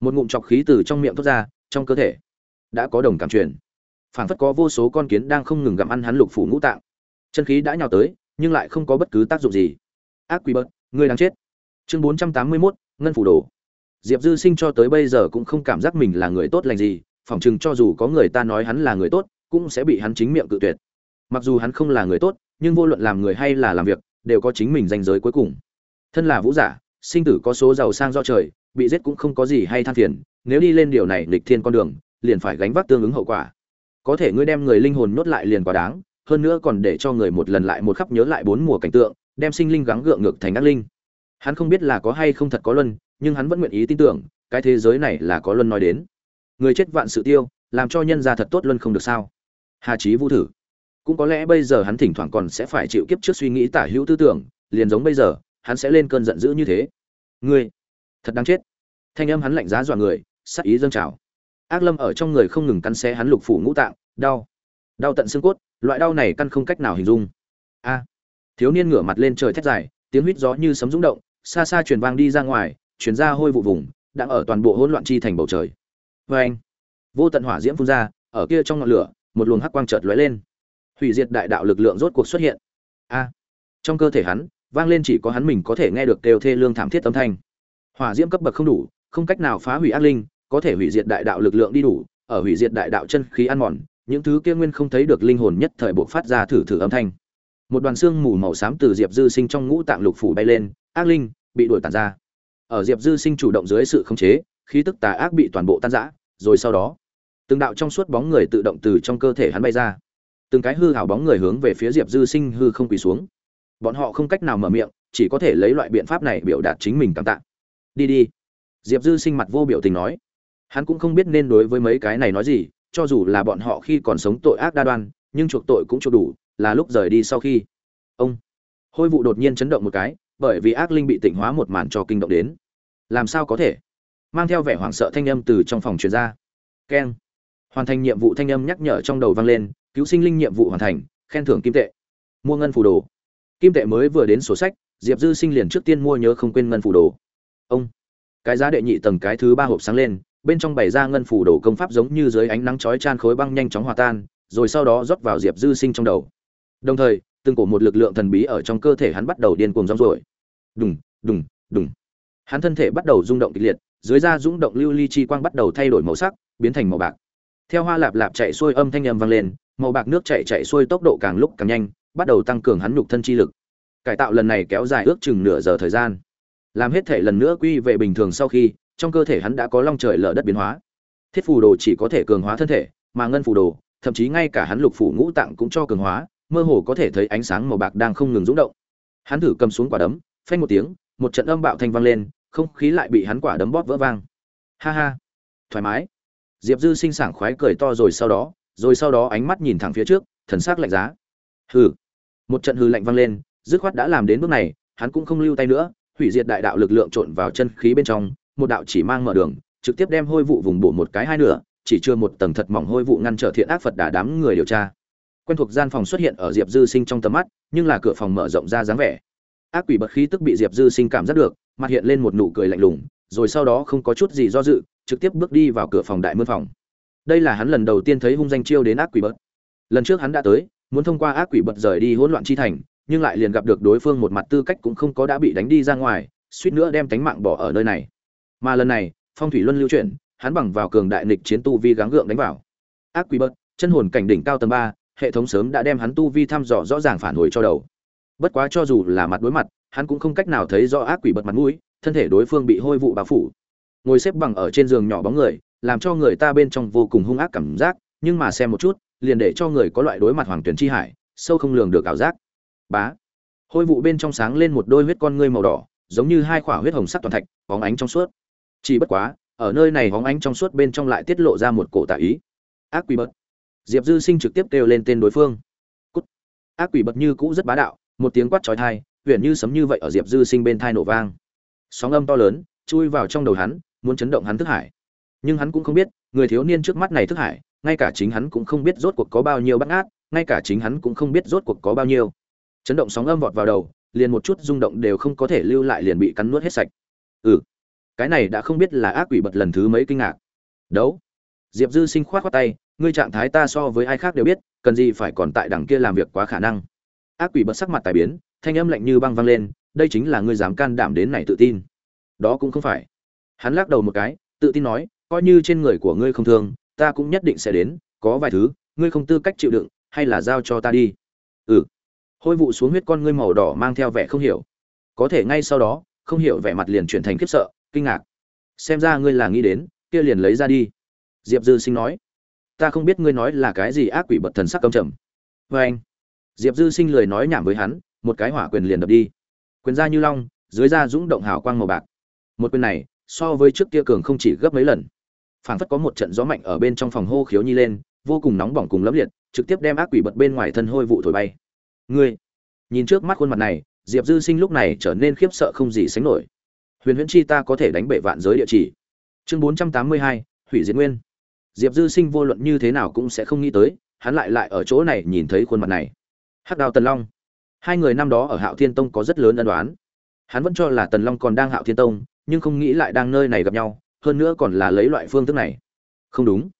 một ngụm chọc khí từ trong miệng thoát ra trong cơ thể đã có đồng cảm truyền. Phảng phất có vô số con kiến đang không ngừng gặm ăn hắn lục phủ ngũ tạng. Chân khí đã nhào tới nhưng lại không có bất cứ tác dụng gì. Ác quỷ bớt người đang chết. Chương bốn trăm tám mươi 481, ngân phủ đồ. Diệp dư sinh cho tới bây giờ cũng không cảm giác mình là người tốt lành gì phỏng chừng cho dù có người ta nói hắn là người tốt cũng sẽ bị hắn chính miệng cự tuyệt. Mặc dù hắn không là người tốt nhưng vô luận làm người hay là làm việc đều có chính mình danh giới cuối cùng. Thân là vũ giả sinh tử có số giàu sang do trời bị giết cũng không có gì hay than phiền, nếu đi lên điều này nghịch thiên con đường, liền phải gánh vác tương ứng hậu quả. Có thể ngươi đem người linh hồn nhốt lại liền quá đáng, hơn nữa còn để cho người một lần lại một khắp nhớ lại bốn mùa cảnh tượng, đem sinh linh gắng gượng ngược thành ác linh. Hắn không biết là có hay không thật có luân, nhưng hắn vẫn nguyện ý tin tưởng, cái thế giới này là có luân nói đến. Người chết vạn sự tiêu, làm cho nhân gia thật tốt luân không được sao? Hà trí vũ thử. Cũng có lẽ bây giờ hắn thỉnh thoảng còn sẽ phải chịu kiếp trước suy nghĩ tả hữu tư tưởng, liền giống bây giờ, hắn sẽ lên cơn giận dữ như thế. Ngươi, thật đáng chết thanh âm hắn lạnh giá dọa người sắc ý dâng trào. Ác lâm ở trong người không ngừng cắn xé hắn lục phủ ngũ tạng, đau. Đau tận xương cốt, loại đau này căn không cách nào hình dung. A. Thiếu niên ngửa mặt lên trời thét dài, tiếng huýt gió như sấm rung động, xa xa truyền vang đi ra ngoài, truyền ra hôi vụ vùng, đang ở toàn bộ hỗn loạn chi thành bầu trời. Vê anh vô tận hỏa diễm phun ra, ở kia trong ngọn lửa, một luồng hắc quang chợt lóe lên. Hủy diệt đại đạo lực lượng rốt cuộc xuất hiện. A. Trong cơ thể hắn, vang lên chỉ có hắn mình có thể nghe được kêu thê lương thảm thiết âm thanh. Hỏa diễm cấp bậc không đủ không cách nào phá hủy ác linh, có thể hủy diệt đại đạo lực lượng đi đủ, ở hủy diệt đại đạo chân khí ăn mòn, những thứ kia nguyên không thấy được linh hồn nhất thời buộc phát ra thử thử âm thanh. Một đoàn xương mù màu xám từ diệp dư sinh trong ngũ tạng lục phủ bay lên, ác linh bị đuổi tàn ra. Ở diệp dư sinh chủ động dưới sự khống chế, khí tức tà ác bị toàn bộ tan rã, rồi sau đó, từng đạo trong suốt bóng người tự động từ trong cơ thể hắn bay ra. Từng cái hư hảo bóng người hướng về phía diệp dư sinh hư không quỳ xuống. Bọn họ không cách nào mở miệng, chỉ có thể lấy loại biện pháp này biểu đạt chính mình cảm tạ. Đi đi diệp dư sinh mặt vô biểu tình nói. Hắn cũng không biết nên đối với mấy cái này nói gì, cho dù là bọn họ khi còn sống tội ác đa đoan, nhưng chuộc tội cũng chuộc đủ, là lúc rời đi sau khi. Ông. Hôi vụ đột nhiên chấn động một cái, bởi vì ác linh bị tịnh hóa một màn cho kinh động đến. Làm sao có thể? Mang theo vẻ hoảng sợ thanh âm từ trong phòng truyền ra. Keng. Hoàn thành nhiệm vụ thanh âm nhắc nhở trong đầu vang lên, cứu sinh linh nhiệm vụ hoàn thành, khen thưởng kim tệ. Mua ngân phù đồ. Kim tệ mới vừa đến sổ sách, diệp dư sinh liền trước tiên mua nhớ không quên ngân phù đồ. Ông cái giá đệ nhị tầng cái thứ ba hộp sáng lên, bên trong bày ra ngân phủ đồ công pháp giống như dưới ánh nắng chói chan khối băng nhanh chóng hòa tan, rồi sau đó rót vào diệp dư sinh trong đầu. Đồng thời, từng cổ một lực lượng thần bí ở trong cơ thể hắn bắt đầu điên cuồng rong rồi đùng đùng đùng. Hắn thân thể bắt đầu rung động kịch liệt, dưới da rung động lưu ly chi quang bắt đầu thay đổi màu sắc, biến thành màu bạc. Theo hoa lạp lạp chạy xuôi âm thanh âm vang lên, màu bạc nước chạy chạy xuôi tốc độ càng lúc càng nhanh, bắt đầu tăng cường hắn nhục thân chi lực. Cải tạo lần này kéo dài ước chừng nửa giờ thời gian làm hết thể lần nữa quy về bình thường sau khi, trong cơ thể hắn đã có long trời lở đất biến hóa. Thiết phù đồ chỉ có thể cường hóa thân thể, mà ngân phù đồ, thậm chí ngay cả hắn lục phủ ngũ tạng cũng cho cường hóa, mơ hồ có thể thấy ánh sáng màu bạc đang không ngừng rúng động. Hắn thử cầm xuống quả đấm, phanh một tiếng, một trận âm bạo thanh vang lên, không khí lại bị hắn quả đấm bóp vỡ vang. Ha ha. Thoải mái. Diệp dư sinh sảng khoái cười to rồi sau đó, rồi sau đó ánh mắt nhìn thẳng phía trước, thần sắc lạnh giá. Hừ. Một trận hư lạnh vang lên, dứt khoát đã làm đến bước này, hắn cũng không lưu tay nữa hủy diệt đại đạo lực lượng trộn vào chân khí bên trong, một đạo chỉ mang mở đường, trực tiếp đem hôi vụ vùng bổ một cái hai nửa, chỉ chưa một tầng thật mỏng hôi vụ ngăn trở thiện ác phật đả đám người điều tra. Quen thuộc gian phòng xuất hiện ở diệp dư sinh trong tầm mắt, nhưng là cửa phòng mở rộng ra dáng vẻ. Ác quỷ bật khí tức bị diệp dư sinh cảm giác được, mặt hiện lên một nụ cười lạnh lùng, rồi sau đó không có chút gì do dự, trực tiếp bước đi vào cửa phòng đại môn phòng. Đây là hắn lần đầu tiên thấy hung danh chiêu đến ác quỷ bật lần trước hắn đã tới, muốn thông qua ác quỷ bật rời đi hỗn loạn chi thành nhưng lại liền gặp được đối phương một mặt tư cách cũng không có đã bị đánh đi ra ngoài, suýt nữa đem tánh mạng bỏ ở nơi này. Mà lần này, phong thủy luân lưu chuyển, hắn bằng vào cường đại nịch chiến tu vi gắng gượng đánh vào. Ác quỷ bật chân hồn cảnh đỉnh cao tầng ba, hệ thống sớm đã đem hắn tu vi thăm dò rõ ràng phản hồi cho đầu. Bất quá cho dù là mặt đối mặt, hắn cũng không cách nào thấy rõ ác quỷ bật mặt mũi, thân thể đối phương bị hôi vụ bao phủ. Ngồi xếp bằng ở trên giường nhỏ bóng người, làm cho người ta bên trong vô cùng hung ác cảm giác, nhưng mà xem một chút, liền để cho người có loại đối mặt hoàng tuyển chi hải, sâu không lường được ảo giác bá. Hôi vụ bên trong sáng lên một đôi huyết con ngươi màu đỏ, giống như hai khỏa huyết hồng sắc toàn thạch, bóng ánh trong suốt. Chỉ bất quá, ở nơi này bóng ánh trong suốt bên trong lại tiết lộ ra một cổ tà ý. Ác quỷ bật diệp dư sinh trực tiếp kêu lên tên đối phương. Cút. Ác quỷ bật như cũ rất bá đạo, một tiếng quát trói thai huyện như sấm như vậy ở diệp dư sinh bên thai nổ vang. Sóng âm to lớn, chui vào trong đầu hắn, muốn chấn động hắn thức hải. Nhưng hắn cũng không biết, người thiếu niên trước mắt này thức hải, ngay cả chính hắn cũng không biết rốt cuộc có bao nhiêu bắt ngát ngay cả chính hắn cũng không biết rốt cuộc có bao nhiêu chấn động sóng âm vọt vào đầu, liền một chút rung động đều không có thể lưu lại liền bị cắn nuốt hết sạch. Ừ cái này đã không biết là ác quỷ bật lần thứ mấy kinh ngạc. Đấu. Diệp dư sinh khoát khoát tay, ngươi trạng thái ta so với ai khác đều biết, cần gì phải còn tại đằng kia làm việc quá khả năng. Ác quỷ bật sắc mặt tài biến, thanh âm lạnh như băng vang lên, đây chính là ngươi dám can đảm đến này tự tin. Đó cũng không phải. Hắn lắc đầu một cái, tự tin nói, coi như trên người của ngươi không thương, ta cũng nhất định sẽ đến, có vài thứ, ngươi không tư cách chịu đựng, hay là giao cho ta đi. Ừ hôi vụ xuống huyết con ngươi màu đỏ mang theo vẻ không hiểu. Có thể ngay sau đó, không hiểu vẻ mặt liền chuyển thành khiếp sợ, kinh ngạc. Xem ra ngươi là nghĩ đến, kia liền lấy ra đi. Diệp dư sinh nói. Ta không biết ngươi nói là cái gì ác quỷ bật thần sắc cầm trầm. Vê anh, diệp dư sinh lời nói nhảm với hắn, một cái hỏa quyền liền đập đi. Quyền ra như long, dưới da dũng động hào quang màu bạc. Một quyền này, so với trước kia cường không chỉ gấp mấy lần. Phảng phất có một trận gió mạnh ở bên trong phòng hô khiếu nhi lên, vô cùng nóng bỏng cùng lấp liệt, trực tiếp đem ác quỷ bật bên ngoài thân hôi vụ thổi bay ngươi. Nhìn trước mắt khuôn mặt này, diệp dư sinh lúc này trở nên khiếp sợ không gì sánh nổi. Huyền huyễn chi ta có thể đánh bể vạn giới địa chỉ. Chương bốn trăm tám mươi hai, hủy diệt nguyên. Diệp dư sinh vô luận như thế nào cũng sẽ không nghĩ tới, hắn lại lại ở chỗ này nhìn thấy khuôn mặt này. Hắc đào tần long. Hai người năm đó ở hạo thiên tông có rất lớn ân đoán hắn vẫn cho là tần long còn đang hạo thiên tông, nhưng không nghĩ lại đang nơi này gặp nhau, hơn nữa còn là lấy loại phương thức này. Không đúng.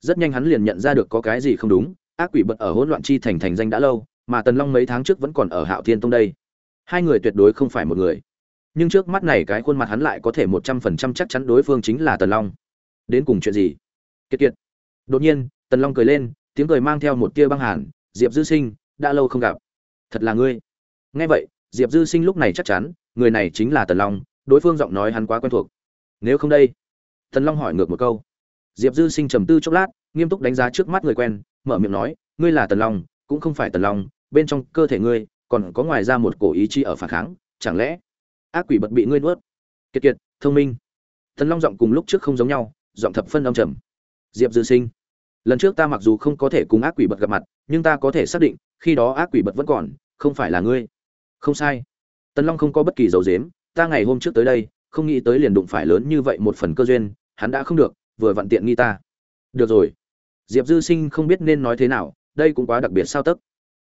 Rất nhanh hắn liền nhận ra được có cái gì không đúng, ác quỷ bật ở hỗn loạn chi thành thành danh đã lâu mà tần long mấy tháng trước vẫn còn ở hạo thiên tông đây. Hai người tuyệt đối không phải một người. Nhưng trước mắt này cái khuôn mặt hắn lại có thể một trăm phần trăm chắc chắn đối phương chính là tần long. Đến cùng chuyện gì? Kiệt kiệt. Đột nhiên, tần long cười lên, tiếng cười mang theo một tia băng hàn, diệp dư sinh, đã lâu không gặp. Thật là ngươi. Nghe vậy, diệp dư sinh lúc này chắc chắn, người này chính là tần long, đối phương giọng nói hắn quá quen thuộc. Nếu không đây? Tần long hỏi ngược một câu. Diệp dư sinh trầm tư chốc lát, nghiêm túc đánh giá trước mắt người quen, mở miệng nói, ngươi là tần long cũng không phải tần long, bên trong cơ thể ngươi, còn có ngoài ra một cổ ý chí ở phản kháng, chẳng lẽ ác quỷ bật bị ngươi nuốt? Kiệt kiệt, thông minh. Tần long giọng cùng lúc trước không giống nhau, giọng thập phân âm trầm. Diệp dư sinh, lần trước ta mặc dù không có thể cùng ác quỷ bật gặp mặt, nhưng ta có thể xác định, khi đó ác quỷ bật vẫn còn, không phải là ngươi. Không sai. Tần long không có bất kỳ dấu dếm ta ngày hôm trước tới đây, không nghĩ tới liền đụng phải lớn như vậy một phần cơ duyên, hắn đã không được, vừa vặn tiện nghi ta. Được rồi. Diệp dư sinh không biết nên nói thế nào đây cũng quá đặc biệt sao tấc.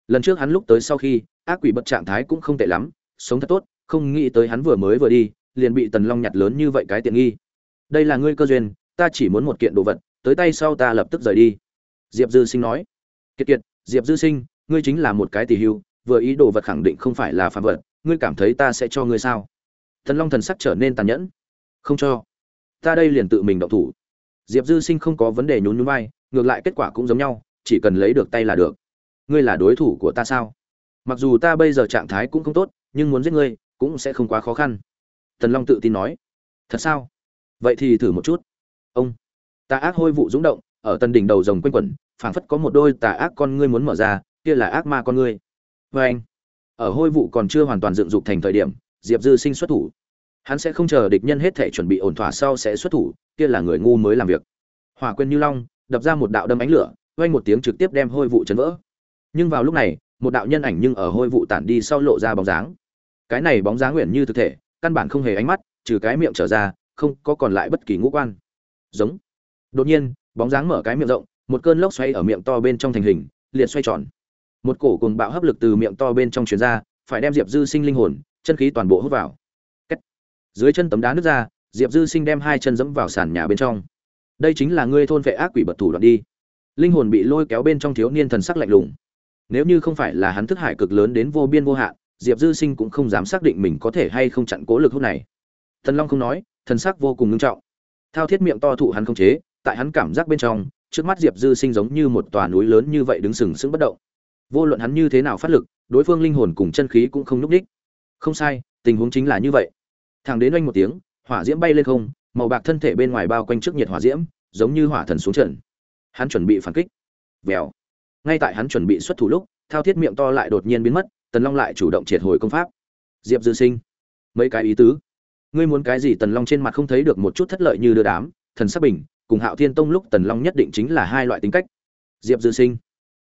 Lần trước hắn lúc tới sau khi, ác quỷ bật trạng thái cũng không tệ lắm, sống thật tốt, không nghĩ tới hắn vừa mới vừa đi, liền bị tần long nhặt lớn như vậy cái tiện nghi. Đây là ngươi cơ duyên, ta chỉ muốn một kiện đồ vật, tới tay sau ta lập tức rời đi. Diệp dư sinh nói. Kiệt kiệt, diệp dư sinh, ngươi chính là một cái tỉ hưu, vừa ý đồ vật khẳng định không phải là phạm vật, ngươi cảm thấy ta sẽ cho ngươi sao? Thần long thần sắc trở nên tàn nhẫn. Không cho. Ta đây liền tự mình động thủ. Diệp dư sinh không có vấn đề nhún nhún vai, ngược lại kết quả cũng giống nhau chỉ cần lấy được tay là được. Ngươi là đối thủ của ta sao? Mặc dù ta bây giờ trạng thái cũng không tốt, nhưng muốn giết ngươi cũng sẽ không quá khó khăn. Tần long tự tin nói. Thật sao? Vậy thì thử một chút. Ông, tà ác hôi vụ rúng động, ở tần đỉnh đầu rồng quanh quẩn, phảng phất có một đôi tà ác con ngươi muốn mở ra, kia là ác ma con ngươi. Vê anh, ở hôi vụ còn chưa hoàn toàn dựng dục thành thời điểm, diệp dư sinh xuất thủ. Hắn sẽ không chờ địch nhân hết thể chuẩn bị ổn thỏa sau sẽ xuất thủ, kia là người ngu mới làm việc. Hỏa quên như long, đập ra một đạo đâm ánh lửa vang một tiếng trực tiếp đem hôi vụ chấn vỡ. Nhưng vào lúc này, một đạo nhân ảnh nhưng ở hôi vụ tản đi sau lộ ra bóng dáng. Cái này bóng dáng uyển như thực thể, căn bản không hề ánh mắt, trừ cái miệng trở ra, không có còn lại bất kỳ ngũ quan. Giống. Đột nhiên, bóng dáng mở cái miệng rộng, một cơn lốc xoáy ở miệng to bên trong thành hình, liệt xoay tròn. Một cổ cuồng bạo hấp lực từ miệng to bên trong truyền ra, phải đem diệp dư sinh linh hồn, chân khí toàn bộ hút vào. Cách. dưới chân tấm đá nứt ra, diệp dư sinh đem hai chân dẫm vào sàn nhà bên trong. Đây chính là ngươi thôn vệ ác quỷ bật thủ đoạn đi linh hồn bị lôi kéo bên trong thiếu niên thần sắc lạnh lùng. Nếu như không phải là hắn thức hải cực lớn đến vô biên vô hạn, diệp dư sinh cũng không dám xác định mình có thể hay không chặn cố lực hút này. Thần long không nói, thần sắc vô cùng ngưng trọng. Thao thiết miệng to thụ hắn không chế, tại hắn cảm giác bên trong, trước mắt diệp dư sinh giống như một tòa núi lớn như vậy đứng sừng sững bất động. Vô luận hắn như thế nào phát lực, đối phương linh hồn cùng chân khí cũng không nhúc đích không sai, tình huống chính là như vậy. Thẳng đến oanh một tiếng, hỏa diễm bay lên không, màu bạc thân thể bên ngoài bao quanh trước nhiệt hỏa diễm, giống như hỏa thần xuống trận hắn chuẩn bị phản kích. Vèo. Ngay tại hắn chuẩn bị xuất thủ lúc, thao thiết miệng to lại đột nhiên biến mất, tần long lại chủ động triệt hồi công pháp. Diệp dư sinh. Mấy cái ý tứ. Ngươi muốn cái gì tần long trên mặt không thấy được một chút thất lợi như đưa đám, thần sắc bình, cùng hạo thiên tông lúc tần long nhất định chính là hai loại tính cách. Diệp dư sinh.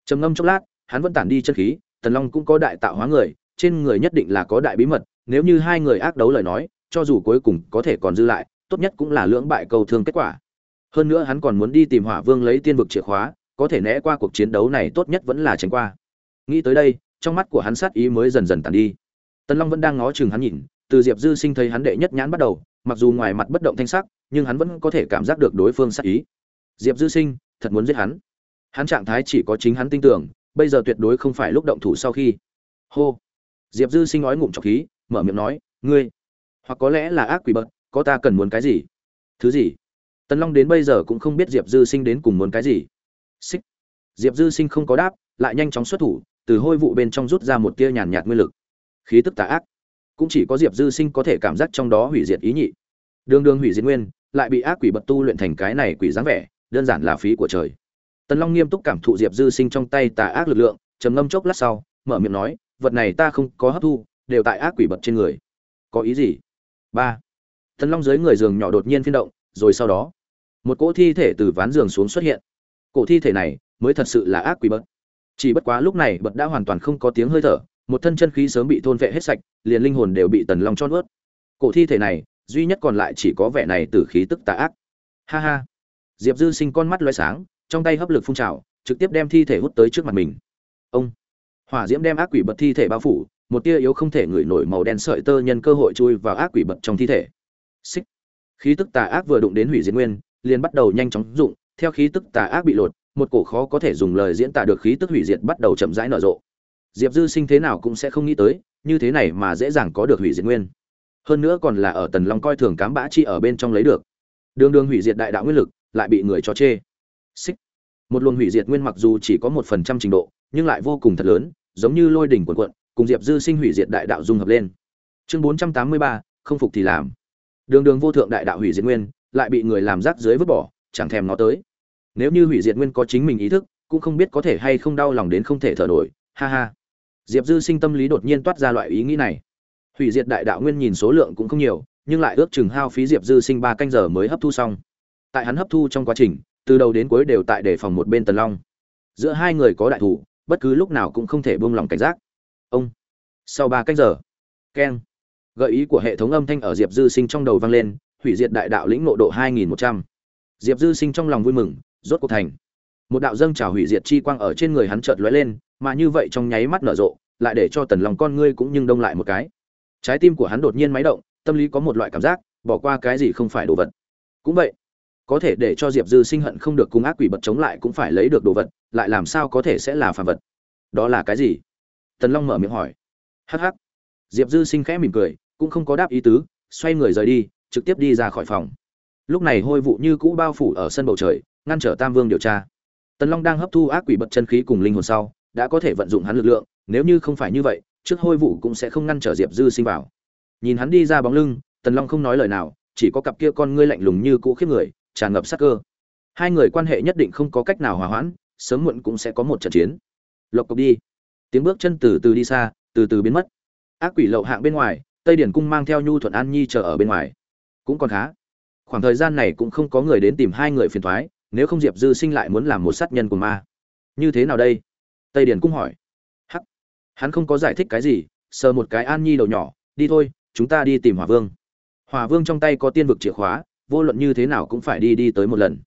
Trầm ngâm chốc lát, hắn vẫn tản đi chân khí, tần long cũng có đại tạo hóa người, trên người nhất định là có đại bí mật, nếu như hai người ác đấu lời nói, cho dù cuối cùng có thể còn dư lại, tốt nhất cũng là lưỡng bại cầu thương kết quả hơn nữa hắn còn muốn đi tìm hỏa vương lấy tiên vực chìa khóa, có thể né qua cuộc chiến đấu này tốt nhất vẫn là tránh qua. Nghĩ tới đây, trong mắt của hắn sát ý mới dần dần tàn đi. Tần long vẫn đang ngó chừng hắn nhìn, từ diệp dư sinh thấy hắn đệ nhất nhãn bắt đầu, mặc dù ngoài mặt bất động thanh sắc, nhưng hắn vẫn có thể cảm giác được đối phương sát ý. Diệp dư sinh, thật muốn giết hắn. Hắn trạng thái chỉ có chính hắn tin tưởng, bây giờ tuyệt đối không phải lúc động thủ sau khi. Hô. Diệp dư sinh nói ngụm trọc khí, mở miệng nói, ngươi, hoặc có lẽ là ác quỷ bật có ta cần muốn cái gì? Thứ gì? Tần long đến bây giờ cũng không biết diệp dư sinh đến cùng muốn cái gì. Xích. Diệp dư sinh không có đáp, lại nhanh chóng xuất thủ, từ hôi vụ bên trong rút ra một tia nhàn nhạt nguyên lực. Khí tức tà ác. Cũng chỉ có diệp dư sinh có thể cảm giác trong đó hủy diệt ý nhị. Đường đường hủy diệt nguyên, lại bị ác quỷ bật tu luyện thành cái này quỷ dáng vẻ, đơn giản là phí của trời. Tần long nghiêm túc cảm thụ diệp dư sinh trong tay tà ác lực lượng, trầm ngâm chốc lát sau, mở miệng nói, vật này ta không có hấp thu, đều tại ác quỷ bật trên người. Có ý gì? Ba. Tần long dưới người giường nhỏ đột nhiên phiên động rồi sau đó, một cỗ thi thể từ ván giường xuống xuất hiện. Cổ thi thể này mới thật sự là ác quỷ bật chỉ bất quá lúc này bật đã hoàn toàn không có tiếng hơi thở, một thân chân khí sớm bị thôn vệ hết sạch, liền linh hồn đều bị tần long chót nuốt. Cổ thi thể này, duy nhất còn lại chỉ có vẻ này từ khí tức tà ác. Ha ha. Diệp dư sinh con mắt loay sáng, trong tay hấp lực phun trào, trực tiếp đem thi thể hút tới trước mặt mình. Ông. Hỏa diễm đem ác quỷ bật thi thể bao phủ, một tia yếu không thể ngửi nổi màu đen sợi tơ nhân cơ hội chui vào ác quỷ bật trong thi thể. Xích khí tức tà ác vừa đụng đến hủy diệt nguyên, liền bắt đầu nhanh chóng dụng, theo khí tức tà ác bị lột, một cổ khó có thể dùng lời diễn tả được khí tức hủy diệt bắt đầu chậm rãi nở rộ. Diệp dư sinh thế nào cũng sẽ không nghĩ tới, như thế này mà dễ dàng có được hủy diệt nguyên. Hơn nữa còn là ở tần long coi thường cám bã chi ở bên trong lấy được. Đường đường hủy diệt đại đạo nguyên lực, lại bị người cho chê. Xích. Một luồng hủy diệt nguyên mặc dù chỉ có một phần trăm trình độ, nhưng lại vô cùng thật lớn, giống như lôi đỉnh quần quận cùng diệp dư sinh hủy diệt đại đạo dung hợp lên. Chương bốn trăm tám mươi ba, không phục thì làm đường đường vô thượng đại đạo hủy diệt nguyên, lại bị người làm rác dưới vứt bỏ, chẳng thèm nó tới. Nếu như hủy diệt nguyên có chính mình ý thức, cũng không biết có thể hay không đau lòng đến không thể thở nổi. Ha ha. Diệp dư sinh tâm lý đột nhiên toát ra loại ý nghĩ này. Hủy diệt đại đạo nguyên nhìn số lượng cũng không nhiều, nhưng lại ước chừng hao phí diệp dư sinh ba canh giờ mới hấp thu xong. Tại hắn hấp thu trong quá trình, từ đầu đến cuối đều tại đề phòng một bên tần long. Giữa hai người có đại thủ, bất cứ lúc nào cũng không thể buông lỏng cảnh giác. Ông. Sau ba canh giờ. Keng gợi ý của hệ thống âm thanh ở diệp dư sinh trong đầu vang lên, hủy diệt đại đạo lĩnh nộ độ hai nghìn một trăm. Diệp dư sinh trong lòng vui mừng, rốt cuộc thành. Một đạo dâng trào hủy diệt chi quang ở trên người hắn chợt lóe lên, mà như vậy trong nháy mắt nở rộ, lại để cho tần lòng con ngươi cũng nhưng đông lại một cái. Trái tim của hắn đột nhiên máy động, tâm lý có một loại cảm giác, bỏ qua cái gì không phải đồ vật. Cũng vậy, có thể để cho diệp dư sinh hận không được cung ác quỷ bật chống lại cũng phải lấy được đồ vật, lại làm sao có thể sẽ là phàm vật? Đó là cái gì? Tần long mở miệng hỏi. Hắc hắc. Diệp dư sinh khẽ mỉm cười cũng không có đáp ý tứ, xoay người rời đi, trực tiếp đi ra khỏi phòng. Lúc này hôi vụ như cũ bao phủ ở sân bầu trời, ngăn trở tam vương điều tra. Tần long đang hấp thu ác quỷ bật chân khí cùng linh hồn sau, đã có thể vận dụng hắn lực lượng, nếu như không phải như vậy, trước hôi vụ cũng sẽ không ngăn trở diệp dư sinh vào. Nhìn hắn đi ra bóng lưng, tần long không nói lời nào, chỉ có cặp kia con ngươi lạnh lùng như cũ khiếp người, tràn ngập sắc cơ. Hai người quan hệ nhất định không có cách nào hòa hoãn, sớm muộn cũng sẽ có một trận chiến. Lộc cộc đi. Tiếng bước chân từ từ đi xa, từ từ biến mất. Ác quỷ lậu hạng bên ngoài tây điển cung mang theo nhu thuận an nhi chờ ở bên ngoài. Cũng còn khá. Khoảng thời gian này cũng không có người đến tìm hai người phiền thoái, nếu không diệp dư sinh lại muốn làm một sát nhân của ma. Như thế nào đây? Tây điển cung hỏi. Hắc. Hắn không có giải thích cái gì, sờ một cái an nhi đầu nhỏ, đi thôi, chúng ta đi tìm hòa vương. Hòa vương trong tay có tiên vực chìa khóa, vô luận như thế nào cũng phải đi đi tới một lần.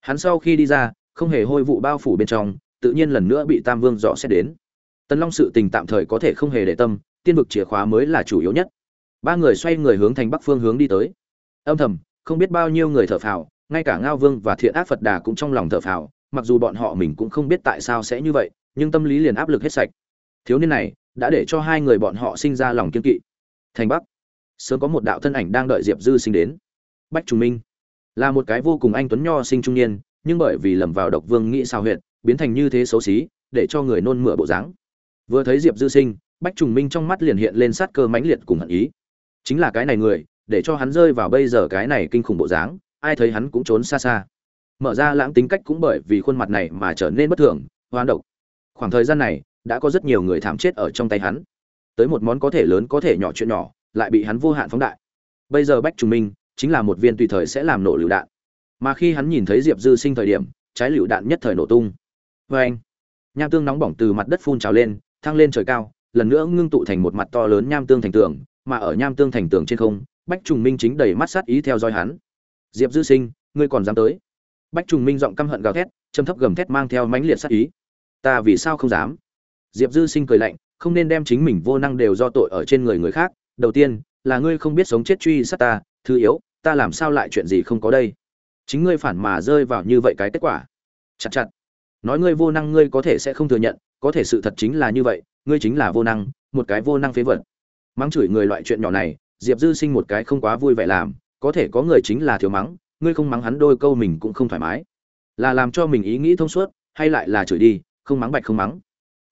Hắn sau khi đi ra, không hề hôi vụ bao phủ bên trong, tự nhiên lần nữa bị tam vương dọ xét đến. Tần long sự tình tạm thời có thể không hề để tâm, tiên vực chìa khóa mới là chủ yếu nhất ba người xoay người hướng thành bắc phương hướng đi tới. Âm thầm, không biết bao nhiêu người thở phào, ngay cả ngao vương và thiện ác phật đà cũng trong lòng thở phào, mặc dù bọn họ mình cũng không biết tại sao sẽ như vậy, nhưng tâm lý liền áp lực hết sạch. Thiếu niên này đã để cho hai người bọn họ sinh ra lòng kiên kỵ. Thành bắc, sớm có một đạo thân ảnh đang đợi diệp dư sinh đến. Bách Trung minh, là một cái vô cùng anh tuấn nho sinh trung niên, nhưng bởi vì lầm vào độc vương nghĩ sao huyện biến thành như thế xấu xí, để cho người nôn mửa bộ dáng. Vừa thấy diệp dư sinh, bách trùng minh trong mắt liền hiện lên sát cơ mãnh liệt cùng hận ý chính là cái này người, để cho hắn rơi vào bây giờ cái này kinh khủng bộ dáng, ai thấy hắn cũng trốn xa xa. Mở ra lãng tính cách cũng bởi vì khuôn mặt này mà trở nên bất thường hoán độc. Khoảng thời gian này, đã có rất nhiều người thảm chết ở trong tay hắn. Tới một món có thể lớn có thể nhỏ chuyện nhỏ, lại bị hắn vô hạn phóng đại. Bây giờ bách trùng minh chính là một viên tùy thời sẽ làm nổ lựu đạn. Mà khi hắn nhìn thấy diệp dư sinh thời điểm, trái lựu đạn nhất thời nổ tung. Vê anh, nham tương nóng bỏng từ mặt đất phun trào lên, thăng lên trời cao, lần nữa ngưng tụ thành một mặt to lớn nham tương thành tường mà ở nham tương thành tường trên không, bách trùng minh chính đầy mắt sát ý theo dõi hắn. Diệp dư sinh, ngươi còn dám tới? Bách trùng minh giọng căm hận gào thét châm thấp gầm thét mang theo mãnh liệt sát ý. Ta vì sao không dám? Diệp dư sinh cười lạnh, không nên đem chính mình vô năng đều do tội ở trên người người khác. Đầu tiên, là ngươi không biết sống chết truy sát ta, thứ yếu, ta làm sao lại chuyện gì không có đây? Chính ngươi phản mà rơi vào như vậy cái kết quả. Chặt chặt. Nói ngươi vô năng ngươi có thể sẽ không thừa nhận, có thể sự thật chính là như vậy, ngươi chính là vô năng, một cái vô năng phế vật mắng chửi người loại chuyện nhỏ này, diệp dư sinh một cái không quá vui vẻ làm, có thể có người chính là thiếu mắng, ngươi không mắng hắn đôi câu mình cũng không thoải mái. Là làm cho mình ý nghĩ thông suốt, hay lại là chửi đi, không mắng bạch không mắng.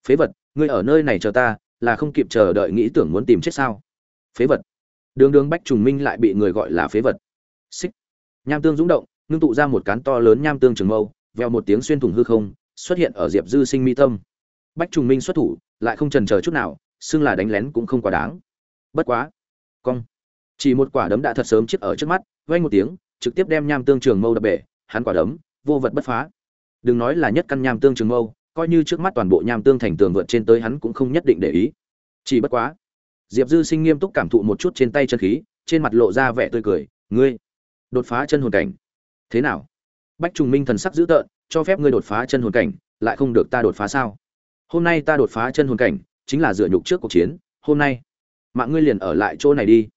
Phế vật, ngươi ở nơi này chờ ta, là không kịp chờ đợi nghĩ tưởng muốn tìm chết sao? Phế vật. Đường đường bách trùng minh lại bị người gọi là phế vật. Xích. Nham tương rúng động, ngưng tụ ra một cán to lớn nham tương trường mâu, veo một tiếng xuyên thủng hư không, xuất hiện ở diệp dư sinh mi tâm. Bách trùng minh xuất thủ, lại không trần chờ chút nào, xưng là đánh lén cũng không quá đáng bất quá. Cong. Chỉ một quả đấm đã thật sớm chiếc ở trước mắt, vang một tiếng, trực tiếp đem nham tương trường mâu đập bể, hắn quả đấm, vô vật bất phá. Đừng nói là nhất căn nham tương trường mâu, coi như trước mắt toàn bộ nham tương thành tường vượt trên tới hắn cũng không nhất định để ý. Chỉ bất quá. Diệp dư sinh nghiêm túc cảm thụ một chút trên tay chân khí, trên mặt lộ ra vẻ tươi cười, ngươi, đột phá chân hồn cảnh. Thế nào? Bách trùng minh thần sắc dữ tợn, cho phép ngươi đột phá chân hồn cảnh, lại không được ta đột phá sao? Hôm nay ta đột phá chân hồn cảnh, chính là dựa nhục trước cuộc chiến, hôm nay mạng ngươi liền ở lại chỗ này đi.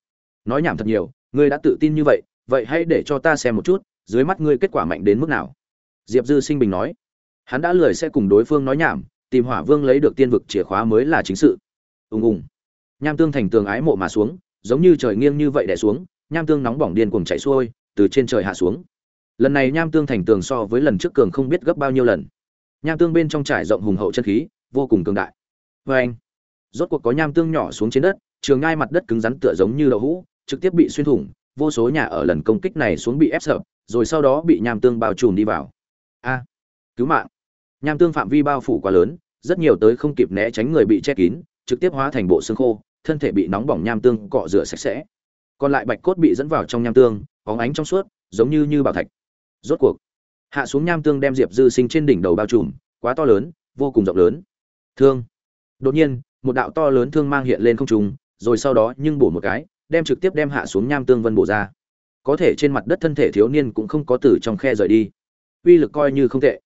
Nói nhảm thật nhiều, ngươi đã tự tin như vậy vậy hãy để cho ta xem một chút, dưới mắt ngươi kết quả mạnh đến mức nào. Diệp dư sinh bình nói. Hắn đã lười sẽ cùng đối phương nói nhảm, tìm hỏa vương lấy được tiên vực chìa khóa mới là chính sự. Ùng ùng. Nham tương thành tường ái mộ mà xuống, giống như trời nghiêng như vậy đẻ xuống, nham tương nóng bỏng điên cuồng chảy xuôi, từ trên trời hạ xuống. Lần này nham tương thành tường so với lần trước cường không biết gấp bao nhiêu lần. Nham tương bên trong trải rộng hùng hậu chân khí, vô cùng cường đại. Vê anh, rốt cuộc có nham tương nhỏ xuống trên đất trường ngai mặt đất cứng rắn tựa giống như đậu hũ, trực tiếp bị xuyên thủng, vô số nhà ở lần công kích này xuống bị ép sợ rồi sau đó bị nham tương bao trùm đi vào. A, cứu mạng. Nham tương phạm vi bao phủ quá lớn, rất nhiều tới không kịp né tránh người bị che kín, trực tiếp hóa thành bộ xương khô, thân thể bị nóng bỏng nham tương cọ rửa sạch sẽ. Còn lại bạch cốt bị dẫn vào trong nham tương óng ánh trong suốt, giống như như bảo thạch. Rốt cuộc, hạ xuống nham tương đem diệp dư sinh trên đỉnh đầu bao trùm, quá to lớn, vô cùng rộng lớn. Thương. Đột nhiên, một đạo to lớn thương mang hiện lên không trung rồi sau đó nhưng bổ một cái, đem trực tiếp đem hạ xuống nham tương vân bổ ra. Có thể trên mặt đất thân thể thiếu niên cũng không có từ trong khe rời đi. Uy lực coi như không tệ.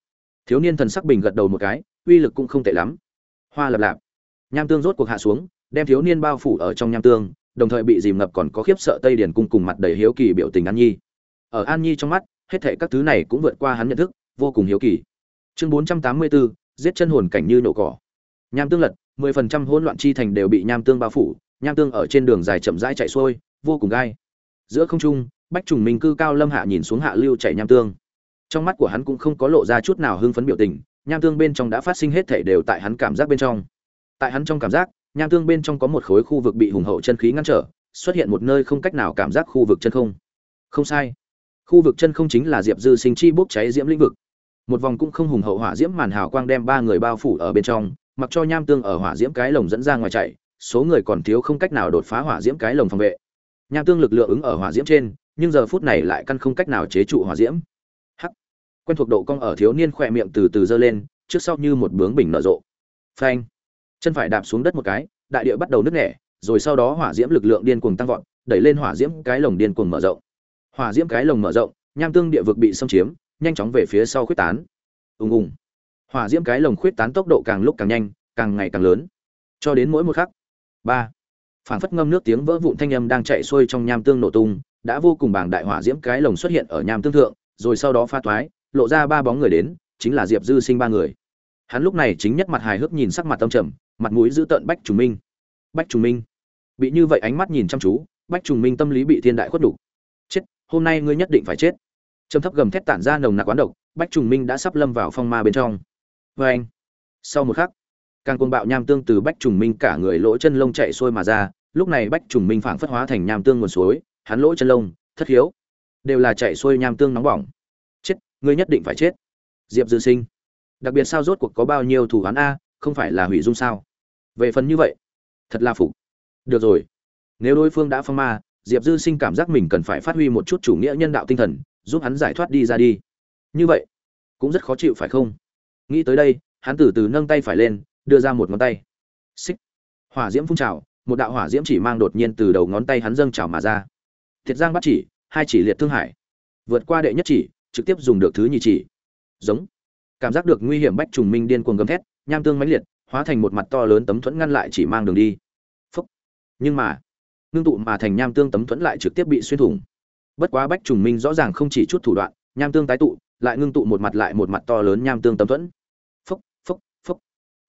Thiếu niên thần sắc bình gật đầu một cái, uy lực cũng không tệ lắm. Hoa lập lạp. Nham tương rốt cuộc hạ xuống, đem thiếu niên bao phủ ở trong nham tương, đồng thời bị dìm ngập còn có khiếp sợ tây điển cung cùng mặt đầy hiếu kỳ biểu tình an nhi. Ở an nhi trong mắt, hết thệ các thứ này cũng vượt qua hắn nhận thức, vô cùng hiếu kỳ. Chương bốn trăm tám mươi bốn giết chân hồn cảnh như nổ cỏ. Nham tương lật, mười phần trăm hỗn loạn chi thành đều bị nham tương bao phủ nham tương ở trên đường dài chậm rãi chạy xuôi, vô cùng gai. Giữa không trung, bách trùng minh cư cao lâm hạ nhìn xuống hạ lưu chạy nham tương. Trong mắt của hắn cũng không có lộ ra chút nào hưng phấn biểu tình, nham tương bên trong đã phát sinh hết thể đều tại hắn cảm giác bên trong. Tại hắn trong cảm giác, nham tương bên trong có một khối khu vực bị hùng hậu chân khí ngăn trở, xuất hiện một nơi không cách nào cảm giác khu vực chân không. Không sai. Khu vực chân không chính là diệp dư sinh chi bốc cháy diễm lĩnh vực. Một vòng cũng không hùng hậu hỏa diễm màn hào quang đem ba người bao phủ ở bên trong, mặc cho nham tương ở hỏa diễm cái lồng dẫn ra ngoài chạy số người còn thiếu không cách nào đột phá hỏa diễm cái lồng phòng vệ. Nham tương lực lượng ứng ở hỏa diễm trên, nhưng giờ phút này lại căn không cách nào chế trụ hỏa diễm. Hắc. Quen thuộc độ cong ở thiếu niên khỏe miệng từ từ dơ lên, trước sau như một bướng bình nở rộ. Phanh. Chân phải đạp xuống đất một cái, đại địa bắt đầu nứt nẻ, rồi sau đó hỏa diễm lực lượng điên cuồng tăng vọt, đẩy lên hỏa diễm cái lồng điên cuồng mở rộng. Hỏa diễm cái lồng mở rộng, nham tương địa vực bị xâm chiếm, nhanh chóng về phía sau khuyết tán. Ùng ùng. Hỏa diễm cái lồng khuyết tán tốc độ càng lúc càng nhanh, càng ngày càng lớn. Cho đến mỗi một khắc ba. Phảng phất ngâm nước tiếng vỡ vụn thanh âm đang chạy xuôi trong nham tương nổ tung, đã vô cùng bàng đại hỏa diễm cái lồng xuất hiện ở nham tương thượng, rồi sau đó pha toái lộ ra ba bóng người đến, chính là diệp dư sinh ba người. Hắn lúc này chính nhất mặt hài hước nhìn sắc mặt tâm trầm, mặt mũi giữ tợn bách trùng minh. Bách trùng minh. Bị như vậy ánh mắt nhìn chăm chú, bách trùng minh tâm lý bị thiên đại khuất đủ chết, hôm nay ngươi nhất định phải chết. Trầm thấp gầm thét tản ra nồng nặc quán độc, bách trùng minh đã sắp lâm vào phong ma bên trong. Vê anh sau một khắc càng cuồng bạo nham tương từ bách trùng minh cả người lỗ chân lông chạy xuôi mà ra, lúc này bách trùng minh phảng phất hóa thành nham tương nguồn suối, hắn lỗ chân lông, thất hiếu đều là chạy xuôi nham tương nóng bỏng. Chết, ngươi nhất định phải chết. Diệp dư sinh, đặc biệt sao rốt cuộc có bao nhiêu thủ án a, không phải là hủy dung sao? Về phần như vậy, thật là phục. Được rồi. Nếu đối phương đã phong ma, diệp dư sinh cảm giác mình cần phải phát huy một chút chủ nghĩa nhân đạo tinh thần, giúp hắn giải thoát đi ra đi. Như vậy, cũng rất khó chịu phải không? Nghĩ tới đây, hắn từ từ nâng tay phải lên đưa ra một ngón tay. Xích. Hỏa diễm phun trào, một đạo hỏa diễm chỉ mang đột nhiên từ đầu ngón tay hắn dâng trào mà ra. Thiệt giang bắt chỉ, hai chỉ liệt thương hải. Vượt qua đệ nhất chỉ, trực tiếp dùng được thứ nhì chỉ. Giống. Cảm giác được nguy hiểm bách trùng minh điên cuồng gầm thét, nham tương mãnh liệt, hóa thành một mặt to lớn tấm thuẫn ngăn lại chỉ mang đường đi. Phúc. Nhưng mà, ngưng tụ mà thành nham tương tấm thuẫn lại trực tiếp bị xuyên thủng. Bất quá bách trùng minh rõ ràng không chỉ chút thủ đoạn, nham tương tái tụ, lại ngưng tụ một mặt lại một mặt to lớn nham tương tấm thuẫn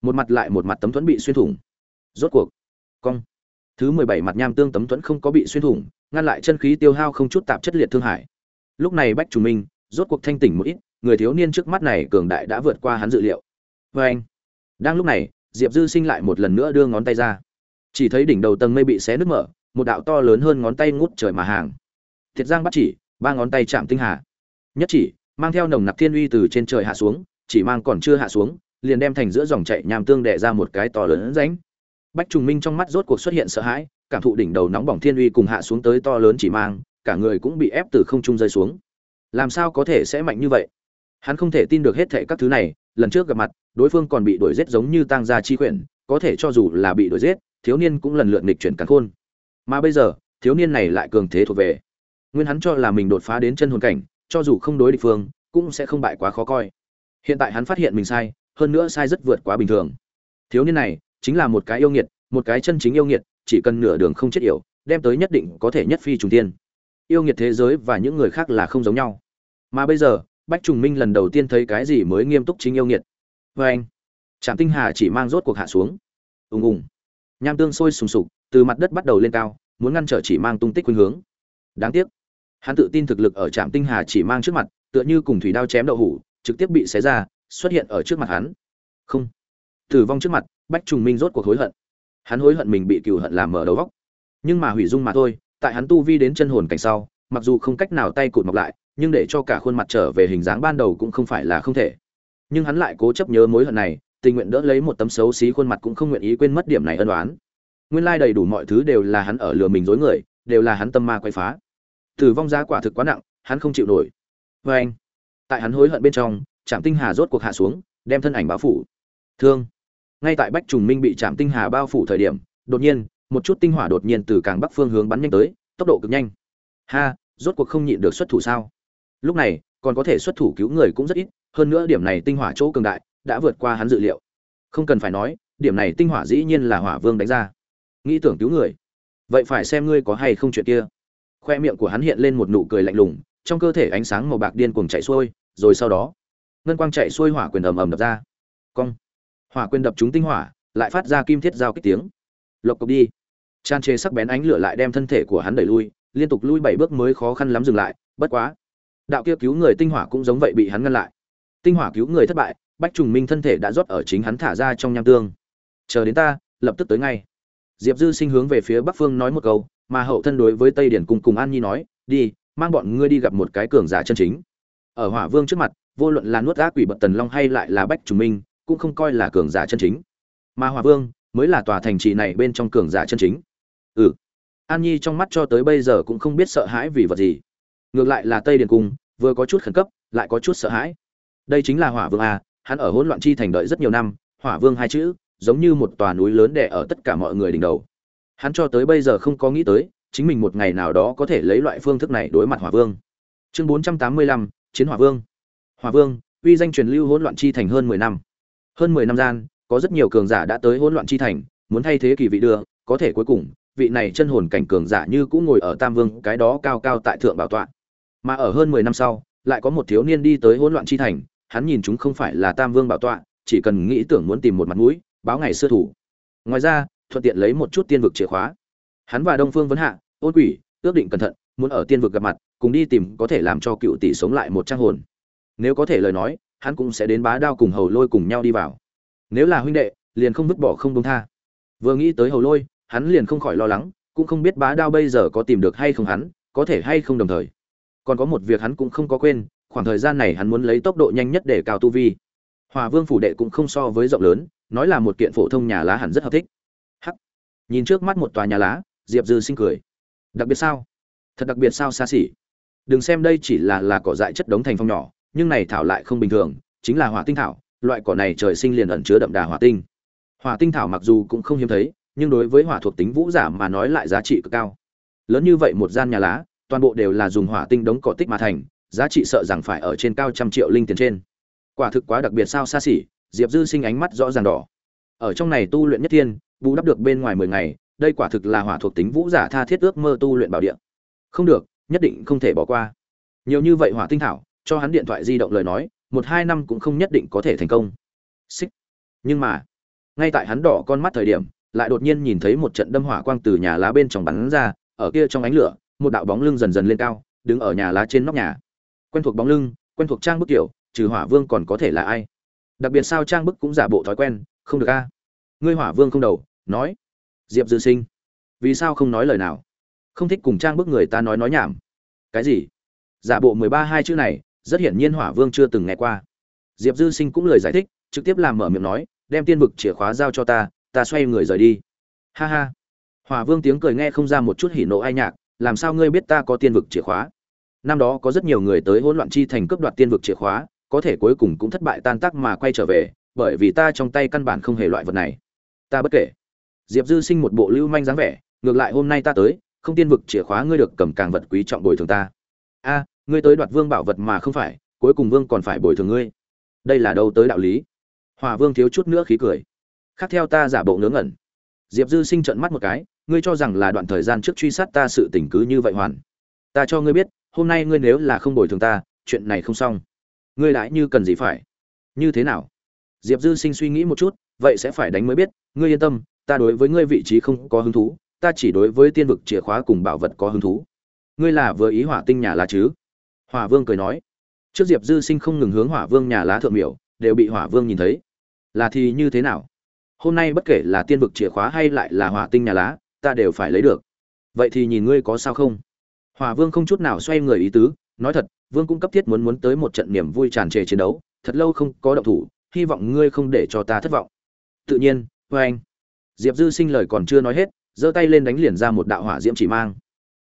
một mặt lại một mặt tấm thuẫn bị xuyên thủng. Rốt cuộc, cong. Thứ mười bảy mặt nham tương tấm thuẫn không có bị xuyên thủng, ngăn lại chân khí tiêu hao không chút tạp chất liệt thương hải lúc này bách chủ minh, rốt cuộc thanh tỉnh một ít, người thiếu niên trước mắt này cường đại đã vượt qua hắn dự liệu. Vê anh, đang lúc này, diệp dư sinh lại một lần nữa đưa ngón tay ra. Chỉ thấy đỉnh đầu tầng mây bị xé nứt mở, một đạo to lớn hơn ngón tay ngút trời mà hàng. Thiệt giang bắt chỉ, ba ngón tay chạm tinh hà. Nhất chỉ, mang theo nồng nặc thiên uy từ trên trời hạ xuống, chỉ mang còn chưa hạ xuống liền đem thành giữa dòng chảy nham tương đè ra một cái to lớn rãnh. Bách trùng minh trong mắt rốt cuộc xuất hiện sợ hãi, cảm thụ đỉnh đầu nóng bỏng thiên uy cùng hạ xuống tới to lớn chỉ mang, cả người cũng bị ép từ không trung rơi xuống. Làm sao có thể sẽ mạnh như vậy? Hắn không thể tin được hết thảy các thứ này, lần trước gặp mặt, đối phương còn bị đuổi giết giống như tang gia chi quyển có thể cho dù là bị đuổi giết, thiếu niên cũng lần lượt nghịch chuyển cắn khôn. Mà bây giờ, thiếu niên này lại cường thế thuộc về. Nguyên hắn cho là mình đột phá đến chân hồn cảnh, cho dù không đối địch phương, cũng sẽ không bại quá khó coi. Hiện tại hắn phát hiện mình sai hơn nữa sai rất vượt quá bình thường. Thiếu niên này chính là một cái yêu nghiệt, một cái chân chính yêu nghiệt, chỉ cần nửa đường không chết yểu, đem tới nhất định có thể nhất phi trùng tiên yêu nghiệt thế giới và những người khác là không giống nhau. Mà bây giờ, bách trùng minh lần đầu tiên thấy cái gì mới nghiêm túc chính yêu nghiệt. Vê anh, trạm tinh hà chỉ mang rốt cuộc hạ xuống. Ùng ùng. Nham tương sôi sùng sục, từ mặt đất bắt đầu lên cao, muốn ngăn trở chỉ mang tung tích khuynh hướng. Đáng tiếc, hắn tự tin thực lực ở trạm tinh hà chỉ mang trước mặt, tựa như cùng thủy đao chém đậu hủ, trực tiếp bị xé ra xuất hiện ở trước mặt hắn. Không. Tử vong trước mặt, bách trùng minh rốt cuộc hối hận. Hắn hối hận mình bị cừu hận làm mở đầu góc. Nhưng mà hủy dung mà thôi, tại hắn tu vi đến chân hồn cảnh sau, mặc dù không cách nào tay cụt mọc lại, nhưng để cho cả khuôn mặt trở về hình dáng ban đầu cũng không phải là không thể. Nhưng hắn lại cố chấp nhớ mối hận này, tình nguyện đỡ lấy một tấm xấu xí khuôn mặt cũng không nguyện ý quên mất điểm này ân đoán nguyên lai đầy đủ mọi thứ đều là hắn ở lừa mình dối người, đều là hắn tâm ma quay phá. Tử vong giá quả thực quá nặng, hắn không chịu nổi. Vê anh, tại hắn hối hận bên trong trạm tinh hà rốt cuộc hạ xuống, đem thân ảnh báo phủ. Thương. Ngay tại bách trùng minh bị trạm tinh hà bao phủ thời điểm, đột nhiên, một chút tinh hỏa đột nhiên từ càng bắc phương hướng bắn nhanh tới, tốc độ cực nhanh. Ha, rốt cuộc không nhịn được xuất thủ sao? Lúc này, còn có thể xuất thủ cứu người cũng rất ít, hơn nữa điểm này tinh hỏa chỗ cường đại, đã vượt qua hắn dự liệu. Không cần phải nói, điểm này tinh hỏa dĩ nhiên là hỏa vương đánh ra. Nghĩ tưởng cứu người. Vậy phải xem ngươi có hay không chuyện kia. Khoe miệng của hắn hiện lên một nụ cười lạnh lùng, trong cơ thể ánh sáng màu bạc điên cuồng chạy xuôi, rồi sau đó ngân quang chạy xuôi hỏa quyền ầm ầm đập ra. Cong. Hỏa quyền đập trúng tinh hỏa, lại phát ra kim thiết giao kích tiếng. Lộc cộc đi. Tràn trề sắc bén ánh lửa lại đem thân thể của hắn đẩy lui, liên tục lui bảy bước mới khó khăn lắm dừng lại, bất quá. Đạo kia cứu người tinh hỏa cũng giống vậy bị hắn ngăn lại. Tinh hỏa cứu người thất bại, bách trùng minh thân thể đã rót ở chính hắn thả ra trong nham tương. Chờ đến ta, lập tức tới ngay. Diệp dư sinh hướng về phía bắc phương nói một câu, mà hậu thân đối với tây điển cùng cùng an nhi nói, đi, mang bọn ngươi đi gặp một cái cường giả chân chính. Ở hỏa vương trước mặt vô luận là nuốt ác quỷ bật tần long hay lại là bách trùng minh, cũng không coi là cường giả chân chính. Mà hòa vương mới là tòa thành trì này bên trong cường giả chân chính. Ừ. An nhi trong mắt cho tới bây giờ cũng không biết sợ hãi vì vật gì. Ngược lại là tây điền cung, vừa có chút khẩn cấp, lại có chút sợ hãi. Đây chính là hỏa vương à? hắn ở hỗn loạn chi thành đợi rất nhiều năm, hỏa vương hai chữ, giống như một tòa núi lớn đè ở tất cả mọi người đỉnh đầu. Hắn cho tới bây giờ không có nghĩ tới, chính mình một ngày nào đó có thể lấy loại phương thức này đối mặt hỏa vương. Chương bốn trăm tám mươi lăm, chiến hỏa vương hỏa vương, uy danh truyền lưu hỗn loạn chi thành hơn mười năm. Hơn mười năm gian, có rất nhiều cường giả đã tới hỗn loạn chi thành, muốn thay thế kỳ vị đưa, có thể cuối cùng, vị này chân hồn cảnh cường giả như cũng ngồi ở tam vương, cái đó cao cao tại thượng bảo tọa. Mà ở hơn mười năm sau, lại có một thiếu niên đi tới hỗn loạn chi thành, hắn nhìn chúng không phải là tam vương bảo tọa, chỉ cần nghĩ tưởng muốn tìm một mặt mũi, báo ngày xưa thủ. Ngoài ra, thuận tiện lấy một chút tiên vực chìa khóa. Hắn và đông phương vấn hạ, ôn quỷ, ước định cẩn thận, muốn ở tiên vực gặp mặt, cùng đi tìm có thể làm cho cựu tỷ sống lại một trang hồn nếu có thể lời nói, hắn cũng sẽ đến bá đao cùng hầu lôi cùng nhau đi vào. Nếu là huynh đệ, liền không vứt bỏ không đông tha. Vừa nghĩ tới hầu lôi, hắn liền không khỏi lo lắng, cũng không biết bá đao bây giờ có tìm được hay không hắn, có thể hay không đồng thời. Còn có một việc hắn cũng không có quên, khoảng thời gian này hắn muốn lấy tốc độ nhanh nhất để cao tu vi. Hòa vương phủ đệ cũng không so với rộng lớn, nói là một kiện phổ thông nhà lá hẳn rất hợp thích. Hắc. Nhìn trước mắt một tòa nhà lá, diệp dư sinh cười. Đặc biệt sao? Thật đặc biệt sao xa xỉ? Đừng xem đây chỉ là là cỏ dại chất đống thành phong nhỏ nhưng này thảo lại không bình thường, chính là hỏa tinh thảo, loại cỏ này trời sinh liền ẩn chứa đậm đà hỏa tinh. Hỏa tinh thảo mặc dù cũng không hiếm thấy, nhưng đối với hỏa thuộc tính vũ giả mà nói lại giá trị cực cao. Lớn như vậy một gian nhà lá, toàn bộ đều là dùng hỏa tinh đống cỏ tích mà thành, giá trị sợ rằng phải ở trên cao trăm triệu linh tiền trên. Quả thực quá đặc biệt sao xa xỉ, diệp dư sinh ánh mắt rõ ràng đỏ. Ở trong này tu luyện nhất thiên, bù đắp được bên ngoài mười ngày, đây quả thực là hỏa thuộc tính vũ giả tha thiết ước mơ tu luyện bảo địa. Không được, nhất định không thể bỏ qua. Nhiều như vậy hỏa tinh thảo cho hắn điện thoại di động lời nói, một hai năm cũng không nhất định có thể thành công. Xích. Nhưng mà, ngay tại hắn đỏ con mắt thời điểm, lại đột nhiên nhìn thấy một trận đâm hỏa quang từ nhà lá bên trong bắn ra, ở kia trong ánh lửa, một đạo bóng lưng dần dần lên cao, đứng ở nhà lá trên nóc nhà. Quen thuộc bóng lưng, quen thuộc trang bức kiểu, trừ hỏa vương còn có thể là ai? Đặc biệt sao trang bức cũng giả bộ thói quen, không được a. Ngươi hỏa vương không đầu, nói. Diệp dư sinh. Vì sao không nói lời nào? Không thích cùng trang bức người ta nói nói nhảm. Cái gì? Giả bộ mười ba hai chữ này rất hiển nhiên hỏa vương chưa từng nghe qua. Diệp dư sinh cũng lời giải thích, trực tiếp làm mở miệng nói, đem tiên vực chìa khóa giao cho ta ta xoay người rời đi. Ha ha. Hỏa vương tiếng cười nghe không ra một chút hỉ nộ ai nhạc, làm sao ngươi biết ta có tiên vực chìa khóa? Năm đó có rất nhiều người tới hỗn loạn chi thành cướp đoạt tiên vực chìa khóa, có thể cuối cùng cũng thất bại tan tác mà quay trở về, bởi vì ta trong tay căn bản không hề loại vật này. Ta bất kể. Diệp dư sinh một bộ lưu manh dáng vẻ, ngược lại hôm nay ta tới, không tiên vực chìa khóa ngươi được cầm càng vật quý trọng bồi thường ta. A ngươi tới đoạt vương bảo vật mà không phải, cuối cùng vương còn phải bồi thường ngươi. Đây là đâu tới đạo lý? Hòa vương thiếu chút nữa khí cười. Khác theo ta giả bộ ngớ ngẩn. Diệp dư sinh trợn mắt một cái, ngươi cho rằng là đoạn thời gian trước truy sát ta sự tình cứ như vậy hoàn. Ta cho ngươi biết, hôm nay ngươi nếu là không bồi thường ta, chuyện này không xong. Ngươi đãi như cần gì phải? Như thế nào? Diệp dư sinh suy nghĩ một chút, vậy sẽ phải đánh mới biết, ngươi yên tâm, ta đối với ngươi vị trí không có hứng thú, ta chỉ đối với tiên vực chìa khóa cùng bảo vật có hứng thú. Ngươi là vừa ý hỏa tinh nhà là chứ? Hỏa vương cười nói, trước diệp dư sinh không ngừng hướng hỏa vương nhà lá thượng miểu, đều bị hỏa vương nhìn thấy. Là thì như thế nào? Hôm nay bất kể là tiên vực chìa khóa hay lại là hỏa tinh nhà lá, ta đều phải lấy được. Vậy thì nhìn ngươi có sao không? Hỏa vương không chút nào xoay người ý tứ, nói thật, vương cũng cấp thiết muốn muốn tới một trận niềm vui tràn trề chiến đấu, thật lâu không có động thủ, hy vọng ngươi không để cho ta thất vọng. Tự nhiên vê anh. Diệp dư sinh lời còn chưa nói hết, giơ tay lên đánh liền ra một đạo hỏa diễm chỉ mang.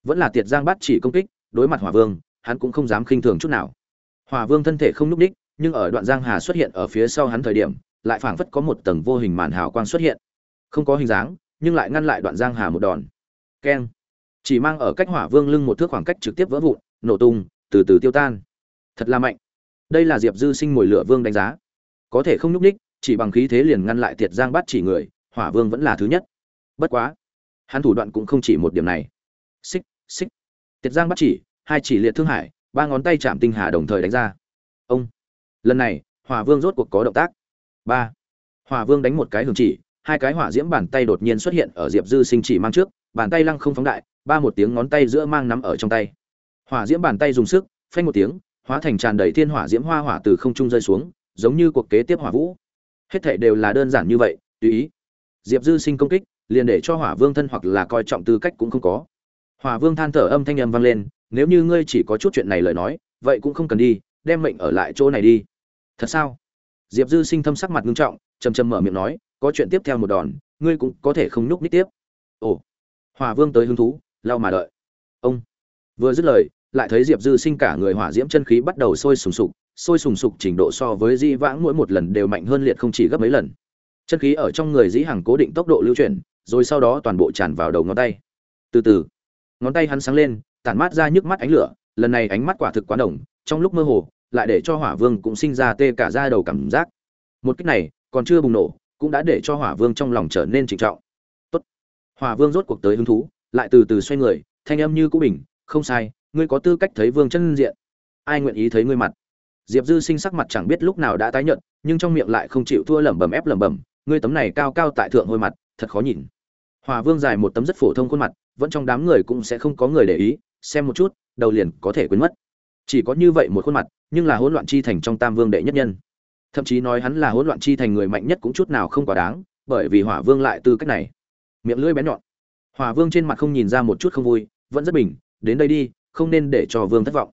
Vẫn là tiệt giang bắt chỉ công kích, đối mặt hỏa vương hắn cũng không dám khinh thường chút nào. Hỏa vương thân thể không núc đích nhưng ở đoạn giang hà xuất hiện ở phía sau hắn thời điểm lại phảng phất có một tầng vô hình màn hào quang xuất hiện. Không có hình dáng nhưng lại ngăn lại đoạn giang hà một đòn. Keng. Chỉ mang ở cách hỏa vương lưng một thước khoảng cách trực tiếp vỡ vụn nổ tung từ từ tiêu tan. Thật là mạnh. Đây là diệp dư sinh mồi lửa vương đánh giá. Có thể không lúc đích, chỉ bằng khí thế liền ngăn lại tiệt giang bắt chỉ người hỏa vương vẫn là thứ nhất. Bất quá hắn thủ đoạn cũng không chỉ một điểm này. Xích xích. Tiệt giang bắt chỉ hai chỉ liệt thương hải, ba ngón tay chạm tinh hà đồng thời đánh ra. Ông. Lần này, hỏa vương rốt cuộc có động tác. Ba. Hỏa vương đánh một cái hưởng chỉ, hai cái hỏa diễm bàn tay đột nhiên xuất hiện ở diệp dư sinh chỉ mang trước, bàn tay lăng không phóng đại, ba một tiếng ngón tay giữa mang nắm ở trong tay. Hỏa diễm bàn tay dùng sức, phanh một tiếng, hóa thành tràn đầy thiên hỏa diễm hoa hỏa từ không trung rơi xuống, giống như cuộc kế tiếp hỏa vũ. Hết thảy đều là đơn giản như vậy, tùy ý. Diệp dư sinh công kích, liền để cho hỏa vương thân hoặc là coi trọng tư cách cũng không có. Hỏa vương than thở âm thanh âm vang lên nếu như ngươi chỉ có chút chuyện này lời nói, vậy cũng không cần đi, đem mệnh ở lại chỗ này đi. Thật sao? Diệp dư sinh thâm sắc mặt nghiêm trọng, chầm chầm mở miệng nói, có chuyện tiếp theo một đòn, ngươi cũng có thể không nhúc nít tiếp. Ồ, hỏa vương tới hứng thú, lau mà đợi. Ông, vừa dứt lời, lại thấy diệp dư sinh cả người hỏa diễm chân khí bắt đầu sôi sùng sục, sôi sùng sục trình độ so với di vãng mỗi một lần đều mạnh hơn liệt không chỉ gấp mấy lần. Chân khí ở trong người dĩ hằng cố định tốc độ lưu chuyển, rồi sau đó toàn bộ tràn vào đầu ngón tay. Từ từ, ngón tay hắn sáng lên tản mát ra nhức mắt ánh lửa, lần này ánh mắt quả thực quá đồng trong lúc mơ hồ, lại để cho hỏa vương cũng sinh ra tê cả ra đầu cảm giác. Một cách này, còn chưa bùng nổ, cũng đã để cho hỏa vương trong lòng trở nên trịnh trọng. Tốt. hỏa vương rốt cuộc tới hứng thú, lại từ từ xoay người, thanh âm như cũ bình, không sai, ngươi có tư cách thấy vương chân diện. Ai nguyện ý thấy ngươi mặt? Diệp dư sinh sắc mặt chẳng biết lúc nào đã tái nhợt, nhưng trong miệng lại không chịu thua lẩm bẩm ép lẩm bẩm, ngươi tấm này cao cao tại thượng hôi mặt, thật khó nhìn. Hòa vương dài một tấm rất phổ thông khuôn mặt, vẫn trong đám người cũng sẽ không có người để ý xem một chút, đầu liền có thể quên mất. Chỉ có như vậy một khuôn mặt, nhưng là hỗn loạn chi thành trong tam vương đệ nhất nhân. Thậm chí nói hắn là hỗn loạn chi thành người mạnh nhất cũng chút nào không quá đáng, bởi vì hỏa vương lại tư cách này. Miệng lưỡi bén nhọn. Hỏa vương trên mặt không nhìn ra một chút không vui, vẫn rất bình, đến đây đi, không nên để cho vương thất vọng.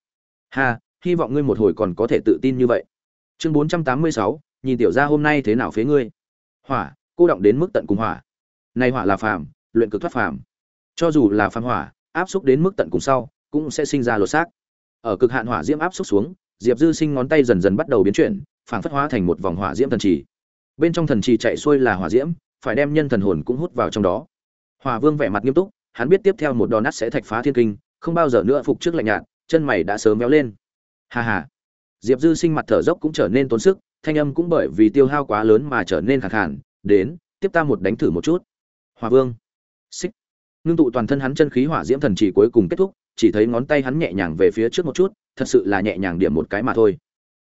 Ha, hy vọng ngươi một hồi còn có thể tự tin như vậy. Chương bốn trăm tám mươi sáu, nhìn tiểu gia hôm nay thế nào phế ngươi? Hỏa, cô động đến mức tận cùng hỏa. Này hỏa là phàm, luyện cực thoát phàm. Cho dù là phàm hỏa áp xúc đến mức tận cùng sau, cũng sẽ sinh ra lột xác. Ở cực hạn hỏa diễm áp xúc xuống, diệp dư sinh ngón tay dần dần bắt đầu biến chuyển phản phất hóa thành một vòng hỏa diễm thần trì. Bên trong thần trì chạy xuôi là hỏa diễm, phải đem nhân thần hồn cũng hút vào trong đó. Hòa vương vẻ mặt nghiêm túc, hắn biết tiếp theo một đòn nát sẽ thạch phá thiên kinh, không bao giờ nữa phục trước lạnh nhạt, chân mày đã sớm méo lên. Hà hà diệp dư sinh mặt thở dốc cũng trở nên tốn sức, thanh âm cũng bởi vì tiêu hao quá lớn mà trở nên khẳng khản đến, tiếp ta một đánh thử một chút. Hòa vương. Xích ngưng tụ toàn thân hắn chân khí hỏa diễm thần chỉ cuối cùng kết thúc, chỉ thấy ngón tay hắn nhẹ nhàng về phía trước một chút, thật sự là nhẹ nhàng điểm một cái mà thôi.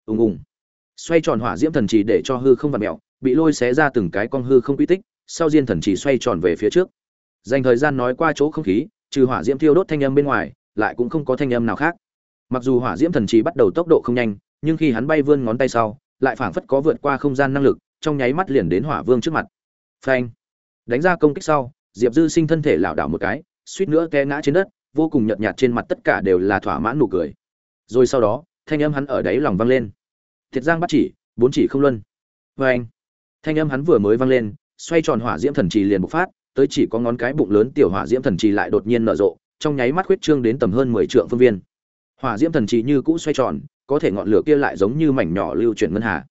Ùng ùng. Xoay tròn hỏa diễm thần chỉ để cho hư không vặt mẹo bị lôi xé ra từng cái con hư không quy tích, sau diên thần chỉ xoay tròn về phía trước. Dành thời gian nói qua chỗ không khí, trừ hỏa diễm thiêu đốt thanh âm bên ngoài, lại cũng không có thanh âm nào khác. Mặc dù hỏa diễm thần chỉ bắt đầu tốc độ không nhanh, nhưng khi hắn bay vươn ngón tay sau, lại phảng phất có vượt qua không gian năng lực, trong nháy mắt liền đến hỏa vương trước mặt. Phanh. Đánh ra công kích sau diệp dư sinh thân thể lảo đảo một cái, suýt nữa té ngã trên đất, vô cùng nhợt nhạt trên mặt tất cả đều là thỏa mãn nụ cười. Rồi sau đó, thanh âm hắn ở đáy lòng vang lên. Thiệt giang bắt chỉ, bốn chỉ không luân. Vê anh, thanh âm hắn vừa mới vang lên, xoay tròn hỏa diễm thần trì liền bộc phát, tới chỉ có ngón cái bụng lớn tiểu hỏa diễm thần trì lại đột nhiên nở rộ, trong nháy mắt khuyết trương đến tầm hơn mười trượng phương viên. Hỏa diễm thần trì như cũ xoay tròn, có thể ngọn lửa kia lại giống như mảnh nhỏ lưu chuyển ngân hà.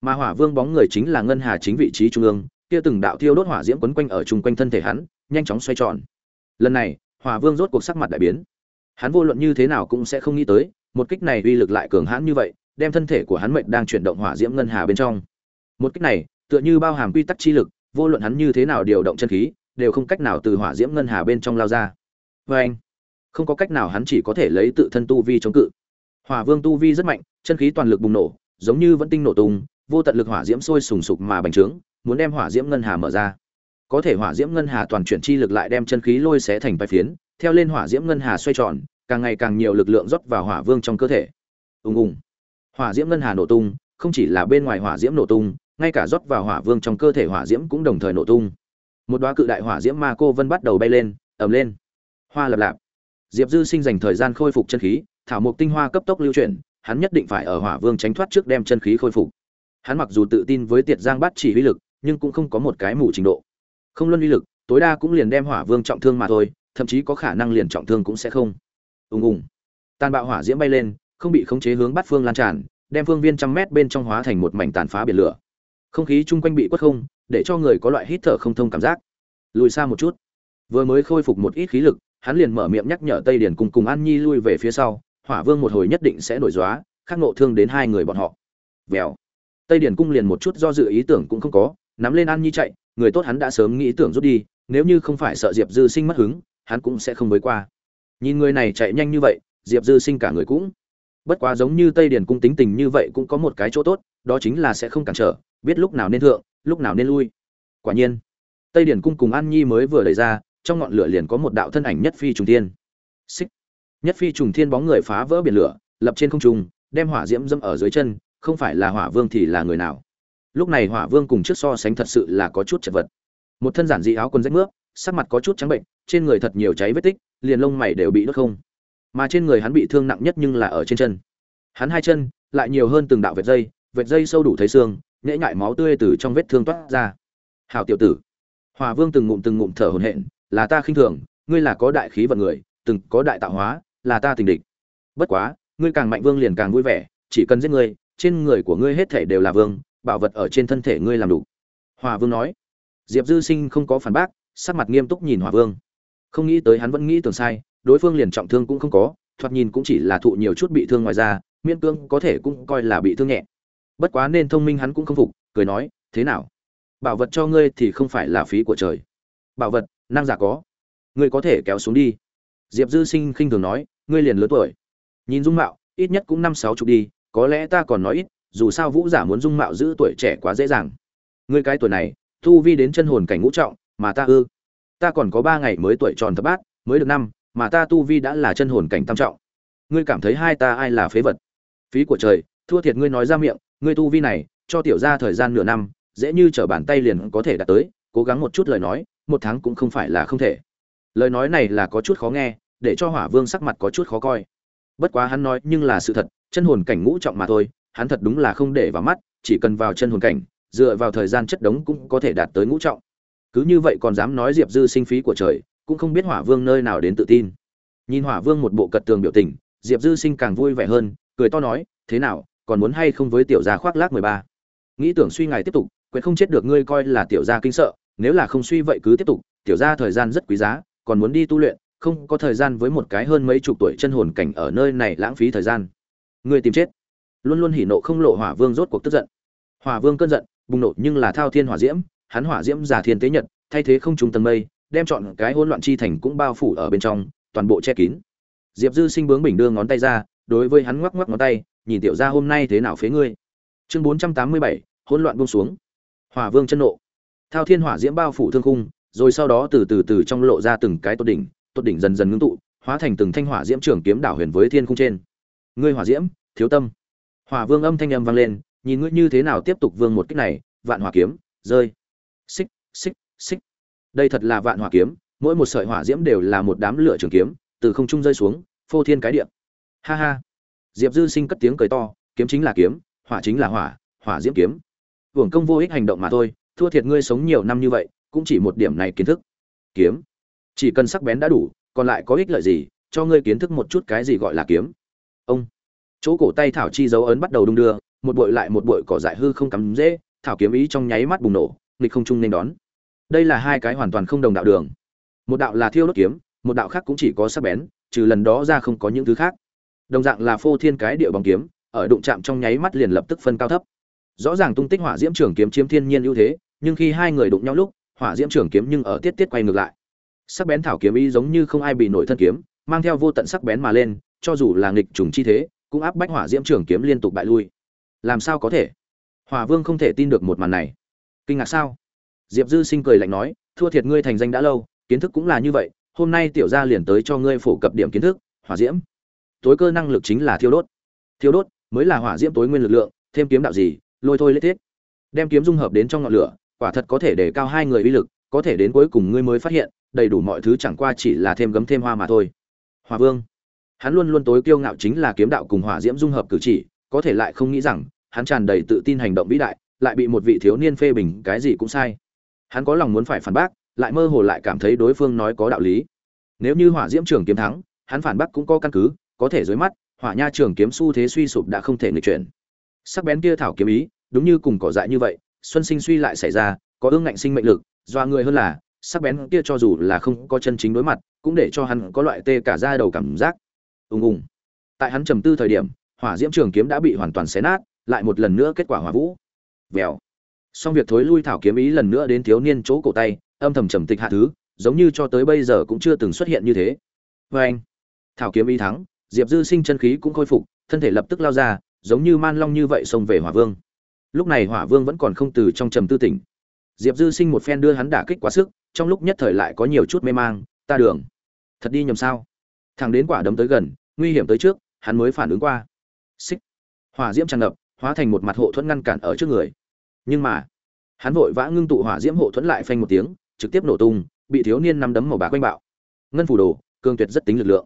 Mà hỏa vương bóng người chính là ngân hà chính vị trí trung ương kia từng đạo thiêu đốt hỏa diễm quấn quanh ở chung quanh thân thể hắn, nhanh chóng xoay tròn. Lần này, hỏa vương rốt cuộc sắc mặt đại biến. Hắn vô luận như thế nào cũng sẽ không nghĩ tới, một kích này uy lực lại cường hãn như vậy, đem thân thể của hắn mệnh đang chuyển động hỏa diễm ngân hà bên trong. Một kích này, tựa như bao hàm quy tắc chi lực, vô luận hắn như thế nào điều động chân khí, đều không cách nào từ hỏa diễm ngân hà bên trong lao ra. Vê anh, không có cách nào hắn chỉ có thể lấy tự thân tu vi chống cự. Hỏa vương tu vi rất mạnh, chân khí toàn lực bùng nổ, giống như vẫn tinh nổ tung, vô tận lực hỏa diễm sôi sùng sục mà bành trướng muốn đem hỏa diễm ngân hà mở ra. Có thể hỏa diễm ngân hà toàn chuyển chi lực lại đem chân khí lôi xé thành bài phiến, theo lên hỏa diễm ngân hà xoay tròn, càng ngày càng nhiều lực lượng rót vào hỏa vương trong cơ thể. Ùng ùng. Hỏa diễm ngân hà nổ tung, không chỉ là bên ngoài hỏa diễm nổ tung, ngay cả rót vào hỏa vương trong cơ thể hỏa diễm cũng đồng thời nổ tung. Một đoá cự đại hỏa diễm ma cô vân bắt đầu bay lên ẩm lên. Hoa lập lạp. Diệp dư sinh dành thời gian khôi phục chân khí, thảo mộc tinh hoa cấp tốc lưu chuyển, hắn nhất định phải ở hỏa vương tránh thoát trước đem chân khí khôi phục. Hắn mặc dù tự tin với tiệt giang bắt chỉ huy lực nhưng cũng không có một cái mù trình độ. Không luân uy lực, tối đa cũng liền đem hỏa vương trọng thương mà thôi, thậm chí có khả năng liền trọng thương cũng sẽ không. Ùng ùng. Tàn bạo hỏa diễm bay lên, không bị khống chế hướng bắt phương lan tràn, đem phương viên trăm mét bên trong hóa thành một mảnh tàn phá biển lửa. Không khí chung quanh bị quất không, để cho người có loại hít thở không thông cảm giác. Lùi xa một chút. Vừa mới khôi phục một ít khí lực, hắn liền mở miệng nhắc nhở tây điển cùng cùng an nhi lui về phía sau, hỏa vương một hồi nhất định sẽ nổi dóa khắc nộ thương đến hai người bọn họ. Vèo. Tây điển cung liền một chút do dự ý tưởng cũng không có nắm lên an nhi chạy, người tốt hắn đã sớm nghĩ tưởng rút đi, nếu như không phải sợ diệp dư sinh mất hứng, hắn cũng sẽ không mới qua. Nhìn người này chạy nhanh như vậy, diệp dư sinh cả người cũng bất quá giống như tây Điền cung tính tình như vậy cũng có một cái chỗ tốt, đó chính là sẽ không cản trở, biết lúc nào nên thượng, lúc nào nên lui. Quả nhiên, tây Điền cung cùng an nhi mới vừa đẩy ra, trong ngọn lửa liền có một đạo thân ảnh nhất phi trùng thiên. Xích! Nhất phi trùng thiên bóng người phá vỡ biển lửa, lập trên không trung, đem hỏa diễm dâm ở dưới chân, không phải là hỏa vương thì là người nào? Lúc này hỏa vương cùng trước so sánh thật sự là có chút chật vật. Một thân giản dị áo quần rách nước sắc mặt có chút trắng bệnh, trên người thật nhiều cháy vết tích, liền lông mày đều bị đốt không. Mà trên người hắn bị thương nặng nhất nhưng là ở trên chân. Hắn hai chân, lại nhiều hơn từng đạo vệt dây vệt dây sâu đủ thấy xương, nhễ nhại máu tươi từ trong vết thương toát ra. Hào tiểu tử. Hòa vương từng ngụm từng ngụm thở hổn hển, là ta khinh thường, ngươi là có đại khí vận người, từng có đại tạo hóa, là ta tình địch. Bất quá, ngươi càng mạnh vương liền càng vui vẻ, chỉ cần giết ngươi, trên người của ngươi hết thể đều là vương bảo vật ở trên thân thể ngươi làm đủ. Hòa vương nói. Diệp dư sinh không có phản bác, sắc mặt nghiêm túc nhìn hòa vương. Không nghĩ tới hắn vẫn nghĩ tưởng sai, đối phương liền trọng thương cũng không có, thoạt nhìn cũng chỉ là thụ nhiều chút bị thương ngoài ra miễn cương có thể cũng coi là bị thương nhẹ. Bất quá nên thông minh hắn cũng không phục, cười nói, thế nào? Bảo vật cho ngươi thì không phải là phí của trời. Bảo vật, năng giả có. Ngươi có thể kéo xuống đi. Diệp dư sinh khinh thường nói, ngươi liền lớn tuổi. Nhìn dung mạo, ít nhất cũng năm sáu chục đi, có lẽ ta còn nói ít dù sao vũ giả muốn dung mạo giữ tuổi trẻ quá dễ dàng. Ngươi cái tuổi này thu vi đến chân hồn cảnh ngũ trọng, mà ta ư? Ta còn có ba ngày mới tuổi tròn thập bát, mới được năm, mà ta tu vi đã là chân hồn cảnh tam trọng. Ngươi cảm thấy hai ta ai là phế vật? Phí của trời, thua thiệt ngươi nói ra miệng, ngươi tu vi này, cho tiểu ra thời gian nửa năm, dễ như trở bàn tay liền có thể đạt tới, cố gắng một chút lời nói, một tháng cũng không phải là không thể. Lời nói này là có chút khó nghe, để cho hỏa vương sắc mặt có chút khó coi. Bất quá hắn nói nhưng là sự thật, chân hồn cảnh ngũ trọng mà thôi hắn thật đúng là không để vào mắt, chỉ cần vào chân hồn cảnh, dựa vào thời gian chất đống cũng có thể đạt tới ngũ trọng. Cứ như vậy còn dám nói diệp dư sinh phí của trời, cũng không biết hỏa vương nơi nào đến tự tin. Nhìn hỏa vương một bộ cật tường biểu tình, diệp dư sinh càng vui vẻ hơn, cười to nói, thế nào, còn muốn hay không với tiểu gia khoác lác mười ba? Nghĩ tưởng suy ngài tiếp tục quyết không chết được ngươi coi là tiểu gia kinh sợ, nếu là không suy vậy cứ tiếp tục, tiểu gia thời gian rất quý giá, còn muốn đi tu luyện, không có thời gian với một cái hơn mấy chục tuổi chân hồn cảnh ở nơi này lãng phí thời gian. Ngươi tìm chết luôn luôn hỉ nộ không lộ hỏa vương rốt cuộc tức giận. Hỏa vương cơn giận, bùng nổ nhưng là thao thiên hỏa diễm, hắn hỏa diễm giả thiên tế nhật, thay thế không trùng tầng mây, đem chọn cái hỗn loạn chi thành cũng bao phủ ở bên trong, toàn bộ che kín. Diệp dư sinh bướng bình đưa ngón tay ra, đối với hắn ngoắc ngoắc ngón tay, nhìn tiểu ra hôm nay thế nào phế ngươi? Chương bốn trăm tám mươi bảy, hỗn loạn buông xuống. Hỏa vương chân nộ. Thao thiên hỏa diễm bao phủ thương khung, rồi sau đó từ từ từ trong lộ ra từng cái tốt đỉnh tốt đỉnh dần dần ngưng tụ, hóa thành từng thanh hỏa diễm trường kiếm đảo huyền với thiên khung trên. Ngươi hỏa diễm, thiếu tâm hỏa vương âm thanh âm vang lên, nhìn ngươi như thế nào tiếp tục vương một kích này, vạn hỏa kiếm, rơi. Xích xích xích. Đây thật là vạn hỏa kiếm, mỗi một sợi hỏa diễm đều là một đám lửa trường kiếm, từ không trung rơi xuống, phô thiên cái địa. Ha ha. Diệp dư sinh cất tiếng cười to, kiếm chính là kiếm, hỏa chính là hỏa hỏa diễm kiếm. Hưởng công vô ích hành động mà thôi, thua thiệt ngươi sống nhiều năm như vậy, cũng chỉ một điểm này kiến thức. Kiếm. Chỉ cần sắc bén đã đủ, còn lại có ích lợi gì, cho ngươi kiến thức một chút cái gì gọi là kiếm. Ông chỗ cổ tay thảo chi dấu ấn bắt đầu đung đưa, một bội lại một bội cỏ dại hư không cắm dễ thảo kiếm ý trong nháy mắt bùng nổ, nghịch không trung nên đón. Đây là hai cái hoàn toàn không đồng đạo đường. Một đạo là thiêu đốt kiếm, một đạo khác cũng chỉ có sắc bén, trừ lần đó ra không có những thứ khác. Đồng dạng là phô thiên cái địa bóng kiếm, ở đụng chạm trong nháy mắt liền lập tức phân cao thấp. Rõ ràng tung tích hỏa diễm trường kiếm chiếm thiên nhiên ưu thế, nhưng khi hai người đụng nhau lúc, hỏa diễm trường kiếm nhưng ở tiết tiết quay ngược lại. Sắc bén thảo kiếm ý giống như không ai bị nổi thân kiếm, mang theo vô tận sắc bén mà lên, cho dù là nghịch trùng chi thế cũng áp bách hỏa diễm trường kiếm liên tục bại lui. Làm sao có thể? Hỏa vương không thể tin được một màn này. Kinh ngạc sao? Diệp dư sinh cười lạnh nói, thua thiệt ngươi thành danh đã lâu, kiến thức cũng là như vậy, hôm nay tiểu gia liền tới cho ngươi phổ cập điểm kiến thức, hỏa diễm. Tối cơ năng lực chính là thiêu đốt. Thiêu đốt mới là hỏa diễm tối nguyên lực lượng, thêm kiếm đạo gì, lôi thôi lết thiết. Đem kiếm dung hợp đến trong ngọn lửa, quả thật có thể để cao hai người uy lực, có thể đến cuối cùng ngươi mới phát hiện, đầy đủ mọi thứ chẳng qua chỉ là thêm gấm thêm hoa mà thôi. Hòa vương hắn luôn luôn tối kiêu ngạo chính là kiếm đạo cùng hỏa diễm dung hợp cử chỉ, có thể lại không nghĩ rằng, hắn tràn đầy tự tin hành động vĩ đại, lại bị một vị thiếu niên phê bình, cái gì cũng sai. Hắn có lòng muốn phải phản bác, lại mơ hồ lại cảm thấy đối phương nói có đạo lý. Nếu như hỏa diễm trường kiếm thắng, hắn phản bác cũng có căn cứ, có thể dưới mắt, hỏa nha trường kiếm xu thế suy sụp đã không thể nghịch chuyển. Sắc bén kia thảo kiếm ý, đúng như cùng cỏ dại như vậy, xuân sinh suy lại xảy ra, có ương ngạnh sinh mệnh lực, doa người hơn là, sắc bén kia cho dù là không có chân chính đối mặt, cũng để cho hắn có loại tê cả da đầu cảm giác ùng ùng. Tại hắn trầm tư thời điểm, hỏa diễm trường kiếm đã bị hoàn toàn xé nát, lại một lần nữa kết quả hỏa vũ. Vèo. Xong việc thối lui thảo kiếm ý lần nữa đến thiếu niên chỗ cổ tay, âm thầm trầm tịch hạ thứ, giống như cho tới bây giờ cũng chưa từng xuất hiện như thế. Vê anh thảo kiếm ý thắng, diệp dư sinh chân khí cũng khôi phục, thân thể lập tức lao ra, giống như man long như vậy xông về hỏa vương. Lúc này hỏa vương vẫn còn không từ trong trầm tư tỉnh. Diệp dư sinh một phen đưa hắn đả kích quá sức, trong lúc nhất thời lại có nhiều chút mê mang, ta đường. Thật đi nhầm sao? Thằng đến quả đấm tới gần, nguy hiểm tới trước, hắn mới phản ứng qua. Xích. Hỏa diễm tràn ngập, hóa thành một mặt hộ thuẫn ngăn cản ở trước người. Nhưng mà, hắn vội vã ngưng tụ hỏa diễm hộ thuẫn lại phanh một tiếng, trực tiếp nổ tung, bị thiếu niên nắm đấm màu bạc quanh bạo. Ngân phủ đồ cương tuyệt rất tính lực lượng.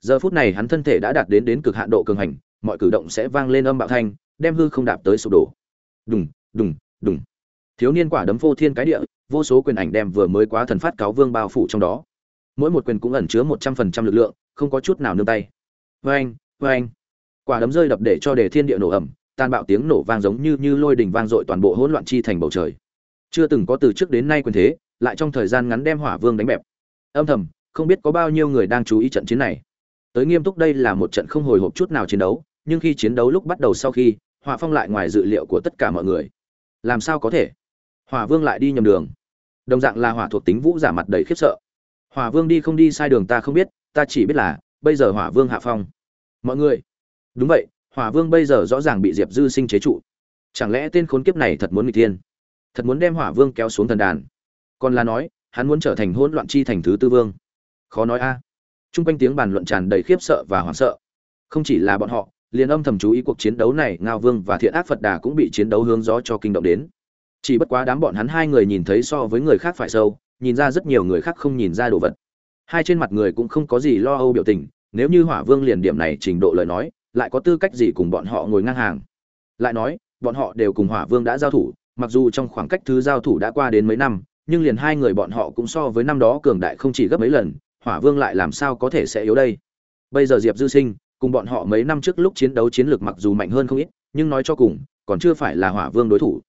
Giờ phút này hắn thân thể đã đạt đến đến cực hạn độ cường hành, mọi cử động sẽ vang lên âm bạo thanh, đem hư không đạp tới sụp đổ. Đùng đùng đùng. Thiếu niên quả đấm vô thiên cái địa, vô số quyền ảnh đem vừa mới quá thần phát cáo vương bao phủ trong đó. Mỗi một quyền cũng ẩn chứa một trăm phần trăm lực lượng không có chút nào nương tay. Vê anh vê anh quả đấm rơi đập để cho đề thiên địa nổ ẩm tan bạo tiếng nổ vang giống như như lôi đình vang dội toàn bộ hỗn loạn chi thành bầu trời. Chưa từng có từ trước đến nay quyền thế, lại trong thời gian ngắn đem hỏa vương đánh bẹp. Âm thầm, không biết có bao nhiêu người đang chú ý trận chiến này. Tới nghiêm túc đây là một trận không hồi hộp chút nào chiến đấu, nhưng khi chiến đấu lúc bắt đầu sau khi, hỏa phong lại ngoài dự liệu của tất cả mọi người. Làm sao có thể? Hỏa vương lại đi nhầm đường. Đồng dạng là hỏa thuộc tính vũ giả mặt đầy khiếp sợ. Hỏa vương đi không đi sai đường ta không biết ta chỉ biết là, bây giờ hỏa vương hạ phong. Mọi người. Đúng vậy, hỏa vương bây giờ rõ ràng bị diệp dư sinh chế trụ. Chẳng lẽ tên khốn kiếp này thật muốn n thiên? Thật muốn đem hỏa vương kéo xuống thần đàn? Còn là nói, hắn muốn trở thành hỗn loạn chi thành thứ tư vương. Khó nói a. À. t r u n g quanh tiếng bàn luận tràn đầy khiếp sợ và hoảng sợ. Không chỉ là bọn họ, liền âm thầm chú ý cuộc chiến đấu này, ngao vương và thiện ác phật đà cũng bị chiến đấu hướng gió cho kinh động đến. Chỉ bất quá đám bọn hắn hai người nhìn thấy so với người khác phải sâu, nhìn ra rất nhiều người khác không nhìn ra đồ vật hai trên mặt người cũng không có gì lo âu biểu tình, nếu như hỏa vương liền điểm này trình độ lời nói, lại có tư cách gì cùng bọn họ ngồi ngang hàng? Lại nói, bọn họ đều cùng hỏa vương đã giao thủ, mặc dù trong khoảng cách thứ giao thủ đã qua đến mấy năm, nhưng liền hai người bọn họ cũng so với năm đó cường đại không chỉ gấp mấy lần, hỏa vương lại làm sao có thể sẽ yếu đây? Bây giờ diệp dư sinh, cùng bọn họ mấy năm trước lúc chiến đấu chiến lược mặc dù mạnh hơn không ít, nhưng nói cho cùng, còn chưa phải là hỏa vương đối thủ.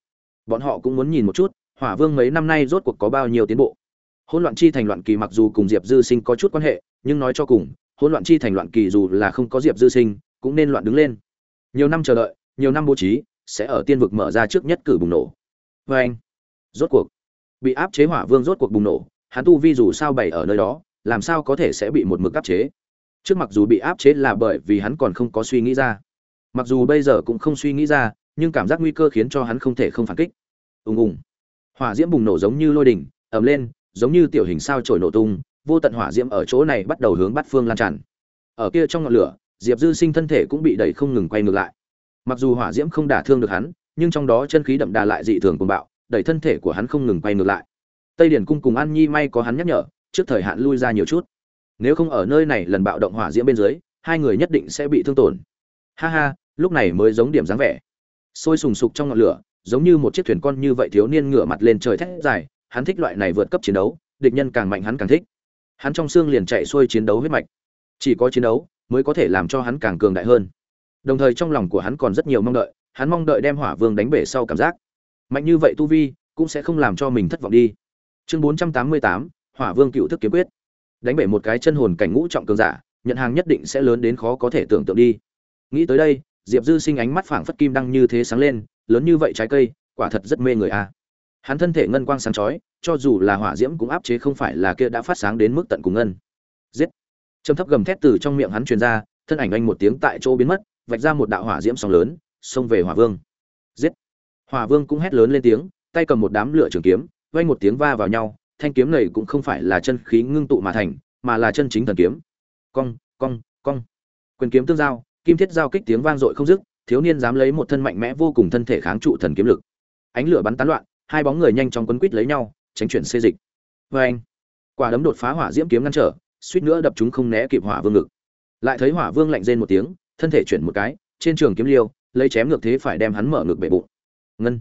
Bọn họ cũng muốn nhìn một chút, hỏa vương mấy năm nay rốt cuộc có bao nhiêu tiến bộ? Hỗn loạn chi thành loạn kỳ mặc dù cùng diệp dư sinh có chút quan hệ, nhưng nói cho cùng, hỗn loạn chi thành loạn kỳ dù là không có diệp dư sinh, cũng nên loạn đứng lên. Nhiều năm chờ đợi, nhiều năm bố trí, sẽ ở tiên vực mở ra trước nhất cử bùng nổ. Vê anh, rốt cuộc, bị áp chế hỏa vương rốt cuộc bùng nổ, hắn tu vi dù sao bày ở nơi đó, làm sao có thể sẽ bị một mực áp chế? Trước mặc dù bị áp chế là bởi vì hắn còn không có suy nghĩ ra. Mặc dù bây giờ cũng không suy nghĩ ra, nhưng cảm giác nguy cơ khiến cho hắn không thể không phản kích. Ùng ùng. Hỏa diễm bùng nổ giống như lôi đỉnh, ầm lên giống như tiểu hình sao trổi nổ tung, vô tận hỏa diễm ở chỗ này bắt đầu hướng bắt phương lan tràn. Ở kia trong ngọn lửa, diệp dư sinh thân thể cũng bị đẩy không ngừng quay ngược lại. Mặc dù hỏa diễm không đả thương được hắn, nhưng trong đó chân khí đậm đà lại dị thường cuồng bạo, đẩy thân thể của hắn không ngừng quay ngược lại. Tây điển cung cùng an nhi may có hắn nhắc nhở, trước thời hạn lui ra nhiều chút. Nếu không ở nơi này lần bạo động hỏa diễm bên dưới, hai người nhất định sẽ bị thương tổn. Ha ha, lúc này mới giống điểm dáng vẻ. Sôi sùng sục trong ngọn lửa, giống như một chiếc thuyền con như vậy thiếu niên ngửa mặt lên trời thét dài hắn thích loại này vượt cấp chiến đấu, địch nhân càng mạnh hắn càng thích. Hắn trong xương liền chạy xuôi chiến đấu huyết mạch. Chỉ có chiến đấu mới có thể làm cho hắn càng cường đại hơn. Đồng thời trong lòng của hắn còn rất nhiều mong đợi, hắn mong đợi đem hỏa vương đánh bể sau cảm giác. Mạnh như vậy tu vi cũng sẽ không làm cho mình thất vọng đi. Chương bốn trăm tám mươi tám, hỏa vương cựu thức kiếm quyết. Đánh bể một cái chân hồn cảnh ngũ trọng cường giả, nhận hàng nhất định sẽ lớn đến khó có thể tưởng tượng đi. Nghĩ tới đây, diệp dư sinh ánh mắt phảng phất kim đăng như thế sáng lên, lớn như vậy trái cây, quả thật rất mê người a hắn thân thể ngân quang sáng chói, cho dù là hỏa diễm cũng áp chế không phải là kia đã phát sáng đến mức tận cùng ngân. Giết! Trầm thấp gầm thét từ trong miệng hắn truyền ra, thân ảnh anh một tiếng tại chỗ biến mất, vạch ra một đạo hỏa diễm sóng lớn, xông về hỏa vương. Giết! Hỏa vương cũng hét lớn lên tiếng, tay cầm một đám lửa trường kiếm, vang một tiếng va vào nhau, thanh kiếm này cũng không phải là chân khí ngưng tụ mà thành, mà là chân chính thần kiếm. Cong cong cong. Quyền kiếm tương giao, kim thiết giao kích tiếng vang dội không dứt, thiếu niên dám lấy một thân mạnh mẽ vô cùng thân thể kháng trụ thần kiếm lực. Ánh lửa bắn tán loạn hai bóng người nhanh chóng quấn quít lấy nhau, tránh chuyển xê dịch. Vê anh, quả đấm đột phá hỏa diễm kiếm ngăn trở, suýt nữa đập chúng không né kịp hỏa vương ngực. Lại thấy hỏa vương lạnh rên một tiếng, thân thể chuyển một cái, trên trường kiếm liêu, lấy chém ngược thế phải đem hắn mở ngực bể bụng. Ngân.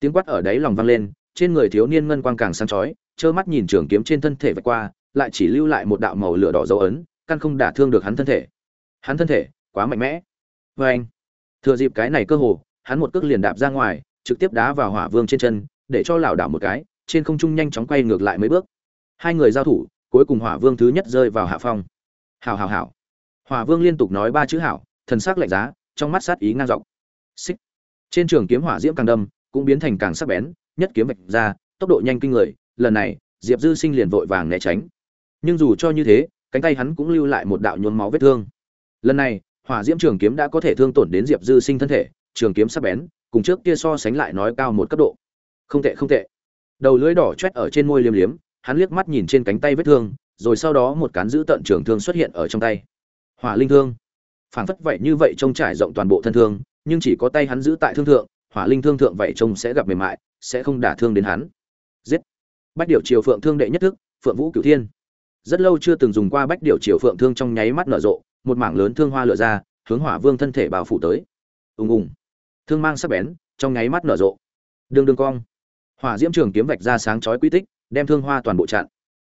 Tiếng quát ở đáy lòng vang lên, trên người thiếu niên ngân quang càng sáng chói, trơ mắt nhìn trường kiếm trên thân thể vạch qua, lại chỉ lưu lại một đạo màu lửa đỏ dấu ấn, căn không đả thương được hắn thân thể. Hắn thân thể, quá mạnh mẽ. Vê anh, thừa dịp cái này cơ hồ, hắn một cước liền đạp ra ngoài, trực tiếp đá vào hỏa vương trên chân để cho lảo đảo một cái, trên không trung nhanh chóng quay ngược lại mấy bước. Hai người giao thủ, cuối cùng hỏa vương thứ nhất rơi vào hạ phong. Hào hảo hảo. Hỏa vương liên tục nói ba chữ hảo, thần sắc lạnh giá, trong mắt sát ý ngang dọc. Xích. Trên trường kiếm hỏa diễm càng đâm, cũng biến thành càng sắc bén, nhất kiếm vạch ra, tốc độ nhanh kinh người, lần này, diệp dư sinh liền vội vàng né tránh. Nhưng dù cho như thế, cánh tay hắn cũng lưu lại một đạo nhuốm máu vết thương. Lần này, hỏa diễm trường kiếm đã có thể thương tổn đến diệp dư sinh thân thể, trường kiếm sắc bén, cùng trước kia so sánh lại nói cao một cấp độ không tệ không tệ. Đầu lưỡi đỏ chét ở trên môi liêm liếm, hắn liếc mắt nhìn trên cánh tay vết thương, rồi sau đó một cán giữ tận trường thương xuất hiện ở trong tay. Hỏa linh thương. Phảng phất vậy như vậy trông trải rộng toàn bộ thân thương, nhưng chỉ có tay hắn giữ tại thương thượng, hỏa linh thương thượng vậy trông sẽ gặp mềm mại, sẽ không đả thương đến hắn. Giết. Bách điệu triều phượng thương đệ nhất thức, phượng vũ cửu thiên. Rất lâu chưa từng dùng qua bách điệu triều phượng thương trong nháy mắt nở rộ, một mảng lớn thương hoa lửa ra, hướng hỏa vương thân thể bao phủ tới. Ùng ùng. Thương mang sắc bén, trong nháy mắt nở rộ. Đường đường cong hỏa diễm trường kiếm vạch ra sáng chói quy tích, đem thương hoa toàn bộ chặn.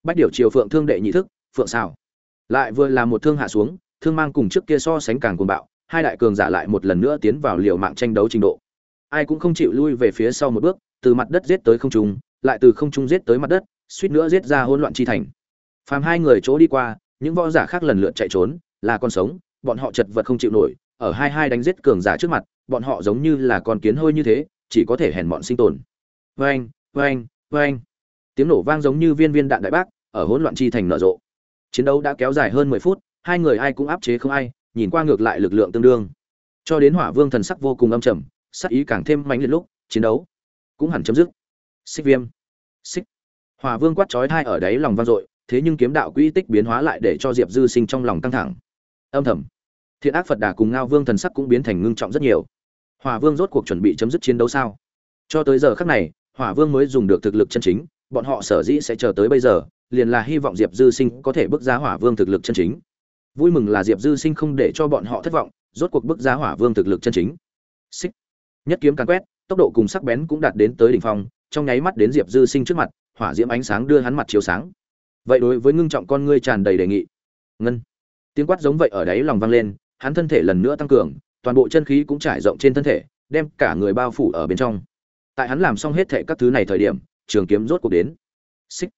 Bách điều triều phượng thương đệ nhị thức, phượng xào lại vừa là một thương hạ xuống, thương mang cùng trước kia so sánh càng cuồng bạo, hai đại cường giả lại một lần nữa tiến vào liều mạng tranh đấu trình độ. Ai cũng không chịu lui về phía sau một bước, từ mặt đất giết tới không trung, lại từ không trung giết tới mặt đất, suýt nữa giết ra hỗn loạn chi thành. Phàm hai người chỗ đi qua, những võ giả khác lần lượt chạy trốn, là con sống, bọn họ chật vật không chịu nổi, ở hai hai đánh giết cường giả trước mặt, bọn họ giống như là con kiến hôi như thế, chỉ có thể hèn bọn sinh tồn vang vang vang tiếng nổ vang giống như viên viên đạn đại bác, ở hỗn loạn chi thành nở rộ. Chiến đấu đã kéo dài hơn mười phút, hai người ai cũng áp chế không ai, nhìn qua ngược lại lực lượng tương đương. Cho đến hỏa vương thần sắc vô cùng âm trầm, sắc ý càng thêm mãnh liệt lúc, chiến đấu cũng hẳn chấm dứt. Xích viêm. Xích. Hỏa vương quát chói thai ở đáy lòng vang dội, thế nhưng kiếm đạo quỹ tích biến hóa lại để cho diệp dư sinh trong lòng căng thẳng. Âm thầm. Thiện ác phật đà cùng ngao vương thần sắc cũng biến thành ngưng trọng rất nhiều. Hỏa vương rốt cuộc chuẩn bị chấm dứt chiến đấu sao? Cho tới giờ khắc này hỏa vương mới dùng được thực lực chân chính, bọn họ sở dĩ sẽ chờ tới bây giờ, liền là hy vọng diệp dư sinh có thể bước ra hỏa vương thực lực chân chính. Vui mừng là diệp dư sinh không để cho bọn họ thất vọng, rốt cuộc bước ra hỏa vương thực lực chân chính. Xích. Nhất kiếm càn quét, tốc độ cùng sắc bén cũng đạt đến tới đỉnh phong, trong nháy mắt đến diệp dư sinh trước mặt, hỏa diễm ánh sáng đưa hắn mặt chiếu sáng. Vậy đối với ngưng trọng con ngươi tràn đầy đề nghị. Ngân. Tiếng quát giống vậy ở đáy lòng vang lên, hắn thân thể lần nữa tăng cường, toàn bộ chân khí cũng trải rộng trên thân thể, đem cả người bao phủ ở bên trong tại hắn làm xong hết thệ các thứ này thời điểm, trường kiếm rốt cuộc đến. Xích.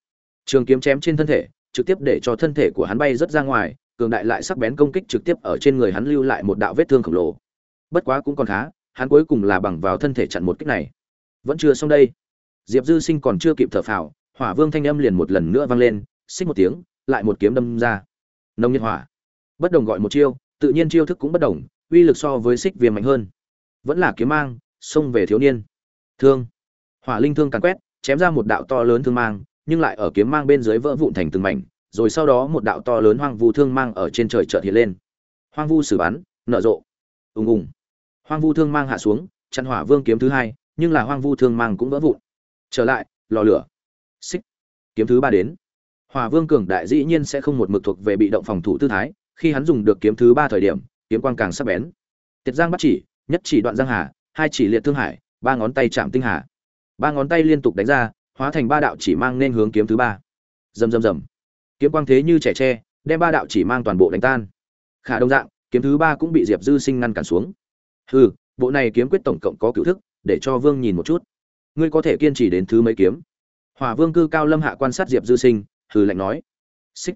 Trường kiếm chém trên thân thể, trực tiếp để cho thân thể của hắn bay rất ra ngoài, cường đại lại sắc bén công kích trực tiếp ở trên người hắn lưu lại một đạo vết thương khổng lồ. Bất quá cũng còn khá, hắn cuối cùng là bằng vào thân thể chặn một kích này. Vẫn chưa xong đây. Diệp dư sinh còn chưa kịp thở phào, hỏa vương thanh âm liền một lần nữa vang lên, xích một tiếng, lại một kiếm đâm ra. Nông nhiệt hỏa. Bất đồng gọi một chiêu, tự nhiên chiêu thức cũng bất đồng, uy lực so với xích viêm mạnh hơn. Vẫn là kiếm mang, xông về thiếu niên thương. Hỏa linh thương càn quét, chém ra một đạo to lớn thương mang, nhưng lại ở kiếm mang bên dưới vỡ vụn thành từng mảnh, rồi sau đó một đạo to lớn hoang vu thương mang ở trên trời chợt hiện lên. Hoang vu xử bắn, nở rộ. Ùng ùng. Hoang vu thương mang hạ xuống, chặn hỏa vương kiếm thứ hai, nhưng là hoang vu thương mang cũng vỡ vụn. Trở lại, lò lửa. Xích. Kiếm thứ ba đến. Hỏa vương cường đại dĩ nhiên sẽ không một mực thuộc về bị động phòng thủ tư thái, khi hắn dùng được kiếm thứ ba thời điểm, kiếm quang càng sắc bén. Tiệt giang bắt chỉ, nhất chỉ đoạn giang hà, hai chỉ liệt thương hải ba ngón tay chạm tinh hà. Ba ngón tay liên tục đánh ra, hóa thành ba đạo chỉ mang nên hướng kiếm thứ ba. Rầm rầm rầm. Kiếm quang thế như trẻ tre, đem ba đạo chỉ mang toàn bộ đánh tan. Khả đông dạng, kiếm thứ ba cũng bị diệp dư sinh ngăn cản xuống. Hừ, bộ này kiếm quyết tổng cộng có cựu thức, để cho vương nhìn một chút. Ngươi có thể kiên trì đến thứ mấy kiếm? Hòa vương cư cao lâm hạ quan sát diệp dư sinh, hừ lạnh nói. Xích.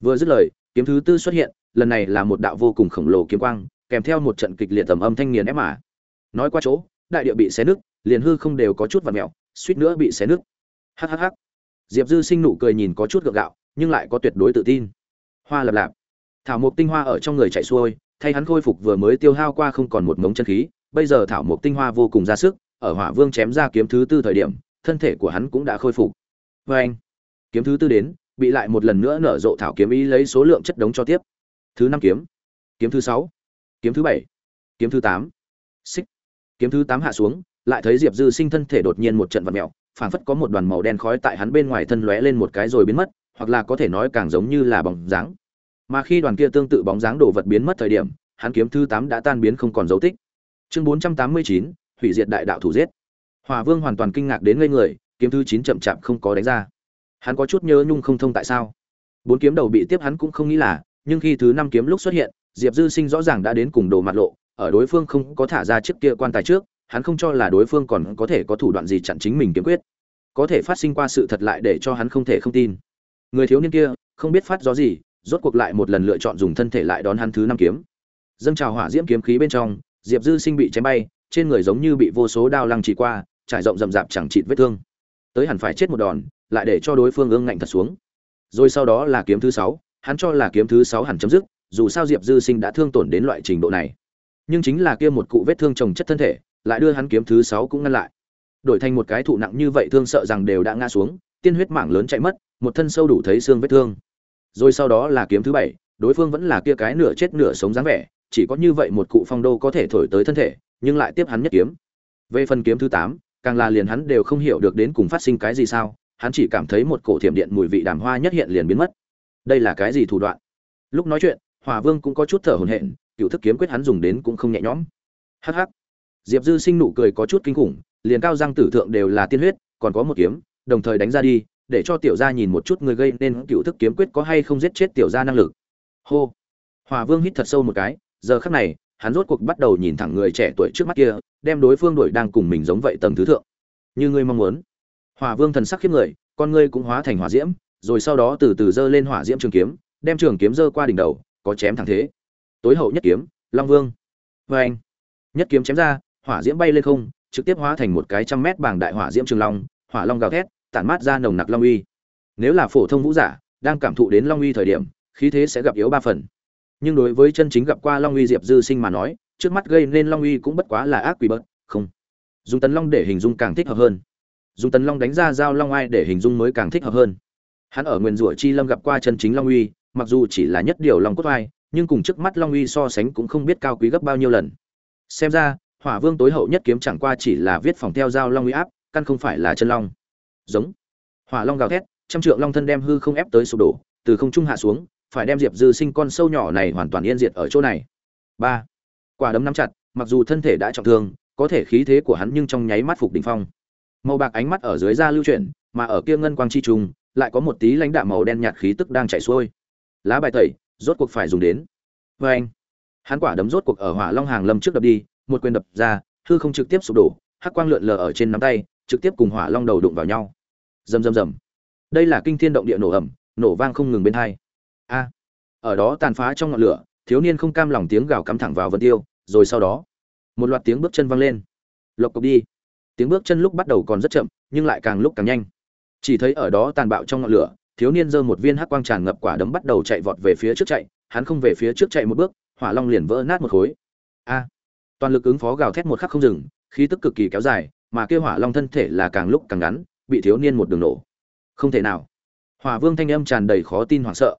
Vừa dứt lời, kiếm thứ tư xuất hiện, lần này là một đạo vô cùng khổng lồ kiếm quang, kèm theo một trận kịch liệt tầm âm thanh nghiền ép mà. Nói qua chỗ đại địa bị xé nứt liền hư không đều có chút vặt mèo, suýt nữa bị xé nứt. Hắc diệp dư sinh nụ cười nhìn có chút gượng gạo nhưng lại có tuyệt đối tự tin. Hoa lập lạp. Thảo mộc tinh hoa ở trong người chạy xuôi thay hắn khôi phục vừa mới tiêu hao qua không còn một ngống chân khí bây giờ thảo mộc tinh hoa vô cùng ra sức ở hỏa vương chém ra kiếm thứ tư thời điểm thân thể của hắn cũng đã khôi phục. Vê anh kiếm thứ tư đến bị lại một lần nữa nở rộ thảo kiếm ý lấy số lượng chất đống cho tiếp. Thứ năm kiếm kiếm thứ sáu kiếm thứ bảy kiếm thứ tám. Xích kiếm thứ tám hạ xuống, lại thấy diệp dư sinh thân thể đột nhiên một trận vật mèo, phảng phất có một đoàn màu đen khói tại hắn bên ngoài thân lóe lên một cái rồi biến mất, hoặc là có thể nói càng giống như là bóng dáng. Mà khi đoàn kia tương tự bóng dáng đồ vật biến mất thời điểm, hắn kiếm thứ tám đã tan biến không còn dấu tích. Chương bốn trăm tám mươi chín, hủy diệt đại đạo thủ giết. Hòa vương hoàn toàn kinh ngạc đến ngây người, kiếm thứ chín chậm chạp không có đánh ra. Hắn có chút nhớ nhung không thông tại sao. Bốn kiếm đầu bị tiếp hắn cũng không nghĩ là, nhưng khi thứ năm kiếm lúc xuất hiện, diệp dư sinh rõ ràng đã đến cùng đồ mặt lộ ở đối phương không có thả ra chiếc kia quan tài trước, hắn không cho là đối phương còn có thể có thủ đoạn gì chặn chính mình kiếm quyết. Có thể phát sinh qua sự thật lại để cho hắn không thể không tin. Người thiếu niên kia, không biết phát gió gì, rốt cuộc lại một lần lựa chọn dùng thân thể lại đón hắn thứ năm kiếm. Dâng trào hỏa diễm kiếm khí bên trong, diệp dư sinh bị chém bay, trên người giống như bị vô số đao lăng chỉ qua, trải rộng rậm rạp chẳng chịt vết thương. Tới hẳn phải chết một đòn, lại để cho đối phương ương ngạnh thật xuống. Rồi sau đó là kiếm thứ sáu, hắn cho là kiếm thứ sáu hẳn chấm dứt, dù sao diệp dư sinh đã thương tổn đến loại trình độ này nhưng chính là kia một cụ vết thương trồng chất thân thể, lại đưa hắn kiếm thứ sáu cũng ngăn lại. Đổi thành một cái thụ nặng như vậy thương sợ rằng đều đã ngã xuống, tiên huyết mảng lớn chạy mất, một thân sâu đủ thấy xương vết thương. Rồi sau đó là kiếm thứ bảy, đối phương vẫn là kia cái nửa chết nửa sống dáng vẻ, chỉ có như vậy một cụ phong đô có thể thổi tới thân thể, nhưng lại tiếp hắn nhất kiếm. Về phần kiếm thứ tám, càng là liền hắn đều không hiểu được đến cùng phát sinh cái gì sao, hắn chỉ cảm thấy một cổ thiểm điện mùi vị đàm hoa nhất hiện liền biến mất. Đây là cái gì thủ đoạn? Lúc nói chuyện, hòa vương cũng có chút thở hổn hển cựu thức kiếm quyết hắn dùng đến cũng không nhẹ nhõm. Hh diệp dư sinh nụ cười có chút kinh khủng, liền cao răng tử thượng đều là tiên huyết, còn có một kiếm, đồng thời đánh ra đi, để cho tiểu gia nhìn một chút người gây nên cựu thức kiếm quyết có hay không giết chết tiểu gia năng lực. Hô. Hòa vương hít thật sâu một cái, giờ khắc này, hắn rốt cuộc bắt đầu nhìn thẳng người trẻ tuổi trước mắt kia, đem đối phương đuổi đang cùng mình giống vậy tầng thứ thượng. Như ngươi mong muốn. Hòa vương thần sắc khiếp người, con ngươi cũng hóa thành hỏa diễm, rồi sau đó từ từ dơ lên hỏa diễm trường kiếm, đem trường kiếm dơ qua đỉnh đầu, có chém thẳng thế tối hậu nhất kiếm, long vương. Vê anh, nhất kiếm chém ra, hỏa diễm bay lên không, trực tiếp hóa thành một cái trăm mét bảng đại hỏa diễm trường long, hỏa long gào thét, tản mát ra nồng nặc long uy. Nếu là phổ thông vũ giả, đang cảm thụ đến long uy thời điểm, khí thế sẽ gặp yếu ba phần. Nhưng đối với chân chính gặp qua long uy diệp dư sinh mà nói, trước mắt gây nên long uy cũng bất quá là ác quỷ bớt, không. Dùng tấn long để hình dung càng thích hợp hơn. Dùng tấn long đánh ra giao long ai để hình dung mới càng thích hợp hơn. Hắn ở nguyên rủa chi lâm gặp qua chân chính long uy, mặc dù chỉ là nhất điều long cốt oai nhưng cùng trước mắt long uy so sánh cũng không biết cao quý gấp bao nhiêu lần. Xem ra, hỏa vương tối hậu nhất kiếm chẳng qua chỉ là viết phòng theo giao long uy áp, căn không phải là chân long. Giống. Hỏa long gào thét, trăm trượng long thân đem hư không ép tới sụp đổ, từ không trung hạ xuống, phải đem diệp dư sinh con sâu nhỏ này hoàn toàn yên diệt ở chỗ này. Ba. Quả đấm nắm chặt, mặc dù thân thể đã trọng thương, có thể khí thế của hắn nhưng trong nháy mắt phục đỉnh phong. Màu bạc ánh mắt ở dưới da lưu chuyển, mà ở kia ngân quang chi trùng, lại có một tí lãnh đạm màu đen nhạt khí tức đang chảy xuôi. Lá bài tẩy rốt cuộc phải dùng đến. Vê anh, hắn quả đấm rốt cuộc ở hỏa long hàng lâm trước đập đi, một quyền đập ra, hư không trực tiếp sụp đổ, hắc quang lượn lờ ở trên nắm tay, trực tiếp cùng hỏa long đầu đụng vào nhau. Rầm rầm rầm. Đây là kinh thiên động địa nổ ẩm nổ vang không ngừng bên hai. A. Ở đó tàn phá trong ngọn lửa, thiếu niên không cam lòng tiếng gào cắm thẳng vào vân tiêu, rồi sau đó, một loạt tiếng bước chân vang lên. Lộc cộc đi. Tiếng bước chân lúc bắt đầu còn rất chậm, nhưng lại càng lúc càng nhanh. Chỉ thấy ở đó tàn bạo trong ngọn lửa thiếu niên giơ một viên hắc quang tràn ngập quả đấm bắt đầu chạy vọt về phía trước chạy, hắn không về phía trước chạy một bước, hỏa long liền vỡ nát một khối. A! Toàn lực ứng phó gào thét một khắc không dừng, khí tức cực kỳ kéo dài, mà kia hỏa long thân thể là càng lúc càng ngắn, bị thiếu niên một đường nổ. Không thể nào. Hỏa vương thanh âm tràn đầy khó tin hoảng sợ.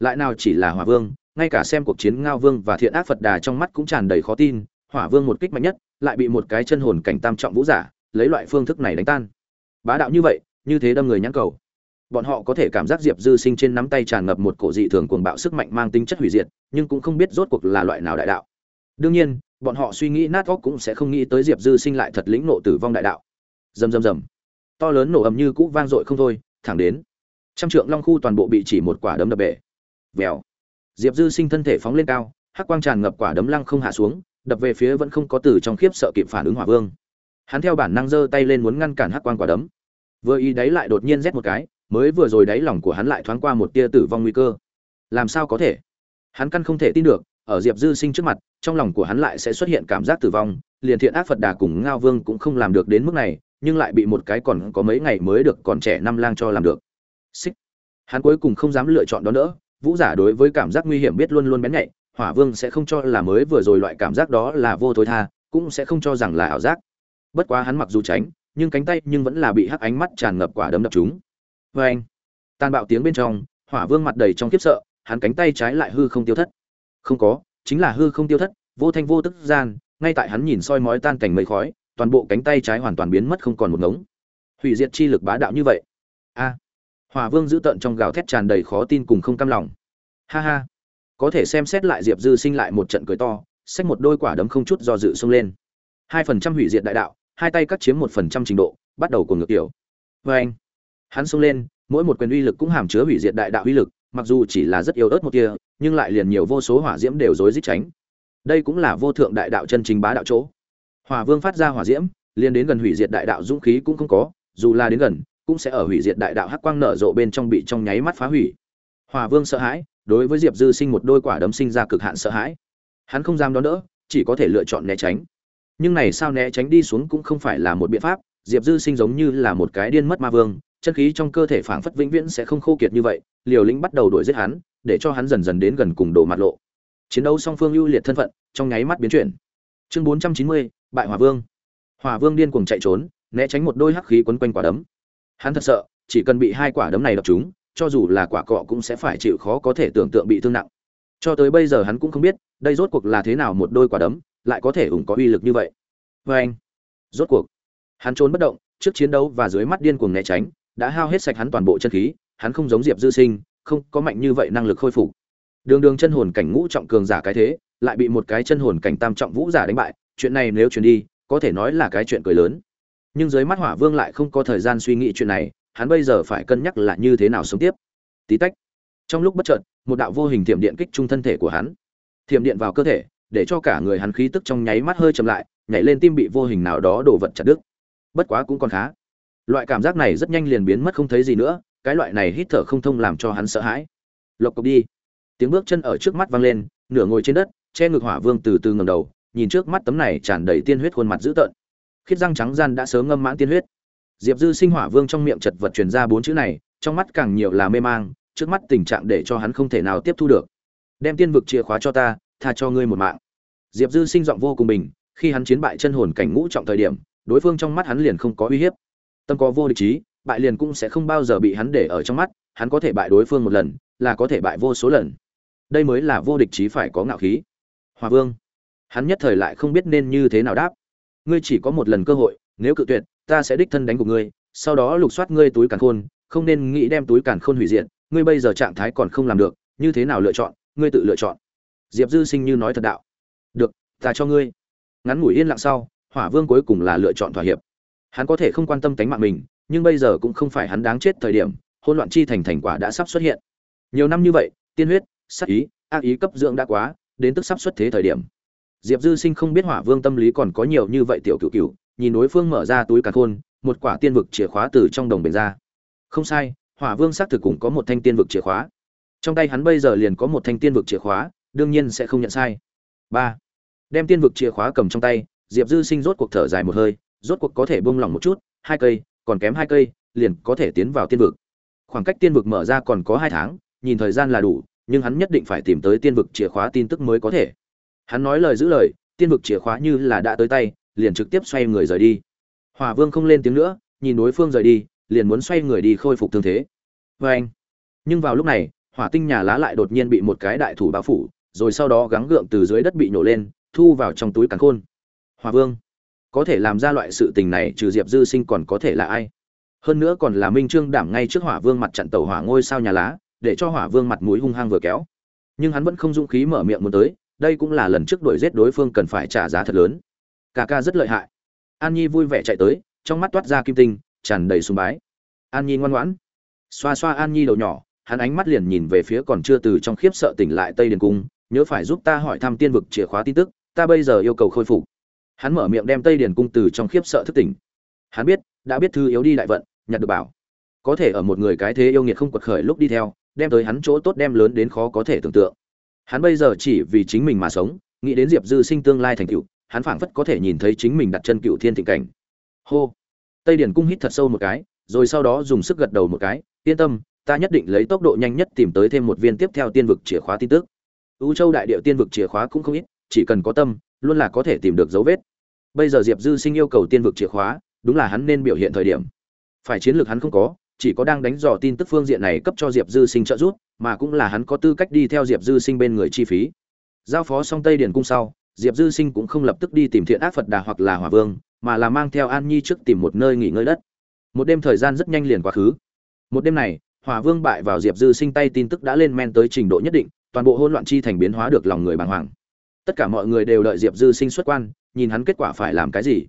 Lại nào chỉ là hỏa vương, ngay cả xem cuộc chiến ngao vương và thiện ác phật đà trong mắt cũng tràn đầy khó tin, hỏa vương một kích mạnh nhất, lại bị một cái chân hồn cảnh tam trọng vũ giả, lấy loại phương thức này đánh tan. Bá đạo như vậy, như thế đâm người nhãn cầu bọn họ có thể cảm giác diệp dư sinh trên nắm tay tràn ngập một cổ dị thường cuồng bạo sức mạnh mang tính chất hủy diệt, nhưng cũng không biết rốt cuộc là loại nào đại đạo. Đương nhiên, bọn họ suy nghĩ nát óc cũng sẽ không nghĩ tới diệp dư sinh lại thật lĩnh nộ tử vong đại đạo. Rầm rầm rầm. To lớn nổ ầm như cũ vang dội không thôi, thẳng đến, trăm trượng long khu toàn bộ bị chỉ một quả đấm đập bể. Vèo. Diệp dư sinh thân thể phóng lên cao, hắc quang tràn ngập quả đấm lăng không hạ xuống, đập về phía vẫn không có từ trong khiếp sợ kịp phản ứng hỏa vương. Hắn theo bản năng giơ tay lên muốn ngăn cản hắc quang quả đấm. Vừa ý đấy lại đột nhiên rét một cái mới vừa rồi đáy lòng của hắn lại thoáng qua một tia tử vong nguy cơ. Làm sao có thể? Hắn căn không thể tin được, ở diệp dư sinh trước mặt, trong lòng của hắn lại sẽ xuất hiện cảm giác tử vong, liền thiện ác phật đà cùng ngao vương cũng không làm được đến mức này, nhưng lại bị một cái còn có mấy ngày mới được còn trẻ năm lang cho làm được. Xích! Hắn cuối cùng không dám lựa chọn đó nữa vũ giả đối với cảm giác nguy hiểm biết luôn luôn bén nhạy, hỏa vương sẽ không cho là mới vừa rồi loại cảm giác đó là vô thối tha, cũng sẽ không cho rằng là ảo giác. Bất quá hắn mặc dù tránh, nhưng cánh tay nhưng vẫn là bị hắc ánh mắt tràn ngập quả đấm đập chúng vê anh. Tàn bạo tiếng bên trong, hỏa vương mặt đầy trong kiếp sợ, hắn cánh tay trái lại hư không tiêu thất. Không có, chính là hư không tiêu thất, vô thanh vô tức gian, ngay tại hắn nhìn soi mói tan cảnh mây khói, toàn bộ cánh tay trái hoàn toàn biến mất không còn một ngống. Hủy diệt chi lực bá đạo như vậy. A. Hỏa vương giữ tận trong gào thét tràn đầy khó tin cùng không cam lòng. Ha ha. Có thể xem xét lại diệp dư sinh lại một trận cười to, xách một đôi quả đấm không chút do dự xông lên. Hai phần trăm hủy diệt đại đạo, hai tay cắt chiếm một phần trăm trình độ, bắt đầu cùng ngược kiểu vê anh hắn xông lên, mỗi một quyền uy lực cũng hàm chứa hủy diệt đại đạo uy lực, mặc dù chỉ là rất yếu ớt một kia nhưng lại liền nhiều vô số hỏa diễm đều rối rít tránh. Đây cũng là vô thượng đại đạo chân chính bá đạo chỗ. Hỏa vương phát ra hỏa diễm, liền đến gần hủy diệt đại đạo dũng khí cũng không có, dù là đến gần, cũng sẽ ở hủy diệt đại đạo hắc quang nở rộ bên trong bị trong nháy mắt phá hủy. Hỏa vương sợ hãi, đối với diệp dư sinh một đôi quả đấm sinh ra cực hạn sợ hãi. Hắn không dám đón đỡ, chỉ có thể lựa chọn né tránh. Nhưng này sao né tránh đi xuống cũng không phải là một biện pháp, diệp dư sinh giống như là một cái điên mất ma vương chân khí trong cơ thể phảng phất vĩnh viễn sẽ không khô kiệt như vậy liều lĩnh bắt đầu đuổi giết hắn để cho hắn dần dần đến gần cùng đổ mặt lộ. Chiến đấu song phương ưu liệt thân phận trong nháy mắt biến chuyển. Chương bốn trăm chín mươi bại hỏa vương. Hỏa vương điên cuồng chạy trốn né tránh một đôi hắc khí quấn quanh quả đấm. Hắn thật sợ chỉ cần bị hai quả đấm này đập trúng, cho dù là quả cọ cũng sẽ phải chịu khó có thể tưởng tượng bị thương nặng. Cho tới bây giờ hắn cũng không biết đây rốt cuộc là thế nào một đôi quả đấm lại có thể ủng có uy lực như vậy. Và anh rốt cuộc hắn trốn bất động trước chiến đấu và dưới mắt điên cuồng né tránh đã hao hết sạch hắn toàn bộ chân khí, hắn không giống diệp dư sinh, không có mạnh như vậy năng lực khôi phục. Đường đường chân hồn cảnh ngũ trọng cường giả cái thế, lại bị một cái chân hồn cảnh tam trọng vũ giả đánh bại, chuyện này nếu truyền đi, có thể nói là cái chuyện cười lớn. Nhưng dưới mắt hỏa vương lại không có thời gian suy nghĩ chuyện này, hắn bây giờ phải cân nhắc là như thế nào sống tiếp. Tí tách, trong lúc bất chợt, một đạo vô hình thiểm điện kích trung thân thể của hắn. Thiểm điện vào cơ thể, để cho cả người hắn khí tức trong nháy mắt hơi chậm lại, nhảy lên tim bị vô hình nào đó đổ vật chặt đứt. Bất quá cũng còn khá loại cảm giác này rất nhanh liền biến mất không thấy gì nữa, cái loại này hít thở không thông làm cho hắn sợ hãi. Lộc cộc đi. Tiếng bước chân ở trước mắt vang lên, nửa ngồi trên đất, che ngực hỏa vương từ từ ngầm đầu, nhìn trước mắt tấm này tràn đầy tiên huyết khuôn mặt dữ tợn. Khiết răng trắng gian đã sớm ngâm mãn tiên huyết. Diệp dư sinh hỏa vương trong miệng chật vật truyền ra bốn chữ này, trong mắt càng nhiều là mê mang, trước mắt tình trạng để cho hắn không thể nào tiếp thu được. Đem tiên vực chìa khóa cho ta, tha cho ngươi một mạng. Diệp dư sinh giọng vô cùng bình, khi hắn chiến bại chân hồn cảnh ngũ trọng thời điểm, đối phương trong mắt hắn liền không có uy hiếp tâm có vô địch trí bại liền cũng sẽ không bao giờ bị hắn để ở trong mắt, hắn có thể bại đối phương một lần, là có thể bại vô số lần. Đây mới là vô địch trí phải có ngạo khí. Hòa vương, hắn nhất thời lại không biết nên như thế nào đáp. Ngươi chỉ có một lần cơ hội, nếu cự tuyệt, ta sẽ đích thân đánh của ngươi, sau đó lục soát ngươi túi càn khôn, không nên nghĩ đem túi càn khôn hủy diệt, ngươi bây giờ trạng thái còn không làm được, như thế nào lựa chọn, ngươi tự lựa chọn. Diệp dư sinh như nói thật đạo. Được, ta cho ngươi. Ngắn ngủi yên lặng sau, hỏa vương cuối cùng là lựa chọn thỏa hiệp hắn có thể không quan tâm tính mạng mình, nhưng bây giờ cũng không phải hắn đáng chết thời điểm hôn loạn chi thành thành quả đã sắp xuất hiện. Nhiều năm như vậy, tiên huyết sắc ý, ác ý cấp dưỡng đã quá, đến tức sắp xuất thế thời điểm. Diệp dư sinh không biết hỏa vương tâm lý còn có nhiều như vậy tiểu cựu cựu nhìn đối phương mở ra túi càn khôn, một quả tiên vực chìa khóa từ trong đồng bền ra. Không sai, hỏa vương xác thực cũng có một thanh tiên vực chìa khóa. Trong tay hắn bây giờ liền có một thanh tiên vực chìa khóa, đương nhiên sẽ không nhận sai. Ba. Đem tiên vực chìa khóa cầm trong tay, diệp dư sinh rốt cuộc thở dài một hơi rốt cuộc có thể buông lỏng một chút, hai cây, còn kém hai cây, liền có thể tiến vào tiên vực. Khoảng cách tiên vực mở ra còn có hai tháng, nhìn thời gian là đủ, nhưng hắn nhất định phải tìm tới tiên vực chìa khóa tin tức mới có thể. Hắn nói lời giữ lời, tiên vực chìa khóa như là đã tới tay, liền trực tiếp xoay người rời đi. Hỏa vương không lên tiếng nữa, nhìn đối phương rời đi, liền muốn xoay người đi khôi phục thương thế. Vê anh nhưng vào lúc này, hỏa tinh nhà lá lại đột nhiên bị một cái đại thủ bao phủ, rồi sau đó gắng gượng từ dưới đất bị nổ lên, thu vào trong túi cắn khôn. Hỏa vương có thể làm ra loại sự tình này trừ diệp dư sinh còn có thể là ai? Hơn nữa còn là minh trương đảm ngay trước hỏa vương mặt trận tàu hỏa ngôi sao nhà lá, để cho hỏa vương mặt mũi hung hăng vừa kéo. Nhưng hắn vẫn không dũng khí mở miệng muốn tới, đây cũng là lần trước đuổi giết đối phương cần phải trả giá thật lớn. Ca ca rất lợi hại. An nhi vui vẻ chạy tới, trong mắt toát ra kim tinh, tràn đầy sùng bái. An nhi ngoan ngoãn. Xoa xoa an nhi đầu nhỏ, hắn ánh mắt liền nhìn về phía còn chưa từ trong khiếp sợ tỉnh lại tây điền cung, nhớ phải giúp ta hỏi thăm tiên vực chìa khóa tin tức, ta bây giờ yêu cầu khôi phục hắn mở miệng đem tây điền cung từ trong khiếp sợ thức tỉnh. Hắn biết, đã biết thư yếu đi đại vận, nhặt được bảo. Có thể ở một người cái thế yêu nghiệt không quật khởi lúc đi theo, đem tới hắn chỗ tốt đem lớn đến khó có thể tưởng tượng. Hắn bây giờ chỉ vì chính mình mà sống, nghĩ đến diệp dư sinh tương lai thành cựu hắn phảng phất có thể nhìn thấy chính mình đặt chân cựu thiên thịnh cảnh. Hô! Tây điển cung hít thật sâu một cái, rồi sau đó dùng sức gật đầu một cái, yên tâm, ta nhất định lấy tốc độ nhanh nhất tìm tới thêm một viên tiếp theo tiên vực chìa khóa tin tức. U châu đại điệu tiên vực chìa khóa cũng không ít, chỉ cần có tâm, luôn là có thể tìm được dấu vết bây giờ diệp dư sinh yêu cầu tiên vực chìa khóa, đúng là hắn nên biểu hiện thời điểm. Phải chiến lược hắn không có, chỉ có đang đánh dò tin tức phương diện này cấp cho diệp dư sinh trợ giúp, mà cũng là hắn có tư cách đi theo diệp dư sinh bên người chi phí. Giao phó xong tây Điền cung sau, diệp dư sinh cũng không lập tức đi tìm thiện ác phật đà hoặc là hòa vương, mà là mang theo an nhi trước tìm một nơi nghỉ ngơi đất. Một đêm thời gian rất nhanh liền quá khứ. Một đêm này hòa vương bại vào diệp dư sinh tay tin tức đã lên men tới trình độ nhất định, toàn bộ hỗn loạn chi thành biến hóa được lòng người bàng hoàng. Tất cả mọi người đều đợi diệp dư sinh xuất quan nhìn hắn kết quả phải làm cái gì.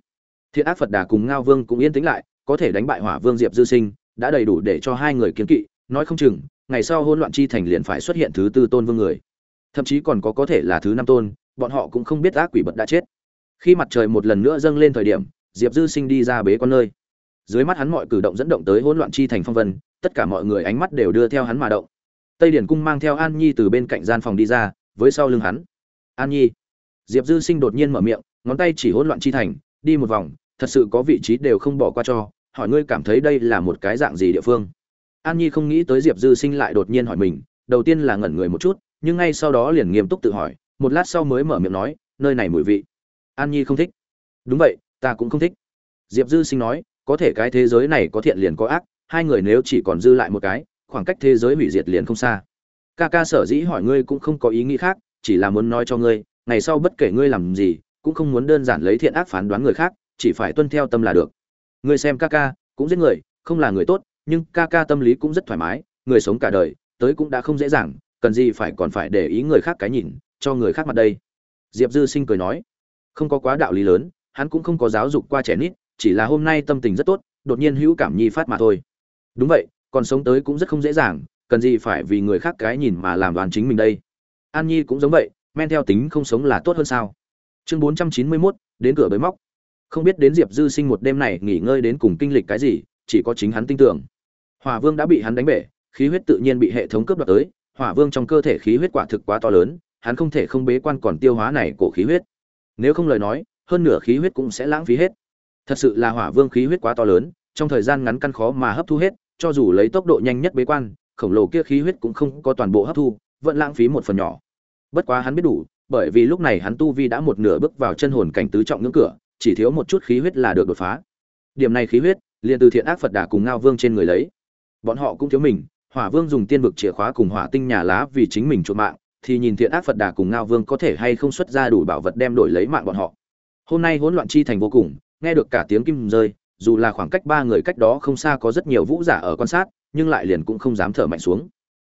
Thiện ác phật đà cùng ngao vương cũng yên tĩnh lại, có thể đánh bại hỏa vương diệp dư sinh, đã đầy đủ để cho hai người kiến kỵ, nói không chừng, ngày sau hỗn loạn chi thành liền phải xuất hiện thứ tư tôn vương người. Thậm chí còn có có thể là thứ năm tôn, bọn họ cũng không biết ác quỷ bật đã chết. Khi mặt trời một lần nữa dâng lên thời điểm, diệp dư sinh đi ra bế con nơi. Dưới mắt hắn mọi cử động dẫn động tới hỗn loạn chi thành phong vân, tất cả mọi người ánh mắt đều đưa theo hắn mà động. Tây điển cung mang theo an nhi từ bên cạnh gian phòng đi ra, với sau lưng hắn. An nhi. Diệp dư sinh đột nhiên mở miệng ngón tay chỉ hỗn loạn chi thành, đi một vòng, thật sự có vị trí đều không bỏ qua cho, hỏi ngươi cảm thấy đây là một cái dạng gì địa phương? An nhi không nghĩ tới diệp dư sinh lại đột nhiên hỏi mình, đầu tiên là ngẩn người một chút, nhưng ngay sau đó liền nghiêm túc tự hỏi, một lát sau mới mở miệng nói, nơi này mùi vị. An nhi không thích. Đúng vậy, ta cũng không thích. Diệp dư sinh nói, có thể cái thế giới này có thiện liền có ác, hai người nếu chỉ còn dư lại một cái, khoảng cách thế giới hủy diệt liền không xa. Ca ca sở dĩ hỏi ngươi cũng không có ý nghĩ khác, chỉ là muốn nói cho ngươi, ngày sau bất kể ngươi làm gì cũng không muốn đơn giản lấy thiện ác phán đoán người khác, chỉ phải tuân theo tâm là được. Người xem ca ca cũng giết người, không là người tốt, nhưng ca ca tâm lý cũng rất thoải mái, người sống cả đời, tới cũng đã không dễ dàng, cần gì phải còn phải để ý người khác cái nhìn, cho người khác mặt đây. Diệp dư sinh cười nói, không có quá đạo lý lớn, hắn cũng không có giáo dục qua trẻ nít, chỉ là hôm nay tâm tình rất tốt, đột nhiên hữu cảm nhi phát mà thôi. Đúng vậy, còn sống tới cũng rất không dễ dàng, cần gì phải vì người khác cái nhìn mà làm đoàn chính mình đây. An nhi cũng giống vậy, men theo tính không sống là tốt hơn sao? Chương bốn trăm chín mươi mốt, đến cửa bới móc. Không biết đến diệp dư sinh một đêm này nghỉ ngơi đến cùng kinh lịch cái gì, chỉ có chính hắn tin tưởng. Hỏa vương đã bị hắn đánh bể, khí huyết tự nhiên bị hệ thống cướp đoạt tới, hỏa vương trong cơ thể khí huyết quả thực quá to lớn, hắn không thể không bế quan còn tiêu hóa này của khí huyết. Nếu không lời nói, hơn nửa khí huyết cũng sẽ lãng phí hết. Thật sự là hỏa vương khí huyết quá to lớn, trong thời gian ngắn căn khó mà hấp thu hết, cho dù lấy tốc độ nhanh nhất bế quan, khổng lồ kia khí huyết cũng không có toàn bộ hấp thu, vẫn lãng phí một phần nhỏ. Bất quá hắn biết đủ bởi vì lúc này hắn tu vi đã một nửa bước vào chân hồn cảnh tứ trọng ngưỡng cửa, chỉ thiếu một chút khí huyết là được đột phá. Điểm này khí huyết, liền từ thiện ác phật đà cùng ngao vương trên người lấy. Bọn họ cũng thiếu mình, hỏa vương dùng tiên vực chìa khóa cùng hỏa tinh nhà lá vì chính mình chuột mạng, thì nhìn thiện ác phật đà cùng ngao vương có thể hay không xuất ra đủ bảo vật đem đổi lấy mạng bọn họ. Hôm nay hỗn loạn chi thành vô cùng, nghe được cả tiếng kim rơi, dù là khoảng cách ba người cách đó không xa có rất nhiều vũ giả ở quan sát, nhưng lại liền cũng không dám thở mạnh xuống.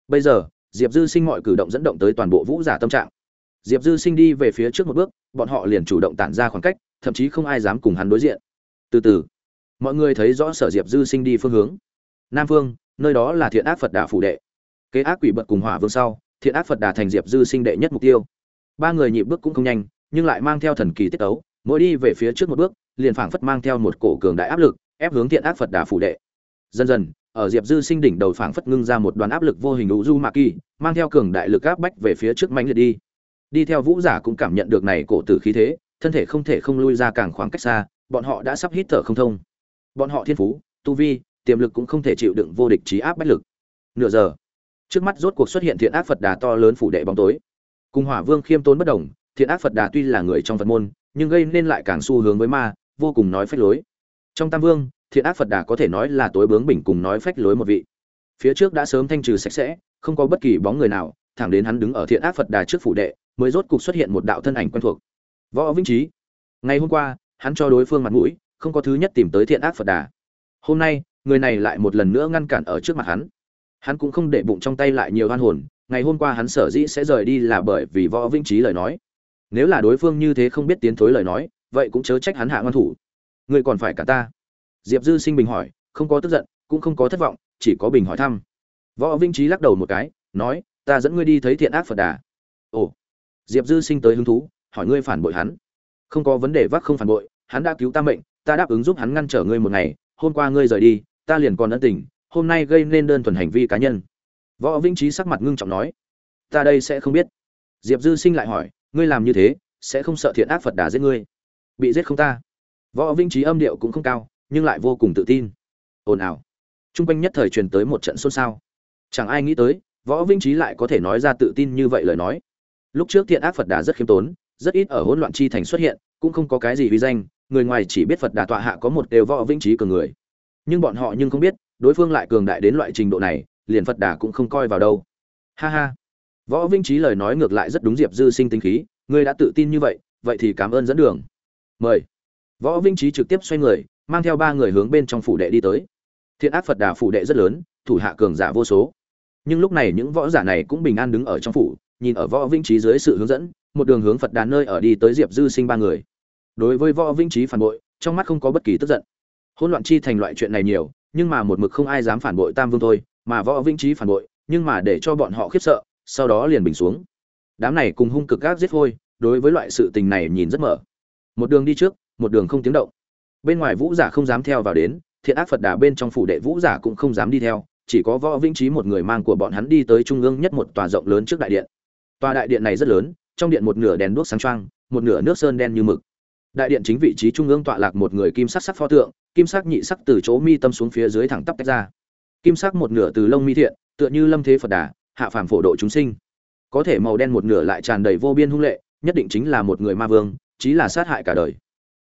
Bây giờ, diệp dư sinh mọi cử động dẫn động tới toàn bộ vũ giả tâm trạng diệp dư sinh đi về phía trước một bước bọn họ liền chủ động tản ra khoảng cách thậm chí không ai dám cùng hắn đối diện. Từ từ mọi người thấy rõ sở diệp dư sinh đi phương hướng. Nam phương nơi đó là thiện ác phật đà phủ đệ. Kế ác quỷ bật cùng hỏa vương sau thiện ác phật đà thành diệp dư sinh đệ nhất mục tiêu. Ba người nhịp bước cũng không nhanh nhưng lại mang theo thần kỳ tiết tấu, mỗi đi về phía trước một bước liền phảng phất mang theo một cổ cường đại áp lực ép hướng thiện ác phật đà phủ đệ. Dần dần ở diệp dư sinh đỉnh đầu phảng phất ngưng ra một đoàn áp lực vô hình đủ du mạ kỳ mang theo cường đại lực áp bách về phía trước mãnh liệt đi đi theo vũ giả cũng cảm nhận được này cổ tử khí thế, thân thể không thể không lui ra càng khoảng cách xa, bọn họ đã sắp hít thở không thông. Bọn họ thiên phú, tu vi, tiềm lực cũng không thể chịu đựng vô địch trí áp bách lực. Nửa giờ, trước mắt rốt cuộc xuất hiện thiện ác phật đà to lớn phủ đệ bóng tối. Cùng hỏa vương khiêm tốn bất đồng thiện ác phật đà tuy là người trong phật môn, nhưng gây nên lại càng xu hướng với ma, vô cùng nói phách lối. Trong tam vương, thiện ác phật đà có thể nói là tối bướng bỉnh cùng nói phách lối một vị. Phía trước đã sớm thanh trừ sạch sẽ, không có bất kỳ bóng người nào, thẳng đến hắn đứng ở thiện ác phật đà trước phủ đệ mới rốt cục xuất hiện một đạo thân ảnh quen thuộc. Võ vĩnh trí ngày hôm qua, hắn cho đối phương mặt mũi, không có thứ nhất tìm tới thiện ác phật đà. Hôm nay, người này lại một lần nữa ngăn cản ở trước mặt hắn. Hắn cũng không để bụng trong tay lại nhiều oan hồn, ngày hôm qua hắn sở dĩ sẽ rời đi là bởi vì võ vĩnh trí lời nói. Nếu là đối phương như thế không biết tiến thối lời nói, vậy cũng chớ trách hắn hạ ngoan thủ. Người còn phải cả ta. Diệp dư sinh bình hỏi, không có tức giận, cũng không có thất vọng, chỉ có bình hỏi thăm. Võ vĩnh trí lắc đầu một cái, nói, ta dẫn ngươi đi thấy thiện ác phật đà. Ồ diệp dư sinh tới hứng thú, hỏi ngươi phản bội hắn. Không có vấn đề vác không phản bội, hắn đã cứu ta mệnh, ta đáp ứng giúp hắn ngăn trở ngươi một ngày, hôm qua ngươi rời đi, ta liền còn ân tình, hôm nay gây nên đơn thuần hành vi cá nhân. Võ vĩnh trí sắc mặt ngưng trọng nói, ta đây sẽ không biết. Diệp dư sinh lại hỏi, ngươi làm như thế, sẽ không sợ thiện ác phật đà giết ngươi? Bị giết không ta? Võ vĩnh trí âm điệu cũng không cao, nhưng lại vô cùng tự tin. Ồn ào. T r u n g quanh nhất thời truyền tới một trận xôn xao. Chẳng ai nghĩ tới, võ vĩnh trí lại có thể nói ra tự tin như vậy lời nói lúc trước thiện ác phật đà rất khiêm tốn, rất ít ở hỗn loạn chi thành xuất hiện, cũng không có cái gì uy danh, người ngoài chỉ biết phật đà tọa hạ có một đều võ vĩnh trí cường người. Nhưng bọn họ nhưng không biết, đối phương lại cường đại đến loại trình độ này, liền phật đà cũng không coi vào đâu. Ha ha. Võ vĩnh trí lời nói ngược lại rất đúng diệp dư sinh tinh khí ngươi đã tự tin như vậy vậy thì cảm ơn dẫn đường. Mời. Võ vinh trí trực tiếp xoay người, mang theo ba người hướng bên trong phủ đệ đi tới. Thiện ác phật đà phủ đệ rất lớn, thủ hạ cường giả vô số. Nhưng lúc này những võ giả này cũng bình an đứng ở trong phủ nhìn ở võ vĩnh trí dưới sự hướng dẫn, một đường hướng phật đà nơi ở đi tới diệp dư sinh ba người. Đối với võ vĩnh trí phản bội, trong mắt không có bất kỳ tức giận. Hỗn loạn chi thành loại chuyện này nhiều, nhưng mà một mực không ai dám phản bội tam vương thôi, mà võ vĩnh trí phản bội, nhưng mà để cho bọn họ khiếp sợ, sau đó liền bình xuống. Đám này cùng hung cực gác giết vôi đối với loại sự tình này nhìn rất mở. Một đường đi trước, một đường không tiếng động. Bên ngoài vũ giả không dám theo vào đến, thiện ác phật đà bên trong phủ đệ vũ giả cũng không dám đi theo, chỉ có võ vĩnh trí một người mang của bọn hắn đi tới trung ương nhất một tòa rộng lớn trước đại điện tòa đại điện này rất lớn, trong điện một nửa đèn đuốc sáng trăng một nửa nước sơn đen như mực. Đại điện chính vị trí trung ương tọa lạc một người kim sắc sắc pho tượng, kim sắc nhị sắc từ chỗ mi tâm xuống phía dưới thẳng tắp tách ra. Kim sắc một nửa từ lông mi thiện, tựa như lâm thế phật đà, hạ phàm phổ độ chúng sinh. Có thể màu đen một nửa lại tràn đầy vô biên hung lệ, nhất định chính là một người ma vương, chí là sát hại cả đời.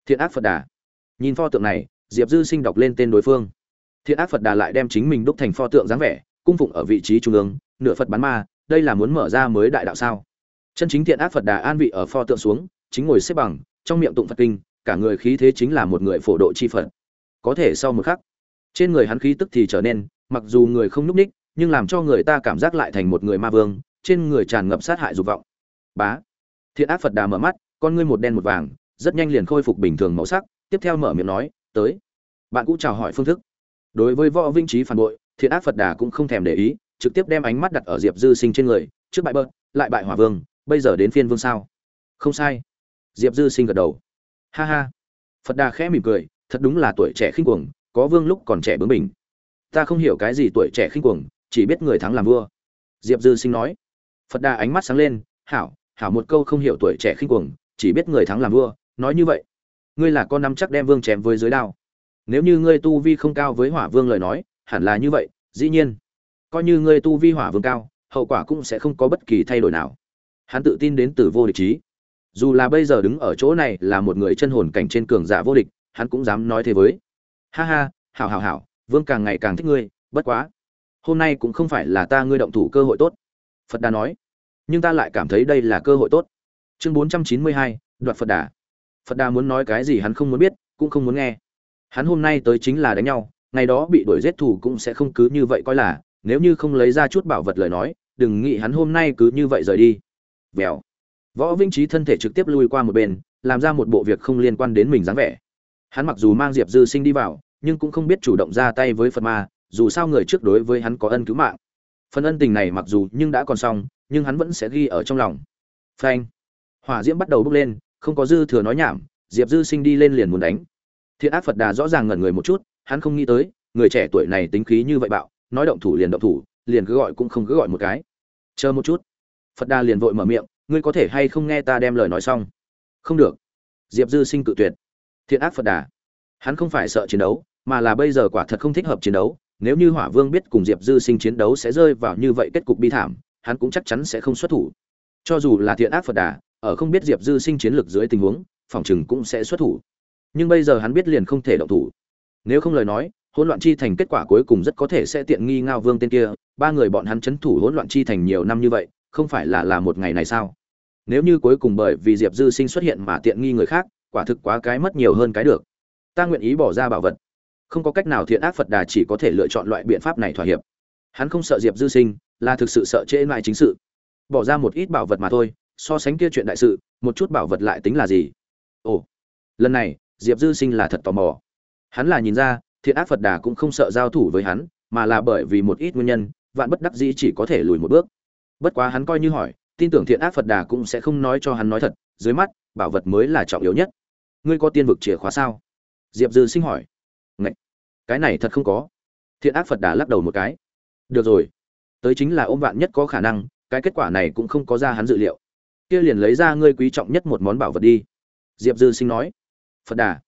Thiện ác phật đà. Nhìn pho tượng này, diệp dư sinh đọc lên tên đối phương. Thiện ác phật đà lại đem chính mình đúc thành pho tượng dáng vẻ, cung phụng ở vị trí trung ương, nửa phật bán ma đây là muốn mở ra mới đại đạo sao? Chân chính thiện ác phật đà an vị ở pho tượng xuống, chính ngồi xếp bằng, trong miệng tụng phật kinh, cả người khí thế chính là một người phổ độ chi phật. Có thể sau một khắc, trên người hắn khí tức thì trở nên, mặc dù người không núp ních, nhưng làm cho người ta cảm giác lại thành một người ma vương, trên người tràn ngập sát hại dục vọng. Bá! Thiện ác phật đà mở mắt, con ngươi một đen một vàng, rất nhanh liền khôi phục bình thường màu sắc, tiếp theo mở miệng nói, tới. Bạn cũng chào hỏi phương thức. Đối với võ vinh trí phản bội, thiện ác phật đà cũng không thèm để ý trực tiếp đem ánh mắt đặt ở diệp dư sinh trên người, trước bại bợt lại bại hỏa vương, bây giờ đến phiên vương sao? Không sai. Diệp dư sinh gật đầu. Ha ha. Phật đà khẽ mỉm cười, thật đúng là tuổi trẻ khinh cuồng, có vương lúc còn trẻ bướng bỉnh. Ta không hiểu cái gì tuổi trẻ khinh cuồng, chỉ biết người thắng làm vua. Diệp dư sinh nói. Phật đà ánh mắt sáng lên, hảo hảo một câu không hiểu tuổi trẻ khinh cuồng, chỉ biết người thắng làm vua, nói như vậy. Ngươi là con nắm chắc đem vương chém với dưới đao. Nếu như ngươi tu vi không cao với hỏa vương lời nói, hẳn là như vậy, dĩ nhiên coi như ngươi tu vi hỏa vương cao, hậu quả cũng sẽ không có bất kỳ thay đổi nào. Hắn tự tin đến từ vô địch trí dù là bây giờ đứng ở chỗ này là một người chân hồn cảnh trên cường giả vô địch, hắn cũng dám nói thế với. Ha ha, hảo hảo hảo, vương càng ngày càng thích ngươi, bất quá. Hôm nay cũng không phải là ta ngươi động thủ cơ hội tốt. Phật đà nói. Nhưng ta lại cảm thấy đây là cơ hội tốt. Chương bốn trăm chín mươi hai, đoạt phật đà. Phật đà muốn nói cái gì hắn không muốn biết, cũng không muốn nghe. Hắn hôm nay tới chính là đánh nhau, ngày đó bị đuổi giết thủ cũng sẽ không cứ như vậy coi là nếu như không lấy ra chút bảo vật lời nói, đừng nghĩ hắn hôm nay cứ như vậy rời đi. Vèo. Võ vĩnh trí thân thể trực tiếp lui qua một bên, làm ra một bộ việc không liên quan đến mình dáng vẻ. Hắn mặc dù mang diệp dư sinh đi vào, nhưng cũng không biết chủ động ra tay với phật ma, dù sao người trước đối với hắn có ân cứu mạng. Phần ân tình này mặc dù nhưng đã còn xong, nhưng hắn vẫn sẽ ghi ở trong lòng. Phanh. Hỏa diễm bắt đầu bốc lên, không có dư thừa nói nhảm, diệp dư sinh đi lên liền muốn đánh. Thiện ác phật đà rõ ràng ngẩn người một chút, hắn không nghĩ tới, người trẻ tuổi này tính khí như vậy bạo nói động thủ liền động thủ, liền cứ gọi cũng không cứ gọi một cái. Chờ một chút. Phật đà liền vội mở miệng, ngươi có thể hay không nghe ta đem lời nói xong? Không được. Diệp dư sinh cự tuyệt. Thiện ác phật đà. Hắn không phải sợ chiến đấu, mà là bây giờ quả thật không thích hợp chiến đấu. Nếu như hỏa vương biết cùng diệp dư sinh chiến đấu sẽ rơi vào như vậy kết cục bi thảm, hắn cũng chắc chắn sẽ không xuất thủ. Cho dù là thiện ác phật đà, ở không biết diệp dư sinh chiến lược dưới tình huống, phòng chừng cũng sẽ xuất thủ. Nhưng bây giờ hắn biết liền không thể động thủ. Nếu không lời nói hỗn loạn chi thành kết quả cuối cùng rất có thể sẽ tiện nghi ngao vương tên kia, ba người bọn hắn chấn thủ hỗn loạn chi thành nhiều năm như vậy, không phải là là một ngày này sao? Nếu như cuối cùng bởi vì diệp dư sinh xuất hiện mà tiện nghi người khác, quả thực quá cái mất nhiều hơn cái được. Ta nguyện ý bỏ ra bảo vật. Không có cách nào thiện ác phật đà chỉ có thể lựa chọn loại biện pháp này thỏa hiệp. Hắn không sợ diệp dư sinh, là thực sự sợ trễ lại chính sự. Bỏ ra một ít bảo vật mà thôi, so sánh kia chuyện đại sự, một chút bảo vật lại tính là gì? Ồ, lần này, diệp dư sinh là thật tò mò. Hắn là nhìn ra thiện ác phật đà cũng không sợ giao thủ với hắn, mà là bởi vì một ít nguyên nhân, vạn bất đắc dĩ chỉ có thể lùi một bước. Bất quá hắn coi như hỏi, tin tưởng thiện ác phật đà cũng sẽ không nói cho hắn nói thật, dưới mắt, bảo vật mới là trọng yếu nhất. Ngươi có tiên vực chìa khóa sao? Diệp dư sinh hỏi. Ngậy! cái này thật không có. Thiện ác phật đà lắc đầu một cái. Được rồi, tới chính là ôm vạn nhất có khả năng, cái kết quả này cũng không có ra hắn dự liệu. Kia liền lấy ra ngươi quý trọng nhất một món bảo vật đi. Diệp dư sinh nói. Phật đà,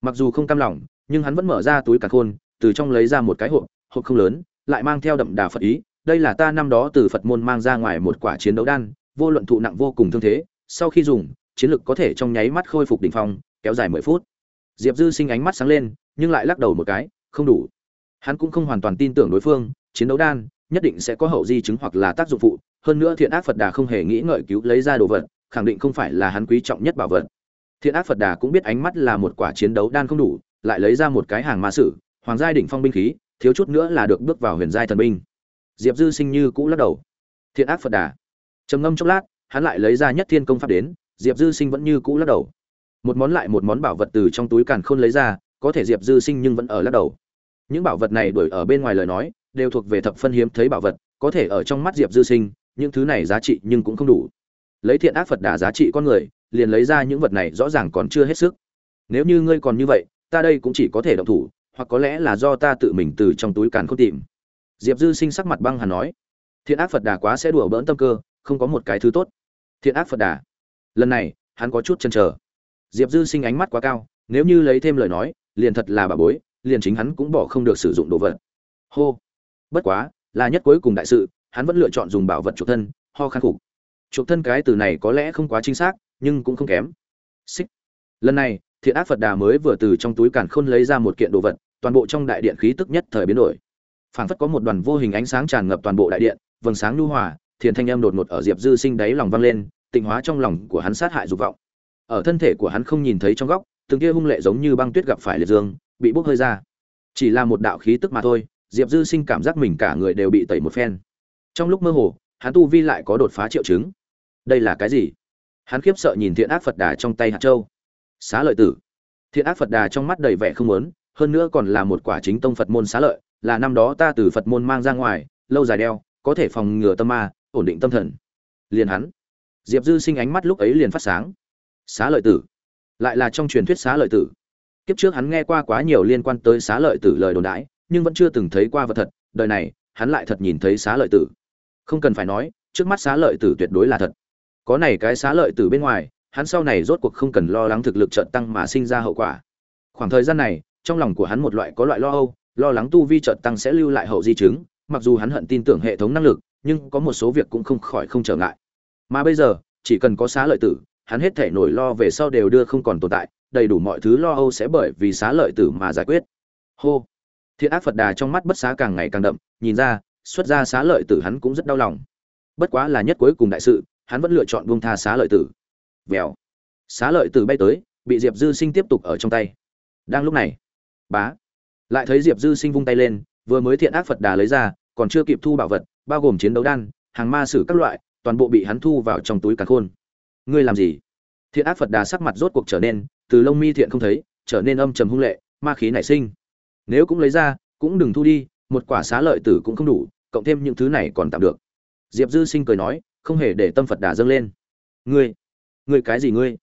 mặc dù không cam lòng nhưng hắn vẫn mở ra túi cả khôn, từ trong lấy ra một cái hộp hộp không lớn, lại mang theo đậm đà phật ý. Đây là ta năm đó từ phật môn mang ra ngoài một quả chiến đấu đan, vô luận thụ nặng vô cùng thương thế, sau khi dùng, chiến lực có thể trong nháy mắt khôi phục đỉnh phong, kéo dài mười phút. Diệp dư sinh ánh mắt sáng lên, nhưng lại lắc đầu một cái, không đủ. Hắn cũng không hoàn toàn tin tưởng đối phương, chiến đấu đan nhất định sẽ có hậu di chứng hoặc là tác dụng phụ, hơn nữa thiện ác phật đà không hề nghĩ ngợi cứu lấy ra đồ vật, khẳng định không phải là hắn quý trọng nhất bảo vật. Thiện ác phật đà cũng biết ánh mắt là một quả chiến đấu đan không đủ lại lấy ra một cái hàng ma sử, hoàng giai đỉnh phong binh khí, thiếu chút nữa là được bước vào huyền giai thần binh. Diệp dư sinh như cũ lắc đầu. Thiện ác phật đà. Trầm ngâm chốc lát, hắn lại lấy ra nhất thiên công pháp đến, diệp dư sinh vẫn như cũ lắc đầu. Một món lại một món bảo vật từ trong túi càn khôn lấy ra, có thể diệp dư sinh nhưng vẫn ở lắc đầu. Những bảo vật này đuổi ở bên ngoài lời nói, đều thuộc về thập phân hiếm thấy bảo vật, có thể ở trong mắt diệp dư sinh, những thứ này giá trị nhưng cũng không đủ. Lấy thiện ác phật đà giá trị con người, liền lấy ra những vật này rõ ràng còn chưa hết sức. Nếu như ngươi còn như vậy ta đây cũng chỉ có thể động thủ, hoặc có lẽ là do ta tự mình từ trong túi càn không tìm. Diệp dư sinh sắc mặt băng hà nói, thiện ác phật đà quá sẽ đùa bỡn tâm cơ, không có một cái thứ tốt. Thiện ác phật đà? Lần này, hắn có chút chần chờ. Diệp dư sinh ánh mắt quá cao, nếu như lấy thêm lời nói, liền thật là bà bối, liền chính hắn cũng bỏ không được sử dụng đồ vật. Hô! Bất quá, là nhất cuối cùng đại sự, hắn vẫn lựa chọn dùng bảo vật chuộc thân, ho khăn khục. Chuộc thân cái từ này có lẽ không quá chính xác, nhưng cũng không kém. Xích! Lần này thiện ác phật đà mới vừa từ trong túi càn khôn lấy ra một kiện đồ vật, toàn bộ trong đại điện khí tức nhất thời biến đổi. Phảng phất có một đoàn vô hình ánh sáng tràn ngập toàn bộ đại điện, vầng sáng nhu hòa, thiền thanh âm đột ngột ở diệp dư sinh đáy lòng vang lên, tịnh hóa trong lòng của hắn sát hại dục vọng. Ở thân thể của hắn không nhìn thấy trong góc, từng kia hung lệ giống như băng tuyết gặp phải liệt dương, bị bốc hơi ra. Chỉ là một đạo khí tức mà thôi, diệp dư sinh cảm giác mình cả người đều bị tẩy một phen. Trong lúc mơ hồ, hắn tu vi lại có đột phá triệu chứng. Đây là cái gì? Hắn khiếp sợ nhìn thiện ác phật đà trong tay hạt châu xá lợi tử. Thiện ác phật đà trong mắt đầy vẻ không lớn hơn nữa còn là một quả chính tông phật môn xá lợi, là năm đó ta từ phật môn mang ra ngoài, lâu dài đeo, có thể phòng ngừa tâm ma, ổn định tâm thần. Liền hắn, diệp dư sinh ánh mắt lúc ấy liền phát sáng. Xá lợi tử, lại là trong truyền thuyết xá lợi tử. Kiếp trước hắn nghe qua quá nhiều liên quan tới xá lợi tử lời đồn đãi, nhưng vẫn chưa từng thấy qua vật thật, đời này, hắn lại thật nhìn thấy xá lợi tử. Không cần phải nói, trước mắt xá lợi tử tuyệt đối là thật. Có này cái xá lợi tử bên ngoài hắn sau này rốt cuộc không cần lo lắng thực lực trận tăng mà sinh ra hậu quả. Khoảng thời gian này, trong lòng của hắn một loại có loại lo âu, lo lắng tu vi trận tăng sẽ lưu lại hậu di chứng, mặc dù hắn hận tin tưởng hệ thống năng lực, nhưng có một số việc cũng không khỏi không trở ngại. Mà bây giờ, chỉ cần có xá lợi tử, hắn hết thể nổi lo về sau đều đưa không còn tồn tại, đầy đủ mọi thứ lo âu sẽ bởi vì xá lợi tử mà giải quyết. Hô! Thiện ác phật đà trong mắt bất xá càng ngày càng đậm, nhìn ra, xuất ra xá lợi tử hắn cũng rất đau lòng. Bất quá là nhất cuối cùng đại sự, hắn vẫn lựa chọn buông tha xá lợi tử vèo. Xá lợi tử bay tới, bị diệp dư sinh tiếp tục ở trong tay. Đang lúc này, bá. Lại thấy diệp dư sinh vung tay lên, vừa mới thiện ác phật đà lấy ra, còn chưa kịp thu bảo vật, bao gồm chiến đấu đan, hàng ma sử các loại, toàn bộ bị hắn thu vào trong túi cả khôn. Ngươi làm gì? Thiện ác phật đà sắc mặt rốt cuộc trở nên, từ lông mi thiện không thấy, trở nên âm trầm hung lệ, ma khí nảy sinh. Nếu cũng lấy ra, cũng đừng thu đi, một quả xá lợi tử cũng không đủ, cộng thêm những thứ này còn tạm được. Diệp dư sinh cười nói, không hề để tâm phật đà dâng lên. Ngươi ngươi cái gì ngươi?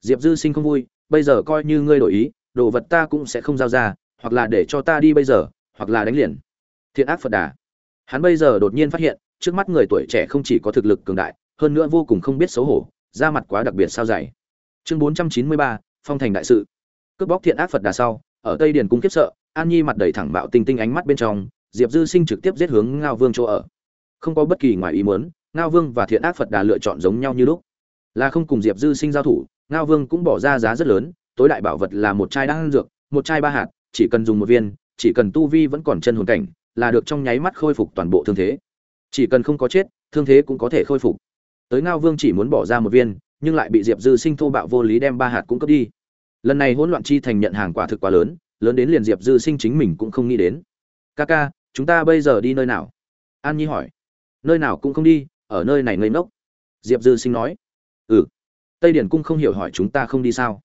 Diệp dư sinh không vui, bây giờ coi như ngươi đổi ý, đồ vật ta cũng sẽ không giao ra, hoặc là để cho ta đi bây giờ, hoặc là đánh liền. Thiện ác phật đà. Hắn bây giờ đột nhiên phát hiện, trước mắt người tuổi trẻ không chỉ có thực lực cường đại, hơn nữa vô cùng không biết xấu hổ, da mặt quá đặc biệt sao dày. Chương bốn trăm chín mươi ba, phong thành đại sự. Cướp bóc thiện ác phật đà sau, ở tây điền cung kiếp sợ, an nhi mặt đầy thẳng bạo tinh tinh ánh mắt bên trong, diệp dư sinh trực tiếp giết hướng ngao vương chỗ ở. Không có bất kỳ ngoài ý muốn, ngao vương và thiện ác phật đà lựa chọn giống nhau như lúc là không cùng diệp dư sinh giao thủ, ngao vương cũng bỏ ra giá rất lớn, tối đại bảo vật là một chai đan dược, một chai ba hạt, chỉ cần dùng một viên, chỉ cần tu vi vẫn còn chân hồn cảnh, là được trong nháy mắt khôi phục toàn bộ thương thế. Chỉ cần không có chết, thương thế cũng có thể khôi phục. Tới ngao vương chỉ muốn bỏ ra một viên, nhưng lại bị diệp dư sinh thô bạo vô lý đem ba hạt cũng cấp đi. Lần này hỗn loạn chi thành nhận hàng quả thực quá lớn lớn đến liền diệp dư sinh chính mình cũng không nghĩ đến. Ca ca, chúng ta bây giờ đi nơi nào? An nhi hỏi. Nơi nào cũng không đi, ở nơi này ngây ngốc. Diệp dư sinh nói ừ. Tây điển cung không hiểu hỏi chúng ta không đi sao?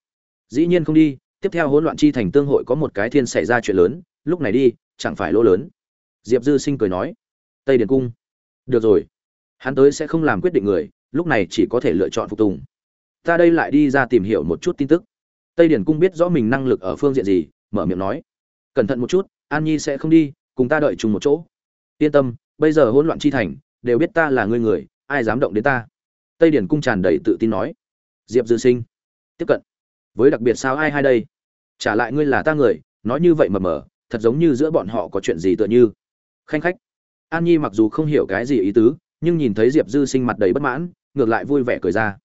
Dĩ nhiên không đi, tiếp theo hỗn loạn chi thành tương hội có một cái thiên xảy ra chuyện lớn, lúc này đi, chẳng phải lỗ lớn. Diệp dư sinh cười nói. Tây điển cung. Được rồi. Hắn tới sẽ không làm quyết định người, lúc này chỉ có thể lựa chọn phục tùng. Ta đây lại đi ra tìm hiểu một chút tin tức. Tây điển cung biết rõ mình năng lực ở phương diện gì, mở miệng nói. Cẩn thận một chút, an nhi sẽ không đi, cùng ta đợi chung một chỗ. Yên tâm, bây giờ hỗn loạn chi thành, đều biết ta là người người, ai dám động đến ta? Tây điển cung tràn đầy tự tin nói. Diệp dư sinh, tiếp cận. Với đặc biệt sao ai hai đây? Trả lại ngươi là ta người, nói như vậy mờ mờ thật giống như giữa bọn họ có chuyện gì tựa như. Khanh khách. An nhi mặc dù không hiểu cái gì ý tứ, nhưng nhìn thấy diệp dư sinh mặt đầy bất mãn, ngược lại vui vẻ cười ra.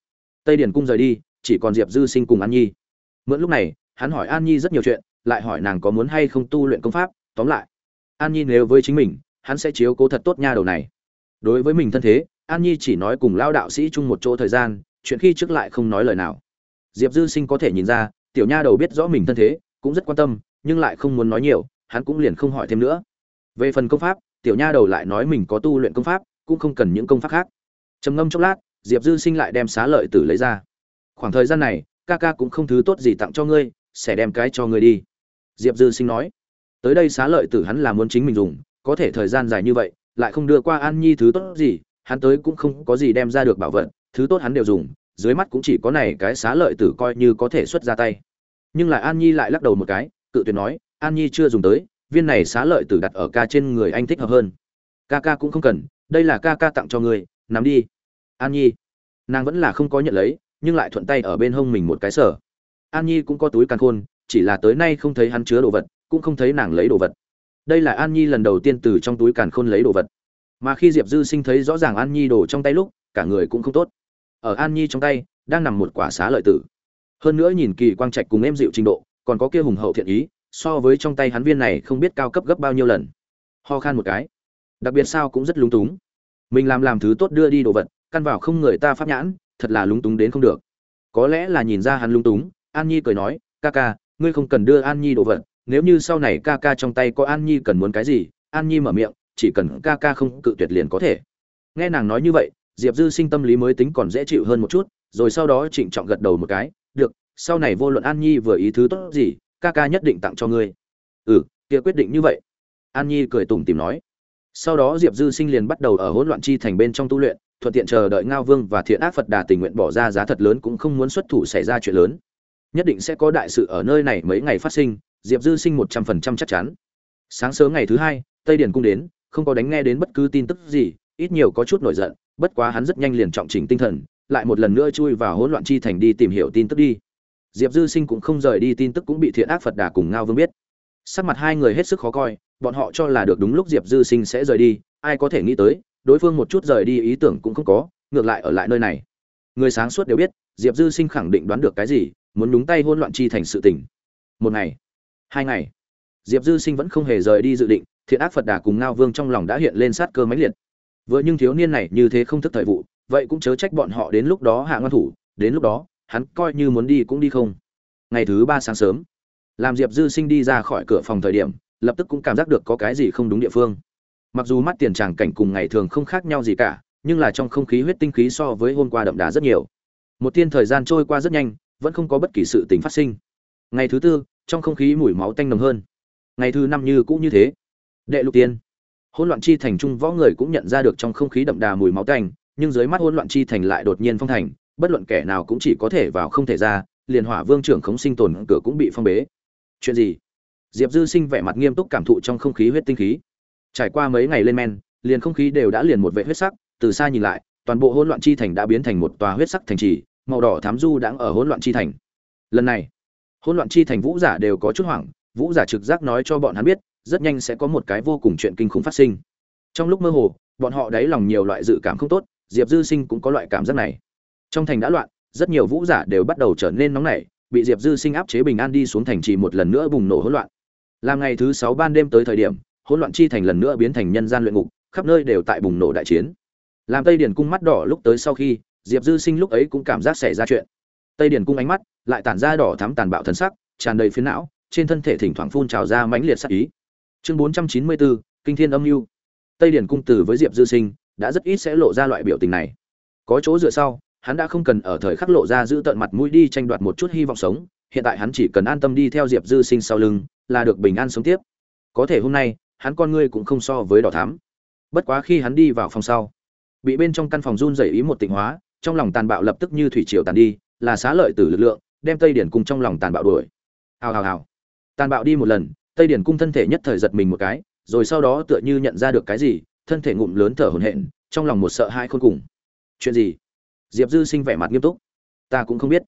Tây điển cung rời đi, chỉ còn diệp dư sinh cùng an nhi. Mượn lúc này, hắn hỏi an nhi rất nhiều chuyện, lại hỏi nàng có muốn hay không tu luyện công pháp, tóm lại. An nhi nếu với chính mình, hắn sẽ chiếu cố thật tốt nha đầu này. Đối với mình thân thế an nhi chỉ nói cùng lao đạo sĩ chung một chỗ thời gian, chuyện khi trước lại không nói lời nào. Diệp dư sinh có thể nhìn ra, tiểu nha đầu biết rõ mình thân thế, cũng rất quan tâm, nhưng lại không muốn nói nhiều, hắn cũng liền không hỏi thêm nữa. Về phần công pháp, tiểu nha đầu lại nói mình có tu luyện công pháp, cũng không cần những công pháp khác. Trầm ngâm chốc lát, diệp dư sinh lại đem xá lợi tử lấy ra. Khoảng thời gian này, ca ca cũng không thứ tốt gì tặng cho ngươi, sẽ đem cái cho ngươi đi. Diệp dư sinh nói. Tới đây xá lợi tử hắn là muốn chính mình dùng, có thể thời gian dài như vậy, lại không đưa qua an nhi thứ tốt gì hắn tới cũng không có gì đem ra được bảo vật, thứ tốt hắn đều dùng, dưới mắt cũng chỉ có này cái xá lợi tử coi như có thể xuất ra tay. Nhưng lại an nhi lại lắc đầu một cái, cự tuyệt nói, an nhi chưa dùng tới, viên này xá lợi tử đặt ở ca trên người anh thích hợp hơn. Ca ca cũng không cần, đây là ca ca tặng cho ngươi nắm đi. An nhi, nàng vẫn là không có nhận lấy, nhưng lại thuận tay ở bên hông mình một cái sở. An nhi cũng có túi càn khôn, chỉ là tới nay không thấy hắn chứa đồ vật, cũng không thấy nàng lấy đồ vật. Đây là an nhi lần đầu tiên từ trong túi càn khôn lấy đồ vật mà khi diệp dư sinh thấy rõ ràng an nhi đồ trong tay lúc, cả người cũng không tốt. Ở an nhi trong tay, đang nằm một quả xá lợi tử. Hơn nữa nhìn kỳ quang trạch cùng em dịu trình độ, còn có kia hùng hậu thiện ý, so với trong tay hắn viên này không biết cao cấp gấp bao nhiêu lần. Ho khan một cái. Đặc biệt sao cũng rất lúng túng. Mình làm làm thứ tốt đưa đi đồ vật, căn vào không người ta pháp nhãn, thật là lúng túng đến không được. Có lẽ là nhìn ra hắn lúng túng, an nhi cười nói, ca ca, ngươi không cần đưa an nhi đồ vật, nếu như sau này ca ca trong tay có an nhi cần muốn cái gì, an nhi mở miệng chỉ cần ca ca không cự tuyệt liền có thể. Nghe nàng nói như vậy, diệp dư sinh tâm lý mới tính còn dễ chịu hơn một chút, rồi sau đó trịnh trọng gật đầu một cái, được, sau này vô luận an nhi vừa ý thứ tốt gì, ca ca nhất định tặng cho ngươi. Ừ kia quyết định như vậy. An nhi cười tủm tìm nói. Sau đó diệp dư sinh liền bắt đầu ở hỗn loạn chi thành bên trong tu luyện, thuận tiện chờ đợi ngao vương và thiện ác phật đà tình nguyện bỏ ra giá thật lớn cũng không muốn xuất thủ xảy ra chuyện lớn. Nhất định sẽ có đại sự ở nơi này mấy ngày phát sinh, diệp dư sinh một trăm phần trăm chắc chắn. Sáng sớm ngày thứ hai, tây điền cung đến không có đánh nghe đến bất cứ tin tức gì, ít nhiều có chút nổi giận, bất quá hắn rất nhanh liền trọng chỉnh tinh thần, lại một lần nữa chui vào hỗn loạn chi thành đi tìm hiểu tin tức đi. Diệp dư sinh cũng không rời đi, tin tức cũng bị thiện ác phật đà cùng ngao vương biết. Sắc mặt hai người hết sức khó coi, bọn họ cho là được đúng lúc diệp dư sinh sẽ rời đi, ai có thể nghĩ tới, đối phương một chút rời đi ý tưởng cũng không có, ngược lại ở lại nơi này. Người sáng suốt đều biết, diệp dư sinh khẳng định đoán được cái gì, muốn nhúng tay hỗn loạn chi thành sự tình. Một ngày, hai ngày, diệp dư sinh vẫn không hề rời đi dự định thiện ác phật đà cùng ngao vương trong lòng đã hiện lên sát cơ mãnh liệt. Vừa nhưng thiếu niên này như thế không thức thời vụ, vậy cũng chớ trách bọn họ đến lúc đó hạ ngoan thủ, đến lúc đó, hắn coi như muốn đi cũng đi không. Ngày thứ ba sáng sớm làm diệp dư sinh đi ra khỏi cửa phòng thời điểm, lập tức cũng cảm giác được có cái gì không đúng địa phương. Mặc dù mắt tiền tràng cảnh cùng ngày thường không khác nhau gì cả, nhưng là trong không khí huyết tinh khí so với hôm qua đậm đà rất nhiều. Một tiên thời gian trôi qua rất nhanh, vẫn không có bất kỳ sự tình phát sinh. Ngày thứ tư, trong không khí mùi máu tanh nồng hơn. Ngày thứ năm như cũng như thế đệ lục tiên. Hỗn loạn chi thành trung võ người cũng nhận ra được trong không khí đậm đà mùi máu tanh, nhưng dưới mắt hỗn loạn chi thành lại đột nhiên phong thành, bất luận kẻ nào cũng chỉ có thể vào không thể ra, liền hỏa vương trưởng khống sinh tồn cửa cũng bị phong bế. Chuyện gì? Diệp dư sinh vẻ mặt nghiêm túc cảm thụ trong không khí huyết tinh khí. Trải qua mấy ngày lên men, liền không khí đều đã liền một vệ huyết sắc, từ xa nhìn lại, toàn bộ hỗn loạn chi thành đã biến thành một tòa huyết sắc thành trì, màu đỏ thám du đang ở hỗn loạn chi thành. Lần này, hỗn loạn chi thành vũ giả đều có chút hoảng, vũ giả trực giác nói cho bọn hắn biết rất nhanh sẽ có một cái vô cùng chuyện kinh khủng phát sinh. Trong lúc mơ hồ, bọn họ đáy lòng nhiều loại dự cảm không tốt, diệp dư sinh cũng có loại cảm giác này. Trong thành đã loạn, rất nhiều vũ giả đều bắt đầu trở nên nóng nảy, bị diệp dư sinh áp chế bình an đi xuống thành trì một lần nữa bùng nổ hỗn loạn. Làm ngày thứ sáu ban đêm tới thời điểm, hỗn loạn chi thành lần nữa biến thành nhân gian luyện ngục, khắp nơi đều tại bùng nổ đại chiến. Làm tây điển cung mắt đỏ lúc tới sau khi, diệp dư sinh lúc ấy cũng cảm giác xảy ra chuyện. Tây điển cung ánh mắt lại tản ra đỏ thắm tàn bạo thần sắc, tràn đầy phiến não, trên thân thể thỉnh thoảng phun trào ra mãnh liệt sắc ý chương bốn trăm chín mươi bốn kinh thiên âm mưu tây điển cung tử với diệp dư sinh đã rất ít sẽ lộ ra loại biểu tình này. Có chỗ dựa sau, hắn đã không cần ở thời khắc lộ ra giữ tận mặt mũi đi tranh đoạt một chút hy vọng sống. Hiện tại hắn chỉ cần an tâm đi theo diệp dư sinh sau lưng là được bình an sống tiếp. Có thể hôm nay, hắn con ngươi cũng không so với đỏ thám bất quá khi hắn đi vào phòng sau, bị bên trong căn phòng run rẩy ý một tịnh hóa, trong lòng tàn bạo lập tức như thủy triều tàn đi, là xá lợi từ lực lượng, đem tây điển cung trong lòng tàn bạo đuổi. Hào hào hào. Tàn bạo đi một lần tây điển cung thân thể nhất thời giật mình một cái, rồi sau đó tựa như nhận ra được cái gì, thân thể ngụm lớn thở hổn hển, trong lòng một sợ hai khôn cùng. Chuyện gì? Diệp dư sinh vẻ mặt nghiêm túc. Ta cũng không biết.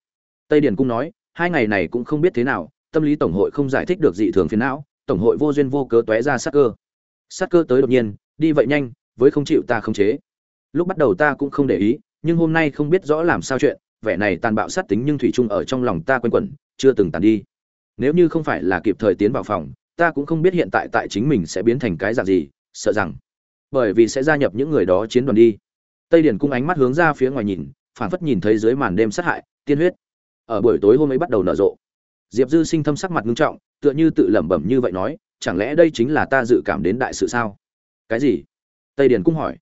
Tây điển cung nói, hai ngày này cũng không biết thế nào, tâm lý tổng hội không giải thích được dị thường phiền não, tổng hội vô duyên vô cớ tóe ra sát cơ. Sát cơ tới đột nhiên, đi vậy nhanh, với không chịu ta không chế. Lúc bắt đầu ta cũng không để ý, nhưng hôm nay không biết rõ làm sao chuyện, vẻ này tàn bạo sát tính nhưng thủy chung ở trong lòng ta quanh quẩn, chưa từng tàn đi nếu như không phải là kịp thời tiến vào phòng, ta cũng không biết hiện tại tại chính mình sẽ biến thành cái dạng gì, sợ rằng. Bởi vì sẽ gia nhập những người đó chiến đoàn đi. Tây điển cung ánh mắt hướng ra phía ngoài nhìn phản phất nhìn thấy dưới màn đêm sát hại, tiên huyết. Ở buổi tối hôm ấy bắt đầu nở rộ. Diệp dư sinh thâm sắc mặt ngưng trọng, tựa như tự lẩm bẩm như vậy nói, chẳng lẽ đây chính là ta dự cảm đến đại sự sao? Cái gì? Tây điển cung hỏi.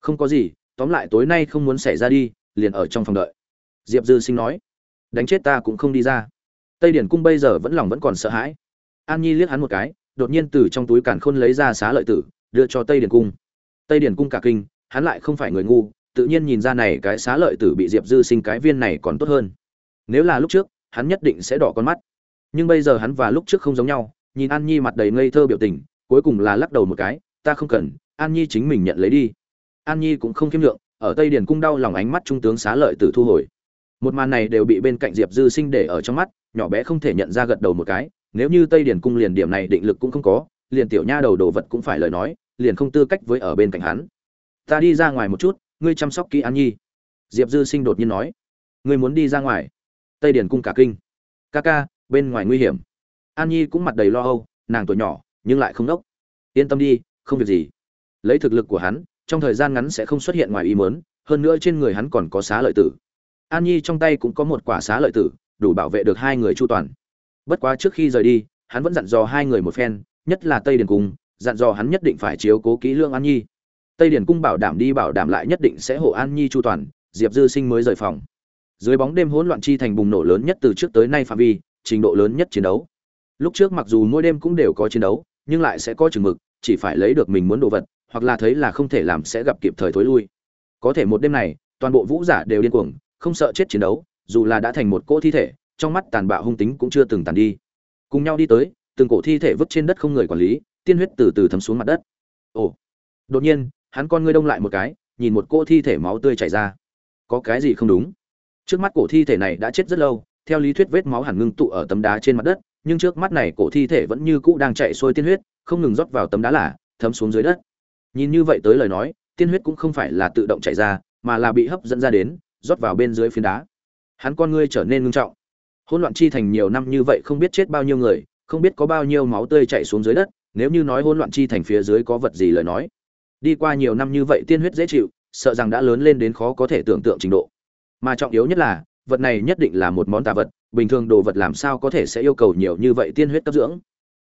Không có gì, tóm lại tối nay không muốn xảy ra đi, liền ở trong phòng đợi. Diệp dư sinh nói. Đánh chết ta cũng không đi ra tây điển cung bây giờ vẫn lòng vẫn còn sợ hãi. An nhi liếc hắn một cái, đột nhiên từ trong túi càn khôn lấy ra xá lợi tử, đưa cho tây điển cung. Tây điển cung cả kinh, hắn lại không phải người ngu, tự nhiên nhìn ra này cái xá lợi tử bị diệp dư sinh cái viên này còn tốt hơn. Nếu là lúc trước, hắn nhất định sẽ đỏ con mắt. Nhưng bây giờ hắn và lúc trước không giống nhau, nhìn an nhi mặt đầy ngây thơ biểu tình, cuối cùng là lắc đầu một cái, ta không cần, an nhi chính mình nhận lấy đi. An nhi cũng không kiêm lượng ở tây điền cung đau lòng ánh mắt trung tướng xá lợi tử thu hồi. Một màn này đều bị bên cạnh diệp dư sinh để ở trong mắt nhỏ bé không thể nhận ra gật đầu một cái, nếu như tây điền cung liền điểm này định lực cũng không có, liền tiểu nha đầu đồ vật cũng phải lời nói, liền không tư cách với ở bên cạnh hắn. Ta đi ra ngoài một chút, ngươi chăm sóc kỹ an nhi. Diệp dư sinh đột nhiên nói. Ngươi muốn đi ra ngoài? Tây điền cung cả kinh. Ca ca, bên ngoài nguy hiểm. An nhi cũng mặt đầy lo âu, nàng tuổi nhỏ, nhưng lại không đốc. Yên tâm đi, không việc gì. Lấy thực lực của hắn, trong thời gian ngắn sẽ không xuất hiện ngoài ý muốn, hơn nữa trên người hắn còn có xá lợi tử. An nhi trong tay cũng có một quả xá lợi tử đủ bảo vệ được hai người chu toàn. Bất quá trước khi rời đi, hắn vẫn dặn dò hai người một phen, nhất là tây điền cung, dặn dò hắn nhất định phải chiếu cố kỹ lương an nhi. Tây điền cung bảo đảm đi bảo đảm lại nhất định sẽ hộ an nhi chu toàn, diệp dư sinh mới rời phòng. Dưới bóng đêm hỗn loạn chi thành bùng nổ lớn nhất từ trước tới nay phạm vi, trình độ lớn nhất chiến đấu. Lúc trước mặc dù mỗi đêm cũng đều có chiến đấu, nhưng lại sẽ có chừng mực, chỉ phải lấy được mình muốn đồ vật, hoặc là thấy là không thể làm sẽ gặp kịp thời thối lui. Có thể một đêm này, toàn bộ vũ giả đều điên cuồng, không sợ chết chiến đấu dù là đã thành một cỗ thi thể, trong mắt tàn bạo hung tính cũng chưa từng tàn đi. Cùng nhau đi tới, từng cổ thi thể vứt trên đất không người quản lý, tiên huyết từ từ thấm xuống mặt đất. Ồ, đột nhiên, hắn con ngươi đông lại một cái, nhìn một cỗ thi thể máu tươi chảy ra. Có cái gì không đúng? Trước mắt cổ thi thể này đã chết rất lâu, theo lý thuyết vết máu hẳn ngưng tụ ở tấm đá trên mặt đất, nhưng trước mắt này cổ thi thể vẫn như cũ đang chạy sôi tiên huyết, không ngừng rót vào tấm đá lả thấm xuống dưới đất. Nhìn như vậy tới lời nói, tiên huyết cũng không phải là tự động chảy ra, mà là bị hấp dẫn ra đến, rót vào bên dưới phiến đá hắn con ngươi trở nên ngưng trọng. Hỗn loạn chi thành nhiều năm như vậy không biết chết bao nhiêu người, không biết có bao nhiêu máu tươi chảy xuống dưới đất, nếu như nói hỗn loạn chi thành phía dưới có vật gì lời nói. Đi qua nhiều năm như vậy tiên huyết dễ chịu, sợ rằng đã lớn lên đến khó có thể tưởng tượng trình độ. Mà trọng yếu nhất là, vật này nhất định là một món tà vật, bình thường đồ vật làm sao có thể sẽ yêu cầu nhiều như vậy tiên huyết cấp dưỡng?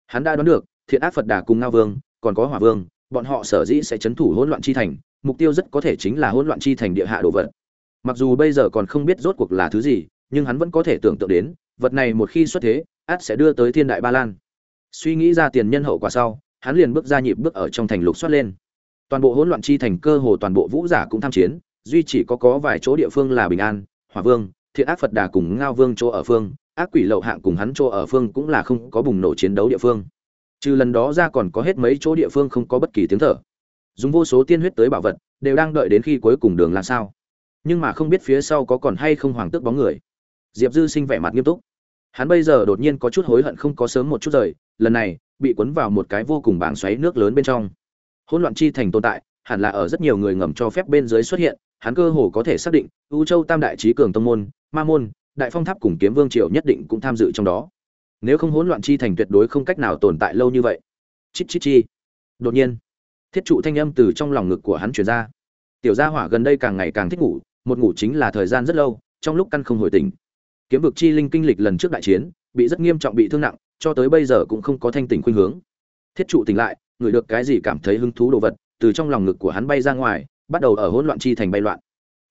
Hắn đã đoán được, thiện ác phật đà cùng ngao vương, còn có hỏa vương, bọn họ sở dĩ sẽ chấn thủ hỗn loạn chi thành, mục tiêu rất có thể chính là hỗn loạn chi thành địa hạ đồ vật mặc dù bây giờ còn không biết rốt cuộc là thứ gì, nhưng hắn vẫn có thể tưởng tượng đến, vật này một khi xuất thế át sẽ đưa tới thiên đại ba lan. Suy nghĩ ra tiền nhân hậu quả sau, hắn liền bước ra nhịp bước ở trong thành lục xoát lên. Toàn bộ hỗn loạn chi thành cơ hồ toàn bộ vũ giả cũng tham chiến, duy chỉ có có vài chỗ địa phương là bình an, hỏa vương, thiện ác phật đà cùng ngao vương chỗ ở phương, ác quỷ lậu hạng cùng hắn chỗ ở phương cũng là không có bùng nổ chiến đấu địa phương. Trừ lần đó ra còn có hết mấy chỗ địa phương không có bất kỳ tiếng thở. Dùng vô số tiên huyết tới bảo vật, đều đang đợi đến khi cuối cùng đường làm sao nhưng mà không biết phía sau có còn hay không hoàng tước bóng người. Diệp dư sinh vẻ mặt nghiêm túc. Hắn bây giờ đột nhiên có chút hối hận không có sớm một chút rời, lần này, bị cuốn vào một cái vô cùng bảng xoáy nước lớn bên trong. Hỗn loạn chi thành tồn tại, hẳn là ở rất nhiều người ngầm cho phép bên dưới xuất hiện, hắn cơ hồ có thể xác định, u châu tam đại trí cường tông môn, ma môn, đại phong tháp cùng kiếm vương triều nhất định cũng tham dự trong đó. Nếu không hỗn loạn chi thành tuyệt đối không cách nào tồn tại lâu như vậy. Chít chít chi. Đột nhiên, thiết trụ thanh âm từ trong lòng ngực của hắn truyền ra. Tiểu gia hỏa gần đây càng ngày càng thích ngủ một ngủ chính là thời gian rất lâu, trong lúc căn không hồi tỉnh. Kiếm vực chi linh kinh lịch lần trước đại chiến, bị rất nghiêm trọng bị thương nặng, cho tới bây giờ cũng không có thanh tỉnh khuynh hướng. Thiết trụ tỉnh lại ngửi được cái gì cảm thấy hứng thú đồ vật, từ trong lòng ngực của hắn bay ra ngoài, bắt đầu ở hỗn loạn chi thành bay loạn.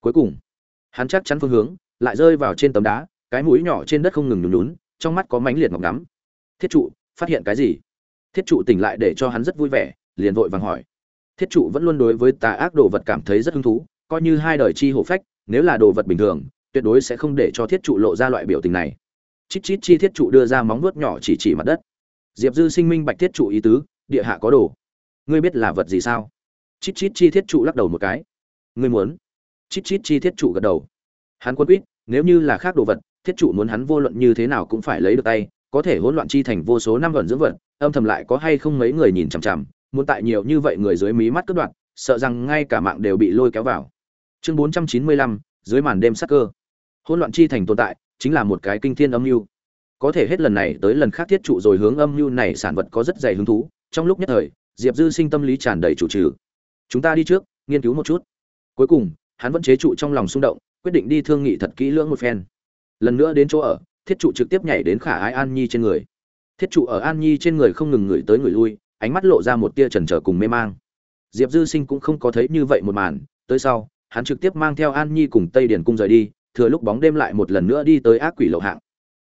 Cuối cùng, hắn chắc chắn phương hướng, lại rơi vào trên tấm đá, cái mũi nhỏ trên đất không ngừng nhún nhún, trong mắt có mánh liệt ngọc ngắm. Thiết trụ, phát hiện cái gì? Thiết trụ tỉnh lại để cho hắn rất vui vẻ, liền vội vàng hỏi. Thiết trụ vẫn luôn đối với tà ác đồ vật cảm thấy rất hứng thú coi như hai đời chi hổ phách, nếu là đồ vật bình thường, tuyệt đối sẽ không để cho thiết trụ lộ ra loại biểu tình này. Chít chít chi thiết trụ đưa ra móng vuốt nhỏ chỉ chỉ mặt đất. Diệp dư sinh minh bạch thiết trụ ý tứ, địa hạ có đồ. Ngươi biết là vật gì sao? Chít chít chi thiết trụ lắc đầu một cái. Ngươi muốn. Chít chít chi thiết trụ gật đầu. Hắn quân quýt, nếu như là khác đồ vật, thiết trụ muốn hắn vô luận như thế nào cũng phải lấy được tay, có thể hỗn loạn chi thành vô số năm vận dưỡng vật, âm thầm lại có hay không mấy người nhìn chằm chằm, muốn tại nhiều như vậy người dưới mí mắt cất đoạn, sợ rằng ngay cả mạng đều bị lôi kéo vào chương bốn trăm chín mươi lăm, dưới màn đêm sắc cơ. Hỗn loạn chi thành tồn tại, chính là một cái kinh thiên âm mưu. Có thể hết lần này tới lần khác thiết trụ rồi hướng âm mưu này sản vật có rất dày hứng thú, trong lúc nhất thời, diệp dư sinh tâm lý tràn đầy chủ trừ. Chúng ta đi trước, nghiên cứu một chút. Cuối cùng, hắn vẫn chế trụ trong lòng xung động, quyết định đi thương nghị thật kỹ lưỡng một phen. Lần nữa đến chỗ ở, thiết trụ trực tiếp nhảy đến khả ái an nhi trên người. Thiết trụ ở an nhi trên người không ngừng ngửi tới người lui, ánh mắt lộ ra một tia trần trở cùng mê mang. Diệp dư sinh cũng không có thấy như vậy một màn, tới sau hắn trực tiếp mang theo an nhi cùng tây điển cung rời đi, thừa lúc bóng đêm lại một lần nữa đi tới ác quỷ lậu hạng.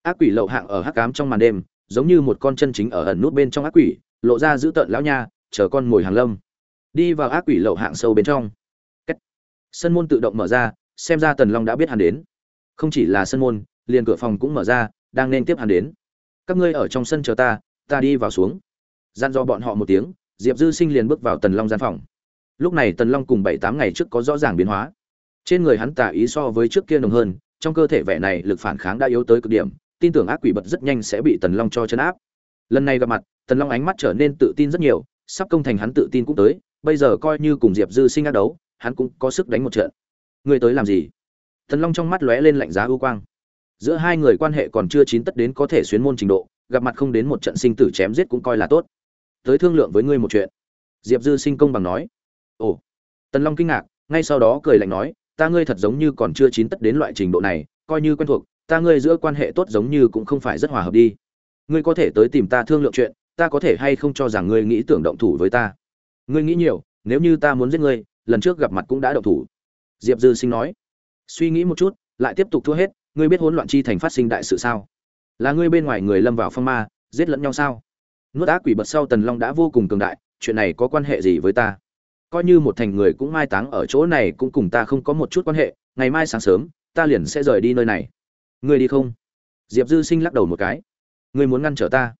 Ác quỷ lậu hạng ở hắc cám trong màn đêm, giống như một con chân chính ở ẩn nút bên trong ác quỷ, lộ ra giữ tợn lão nha, chờ con ngồi hàng lâm. Đi vào ác quỷ lậu hạng sâu bên trong. Cách. sân môn tự động mở ra, xem ra tần long đã biết hắn đến. Không chỉ là sân môn, liền cửa phòng cũng mở ra, đang nên tiếp hắn đến. Các ngươi ở trong sân chờ ta ta đi vào xuống. Gian do bọn họ một tiếng, diệp dư sinh liền bước vào tần long gian phòng lúc này tần long cùng bảy tám ngày trước có rõ ràng biến hóa. Trên người hắn tả ý so với trước kia nồng hơn, trong cơ thể vẻ này lực phản kháng đã yếu tới cực điểm, tin tưởng ác quỷ bật rất nhanh sẽ bị tần long cho chấn áp. Lần này gặp mặt, tần long ánh mắt trở nên tự tin rất nhiều, sắp công thành hắn tự tin cũng tới, bây giờ coi như cùng diệp dư sinh ác đấu, hắn cũng có sức đánh một trận. Ngươi tới làm gì? Tần long trong mắt lóe lên lạnh giá ưu quang. Giữa hai người quan hệ còn chưa chín tất đến có thể xuyến môn trình độ, gặp mặt không đến một trận sinh tử chém giết cũng coi là tốt. Tới thương lượng với ngươi một chuyện. Diệp dư sinh công bằng nói ồ. Tần long kinh ngạc, ngay sau đó cười lạnh nói, ta ngươi thật giống như còn chưa chín tất đến loại trình độ này, coi như quen thuộc, ta ngươi giữa quan hệ tốt giống như cũng không phải rất hòa hợp đi. Ngươi có thể tới tìm ta thương lượng chuyện, ta có thể hay không cho rằng ngươi nghĩ tưởng động thủ với ta? Ngươi nghĩ nhiều, nếu như ta muốn giết ngươi, lần trước gặp mặt cũng đã động thủ. Diệp dư sinh nói. Suy nghĩ một chút, lại tiếp tục thua hết, ngươi biết hỗn loạn chi thành phát sinh đại sự sao? Là ngươi bên ngoài người lâm vào phong ma, giết lẫn nhau sao? Nuốt ác quỷ bật sau tần long đã vô cùng cường đại, chuyện này có quan hệ gì với ta? Coi như một thành người cũng mai táng ở chỗ này cũng cùng ta không có một chút quan hệ, ngày mai sáng sớm, ta liền sẽ rời đi nơi này. Ngươi đi không? Diệp dư sinh lắc đầu một cái. Ngươi muốn ngăn trở ta?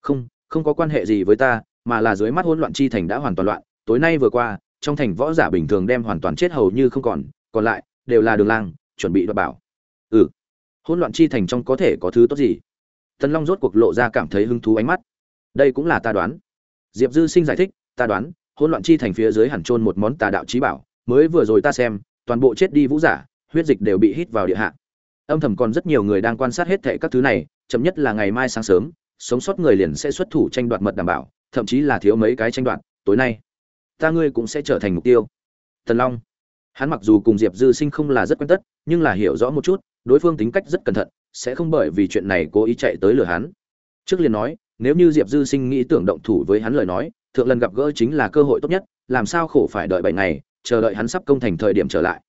Không không có quan hệ gì với ta, mà là dưới mắt hỗn loạn chi thành đã hoàn toàn loạn, tối nay vừa qua, trong thành võ giả bình thường đem hoàn toàn chết hầu như không còn còn lại, đều là đường lang, chuẩn bị đoạt bảo. Ừ. Hỗn loạn chi thành trong có thể có thứ tốt gì? Tần long rốt cuộc lộ ra cảm thấy hứng thú ánh mắt. Đây cũng là ta đoán. Diệp dư sinh giải thích, ta đoán hỗn loạn chi thành phía dưới hẳn trôn một món tà đạo trí bảo, mới vừa rồi ta xem, toàn bộ chết đi vũ giả, huyết dịch đều bị hít vào địa hạ. Âm thầm còn rất nhiều người đang quan sát hết thệ các thứ này, chậm nhất là ngày mai sáng sớm, sống sót người liền sẽ xuất thủ tranh đoạt mật đảm bảo, thậm chí là thiếu mấy cái tranh đoạt, tối nay, ta ngươi cũng sẽ trở thành mục tiêu. Thần long, hắn mặc dù cùng diệp dư sinh không là rất quen tất, nhưng là hiểu rõ một chút, đối phương tính cách rất cẩn thận, sẽ không bởi vì chuyện này cố ý chạy tới lừa hắn. Trước liền nói, nếu như diệp dư sinh nghĩ tưởng động thủ với hắn lời nói thượng lần gặp gỡ chính là cơ hội tốt nhất, làm sao khổ phải đợi bảy ngày, chờ đợi hắn sắp công thành thời điểm trở lại.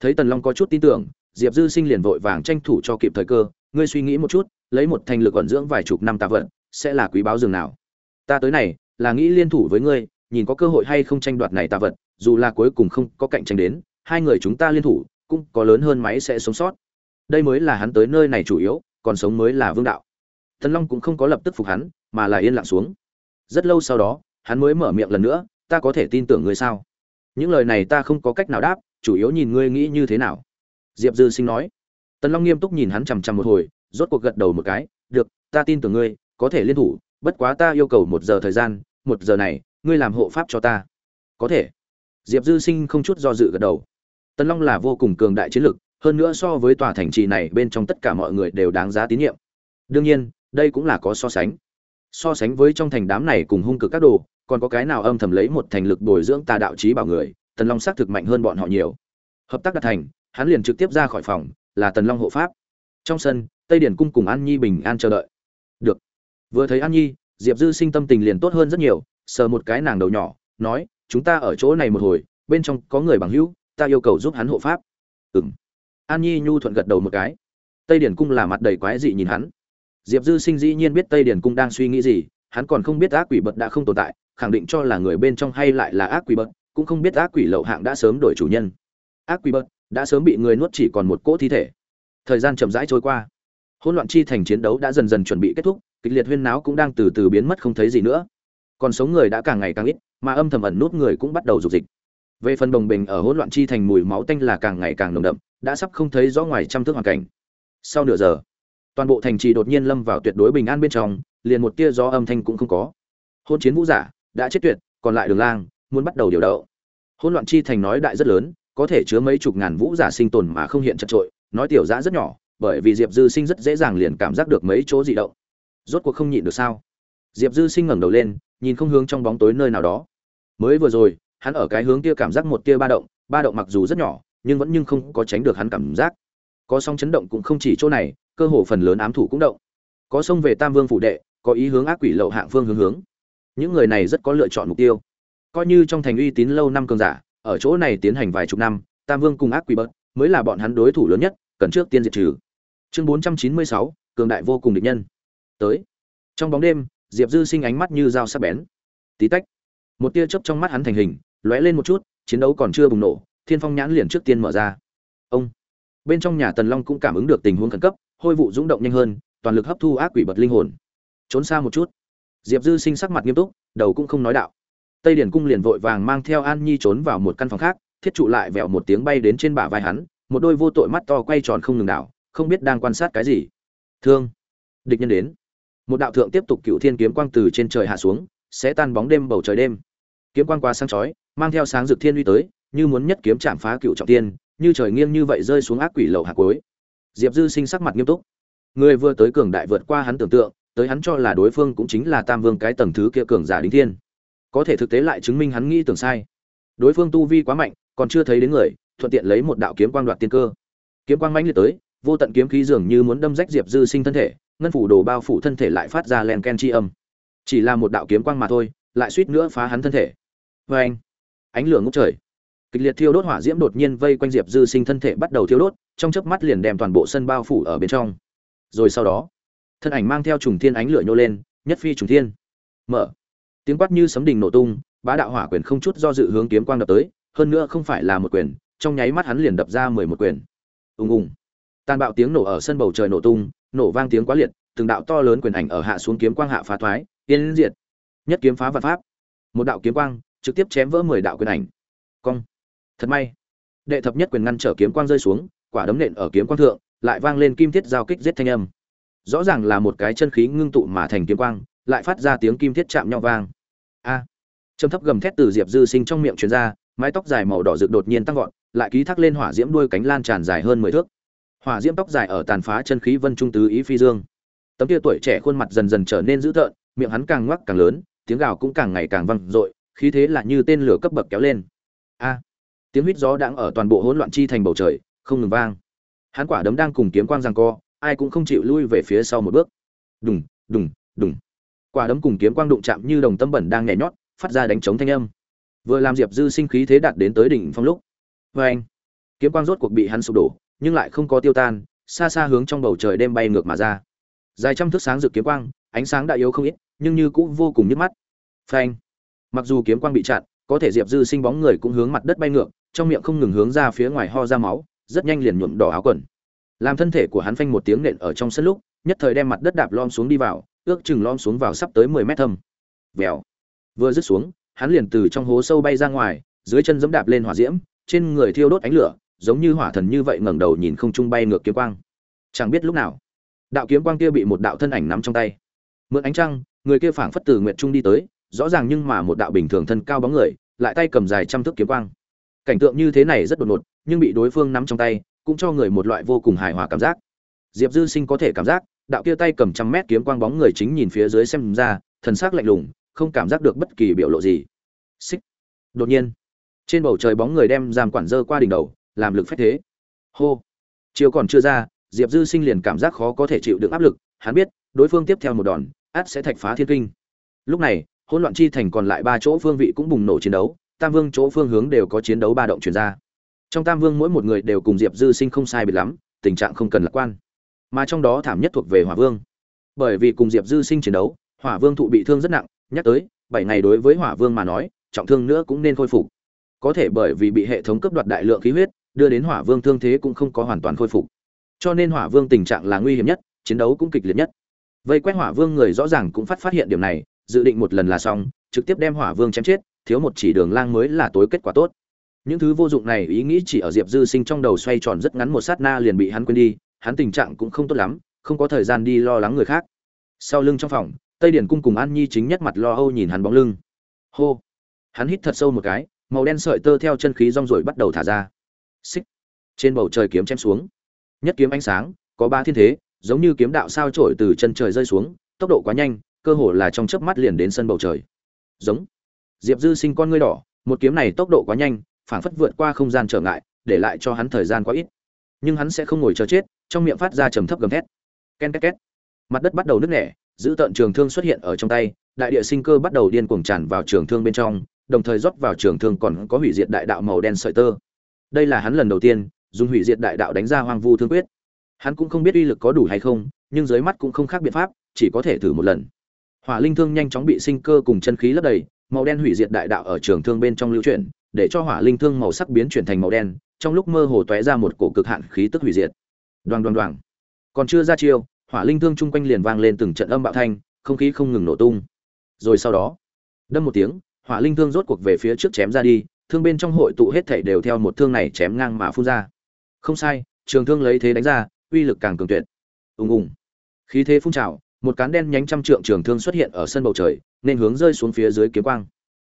Thấy tần long có chút tin tưởng, diệp dư sinh liền vội vàng tranh thủ cho kịp thời cơ, ngươi suy nghĩ một chút, lấy một thành lực ẩn dưỡng vài chục năm tạ vận sẽ là quý báo rừng nào. Ta tới này, là nghĩ liên thủ với ngươi, nhìn có cơ hội hay không tranh đoạt này tạ vật, dù là cuối cùng không có cạnh tranh đến, hai người chúng ta liên thủ, cũng có lớn hơn máy sẽ sống sót. Đây mới là hắn tới nơi này chủ yếu, còn sống mới là vương đạo. Thần long cũng không có lập tức phục hắn, mà là yên lặng xuống. Rất lâu sau đó hắn mới mở miệng lần nữa, ta có thể tin tưởng ngươi sao? Những lời này ta không có cách nào đáp, chủ yếu nhìn ngươi nghĩ như thế nào. Diệp dư sinh nói. Tần long nghiêm túc nhìn hắn chằm chằm một hồi, rốt cuộc gật đầu một cái, được, ta tin tưởng ngươi, có thể liên thủ, bất quá ta yêu cầu một giờ thời gian, một giờ này, ngươi làm hộ pháp cho ta. Có thể. Diệp dư sinh không chút do dự gật đầu. Tần long là vô cùng cường đại chiến lực, hơn nữa so với tòa thành trì này bên trong tất cả mọi người đều đáng giá tín nhiệm. Đương nhiên, đây cũng là có so sánh so sánh với trong thành đám này cùng hung cực các đồ, còn có cái nào âm thầm lấy một thành lực bồi dưỡng tà đạo trí bảo người, tần long xác thực mạnh hơn bọn họ nhiều. Hợp tác đạt thành, hắn liền trực tiếp ra khỏi phòng, là tần long hộ pháp. Trong sân, tây điển cung cùng an nhi bình an chờ đợi. Được. Vừa thấy an nhi, diệp dư sinh tâm tình liền tốt hơn rất nhiều, sờ một cái nàng đầu nhỏ, nói, chúng ta ở chỗ này một hồi, bên trong có người bằng hữu, ta yêu cầu giúp hắn hộ pháp. Ừ m an nhi nhu thuận gật đầu một cái. Tây điển cung là mặt đầy quái dị nhìn hắn diệp dư sinh dĩ nhiên biết tây điển cung đang suy nghĩ gì, hắn còn không biết ác quỷ bật đã không tồn tại, khẳng định cho là người bên trong hay lại là ác quỷ bật, cũng không biết ác quỷ lậu hạng đã sớm đổi chủ nhân. Ác quỷ bật đã sớm bị người nuốt chỉ còn một cỗ thi thể. Thời gian chậm rãi trôi qua. Hỗn loạn chi thành chiến đấu đã dần dần chuẩn bị kết thúc, kịch liệt huyên náo cũng đang từ từ biến mất không thấy gì nữa. Còn sống người đã càng ngày càng ít, mà âm thầm ẩn nút người cũng bắt đầu dục dịch. Về phần đồng bình ở hỗn loạn chi thành mùi máu tanh là càng ngày càng nồng đậm, đã sắp không thấy rõ ngoài trăm thước hoàn cảnh. Sau nửa giờ toàn bộ thành trì đột nhiên lâm vào tuyệt đối bình an bên trong, liền một tia gió âm thanh cũng không có. Hôn chiến vũ giả, đã chết tuyệt, còn lại đường lang, muốn bắt đầu điều đậu. Hỗn loạn chi thành nói đại rất lớn, có thể chứa mấy chục ngàn vũ giả sinh tồn mà không hiện chật trội, nói tiểu giã rất nhỏ, bởi vì diệp dư sinh rất dễ dàng liền cảm giác được mấy chỗ dị động. Rốt cuộc không nhịn được sao? Diệp dư sinh ngẩng đầu lên, nhìn không hướng trong bóng tối nơi nào đó. Mới vừa rồi, hắn ở cái hướng kia cảm giác một tia ba động ba động mặc dù rất nhỏ, nhưng vẫn nhưng không có tránh được hắn cảm giác. Có song chấn động cũng không chỉ chỗ này cơ hồ phần lớn ám thủ cũng động. Có sông về tam vương phủ đệ, có ý hướng ác quỷ lậu hạng phương hướng hướng. Những người này rất có lựa chọn mục tiêu. Coi như trong thành uy tín lâu năm cường giả, ở chỗ này tiến hành vài chục năm, tam vương cùng ác quỷ bớt mới là bọn hắn đối thủ lớn nhất, cần trước tiên diệt trừ. Chương bốn trăm chín mươi sáu, cường đại vô cùng địch nhân. Tới. Trong bóng đêm, diệp dư sinh ánh mắt như dao sắc bén. Tí tách, một tia chớp trong mắt hắn thành hình, lóe lên một chút, chiến đấu còn chưa bùng nổ, thiên phong nhãn liền trước tiên mở ra. Ông. Bên trong nhà tần long cũng cảm ứng được tình huống khẩn cấp hôi vụ rung động nhanh hơn toàn lực hấp thu ác quỷ bật linh hồn. Trốn xa một chút. Diệp dư sinh sắc mặt nghiêm túc đầu cũng không nói đạo. Tây điển cung liền vội vàng mang theo an nhi trốn vào một căn phòng khác thiết trụ lại vẹo một tiếng bay đến trên bả vai hắn một đôi vô tội mắt to quay tròn không ngừng đảo không biết đang quan sát cái gì. Thương. Địch nhân đến. Một đạo thượng tiếp tục cựu thiên kiếm quang từ trên trời hạ xuống sẽ tan bóng đêm bầu trời đêm. Kiếm quang qua sáng chói mang theo sáng rực thiên uy tới như muốn nhất kiếm chạm phá cựu trọng thiên, như trời nghiêng như vậy rơi xuống ác quỷ lậu hạ cuối diệp dư sinh sắc mặt nghiêm túc. Người vừa tới cường đại vượt qua hắn tưởng tượng, tới hắn cho là đối phương cũng chính là tam vương cái tầng thứ kia cường giả đính thiên. Có thể thực tế lại chứng minh hắn nghĩ tưởng sai. Đối phương tu vi quá mạnh, còn chưa thấy đến người, thuận tiện lấy một đạo kiếm quang đoạt tiên cơ. Kiếm quang mãnh liệt tới, vô tận kiếm khí dường như muốn đâm rách diệp dư sinh thân thể, ngân phủ đồ bao phủ thân thể lại phát ra len ken chi âm. Chỉ là một đạo kiếm quang mà thôi, lại suýt nữa phá hắn thân thể. Vê anh ánh lửa ngốc trời kịch liệt thiêu đốt hỏa diễm đột nhiên vây quanh diệp dư sinh thân thể bắt đầu thiêu đốt, trong chớp mắt liền đem toàn bộ sân bao phủ ở bên trong. Rồi sau đó, thân ảnh mang theo trùng thiên ánh lửa nhô lên, nhất phi trùng thiên. Mở. Tiếng quát như sấm đình nổ tung, bá đạo hỏa quyền không chút do dự hướng kiếm quang đập tới, hơn nữa không phải là một quyền, trong nháy mắt hắn liền đập ra mười một quyền. Ùng ùng. Tàn bạo tiếng nổ ở sân bầu trời nổ tung, nổ vang tiếng quá liệt, từng đạo to lớn quyền ảnh ở hạ xuống kiếm quang hạ phá thoái tiên diệt. Nhất kiếm phá vạn pháp. Một đạo kiếm quang trực tiếp chém vỡ mười đạo quyền ảnh. Cong thật may. Đệ thập nhất quyền ngăn trở kiếm quang rơi xuống, quả đấm nện ở kiếm quang thượng, lại vang lên kim thiết giao kích giết thanh âm. Rõ ràng là một cái chân khí ngưng tụ mà thành kiếm quang, lại phát ra tiếng kim thiết chạm nhau vang. A. Trầm thấp gầm thét từ diệp dư sinh trong miệng truyền ra, mái tóc dài màu đỏ rực đột nhiên tăng vọt, lại ký thác lên hỏa diễm đuôi cánh lan tràn dài hơn mười thước. Hỏa diễm tóc dài ở tàn phá chân khí vân trung tứ ý phi dương. Tấm tia tuổi trẻ khuôn mặt dần dần trở nên dữ tợn, miệng hắn càng ngoắc càng lớn, tiếng gào cũng càng ngày càng vang dội, khí thế là như tên lửa cấp bậc kéo lên. A tiếng huýt gió đang ở toàn bộ hỗn loạn chi thành bầu trời, không ngừng vang. Hắn quả đấm đang cùng kiếm quang rằng co, ai cũng không chịu lui về phía sau một bước. Đùng đùng đùng. Quả đấm cùng kiếm quang đụng chạm như đồng tâm bẩn đang nhảy nhót, phát ra đánh trống thanh âm. Vừa làm diệp dư sinh khí thế đạt đến tới đỉnh phong lúc. Vê anh, kiếm quang rốt cuộc bị hắn sụp đổ, nhưng lại không có tiêu tan, xa xa hướng trong bầu trời đêm bay ngược mà ra. Dài trăm thước sáng rực kiếm quang, ánh sáng đã yếu không ít, nhưng như cũng vô cùng nhức mắt. Phanh. Mặc dù kiếm quang bị chặn, có thể diệp dư sinh bóng người cũng hướng mặt đất bay ngược trong miệng không ngừng hướng ra phía ngoài ho ra máu, rất nhanh liền nhuộm đỏ áo quần. Làm thân thể của hắn phanh một tiếng nện ở trong sân lúc, nhất thời đem mặt đất đạp lom xuống đi vào, ước chừng lom xuống vào sắp tới mười mét thâm. Vèo. Vừa dứt xuống, hắn liền từ trong hố sâu bay ra ngoài, dưới chân giẫm đạp lên hỏa diễm, trên người thiêu đốt ánh lửa, giống như hỏa thần như vậy ngẩng đầu nhìn không trung bay ngược kiếm quang. Chẳng biết lúc nào, đạo kiếm quang kia bị một đạo thân ảnh nắm trong tay. Mượn ánh trăng, người kia phảng phất từ nguyệt trung đi tới, rõ ràng nhưng mà một đạo bình thường thân cao bóng người, lại tay cầm dài trăm thước kiếm quang cảnh tượng như thế này rất đột ngột, nhưng bị đối phương nắm trong tay, cũng cho người một loại vô cùng hài hòa cảm giác. Diệp dư sinh có thể cảm giác, đạo kia tay cầm trăm mét kiếm quang bóng người chính nhìn phía dưới xem ra, thần sắc lạnh lùng, không cảm giác được bất kỳ biểu lộ gì. Xích. Đột nhiên, trên bầu trời bóng người đem giam quản dơ qua đỉnh đầu, làm lực phép thế. Hô. Chiều còn chưa ra, diệp dư sinh liền cảm giác khó có thể chịu được áp lực, hắn biết, đối phương tiếp theo một đòn, át sẽ thạch phá thiên kinh. Lúc này, hỗn loạn chi thành còn lại ba chỗ phương vị cũng bùng nổ chiến đấu tam vương chỗ phương hướng đều có chiến đấu ba động chuyển ra. Trong tam vương mỗi một người đều cùng diệp dư sinh không sai biệt lắm, tình trạng không cần lạc quan. Mà trong đó thảm nhất thuộc về hỏa vương. Bởi vì cùng diệp dư sinh chiến đấu, hỏa vương thụ bị thương rất nặng, nhắc tới, bảy ngày đối với hỏa vương mà nói, trọng thương nữa cũng nên khôi phục. Có thể bởi vì bị hệ thống cấp đoạt đại lượng khí huyết, đưa đến hỏa vương thương thế cũng không có hoàn toàn khôi phục. Cho nên hỏa vương tình trạng là nguy hiểm nhất, chiến đấu cũng kịch liệt nhất. Vây quét hỏa vương người rõ ràng cũng phát phát hiện điểm này, dự định một lần là xong, trực tiếp đem hỏa vương chém chết thiếu một chỉ đường lang mới là tối kết quả tốt. Những thứ vô dụng này ý nghĩ chỉ ở diệp dư sinh trong đầu xoay tròn rất ngắn một sát na liền bị hắn quên đi, hắn tình trạng cũng không tốt lắm, không có thời gian đi lo lắng người khác. Sau lưng trong phòng, tây điển cung cùng an nhi chính nhất mặt lo âu nhìn hắn bóng lưng. Hô! Hắn hít thật sâu một cái, màu đen sợi tơ theo chân khí rong rồi bắt đầu thả ra. Xích! Trên bầu trời kiếm chém xuống. Nhất kiếm ánh sáng, có ba thiên thế, giống như kiếm đạo sao trổi từ chân trời rơi xuống, tốc độ quá nhanh, cơ hồ là trong chớp mắt liền đến sân bầu trời. Giống! Diệp dư sinh con ngươi đỏ, một kiếm này tốc độ quá nhanh, phảng phất vượt qua không gian trở ngại, để lại cho hắn thời gian quá ít. Nhưng hắn sẽ không ngồi chờ chết, trong miệng phát ra trầm thấp gầm thét. Ken két két. Mặt đất bắt đầu nứt nẻ, giữ tận trường thương xuất hiện ở trong tay, đại địa sinh cơ bắt đầu điên cuồng tràn vào trường thương bên trong, đồng thời rót vào trường thương còn có hủy diệt đại đạo màu đen sợi tơ. Đây là hắn lần đầu tiên, dùng hủy diệt đại đạo đánh ra hoang vu thương quyết. Hắn cũng không biết uy lực có đủ hay không, nhưng dưới mắt cũng không khác biện pháp, chỉ có thể thử một lần. Hỏa linh thương nhanh chóng bị sinh cơ cùng chân khí lấp đầy màu đen hủy diệt đại đạo ở trường thương bên trong lưu chuyển, để cho hỏa linh thương màu sắc biến chuyển thành màu đen, trong lúc mơ hồ tóe ra một cổ cực hạn khí tức hủy diệt. Đoàng đoàng đoàng. Còn chưa ra chiêu, hỏa linh thương chung quanh liền vang lên từng trận âm bạo thanh, không khí không ngừng nổ tung. Rồi sau đó, đâm một tiếng, hỏa linh thương rốt cuộc về phía trước chém ra đi, thương bên trong hội tụ hết thảy đều theo một thương này chém ngang mà phun ra. Không sai, trường thương lấy thế đánh ra, uy lực càng cường tuyệt. Ùng ùng. Khí thế phun trào, một cán đen nhánh trăm trượng trường thương xuất hiện ở sân bầu trời nên hướng rơi xuống phía dưới kiếm quang.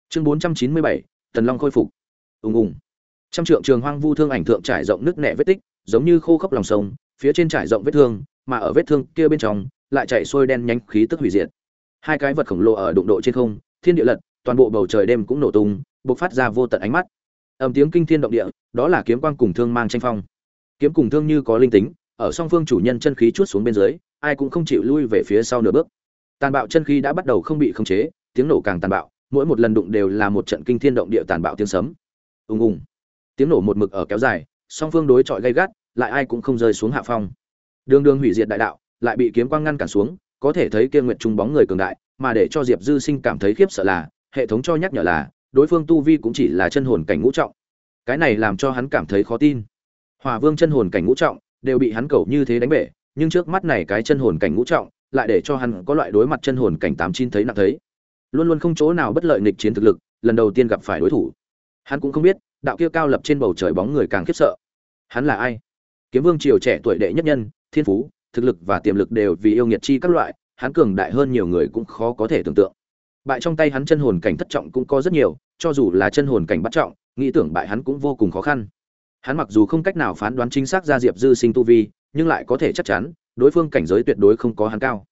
Chương bốn trăm chín mươi bảy, tần long khôi phục. Ùng ùng. Trăm trượng trường hoang vu thương ảnh thượng trải rộng nước nẻ vết tích, giống như khô khốc lòng sông, phía trên trải rộng vết thương, mà ở vết thương kia bên trong, lại chạy xuôi đen nhánh khí tức hủy diệt. Hai cái vật khổng lồ ở đụng độ trên không, thiên địa lật, toàn bộ bầu trời đêm cũng nổ tung, bộc phát ra vô tận ánh mắt. Ầm tiếng kinh thiên động địa, đó là kiếm quang cùng thương mang tranh phong. Kiếm cùng thương như có linh tính, ở song phương chủ nhân chân khí chuốt xuống bên dưới, ai cũng không chịu lui về phía sau nửa bước tàn bạo chân khí đã bắt đầu không bị khống chế, tiếng nổ càng tàn bạo, mỗi một lần đụng đều là một trận kinh thiên động địa tàn bạo tiếng sấm. Ùng ùng. Tiếng nổ một mực ở kéo dài, song phương đối chọi gay gắt, lại ai cũng không rơi xuống hạ phong. Đường đường hủy diệt đại đạo, lại bị kiếm quang ngăn cản xuống, có thể thấy kia nguyệt trung bóng người cường đại, mà để cho diệp dư sinh cảm thấy khiếp sợ là, hệ thống cho nhắc nhở là, đối phương tu vi cũng chỉ là chân hồn cảnh ngũ trọng. Cái này làm cho hắn cảm thấy khó tin. Hòa vương chân hồn cảnh ngũ trọng, đều bị hắn cầu như thế đánh bể, nhưng trước mắt này cái chân hồn cảnh ngũ trọng lại để cho hắn có loại đối mặt chân hồn cảnh tám chín thấy nặng thấy. Luôn luôn không chỗ nào bất lợi nghịch chiến thực lực, lần đầu tiên gặp phải đối thủ. Hắn cũng không biết, đạo kia cao lập trên bầu trời bóng người càng khiếp sợ. Hắn là ai? Kiếm vương triều trẻ tuổi đệ nhất nhân, thiên phú, thực lực và tiềm lực đều vì yêu nghiệt chi các loại, hắn cường đại hơn nhiều người cũng khó có thể tưởng tượng. Bại trong tay hắn chân hồn cảnh thất trọng cũng có rất nhiều, cho dù là chân hồn cảnh bắt trọng, nghĩ tưởng bại hắn cũng vô cùng khó khăn. Hắn mặc dù không cách nào phán đoán chính xác ra diệp dư sinh tu vi, nhưng lại có thể chắc chắn đối phương cảnh giới tuyệt đối không có hắn cao.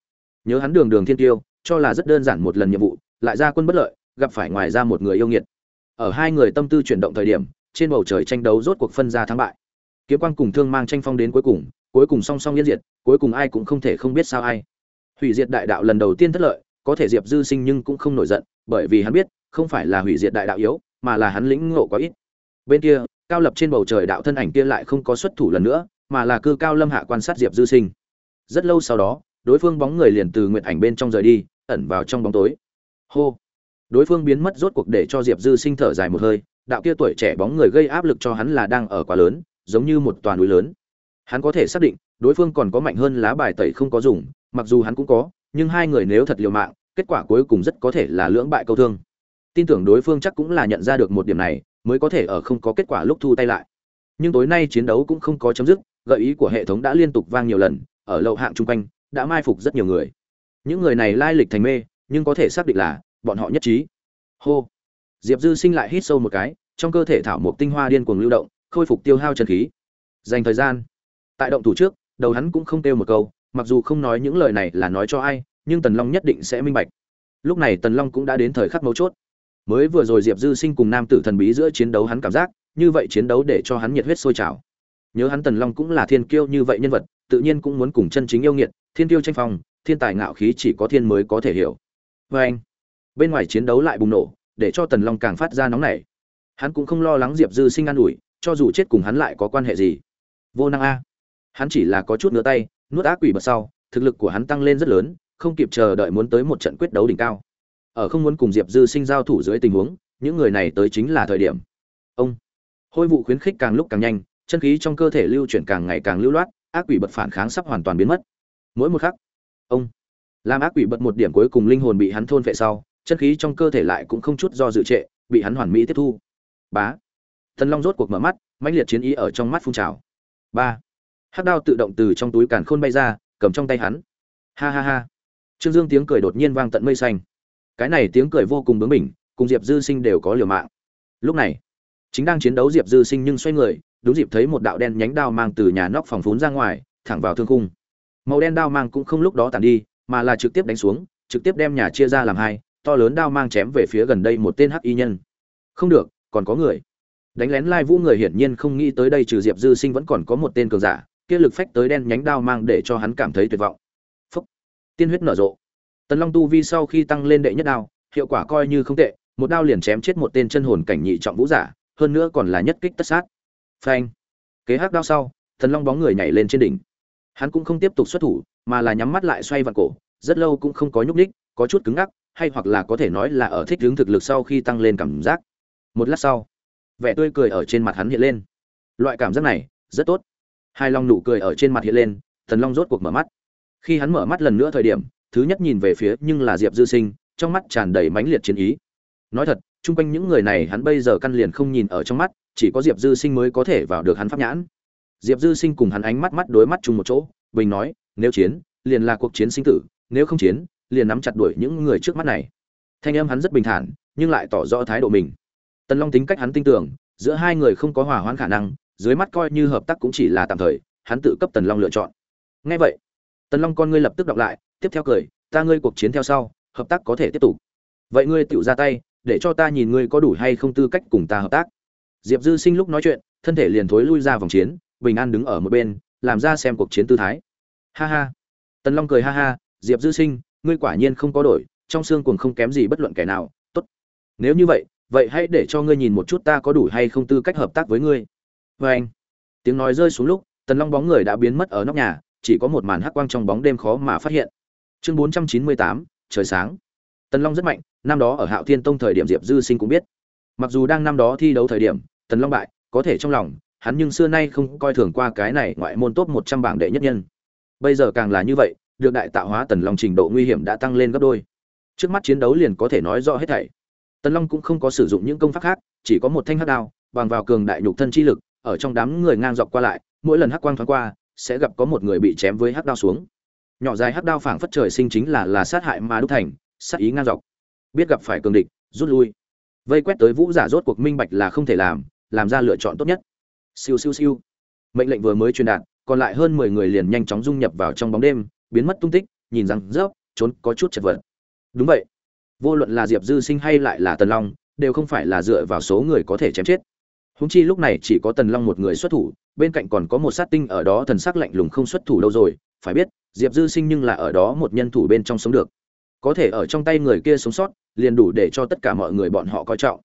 Nhớ hắn đường đường thiên tiêu, cho là rất đơn giản một lần nhiệm vụ, lại ra quân bất lợi, gặp phải ngoài ra một người yêu nghiệt. Ở hai người tâm tư chuyển động thời điểm, trên bầu trời tranh đấu rốt cuộc phân ra thắng bại. Kiếm quang cùng thương mang tranh phong đến cuối cùng cuối cùng song song yên diệt, cuối cùng ai cũng không thể không biết sao ai. Hủy diệt đại đạo lần đầu tiên thất lợi, có thể diệp dư sinh nhưng cũng không nổi giận, bởi vì hắn biết, không phải là hủy diệt đại đạo yếu, mà là hắn lĩnh ngộ quá ít. Bên kia, cao lập trên bầu trời đạo thân ảnh kia lại không có xuất thủ lần nữa, mà là cư cao lâm hạ quan sát diệp dư sinh rất lâu sau đó, đối phương bóng người liền từ nguyện ảnh bên trong rời đi, ẩn vào trong bóng tối. Hô! Đối phương biến mất rốt cuộc để cho diệp dư sinh thở dài một hơi, đạo kia tuổi trẻ bóng người gây áp lực cho hắn là đang ở quá lớn, giống như một toàn núi lớn. Hắn có thể xác định, đối phương còn có mạnh hơn lá bài tẩy không có dùng, mặc dù hắn cũng có, nhưng hai người nếu thật liều mạng, kết quả cuối cùng rất có thể là lưỡng bại câu thương. Tin tưởng đối phương chắc cũng là nhận ra được một điểm này, mới có thể ở không có kết quả lúc thu tay lại. Nhưng tối nay chiến đấu cũng không có chấm dứt, gợi ý của hệ thống đã liên tục vang nhiều lần ở lậu hạng chung quanh, đã mai phục rất nhiều người. Những người này lai lịch thành mê, nhưng có thể xác định là bọn họ nhất trí. Hô. Diệp dư sinh lại hít sâu một cái, trong cơ thể thảo mộc tinh hoa điên cuồng lưu động, khôi phục tiêu hao chân khí. Dành thời gian. Tại động thủ trước, đầu hắn cũng không kêu một câu, mặc dù không nói những lời này là nói cho ai, nhưng tần long nhất định sẽ minh bạch. Lúc này tần long cũng đã đến thời khắc mấu chốt. Mới vừa rồi diệp dư sinh cùng nam tử thần bí giữa chiến đấu hắn cảm giác, như vậy chiến đấu để cho hắn nhiệt huyết sôi trào. Nhớ hắn tần long cũng là thiên kiêu như vậy nhân vật tự nhiên cũng muốn cùng chân chính yêu nghiệt, thiên tiêu tranh phong, thiên tài ngạo khí chỉ có thiên mới có thể hiểu. Và anh, bên ngoài chiến đấu lại bùng nổ, để cho tần long càng phát ra nóng nảy. Hắn cũng không lo lắng diệp dư sinh an ủi, cho dù chết cùng hắn lại có quan hệ gì. Vô năng a. Hắn chỉ là có chút nửa tay, nuốt ác quỷ bật sau, thực lực của hắn tăng lên rất lớn, không kịp chờ đợi muốn tới một trận quyết đấu đỉnh cao. Ở không muốn cùng diệp dư sinh giao thủ dưới tình huống, những người này tới chính là thời điểm. Ông, hôi vụ khuyến khích càng lúc càng nhanh, chân khí trong cơ thể lưu chuyển càng ngày càng lưu loát ác quỷ bật phản kháng sắp hoàn toàn biến mất. Mỗi một khắc, ông làm ác quỷ bật một điểm cuối cùng linh hồn bị hắn thôn phệ sau, chân khí trong cơ thể lại cũng không chút do dự trệ, bị hắn hoàn mỹ tiếp thu. Bá, thần long rốt cuộc mở mắt, mãnh liệt chiến ý ở trong mắt phun trào. Ba, hắc đao tự động từ trong túi càn khôn bay ra, cầm trong tay hắn. Ha ha ha. Trương dương tiếng cười đột nhiên vang tận mây xanh. Cái này tiếng cười vô cùng bướng bỉnh, cùng diệp dư sinh đều có liều mạng. Lúc này, chính đang chiến đấu diệp dư sinh nhưng xoay người đúng dịp thấy một đạo đen nhánh đao mang từ nhà nóc phòng phún ra ngoài, thẳng vào thương khung. Màu đen đao mang cũng không lúc đó tàn đi, mà là trực tiếp đánh xuống, trực tiếp đem nhà chia ra làm hai, to lớn đao mang chém về phía gần đây một tên hắc y nhân. Không được, còn có người. Đánh lén lai vũ người hiển nhiên không nghĩ tới đây trừ diệp dư sinh vẫn còn có một tên cường giả, kia lực phách tới đen nhánh đao mang để cho hắn cảm thấy tuyệt vọng. Phúc. Tiên huyết nở rộ. Tần long tu vi sau khi tăng lên đệ nhất đao, hiệu quả coi như không tệ, một đao liền chém chết một tên chân hồn cảnh nhị trọng vũ giả, hơn nữa còn là nhất kích tất sát phanh. Kế hắc đao sau, thần long bóng người nhảy lên trên đỉnh. Hắn cũng không tiếp tục xuất thủ, mà là nhắm mắt lại xoay vặn cổ, rất lâu cũng không có nhúc ních có chút cứng ngắc, hay hoặc là có thể nói là ở thích hướng thực lực sau khi tăng lên cảm giác. Một lát sau, vẻ tươi cười ở trên mặt hắn hiện lên. Loại cảm giác này, rất tốt. Hai long nụ cười ở trên mặt hiện lên, thần long rốt cuộc mở mắt. Khi hắn mở mắt lần nữa thời điểm, thứ nhất nhìn về phía nhưng là diệp dư sinh, trong mắt tràn đầy mãnh liệt chiến ý. Nói thật, chung quanh những người này hắn bây giờ căn liền không nhìn ở trong mắt chỉ có diệp dư sinh mới có thể vào được hắn pháp nhãn. Diệp dư sinh cùng hắn ánh mắt mắt đối mắt chung một chỗ, bình nói, nếu chiến, liền là cuộc chiến sinh tử, nếu không chiến, liền nắm chặt đuổi những người trước mắt này. Thanh âm hắn rất bình thản, nhưng lại tỏ rõ thái độ mình. Tần long tính cách hắn tin tưởng, giữa hai người không có hòa hoãn khả năng, dưới mắt coi như hợp tác cũng chỉ là tạm thời, hắn tự cấp tần long lựa chọn. Ngay vậy, tần long con ngươi lập tức đọc lại, tiếp theo cười, ta ngươi cuộc chiến theo sau, hợp tác có thể tiếp tục. Vậy ngươi tự ra tay, để cho ta nhìn ngươi có đủ hay không tư cách cùng ta hợp tác diệp dư sinh lúc nói chuyện, thân thể liền thối lui ra vòng chiến, bình an đứng ở một bên, làm ra xem cuộc chiến tư thái. Ha ha. Tần long cười ha ha, diệp dư sinh, ngươi quả nhiên không có đổi, trong xương cuồng không kém gì bất luận kẻ nào, tốt. Nếu như vậy vậy hãy để cho ngươi nhìn một chút ta có đủ hay không tư cách hợp tác với ngươi. Vê anh, tiếng nói rơi xuống lúc, tần long bóng người đã biến mất ở nóc nhà, chỉ có một màn hắc quang trong bóng đêm khó mà phát hiện. Chương bốn trăm chín mươi tám, trời sáng. Tần long rất mạnh, năm đó ở hạo thiên tông thời điểm diệp dư sinh cũng biết. Mặc dù đang năm đó thi đấu thời điểm tần long bại, có thể trong lòng, hắn nhưng xưa nay không coi thường qua cái này ngoại môn top một trăm bảng đệ nhất nhân. Bây giờ càng là như vậy, được đại tạo hóa tần long trình độ nguy hiểm đã tăng lên gấp đôi. Trước mắt chiến đấu liền có thể nói rõ hết thảy. Tần long cũng không có sử dụng những công pháp khác, chỉ có một thanh hắc đao, bằng vào cường đại nhục thân chi lực, ở trong đám người ngang dọc qua lại, mỗi lần hắc quang thoáng qua, sẽ gặp có một người bị chém với hắc đao xuống. Nhỏ dài hắc đao phảng phất trời sinh chính là là sát hại mà đúc thành, sát ý ngang dọc. Biết gặp phải cường địch, rút lui. Vây quét tới vũ giả rốt cuộc minh bạch là không thể làm làm ra lựa chọn tốt nhất. Siêu siêu siêu. Mệnh lệnh vừa mới truyền đạt, còn lại hơn mười người liền nhanh chóng dung nhập vào trong bóng đêm, biến mất tung tích, nhìn rằng rớp, trốn có chút chật vật. Đúng vậy. Vô luận là diệp dư sinh hay lại là tần long, đều không phải là dựa vào số người có thể chém chết. Húng chi lúc này chỉ có tần long một người xuất thủ, bên cạnh còn có một sát tinh ở đó thần sắc lạnh lùng không xuất thủ đâu rồi, phải biết, diệp dư sinh nhưng là ở đó một nhân thủ bên trong sống được. Có thể ở trong tay người kia sống sót, liền đủ để cho tất cả mọi người bọn họ coi trọng.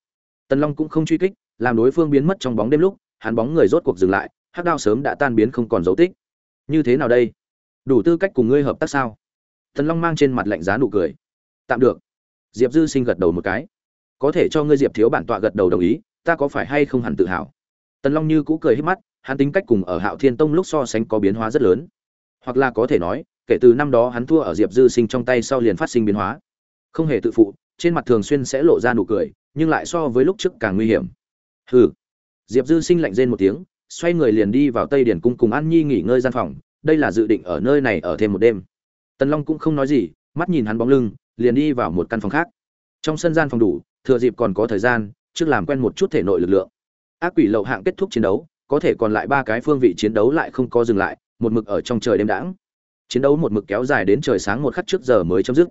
Tần long cũng không truy kích làm đối phương biến mất trong bóng đêm lúc, hắn bóng người rốt cuộc dừng lại, hắc đao sớm đã tan biến không còn dấu tích. Như thế nào đây? Đủ tư cách cùng ngươi hợp tác sao? Thần long mang trên mặt lạnh giá nụ cười. Tạm được. Diệp dư sinh gật đầu một cái. Có thể cho ngươi diệp thiếu bản tọa gật đầu đồng ý, ta có phải hay không hẳn tự hào? Tần long như cũ cười hết mắt, hắn tính cách cùng ở hạo thiên tông lúc so sánh có biến hóa rất lớn. Hoặc là có thể nói, kể từ năm đó hắn thua ở diệp dư sinh trong tay sau liền phát sinh biến hóa. Không hề tự phụ, trên mặt thường xuyên sẽ lộ ra nụ cười, nhưng lại so với lúc trước càng nguy hiểm hừ. Diệp dư sinh lạnh rên một tiếng, xoay người liền đi vào tây điển cung cùng an nhi nghỉ ngơi gian phòng, đây là dự định ở nơi này ở thêm một đêm. Tần long cũng không nói gì, mắt nhìn hắn bóng lưng, liền đi vào một căn phòng khác. Trong sân gian phòng đủ, thừa dịp còn có thời gian, trước làm quen một chút thể nội lực lượng. Ác quỷ lậu hạng kết thúc chiến đấu, có thể còn lại ba cái phương vị chiến đấu lại không có dừng lại, một mực ở trong trời đêm đãng. Chiến đấu một mực kéo dài đến trời sáng một khắc trước giờ mới chấm dứt.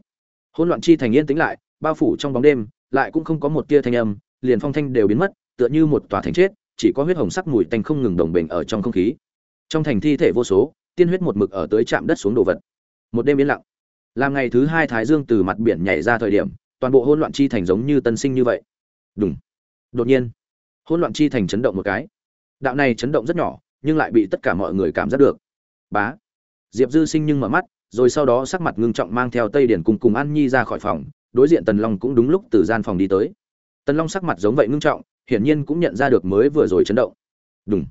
Hỗn loạn chi thành yên tĩnh lại, bao phủ trong bóng đêm, lại cũng không có một tia thanh âm, liền phong thanh đều biến mất tựa như một tòa thành chết, chỉ có huyết hồng sắc mùi tanh không ngừng đồng bình ở trong không khí. Trong thành thi thể vô số, tiên huyết một mực ở tới chạm đất xuống đồ vật. Một đêm yên lặng. Làm ngày thứ hai thái dương từ mặt biển nhảy ra thời điểm, toàn bộ hỗn loạn chi thành giống như tân sinh như vậy. Đúng đột nhiên, hỗn loạn chi thành chấn động một cái. Đạo này chấn động rất nhỏ, nhưng lại bị tất cả mọi người cảm giác được. Bá. Diệp dư sinh nhưng mở mắt, rồi sau đó sắc mặt ngưng trọng mang theo tây điển cùng cùng an nhi ra khỏi phòng, đối diện tần long cũng đúng lúc từ gian phòng đi tới. Tần long sắc mặt giống vậy ngưng trọng hiển nhiên cũng nhận ra được mới vừa rồi chấn động. Đúng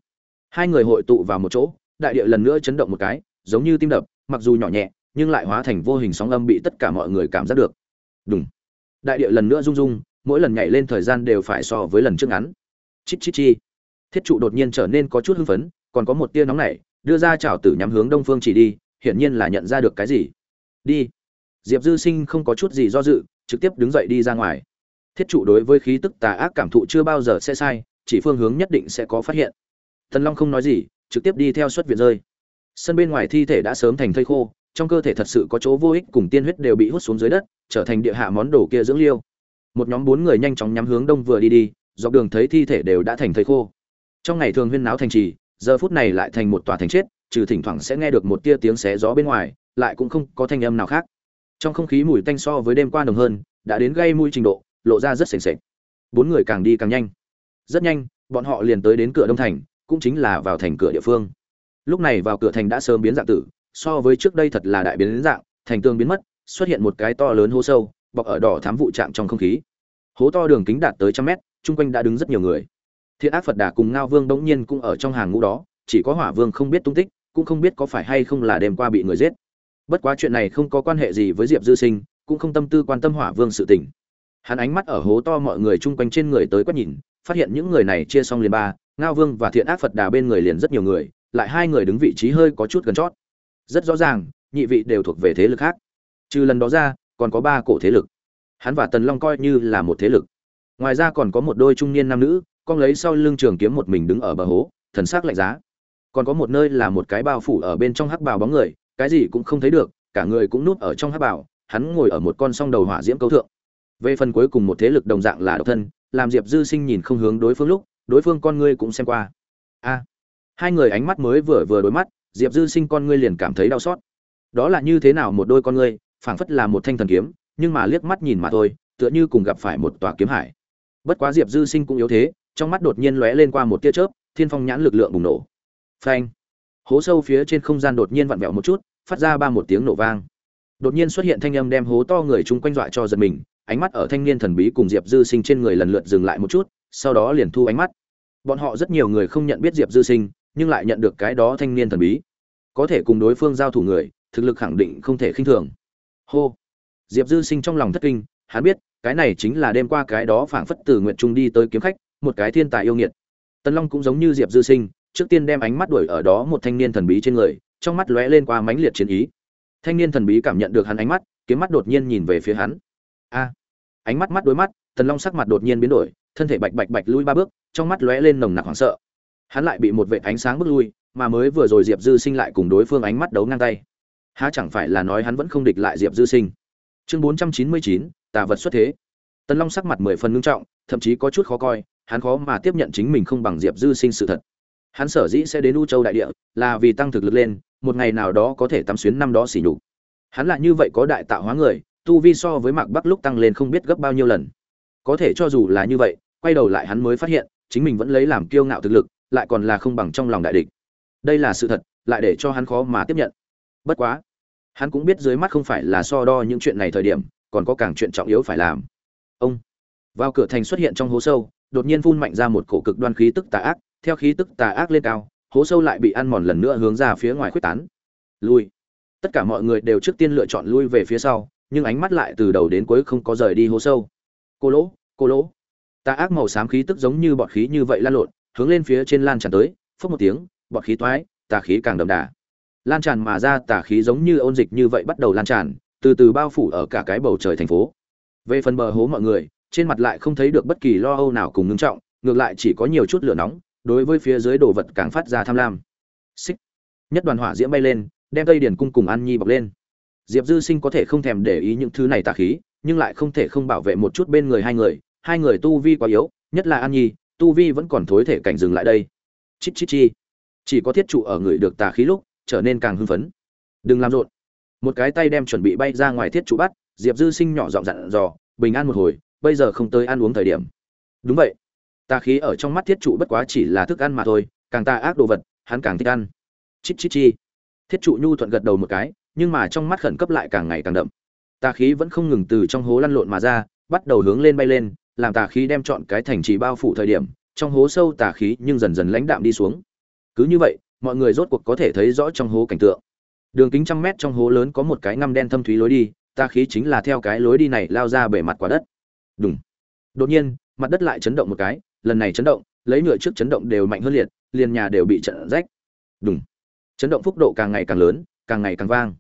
hai người hội tụ vào một chỗ, đại địa lần nữa chấn động một cái, giống như tim đập, mặc dù nhỏ nhẹ, nhưng lại hóa thành vô hình sóng âm bị tất cả mọi người cảm giác được. Đúng đại địa lần nữa rung rung, mỗi lần nhảy lên thời gian đều phải so với lần trước ngắn. Chít chít chi. Thiết trụ đột nhiên trở nên có chút hưng phấn, còn có một tia nóng nảy, đưa ra chảo tử nhắm hướng đông phương chỉ đi, hiển nhiên là nhận ra được cái gì. Đi. Diệp dư sinh không có chút gì do dự, trực tiếp đứng dậy đi ra ngoài thiết trụ đối với khí tức tà ác cảm thụ chưa bao giờ sẽ sai, chỉ phương hướng nhất định sẽ có phát hiện. Thần long không nói gì, trực tiếp đi theo xuất viện rơi. Sân bên ngoài thi thể đã sớm thành thây khô, trong cơ thể thật sự có chỗ vô ích cùng tiên huyết đều bị hút xuống dưới đất, trở thành địa hạ món đồ kia dưỡng liêu. Một nhóm bốn người nhanh chóng nhắm hướng đông vừa đi đi, dọc đường thấy thi thể đều đã thành thây khô. Trong ngày thường huyên náo thành trì, giờ phút này lại thành một tòa thành chết, trừ thỉnh thoảng sẽ nghe được một tia tiếng xé gió bên ngoài, lại cũng không có thanh âm nào khác. Trong không khí mùi tanh so với đêm qua nồng hơn, đã đến gây mùi trình độ lộ ra rất sềnh sệch bốn người càng đi càng nhanh. Rất nhanh, bọn họ liền tới đến cửa đông thành, cũng chính là vào thành cửa địa phương. Lúc này vào cửa thành đã sớm biến dạng tử, so với trước đây thật là đại biến dạng, thành tương biến mất, xuất hiện một cái to lớn hố sâu, bọc ở đỏ thám vụ chạm trong không khí. Hố to đường kính đạt tới trăm mét, chung quanh đã đứng rất nhiều người. Thiện ác phật đà cùng ngao vương đống nhiên cũng ở trong hàng ngũ đó, chỉ có hỏa vương không biết tung tích, cũng không biết có phải hay không là đêm qua bị người giết. Bất quá chuyện này không có quan hệ gì với diệp dư sinh, cũng không tâm tư quan tâm hỏa vương sự tình hắn ánh mắt ở hố to mọi người chung quanh trên người tới quét nhìn, phát hiện những người này chia xong liền ba, ngao vương và thiện ác phật đà bên người liền rất nhiều người, lại hai người đứng vị trí hơi có chút gần chót. Rất rõ ràng, nhị vị đều thuộc về thế lực khác. Trừ lần đó ra, còn có ba cổ thế lực. Hắn và tần long coi như là một thế lực. Ngoài ra còn có một đôi trung niên nam nữ, con lấy sau lưng trường kiếm một mình đứng ở bờ hố, thần sắc lạnh giá. Còn có một nơi là một cái bao phủ ở bên trong hắc bào bóng người, cái gì cũng không thấy được, cả người cũng núp ở trong hắc bào, hắn ngồi ở một con song đầu hỏa diễm cấu thượng về phần cuối cùng một thế lực đồng dạng là độc thân, làm diệp dư sinh nhìn không hướng đối phương lúc, đối phương con ngươi cũng xem qua. A. Hai người ánh mắt mới vừa vừa đối mắt, diệp dư sinh con ngươi liền cảm thấy đau xót. Đó là như thế nào một đôi con ngươi, phảng phất là một thanh thần kiếm, nhưng mà liếc mắt nhìn mà thôi, tựa như cùng gặp phải một tòa kiếm hải. Bất quá diệp dư sinh cũng yếu thế, trong mắt đột nhiên lóe lên qua một tia chớp, thiên phong nhãn lực lượng bùng nổ. Phanh. Hố sâu phía trên không gian đột nhiên vặn vẹo một chút, phát ra ba một tiếng nổ vang. Đột nhiên xuất hiện thanh âm đem hố to người chung quanh dọa cho giật mình ánh mắt ở thanh niên thần bí cùng diệp dư sinh trên người lần lượt dừng lại một chút, sau đó liền thu ánh mắt. Bọn họ rất nhiều người không nhận biết diệp dư sinh, nhưng lại nhận được cái đó thanh niên thần bí. Có thể cùng đối phương giao thủ người, thực lực khẳng định không thể khinh thường. Hô. Diệp dư sinh trong lòng thất kinh, hắn biết, cái này chính là đêm qua cái đó phảng phất từ nguyện trung đi tới kiếm khách, một cái thiên tài yêu nghiệt. Tân long cũng giống như diệp dư sinh, trước tiên đem ánh mắt đuổi ở đó một thanh niên thần bí trên người, trong mắt lóe lên qua mãnh liệt chiến ý. Thanh niên thần bí cảm nhận được hắn ánh mắt, kiếm mắt đột nhiên nhìn về phía hắn. A ánh mắt mắt đối mắt, tần long sắc mặt đột nhiên biến đổi, thân thể bạch bạch bạch lui ba bước, trong mắt lóe lên nồng nặc hoảng sợ. Hắn lại bị một vệ ánh sáng bước lui, mà mới vừa rồi diệp dư sinh lại cùng đối phương ánh mắt đấu ngang tay. Há chẳng phải là nói hắn vẫn không địch lại diệp dư sinh? Chương bốn trăm chín mươi chín, tà vật xuất thế. Tần long sắc mặt mười phần ngưng trọng, thậm chí có chút khó coi, hắn khó mà tiếp nhận chính mình không bằng diệp dư sinh sự thật. Hắn sở dĩ sẽ đến u châu đại địa là vì tăng thực lực lên, một ngày nào đó có thể tắm xuyến năm đó xỉ nhục. Hắn là như vậy có đại tạo hóa người tu vi so với mạc bắc lúc tăng lên không biết gấp bao nhiêu lần. Có thể cho dù là như vậy, quay đầu lại hắn mới phát hiện, chính mình vẫn lấy làm kiêu ngạo thực lực, lại còn là không bằng trong lòng đại địch. Đây là sự thật, lại để cho hắn khó mà tiếp nhận. Bất quá, hắn cũng biết dưới mắt không phải là so đo những chuyện này thời điểm, còn có càng chuyện trọng yếu phải làm. Ông, vào cửa thành xuất hiện trong hố sâu, đột nhiên phun mạnh ra một cổ cực đoan khí tức tà ác, theo khí tức tà ác lên cao, hố sâu lại bị ăn mòn lần nữa hướng ra phía ngoài khuếch tán. Lui. Tất cả mọi người đều trước tiên lựa chọn lui về phía sau nhưng ánh mắt lại từ đầu đến cuối không có rời đi hố sâu. Cô lỗ cô lỗ. Tà ác màu xám khí tức giống như bọt khí như vậy lan lộn, hướng lên phía trên lan tràn tới, phốc một tiếng, bọt khí toái, tà khí càng đậm đà. Lan tràn mà ra, tà khí giống như ôn dịch như vậy bắt đầu lan tràn, từ từ bao phủ ở cả cái bầu trời thành phố. Về phần bờ hố mọi người, trên mặt lại không thấy được bất kỳ lo âu nào cùng ngưng trọng, ngược lại chỉ có nhiều chút lửa nóng, đối với phía dưới đồ vật càng phát ra tham lam. Xích. Nhất đoàn hỏa diễm bay lên, đem tây điển cung cùng an nhi bọc lên diệp dư sinh có thể không thèm để ý những thứ này tà khí, nhưng lại không thể không bảo vệ một chút bên người hai người. Hai người tu vi quá yếu, nhất là an nhi, tu vi vẫn còn thối thể cảnh dừng lại đây. Chít chít chi. Chỉ có thiết trụ ở người được tà khí lúc, trở nên càng hưng phấn. Đừng làm rộn. Một cái tay đem chuẩn bị bay ra ngoài thiết trụ bắt, diệp dư sinh nhỏ giọng dặn dò, bình an một hồi, bây giờ không tới ăn uống thời điểm. Đúng vậy. Tà khí ở trong mắt thiết trụ bất quá chỉ là thức ăn mà thôi, càng tà ác đồ vật, hắn càng thích ăn. Chít chít chi. Thiết trụ nhu thuận gật đầu một cái nhưng mà trong mắt khẩn cấp lại càng ngày càng đậm. Tà khí vẫn không ngừng từ trong hố lăn lộn mà ra, bắt đầu hướng lên bay lên, làm tà khí đem chọn cái thành trì bao phủ thời điểm, trong hố sâu tà khí nhưng dần dần lãnh đạm đi xuống. Cứ như vậy, mọi người rốt cuộc có thể thấy rõ trong hố cảnh tượng. Đường kính trăm mét trong hố lớn có một cái ngăm đen thâm thúy lối đi, tà khí chính là theo cái lối đi này lao ra bề mặt quả đất. Đúng đột nhiên, mặt đất lại chấn động một cái, lần này chấn động, lấy nhựa trước chấn động đều mạnh hơn liệt, liền nhà đều bị trận rách. Đúng chấn động phúc độ càng ngày càng lớn, càng ngày càng vang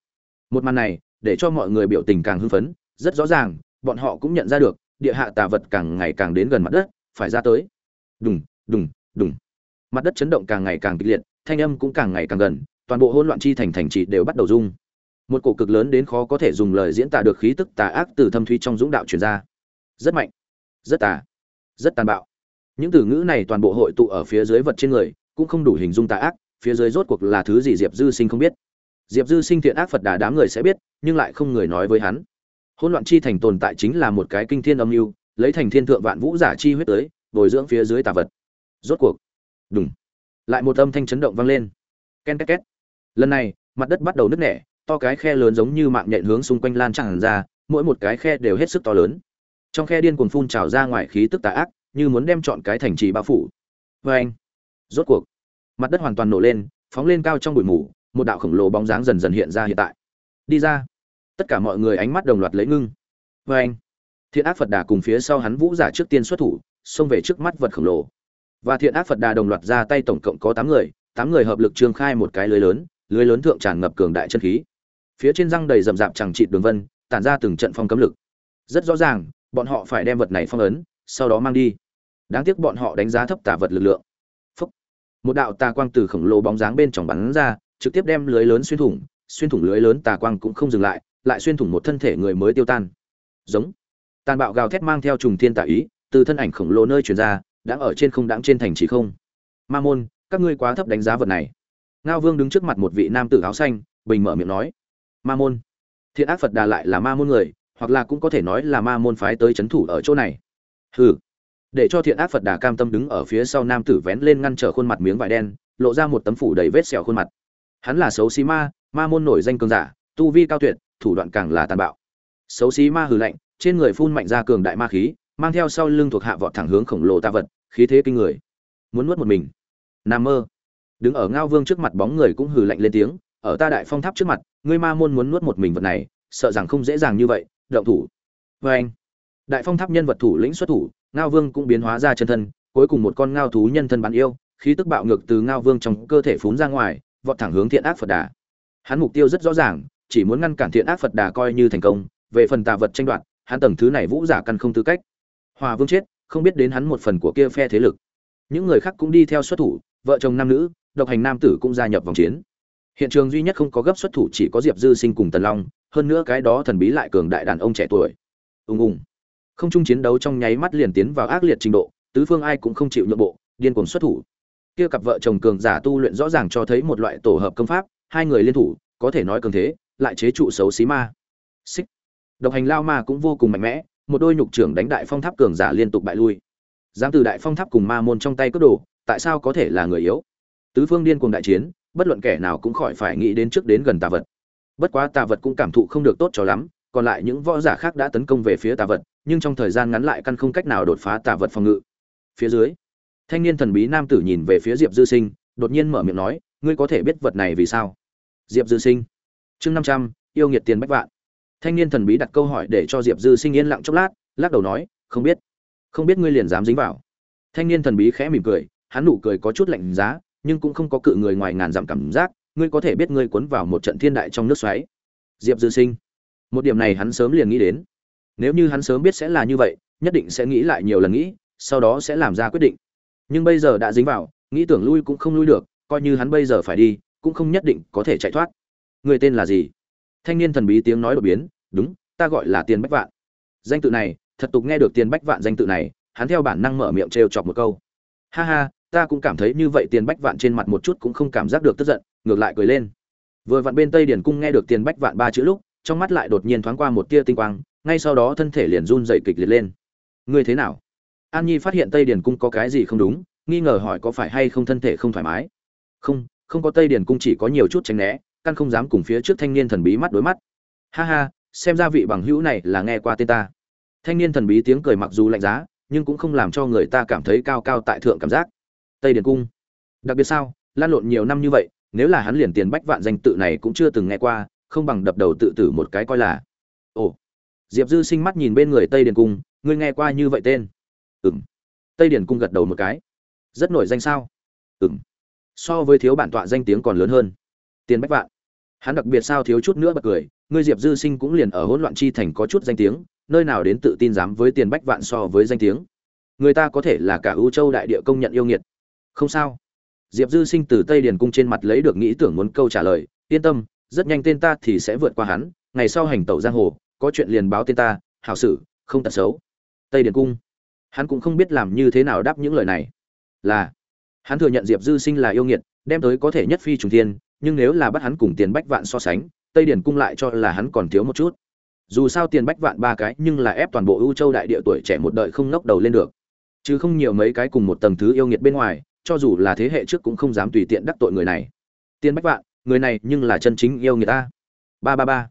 một màn này, để cho mọi người biểu tình càng hưng phấn, rất rõ ràng, bọn họ cũng nhận ra được, địa hạ tà vật càng ngày càng đến gần mặt đất, phải ra tới. Đùng đùng đùng. Mặt đất chấn động càng ngày càng kịch liệt, thanh âm cũng càng ngày càng gần, toàn bộ hỗn loạn chi thành thành trị đều bắt đầu rung. Một cổ cực lớn đến khó có thể dùng lời diễn tả được khí tức tà ác từ thâm thuy trong dũng đạo truyền ra. Rất mạnh, rất tà, rất tàn bạo. Những từ ngữ này toàn bộ hội tụ ở phía dưới vật trên người, cũng không đủ hình dung tà ác, phía dưới rốt cuộc là thứ gì diệp dư sinh không biết diệp dư sinh thiện ác phật đà đám người sẽ biết, nhưng lại không người nói với hắn. Hỗn loạn chi thành tồn tại chính là một cái kinh thiên âm mưu, lấy thành thiên thượng vạn vũ giả chi huyết tới, bồi dưỡng phía dưới tà vật. Rốt cuộc đúng lại một âm thanh chấn động vang lên. Ken két két. Lần này, mặt đất bắt đầu nứt nẻ, to cái khe lớn giống như mạng nhện hướng xung quanh lan tràn ra, mỗi một cái khe đều hết sức to lớn. Trong khe điên cuồng phun trào ra ngoài khí tức tà ác, như muốn đem chọn cái thành trì bao phủ. Vê anh rốt cuộc, mặt đất hoàn toàn nổ lên, phóng lên cao trong bụi mù một đạo khổng lồ bóng dáng dần dần hiện ra hiện tại. Đi ra. Tất cả mọi người ánh mắt đồng loạt lấy ngưng. Vê anh, thiện ác phật đà cùng phía sau hắn vũ giả trước tiên xuất thủ, xông về trước mắt vật khổng lồ. Và thiện ác phật đà đồng loạt ra tay tổng cộng có tám người tám người hợp lực trương khai một cái lưới lớn lưới lớn thượng tràn ngập cường đại chân khí. Phía trên răng đầy rậm rạp chẳng trị đường vân, tản ra từng trận phong cấm lực. Rất rõ ràng, bọn họ phải đem vật này phong ấn, sau đó mang đi. Đáng tiếc bọn họ đánh giá thấp tà vật lực lượng. Phúc. một đạo tà quang từ khổng lồ bóng dáng bên trong bắn ra trực tiếp đem lưới lớn xuyên thủng xuyên thủng lưới lớn tà quang cũng không dừng lại lại xuyên thủng một thân thể người mới tiêu tan. Giống. Tàn bạo gào thét mang theo trùng thiên tà ý, từ thân ảnh khổng lồ nơi truyền ra đang ở trên không đáng trên thành chỉ không. Ma môn, các ngươi quá thấp đánh giá vật này. Ngao vương đứng trước mặt một vị nam tử áo xanh, bình mở miệng nói. Ma môn. Thiện ác phật đà lại là ma môn người, hoặc là cũng có thể nói là ma môn phái tới c h ấ n thủ ở chỗ này. Hừ. Để cho thiện ác phật đà cam tâm đứng ở phía sau nam tử vén lên ngăn trở khuôn mặt miếng vải đen, lộ ra một tấm phủ đầy vết sẹo khuôn mặt hắn là xấu xí ma ma môn nổi danh cường giả, tu vi cao tuyệt, thủ đoạn càng là tàn bạo. Xấu xí ma hừ lạnh, trên người phun mạnh ra cường đại ma khí, mang theo sau lưng thuộc hạ vọt thẳng hướng khổng lồ ta vật, khí thế kinh người. Muốn nuốt một mình. Nam mơ. Đứng ở ngao vương trước mặt bóng người cũng hừ lạnh lên tiếng, ở ta đại phong tháp trước mặt, ngươi ma môn muốn nuốt một mình vật này, sợ rằng không dễ dàng như vậy, động thủ. Vê anh. Đại phong tháp nhân vật thủ lĩnh xuất thủ, ngao vương cũng biến hóa ra chân thân, cuối cùng một con ngao thú nhân thân bán yêu, khí tức bạo ngược từ ngao vương trong cơ thể phún ra ngoài vọt thẳng hướng thiện ác phật đà. Hắn mục tiêu rất rõ ràng, chỉ muốn ngăn cản thiện ác phật đà coi như thành công, về phần tà vật tranh đoạt, hắn tầng thứ này vũ giả căn không tư cách. Hòa vương chết, không biết đến hắn một phần của kia phe thế lực. Những người khác cũng đi theo xuất thủ, vợ chồng nam nữ, độc hành nam tử cũng gia nhập vòng chiến. Hiện trường duy nhất không có gấp xuất thủ chỉ có diệp dư sinh cùng tần long, hơn nữa cái đó thần bí lại cường đại đàn ông trẻ tuổi. Ùng ùng. Không chung chiến đấu trong nháy mắt liền tiến vào ác liệt trình độ, tứ phương ai cũng không chịu nhượng bộ, điên cuồng xuất thủ kia cặp vợ chồng cường giả tu luyện rõ ràng cho thấy một loại tổ hợp công pháp, hai người liên thủ, có thể nói cường thế, lại chế trụ xấu xí ma. Xích. Độc hành lao ma cũng vô cùng mạnh mẽ, một đôi nhục trưởng đánh đại phong tháp cường giả liên tục bại lui. Dám từ đại phong tháp cùng ma môn trong tay cướp đồ, tại sao có thể là người yếu? Tứ phương điên cuồng đại chiến, bất luận kẻ nào cũng khỏi phải nghĩ đến trước đến gần tà vật. Bất quá tà vật cũng cảm thụ không được tốt cho lắm, còn lại những võ giả khác đã tấn công về phía tà vật, nhưng trong thời gian ngắn lại căn không cách nào đột phá tà vật phòng ngự. Phía dưới thanh niên thần bí nam tử nhìn về phía diệp dư sinh, đột nhiên mở miệng nói, ngươi có thể biết vật này vì sao? Diệp dư sinh, chương năm trăm, yêu nghiệt tiền bách vạn. Thanh niên thần bí đặt câu hỏi để cho diệp dư sinh yên lặng chốc lát, lắc đầu nói, không biết không biết ngươi liền dám dính vào. Thanh niên thần bí khẽ mỉm cười, hắn nụ cười có chút lạnh giá, nhưng cũng không có cự người ngoài ngàn dặm cảm giác, ngươi có thể biết ngươi cuốn vào một trận thiên đại trong nước xoáy? Diệp dư sinh, một điểm này hắn sớm liền nghĩ đến. Nếu như hắn sớm biết sẽ là như vậy, nhất định sẽ nghĩ lại nhiều lần nghĩ, sau đó sẽ làm ra quyết định nhưng bây giờ đã dính vào, nghĩ tưởng lui cũng không lui được, coi như hắn bây giờ phải đi, cũng không nhất định có thể chạy thoát. Người tên là gì? Thanh niên thần bí tiếng nói đột biến, đúng, ta gọi là tiền bách vạn. Danh tự này, thật tục nghe được tiền bách vạn danh tự này, hắn theo bản năng mở miệng trêu chọc một câu. Ha ha, ta cũng cảm thấy như vậy. Tiền bách vạn trên mặt một chút cũng không cảm giác được tức giận, ngược lại cười lên. Vừa vặn bên tây điển cung nghe được tiền bách vạn ba chữ lúc, trong mắt lại đột nhiên thoáng qua một tia tinh quang, ngay sau đó thân thể liền run dậy kịch liệt lên. Ngươi thế nào? An nhi phát hiện tây Điền cung có cái gì không đúng, nghi ngờ hỏi có phải hay không thân thể không thoải mái. Không không có tây Điền cung chỉ có nhiều chút tránh né, căn không dám cùng phía trước thanh niên thần bí mắt đối mắt. Ha ha, xem ra vị bằng hữu này là nghe qua tên ta. Thanh niên thần bí tiếng cười mặc dù lạnh giá, nhưng cũng không làm cho người ta cảm thấy cao cao tại thượng cảm giác. Tây Điền cung. Đặc biệt sao, lan lộn nhiều năm như vậy, nếu là hắn liền tiền bách vạn danh tự này cũng chưa từng nghe qua, không bằng đập đầu tự tử một cái coi là. Ồ. Diệp dư sinh mắt nhìn bên người tây Điền cung, ngươi nghe qua như vậy tên. Ừm. tây điển cung gật đầu một cái. Rất nổi danh sao? Ừm. so với thiếu bản tọa danh tiếng còn lớn hơn. Tiền bách vạn. Hắn đặc biệt sao thiếu chút nữa bật cười, ngươi diệp dư sinh cũng liền ở hỗn loạn chi thành có chút danh tiếng, nơi nào đến tự tin dám với tiền bách vạn so với danh tiếng. Người ta có thể là cả ưu châu đại địa công nhận yêu nghiệt. Không sao. Diệp dư sinh từ tây điền cung trên mặt lấy được nghĩ tưởng muốn câu trả lời, yên tâm, rất nhanh tên ta thì sẽ vượt qua hắn, ngày sau hành tẩu giang hồ, có chuyện liền báo tên ta, hảo sử, không tật xấu. Tây điền cung hắn cũng không biết làm như thế nào đáp những lời này. Là, hắn thừa nhận diệp dư sinh là yêu nghiệt, đem tới có thể nhất phi trùng thiên, nhưng nếu là bắt hắn cùng tiền bách vạn so sánh, tây điển cung lại cho là hắn còn thiếu một chút. Dù sao tiền bách vạn ba cái, nhưng là ép toàn bộ ưu châu đại địa tuổi trẻ một đời không ngóc đầu lên được. Chứ không nhiều mấy cái cùng một tầng thứ yêu nghiệt bên ngoài, cho dù là thế hệ trước cũng không dám tùy tiện đắc tội người này. Tiền bách vạn, người này nhưng là chân chính yêu người ta. Ba ba ba.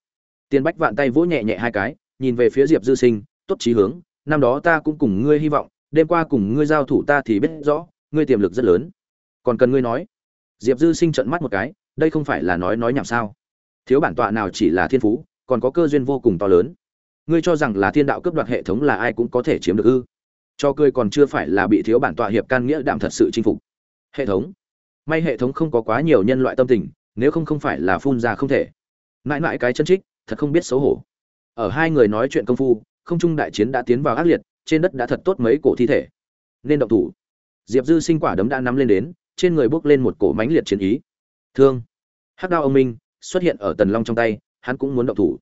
Tiền bách vạn tay vỗ nhẹ nhẹ hai cái, nhìn về phía diệp dư sinh, tốt trí hướng năm đó ta cũng cùng ngươi hy vọng, đêm qua cùng ngươi giao thủ ta thì biết rõ, ngươi tiềm lực rất lớn. Còn cần ngươi nói. Diệp dư sinh trận mắt một cái, đây không phải là nói nói nhảm sao? Thiếu bản tọa nào chỉ là thiên phú, còn có cơ duyên vô cùng to lớn. Ngươi cho rằng là thiên đạo cướp đoạt hệ thống là ai cũng có thể chiếm được ư? Cho cười còn chưa phải là bị thiếu bản tọa hiệp can nghĩa đạm thật sự chinh phục. Hệ thống. May hệ thống không có quá nhiều nhân loại tâm tình, nếu không không phải là phun ra không thể. Mãi mãi cái chân trích, thật không biết xấu hổ. Ở hai người nói chuyện công phu không trung đại chiến đã tiến vào ác liệt, trên đất đã thật tốt mấy cổ thi thể. Nên động thủ. Diệp dư sinh quả đấm đã nắm lên đến, trên người bốc lên một cổ mãnh liệt chiến ý. Thương. Hắc đao ông minh xuất hiện ở tần long trong tay, hắn cũng muốn động thủ.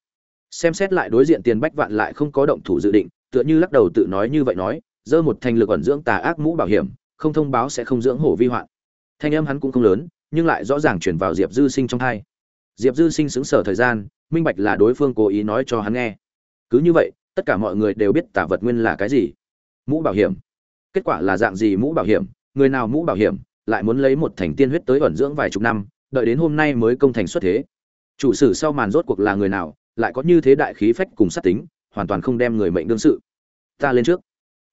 Xem xét lại đối diện tiền bách vạn lại không có động thủ dự định, tựa như lắc đầu tự nói như vậy nói, Giơ một thành lực ẩn dưỡng tà ác mũ bảo hiểm, không thông báo sẽ không dưỡng hổ vi hoạn. Thanh âm hắn cũng không lớn, nhưng lại rõ ràng truyền vào diệp dư sinh trong tai. diệp dư sinh sững sờ thời gian, minh bạch là đối phương cố ý nói cho hắn nghe. Cứ như vậy tất cả mọi người đều biết tả vật nguyên là cái gì. Mũ bảo hiểm. Kết quả là dạng gì mũ bảo hiểm? Người nào mũ bảo hiểm, lại muốn lấy một thành tiên huyết tới ẩn dưỡng vài chục năm, đợi đến hôm nay mới công thành xuất thế. Chủ sử sau màn rốt cuộc là người nào, lại có như thế đại khí phách cùng sát tính, hoàn toàn không đem người mệnh đương sự. Ta lên trước.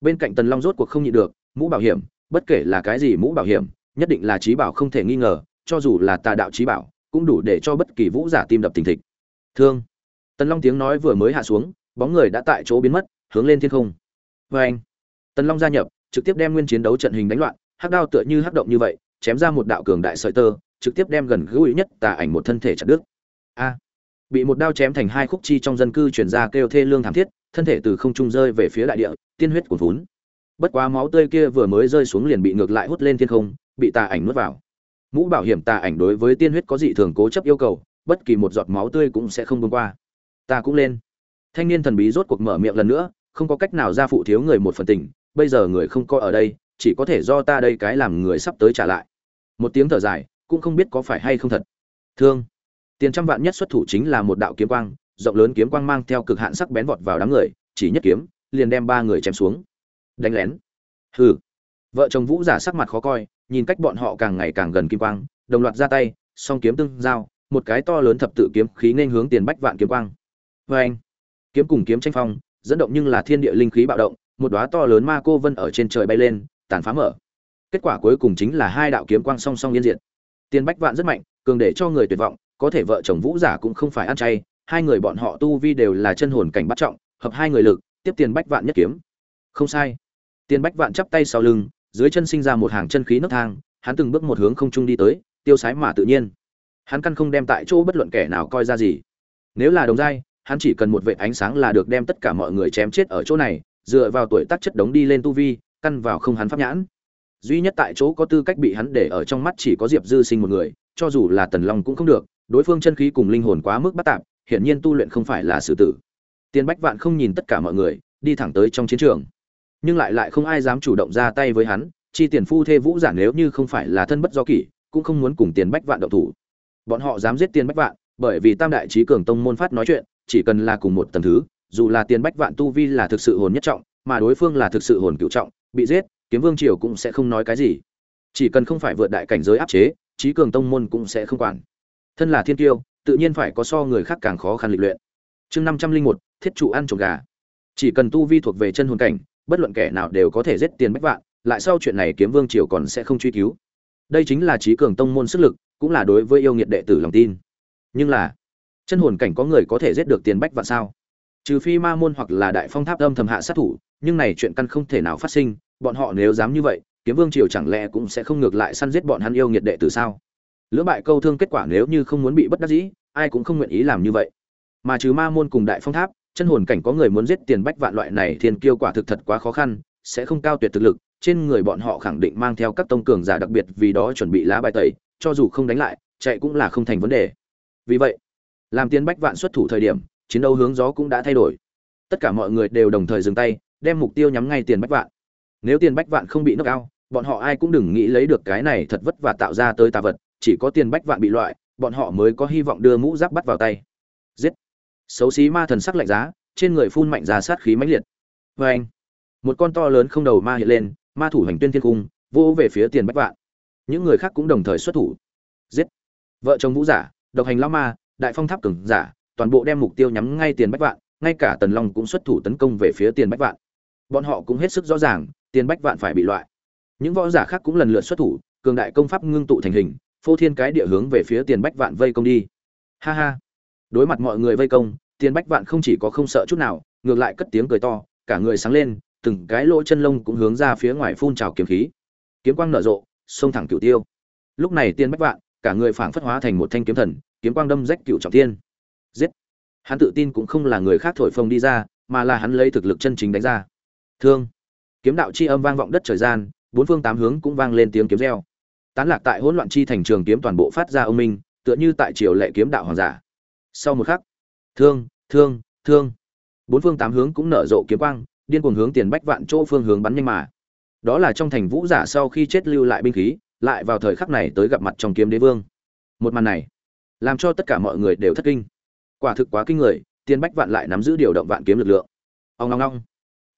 Bên cạnh tần long rốt cuộc không nhịn được, mũ bảo hiểm, bất kể là cái gì mũ bảo hiểm, nhất định là trí bảo không thể nghi ngờ, cho dù là tà đạo trí bảo, cũng đủ để cho bất kỳ vũ giả tim đập tình thịch. Thương. Tần long tiếng nói vừa mới hạ xuống bóng người đã tại chỗ biến mất, hướng lên thiên không. Vê anh, tần long gia nhập, trực tiếp đem nguyên chiến đấu trận hình đánh loạn, hắc đao tựa như hắc động như vậy, chém ra một đạo cường đại sợi tơ, trực tiếp đem gần gũi nhất tà ảnh một thân thể chặt đứt. A, bị một đao chém thành hai khúc chi trong dân cư truyền ra kêu thê lương thảm thiết, thân thể từ không trung rơi về phía đại địa, tiên huyết cuồn vốn bất quá máu tươi kia vừa mới rơi xuống liền bị ngược lại hút lên thiên không, bị tà ảnh nuốt vào. Mũ bảo hiểm tà ảnh đối với tiên huyết có dị thường cố chấp yêu cầu, bất kỳ một giọt máu tươi cũng sẽ không bông qua. Ta cũng lên thanh niên thần bí rốt cuộc mở miệng lần nữa, không có cách nào ra phụ thiếu người một phần tình, bây giờ người không coi ở đây, chỉ có thể do ta đây cái làm người sắp tới trả lại. Một tiếng thở dài, cũng không biết có phải hay không thật. Thương. Tiền trăm vạn nhất xuất thủ chính là một đạo kiếm quang, rộng lớn kiếm quang mang theo cực hạn sắc bén vọt vào đám người, chỉ nhất kiếm, liền đem ba người chém xuống. Đánh lén. Hừ. Vợ chồng vũ giả sắc mặt khó coi, nhìn cách bọn họ càng ngày càng gần kim quang, đồng loạt ra tay, song kiếm tương giao, một cái to lớn thập tự kiếm khí nên hướng tiền bách vạn kiếm quang. Vê anh kiếm cùng kiếm tranh phong, dẫn động nhưng là thiên địa linh khí bạo động, một đóa to lớn ma cô vân ở trên trời bay lên, tàn phá mở. Kết quả cuối cùng chính là hai đạo kiếm quang song song liên diện tiền bách vạn rất mạnh, cường để cho người tuyệt vọng, có thể vợ chồng vũ giả cũng không phải ăn chay, hai người bọn họ tu vi đều là chân hồn cảnh bắt trọng, hợp hai người lực, tiếp tiền bách vạn nhất kiếm. Không sai. Tiền bách vạn chắp tay sau lưng, dưới chân sinh ra một hàng chân khí nấc thang, hắn từng bước một hướng không trung đi tới, tiêu sái mà tự nhiên. Hắn căn không đem tại chỗ bất luận kẻ nào coi ra gì. Nếu là đồng giai hắn chỉ cần một vệ ánh sáng là được đem tất cả mọi người chém chết ở chỗ này, dựa vào tuổi tác chất đống đi lên tu vi, căn vào không hắn pháp nhãn. Duy nhất tại chỗ có tư cách bị hắn để ở trong mắt chỉ có diệp dư sinh một người, cho dù là tần long cũng không được, đối phương chân khí cùng linh hồn quá mức bắt tạp, hiển nhiên tu luyện không phải là xử tử. Tiền bách vạn không nhìn tất cả mọi người, đi thẳng tới trong chiến trường. Nhưng lại lại không ai dám chủ động ra tay với hắn, chi tiền phu thê vũ giả nếu như không phải là thân bất do kỷ, cũng không muốn cùng tiền bách vạn động thủ. Bọn họ dám giết tiền bách vạn, bởi vì tam đại trí cường tông môn phát nói chuyện chỉ cần là cùng một tầng thứ, dù là tiền bách vạn tu vi là thực sự hồn nhất trọng, mà đối phương là thực sự hồn cựu trọng, bị giết, kiếm vương triều cũng sẽ không nói cái gì. Chỉ cần không phải vượt đại cảnh giới áp chế trí cường tông môn cũng sẽ không quản. Thân là thiên tiêu tự nhiên phải có so người khác càng khó khăn lịch luyện. Chương năm trăm linh một, thiết trụ ăn trộm gà. Chỉ cần tu vi thuộc về chân hồn cảnh, bất luận kẻ nào đều có thể giết tiền bách vạn, lại sau chuyện này kiếm vương triều còn sẽ không truy cứu. Đây chính là trí cường tông môn sức lực, cũng là đối với yêu nghiệt đệ tử lòng tin. Nhưng là chân hồn cảnh có người có thể giết được tiền bách vạn sao? Trừ phi ma môn hoặc là đại phong tháp âm thầm hạ sát thủ, nhưng này chuyện căn không thể nào phát sinh, bọn họ nếu dám như vậy, kiếm vương triều chẳng lẽ cũng sẽ không ngược lại săn giết bọn hắn yêu nghiệt đệ từ sao? Lưỡng bại câu thương kết quả nếu như không muốn bị bất đắc dĩ, ai cũng không nguyện ý làm như vậy. Mà trừ ma môn cùng đại phong tháp, chân hồn cảnh có người muốn giết tiền bách vạn loại này thiên kiêu quả thực thật quá khó khăn, sẽ không cao tuyệt thực lực, trên người bọn họ khẳng định mang theo các tông cường giả đặc biệt vì đó chuẩn bị lá bài tẩy, cho dù không đánh lại, chạy cũng là không thành vấn đề. Vì vậy làm tiền bách vạn xuất thủ thời điểm, chiến đấu hướng gió cũng đã thay đổi. Tất cả mọi người đều đồng thời dừng tay, đem mục tiêu nhắm ngay tiền bách vạn. Nếu tiền bách vạn không bị knock ao bọn họ ai cũng đừng nghĩ lấy được cái này thật vất vả tạo ra tới tà vật, chỉ có tiền bách vạn bị loại, bọn họ mới có hy vọng đưa mũ giáp bắt vào tay. Giết! Xấu xí ma thần sắc lạnh giá, trên người phun mạnh ra sát khí mãnh liệt. Vê anh, một con to lớn không đầu ma hiện lên, ma thủ hành tuyên thiên cung vỗ về phía tiền bách vạn. Những người khác cũng đồng thời xuất thủ. Giết! Vợ chồng vũ giả, độc hành lao ma đại phong tháp cường giả, toàn bộ đem mục tiêu nhắm ngay tiền bách vạn, ngay cả tần long cũng xuất thủ tấn công về phía tiền bách vạn. Bọn họ cũng hết sức rõ ràng, tiền bách vạn phải bị loại. Những võ giả khác cũng lần lượt xuất thủ, cường đại công pháp ngưng tụ thành hình, phô thiên cái địa hướng về phía tiền bách vạn vây công đi. Ha ha. Đối mặt mọi người vây công, tiền bách vạn không chỉ có không sợ chút nào, ngược lại cất tiếng cười to, cả người sáng lên, từng cái lỗ chân lông cũng hướng ra phía ngoài phun trào kiếm khí. Kiếm quang nở rộ xông thẳng cửu tiêu. Lúc này tiền bách vạn, cả người phảng phất hóa thành một thanh kiếm thần kiếm quang đâm rách cửu trọng thiên. Giết. Hắn tự tin cũng không là người khác thổi phồng đi ra, mà là hắn lấy thực lực chân chính đánh ra. Thương. Kiếm đạo chi âm vang vọng đất trời gian, bốn phương tám hướng cũng vang lên tiếng kiếm reo. Tán lạc tại hỗn loạn chi thành trường kiếm toàn bộ phát ra ông minh, tựa như tại triều lệ kiếm đạo hoàng giả. Sau một khắc, thương thương thương. Bốn phương tám hướng cũng nở rộ kiếm quang, điên cuồng hướng tiền bách vạn chỗ phương hướng bắn nhanh mà. Đó là trong thành vũ giả sau khi chết lưu lại binh khí, lại vào thời khắc này tới gặp mặt trong kiếm đế vương. Một màn này làm cho tất cả mọi người đều thất kinh. Quả thực quá kinh người tiền bách vạn lại nắm giữ điều động vạn kiếm lực lượng. Ông ngong ngong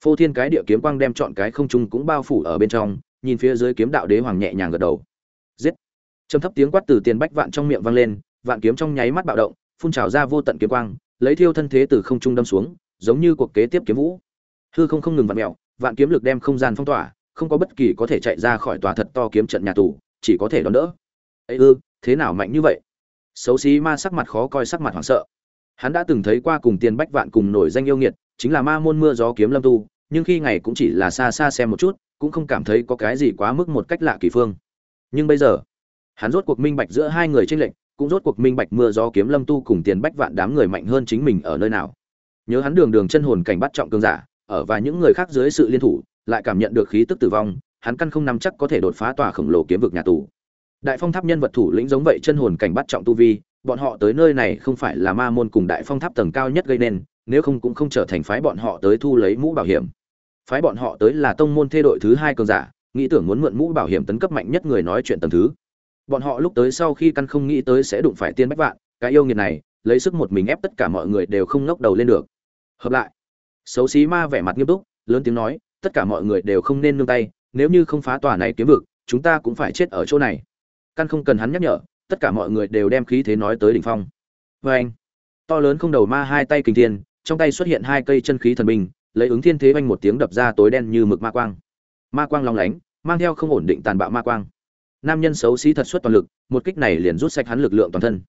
phô thiên cái địa kiếm quang đem chọn cái không trung cũng bao phủ ở bên trong, nhìn phía dưới kiếm đạo đế hoàng nhẹ nhàng gật đầu. Giết. Trầm thấp tiếng quát từ tiền bách vạn trong miệng vang lên, vạn kiếm trong nháy mắt bạo động, phun trào ra vô tận kiếm quang, lấy thiêu thân thế từ không trung đâm xuống, giống như cuộc kế tiếp kiếm vũ. Hư không không ngừng vặn mèo, vạn kiếm lực đem không gian phong tỏa, không có bất kỳ có thể chạy ra khỏi tòa thật to kiếm trận nhà tù, chỉ có thể đón đỡ. Ấy ư, thế nào mạnh như vậy? Xấu xí ma sắc mặt khó coi sắc mặt hoảng sợ. Hắn đã từng thấy qua cùng tiền bách vạn cùng nổi danh yêu nghiệt, chính là ma môn mưa gió kiếm lâm tu, nhưng khi ngày cũng chỉ là xa xa xem một chút, cũng không cảm thấy có cái gì quá mức một cách lạ kỳ phương. Nhưng bây giờ, hắn rốt cuộc minh bạch giữa hai người tranh lệch, cũng rốt cuộc minh bạch mưa gió kiếm lâm tu cùng tiền bách vạn đám người mạnh hơn chính mình ở nơi nào. Nhớ hắn đường đường chân hồn cảnh bắt trọng cương giả, ở và những người khác dưới sự liên thủ, lại cảm nhận được khí tức tử vong, hắn căn không nắm chắc có thể đột phá tòa khổng lồ kiếm vực nhà tù đại phong tháp nhân vật thủ lĩnh giống vậy chân hồn cảnh bắt trọng tu vi, bọn họ tới nơi này không phải là ma môn cùng đại phong tháp tầng cao nhất gây nên, nếu không cũng không trở thành phái bọn họ tới thu lấy mũ bảo hiểm. Phái bọn họ tới là tông môn thê đội thứ hai cường giả, nghĩ tưởng muốn mượn mũ bảo hiểm tấn cấp mạnh nhất người nói chuyện tầng thứ. Bọn họ lúc tới sau khi căn không nghĩ tới sẽ đụng phải tiên bách vạn, cái yêu nghiệt này, lấy sức một mình ép tất cả mọi người đều không ngóc đầu lên được. Hợp lại, xấu xí ma vẻ mặt nghiêm túc, lớn tiếng nói, tất cả mọi người đều không nên nương tay, nếu như không phá tòa này kiếm vực, chúng ta cũng phải chết ở chỗ này căn không cần hắn nhắc nhở, tất cả mọi người đều đem khí thế nói tới đỉnh phong. Vê anh, to lớn không đầu ma hai tay kình thiên, trong tay xuất hiện hai cây chân khí thần binh, lấy ứng thiên thế oanh một tiếng đập ra tối đen như mực ma quang. Ma quang long lánh, mang theo không ổn định tàn bạo ma quang. Nam nhân xấu xí thật xuất toàn lực, một kích này liền rút sạch hắn lực lượng toàn thân.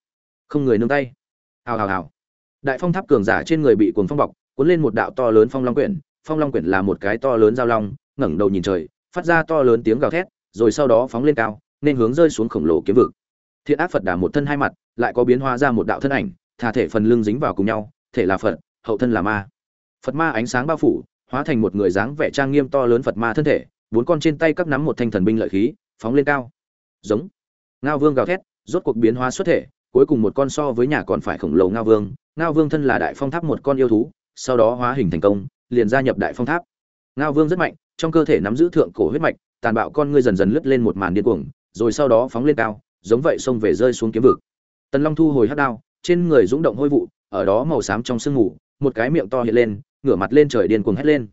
Không người nương tay. Hào hào hào. Đại phong tháp cường giả trên người bị cuồng phong bọc, cuốn lên một đạo to lớn phong long quyển. Phong long quyển là một cái to lớn giao long, ngẩng đầu nhìn trời, phát ra to lớn tiếng gào thét, rồi sau đó phóng lên cao nên hướng rơi xuống khổng lồ kiếm vực. Thiện ác phật đà một thân hai mặt, lại có biến hóa ra một đạo thân ảnh thà thể phần lưng dính vào cùng nhau, thể là phật, hậu thân là ma. Phật ma ánh sáng bao phủ, hóa thành một người dáng vẻ trang nghiêm to lớn phật ma thân thể, bốn con trên tay các nắm một thanh thần binh lợi khí, phóng lên cao. Giống. Ngao vương gào thét, rốt cuộc biến hóa xuất thể, cuối cùng một con so với nhà còn phải khổng lồ ngao vương ngao vương thân là đại phong tháp một con yêu thú, sau đó hóa hình thành công, liền gia nhập đại phong tháp. Ngao vương rất mạnh, trong cơ thể nắm giữ thượng cổ huyết mạch, tàn bạo con ngươi dần dần lướt lên một màn điên cuồng rồi sau đó phóng lên cao giống vậy xông về rơi xuống kiếm vực. Tần long thu hồi hắc đao trên người rung động hôi vụ ở đó màu xám trong sương ngủ, một cái miệng to hiện lên ngửa mặt lên trời điên cuồng hét lên.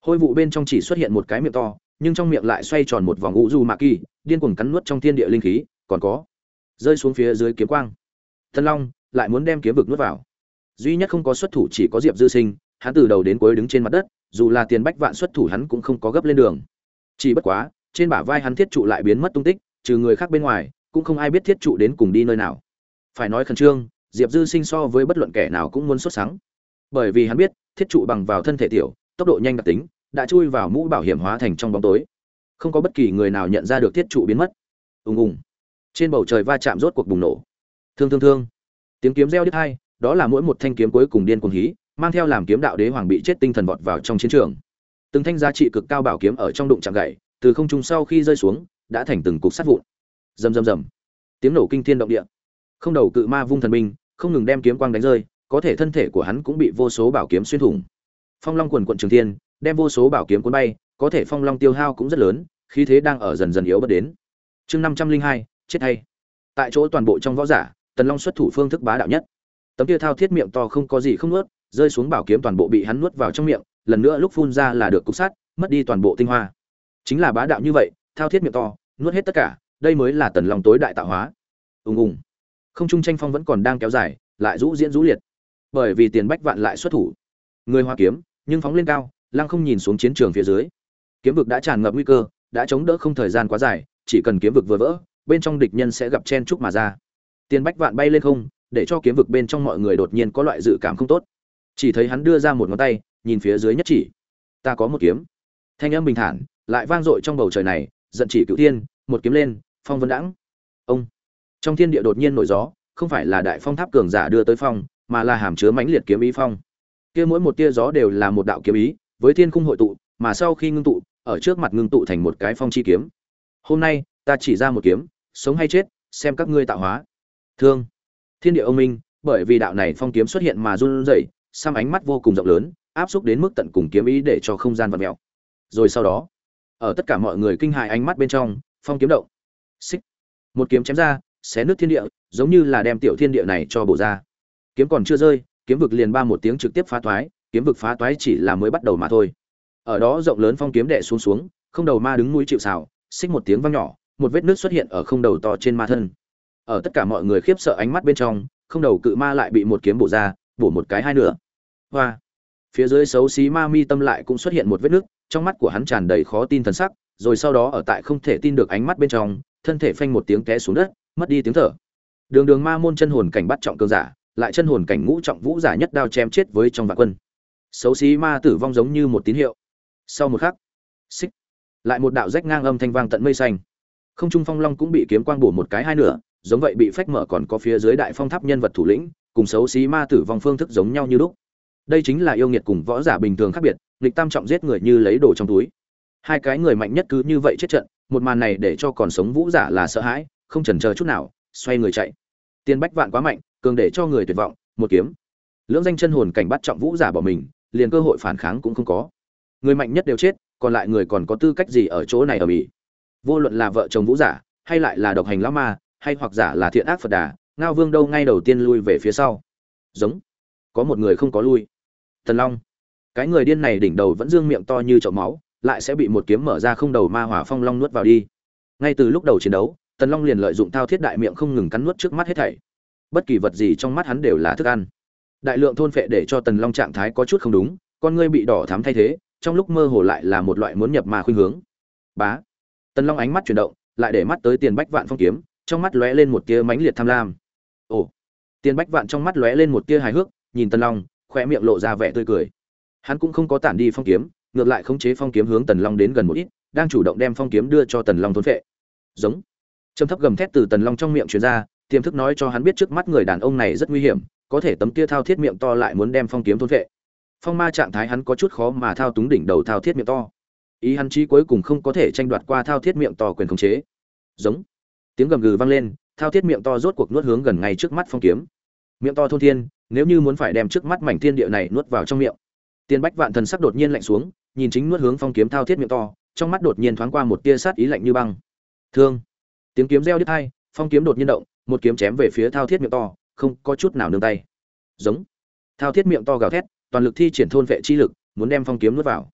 Hôi vụ bên trong chỉ xuất hiện một cái miệng to nhưng trong miệng lại xoay tròn một vòng ngũ du mạc kỳ điên cuồng cắn nuốt trong thiên địa linh khí còn có rơi xuống phía dưới kiếm quang. Tần long lại muốn đem kiếm vực nuốt vào. Duy nhất không có xuất thủ chỉ có diệp dư sinh hắn từ đầu đến cuối đứng trên mặt đất dù là tiền bách vạn xuất thủ hắn cũng không có gấp lên đường. Chỉ bất quá trên bả vai hắn thiết trụ lại biến mất tung tích trừ người khác bên ngoài, cũng không ai biết thiết trụ đến cùng đi nơi nào. Phải nói khẩn trương, diệp dư sinh so với bất luận kẻ nào cũng muốn xuất sáng bởi vì hắn biết, thiết trụ bằng vào thân thể tiểu, tốc độ nhanh đặc tính, đã chui vào mũ bảo hiểm hóa thành trong bóng tối. Không có bất kỳ người nào nhận ra được thiết trụ biến mất. Ùng ùng. Trên bầu trời va chạm rốt cuộc bùng nổ. Thương thương thương. Tiếng kiếm reo đứt hai, đó là mỗi một thanh kiếm cuối cùng điên cuồng hí, mang theo làm kiếm đạo đế hoàng bị chết tinh thần vọt vào trong chiến trường. Từng thanh giá trị cực cao bảo kiếm ở trong đụng chạm gậy từ không trung sau khi rơi xuống đã thành từng cục sắt vụn. Rầm rầm rầm. Tiếng nổ kinh thiên động địa. Không đầu cự ma vung thần binh, không ngừng đem kiếm quang đánh rơi, có thể thân thể của hắn cũng bị vô số bảo kiếm xuyên thủng. Phong long quần quận trường thiên, đem vô số bảo kiếm cuốn bay, có thể phong long tiêu hao cũng rất lớn, khí thế đang ở dần dần yếu bất đến. Chương năm trăm linh hai, chết hay. Tại chỗ toàn bộ trong võ giả, tần long xuất thủ phương thức bá đạo nhất. Tấm kia thao thiết miệng to không có gì không nuốt, rơi xuống bảo kiếm toàn bộ bị hắn nuốt vào trong miệng, lần nữa lúc phun ra là được cục sát mất đi toàn bộ tinh hoa. Chính là bá đạo như vậy thao thiết miệng to, nuốt hết tất cả, đây mới là tần long tối đại tạo hóa. Ùng ùng. Không trung tranh phong vẫn còn đang kéo dài, lại rũ diễn rũ liệt. Bởi vì tiền bách vạn lại xuất thủ. Người hoa kiếm, nhưng phóng lên cao, lăng không nhìn xuống chiến trường phía dưới. Kiếm vực đã tràn ngập nguy cơ, đã chống đỡ không thời gian quá dài, chỉ cần kiếm vực vừa vỡ, bên trong địch nhân sẽ gặp chen chúc mà ra. Tiền bách vạn bay lên không, để cho kiếm vực bên trong mọi người đột nhiên có loại dự cảm không tốt. Chỉ thấy hắn đưa ra một ngón tay, nhìn phía dưới nhất chỉ. Ta có một kiếm. Thanh âm bình thản, lại vang dội trong bầu trời này giận chỉ cửu thiên, một kiếm lên, phong vân đãng. Ông. Trong thiên địa đột nhiên nổi gió, không phải là đại phong tháp cường giả đưa tới phong, mà là hàm chứa mãnh liệt kiếm ý phong. Kia mỗi một tia gió đều là một đạo kiếm ý, với thiên khung hội tụ, mà sau khi ngưng tụ, ở trước mặt ngưng tụ thành một cái phong chi kiếm. Hôm nay, ta chỉ ra một kiếm, sống hay chết, xem các ngươi tạo hóa. Thương. Thiên địa ông minh, bởi vì đạo này phong kiếm xuất hiện mà run rẩy, xăm ánh mắt vô cùng rộng lớn, áp xúc đến mức tận cùng kiếm ý để cho không gian vặn mèo. Rồi sau đó ở tất cả mọi người kinh hại ánh mắt bên trong, phong kiếm động. Xích. Một kiếm chém ra, xé nước thiên địa, giống như là đem tiểu thiên địa này cho bổ ra. Kiếm còn chưa rơi, kiếm vực liền ba một tiếng trực tiếp phá toái, kiếm vực phá toái chỉ là mới bắt đầu mà thôi. Ở đó rộng lớn phong kiếm đệ xuống xuống, không đầu ma đứng mũi chịu xào xích một tiếng vang nhỏ, một vết nước xuất hiện ở không đầu to trên ma thân. Ở tất cả mọi người khiếp sợ ánh mắt bên trong, không đầu cự ma lại bị một kiếm bổ ra, bổ một cái hai nửa. Hoa. Phía dưới xấu xí ma mi tâm lại cũng xuất hiện một vết nước trong mắt của hắn tràn đầy khó tin thần sắc, rồi sau đó ở tại không thể tin được ánh mắt bên trong, thân thể phanh một tiếng té xuống đất, mất đi tiếng thở. Đường đường ma môn chân hồn cảnh bắt trọng cường giả, lại chân hồn cảnh ngũ trọng vũ giả nhất đao chém chết với trong vạn quân. Xấu xí ma tử vong giống như một tín hiệu. Sau một khắc, xích, lại một đạo rách ngang âm thanh vang tận mây xanh. Không trung phong long cũng bị kiếm quang bổ một cái hai nửa, giống vậy bị phách mở còn có phía dưới đại phong tháp nhân vật thủ lĩnh, cùng xấu xí ma tử vong phương thức giống nhau như lúc đây chính là yêu nghiệt cùng võ giả bình thường khác biệt, nghịch tam trọng giết người như lấy đồ trong túi. Hai cái người mạnh nhất cứ như vậy chết trận, một màn này để cho còn sống vũ giả là sợ hãi, không chần chờ chút nào, xoay người chạy. Tiên bách vạn quá mạnh, cường để cho người tuyệt vọng, một kiếm. Lưỡng danh chân hồn cảnh bắt trọng vũ giả bỏ mình, liền cơ hội phản kháng cũng không có. Người mạnh nhất đều chết, còn lại người còn có tư cách gì ở chỗ này ở bỉ vô luận là vợ chồng vũ giả, hay lại là độc hành lão ma, hay hoặc giả là thiện ác phật đà, ngao vương đâu ngay đầu tiên lui về phía sau. Giống. Có một người không có lui thần long. Cái người điên này đỉnh đầu vẫn dương miệng to như chậu máu, lại sẽ bị một kiếm mở ra không đầu ma hỏa phong long nuốt vào đi. Ngay từ lúc đầu chiến đấu tần long liền lợi dụng thao thiết đại miệng không ngừng cắn nuốt trước mắt hết thảy. Bất kỳ vật gì trong mắt hắn đều là thức ăn. Đại lượng thôn phệ để cho tần long trạng thái có chút không đúng, con ngươi bị đỏ thắm thay thế, trong lúc mơ hồ lại là một loại muốn nhập ma khuynh hướng. Bá! Tần long ánh mắt chuyển động, lại để mắt tới tiền bách vạn phong kiếm, trong mắt lóe lên một tia mãnh liệt tham lam. Ồ! Tiền bách vạn trong mắt lóe lên một tia hài hước, nhìn tần long khoe miệng lộ ra vẻ tươi cười. Hắn cũng không có tản đi phong kiếm, ngược lại khống chế phong kiếm hướng tần long đến gần một ít, đang chủ động đem phong kiếm đưa cho tần long thôn phệ. Giống. Trầm thấp gầm thét từ tần long trong miệng truyền ra, tiềm thức nói cho hắn biết trước mắt người đàn ông này rất nguy hiểm, có thể tấm kia thao thiết miệng to lại muốn đem phong kiếm thôn phệ. phong ma trạng thái hắn có chút khó mà thao túng đỉnh đầu thao thiết miệng to. Ý hắn chí cuối cùng không có thể tranh đoạt qua thao thiết miệng to quyền khống chế. Giống. Tiếng gầm gừ vang lên, thao thiết miệng to rốt cuộc nuốt hướng gần ngay trước mắt phong kiếm. Miệng to thôn thiên nếu như muốn phải đem trước mắt mảnh thiên địa này nuốt vào trong miệng. Tiên bách vạn thần sắc đột nhiên lạnh xuống, nhìn chính nuốt hướng phong kiếm thao thiết miệng to, trong mắt đột nhiên thoáng qua một tia sát ý lạnh như băng. Thương. Tiếng kiếm reo đứt hai phong kiếm đột nhiên động, một kiếm chém về phía thao thiết miệng to, không có chút nào nương tay. Giống. Thao thiết miệng to gào thét, toàn lực thi triển thôn vệ chi lực, muốn đem phong kiếm nuốt vào.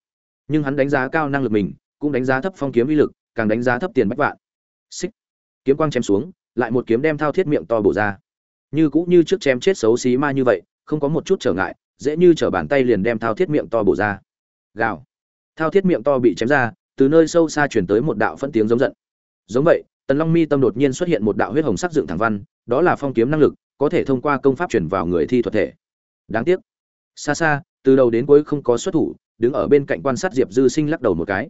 Nhưng hắn đánh giá cao năng lực mình, cũng đánh giá thấp phong kiếm uy lực, càng đánh giá thấp tiền bách vạn. Xích. Kiếm quang chém xuống, lại một kiếm đem thao thiết miệng to bổ ra như cũng như trước chém chết xấu xí ma như vậy, không có một chút trở ngại, dễ như trở bàn tay liền đem thao thiết miệng to bổ ra. Gào. Thao thiết miệng to bị chém ra, từ nơi sâu xa chuyển tới một đạo phân tiếng giống giận. Giống vậy, tần long mi tâm đột nhiên xuất hiện một đạo huyết hồng sắc dựng thẳng văn, đó là phong kiếm năng lực, có thể thông qua công pháp chuyển vào người thi thuật thể. Đáng tiếc. Xa xa, từ đầu đến cuối không có xuất thủ, đứng ở bên cạnh quan sát diệp dư sinh lắc đầu một cái.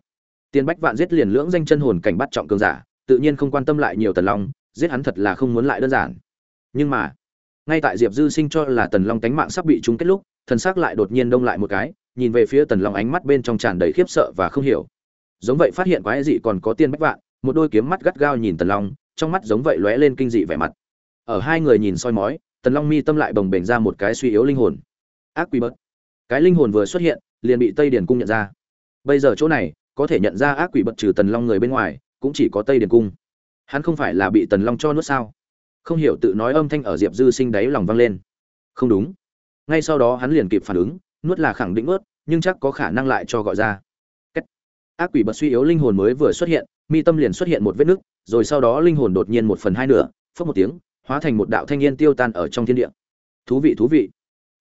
Tiên bách vạn giết liền lưỡng danh chân hồn cảnh bắt trọng cường giả, tự nhiên không quan tâm lại nhiều tần long, giết hắn thật là không muốn lại đơn giản nhưng mà, ngay tại diệp dư sinh cho là tần long tánh mạng sắp bị trúng kết lúc, thần xác lại đột nhiên đông lại một cái, nhìn về phía tần long ánh mắt bên trong tràn đầy khiếp sợ và không hiểu. Giống vậy phát hiện quái dị còn có tiên bách vạn, một đôi kiếm mắt gắt gao nhìn tần long, trong mắt giống vậy lóe lên kinh dị vẻ mặt. Ở hai người nhìn soi mói, tần long mi tâm lại bồng bềnh ra một cái suy yếu linh hồn. Ác quy bớt cái linh hồn vừa xuất hiện, liền bị tây điền cung nhận ra. Bây giờ chỗ này, có thể nhận ra ác quỷ bật trừ tần long người bên ngoài, cũng chỉ có tây điền cung. Hắn không phải là bị tần long cho nuốt sao? Không hiểu tự nói âm thanh ở diệp dư sinh đáy lòng vang lên. Không đúng. Ngay sau đó hắn liền kịp phản ứng, nuốt là khẳng định nuốt, nhưng chắc có khả năng lại cho gọi ra. Cách. ác quỷ bật suy yếu linh hồn mới vừa xuất hiện, mi tâm liền xuất hiện một vết nứt, rồi sau đó linh hồn đột nhiên một phần hai nửa phất một tiếng, hóa thành một đạo thanh niên tiêu tan ở trong thiên địa. Thú vị thú vị.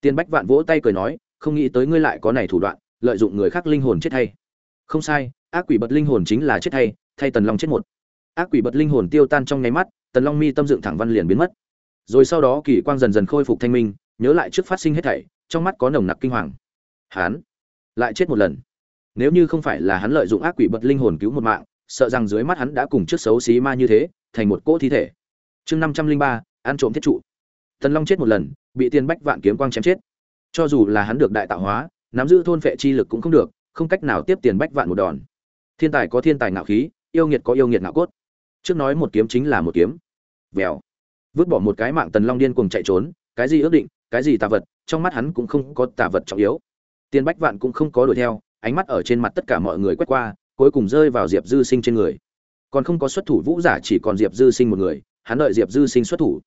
Tiên bách vạn vỗ tay cười nói, không nghĩ tới ngươi lại có này thủ đoạn, lợi dụng người khác linh hồn chết thay không sai, ác quỷ bật linh hồn chính là chết thay thay tần long chết một. Ác quỷ bật linh hồn tiêu tan trong nháy mắt tần long mi tâm dựng thẳng văn liền biến mất. Rồi sau đó kỳ quang dần dần khôi phục thanh minh, nhớ lại trước phát sinh hết thảy, trong mắt có nồng nặc kinh hoàng. Hắn lại chết một lần. Nếu như không phải là hắn lợi dụng ác quỷ bật linh hồn cứu một mạng, sợ rằng dưới mắt hắn đã cùng trước xấu xí ma như thế, thành một cỗ thi thể. Chương năm trăm linh ba, ăn trộm thiết trụ. Tần long chết một lần, bị tiên bách vạn kiếm quang chém chết. Cho dù là hắn được đại tạo hóa, nắm giữ thôn phệ chi lực cũng không được, không cách nào tiếp tiền bách vạn một đòn. Thiên tài có thiên tài ngạo khí, yêu nghiệt có yêu nghiệt ngạo cốt trước nói một kiếm chính là một kiếm. Vèo. Vứt bỏ một cái mạng tần long điên cuồng chạy trốn, cái gì ước định, cái gì tà vật, trong mắt hắn cũng không có tà vật trọng yếu. Tiền bách vạn cũng không có đuổi theo, ánh mắt ở trên mặt tất cả mọi người quét qua, cuối cùng rơi vào diệp dư sinh trên người. Còn không có xuất thủ vũ giả chỉ còn diệp dư sinh một người, hắn đợi diệp dư sinh xuất thủ.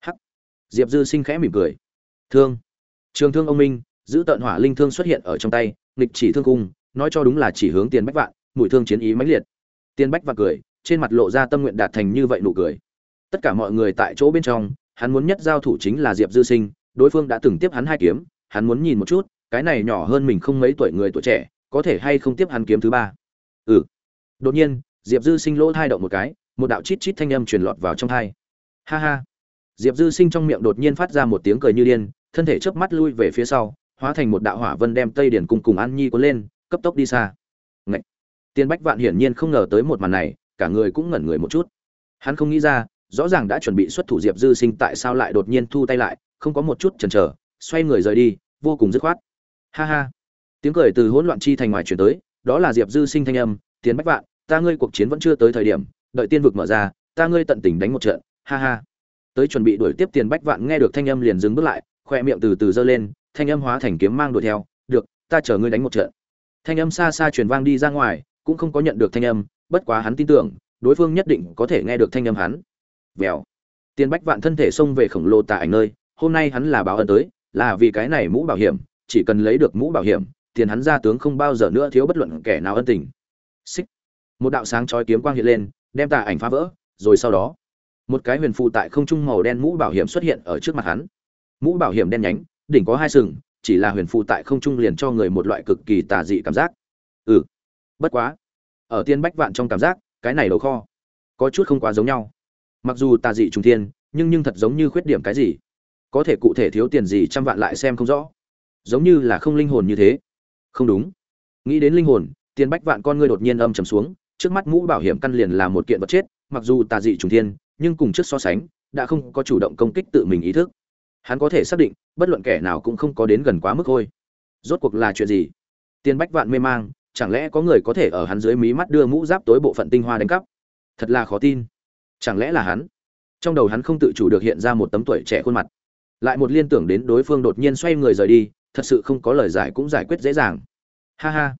Hắc. Diệp dư sinh khẽ mỉm cười. Thương. Trường thương ông minh, giữ tận hỏa linh thương xuất hiện ở trong tay, nghịch chỉ thương cung, nói cho đúng là chỉ hướng tiền bách vạn, mũi thương chiến ý mãnh liệt. Tiền bách vạn cười trên mặt lộ ra tâm nguyện đạt thành như vậy nụ cười. Tất cả mọi người tại chỗ bên trong, hắn muốn nhất giao thủ chính là diệp dư sinh, đối phương đã từng tiếp hắn hai kiếm, hắn muốn nhìn một chút, cái này nhỏ hơn mình không mấy tuổi người tuổi trẻ, có thể hay không tiếp hắn kiếm thứ ba. Ừ. Đột nhiên, diệp dư sinh lỗ thai động một cái, một đạo chít chít thanh âm truyền lọt vào trong thai. Ha ha. Diệp dư sinh trong miệng đột nhiên phát ra một tiếng cười như điên, thân thể chớp mắt lui về phía sau, hóa thành một đạo hỏa vân đem tây điển cùng cùng an nhi cuốn lên, cấp tốc đi xa. Ngậy! tiên bách vạn hiển nhiên không ngờ tới một màn này cả người cũng ngẩn người một chút. Hắn không nghĩ ra, rõ ràng đã chuẩn bị xuất thủ diệp dư sinh tại sao lại đột nhiên thu tay lại, không có một chút chần chờ, xoay người rời đi, vô cùng dứt khoát. Ha ha. Tiếng cười từ hỗn loạn chi thành ngoài chuyển tới, đó là diệp dư sinh thanh âm tiến bách vạn, ta ngươi cuộc chiến vẫn chưa tới thời điểm, đợi tiên vực mở ra, ta ngươi tận tình đánh một trận. Ha ha. Tới chuẩn bị đuổi tiếp tiền bách vạn nghe được thanh âm liền dừng bước lại, khoe miệng từ từ giơ lên, thanh âm hóa thành kiếm mang đuổi theo, được, ta chờ ngươi đánh một trận. Thanh âm xa xa truyền vang đi ra ngoài, cũng không có nhận được thanh âm bất quá hắn tin tưởng, đối phương nhất định có thể nghe được thanh âm hắn. Vèo. Tiền bách vạn thân thể xông về khổng lồ tà ảnh nơi, hôm nay hắn là báo ân tới, là vì cái này mũ bảo hiểm, chỉ cần lấy được mũ bảo hiểm, tiền hắn ra tướng không bao giờ nữa thiếu bất luận kẻ nào ân tình. Xích. Một đạo sáng chói kiếm quang hiện lên, đem tà ảnh phá vỡ, rồi sau đó, một cái huyền phù tại không trung màu đen mũ bảo hiểm xuất hiện ở trước mặt hắn. Mũ bảo hiểm đen nhánh, đỉnh có hai sừng, chỉ là huyền phù tại không trung liền cho người một loại cực kỳ tà dị cảm giác. Ừ. Bất quá ở tiên bách vạn trong cảm giác, cái này đầu kho, có chút không quá giống nhau. Mặc dù tà dị trùng thiên, nhưng nhưng thật giống như khuyết điểm cái gì. Có thể cụ thể thiếu tiền gì trăm vạn lại xem không rõ. Giống như là không linh hồn như thế. Không đúng. Nghĩ đến linh hồn, tiên bách vạn con ngươi đột nhiên âm trầm xuống, trước mắt mũ bảo hiểm căn liền là một kiện vật chết, mặc dù tà dị trùng thiên, nhưng cùng trước so sánh, đã không có chủ động công kích tự mình ý thức. Hắn có thể xác định, bất luận kẻ nào cũng không có đến gần quá mức thôi rốt cuộc là chuyện gì? Tiên bách vạn mê mang chẳng lẽ có người có thể ở hắn dưới mí mắt đưa mũ giáp tối bộ phận tinh hoa đánh cắp? Thật là khó tin. Chẳng lẽ là hắn? Trong đầu hắn không tự chủ được hiện ra một tấm tuổi trẻ khuôn mặt. Lại một liên tưởng đến đối phương đột nhiên xoay người rời đi, thật sự không có lời giải cũng giải quyết dễ dàng. Ha ha.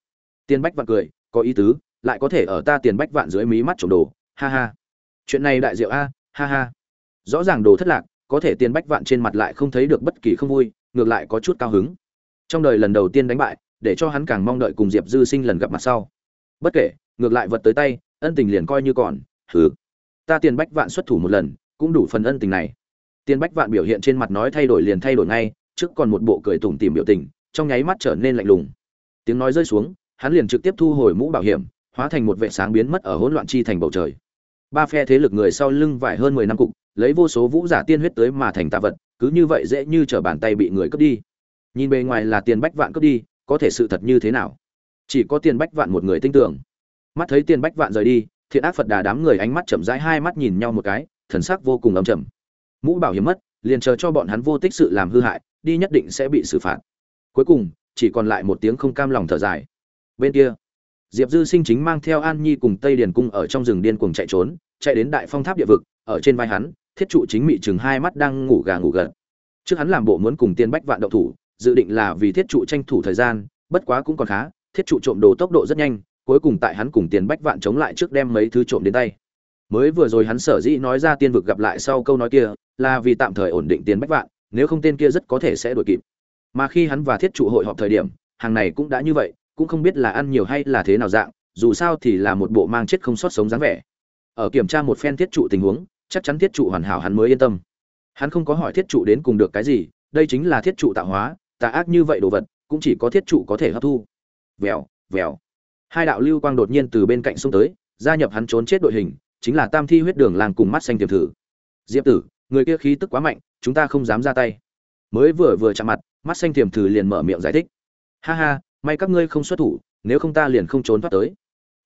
Tiền bách vạn cười, có ý tứ, lại có thể ở ta tiền bách vạn dưới mí mắt trộm đồ. Ha ha. Chuyện này đại diệu a, ha ha. Rõ ràng đồ thất lạc, có thể tiền bách vạn trên mặt lại không thấy được bất kỳ không vui, ngược lại có chút cao hứng. Trong đời lần đầu tiên đánh bại để cho hắn càng mong đợi cùng diệp dư sinh lần gặp mặt sau. Bất kể, ngược lại vật tới tay, ân tình liền coi như còn, hừ. Ta tiền bách vạn xuất thủ một lần, cũng đủ phần ân tình này. Tiền bách vạn biểu hiện trên mặt nói thay đổi liền thay đổi ngay, trước còn một bộ cười tủm tìm biểu tình, trong nháy mắt trở nên lạnh lùng. Tiếng nói rơi xuống, hắn liền trực tiếp thu hồi mũ bảo hiểm, hóa thành một vệ sáng biến mất ở hỗn loạn chi thành bầu trời. Ba phe thế lực người sau lưng vải hơn mười năm cục, lấy vô số vũ giả tiên huyết tới mà thành tạ vật, cứ như vậy dễ như trở bàn tay bị người cướp đi. Nhìn bề ngoài là tiền bách vạn cướp đi có thể sự thật như thế nào? Chỉ có tiền bách vạn một người tin tưởng. Mắt thấy tiền bách vạn rời đi, thiện ác phật đà đám người ánh mắt chậm rãi hai mắt nhìn nhau một cái, thần sắc vô cùng ấm trầm. mũ bảo hiểm mất, liền chờ cho bọn hắn vô tích sự làm hư hại, đi nhất định sẽ bị xử phạt. Cuối cùng, chỉ còn lại một tiếng không cam lòng thở dài. Bên kia, diệp dư sinh chính mang theo an nhi cùng tây điền cung ở trong rừng điên cuồng chạy trốn, chạy đến đại phong tháp địa vực, ở trên vai hắn, thiết trụ chính mị chừng hai mắt đang ngủ gà ngủ gật. Trước hắn làm bộ muốn cùng tiên bách vạn động thủ dự định là vì thiết trụ tranh thủ thời gian, bất quá cũng còn khá, thiết trụ trộm đồ tốc độ rất nhanh, cuối cùng tại hắn cùng tiền bách vạn chống lại trước đem mấy thứ trộm đến tay. Mới vừa rồi hắn sở dĩ nói ra tiên vực gặp lại sau câu nói kia, là vì tạm thời ổn định tiền bách vạn, nếu không tên kia rất có thể sẽ đuổi kịp. Mà khi hắn và thiết trụ hội họp thời điểm, hàng này cũng đã như vậy, cũng không biết là ăn nhiều hay là thế nào dạng, dù sao thì là một bộ mang chết không sót sống dáng vẻ. Ở kiểm tra một phen thiết trụ tình huống, chắc chắn thiết trụ hoàn hảo hắn mới yên tâm. Hắn không có hỏi thiết trụ đến cùng được cái gì, đây chính là thiết trụ tạo hóa tà ác như vậy đồ vật, cũng chỉ có thiết trụ có thể hấp thu. Vèo vèo. Hai đạo lưu quang đột nhiên từ bên cạnh xông tới, gia nhập hắn trốn chết đội hình, chính là tam thi huyết đường làng cùng mắt xanh tiềm thử. Diệp tử, người kia khí tức quá mạnh, chúng ta không dám ra tay. Mới vừa vừa chạm mặt, mắt xanh tiềm thử liền mở miệng giải thích. Ha ha, may các ngươi không xuất thủ, nếu không ta liền không trốn thoát tới.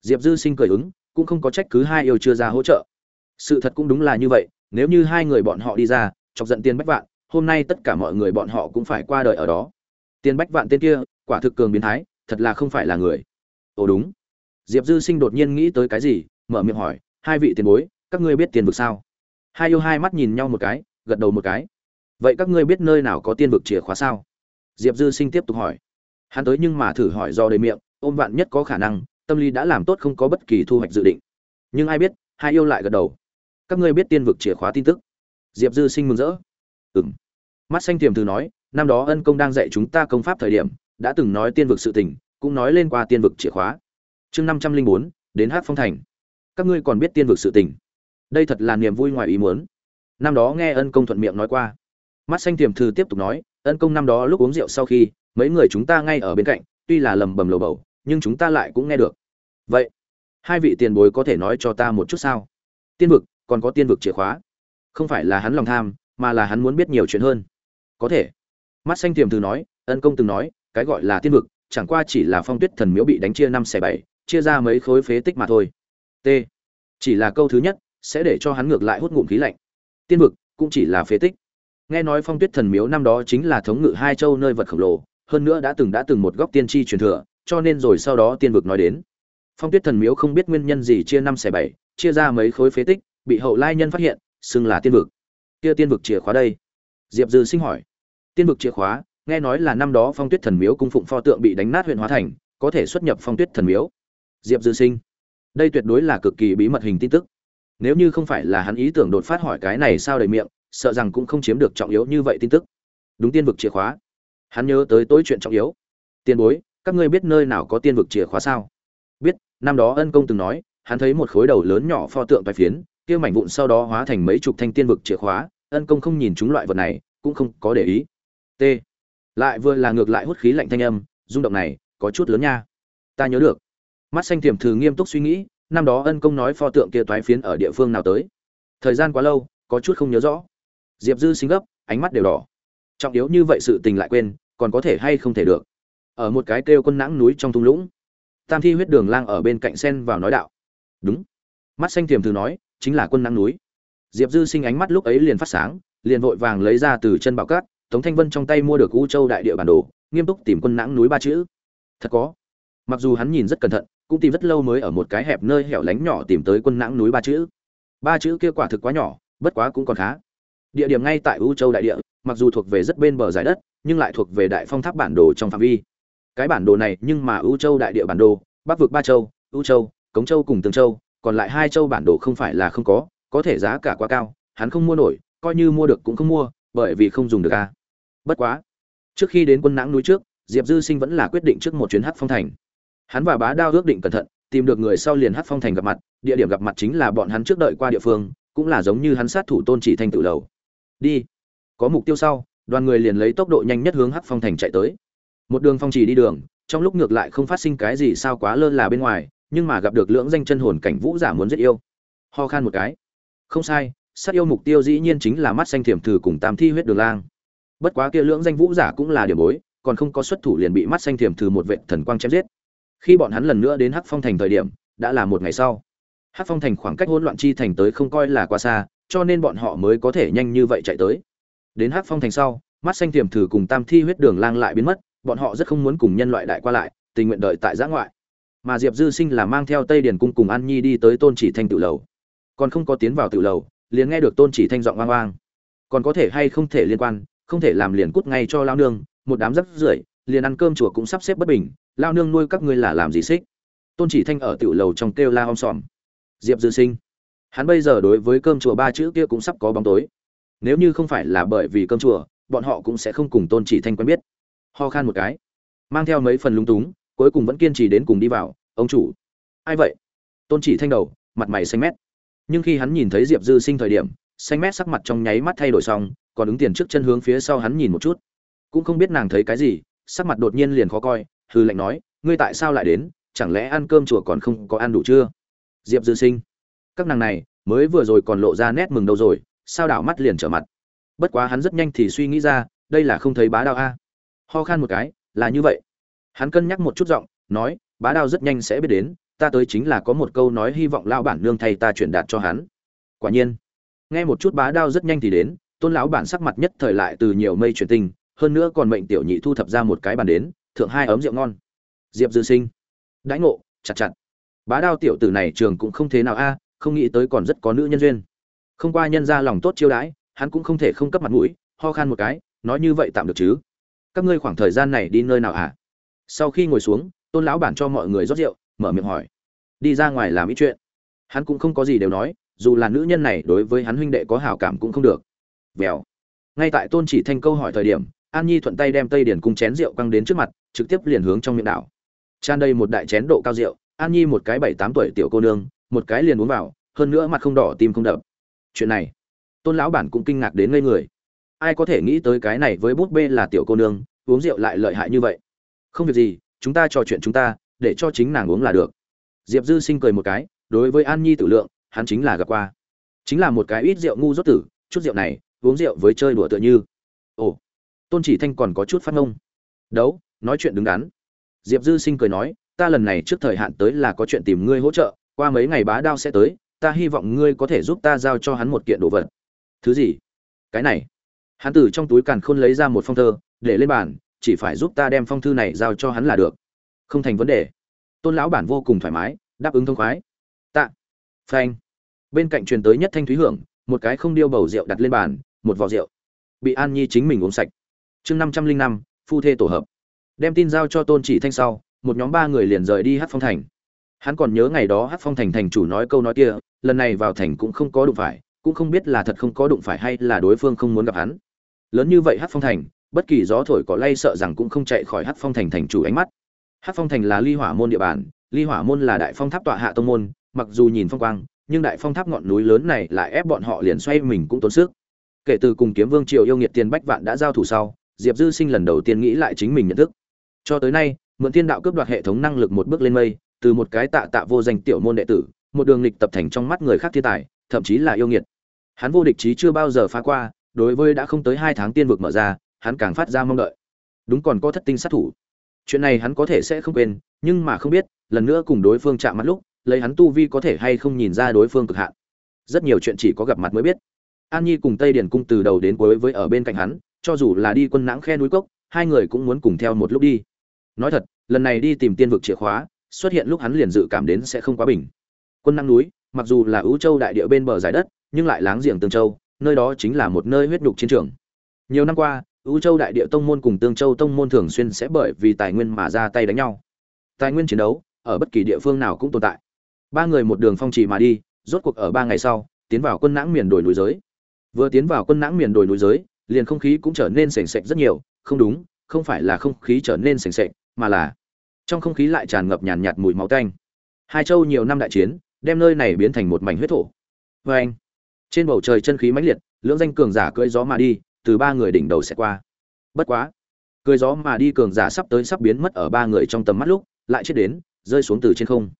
Diệp dư sinh cười ứng, cũng không có trách cứ hai yêu chưa ra hỗ trợ. Sự thật cũng đúng là như vậy, nếu như hai người bọn họ đi ra, chọc giận tiền bách vạn hôm nay tất cả mọi người bọn họ cũng phải qua đời ở đó. Tiền bách vạn tên kia, quả thực cường biến thái, thật là không phải là người. Ồ đúng. Diệp dư sinh đột nhiên nghĩ tới cái gì, mở miệng hỏi, hai vị tiền bối, các ngươi biết tiền vực sao? Hai yêu hai mắt nhìn nhau một cái, gật đầu một cái. Vậy các ngươi biết nơi nào có tiên vực chìa khóa sao? Diệp dư sinh tiếp tục hỏi. Hắn tới nhưng mà thử hỏi do đầy miệng, ôm vạn nhất có khả năng, tâm lý đã làm tốt không có bất kỳ thu hoạch dự định. Nhưng ai biết, hai yêu lại gật đầu. Các ngươi biết tiên vực chìa khóa tin tức? Diệp dư sinh mừng rỡ. Ừm. mắt xanh tiềm từ nói, năm đó ân công đang dạy chúng ta công pháp thời điểm, đã từng nói tiên vực sự tình, cũng nói lên qua tiên vực chìa khóa. Chương năm trăm linh bốn, đến hát phong thành. Các ngươi còn biết tiên vực sự tình. Đây thật là niềm vui ngoài ý muốn. Năm đó nghe ân công thuận miệng nói qua. Mắt xanh tiềm thư tiếp tục nói, ân công năm đó lúc uống rượu sau khi, mấy người chúng ta ngay ở bên cạnh, tuy là lầm bầm lầu bầu, nhưng chúng ta lại cũng nghe được. Vậy, hai vị tiền bối có thể nói cho ta một chút sao? Tiên vực, còn có tiên vực chìa khóa. Không phải là hắn lòng tham mà là hắn muốn biết nhiều chuyện hơn. Có thể. Mắt xanh tiềm từ nói, ân công từng nói, cái gọi là tiên vực, chẳng qua chỉ là phong tuyết thần miếu bị đánh chia năm xẻ bảy, chia ra mấy khối phế tích mà thôi. T. Chỉ là câu thứ nhất, sẽ để cho hắn ngược lại hút ngụm khí lạnh. Tiên vực, cũng chỉ là phế tích. Nghe nói phong tuyết thần miếu năm đó chính là thống ngự hai châu nơi vật khổng lồ, hơn nữa đã từng đã từng một góc tiên tri truyền thừa, cho nên rồi sau đó tiên vực nói đến. Phong tuyết thần miếu không biết nguyên nhân gì chia năm xẻ bảy, chia ra mấy khối phế tích, bị hậu lai nhân phát hiện, xưng là tiên vực kia tiên vực chìa khóa đây. Diệp dư sinh hỏi. Tiên vực chìa khóa, nghe nói là năm đó phong tuyết thần miếu cung phụng pho tượng bị đánh nát huyện hóa thành, có thể xuất nhập phong tuyết thần miếu. Diệp dư sinh. Đây tuyệt đối là cực kỳ bí mật hình tin tức. Nếu như không phải là hắn ý tưởng đột phát hỏi cái này sao đầy miệng, sợ rằng cũng không chiếm được trọng yếu như vậy tin tức. Đúng tiên vực chìa khóa. Hắn nhớ tới tối chuyện trọng yếu. Tiền bối, các ngươi biết nơi nào có tiên vực chìa khóa sao? Biết, năm đó ân công từng nói, hắn thấy một khối đầu lớn nhỏ pho tượng vài phiến kia mảnh vụn sau đó hóa thành mấy chục thanh tiên vực chìa khóa, ân công không nhìn chúng loại vật này, cũng không có để ý. T. Lại vừa là ngược lại hút khí lạnh thanh âm, rung động này, có chút lớn nha. Ta nhớ được. Mắt xanh tiềm thử nghiêm túc suy nghĩ, năm đó ân công nói pho tượng kia toái phiến ở địa phương nào tới. Thời gian quá lâu, có chút không nhớ rõ. Diệp dư sinh gấp, ánh mắt đều đỏ. Trọng yếu như vậy sự tình lại quên, còn có thể hay không thể được. Ở một cái kêu quân nãng núi trong thung lũng, tam thi huyết đường lang ở bên cạnh sen vào nói đạo. Đúng. Mắt xanh tiềm thử nói chính là quân năng núi. Diệp dư sinh ánh mắt lúc ấy liền phát sáng, liền vội vàng lấy ra từ chân bảo cát, tống thanh vân trong tay mua được u châu đại địa bản đồ, nghiêm túc tìm quân nãng núi ba chữ. Thật có. Mặc dù hắn nhìn rất cẩn thận, cũng tìm rất lâu mới ở một cái hẹp nơi hẻo lánh nhỏ tìm tới quân nãng núi ba chữ. Ba chữ kia quả thực quá nhỏ, bất quá cũng còn khá. Địa điểm ngay tại u châu đại địa, mặc dù thuộc về rất bên bờ giải đất, nhưng lại thuộc về đại phong tháp bản đồ trong phạm vi. Cái bản đồ này nhưng mà u châu đại địa bản đồ, bắc vực ba châu, u châu, cống châu cùng tương châu còn lại hai châu bản đồ không phải là không có có thể giá cả quá cao, hắn không mua nổi, coi như mua được cũng không mua, bởi vì không dùng được a bất quá, trước khi đến quân nãng núi trước, diệp dư sinh vẫn là quyết định trước một chuyến hát phong thành. Hắn và bá đao ước định cẩn thận, tìm được người sau liền hát phong thành gặp mặt, địa điểm gặp mặt chính là bọn hắn trước đợi qua địa phương, cũng là giống như hắn sát thủ tôn chỉ thanh tự lầu. Đi. Có mục tiêu sau, đoàn người liền lấy tốc độ nhanh nhất hướng hát phong thành chạy tới. Một đường phong chỉ đi đường, trong lúc ngược lại không phát sinh cái gì sao quá lơ là bên ngoài nhưng mà gặp được lưỡng danh chân hồn cảnh vũ giả muốn giết yêu. Ho khan một cái. Không sai, sát yêu mục tiêu dĩ nhiên chính là mắt xanh thiểm thử cùng tam thi huyết đường lang. Bất quá kia lưỡng danh vũ giả cũng là điểm bối, còn không có xuất thủ liền bị mắt xanh thiểm thử một vệ thần quang chém giết. Khi bọn hắn lần nữa đến hắc phong thành thời điểm, đã là một ngày sau. Hắc phong thành khoảng cách hỗn loạn chi thành tới không coi là quá xa, cho nên bọn họ mới có thể nhanh như vậy chạy tới. Đến hắc phong thành sau, mắt xanh thiểm thử cùng tam thi huyết đường lang lại biến mất, bọn họ rất không muốn cùng nhân loại đại qua lại, tình nguyện đợi tại giã ngoại mà diệp dư sinh là mang theo tây điền cung cùng an nhi đi tới tôn chỉ thanh tự lầu. Còn không có tiến vào tự lầu, liền nghe được tôn chỉ thanh giọng oang oang. Còn có thể hay không thể liên quan, không thể làm liền cút ngay cho lao nương, một đám rắp rưởi, liền ăn cơm chùa cũng sắp xếp bất bình, lao nương nuôi các ngươi là làm gì xích? Tôn chỉ thanh ở tiểu lầu trong kêu la om sòm. Diệp dư sinh, hắn bây giờ đối với cơm chùa ba chữ kia cũng sắp có bóng tối. Nếu như không phải là bởi vì cơm chùa, bọn họ cũng sẽ không cùng tôn chỉ thanh quen biết. Ho khan một cái, mang theo mấy phần lúng túng cuối cùng vẫn kiên trì đến cùng đi vào, ông chủ. Ai vậy? Tôn chỉ thanh đầu, mặt mày xanh mét. Nhưng khi hắn nhìn thấy diệp dư sinh thời điểm, xanh mét sắc mặt trong nháy mắt thay đổi xong, còn ứng tiền trước chân hướng phía sau hắn nhìn một chút. Cũng không biết nàng thấy cái gì, sắc mặt đột nhiên liền khó coi hư lệnh nói, ngươi tại sao lại đến? Chẳng lẽ ăn cơm chùa còn không có ăn đủ chưa? Diệp dư sinh, các nàng này, mới vừa rồi còn lộ ra nét mừng đâu rồi, sao đảo mắt liền trở mặt? Bất quá hắn rất nhanh thì suy nghĩ ra, đây là không thấy bá đạo a. Ho khan một cái, là như vậy hắn cân nhắc một chút giọng, nói, bá đao rất nhanh sẽ biết đến, ta tới chính là có một câu nói hy vọng lão bản nương thay ta truyền đạt cho hắn. Quả nhiên, nghe một chút bá đao rất nhanh thì đến, tôn lão bản sắc mặt nhất thời lại từ nhiều mây truyền tình hơn nữa còn mệnh tiểu nhị thu thập ra một cái bàn đến, thượng hai ấm rượu ngon. Diệp dư sinh, đãi ngộ, chặt chặt. Bá đao tiểu tử này trường cũng không thế nào a, không nghĩ tới còn rất có nữ nhân duyên. Không qua nhân ra lòng tốt chiêu đãi, hắn cũng không thể không cấp mặt mũi, ho khan một cái, nói như vậy tạm được chứ. Các ngươi khoảng thời gian này đi nơi nào à sau khi ngồi xuống, tôn lão bản cho mọi người rót rượu, mở miệng hỏi. Đi ra ngoài làm ít chuyện. Hắn cũng không có gì đều nói, dù là nữ nhân này đối với hắn huynh đệ có hảo cảm cũng không được. Vèo. Ngay tại tôn chỉ thanh câu hỏi thời điểm, an nhi thuận tay đem tây điển cung chén rượu căng đến trước mặt, trực tiếp liền hướng trong miệng đảo. Tràn đầy một đại chén độ cao rượu, an nhi một cái bảy tám tuổi tiểu cô nương, một cái liền uống vào, hơn nữa mặt không đỏ tim không đập. Chuyện này, tôn lão bản cũng kinh ngạc đến ngây người. Ai có thể nghĩ tới cái này với bút bê là tiểu cô nương, uống rượu lại lợi hại như vậy? Không việc gì, chúng ta trò chuyện chúng ta, để cho chính nàng uống là được. Diệp dư sinh cười một cái, đối với an nhi tử lượng, hắn chính là gặp qua. Chính là một cái ít rượu ngu dốt tử, chút rượu này, uống rượu với chơi đùa tựa như. Ồ, tôn chỉ thanh còn có chút phát ngông. Đấu, nói chuyện đứng đắn. Diệp dư sinh cười nói, ta lần này trước thời hạn tới là có chuyện tìm ngươi hỗ trợ, qua mấy ngày bá đao sẽ tới, ta hy vọng ngươi có thể giúp ta giao cho hắn một kiện đồ vật. Thứ gì? Cái này. Hắn từ trong túi càn khôn lấy ra một phong thơ, để lên bàn chỉ phải giúp ta đem phong thư này giao cho hắn là được. Không thành vấn đề. Tôn lão bản vô cùng thoải mái, đáp ứng thông khoái. Tạ. Phanh. Bên cạnh truyền tới nhất thanh thúy hưởng, một cái không điêu bầu rượu đặt lên bàn, một vò rượu. Bị an nhi chính mình uống sạch. Chương năm trăm linh năm, phu thê tổ hợp. Đem tin giao cho tôn chỉ thanh sau, một nhóm ba người liền rời đi hát phong thành. Hắn còn nhớ ngày đó hát phong thành thành chủ nói câu nói kia, lần này vào thành cũng không có đụng phải, cũng không biết là thật không có đụng phải hay là đối phương không muốn gặp hắn. Lớn như vậy hát phong thành bất kỳ gió thổi có lay sợ rằng cũng không chạy khỏi hát phong thành thành chủ ánh mắt. Hát phong thành là ly hỏa môn địa bàn, ly hỏa môn là đại phong tháp tọa hạ tông môn, mặc dù nhìn phong quang, nhưng đại phong tháp ngọn núi lớn này lại ép bọn họ liền xoay mình cũng tốn sức. Kể từ cùng kiếm vương triều yêu nghiệt tiền bách vạn đã giao thủ sau, diệp dư sinh lần đầu tiên nghĩ lại chính mình nhận thức. Cho tới nay, mượn thiên đạo cướp đoạt hệ thống năng lực một bước lên mây, từ một cái tạ tạ vô danh tiểu môn đệ tử, một đường lịch tập thành trong mắt người khác thiên tài, thậm chí là yêu nghiệt. Hắn vô địch chí chưa bao giờ phá qua, đối với đã không tới hai tháng tiên vực mở ra hắn càng phát ra mong đợi. Đúng còn có thất tinh sát thủ. Chuyện này hắn có thể sẽ không quên, nhưng mà không biết, lần nữa cùng đối phương chạm mặt lúc, lấy hắn tu vi có thể hay không nhìn ra đối phương cực hạn. Rất nhiều chuyện chỉ có gặp mặt mới biết. An nhi cùng tây điển cung từ đầu đến cuối với ở bên cạnh hắn, cho dù là đi quân nãng khe núi cốc, hai người cũng muốn cùng theo một lúc đi. Nói thật, lần này đi tìm tiên vực chìa khóa, xuất hiện lúc hắn liền dự cảm đến sẽ không quá bình. Quân năng núi, mặc dù là ưu châu đại địa bên bờ giải đất, nhưng lại láng giềng tương châu, nơi đó chính là một nơi huyết nhục chiến trường. Nhiều năm qua U châu đại địa tông môn cùng tương châu tông môn thường xuyên sẽ bởi vì tài nguyên mà ra tay đánh nhau. Tài nguyên chiến đấu ở bất kỳ địa phương nào cũng tồn tại. Ba người một đường phong trì mà đi rốt cuộc ở ba ngày sau tiến vào quân nãng miền đồi núi giới. Vừa tiến vào quân nãng miền đồi núi giới liền không khí cũng trở nên sền sệt rất nhiều. Không đúng không phải là không khí trở nên sền sệt, mà là trong không khí lại tràn ngập nhàn nhạt mùi máu tanh. Hai châu nhiều năm đại chiến đem nơi này biến thành một mảnh huyết thổ. Và anh trên bầu trời chân khí mãnh liệt lưỡng danh cường giả cưỡi gió mà đi từ ba người đỉnh đầu sẽ qua. Bất quá, cười gió mà đi cường giả sắp tới sắp biến mất ở ba người trong tầm mắt lúc, lại chết đến, rơi xuống từ trên không.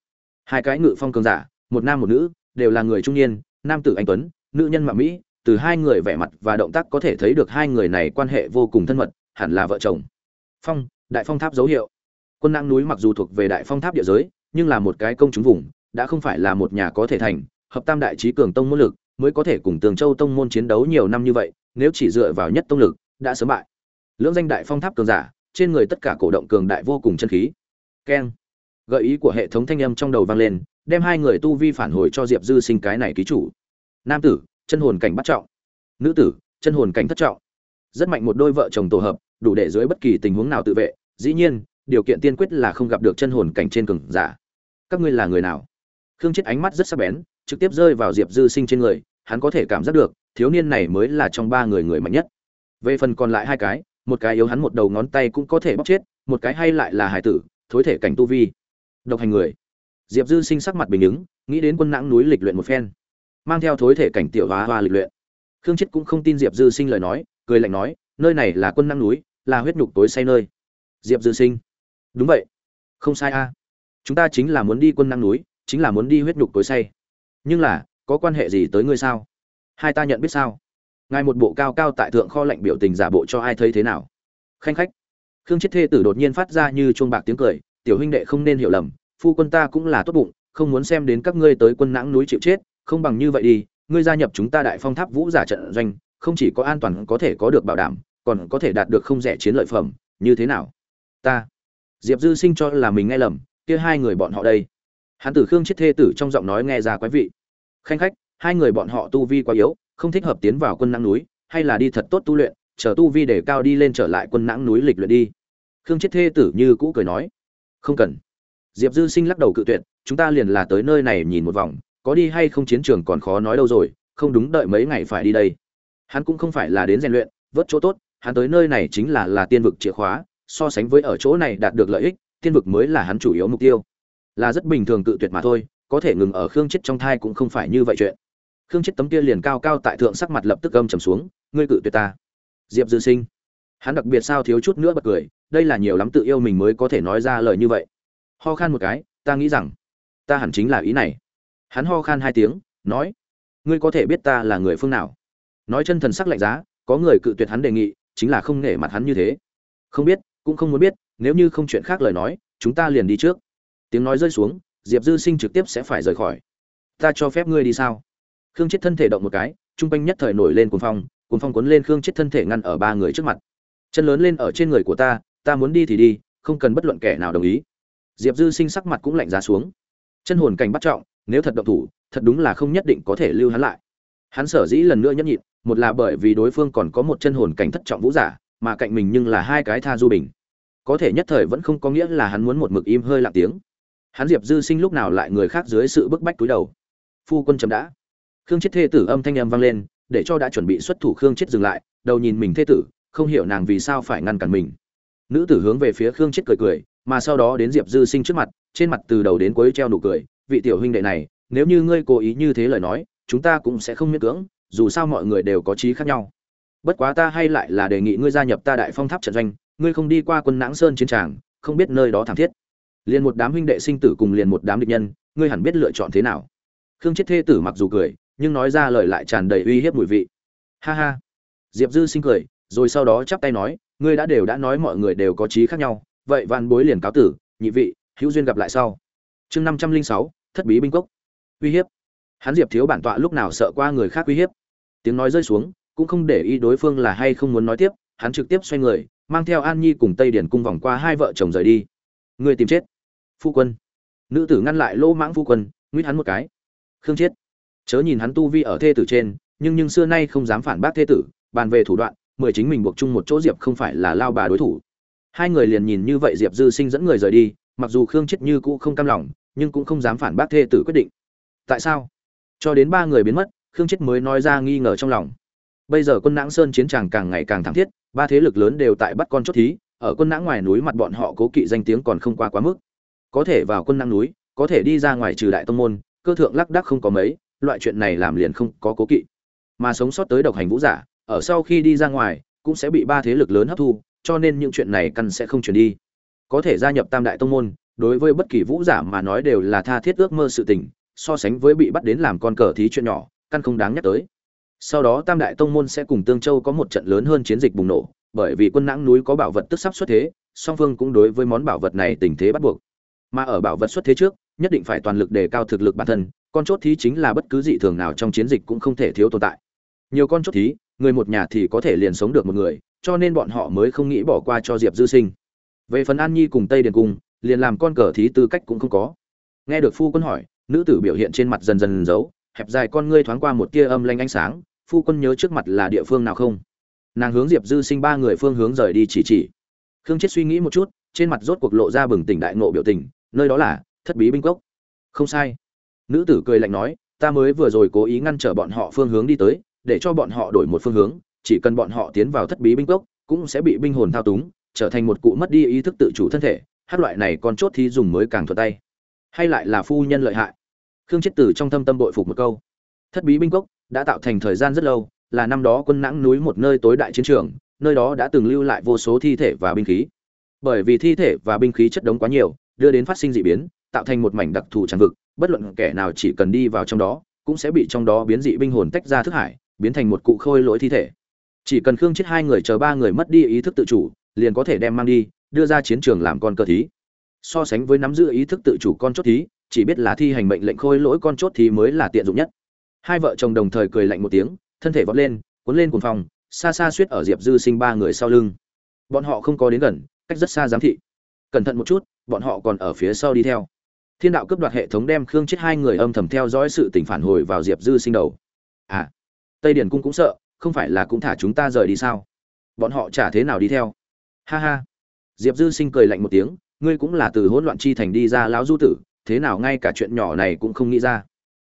Hai cái ngự phong cường giả, một nam một nữ, đều là người trung niên, nam tử anh tuấn, nữ nhân mạ mỹ, từ hai người vẻ mặt và động tác có thể thấy được hai người này quan hệ vô cùng thân mật, hẳn là vợ chồng. Phong, đại phong tháp dấu hiệu. Quân năng núi mặc dù thuộc về đại phong tháp địa giới, nhưng là một cái công chúng vùng, đã không phải là một nhà có thể thành, hợp tam đại trí cường tông môn lực, mới có thể cùng tường châu tông môn chiến đấu nhiều năm như vậy nếu chỉ dựa vào nhất tông lực, đã sớm bại. Lưỡng danh đại phong tháp cường giả, trên người tất cả cổ động cường đại vô cùng chân khí. Keng. Gợi ý của hệ thống thanh âm trong đầu vang lên, đem hai người tu vi phản hồi cho diệp dư sinh cái này ký chủ. Nam tử, chân hồn cảnh bắt trọng. Nữ tử, chân hồn cảnh thất trọng. Rất mạnh một đôi vợ chồng tổ hợp, đủ để dưới bất kỳ tình huống nào tự vệ. Dĩ nhiên, điều kiện tiên quyết là không gặp được chân hồn cảnh trên cường giả. Các ngươi là người nào? Khương chết ánh mắt rất sắc bén, trực tiếp rơi vào diệp dư sinh trên người, hắn có thể cảm giác được thiếu niên này mới là trong ba người người mạnh nhất. Về phần còn lại hai cái, một cái yếu hắn một đầu ngón tay cũng có thể bóc chết, một cái hay lại là hải tử, thối thể cảnh tu vi. Độc hành người. Diệp dư sinh sắc mặt bình ứng, nghĩ đến quân nãng núi lịch luyện một phen. Mang theo thối thể cảnh tiểu hóa hoa lịch luyện. Khương chết cũng không tin diệp dư sinh lời nói, cười lạnh nói, nơi này là quân nãng núi, là huyết nhục tối say nơi. Diệp dư sinh. Đúng vậy. Không sai a. Chúng ta chính là muốn đi quân năng núi, chính là muốn đi huyết nhục tối say. Nhưng là, có quan hệ gì tới ngươi sao? Hai ta nhận biết sao? Ngài một bộ cao cao tại thượng kho lệnh biểu tình giả bộ cho ai thấy thế nào? Khanh khách. Khương chết thê tử đột nhiên phát ra như chuông bạc tiếng cười, tiểu huynh đệ không nên hiểu lầm, phu quân ta cũng là tốt bụng, không muốn xem đến các ngươi tới quân nãng núi chịu chết, không bằng như vậy đi, ngươi gia nhập chúng ta đại phong tháp vũ giả trận doanh, không chỉ có an toàn có thể có được bảo đảm, còn có thể đạt được không rẻ chiến lợi phẩm, như thế nào? Ta. Diệp dư sinh cho là mình nghe lầm, kia hai người bọn họ đây. Hắn tử khương chết thê tử trong giọng nói nghe ra quái vị. Khanh khách hai người bọn họ tu vi quá yếu, không thích hợp tiến vào quân nãng núi, hay là đi thật tốt tu luyện, chờ tu vi để cao đi lên trở lại quân nãng núi lịch luyện đi. Khương chết thê tử như cũ cười nói, không cần. Diệp dư sinh lắc đầu cự tuyệt, chúng ta liền là tới nơi này nhìn một vòng, có đi hay không chiến trường còn khó nói đâu rồi, không đúng đợi mấy ngày phải đi đây. Hắn cũng không phải là đến rèn luyện, vớt chỗ tốt, hắn tới nơi này chính là là tiên vực chìa khóa, so sánh với ở chỗ này đạt được lợi ích, tiên vực mới là hắn chủ yếu mục tiêu. Là rất bình thường cự tuyệt mà thôi, có thể ngừng ở khương chết trong thai cũng không phải như vậy chuyện khương chết tấm kia liền cao cao tại thượng sắc mặt lập tức gầm trầm xuống, ngươi cự tuyệt ta. Diệp dư sinh. Hắn đặc biệt sao thiếu chút nữa bật cười, đây là nhiều lắm tự yêu mình mới có thể nói ra lời như vậy. Ho khan một cái, ta nghĩ rằng, ta hẳn chính là ý này. Hắn ho khan hai tiếng, nói, ngươi có thể biết ta là người phương nào? Nói chân thần sắc lạnh giá, có người cự tuyệt hắn đề nghị, chính là không nể mặt hắn như thế. Không biết, cũng không muốn biết, nếu như không chuyện khác lời nói, chúng ta liền đi trước. Tiếng nói rơi xuống, diệp dư sinh trực tiếp sẽ phải rời khỏi. Ta cho phép ngươi đi sao? Khương chết thân thể động một cái t r u n g quanh nhất thời nổi lên cuồng phong cuồng phong cuốn lên khương chết thân thể ngăn ở ba người trước mặt. Chân lớn lên ở trên người của ta ta muốn đi thì đi, không cần bất luận kẻ nào đồng ý. Diệp dư sinh sắc mặt cũng lạnh giá xuống. Chân hồn cảnh bắt trọng, nếu thật động thủ, thật đúng là không nhất định có thể lưu hắn lại. Hắn sở dĩ lần nữa nhẫn nhịn, một là bởi vì đối phương còn có một chân hồn cảnh thất trọng vũ giả, mà cạnh mình nhưng là hai cái tha du bình. Có thể nhất thời vẫn không có nghĩa là hắn muốn một mực im hơi lặng tiếng. Hắn diệp dư sinh lúc nào lại người khác dưới sự bức bách túi đầu. Phu quân chấm đã khương chết thê tử âm thanh âm vang lên, để cho đã chuẩn bị xuất thủ khương chết dừng lại, đầu nhìn mình thê tử, không hiểu nàng vì sao phải ngăn cản mình. Nữ tử hướng về phía khương chết cười cười, mà sau đó đến diệp dư sinh trước mặt, trên mặt từ đầu đến cuối treo nụ cười, vị tiểu huynh đệ này, nếu như ngươi cố ý như thế lời nói, chúng ta cũng sẽ không miễn cưỡng, dù sao mọi người đều có trí khác nhau. Bất quá ta hay lại là đề nghị ngươi gia nhập ta đại phong tháp trận doanh, ngươi không đi qua quân nãng sơn chiến tràng, không biết nơi đó thảm thiết. Liền một đám huynh đệ sinh tử cùng liền một đám địch nhân, ngươi hẳn biết lựa chọn thế nào. Khương chết thê tử mặc dù cười nhưng nói ra lời lại tràn đầy uy hiếp mùi vị. Ha ha. Diệp dư sinh cười, rồi sau đó chắp tay nói, ngươi đã đều đã nói mọi người đều có trí khác nhau, vậy van bối liền cáo tử, nhị vị, hữu duyên gặp lại sau. Chương năm trăm linh sáu, thất bí binh cốc. Uy hiếp. Hắn diệp thiếu bản tọa lúc nào sợ qua người khác uy hiếp? Tiếng nói rơi xuống, cũng không để ý đối phương là hay không muốn nói tiếp, hắn trực tiếp xoay người, mang theo an nhi cùng tây điển cung vòng qua hai vợ chồng rời đi. Người tìm chết. Phu quân. Nữ tử ngăn lại lỗ mãng phu quân, nguyết hắn một cái. Khương chết chớ nhìn hắn tu vi ở thê tử trên, nhưng nhưng xưa nay không dám phản bác thê tử, bàn về thủ đoạn, mười chính mình buộc chung một chỗ diệp không phải là lao bà đối thủ. Hai người liền nhìn như vậy diệp dư sinh dẫn người rời đi, mặc dù khương chết như cũ không cam lòng, nhưng cũng không dám phản bác thê tử quyết định. Tại sao? Cho đến ba người biến mất, khương chết mới nói ra nghi ngờ trong lòng. Bây giờ quân nãng sơn chiến tràng càng ngày càng thảm thiết, ba thế lực lớn đều tại bắt con chốt thí, ở quân nãng ngoài núi mặt bọn họ cố kỵ danh tiếng còn không qua quá mức. Có thể vào quân nãng núi, có thể đi ra ngoài trừ đại tông môn, cơ thượng lắc đắc không có mấy loại chuyện này làm liền không có cố kỵ. Mà sống sót tới độc hành vũ giả, ở sau khi đi ra ngoài, cũng sẽ bị ba thế lực lớn hấp thu, cho nên những chuyện này căn sẽ không chuyển đi. Có thể gia nhập tam đại tông môn, đối với bất kỳ vũ giả mà nói đều là tha thiết ước mơ sự tình, so sánh với bị bắt đến làm con cờ thí chuyện nhỏ, căn không đáng nhắc tới. Sau đó tam đại tông môn sẽ cùng tương châu có một trận lớn hơn chiến dịch bùng nổ, bởi vì quân nãng núi có bảo vật tức sắp xuất thế, song phương cũng đối với món bảo vật này tình thế bắt buộc. Mà ở bảo vật xuất thế trước, nhất định phải toàn lực đề cao thực lực bản thân con chốt thí chính là bất cứ dị thường nào trong chiến dịch cũng không thể thiếu tồn tại. Nhiều con chốt thí, người một nhà thì có thể liền sống được một người, cho nên bọn họ mới không nghĩ bỏ qua cho diệp dư sinh. Về phần an nhi cùng tây điền cung, liền làm con cờ thí tư cách cũng không có. Nghe được phu quân hỏi, nữ tử biểu hiện trên mặt dần dần giấu, hẹp dài con ngươi thoáng qua một tia âm lanh ánh sáng, phu quân nhớ trước mặt là địa phương nào không? Nàng hướng diệp dư sinh ba người phương hướng rời đi chỉ chỉ. Khương chết suy nghĩ một chút, trên mặt rốt cuộc lộ ra bừng tỉnh đại nộ biểu tình, nơi đó là thất bí binh cốc. Không sai nữ tử cười lạnh nói, ta mới vừa rồi cố ý ngăn trở bọn họ phương hướng đi tới, để cho bọn họ đổi một phương hướng, chỉ cần bọn họ tiến vào thất bí binh cốc, cũng sẽ bị binh hồn thao túng, trở thành một cụ mất đi ý thức tự chủ thân thể, hát loại này còn chốt thì dùng mới càng thuật tay. Hay lại là phu nhân lợi hại. Khương chết tử trong thâm tâm bội phục một câu. Thất bí binh cốc đã tạo thành thời gian rất lâu, là năm đó quân nãng núi một nơi tối đại chiến trường, nơi đó đã từng lưu lại vô số thi thể và binh khí. Bởi vì thi thể và binh khí chất đống quá nhiều, đưa đến phát sinh dị biến, tạo thành một mảnh đặc thù tràn vực bất luận kẻ nào chỉ cần đi vào trong đó, cũng sẽ bị trong đó biến dị binh hồn tách ra thức hải, biến thành một cụ khôi lỗi thi thể. Chỉ cần khương chết hai người chờ ba người mất đi ý thức tự chủ, liền có thể đem mang đi, đưa ra chiến trường làm con cờ thí. So sánh với nắm giữ ý thức tự chủ con chốt thí, chỉ biết là thi hành mệnh lệnh khôi lỗi con chốt thí mới là tiện dụng nhất. Hai vợ chồng đồng thời cười lạnh một tiếng, thân thể vọt lên, cuốn lên cuồng phòng xa xa suýt ở diệp dư sinh ba người sau lưng. Bọn họ không có đến gần, cách rất xa giám thị. Cẩn thận một chút, bọn họ còn ở phía sau đi theo thiên đạo cướp đoạt hệ thống đem khương chết hai người âm thầm theo dõi sự tình phản hồi vào diệp dư sinh đầu. À tây điển cung cũng sợ, không phải là cũng thả chúng ta rời đi sao? Bọn họ chả thế nào đi theo. Ha ha. Diệp dư sinh cười lạnh một tiếng, ngươi cũng là từ hỗn loạn chi thành đi ra lão du tử, thế nào ngay cả chuyện nhỏ này cũng không nghĩ ra.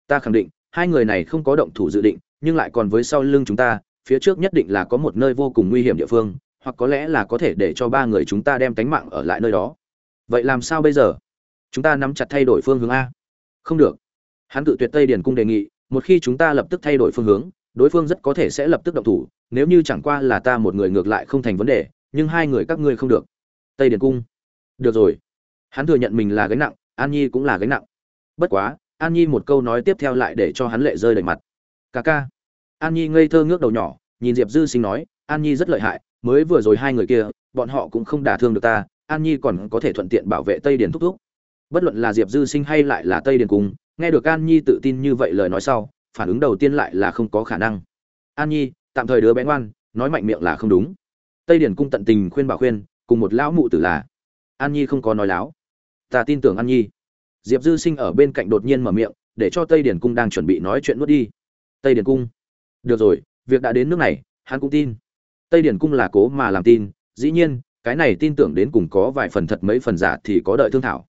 Ta khẳng định, hai người này không có động thủ dự định, nhưng lại còn với sau lưng chúng ta, phía trước nhất định là có một nơi vô cùng nguy hiểm địa phương, hoặc có lẽ là có thể để cho ba người chúng ta đem tánh mạng ở lại nơi đó. Vậy làm sao bây giờ? Chúng ta nắm chặt thay đổi phương hướng a. Không được. Hắn cự tuyệt tây điền cung đề nghị, một khi chúng ta lập tức thay đổi phương hướng, đối phương rất có thể sẽ lập tức động thủ, nếu như chẳng qua là ta một người ngược lại không thành vấn đề, nhưng hai người các ngươi không được. Tây điền cung. Được rồi. Hắn thừa nhận mình là gánh nặng, an nhi cũng là gánh nặng. Bất quá, an nhi một câu nói tiếp theo lại để cho hắn lệ rơi đầy mặt. Ca ca. An nhi ngây thơ ngước đầu nhỏ, nhìn diệp dư sinh nói, an nhi rất lợi hại, mới vừa rồi hai người kia, bọn họ cũng không đả thương được ta, an nhi còn có thể thuận tiện bảo vệ tây điền thúc thúc bất luận là diệp dư sinh hay lại là tây điền cung, nghe được an nhi tự tin như vậy lời nói sau, phản ứng đầu tiên lại là không có khả năng. An nhi, tạm thời đứa bé ngoan, nói mạnh miệng là không đúng. Tây điền cung tận tình khuyên bảo khuyên, cùng một lão mụ tử là, an nhi không có nói láo. Ta tin tưởng an nhi. Diệp dư sinh ở bên cạnh đột nhiên mở miệng, để cho tây điền cung đang chuẩn bị nói chuyện nuốt đi. Tây điền cung? Được rồi, việc đã đến nước này, hắn cũng tin. Tây điền cung là cố mà làm tin, dĩ nhiên, cái này tin tưởng đến cùng có vài phần thật, mấy phần giả thì có đợi thương thảo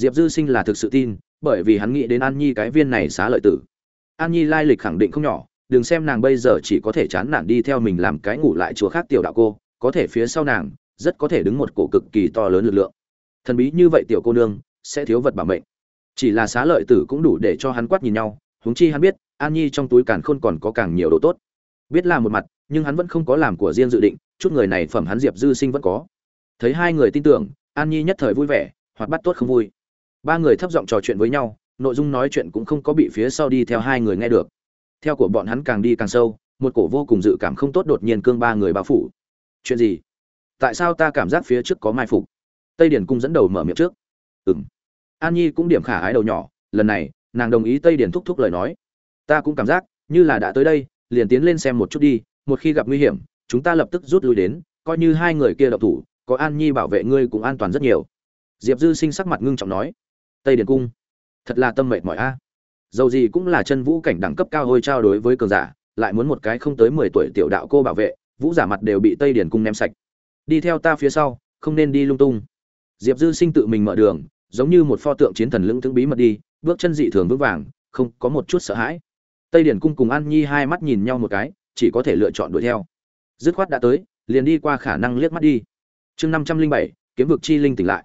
diệp dư sinh là thực sự tin, bởi vì hắn nghĩ đến an nhi cái viên này xá lợi tử. An nhi lai lịch khẳng định không nhỏ, đừng xem nàng bây giờ chỉ có thể chán nản đi theo mình làm cái ngủ lại chùa khác tiểu đạo cô, có thể phía sau nàng, rất có thể đứng một cổ cực kỳ to lớn lực lượng. Thần bí như vậy tiểu cô nương, sẽ thiếu vật bảo mệnh. Chỉ là xá lợi tử cũng đủ để cho hắn quát nhìn nhau, huống chi hắn biết, an nhi trong túi càn khôn còn có càng nhiều đồ tốt. Biết là một mặt, nhưng hắn vẫn không có làm của riêng dự định, chút người này phẩm hắn diệp dư sinh vẫn có. Thấy hai người tin tưởng, an nhi nhất thời vui vẻ hoặc bắt tốt không vui ba người thấp giọng trò chuyện với nhau, nội dung nói chuyện cũng không có bị phía sau đi theo hai người nghe được. Theo của bọn hắn càng đi càng sâu, một cổ vô cùng dự cảm không tốt đột nhiên cương ba người bao phủ. Chuyện gì? Tại sao ta cảm giác phía trước có mai phục? Tây điển cung dẫn đầu mở miệng trước. Ừng an nhi cũng điểm khả ái đầu nhỏ, lần này, nàng đồng ý tây điển thúc thúc lời nói. Ta cũng cảm giác, như là đã tới đây, liền tiến lên xem một chút đi, một khi gặp nguy hiểm, chúng ta lập tức rút lui đến, coi như hai người kia độc thủ, có an nhi bảo vệ ngươi cũng an toàn rất nhiều. Diệp dư sinh sắc mặt ngưng trọng nói tây điền cung. Thật là tâm mệt mỏi a. À. Dầu gì cũng là chân vũ cảnh đẳng cấp cao hôi trao đối với cường giả, lại muốn một cái không tới mười tuổi tiểu đạo cô bảo vệ, vũ giả mặt đều bị tây điền cung ném sạch. Đi theo ta phía sau, không nên đi lung tung. Diệp dư sinh tự mình mở đường, giống như một pho tượng chiến thần lưng thương bí mật đi, bước chân dị thường vững vàng, không có một chút sợ hãi. Tây điển cung cùng an nhi hai mắt nhìn nhau một cái, chỉ có thể lựa chọn đuổi theo. Dứt khoát đã tới, liền đi qua khả năng liếc mắt đi. Chương năm trăm linh bảy, kiếm vực chi linh tỉnh lại.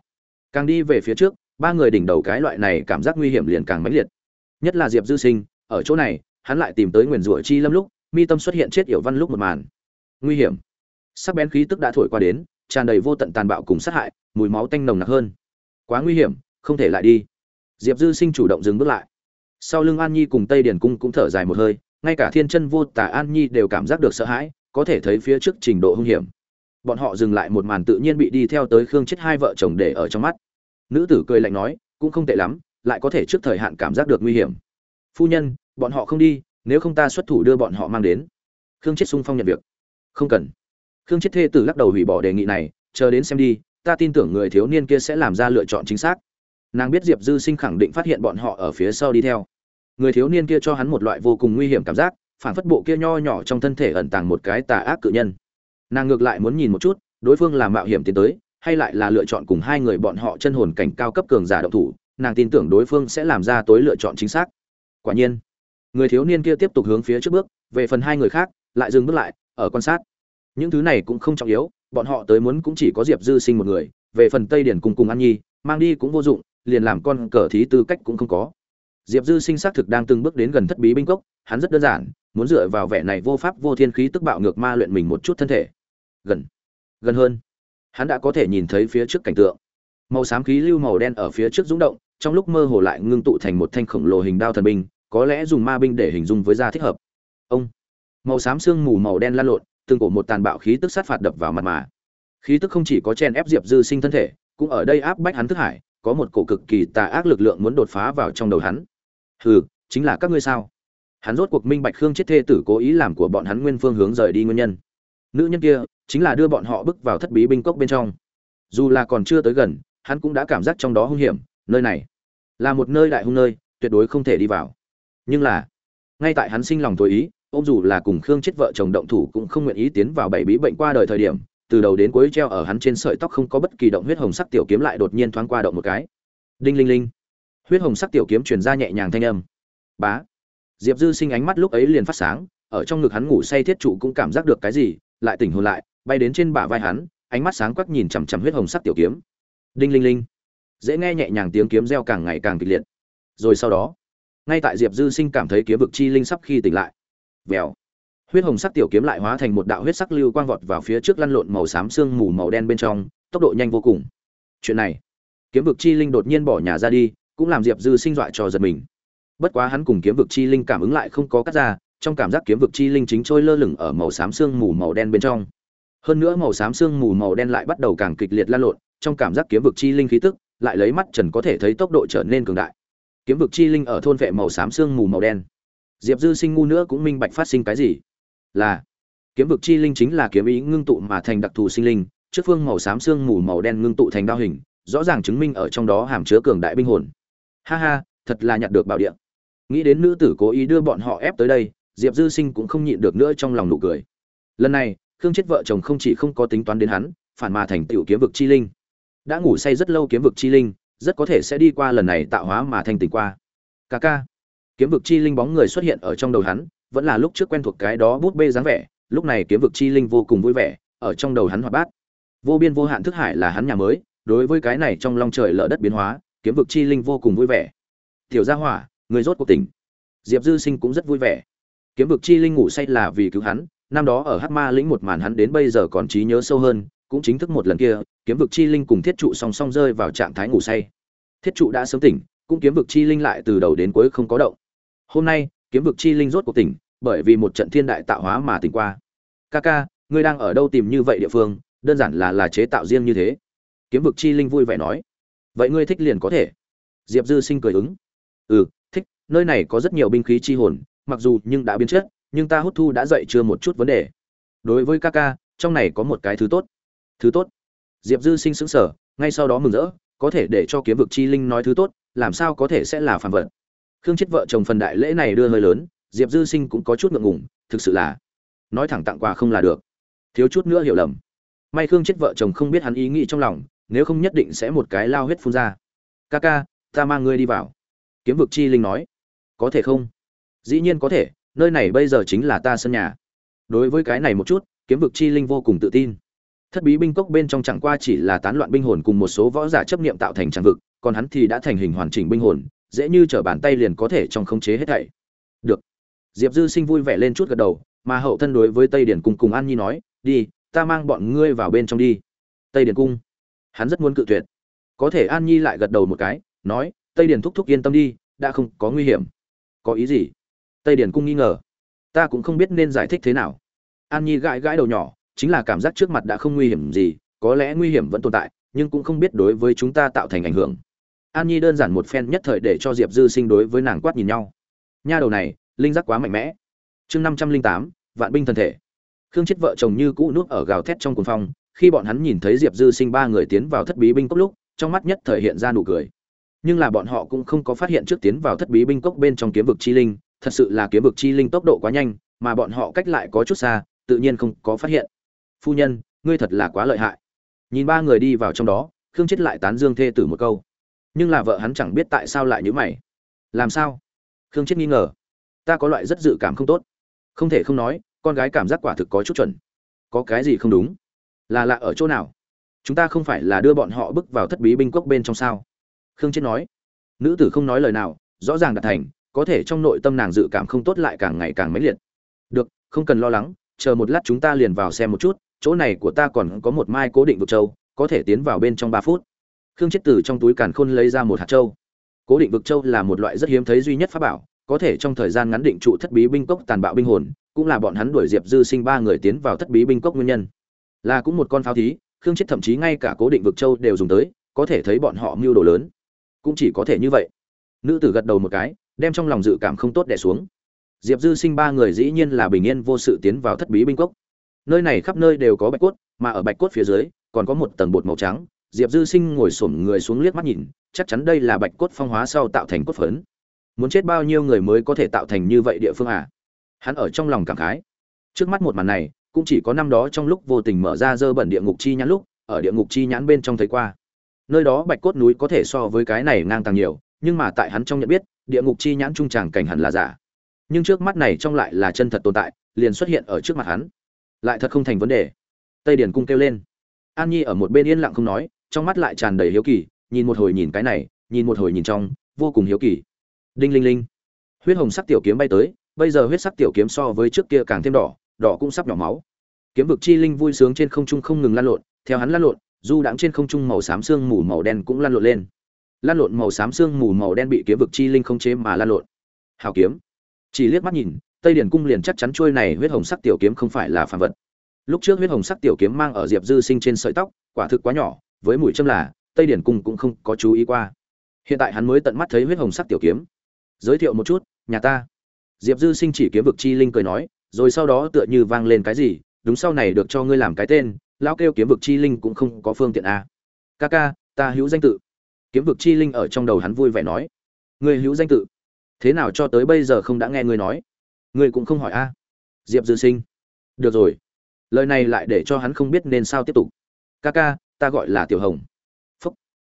Càng đi về phía trước ba người đỉnh đầu cái loại này cảm giác nguy hiểm liền càng mãnh liệt. Nhất là diệp dư sinh, ở chỗ này, hắn lại tìm tới nguyền rủa chi lâm lúc, mi tâm xuất hiện chết yểu văn lúc một màn. Nguy hiểm. Sắc bén khí tức đã thổi qua đến, tràn đầy vô tận tàn bạo cùng sát hại, mùi máu tanh nồng nặc hơn. Quá nguy hiểm, không thể lại đi. Diệp dư sinh chủ động dừng bước lại. Sau lưng an nhi cùng tây điển cung cũng thở dài một hơi, ngay cả thiên chân vô tả an nhi đều cảm giác được sợ hãi, có thể thấy phía trước trình độ hung hiểm. Bọn họ dừng lại một màn tự nhiên bị đi theo tới khương chết hai vợ chồng để ở trong mắt nữ tử cười lạnh nói, cũng không tệ lắm, lại có thể trước thời hạn cảm giác được nguy hiểm. Phu nhân, bọn họ không đi, nếu không ta xuất thủ đưa bọn họ mang đến. Khương chết sung phong nhận việc. Không cần. Khương chết thê tử lắc đầu hủy bỏ đề nghị này, chờ đến xem đi, ta tin tưởng người thiếu niên kia sẽ làm ra lựa chọn chính xác. Nàng biết diệp dư sinh khẳng định phát hiện bọn họ ở phía sau đi theo. Người thiếu niên kia cho hắn một loại vô cùng nguy hiểm cảm giác, phản phất bộ kia nho nhỏ trong thân thể ẩn tàng một cái tà ác cự nhân. Nàng ngược lại muốn nhìn một chút, đối phương làm mạo hiểm tiến tới hay lại là lựa chọn cùng hai người bọn họ chân hồn cảnh cao cấp cường giả động thủ, nàng tin tưởng đối phương sẽ làm ra tối lựa chọn chính xác. Quả nhiên, người thiếu niên kia tiếp tục hướng phía trước bước, về phần hai người khác, lại dừng bước lại, ở quan sát. Những thứ này cũng không trọng yếu, bọn họ tới muốn cũng chỉ có diệp dư sinh một người, về phần tây điển cùng cùng an nhi, mang đi cũng vô dụng, liền làm con cờ thí tư cách cũng không có. Diệp dư sinh xác thực đang từng bước đến gần thất bí binh cốc, hắn rất đơn giản, muốn dựa vào vẻ này vô pháp vô thiên khí tức bạo ngược ma luyện mình một chút thân thể. Gần gần hơn hắn đã có thể nhìn thấy phía trước cảnh tượng. Màu xám khí lưu màu đen ở phía trước rúng động, trong lúc mơ hồ lại ngưng tụ thành một thanh khổng lồ hình đao thần binh, có lẽ dùng ma binh để hình dung với da thích hợp. Ông! Màu xám xương mù màu đen lan lộn, từng cổ một tàn bạo khí tức sát phạt đập vào mặt mà. Khí tức không chỉ có chen ép diệp dư sinh thân thể, cũng ở đây áp bách hắn thức hải, có một cổ cực kỳ tà ác lực lượng muốn đột phá vào trong đầu hắn. Hừ, chính là các ngươi sao? Hắn rốt cuộc minh bạch khương chết thê tử cố ý làm của bọn hắn nguyên phương hướng rời đi nguyên nhân nữ nhân kia chính là đưa bọn họ bước vào thất bí binh cốc bên trong. Dù là còn chưa tới gần, hắn cũng đã cảm giác trong đó hung hiểm, nơi này là một nơi đại hung nơi, tuyệt đối không thể đi vào. Nhưng là, ngay tại hắn sinh lòng tối ý, ông dù là cùng khương chết vợ chồng động thủ cũng không nguyện ý tiến vào bảy bí bệnh qua đời thời điểm, từ đầu đến cuối treo ở hắn trên sợi tóc không có bất kỳ động huyết hồng sắc tiểu kiếm lại đột nhiên thoáng qua động một cái. Đinh linh linh. Huyết hồng sắc tiểu kiếm truyền ra nhẹ nhàng thanh âm. Bá. Diệp dư sinh ánh mắt lúc ấy liền phát sáng, ở trong ngực hắn ngủ say thiết trụ cũng cảm giác được cái gì lại tỉnh hồn lại, bay đến trên bả vai hắn, ánh mắt sáng quắc nhìn chằm chằm huyết hồng sắc tiểu kiếm. Đinh linh linh. Dễ nghe nhẹ nhàng tiếng kiếm reo càng ngày càng kịch liệt. Rồi sau đó, ngay tại diệp dư sinh cảm thấy kiếm vực chi linh sắp khi tỉnh lại. Vèo. Huyết hồng sắc tiểu kiếm lại hóa thành một đạo huyết sắc lưu quang vọt vào phía trước lăn lộn màu xám xương mù màu đen bên trong, tốc độ nhanh vô cùng. Chuyện này, kiếm vực chi linh đột nhiên bỏ nhà ra đi, cũng làm diệp dư sinh dọa cho giật mình. Bất quá hắn cùng kiếm vực chi linh cảm ứng lại không có cắt ra trong cảm giác kiếm vực chi linh chính trôi lơ lửng ở màu xám xương mù màu đen bên trong. Hơn nữa màu xám xương mù màu đen lại bắt đầu càng kịch liệt lan lộn, trong cảm giác kiếm vực chi linh khí tức lại lấy mắt trần có thể thấy tốc độ trở nên cường đại. Kiếm vực chi linh ở thôn vệ màu xám xương mù màu đen. Diệp dư sinh ngu nữa cũng minh bạch phát sinh cái gì. Là, kiếm vực chi linh chính là kiếm ý ngưng tụ mà thành đặc thù sinh linh, trước phương màu xám xương mù màu đen ngưng tụ thành đao hình, rõ ràng chứng minh ở trong đó hàm chứa cường đại binh hồn. Ha ha, thật là nhặt được bảo địa. Nghĩ đến nữ tử cố ý đưa bọn họ ép tới đây diệp dư sinh cũng không nhịn được nữa trong lòng nụ cười. Lần này, khương chết vợ chồng không chỉ không có tính toán đến hắn, phản mà thành tựu kiếm vực chi linh. Đã ngủ say rất lâu kiếm vực chi linh, rất có thể sẽ đi qua lần này tạo hóa mà thành tỉnh qua. Ca ca. Kiếm vực chi linh bóng người xuất hiện ở trong đầu hắn, vẫn là lúc trước quen thuộc cái đó bút bê dáng vẻ, lúc này kiếm vực chi linh vô cùng vui vẻ, ở trong đầu hắn hoạt bát. Vô biên vô hạn thức hải là hắn nhà mới, đối với cái này trong long trời lở đất biến hóa, kiếm vực chi linh vô cùng vui vẻ. Tiểu gia hỏa, người rốt cuộc tỉnh. Diệp dư sinh cũng rất vui vẻ kiếm vực chi linh ngủ say là vì cứu hắn, năm đó ở hắc ma lĩnh một màn hắn đến bây giờ còn trí nhớ sâu hơn, cũng chính thức một lần kia, kiếm vực chi linh cùng thiết trụ song song rơi vào trạng thái ngủ say. Thiết trụ đã sớm tỉnh, cũng kiếm vực chi linh lại từ đầu đến cuối không có động. Hôm nay, kiếm vực chi linh rốt cuộc tỉnh, bởi vì một trận thiên đại tạo hóa mà tỉnh qua. Ca ca, ngươi đang ở đâu tìm như vậy địa phương, đơn giản là là chế tạo riêng như thế. Kiếm vực chi linh vui vẻ nói. Vậy ngươi thích liền có thể. Diệp dư sinh cười ứng. Ừ thích, nơi này có rất nhiều binh khí chi hồn mặc dù nhưng đã biến chất, nhưng ta hút thu đã dậy chưa một chút vấn đề. Đối với ca ca, trong này có một cái thứ tốt. Thứ tốt. Diệp dư sinh sững sở ngay sau đó mừng rỡ, có thể để cho kiếm vực chi linh nói thứ tốt, làm sao có thể sẽ là phản vật. Khương chết vợ chồng phần đại lễ này đưa hơi lớn, diệp dư sinh cũng có chút ngượng ngùng, thực sự là, nói thẳng tặng quà không là được. Thiếu chút nữa hiểu lầm. May khương chết vợ chồng không biết hắn ý nghĩ trong lòng, nếu không nhất định sẽ một cái lao huyết phun ra. Ca ca, ta mang ngươi đi vào. Kiếm vực chi linh nói. Có thể không? Dĩ nhiên có thể, nơi này bây giờ chính là ta sân nhà. Đối với cái này một chút, kiếm vực chi linh vô cùng tự tin. Thất bí binh cốc bên trong chẳng qua chỉ là tán loạn binh hồn cùng một số võ giả chấp niệm tạo thành trang vực, còn hắn thì đã thành hình hoàn chỉnh binh hồn, dễ như trở bàn tay liền có thể trong khống chế hết thảy. Được. Diệp dư sinh vui vẻ lên chút gật đầu, mà hậu thân đối với tây điển cung cùng an nhi nói, đi, ta mang bọn ngươi vào bên trong đi. Tây điển cung. Hắn rất muốn cự tuyệt. Có thể an nhi lại gật đầu một cái, nói, tây điển thúc thúc yên tâm đi, đã không có nguy hiểm. Có ý gì? Tây điển cung nghi ngờ. Ta cũng không biết nên giải thích thế nào. An nhi gãi gãi đầu nhỏ, chính là cảm giác trước mặt đã không nguy hiểm gì, có lẽ nguy hiểm vẫn tồn tại, nhưng cũng không biết đối với chúng ta tạo thành ảnh hưởng. An nhi đơn giản một phen nhất thời để cho diệp dư sinh đối với nàng quát nhìn nhau. Nha đầu này, linh giác quá mạnh mẽ. Chương năm trăm linh tám, vạn binh thân thể. Khương chết vợ chồng như cũ nuốt ở gào thét trong cuồng phong, khi bọn hắn nhìn thấy diệp dư sinh ba người tiến vào thất bí binh cốc lúc, trong mắt nhất thời hiện ra nụ cười. Nhưng là bọn họ cũng không có phát hiện trước tiến vào thất bí binh cốc bên trong kiếm vực chi linh thật sự là kiếm vực chi linh tốc độ quá nhanh, mà bọn họ cách lại có chút xa, tự nhiên không có phát hiện. Phu nhân, ngươi thật là quá lợi hại. Nhìn ba người đi vào trong đó, khương chết lại tán dương thê tử một câu. Nhưng là vợ hắn chẳng biết tại sao lại như mày. Làm sao? Khương chết nghi ngờ. Ta có loại rất dự cảm không tốt. Không thể không nói, con gái cảm giác quả thực có chút chuẩn. Có cái gì không đúng? Là lạ ở chỗ nào? Chúng ta không phải là đưa bọn họ bước vào thất bí binh quốc bên trong sao? Khương chết nói. Nữ tử không nói lời nào, rõ ràng đạt thành có thể trong nội tâm nàng dự cảm không tốt lại càng ngày càng mãnh liệt. Được, không cần lo lắng, chờ một lát chúng ta liền vào xem một chút, chỗ này của ta còn có một mai cố định vực châu, có thể tiến vào bên trong ba phút. Khương chết từ trong túi càn khôn lấy ra một hạt châu. Cố định vực châu là một loại rất hiếm thấy duy nhất pháp bảo, có thể trong thời gian ngắn định trụ thất bí binh cốc tàn bạo binh hồn, cũng là bọn hắn đuổi diệp dư sinh ba người tiến vào thất bí binh cốc nguyên nhân. Là cũng một con pháo thí, khương chết thậm chí ngay cả cố định vực châu đều dùng tới, có thể thấy bọn họ mưu đồ lớn. Cũng chỉ có thể như vậy. Nữ tử gật đầu một cái đem trong lòng dự cảm không tốt đè xuống. Diệp dư sinh ba người dĩ nhiên là bình yên vô sự tiến vào thất bí binh cốc. Nơi này khắp nơi đều có bạch cốt, mà ở bạch cốt phía dưới, còn có một tầng bột màu trắng. Diệp dư sinh ngồi xổm người xuống liếc mắt nhìn, chắc chắn đây là bạch cốt phong hóa sau tạo thành cốt phấn. Muốn chết bao nhiêu người mới có thể tạo thành như vậy địa phương à? Hắn ở trong lòng cảm khái. Trước mắt một màn này, cũng chỉ có năm đó trong lúc vô tình mở ra dơ bẩn địa ngục chi nhãn lúc, ở địa ngục chi nhãn bên trong thấy qua. Nơi đó bạch cốt núi có thể so với cái này ngang tàng nhiều, nhưng mà tại hắn trong nhận biết địa ngục chi nhãn trung tràng cảnh hẳn là giả. Nhưng trước mắt này trong lại là chân thật tồn tại, liền xuất hiện ở trước mặt hắn. Lại thật không thành vấn đề. Tây điển cung kêu lên. An nhi ở một bên yên lặng không nói, trong mắt lại tràn đầy hiếu kỳ, nhìn một hồi nhìn cái này, nhìn một hồi nhìn trong, vô cùng hiếu kỳ. Đinh linh linh. Huyết hồng sắc tiểu kiếm bay tới, bây giờ huyết sắc tiểu kiếm so với trước kia càng thêm đỏ đỏ cũng sắp nhỏ máu. Kiếm vực chi linh vui sướng trên không trung không ngừng lan lộn, theo hắn lan lộn, du đãng trên không trung màu xám xương mù màu đen cũng lan lộn lên lan lộn màu xám xương mù màu đen bị kiếm vực chi linh không chế mà lan lộn. Hào kiếm. Chỉ liếc mắt nhìn, tây điển cung liền chắc chắn trôi này huyết hồng sắc tiểu kiếm không phải là phản vật. Lúc trước huyết hồng sắc tiểu kiếm mang ở diệp dư sinh trên sợi tóc, quả thực quá nhỏ, với mũi châm là, tây điển cung cũng không có chú ý qua. Hiện tại hắn mới tận mắt thấy huyết hồng sắc tiểu kiếm. Giới thiệu một chút, nhà ta. Diệp dư sinh chỉ kiếm vực chi linh cười nói, rồi sau đó tựa như vang lên cái gì, đúng sau này được cho ngươi làm cái tên, lão kêu kiếm vực chi linh cũng không có phương tiện a à. ca ca, ta hữu danh tự kiếm vực chi linh ở trong đầu hắn vui vẻ nói người hữu danh tự, thế nào cho tới bây giờ không đã nghe ngươi nói? Ngươi cũng không hỏi a. Diệp dư sinh, được rồi, lời này lại để cho hắn không biết nên sao tiếp tục. Ca ca, ta gọi là tiểu hồng. Phúc.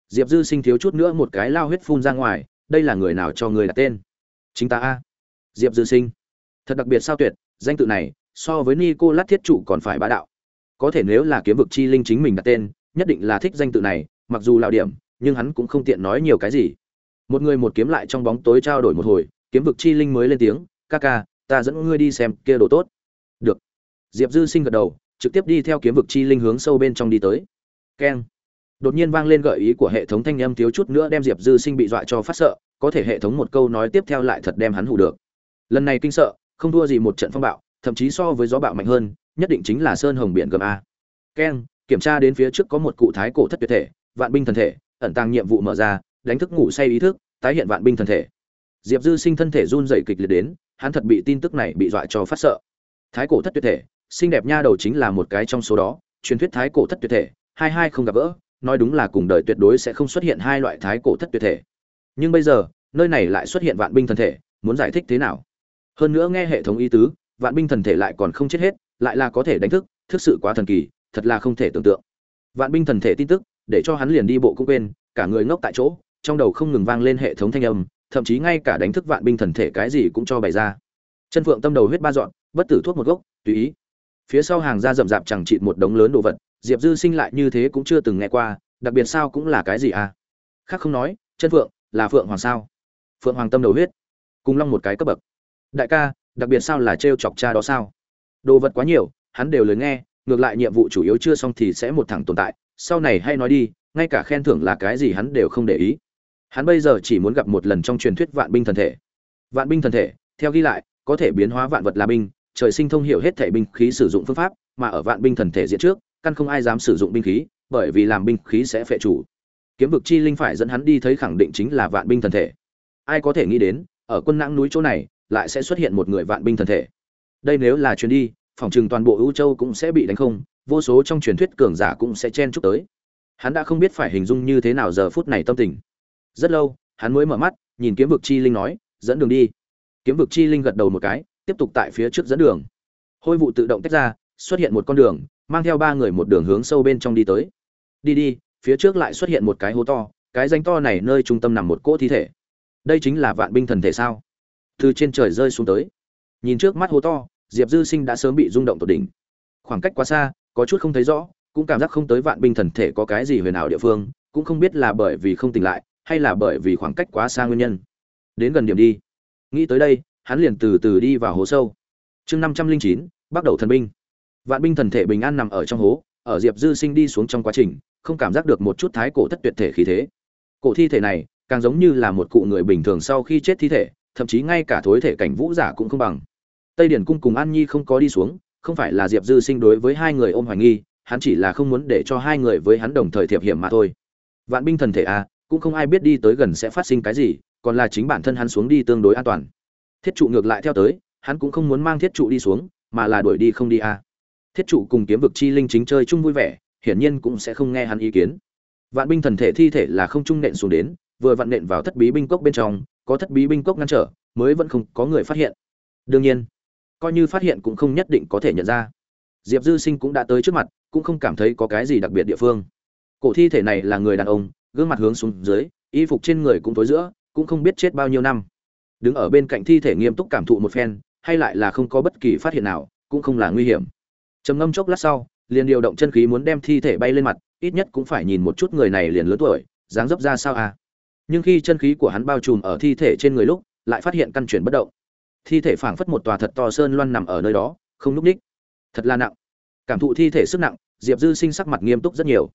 Diệp dư sinh thiếu chút nữa một cái lao huyết phun ra ngoài, đây là người nào cho người đặt tên? Chính ta a. Diệp dư sinh, thật đặc biệt sao tuyệt, danh tự này, so với ni cô lát thiết trụ còn phải bá đạo. Có thể nếu là kiếm vực chi linh chính mình đặt tên, nhất định là thích danh tự này, mặc dù lạo điểm nhưng hắn cũng không tiện nói nhiều cái gì. Một người một kiếm lại trong bóng tối trao đổi một hồi, kiếm vực chi linh mới lên tiếng, ca ca, ta dẫn ngươi đi xem kia đồ tốt. Được. Diệp dư sinh gật đầu, trực tiếp đi theo kiếm vực chi linh hướng sâu bên trong đi tới. Keng. Đột nhiên vang lên gợi ý của hệ thống thanh âm thiếu chút nữa đem diệp dư sinh bị dọa cho phát sợ, có thể hệ thống một câu nói tiếp theo lại thật đem hắn hủ được. Lần này kinh sợ, không thua gì một trận phong bạo, thậm chí so với gió bạo mạnh hơn, nhất định chính là sơn hồng biển gầm a. Keng, kiểm tra đến phía trước có một cụ thái cổ thất tuyệt thể, vạn binh thần thể ẩn tàng nhiệm vụ mở ra, đánh thức ngủ say ý thức, tái hiện vạn binh thần thể. Diệp dư sinh thân thể run dày kịch liệt đến, hắn thật bị tin tức này bị dọa cho phát sợ. Thái cổ thất tuyệt thể, xinh đẹp nha đầu chính là một cái trong số đó, truyền thuyết thái cổ thất tuyệt thể, hai hai không gặp gỡ, nói đúng là cùng đời tuyệt đối sẽ không xuất hiện hai loại thái cổ thất tuyệt thể. Nhưng bây giờ, nơi này lại xuất hiện vạn binh thần thể, muốn giải thích thế nào? Hơn nữa nghe hệ thống ý tứ, vạn binh thần thể lại còn không chết hết, lại là có thể đánh thức, thực sự quá thần kỳ, thật là không thể tưởng tượng. Vạn binh thần thể tin tức để cho hắn liền đi bộ cũng quên, cả người ngốc tại chỗ, trong đầu không ngừng vang lên hệ thống thanh âm, thậm chí ngay cả đánh thức vạn binh thần thể cái gì cũng cho bày ra. Chân phượng tâm đầu huyết ba dọn, bất tử thuốc một gốc, tùy ý. Phía sau hàng ra rậm rạp chẳng chịt một đống lớn đồ vật, diệp dư sinh lại như thế cũng chưa từng nghe qua, đặc biệt sao cũng là cái gì à? Khác không nói, chân phượng, là phượng hoàng sao? Phượng hoàng tâm đầu huyết, cùng long một cái cấp bậc. Đại ca, đặc biệt sao là trêu chọc cha đó sao? Đồ vật quá nhiều, hắn đều lời nghe, ngược lại nhiệm vụ chủ yếu chưa xong thì sẽ một thẳng tồn tại sau này hay nói đi, ngay cả khen thưởng là cái gì hắn đều không để ý. Hắn bây giờ chỉ muốn gặp một lần trong truyền thuyết vạn binh thần thể. Vạn binh thần thể, theo ghi lại, có thể biến hóa vạn vật là binh, trời sinh thông hiểu hết thể binh khí sử dụng phương pháp, mà ở vạn binh thần thể diện trước, căn không ai dám sử dụng binh khí, bởi vì làm binh khí sẽ phệ chủ. Kiếm vực chi linh phải dẫn hắn đi thấy khẳng định chính là vạn binh thần thể. Ai có thể nghĩ đến, ở quân nãng núi chỗ này, lại sẽ xuất hiện một người vạn binh thần thể. Đây nếu là chuyến đi, phòng trừng toàn bộ ưu châu cũng sẽ bị đánh không vô số trong truyền thuyết cường giả cũng sẽ chen chúc tới. Hắn đã không biết phải hình dung như thế nào giờ phút này tâm tình. Rất lâu, hắn mới mở mắt, nhìn kiếm vực chi linh nói, dẫn đường đi. Kiếm vực chi linh gật đầu một cái, tiếp tục tại phía trước dẫn đường. Hôi vụ tự động tách ra, xuất hiện một con đường, mang theo ba người một đường hướng sâu bên trong đi tới. Đi đi, phía trước lại xuất hiện một cái hố to, cái danh to này nơi trung tâm nằm một cỗ thi thể. Đây chính là vạn binh thần thể sao? Từ trên trời rơi xuống tới. Nhìn trước mắt hố to, diệp dư sinh đã sớm bị rung động tột đỉnh. Khoảng cách quá xa có chút không thấy rõ, cũng cảm giác không tới vạn binh thần thể có cái gì huyền ảo địa phương, cũng không biết là bởi vì không tỉnh lại, hay là bởi vì khoảng cách quá xa nguyên nhân. Đến gần điểm đi. Nghĩ tới đây, hắn liền từ từ đi vào hố sâu. Chương năm trăm linh chín, bắt đầu thần binh. Vạn binh thần thể bình an nằm ở trong hố, ở diệp dư sinh đi xuống trong quá trình, không cảm giác được một chút thái cổ thất tuyệt thể khí thế. Cổ thi thể này, càng giống như là một cụ người bình thường sau khi chết thi thể, thậm chí ngay cả thối thể cảnh vũ giả cũng không bằng. Tây điển cung cùng an nhi không có đi xuống không phải là diệp dư sinh đối với hai người ôm hoài nghi, hắn chỉ là không muốn để cho hai người với hắn đồng thời thiệp hiểm mà thôi. Vạn binh thần thể a cũng không ai biết đi tới gần sẽ phát sinh cái gì, còn là chính bản thân hắn xuống đi tương đối an toàn. Thiết trụ ngược lại theo tới, hắn cũng không muốn mang thiết trụ đi xuống, mà là đuổi đi không đi a thiết trụ cùng kiếm vực chi linh chính chơi chung vui vẻ, hiển nhiên cũng sẽ không nghe hắn ý kiến. Vạn binh thần thể thi thể là không trung nện xuống đến, vừa vặn nện vào thất bí binh cốc bên trong, có thất bí binh cốc ngăn trở, mới vẫn không có người phát hiện. Đương nhiên coi như phát hiện cũng không nhất định có thể nhận ra. Diệp dư sinh cũng đã tới trước mặt, cũng không cảm thấy có cái gì đặc biệt địa phương. Cổ thi thể này là người đàn ông, gương mặt hướng xuống dưới, y phục trên người cũng tối giữa, cũng không biết chết bao nhiêu năm. Đứng ở bên cạnh thi thể nghiêm túc cảm thụ một phen, hay lại là không có bất kỳ phát hiện nào, cũng không là nguy hiểm. Trầm ngâm chốc lát sau, liền điều động chân khí muốn đem thi thể bay lên mặt, ít nhất cũng phải nhìn một chút người này liền lớn tuổi, dáng dấp ra sao à. Nhưng khi chân khí của hắn bao trùm ở thi thể trên người lúc, lại phát hiện căn chuyển bất động thi thể phảng phất một tòa thật to sơn loan nằm ở nơi đó, không núp ních. Thật là nặng. Cảm thụ thi thể sức nặng, diệp dư sinh sắc mặt nghiêm túc rất nhiều.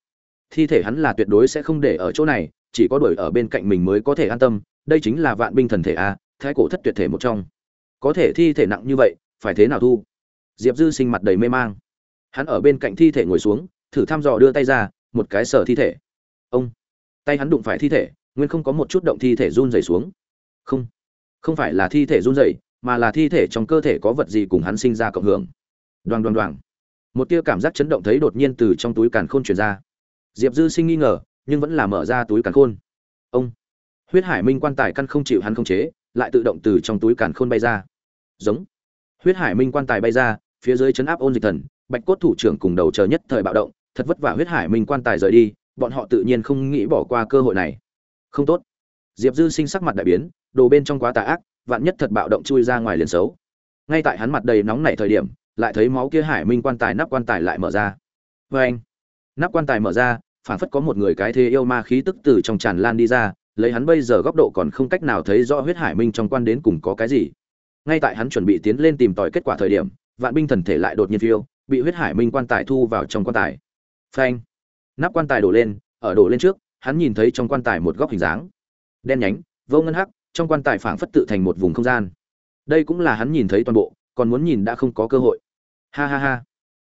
Thi thể hắn là tuyệt đối sẽ không để ở chỗ này, chỉ có đuổi ở bên cạnh mình mới có thể an tâm, đây chính là vạn binh thần thể a, thái cổ thất tuyệt thể một trong. Có thể thi thể nặng như vậy, phải thế nào thu? Diệp dư sinh mặt đầy mê mang. Hắn ở bên cạnh thi thể ngồi xuống, thử thăm dò đưa tay ra, một cái sở thi thể. Ông. Tay hắn đụng phải thi thể, nguyên không có một chút động thi thể run rẩy xuống. Không. Không phải là thi thể run rẩy mà là thi thể trong cơ thể có vật gì cùng hắn sinh ra cộng hưởng. Đoàng đoàng đoàng. Một tia cảm giác chấn động thấy đột nhiên từ trong túi càn khôn truyền ra. Diệp dư sinh nghi ngờ, nhưng vẫn là mở ra túi càn khôn. Ông. Huyết hải minh quan tài căn không chịu hắn không chế, lại tự động từ trong túi càn khôn bay ra. Giống. Huyết hải minh quan tài bay ra, phía dưới chấn áp ôn dịch thần, bạch cốt thủ trưởng cùng đầu chờ nhất thời bạo động, thật vất vả huyết hải minh quan tài rời đi, bọn họ tự nhiên không nghĩ bỏ qua cơ hội này. Không tốt. Diệp dư sinh sắc mặt đại biến, đồ bên trong quá tà ác vạn nhất thật bạo động chui ra ngoài liền xấu. Ngay tại hắn mặt đầy nóng nảy thời điểm, lại thấy máu kia hải minh quan tài nắp quan tài lại mở ra. Vê anh, nắp quan tài mở ra phản phất có một người cái thế yêu ma khí tức từ trong tràn lan đi ra, lấy hắn bây giờ góc độ còn không cách nào thấy rõ huyết hải minh trong quan đến cùng có cái gì. Ngay tại hắn chuẩn bị tiến lên tìm tòi kết quả thời điểm, vạn binh thần thể lại đột nhiên phiêu, bị huyết hải minh quan tài thu vào trong quan tài. Phanh nắp quan tài đổ lên, ở đổ lên trước, hắn nhìn thấy trong quan tài một góc hình dáng. Đen nhánh, vô ngân hắc trong quan tài phảng phất tự thành một vùng không gian. Đây cũng là hắn nhìn thấy toàn bộ, còn muốn nhìn đã không có cơ hội. Ha ha ha.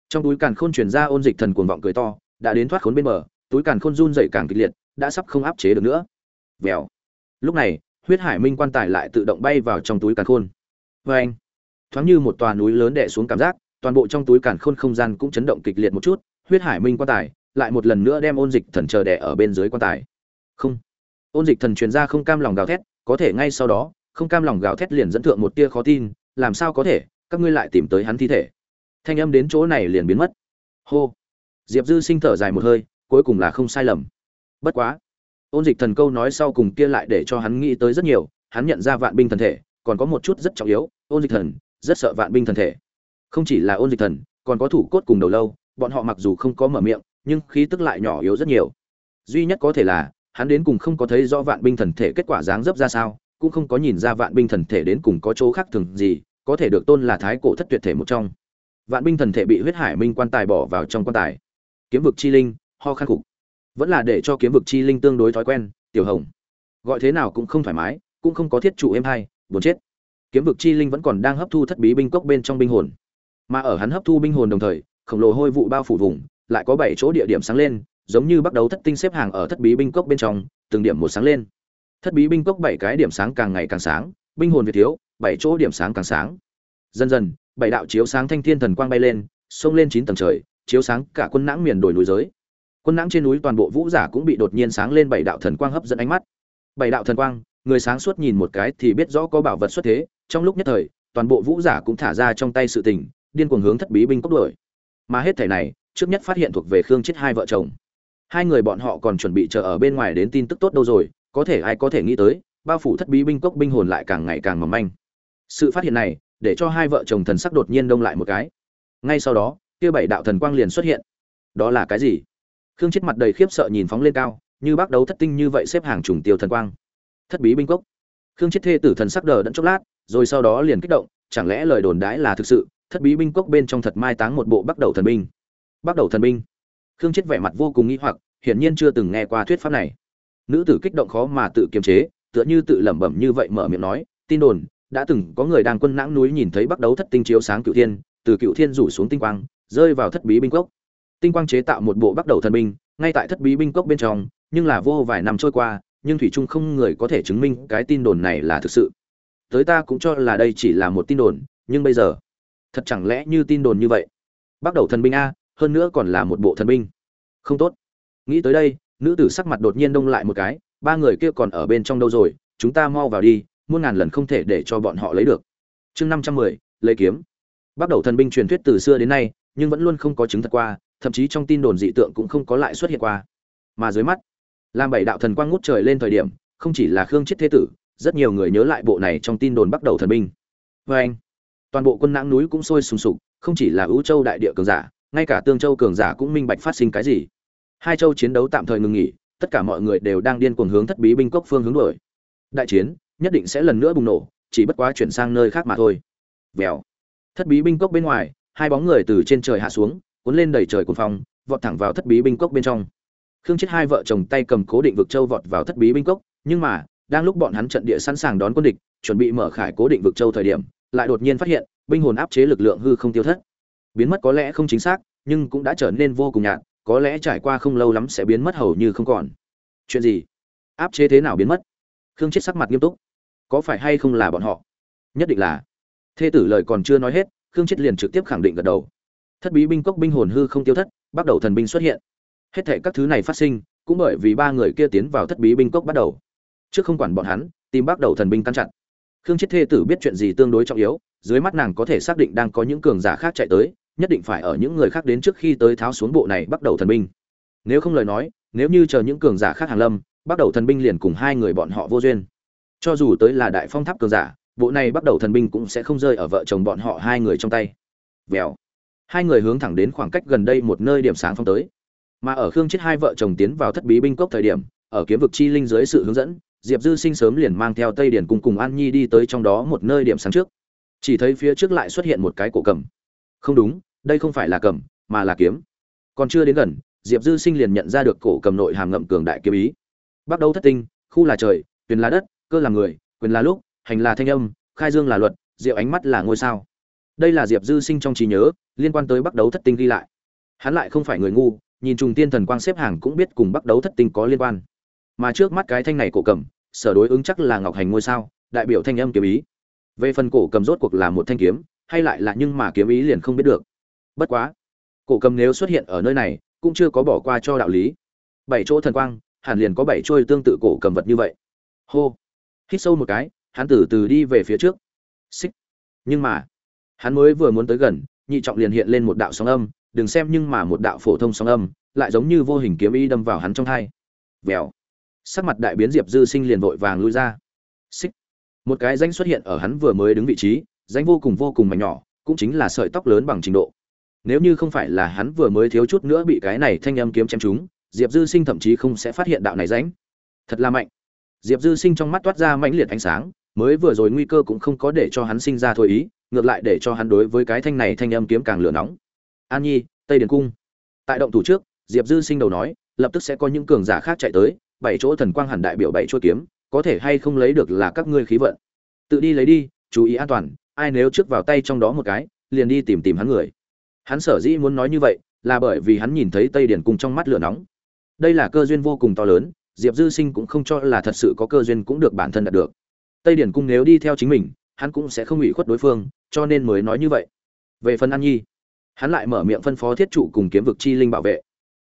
Trong túi càn khôn truyền ra ôn dịch thần cuồng vọng cười to, đã đến thoát khốn bên bờ, túi càn khôn run dậy càng kịch liệt, đã sắp không áp chế được nữa. Vèo. Lúc này, huyết hải minh quan tài lại tự động bay vào trong túi càn khôn. Vê anh thoáng như một tòa núi lớn đè xuống cảm giác, toàn bộ trong túi càn khôn không gian cũng chấn động kịch liệt một chút, huyết hải minh quan tài lại một lần nữa đem ôn dịch thần chờ đè ở bên dưới quan tài. Không. Ôn dịch thần truyền ra không cam lòng gào thét có thể ngay sau đó, không cam lòng gào thét liền dẫn thượng một tia khó tin, làm sao có thể, các ngươi lại tìm tới hắn thi thể. Thanh âm đến chỗ này liền biến mất. Hô. Diệp dư sinh thở dài một hơi, cuối cùng là không sai lầm. Bất quá. Ôn dịch thần câu nói sau cùng kia lại để cho hắn nghĩ tới rất nhiều, hắn nhận ra vạn binh thần thể, còn có một chút rất trọng yếu, ôn dịch thần, rất sợ vạn binh thần thể. Không chỉ là ôn dịch thần, còn có thủ cốt cùng đầu lâu, bọn họ mặc dù không có mở miệng, nhưng khí tức lại nhỏ yếu rất nhiều. Duy nhất có thể là hắn đến cùng không có thấy rõ vạn binh thần thể kết quả dáng dấp ra sao, cũng không có nhìn ra vạn binh thần thể đến cùng có chỗ khác thường gì, có thể được tôn là thái cổ thất tuyệt thể một trong. Vạn binh thần thể bị huyết hải minh quan tài bỏ vào trong quan tài. Kiếm vực chi linh, ho khăn cục vẫn là để cho kiếm vực chi linh tương đối thói quen, tiểu hồng. Gọi thế nào cũng không thoải mái, cũng không có thiết trụ êm hay, buồn chết. Kiếm vực chi linh vẫn còn đang hấp thu thất bí binh cốc bên trong binh hồn. Mà ở hắn hấp thu binh hồn đồng thời, khổng lồ hôi vụ bao phủ vùng, lại có bảy chỗ địa điểm sáng lên giống như bắt đầu thất tinh xếp hàng ở thất bí binh cốc bên trong, từng điểm một sáng lên. Thất bí binh cốc bảy cái điểm sáng càng ngày càng sáng, binh hồn việt thiếu, bảy chỗ điểm sáng càng sáng. Dần dần, bảy đạo chiếu sáng thanh thiên thần quang bay lên, xông lên chín tầng trời, chiếu sáng cả quân nãng miền đổi núi giới. Quân nãng trên núi toàn bộ vũ giả cũng bị đột nhiên sáng lên bảy đạo thần quang hấp dẫn ánh mắt. Bảy đạo thần quang, người sáng suốt nhìn một cái thì biết rõ có bảo vật xuất thế, trong lúc nhất thời, toàn bộ vũ giả cũng thả ra trong tay sự tình, điên cuồng hướng thất bí binh cốc đuổi. Mà hết thể này, trước nhất phát hiện thuộc về khương chết hai vợ chồng hai người bọn họ còn chuẩn bị chờ ở bên ngoài đến tin tức tốt đâu rồi, có thể ai có thể nghĩ tới, bao phủ thất bí binh cốc binh hồn lại càng ngày càng mỏng manh. Sự phát hiện này, để cho hai vợ chồng thần sắc đột nhiên đông lại một cái. Ngay sau đó, kia bảy đạo thần quang liền xuất hiện. Đó là cái gì? Khương chết mặt đầy khiếp sợ nhìn phóng lên cao, như bác đấu thất tinh như vậy xếp hàng trùng tiêu thần quang. Thất bí binh cốc. Khương chết thê tử thần sắc đờ đẫn chốc lát, rồi sau đó liền kích động, chẳng lẽ lời đồn đãi là thực sự, thất bí binh cốc bên trong thật mai táng một bộ bắt đầu thần binh. Bắt đầu thần binh khương chết vẻ mặt vô cùng nghi hoặc, hiển nhiên chưa từng nghe qua thuyết pháp này. Nữ tử kích động khó mà tự kiềm chế, tựa như tự lẩm bẩm như vậy mở miệng nói, tin đồn, đã từng có người đang quân nãng núi nhìn thấy bắc đấu thất tinh chiếu sáng cựu thiên, từ cựu thiên rủ xuống tinh quang, rơi vào thất bí binh cốc. Tinh quang chế tạo một bộ bắc đầu thần binh, ngay tại thất bí binh cốc bên trong, nhưng là vô vài năm trôi qua, nhưng thủy trung không người có thể chứng minh cái tin đồn này là thực sự. Tới ta cũng cho là đây chỉ là một tin đồn, nhưng bây giờ, thật chẳng lẽ như tin đồn như vậy? Bắt đầu thần binh a hơn nữa còn là một bộ thần binh. Không tốt. Nghĩ tới đây, nữ tử sắc mặt đột nhiên đông lại một cái, ba người kia còn ở bên trong đâu rồi, chúng ta mau vào đi, muôn ngàn lần không thể để cho bọn họ lấy được. Chương năm trăm mười, lấy kiếm. Bắt đầu thần binh truyền thuyết từ xưa đến nay, nhưng vẫn luôn không có chứng thật qua, thậm chí trong tin đồn dị tượng cũng không có lại xuất hiện qua. Mà dưới mắt, làm bảy đạo thần quang ngút trời lên thời điểm, không chỉ là khương chết thế tử, rất nhiều người nhớ lại bộ này trong tin đồn bắt đầu thần binh. Vê anh toàn bộ quân nãng núi cũng sôi sùng sục, không chỉ là ưu châu đại địa cường giả ngay cả tương châu cường giả cũng minh bạch phát sinh cái gì. Hai châu chiến đấu tạm thời ngừng nghỉ, tất cả mọi người đều đang điên cuồng hướng thất bí binh cốc phương hướng đổi đại chiến nhất định sẽ lần nữa bùng nổ, chỉ bất quá chuyển sang nơi khác mà thôi. Vèo. Thất bí binh cốc bên ngoài, hai bóng người từ trên trời hạ xuống, cuốn lên đầy trời cuồng phong, vọt thẳng vào thất bí binh cốc bên trong. Khương chết hai vợ chồng tay cầm cố định vực châu vọt vào thất bí binh cốc, nhưng mà, đang lúc bọn hắn trận địa sẵn sàng đón quân địch, chuẩn bị mở khải cố định vực châu thời điểm, lại đột nhiên phát hiện, binh hồn áp chế lực lượng hư không tiêu thất biến mất có lẽ không chính xác, nhưng cũng đã trở nên vô cùng nhạt, có lẽ trải qua không lâu lắm sẽ biến mất hầu như không còn. Chuyện gì? Áp chế thế nào biến mất? Khương chết sắc mặt nghiêm túc. Có phải hay không là bọn họ? Nhất định là. Thê tử lời còn chưa nói hết, khương chết liền trực tiếp khẳng định gật đầu. Thất bí binh cốc binh hồn hư không tiêu thất, bắt đầu thần binh xuất hiện. Hết thệ các thứ này phát sinh, cũng bởi vì ba người kia tiến vào thất bí binh cốc bắt đầu. Trước không quản bọn hắn, tìm bắt đầu thần binh căn chặn. Khương chết thê tử biết chuyện gì tương đối trọng yếu, dưới mắt nàng có thể xác định đang có những cường giả khác chạy tới nhất định phải ở những người khác đến trước khi tới tháo xuống bộ này bắt đầu thần binh. Nếu không lời nói, nếu như chờ những cường giả khác hàng lâm, bắt đầu thần binh liền cùng hai người bọn họ vô duyên. Cho dù tới là đại phong tháp cường giả, bộ này bắt đầu thần binh cũng sẽ không rơi ở vợ chồng bọn họ hai người trong tay. Vèo. Hai người hướng thẳng đến khoảng cách gần đây một nơi điểm sáng phong tới. Mà ở khương chết hai vợ chồng tiến vào thất bí binh cốc thời điểm, ở kiếm vực chi linh dưới sự hướng dẫn, diệp dư sinh sớm liền mang theo tây điển cùng cùng an nhi đi tới trong đó một nơi điểm sáng trước. Chỉ thấy phía trước lại xuất hiện một cái cổ cầm không đúng, đây không phải là cầm, mà là kiếm. Còn chưa đến gần, diệp dư sinh liền nhận ra được cổ cầm nội hàm ngậm cường đại kiếm ý. Bắt đầu thất tinh, khu là trời tuyền là đất, cơ là người, quyền là lúc, hành là thanh âm, khai dương là luật, diệu ánh mắt là ngôi sao. Đây là diệp dư sinh trong trí nhớ, liên quan tới bắt đấu thất tinh ghi lại. Hắn lại không phải người ngu, nhìn trùng tiên thần quang xếp hàng cũng biết cùng bắt đấu thất tinh có liên quan. Mà trước mắt cái thanh này cổ cầm, sở đối ứng chắc là ngọc hành ngôi sao, đại biểu thanh âm kiếm ý. Về phần cổ cầm rốt cuộc là một thanh kiếm hay lại là nhưng mà kiếm ý liền không biết được. Bất quá, cổ cầm nếu xuất hiện ở nơi này, cũng chưa có bỏ qua cho đạo lý. Bảy chỗ thần quang, hẳn liền có bảy trôi tương tự cổ cầm vật như vậy. Hô. Hít sâu một cái, hắn từ từ đi về phía trước. Xích. Nhưng mà, hắn mới vừa muốn tới gần, nhị trọng liền hiện lên một đạo sóng âm, đừng xem nhưng mà một đạo phổ thông sóng âm, lại giống như vô hình kiếm ý đâm vào hắn trong thai vèo. Sắc mặt đại biến diệp dư sinh liền vội vàng lui ra. Xích. Một cái danh xuất hiện ở hắn vừa mới đứng vị trí danh vô cùng vô cùng mảnh nhỏ, cũng chính là sợi tóc lớn bằng trình độ. Nếu như không phải là hắn vừa mới thiếu chút nữa bị cái này thanh âm kiếm chém trúng, diệp dư sinh thậm chí không sẽ phát hiện đạo này ránh thật là mạnh. Diệp dư sinh trong mắt toát ra mãnh liệt ánh sáng, mới vừa rồi nguy cơ cũng không có để cho hắn sinh ra thôi ý, ngược lại để cho hắn đối với cái thanh này thanh âm kiếm càng lửa nóng. An nhi, tây điền cung. Tại động thủ trước, diệp dư sinh đầu nói, lập tức sẽ có những cường giả khác chạy tới, bảy chỗ thần quang hẳn đại biểu bảy chỗ kiếm, có thể hay không lấy được là các ngươi khí vận. Tự đi lấy đi, chú ý an toàn ai nếu trước vào tay trong đó một cái, liền đi tìm tìm hắn người. Hắn sở dĩ muốn nói như vậy, là bởi vì hắn nhìn thấy tây điển cung trong mắt lửa nóng. Đây là cơ duyên vô cùng to lớn, diệp dư sinh cũng không cho là thật sự có cơ duyên cũng được bản thân đạt được. Tây điển cung nếu đi theo chính mình, hắn cũng sẽ không ủy khuất đối phương, cho nên mới nói như vậy. Về phần an nhi, hắn lại mở miệng phân phó thiết trụ cùng kiếm vực chi linh bảo vệ.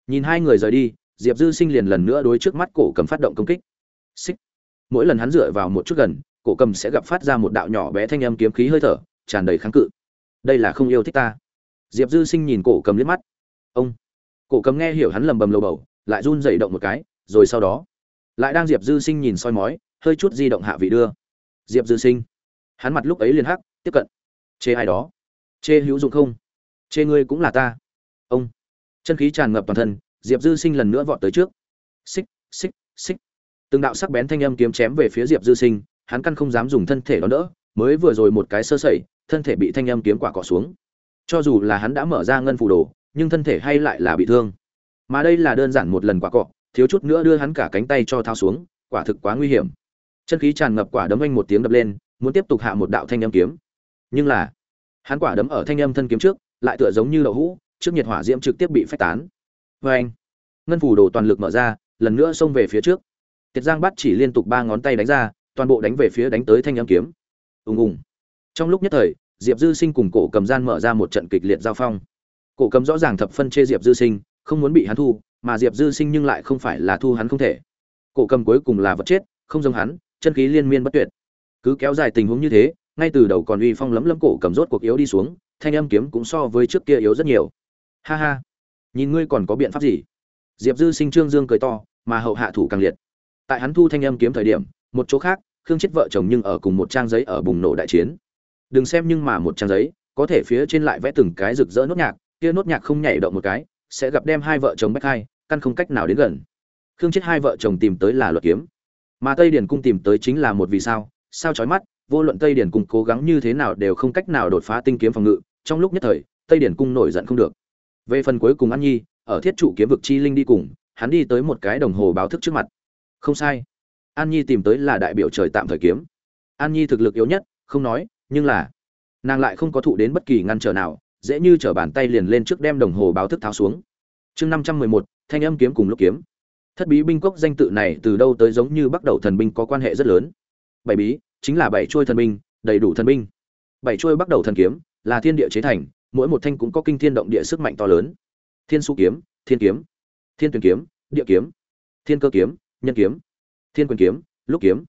Nhìn hai người rời đi, diệp dư sinh liền lần nữa đối trước mắt cổ cầm phát động công kích. Xích. Mỗi lần hắn dựa vào một chút gần cổ cầm sẽ gặp phát ra một đạo nhỏ bé thanh âm kiếm khí hơi thở, tràn đầy kháng cự. Đây là không yêu thích ta. Diệp dư sinh nhìn cổ cầm liếc mắt. Ông. Cổ cầm nghe hiểu hắn lầm bầm lầu bầu, lại run dậy động một cái, rồi sau đó, lại đang diệp dư sinh nhìn soi mói, hơi chút di động hạ vị đưa. Diệp dư sinh. Hắn mặt lúc ấy liền hắc, tiếp cận. Chê ai đó? Chê hữu dụng không? Chê ngươi cũng là ta. Ông. Chân khí tràn ngập toàn thân, diệp dư sinh lần nữa vọt tới trước. Xích xích xích. Từng đạo sắc bén thanh âm kiếm chém về phía diệp dư sinh hắn căn không dám dùng thân thể đón đỡ, mới vừa rồi một cái sơ sẩy, thân thể bị thanh âm kiếm quả cọ xuống. Cho dù là hắn đã mở ra ngân phủ đồ, nhưng thân thể hay lại là bị thương. Mà đây là đơn giản một lần quả cọ, thiếu chút nữa đưa hắn cả cánh tay cho thao xuống, quả thực quá nguy hiểm. Chân khí tràn ngập quả đấm anh một tiếng đập lên, muốn tiếp tục hạ một đạo thanh âm kiếm. Nhưng là, hắn quả đấm ở thanh âm thân kiếm trước, lại tựa giống như đậu hũ, trước nhiệt hỏa diễm trực tiếp bị phách tán. Vê anh ngân phủ đồ toàn lực mở ra, lần nữa xông về phía trước. Tiệt giang bắt chỉ liên tục ba ngón tay đánh ra toàn bộ đánh về phía đánh tới thanh âm kiếm. Ùng ùng. Trong lúc nhất thời, diệp dư sinh cùng cổ cầm gian mở ra một trận kịch liệt giao phong. Cổ cầm rõ ràng thập phân chê diệp dư sinh, không muốn bị hắn thu, mà diệp dư sinh nhưng lại không phải là thu hắn không thể. Cổ cầm cuối cùng là vật chết, không giống hắn, chân khí liên miên bất tuyệt. Cứ kéo dài tình huống như thế, ngay từ đầu còn uy phong lấm lấm cổ cầm rốt cuộc yếu đi xuống, thanh âm kiếm cũng so với trước kia yếu rất nhiều. Ha ha. Nhìn ngươi còn có biện pháp gì? Diệp dư sinh trương dương cười to, mà hậu hạ thủ càng liệt. Tại hắn thu thanh âm kiếm thời điểm một chỗ khác, khương chết vợ chồng nhưng ở cùng một trang giấy ở bùng nổ đại chiến. Đừng xem nhưng mà một trang giấy, có thể phía trên lại vẽ từng cái rực rỡ nốt nhạc, kia nốt nhạc không nhảy động một cái, sẽ gặp đem hai vợ chồng bách hai, căn không cách nào đến gần. Khương chết hai vợ chồng tìm tới là luật kiếm. Mà tây điển cung tìm tới chính là một vì sao sao chói mắt, vô luận tây điển cung cố gắng như thế nào đều không cách nào đột phá tinh kiếm phòng ngự, trong lúc nhất thời, tây điển cung nổi giận không được. Về phần cuối cùng an nhi, ở thiết trụ kiếm vực chi linh đi cùng, hắn đi tới một cái đồng hồ báo thức trước mặt. Không sai an nhi tìm tới là đại biểu trời tạm thời kiếm. An nhi thực lực yếu nhất, không nói, nhưng là nàng lại không có thụ đến bất kỳ ngăn trở nào, dễ như t bàn tay liền lên trước đem đồng hồ báo thức tháo xuống. Chương năm trăm mười một, thanh âm kiếm cùng lúc kiếm. Thất bí binh cốc danh tự này từ đâu tới giống như bắt đầu thần binh có quan hệ rất lớn. Bảy bí, chính là bảy trôi thần binh, đầy đủ thần binh. Bảy trôi bắt đầu thần kiếm, là thiên địa chế thành, mỗi một thanh cũng có kinh thiên động địa sức mạnh to lớn. Thiên su kiếm, thiên kiếm, thiên tuyển kiếm, địa kiếm, thiên cơ kiếm, nhân kiếm thiên quyền kiếm, lúc kiếm.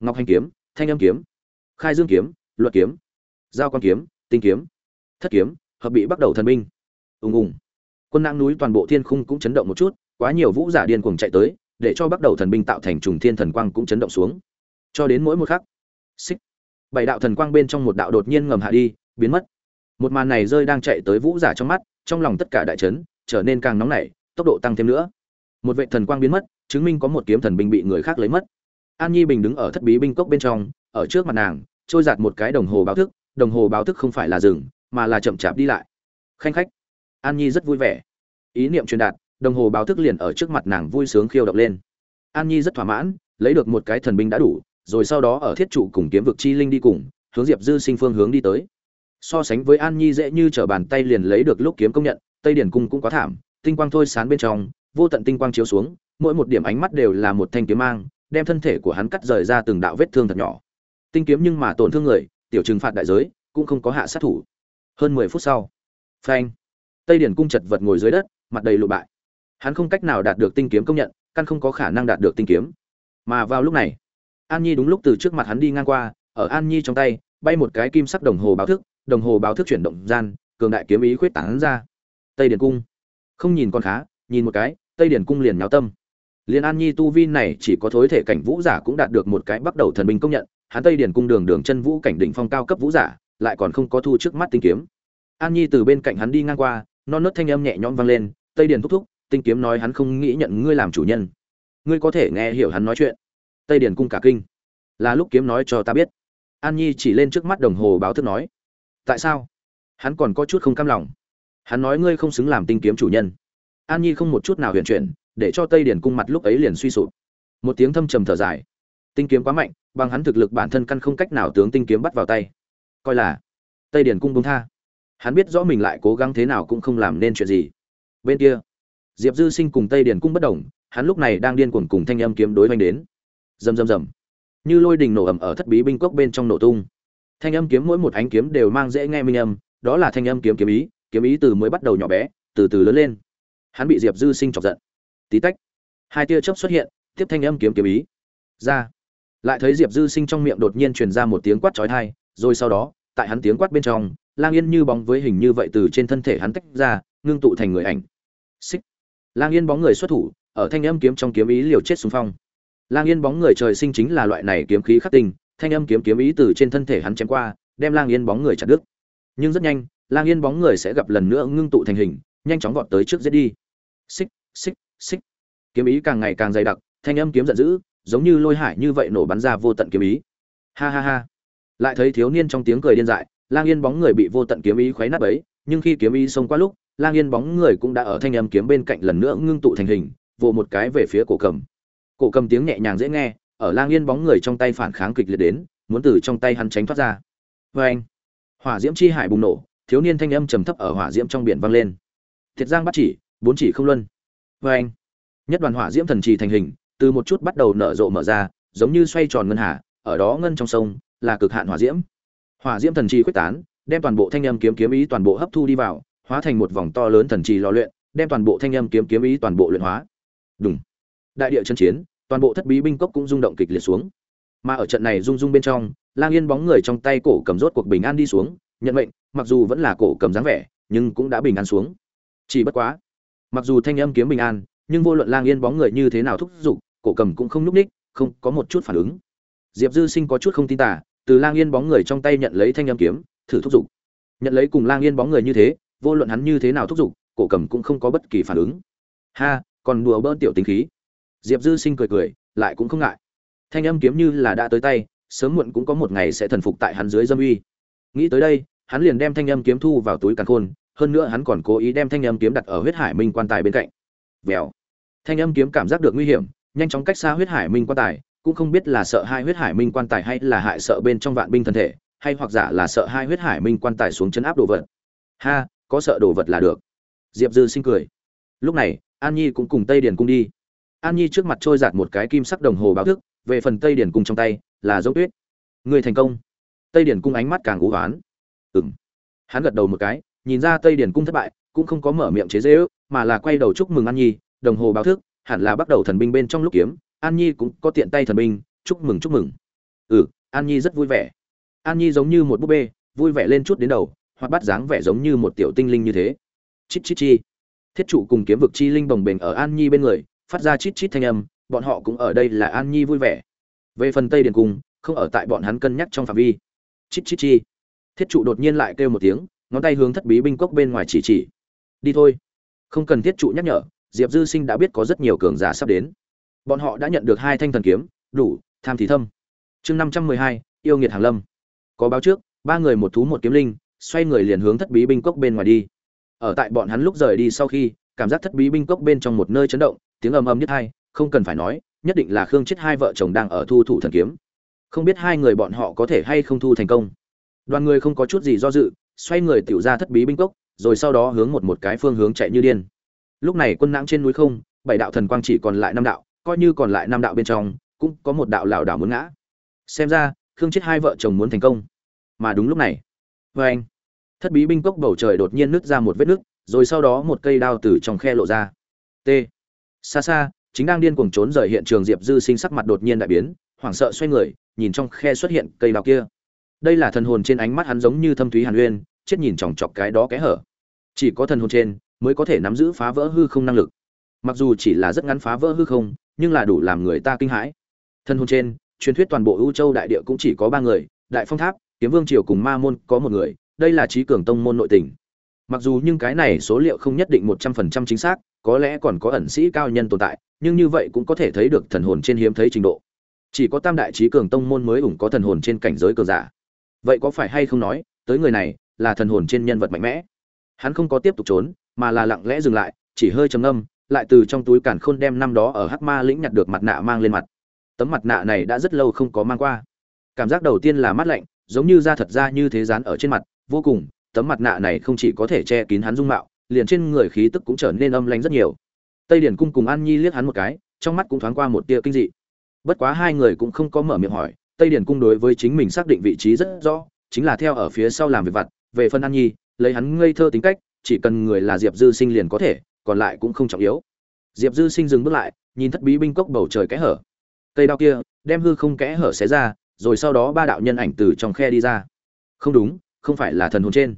Ngọc hành kiếm, thanh âm kiếm. Khai dương kiếm, luật kiếm. Giao quan kiếm, tinh kiếm. Thất kiếm, hợp bị bắt đầu thần binh. Ùng ùng. Quân nang núi toàn bộ thiên khung cũng chấn động một chút, quá nhiều vũ giả điên cuồng chạy tới, để cho bắt đầu thần binh tạo thành trùng thiên thần quang cũng chấn động xuống. Cho đến mỗi một khắc, xích, bảy đạo thần quang bên trong một đạo đột nhiên ngầm hạ đi, biến mất. Một màn này rơi đang chạy tới vũ giả trong mắt, trong lòng tất cả đại trấn trở nên càng nóng nảy, tốc độ tăng thêm nữa. Một vệ thần quang biến mất chứng minh có một kiếm thần binh bị người khác lấy mất. An nhi bình đứng ở thất bí binh cốc bên trong, ở trước mặt nàng, trôi giạt một cái đồng hồ báo thức, đồng hồ báo thức không phải là rừng mà là chậm chạp đi lại. Khanh khách. An nhi rất vui vẻ. Ý niệm truyền đạt, đồng hồ báo thức liền ở trước mặt nàng vui sướng khiêu động lên. An nhi rất thỏa mãn, lấy được một cái thần binh đã đủ, rồi sau đó ở thiết trụ cùng kiếm vực chi linh đi cùng, hướng diệp dư sinh phương hướng đi tới. So sánh với an nhi dễ như t r ở bàn tay liền lấy được lúc kiếm công nhận, tây điển cung cũng quá thảm, tinh quang thôi sán bên trong, vô tận tinh quang chiếu xuống mỗi một điểm ánh mắt đều là một thanh kiếm mang, đem thân thể của hắn cắt rời ra từng đạo vết thương thật nhỏ. Tinh kiếm nhưng mà tổn thương người, tiểu trừng phạt đại giới, cũng không có hạ sát thủ. Hơn mười phút sau, phanh, tây điển cung chật vật ngồi dưới đất, mặt đầy lụ bại. Hắn không cách nào đạt được tinh kiếm công nhận, căn không có khả năng đạt được tinh kiếm. Mà vào lúc này, an nhi đúng lúc từ trước mặt hắn đi ngang qua, ở an nhi trong tay, bay một cái kim sắc đồng hồ báo thức, đồng hồ báo thức chuyển động gian, cường đại kiếm ý khuyết tán ra. Tây điển cung, không nhìn con khá, nhìn một cái, tây điển cung liền nháo tâm liên an nhi tu vi này chỉ có thối thể cảnh vũ giả cũng đạt được một cái bắt đầu thần binh công nhận, hắn tây điển cung đường đường chân vũ cảnh đỉnh phong cao cấp vũ giả, lại còn không có thu trước mắt tinh kiếm. An nhi từ bên cạnh hắn đi ngang qua, non nớt thanh âm nhẹ nhõm vang lên, tây điển thúc thúc, tinh kiếm nói hắn không nghĩ nhận ngươi làm chủ nhân. Ngươi có thể nghe hiểu hắn nói chuyện. Tây điển cung cả kinh. Là lúc kiếm nói cho ta biết. An nhi chỉ lên trước mắt đồng hồ báo thức nói, tại sao? Hắn còn có chút không cam lòng. Hắn nói, ngươi không xứng làm tinh kiếm chủ nhân. An nhi không một chút nào huyền chuyển để cho tây điển cung mặt lúc ấy liền suy sụp. Một tiếng thâm trầm thở dài. Tinh kiếm quá mạnh, bằng hắn thực lực bản thân căn không cách nào tướng tinh kiếm bắt vào tay. Coi là, tây điển cung bông tha. Hắn biết rõ mình lại cố gắng thế nào cũng không làm nên chuyện gì. Bên kia, diệp dư sinh cùng tây điển cung bất đồng hắn lúc này đang điên cuồng cùng thanh âm kiếm đối oanh đến. Rầm rầm rầm. Như lôi đình nổ ầm ở thất bí binh cốc bên trong nổ tung. Thanh âm kiếm mỗi một ánh kiếm đều mang dễ nghe minh âm, đó là thanh âm kiếm kiếm ý kiếm ý từ mới bắt đầu nhỏ bé, từ từ lớn lên. Hắn bị diệp dư sinh chọc giận tí tách. Hai tia chớp xuất hiện, tiếp thanh âm kiếm kiếm ý. Ra. Lại thấy diệp dư sinh trong miệng đột nhiên truyền ra một tiếng quát chói tai, rồi sau đó, tại hắn tiếng quát bên trong, lang yên như bóng với hình như vậy từ trên thân thể hắn tách ra, ngưng tụ thành người ảnh. Xích. Lang yên bóng người xuất thủ, ở thanh âm kiếm trong kiếm ý liều chết xung phong. Lang yên bóng người trời sinh chính là loại này kiếm khí khắc tinh, thanh âm kiếm kiếm ý từ trên thân thể hắn chém qua, đem lang yên bóng người chặt đứt. Nhưng rất nhanh, lang yên bóng người sẽ gặp lần nữa ngưng tụ thành hình, nhanh chóng vọt tới trước giết đi. Xích xích xích. Kiếm ý càng ngày càng dày đặc, thanh âm kiếm giận dữ, giống như lôi hải như vậy nổ bắn ra vô tận kiếm ý. Ha ha ha. Lại thấy thiếu niên trong tiếng cười điên dại, lang yên bóng người bị vô tận kiếm ý khuấy nát ấy nhưng khi kiếm ý xông qua lúc, lang yên bóng người cũng đã ở thanh âm kiếm bên cạnh lần nữa ngưng tụ thành hình, vồ một cái về phía cổ cầm. Cổ cầm tiếng nhẹ nhàng dễ nghe, ở lang yên bóng người trong tay phản kháng kịch liệt đến, muốn từ trong tay hắn tránh thoát ra. Vê anh hỏa diễm chi hải bùng nổ, thiếu niên thanh âm trầm thấp ở hỏa diễm trong biển vang lên. Thiệt giang bắt chỉ, bốn chỉ không luân vê anh, nhất đoàn hỏa diễm thần trì thành hình, từ một chút bắt đầu nở rộ mở ra, giống như xoay tròn ngân hà, ở đó ngân trong sông, là cực hạn hỏa diễm. Hỏa diễm thần trì quyết tán, đem toàn bộ thanh âm kiếm kiếm ý toàn bộ hấp thu đi vào, hóa thành một vòng to lớn thần trì lò luyện, đem toàn bộ thanh âm kiếm kiếm ý toàn bộ luyện hóa. Đúng đại địa chân chiến, toàn bộ thất bí binh cốc cũng rung động kịch liệt xuống. Mà ở trận này rung rung bên trong, lang yên bóng người trong tay cổ cầm rốt cuộc bình an đi xuống, nhận mệnh, mặc dù vẫn là cổ cầm dáng vẻ, nhưng cũng đã bình an xuống. Chỉ bất quá mặc dù thanh âm kiếm bình an, nhưng vô luận lang yên bóng người như thế nào thúc giục, cổ cầm cũng không nhúc ních, không có một chút phản ứng. Diệp dư sinh có chút không tin tả, từ lang yên bóng người trong tay nhận lấy thanh âm kiếm, thử thúc giục. Nhận lấy cùng lang yên bóng người như thế, vô luận hắn như thế nào thúc giục, cổ cầm cũng không có bất kỳ phản ứng. Ha, còn đùa bỡn tiểu tính khí. Diệp dư sinh cười cười, lại cũng không ngại. Thanh âm kiếm như là đã tới tay, sớm muộn cũng có một ngày sẽ thần phục tại hắn dưới dâm uy. Nghĩ tới đây, hắn liền đem thanh âm kiếm thu vào túi càn khôn hơn nữa hắn còn cố ý đem thanh âm kiếm đặt ở huyết hải minh quan tài bên cạnh. Vèo. Thanh âm kiếm cảm giác được nguy hiểm, nhanh chóng cách xa huyết hải minh quan tài, cũng không biết là sợ hai huyết hải minh quan tài hay là hại sợ bên trong vạn binh thân thể, hay hoặc giả là sợ hai huyết hải minh quan tài xuống chấn áp đồ vật. Ha, có sợ đồ vật là được. Diệp dư sinh cười. Lúc này, an nhi cũng cùng tây điền cung đi. An nhi trước mặt trôi giạt một cái kim sắc đồng hồ báo thức, về phần tây điền cung trong tay, là dấu tuyết. Người thành công. Tây điền cung ánh mắt càng u hoán. Ừng hắn gật đầu một cái nhìn ra tây điền cung thất bại, cũng không có mở miệng chế dễ ước mà là quay đầu chúc mừng an nhi, đồng hồ báo thức, hẳn là bắt đầu thần binh bên trong lúc kiếm. An nhi cũng có tiện tay thần binh, chúc mừng chúc mừng. Ừ an nhi rất vui vẻ. An nhi giống như một búp bê, vui vẻ lên chút đến đầu hoặc bắt dáng vẻ giống như một tiểu tinh linh như thế. Chít chít chi. Thiết trụ cùng kiếm vực chi linh bồng bềnh ở an nhi bên người, phát ra chít chít thanh âm, bọn họ cũng ở đây là an nhi vui vẻ. Về phần tây điền cung, không ở tại bọn hắn cân nhắc trong phạm vi. Chít chít chi. Thiết trụ đột nhiên lại kêu một tiếng ngón tay hướng thất bí binh cốc bên ngoài chỉ chỉ. Đi thôi. Không cần thiết trụ nhắc nhở, diệp dư sinh đã biết có rất nhiều cường giả sắp đến. Bọn họ đã nhận được hai thanh thần kiếm, đủ, tham thì thâm. Chương năm trăm mười hai, yêu nghiệt hàng lâm. Có báo trước, ba người một thú một kiếm linh, xoay người liền hướng thất bí binh cốc bên ngoài đi. Ở tại bọn hắn lúc rời đi sau khi, cảm giác thất bí binh cốc bên trong một nơi chấn động, tiếng ầm ầm nhất hai, không cần phải nói, nhất định là khương chết hai vợ chồng đang ở thu thủ thần kiếm. Không biết hai người bọn họ có thể hay không thu thành công. Đoàn người không có chút gì do dự xoay người tiểu ra thất bí binh cốc rồi sau đó hướng một một cái phương hướng chạy như điên. Lúc này quân nãng trên núi không bảy đạo thần quang chỉ còn lại năm đạo coi như còn lại năm đạo bên trong cũng có một đạo lão đảo muốn ngã. Xem ra khương chết hai vợ chồng muốn thành công. Mà đúng lúc này oeng, anh thất bí binh cốc bầu trời đột nhiên nứt ra một vết nứt rồi sau đó một cây đao từ trong khe lộ ra. T. Xa xa chính đang điên cuồng trốn rời hiện trường diệp dư sinh sắc mặt đột nhiên đại biến hoảng sợ xoay người nhìn trong khe xuất hiện cây đao kia đây là thần hồn trên ánh mắt hắn giống như thâm thúy hàn uyên chết nhìn chòng chọc cái đó kẽ hở. Chỉ có thần hồn trên mới có thể nắm giữ phá vỡ hư không năng lực. Mặc dù chỉ là rất ngắn phá vỡ hư không, nhưng là đủ làm người ta kinh hãi. Thần hồn trên, truyền thuyết toàn bộ ưu châu đại địa cũng chỉ có ba người, đại phong tháp, kiếm vương triều cùng ma môn có một người, đây là trí cường tông môn nội tình mặc dù nhưng cái này số liệu không nhất định một trăm phần trăm chính xác, có lẽ còn có ẩn sĩ cao nhân tồn tại, nhưng như vậy cũng có thể thấy được thần hồn trên hiếm thấy trình độ. Chỉ có tam đại trí cường tông môn mới ủng có thần hồn trên cảnh giới cường giả vậy có phải hay không nói, tới người này là thần hồn trên nhân vật mạnh mẽ. Hắn không có tiếp tục trốn, mà là lặng lẽ dừng lại, chỉ hơi trầm ngâm, lại từ trong túi cản khôn đem năm đó ở hắc ma lĩnh nhặt được mặt nạ mang lên mặt. Tấm mặt nạ này đã rất lâu không có mang qua. Cảm giác đầu tiên là mát lạnh, giống như da thật ra như thế dán ở trên mặt, vô cùng, tấm mặt nạ này không chỉ có thể che kín hắn dung mạo, liền trên người khí tức cũng trở nên âm lanh rất nhiều. Tây điển cung cùng an nhi liếc hắn một cái, trong mắt cũng thoáng qua một tia kinh dị. Bất quá hai người cũng không có mở miệng hỏi tây điển cung đối với chính mình xác định vị trí rất rõ, chính là theo ở phía sau làm việc vặt, về phần an nhi, lấy hắn ngây thơ tính cách, chỉ cần người là diệp dư sinh liền có thể, còn lại cũng không trọng yếu. Diệp dư sinh dừng bước lại, nhìn thất bí binh cốc bầu trời kẽ hở. Cây đao kia, đem hư không kẽ hở xé ra, rồi sau đó ba đạo nhân ảnh từ trong khe đi ra. Không đúng, không phải là thần hồn trên.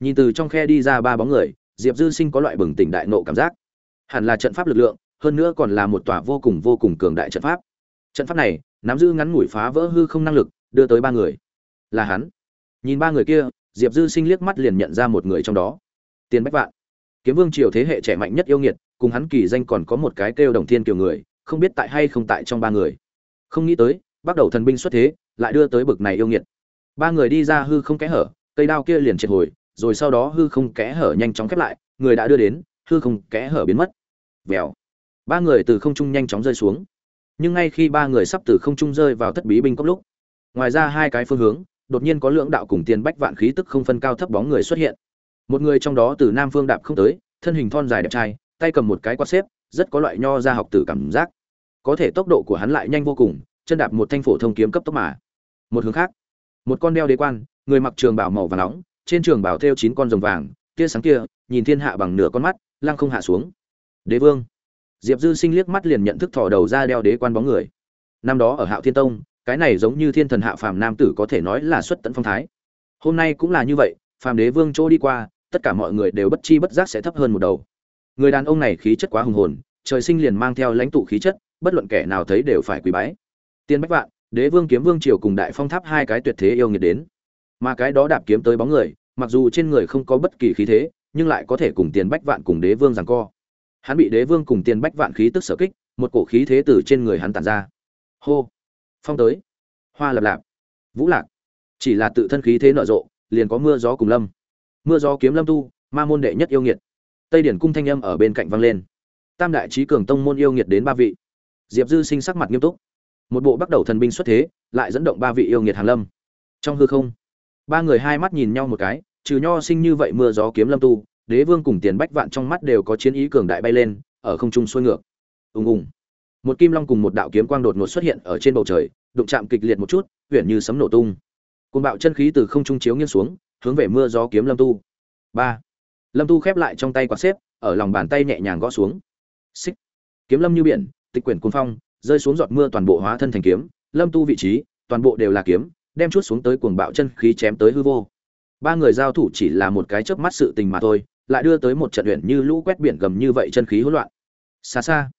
Nhìn từ trong khe đi ra ba bóng người, diệp dư sinh có loại bừng tỉnh đại nộ cảm giác. Hẳn là trận pháp lực lượng, hơn nữa còn là một tòa vô cùng vô cùng cường đại trận pháp. Trận pháp này nắm giữ ngắn ngủi phá vỡ hư không năng lực, đưa tới ba người. Là hắn. Nhìn ba người kia, diệp dư sinh liếc mắt liền nhận ra một người trong đó. Tiền bách vạn. Kiếm vương triều thế hệ trẻ mạnh nhất yêu nghiệt, cùng hắn kỳ danh còn có một cái kêu đồng thiên kiều người, không biết tại hay không tại trong ba người. Không nghĩ tới, bắt đầu thần binh xuất thế, lại đưa tới bực này yêu nghiệt. Ba người đi ra hư không kẽ hở, cây đao kia liền triệt hồi, rồi sau đó hư không kẽ hở nhanh chóng khép lại, người đã đưa đến, hư không kẽ hở biến mất. Vèo. Ba người từ không trung nhanh chóng rơi xuống nhưng ngay khi ba người sắp từ không trung rơi vào thất bí binh cốc lúc, ngoài ra hai cái phương hướng, đột nhiên có lượng đạo cùng tiền bách vạn khí tức không phân cao thấp bóng người xuất hiện. Một người trong đó từ nam phương đạp không tới, thân hình thon dài đẹp trai, tay cầm một cái quạt xếp, rất có loại nho ra học tử cảm giác. Có thể tốc độ của hắn lại nhanh vô cùng, chân đạp một thanh phổ thông kiếm cấp tốc mà. Một hướng khác, một con đeo đế quan, người mặc trường bảo màu vàng nóng, trên trường bảo thêu chín con rồng vàng, tia sáng kia, nhìn thiên hạ bằng nửa con mắt, lăng không hạ xuống. Đế vương diệp dư sinh liếc mắt liền nhận thức thò đầu ra đeo đế quan bóng người. Năm đó ở hạo thiên tông, cái này giống như thiên thần hạ phàm nam tử có thể nói là xuất tận phong thái. Hôm nay cũng là như vậy, phàm đế vương chỗ đi qua, tất cả mọi người đều bất chi bất giác sẽ thấp hơn một đầu. Người đàn ông này khí chất quá hùng hồn, trời sinh liền mang theo lãnh tụ khí chất, bất luận kẻ nào thấy đều phải quý bái. Tiên bách vạn, đế vương kiếm vương triều cùng đại phong tháp hai cái tuyệt thế yêu nghiệt đến. Mà cái đó đạp kiếm tới bóng người, mặc dù trên người không có bất kỳ khí thế, nhưng lại có thể cùng tiền bách vạn cùng đế vương giằng co hắn bị đế vương cùng tiền bách vạn khí tức sở kích, một cổ khí thế từ trên người hắn tản ra. Hô! Phong tới! Hoa lập lạp! Vũ lạc! Chỉ là tự thân khí thế nở rộ, liền có mưa gió cùng lâm. Mưa gió kiếm lâm tu, ma môn đệ nhất yêu nghiệt. Tây điển cung thanh âm ở bên cạnh vang lên. Tam đại trí cường tông môn yêu nghiệt đến ba vị. Diệp dư sinh sắc mặt nghiêm túc. Một bộ bắt đầu thần binh xuất thế, lại dẫn động ba vị yêu nghiệt hàn lâm. Trong hư không, ba người hai mắt nhìn nhau một cái, trừ nho sinh như vậy mưa gió kiếm lâm tu đế vương cùng tiền bách vạn trong mắt đều có chiến ý cường đại bay lên, ở không trung xuôi ngược. Ùng ùng. Một kim long cùng một đạo kiếm quang đột ngột xuất hiện ở trên bầu trời, đụng chạm kịch liệt một chút huyện như sấm nổ tung. Côn bạo chân khí từ không trung chiếu nghiêng xuống, hướng về mưa gió kiếm lâm tu. Ba. Lâm tu khép lại trong tay quạt xếp, ở lòng bàn tay nhẹ nhàng gõ xuống. Xích. Kiếm lâm như biển, tịch quyển cuốn phong, rơi xuống giọt mưa toàn bộ hóa thân thành kiếm. Lâm tu vị trí, toàn bộ đều là kiếm, đem chút xuống tới cuồng bạo chân khí chém tới hư vô. Ba người giao thủ chỉ là một cái chớp mắt sự tình mà thôi lại đưa tới một trận luyện như lũ quét biển gầm như vậy chân khí hỗn loạn. Xa xa,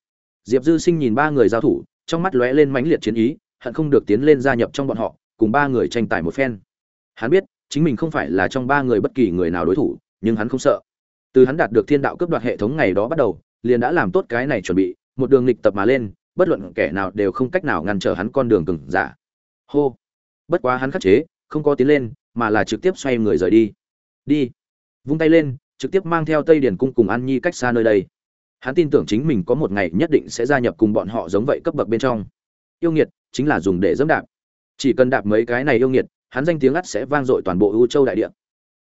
diệp dư sinh nhìn ba người giao thủ, trong mắt lóe lên mãnh liệt chiến ý, hận không được tiến lên gia nhập trong bọn họ, cùng ba người tranh tài một phen. Hắn biết, chính mình không phải là trong ba người bất kỳ người nào đối thủ, nhưng hắn không sợ. Từ hắn đạt được thiên đạo cấp đoạt hệ thống ngày đó bắt đầu, liền đã làm tốt cái này chuẩn bị, một đường lịch tập mà lên, bất luận kẻ nào đều không cách nào ngăn trở hắn con đường cừng giả. Hô. Bất quá hắn khắc chế, không có tiến lên, mà là trực tiếp xoay người rời đi. Đi. Vung tay lên trực tiếp mang theo tây điền cung cùng an nhi cách xa nơi đây. Hắn tin tưởng chính mình có một ngày nhất định sẽ gia nhập cùng bọn họ giống vậy cấp bậc bên trong. Yêu nghiệt chính là dùng để dẫm đạp. Chỉ cần đạp mấy cái này yêu nghiệt, hắn danh tiếng ắt sẽ vang dội toàn bộ U châu đại địa.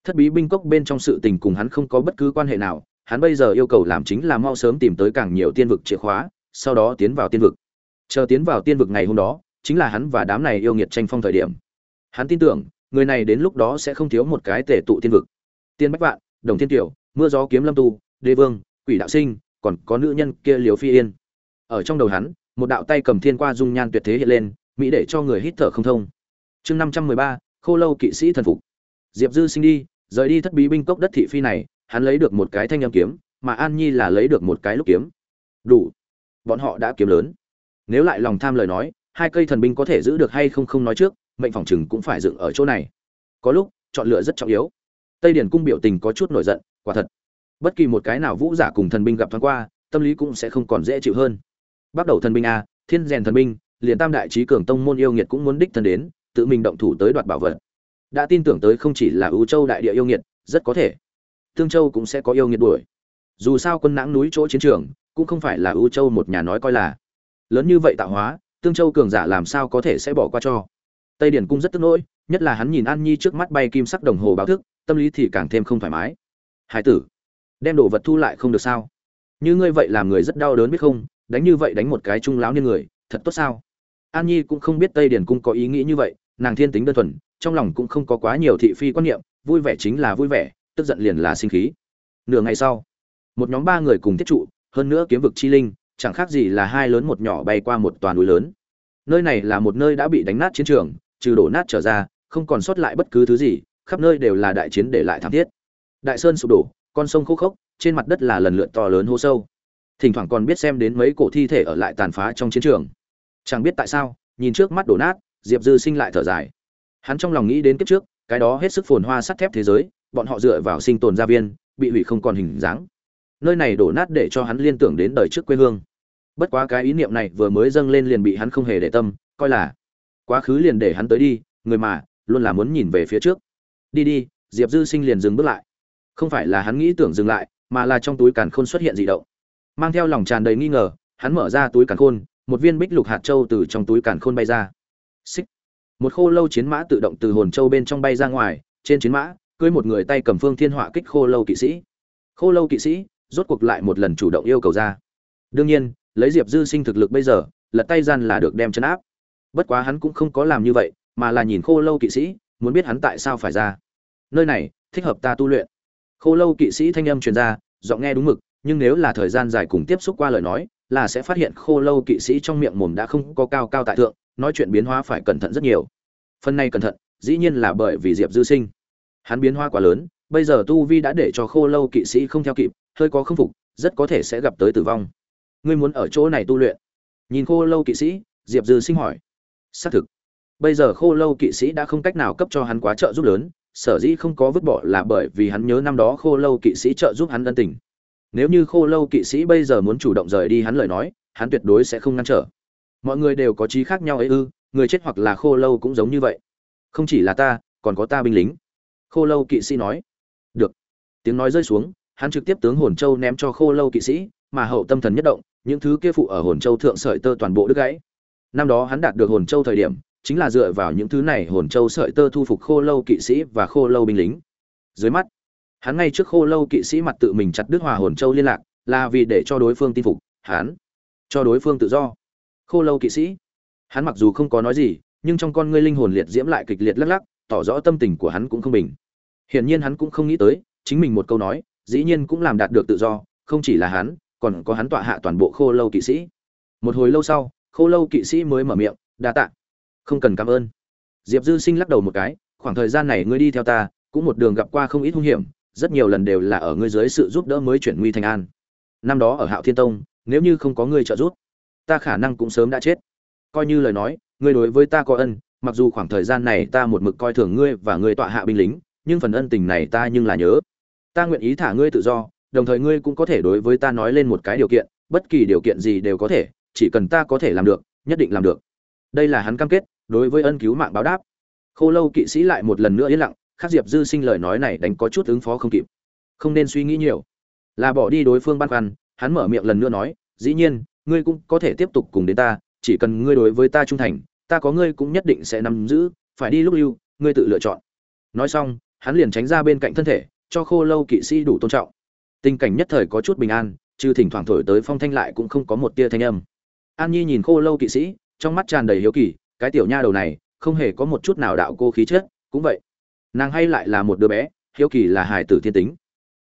Thất bí binh cốc bên trong sự tình cùng hắn không có bất cứ quan hệ nào, hắn bây giờ yêu cầu làm chính là mau sớm tìm tới càng nhiều tiên vực chìa khóa, sau đó tiến vào tiên vực. Chờ tiến vào tiên vực ngày hôm đó, chính là hắn và đám này yêu nghiệt tranh phong thời điểm. Hắn tin tưởng, người này đến lúc đó sẽ không thiếu một cái tể tụ tiên vực. Tiên bách vạn đồng thiên tiểu mưa gió kiếm lâm tu, đế vương, quỷ đạo sinh, còn có nữ nhân kia liều phi yên. Ở trong đầu hắn, một đạo tay cầm thiên qua dung nhan tuyệt thế hiện lên, mỹ để cho người hít thở không thông. Chương năm trăm mười ba, khô lâu kỵ sĩ thần phục. Diệp dư sinh đi, rời đi thất bí binh cốc đất thị phi này, hắn lấy được một cái thanh âm kiếm, mà an nhi là lấy được một cái lúc kiếm. Đủ. Bọn họ đã kiếm lớn. Nếu lại lòng tham lời nói, hai cây thần binh có thể giữ được hay không không nói trước, mệnh phòng chừng cũng phải dựng ở chỗ này. Có lúc, chọn lựa rất trọng yếu tây điển cung biểu tình có chút nổi giận, quả thật. Bất kỳ một cái nào vũ giả cùng thần binh gặp thoáng qua, tâm lý cũng sẽ không còn dễ chịu hơn. Bắt đầu thần binh a, thiên rèn thần binh, liền tam đại trí cường tông môn yêu nghiệt cũng muốn đích thân đến, tự mình động thủ tới đoạt bảo vật. Đã tin tưởng tới không chỉ là ưu châu đại địa yêu nghiệt, rất có thể. Tương châu cũng sẽ có yêu nghiệt đuổi. Dù sao quân nãng núi chỗ chiến trường, cũng không phải là ưu châu một nhà nói coi là. Lớn như vậy tạo hóa, tương châu cường giả làm sao có thể sẽ bỏ qua cho? Tây điển cung rất tức nỗi, nhất là hắn nhìn an nhi trước mắt bay kim sắc đồng hồ báo thức tâm lý thì càng thêm không thoải mái. Hải tử, đem đồ vật thu lại không được sao? Như ngươi vậy làm người rất đau đớn biết không? Đánh như vậy đánh một cái trung lão niên người, thật tốt sao? An nhi cũng không biết tây điển cung có ý nghĩ như vậy, nàng thiên tính đơn thuần, trong lòng cũng không có quá nhiều thị phi quan niệm, vui vẻ chính là vui vẻ, tức giận liền là sinh khí. Nửa ngày sau, một nhóm ba người cùng thiết trụ, hơn nữa kiếm vực chi linh, chẳng khác gì là hai lớn một nhỏ bay qua một toàn núi lớn. Nơi này là một nơi đã bị đánh nát chiến trường, trừ đổ nát trở ra, không còn sót lại bất cứ thứ gì khắp nơi đều là đại chiến để lại thảm thiết. Đại sơn sụp đổ, con sông khô khốc, trên mặt đất là lần lượt to lớn hố sâu. Thỉnh thoảng còn biết xem đến mấy cổ thi thể ở lại tàn phá trong chiến trường. Chẳng biết tại sao, nhìn trước mắt đổ nát, diệp dư sinh lại thở dài. Hắn trong lòng nghĩ đến kiếp trước, cái đó hết sức phồn hoa sắt thép thế giới, bọn họ dựa vào sinh tồn gia viên, bị hủy không còn hình dáng. Nơi này đổ nát để cho hắn liên tưởng đến đời trước quê hương. Bất quá cái ý niệm này vừa mới dâng lên liền bị hắn không hề để tâm, coi là quá khứ liền để hắn tới đi, người mà, luôn là muốn nhìn về phía trước đi đi, diệp dư sinh liền dừng bước lại. Không phải là hắn nghĩ tưởng dừng lại, mà là trong túi càn khôn xuất hiện dị động. Mang theo lòng tràn đầy nghi ngờ, hắn mở ra túi càn khôn, một viên bích lục hạt châu từ trong túi càn khôn bay ra. Xích. Một khô lâu chiến mã tự động từ hồn châu bên trong bay ra ngoài, trên chiến mã, cưới một người tay cầm phương thiên họa kích khô lâu kỵ sĩ. Khô lâu kỵ sĩ, rốt cuộc lại một lần chủ động yêu cầu ra. Đương nhiên, lấy diệp dư sinh thực lực bây giờ, lật tay gian là được đem chấn áp. Bất quá hắn cũng không có làm như vậy, mà là nhìn khô lâu kỵ sĩ, muốn biết hắn tại sao phải ra nơi này, thích hợp ta tu luyện. Khô lâu kỵ sĩ thanh âm truyền ra, giọng nghe đúng mực, nhưng nếu là thời gian dài cùng tiếp xúc qua lời nói, là sẽ phát hiện khô lâu kỵ sĩ trong miệng mồm đã không có cao cao tại thượng, nói chuyện biến hóa phải cẩn thận rất nhiều. Phần này cẩn thận, dĩ nhiên là bởi vì diệp dư sinh. Hắn biến hóa quá lớn, bây giờ tu vi đã để cho khô lâu kỵ sĩ không theo kịp, hơi có khâm phục, rất có thể sẽ gặp tới tử vong. Ngươi muốn ở chỗ này tu luyện? Nhìn khô lâu kỵ sĩ, diệp dư sinh hỏi. Xác thực. Bây giờ khô lâu kỵ sĩ đã không cách nào cấp cho hắn quá trợ giúp lớn sở dĩ không có vứt bỏ là bởi vì hắn nhớ năm đó khô lâu kỵ sĩ trợ giúp hắn ân tình. Nếu như khô lâu kỵ sĩ bây giờ muốn chủ động rời đi hắn lời nói, hắn tuyệt đối sẽ không ngăn trở. Mọi người đều có trí khác nhau ấy ư, người chết hoặc là khô lâu cũng giống như vậy. Không chỉ là ta, còn có ta binh lính. Khô lâu kỵ sĩ nói. Được. Tiếng nói rơi xuống, hắn trực tiếp tướng hồn châu ném cho khô lâu kỵ sĩ, mà hậu tâm thần nhất động, những thứ kia phụ ở hồn châu thượng sợi tơ toàn bộ đứt gãy. Năm đó hắn đạt được hồn châu thời điểm chính là dựa vào những thứ này hồn châu sợi tơ thu phục khô lâu kỵ sĩ và khô lâu binh lính. Dưới mắt, hắn ngay trước khô lâu kỵ sĩ mặt tự mình chặt đứt hòa hồn châu liên lạc, là vì để cho đối phương tin phục hắn, cho đối phương tự do. Khô lâu kỵ sĩ, hắn mặc dù không có nói gì, nhưng trong con ngươi linh hồn liệt diễm lại kịch liệt lắc lắc, tỏ rõ tâm tình của hắn cũng không bình. Hiển nhiên hắn cũng không nghĩ tới, chính mình một câu nói, dĩ nhiên cũng làm đạt được tự do, không chỉ là hắn, còn có hắn tọa hạ toàn bộ khô lâu kỵ sĩ. Một hồi lâu sau, khô lâu kỵ sĩ mới mở miệng, đa tạ không cần cảm ơn. Diệp dư sinh lắc đầu một cái, khoảng thời gian này ngươi đi theo ta, cũng một đường gặp qua không ít hung hiểm, rất nhiều lần đều là ở ngươi dưới sự giúp đỡ mới chuyển nguy thành an. Năm đó ở hạo thiên tông, nếu như không có ngươi trợ giúp, ta khả năng cũng sớm đã chết. Coi như lời nói, ngươi đối với ta có ân, mặc dù khoảng thời gian này ta một mực coi thường ngươi và ngươi tọa hạ binh lính, nhưng phần ân tình này ta nhưng là nhớ. Ta nguyện ý thả ngươi tự do, đồng thời ngươi cũng có thể đối với ta nói lên một cái điều kiện, bất kỳ điều kiện gì đều có thể, chỉ cần ta có thể làm được, nhất định làm được. Đây là hắn cam kết đối với ân cứu mạng báo đáp. Khô lâu kỵ sĩ lại một lần nữa yên lặng, khắc diệp dư sinh lời nói này đánh có chút ứng phó không kịp. Không nên suy nghĩ nhiều. Là bỏ đi đối phương băn khoăn, hắn mở miệng lần nữa nói, dĩ nhiên, ngươi cũng có thể tiếp tục cùng đến ta, chỉ cần ngươi đối với ta trung thành, ta có ngươi cũng nhất định sẽ nắm giữ, phải đi lúc lưu, ngươi tự lựa chọn. Nói xong, hắn liền tránh ra bên cạnh thân thể, cho khô lâu kỵ sĩ đủ tôn trọng. Tình cảnh nhất thời có chút bình an, trừ thỉnh thoảng thổi tới phong thanh lại cũng không có một tia thanh âm. An nhi nhìn khô lâu kỵ sĩ, trong mắt tràn đầy hiếu kỳ cái tiểu nha đầu này không hề có một chút nào đạo cô khí chất, cũng vậy. Nàng hay lại là một đứa bé, hiếu kỳ là hài tử thiên tính.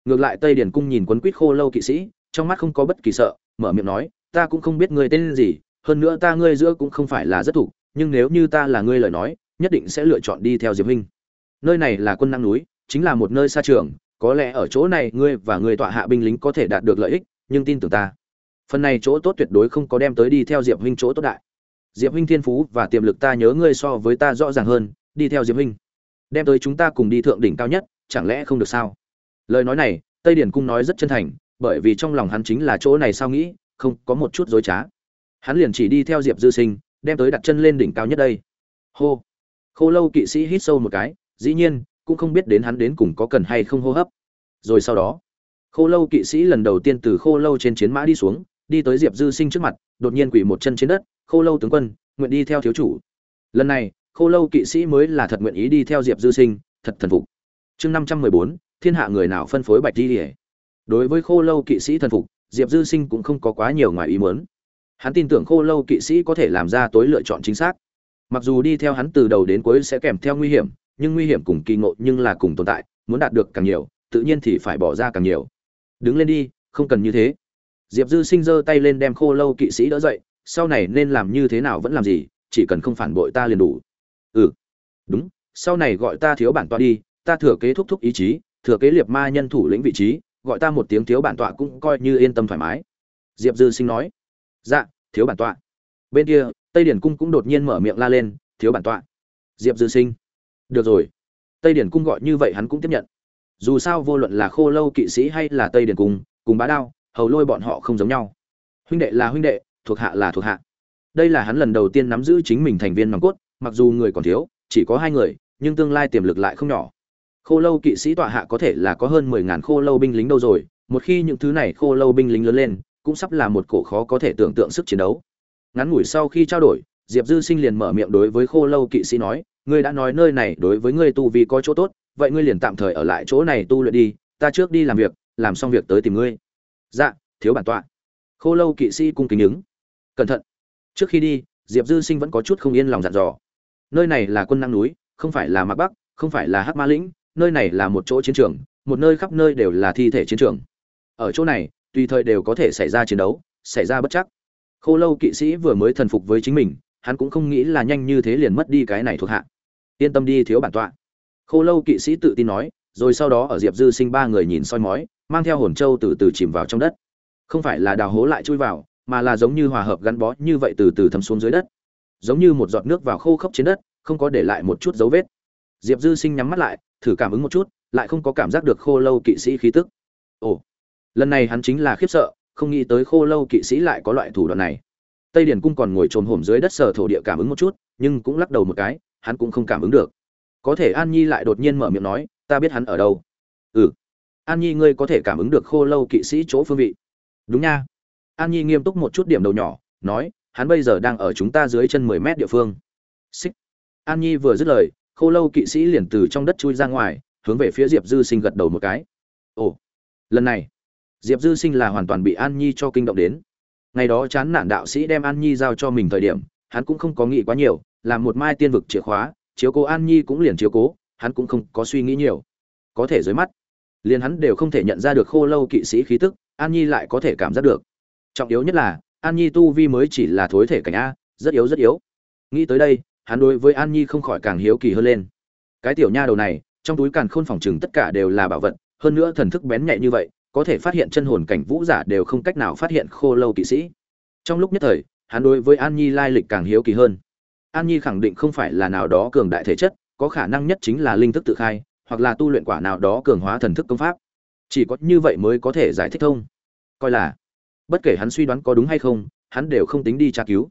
Ngược lại tây điền cung nhìn quấn quýt khô lâu kỵ sĩ, trong mắt không có bất kỳ sợ, mở miệng nói, ta cũng không biết ngươi tên gì, hơn nữa ta ngươi giữa cũng không phải là rất thủ, nhưng nếu như ta là ngươi lời nói, nhất định sẽ lựa chọn đi theo diệp huynh. Nơi này là quân năng núi, chính là một nơi xa trường, có lẽ ở chỗ này ngươi và người tọa hạ binh lính có thể đạt được lợi ích, nhưng tin tưởng ta. Phần này chỗ tốt tuyệt đối không có đem tới đi theo diệp huynh chỗ tốt đại diệp huynh thiên phú và tiềm lực ta nhớ ngươi so với ta rõ ràng hơn, đi theo diệp huynh đem tới chúng ta cùng đi thượng đỉnh cao nhất, chẳng lẽ không được sao? Lời nói này, tây điển cung nói rất chân thành, bởi vì trong lòng hắn chính là chỗ này sao nghĩ, không có một chút dối trá. Hắn liền chỉ đi theo diệp dư sinh, đem tới đặt chân lên đỉnh cao nhất đây. Hô. Khô lâu kỵ sĩ hít sâu một cái, dĩ nhiên, cũng không biết đến hắn đến cùng có cần hay không hô hấp. Rồi sau đó, khô lâu kỵ sĩ lần đầu tiên từ khô lâu trên chiến mã đi xuống, đi tới diệp dư sinh trước mặt, đột nhiên quỳ một chân trên đất khô lâu tướng quân, nguyện đi theo thiếu chủ. Lần này, khô lâu kỵ sĩ mới là thật nguyện ý đi theo diệp dư sinh, thật thần phục. Chương năm trăm mười bốn, thiên hạ người nào phân phối bạch đi ỉa đối với khô lâu kỵ sĩ thần phục, diệp dư sinh cũng không có quá nhiều ngoài ý muốn. Hắn tin tưởng khô lâu kỵ sĩ có thể làm ra tối lựa chọn chính xác. Mặc dù đi theo hắn từ đầu đến cuối sẽ kèm theo nguy hiểm, nhưng nguy hiểm cùng kỳ ngộ nhưng là cùng tồn tại, muốn đạt được càng nhiều, tự nhiên thì phải bỏ ra càng nhiều. Đứng lên đi, không cần như thế. Diệp dư sinh giơ tay lên đem khô lâu kỵ sĩ đỡ dậy sau này nên làm như thế nào vẫn làm gì, chỉ cần không phản bội ta liền đủ. Ừ. Đúng, sau này gọi ta thiếu bản tọa đi, ta thừa kế thúc thúc ý chí, thừa kế liệt ma nhân thủ lĩnh vị trí, gọi ta một tiếng thiếu bản tọa cũng coi như yên tâm thoải mái. Diệp dư sinh nói. Dạ thiếu bản tọa. Bên kia, tây điển cung cũng đột nhiên mở miệng la lên, thiếu bản tọa. Diệp dư sinh. Được rồi. Tây điển cung gọi như vậy hắn cũng tiếp nhận. Dù sao vô luận là khô lâu kỵ sĩ hay là tây điển cung, cùng bá đao, hầu lôi bọn họ không giống nhau. Huynh đệ là huynh đệ thuộc hạ là thuộc hạ. Đây là hắn lần đầu tiên nắm giữ chính mình thành viên nòng cốt, mặc dù người còn thiếu, chỉ có hai người, nhưng tương lai tiềm lực lại không nhỏ. Khô lâu kỵ sĩ tọa hạ có thể là có hơn mười ngàn khô lâu binh lính đâu rồi, một khi những thứ này khô lâu binh lính lớn lên, cũng sắp là một cổ khó có thể tưởng tượng sức chiến đấu. Ngắn ngủi sau khi trao đổi, diệp dư sinh liền mở miệng đối với khô lâu kỵ sĩ nói, ngươi đã nói nơi này đối với ngươi tu vì có chỗ tốt, vậy ngươi liền tạm thời ở lại chỗ này tu luyện đi, ta trước đi làm việc, làm xong việc tới tìm ngươi. Dạ thiếu bản tọa. Khô lâu kỵ sĩ cung kính ứng cẩn thận. Trước khi đi, diệp dư sinh vẫn có chút không yên lòng dặn dò. Nơi này là quân năng núi, không phải là mạc bắc, không phải là hắc ma lĩnh, nơi này là một chỗ chiến trường, một nơi khắp nơi đều là thi thể chiến trường. Ở chỗ này, tùy thời đều có thể xảy ra chiến đấu, xảy ra bất chắc. Khô lâu kỵ sĩ vừa mới thần phục với chính mình, hắn cũng không nghĩ là nhanh như thế liền mất đi cái này thuộc hạ. Yên tâm đi, thiếu bản tọa. Khô lâu kỵ sĩ tự tin nói, rồi sau đó ở diệp dư sinh ba người nhìn soi mói, mang theo hồn châu từ từ chìm vào trong đất. Không phải là đào hố lại chui vào mà là giống như hòa hợp gắn bó như vậy từ từ thấm xuống dưới đất. Giống như một giọt nước vào khô khốc trên đất, không có để lại một chút dấu vết. Diệp dư sinh nhắm mắt lại, thử cảm ứng một chút, lại không có cảm giác được khô lâu kỵ sĩ khí tức. Ồ, lần này hắn chính là khiếp sợ, không nghĩ tới khô lâu kỵ sĩ lại có loại thủ đoạn này. Tây điển cung còn ngồi trồm hổm dưới đất sở thổ địa cảm ứng một chút, nhưng cũng lắc đầu một cái, hắn cũng không cảm ứng được. Có thể an nhi lại đột nhiên mở miệng nói, ta biết hắn ở đâu. Ừ. An nhi, ngươi có thể cảm ứng được khô lâu kỵ sĩ chỗ phương vị. Đúng nha an nhi nghiêm túc một chút điểm đầu nhỏ, nói, hắn bây giờ đang ở chúng ta dưới chân mười mét địa phương. Xích. An nhi vừa dứt lời, khô lâu kỵ sĩ liền từ trong đất chui ra ngoài, hướng về phía diệp dư sinh gật đầu một cái. Ồ, lần này, diệp dư sinh là hoàn toàn bị an nhi cho kinh động đến. Ngày đó chán nản đạo sĩ đem an nhi giao cho mình thời điểm, hắn cũng không có nghĩ quá nhiều, làm một mai tiên vực chìa khóa, chiếu cố an nhi cũng liền chiếu cố, hắn cũng không có suy nghĩ nhiều. Có thể dưới mắt. Liền hắn đều không thể nhận ra được khô lâu kỵ sĩ khí tức, an nhi lại có thể cảm giác được trọng yếu nhất là, an nhi tu vi mới chỉ là thối thể cảnh a, rất yếu rất yếu. Nghĩ tới đây, hắn đối với an nhi không khỏi càng hiếu kỳ hơn lên. Cái tiểu nha đầu này, trong túi càn khôn phòng chừng tất cả đều là bảo vật, hơn nữa thần thức bén nhạy như vậy, có thể phát hiện chân hồn cảnh vũ giả đều không cách nào phát hiện khô lâu kỵ sĩ. Trong lúc nhất thời, hắn đối với an nhi lai lịch càng hiếu kỳ hơn. An nhi khẳng định không phải là nào đó cường đại thể chất, có khả năng nhất chính là linh thức tự khai, hoặc là tu luyện quả nào đó cường hóa thần thức công pháp. Chỉ có như vậy mới có thể giải thích thông. Coi là bất kể hắn suy đoán có đúng hay không, hắn đều không tính đi tra cứu.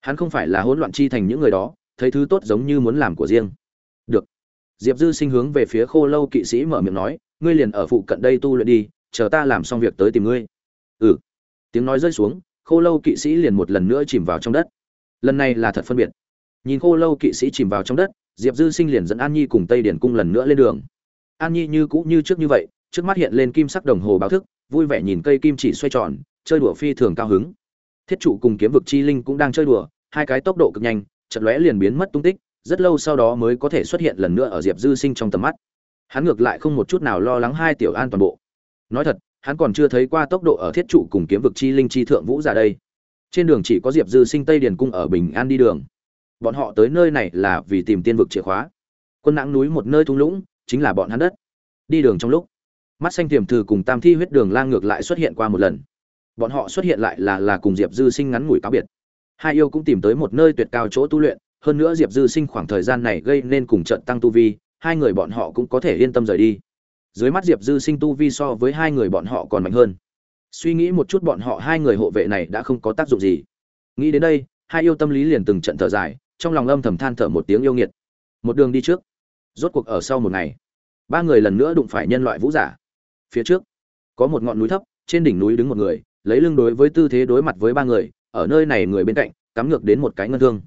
Hắn không phải là hỗn loạn chi thành những người đó, thấy thứ tốt giống như muốn làm của riêng. Được. Diệp dư sinh hướng về phía khô lâu kỵ sĩ mở miệng nói, ngươi liền ở phụ cận đây tu luyện đi, chờ ta làm xong việc tới tìm ngươi. Ừ. Tiếng nói rơi xuống, khô lâu kỵ sĩ liền một lần nữa chìm vào trong đất. Lần này là thật phân biệt. Nhìn khô lâu kỵ sĩ chìm vào trong đất, diệp dư sinh liền dẫn an nhi cùng tây điển cung lần nữa lên đường. An nhi như cũ như trước như vậy, trước mắt hiện lên kim sắc đồng hồ báo thức, vui vẻ nhìn cây kim chỉ xoay tròn chơi đùa phi thường cao hứng. Thiết trụ cùng kiếm vực chi linh cũng đang chơi đùa, hai cái tốc độ cực nhanh chật lóe liền biến mất tung tích, rất lâu sau đó mới có thể xuất hiện lần nữa ở diệp dư sinh trong tầm mắt. Hắn ngược lại không một chút nào lo lắng hai tiểu an toàn bộ. Nói thật, hắn còn chưa thấy qua tốc độ ở thiết trụ cùng kiếm vực chi linh chi thượng vũ giả đây. Trên đường chỉ có diệp dư sinh tây điền cung ở bình an đi đường. Bọn họ tới nơi này là vì tìm tiên vực chìa khóa. Quân nãng núi một nơi thung lũng, chính là bọn hắn đất. Đi đường trong lúc, mắt xanh tiềm thử cùng tam thi huyết đường lang ngược lại xuất hiện qua một lần bọn họ xuất hiện lại là là cùng diệp dư sinh ngắn ngủi cáo biệt. Hai yêu cũng tìm tới một nơi tuyệt cao chỗ tu luyện, hơn nữa diệp dư sinh khoảng thời gian này gây nên cùng trận tăng tu vi, hai người bọn họ cũng có thể yên tâm rời đi. Dưới mắt diệp dư sinh tu vi so với hai người bọn họ còn mạnh hơn. Suy nghĩ một chút bọn họ hai người hộ vệ này đã không có tác dụng gì. Nghĩ đến đây, hai yêu tâm lý liền từng trận thở dài, trong lòng âm thầm than thở một tiếng yêu nghiệt. Một đường đi trước. Rốt cuộc ở sau một ngày, ba người lần nữa đụng phải nhân loại vũ giả. Phía trước, có một ngọn núi thấp, trên đỉnh núi đứng một người lấy lưng đối với tư thế đối mặt với ba người, ở nơi này người bên cạnh, cắm ngược đến một cái ngân thương.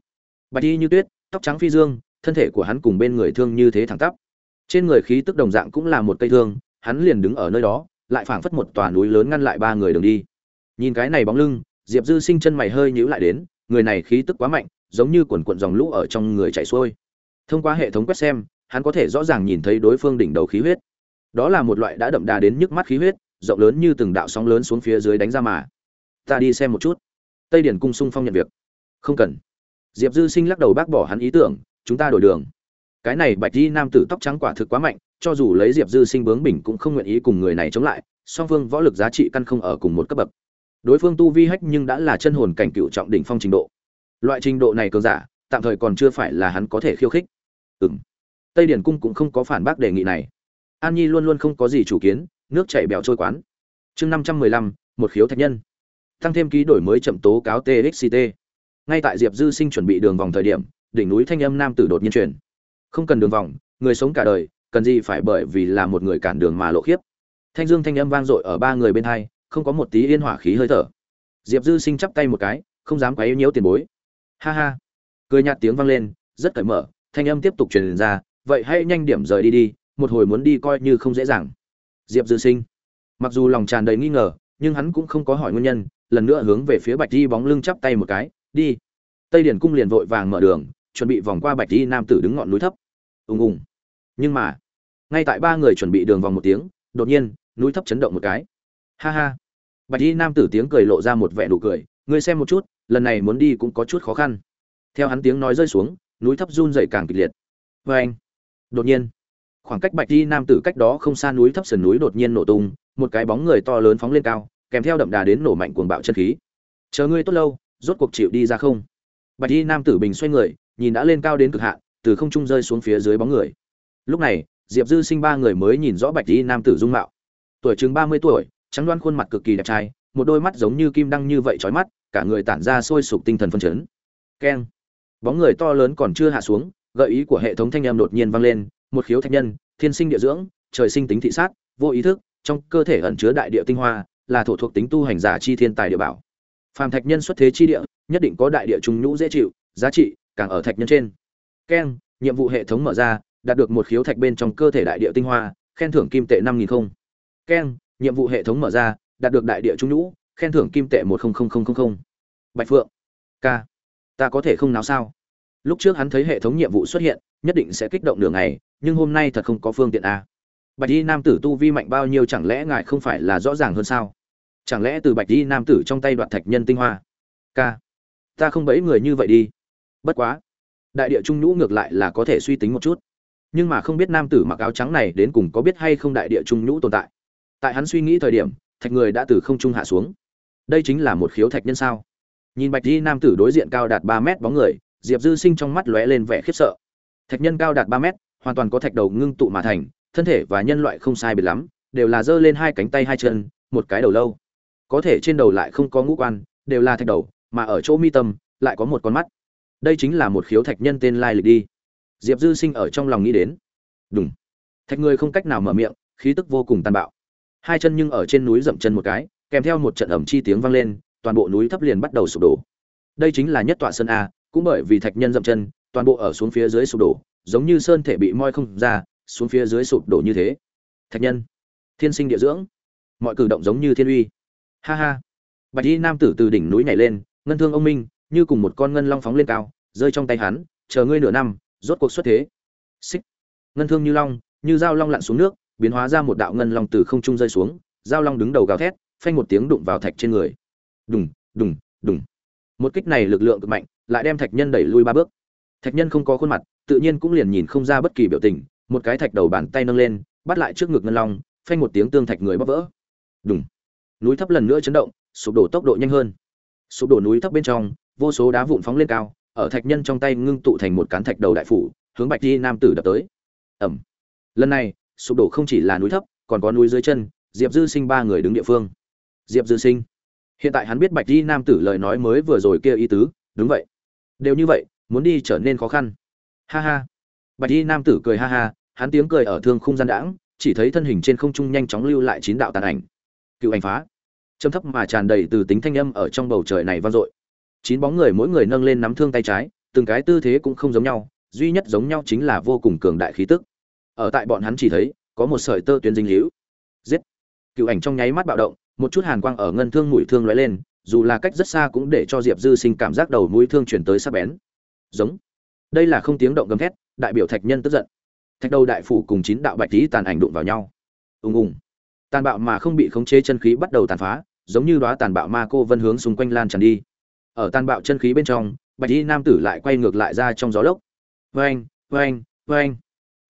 Bạch y như tuyết, tóc trắng phi dương, thân thể của hắn cùng bên người thương như thế thẳng tắp. Trên người khí tức đồng dạng cũng là một cây thương, hắn liền đứng ở nơi đó, lại phảng phất một tòa núi lớn ngăn lại ba người đường đi. Nhìn cái này bóng lưng, diệp dư sinh chân mày hơi nhíu lại đến, người này khí tức quá mạnh, giống như quần quận dòng lũ ở trong người chảy xuôi. Thông qua hệ thống quét xem, hắn có thể rõ ràng nhìn thấy đối phương đỉnh đầu khí huyết. Đó là một loại đã đậm đà đến nhức mắt khí huyết rộng lớn như từng đạo sóng lớn xuống phía dưới đánh ra mà. Ta đi xem một chút. Tây điển cung sung phong nhận việc. Không cần. Diệp dư sinh lắc đầu bác bỏ hắn ý tưởng, chúng ta đổi đường. Cái này bạch di nam tử tóc trắng quả thực quá mạnh, cho dù lấy diệp dư sinh bướng bỉnh cũng không nguyện ý cùng người này chống lại, song phương võ lực giá trị căn không ở cùng một cấp bậc. Đối phương tu vi hách nhưng đã là chân hồn cảnh cựu trọng đỉnh phong trình độ. Loại trình độ này cường giả, tạm thời còn chưa phải là hắn có thể khiêu khích. Ừ m tây điển cung cũng không có phản bác đề nghị này. An nhi luôn luôn không có gì chủ kiến nước chảy bèo trôi quán. Chương năm trăm mười lăm, một khiếu thạch nhân. Tăng thêm ký đổi mới chậm tố cáo txct ngay tại diệp dư sinh chuẩn bị đường vòng thời điểm, đỉnh núi thanh âm nam tử đột nhiên truyền. Không cần đường vòng, người sống cả đời, cần gì phải bởi vì là một người cản đường mà lộ khiếp. Thanh dương thanh âm vang dội ở ba người bên hai, không có một tí yên hỏa khí hơi thở. Diệp dư sinh chắp tay một cái, không dám quấy nhiễu tiền bối. Ha ha. Cười nhạt tiếng vang lên, rất cởi mở, thanh âm tiếp tục truyền ra, vậy hãy nhanh điểm rời đi đi, một hồi muốn đi coi như không dễ dàng diệp dư sinh. Mặc dù lòng tràn đầy nghi ngờ, nhưng hắn cũng không có hỏi nguyên nhân, lần nữa hướng về phía bạch di bóng lưng chắp tay một cái, đi. Tây điển cung liền vội vàng mở đường, chuẩn bị vòng qua bạch di nam tử đứng ngọn núi thấp. Ùng ùng. Nhưng mà, ngay tại ba người chuẩn bị đường vòng một tiếng, đột nhiên, núi thấp chấn động một cái. Ha ha. Bạch di nam tử tiếng cười lộ ra một vẻ nụ cười, ngươi xem một chút, lần này muốn đi cũng có chút khó khăn. Theo hắn tiếng nói rơi xuống, núi thấp run dậy càng kịch liệt. Vê anh đột nhiên khoảng cách bạch di nam tử cách đó không xa núi thấp sườn núi đột nhiên nổ tung, một cái bóng người to lớn phóng lên cao, kèm theo đậm đà đến nổ mạnh cuồng bạo chân khí. Chờ ngươi tốt lâu, rốt cuộc chịu đi ra không? Bạch di nam tử bình xoay người, nhìn đã lên cao đến cực hạn, từ không trung rơi xuống phía dưới bóng người. Lúc này, diệp dư sinh ba người mới nhìn rõ bạch di nam tử dung mạo. Tuổi chừng ba mươi tuổi, trắng đoan khuôn mặt cực kỳ đẹp trai, một đôi mắt giống như kim đăng như vậy trói mắt, cả người tản ra sôi sục tinh thần phân chấn. Keng. Bóng người to lớn còn chưa hạ xuống, gợi ý của hệ thống thanh em đột nhiên vang lên một khiếu thạch nhân, thiên sinh địa dưỡng, trời sinh tính thị sát, vô ý thức, trong cơ thể ẩn chứa đại địa tinh hoa, là thổ thuộc tính tu hành giả chi thiên tài địa bảo. Phàm thạch nhân xuất thế chi địa, nhất định có đại địa trung nhũ dễ chịu, giá trị càng ở thạch nhân trên. Keng, nhiệm vụ hệ thống mở ra, đạt được một khiếu thạch bên trong cơ thể đại địa tinh hoa, khen thưởng kim tệ năm nghìn không. Keng, nhiệm vụ hệ thống mở ra, đạt được đại địa trung nhũ, khen thưởng kim tệ một bạch phượng k ta có thể không nào sao? Lúc trước hắn thấy hệ thống nhiệm vụ xuất hiện, nhất định sẽ kích động đường này nhưng hôm nay thật không có phương tiện a bạch y nam tử tu vi mạnh bao nhiêu chẳng lẽ ngài không phải là rõ ràng hơn sao? Chẳng lẽ từ bạch y nam tử trong tay đoạt thạch nhân tinh hoa? K ta không bẫy người như vậy đi. Bất quá, đại địa trung nhũ ngược lại là có thể suy tính một chút. Nhưng mà không biết nam tử mặc áo trắng này đến cùng có biết hay không đại địa trung nhũ tồn tại. Tại hắn suy nghĩ thời điểm, thạch người đã từ không trung hạ xuống. Đây chính là một khiếu thạch nhân sao? Nhìn bạch di nam tử đối diện cao đạt ba mét bóng người, diệp dư sinh trong mắt lóe lên vẻ khiếp sợ. Thạch nhân cao đạt ba mét hoàn toàn có thạch đầu ngưng tụ mà thành thân thể và nhân loại không sai biệt lắm đều là giơ lên hai cánh tay hai chân một cái đầu lâu. Có thể trên đầu lại không có ngũ quan đều là thạch đầu mà ở chỗ mi tâm lại có một con mắt. Đây chính là một khiếu thạch nhân tên lai lịch đi. Diệp dư sinh ở trong lòng nghĩ đến. Đùng, thạch người không cách nào mở miệng khí tức vô cùng tàn bạo. Hai chân nhưng ở trên núi dậm chân một cái kèm theo một trận ầm chi tiếng vang lên toàn bộ núi thấp liền bắt đầu sụp đổ. Đây chính là nhất tọa sơn a cũng bởi vì thạch nhân dậm chân toàn bộ ở xuống phía dưới sụp đổ giống như sơn thể bị moi không ra, xuống phía dưới sụp đổ như thế. Thạch nhân, thiên sinh địa dưỡng. Mọi cử động giống như thiên uy. Ha ha. Bạch y nam tử từ đỉnh núi nhảy lên, ngân thương ông minh, như cùng một con ngân long phóng lên cao, rơi trong tay hắn, chờ ngươi nửa năm, rốt cuộc xuất thế. Xích. Ngân thương như long, như dao long lặn xuống nước, biến hóa ra một đạo ngân long từ không trung rơi xuống, dao long đứng đầu gào thét, phanh một tiếng đụng vào thạch trên người. Đùng đùng đùng. Một kích này lực lượng cực mạnh, lại đem thạch nhân đẩy lui ba bước. Thạch nhân không có khuôn mặt tự nhiên cũng liền nhìn không ra bất kỳ biểu tình, một cái thạch đầu bàn tay nâng lên, bắt lại trước ngực ngân long, phanh một tiếng tương thạch người bóp vỡ. Đùng. Núi thấp lần nữa chấn động, sụp đổ tốc độ nhanh hơn. Sụp đổ núi thấp bên trong, vô số đá vụn phóng lên cao, ở thạch nhân trong tay ngưng tụ thành một cán thạch đầu đại phủ, hướng bạch di nam tử đập tới. Ẩm lần này, sụp đổ không chỉ là núi thấp, còn có núi dưới chân, diệp dư sinh ba người đứng địa phương. Diệp dư sinh. Hiện tại hắn biết bạch di nam tử lời nói mới vừa rồi kia ý tứ, đúng vậy. Đều như vậy, muốn đi trở nên khó khăn ha ha. Bạch y nam tử cười ha ha, hắn tiếng cười ở thương khung gian đãng, chỉ thấy thân hình trên không trung nhanh chóng lưu lại chín đạo tàn ảnh. Cựu ảnh phá. Châm thấp mà tràn đầy từ tính thanh âm ở trong bầu trời này vang dội. Chín bóng người mỗi người nâng lên nắm thương tay trái, từng cái tư thế cũng không giống nhau, duy nhất giống nhau chính là vô cùng cường đại khí tức. Ở tại bọn hắn chỉ thấy, có một sợi tơ tuyến dinh hữu. Giết. Cựu ảnh trong nháy mắt bạo động, một chút hàn quang ở ngân thương mũi thương lóe lên, dù là cách rất xa cũng để cho diệp dư sinh cảm giác đầu mũi thương chuyển tới sắc bén. Giống đây là không tiếng động gầm thét, đại biểu thạch nhân tức giận. Thạch đầu đại phủ cùng chín đạo bạch tí tàn ảnh đụng vào nhau. Ùng ùng. Tàn bạo mà không bị khống chế chân khí bắt đầu tàn phá, giống như đóa tàn bạo ma cô vân hướng xung quanh lan tràn đi. Ở tàn bạo chân khí bên trong, bạch lý nam tử lại quay ngược lại ra trong gió lốc. Vang vang vang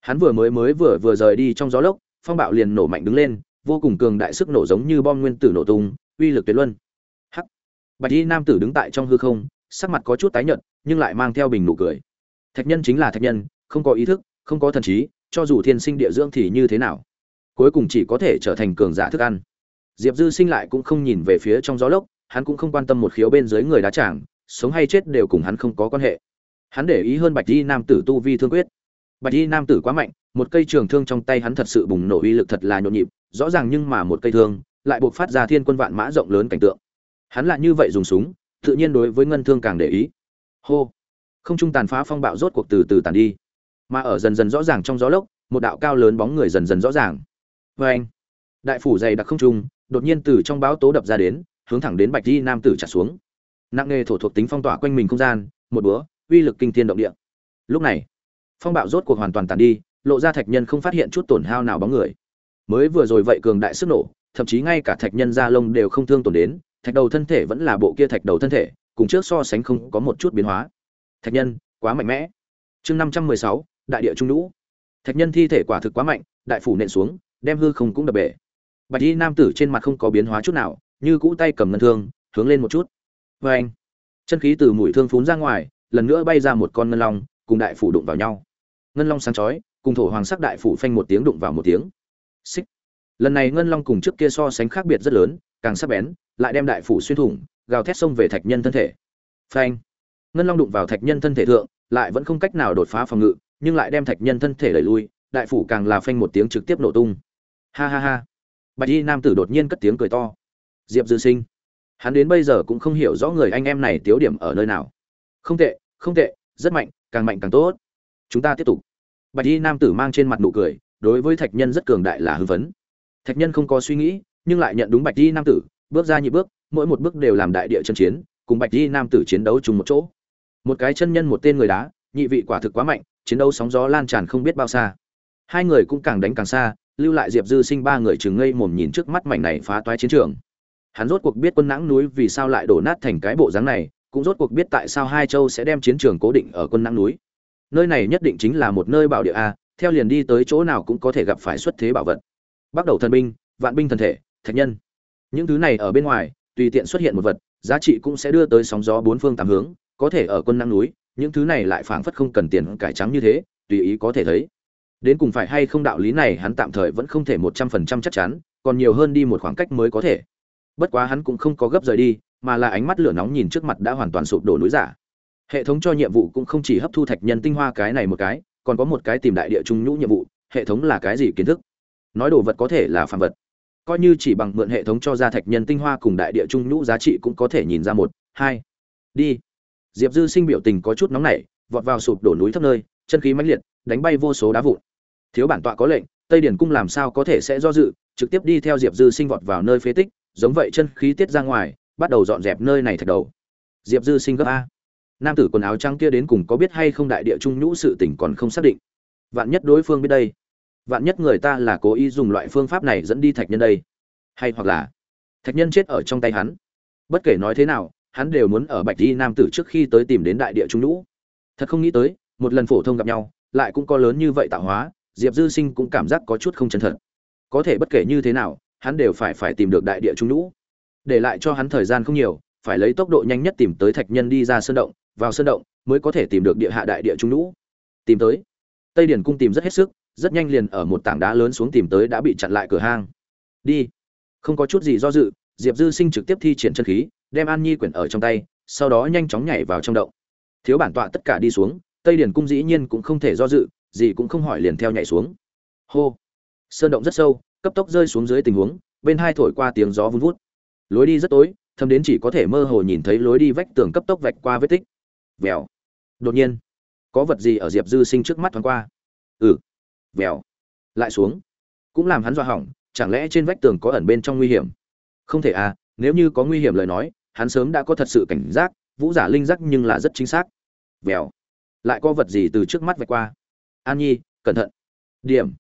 hắn vừa mới mới vừa vừa rời đi trong gió lốc, phong bạo liền nổ mạnh đứng lên, vô cùng cường đại sức nổ giống như bom nguyên tử nổ tung, uy lực tuyệt luân. Hắc. Bạch y nam tử đứng tại trong hư không, sắc mặt có chút tái nhợt, nhưng lại mang theo bình nụ cười thạch nhân chính là thạch nhân, không có ý thức, không có thần trí, cho dù thiên sinh địa dưỡng thì như thế nào? Cuối cùng chỉ có thể trở thành cường giả thức ăn. Diệp dư sinh lại cũng không nhìn về phía trong gió lốc, hắn cũng không quan tâm một khiếu bên dưới người đá tràng, sống hay chết đều cùng hắn không có quan hệ. Hắn để ý hơn bạch di nam tử tu vi thương quyết. Bạch di nam tử quá mạnh, một cây trường thương trong tay hắn thật sự bùng nổ uy lực thật là nhộn nhịp, rõ ràng nhưng mà một cây thương lại buộc phát ra thiên quân vạn mã rộng lớn cảnh tượng. Hắn lại như vậy dùng súng, tự nhiên đối với ngân thương càng để ý. Hô! Không trung tàn phá phong bạo rốt cuộc từ từ tàn đi. Mà ở dần dần rõ ràng trong gió lốc, một đạo cao lớn bóng người dần dần rõ ràng. Vê anh, đại phủ dày đặc không trung, đột nhiên từ trong báo tố đập ra đến, hướng thẳng đến bạch di nam tử trả xuống. Nặng nghề thổ thuộc tính phong tỏa quanh mình không gian, một búa uy lực kinh thiên động địa. Lúc này, phong bạo rốt cuộc hoàn toàn tàn đi, lộ ra thạch nhân không phát hiện chút tổn hao nào bóng người. Mới vừa rồi vậy cường đại sức nổ, thậm chí ngay cả thạch nhân da lông đều không thương tổn đến, thạch đầu thân thể vẫn là bộ kia thạch đầu thân thể, cùng trước so sánh không có một chút biến hóa thạch nhân, quá mạnh mẽ. Chương năm trăm mười sáu, đại địa trung lũ thạch nhân thi thể quả thực quá mạnh, đại phủ nện xuống, đem hư không cũng đập bể. Bạch y nam tử trên mặt không có biến hóa chút nào, như cũ tay cầm ngân thương, hướng lên một chút. Vê anh chân khí từ mũi thương phún ra ngoài, lần nữa bay ra một con ngân long, cùng đại phủ đụng vào nhau. Ngân long sáng chói, cùng thổ hoàng sắc đại phủ phanh một tiếng đụng vào một tiếng. Xích. Lần này ngân long cùng trước kia so sánh khác biệt rất lớn, càng sắc bén, lại đem đại phủ xuyên thủng, gào thét xông về thạch nhân thân thể. Phanh ngân long đụng vào thạch nhân thân thể thượng, lại vẫn không cách nào đột phá phòng ngự, nhưng lại đem thạch nhân thân thể đẩy lui, đại phủ càng là phanh một tiếng trực tiếp nổ tung. Ha ha ha. Bạch y nam tử đột nhiên cất tiếng cười to. Diệp dư sinh. Hắn đến bây giờ cũng không hiểu rõ người anh em này tiếu điểm ở nơi nào. Không tệ không tệ, rất mạnh, càng mạnh càng tốt. Chúng ta tiếp tục. Bạch y nam tử mang trên mặt nụ cười, đối với thạch nhân rất cường đại là hưng phấn. Thạch nhân không có suy nghĩ, nhưng lại nhận đúng bạch y nam tử, bước ra nhị bước, mỗi một bước đều làm đại địa chân chiến, cùng bạch y nam tử chiến đấu chung một chỗ một cái chân nhân một tên người đá, nhị vị quả thực quá mạnh, chiến đấu sóng gió lan tràn không biết bao xa. Hai người cũng càng đánh càng xa, lưu lại diệp dư sinh ba người chừng ngây mồm nhìn trước mắt mảnh này phá toái chiến trường. Hắn rốt cuộc biết quân nãng núi vì sao lại đổ nát thành cái bộ dáng này, cũng rốt cuộc biết tại sao hai châu sẽ đem chiến trường cố định ở quân nãng núi. Nơi này nhất định chính là một nơi bảo địa a, theo liền đi tới chỗ nào cũng có thể gặp phải xuất thế bảo vật. Bắt đầu thần binh, vạn binh thần thể, thạch nhân. Những thứ này ở bên ngoài, tùy tiện xuất hiện một vật, giá trị cũng sẽ đưa tới sóng gió bốn phương tám hướng có thể ở quân năng núi, những thứ này lại phảng phất không cần tiền cải trắng như thế, tùy ý có thể thấy. Đến cùng phải hay không đạo lý này hắn tạm thời vẫn không thể một trăm phần trăm chắc chắn, còn nhiều hơn đi một khoảng cách mới có thể. Bất quá hắn cũng không có gấp rời đi, mà là ánh mắt lửa nóng nhìn trước mặt đã hoàn toàn sụp đổ núi giả. Hệ thống cho nhiệm vụ cũng không chỉ hấp thu thạch nhân tinh hoa cái này một cái, còn có một cái tìm đại địa trung nhũ nhiệm vụ, hệ thống là cái gì kiến thức? Nói đồ vật có thể là phàm vật. Coi như chỉ bằng mượn hệ thống cho ra thạch nhân tinh hoa cùng đại địa trung nhũ giá trị cũng có thể nhìn ra một, hai. Đi diệp dư sinh biểu tình có chút nóng nảy, vọt vào sụp đổ núi thấp nơi, chân khí mãnh liệt, đánh bay vô số đá vụn. Thiếu bản tọa có lệnh, tây điển cung làm sao có thể sẽ do dự, trực tiếp đi theo diệp dư sinh vọt vào nơi phế tích, giống vậy chân khí tiết ra ngoài, bắt đầu dọn dẹp nơi này thật đầu. Diệp dư sinh gấp a. Nam tử quần áo trắng kia đến cùng có biết hay không đại địa trung nhũ sự tình còn không xác định. Vạn nhất đối phương biết đây, vạn nhất người ta là cố ý dùng loại phương pháp này dẫn đi thạch nhân đây, hay hoặc là thạch nhân chết ở trong tay hắn. Bất kể nói thế nào hắn đều muốn ở bạch di nam tử trước khi tới tìm đến đại địa trung lũ thật không nghĩ tới, một lần phổ thông gặp nhau, lại cũng có lớn như vậy tạo hóa, diệp dư sinh cũng cảm giác có chút không chân thật. Có thể bất kể như thế nào, hắn đều phải phải tìm được đại địa trung lũ để lại cho hắn thời gian không nhiều, phải lấy tốc độ nhanh nhất tìm tới thạch nhân đi ra sơn động, vào sơn động mới có thể tìm được địa hạ đại địa trung lũ tìm tới. Tây điển cung tìm rất hết sức, rất nhanh liền ở một tảng đá lớn xuống tìm tới đã bị chặn lại cửa hang. Đi. Không có chút gì do dự, diệp dư sinh trực tiếp thi triển chân khí đem an nhi quyển ở trong tay, sau đó nhanh chóng nhảy vào trong động. Thiếu bản tọa tất cả đi xuống, tây điển cung dĩ nhiên cũng không thể do dự, gì cũng không hỏi liền theo nhảy xuống. Hô. Sơn động rất sâu, cấp tốc rơi xuống dưới tình huống, bên hai thổi qua tiếng gió vun vút. Lối đi rất tối, thâm đến chỉ có thể mơ hồ nhìn thấy lối đi vách tường cấp tốc vạch qua vết tích. Vèo. Đột nhiên, có vật gì ở diệp dư sinh trước mắt thoáng qua? Ừ. Vèo. Lại xuống. Cũng làm hắn dọa hỏng, chẳng lẽ trên vách tường có ẩn bên trong nguy hiểm? Không thể à nếu như có nguy hiểm lời nói hắn sớm đã có thật sự cảnh giác, vũ giả linh giác nhưng là rất chính xác. Vèo. Lại có vật gì từ trước mắt vạch qua? An nhi, cẩn thận. Điểm.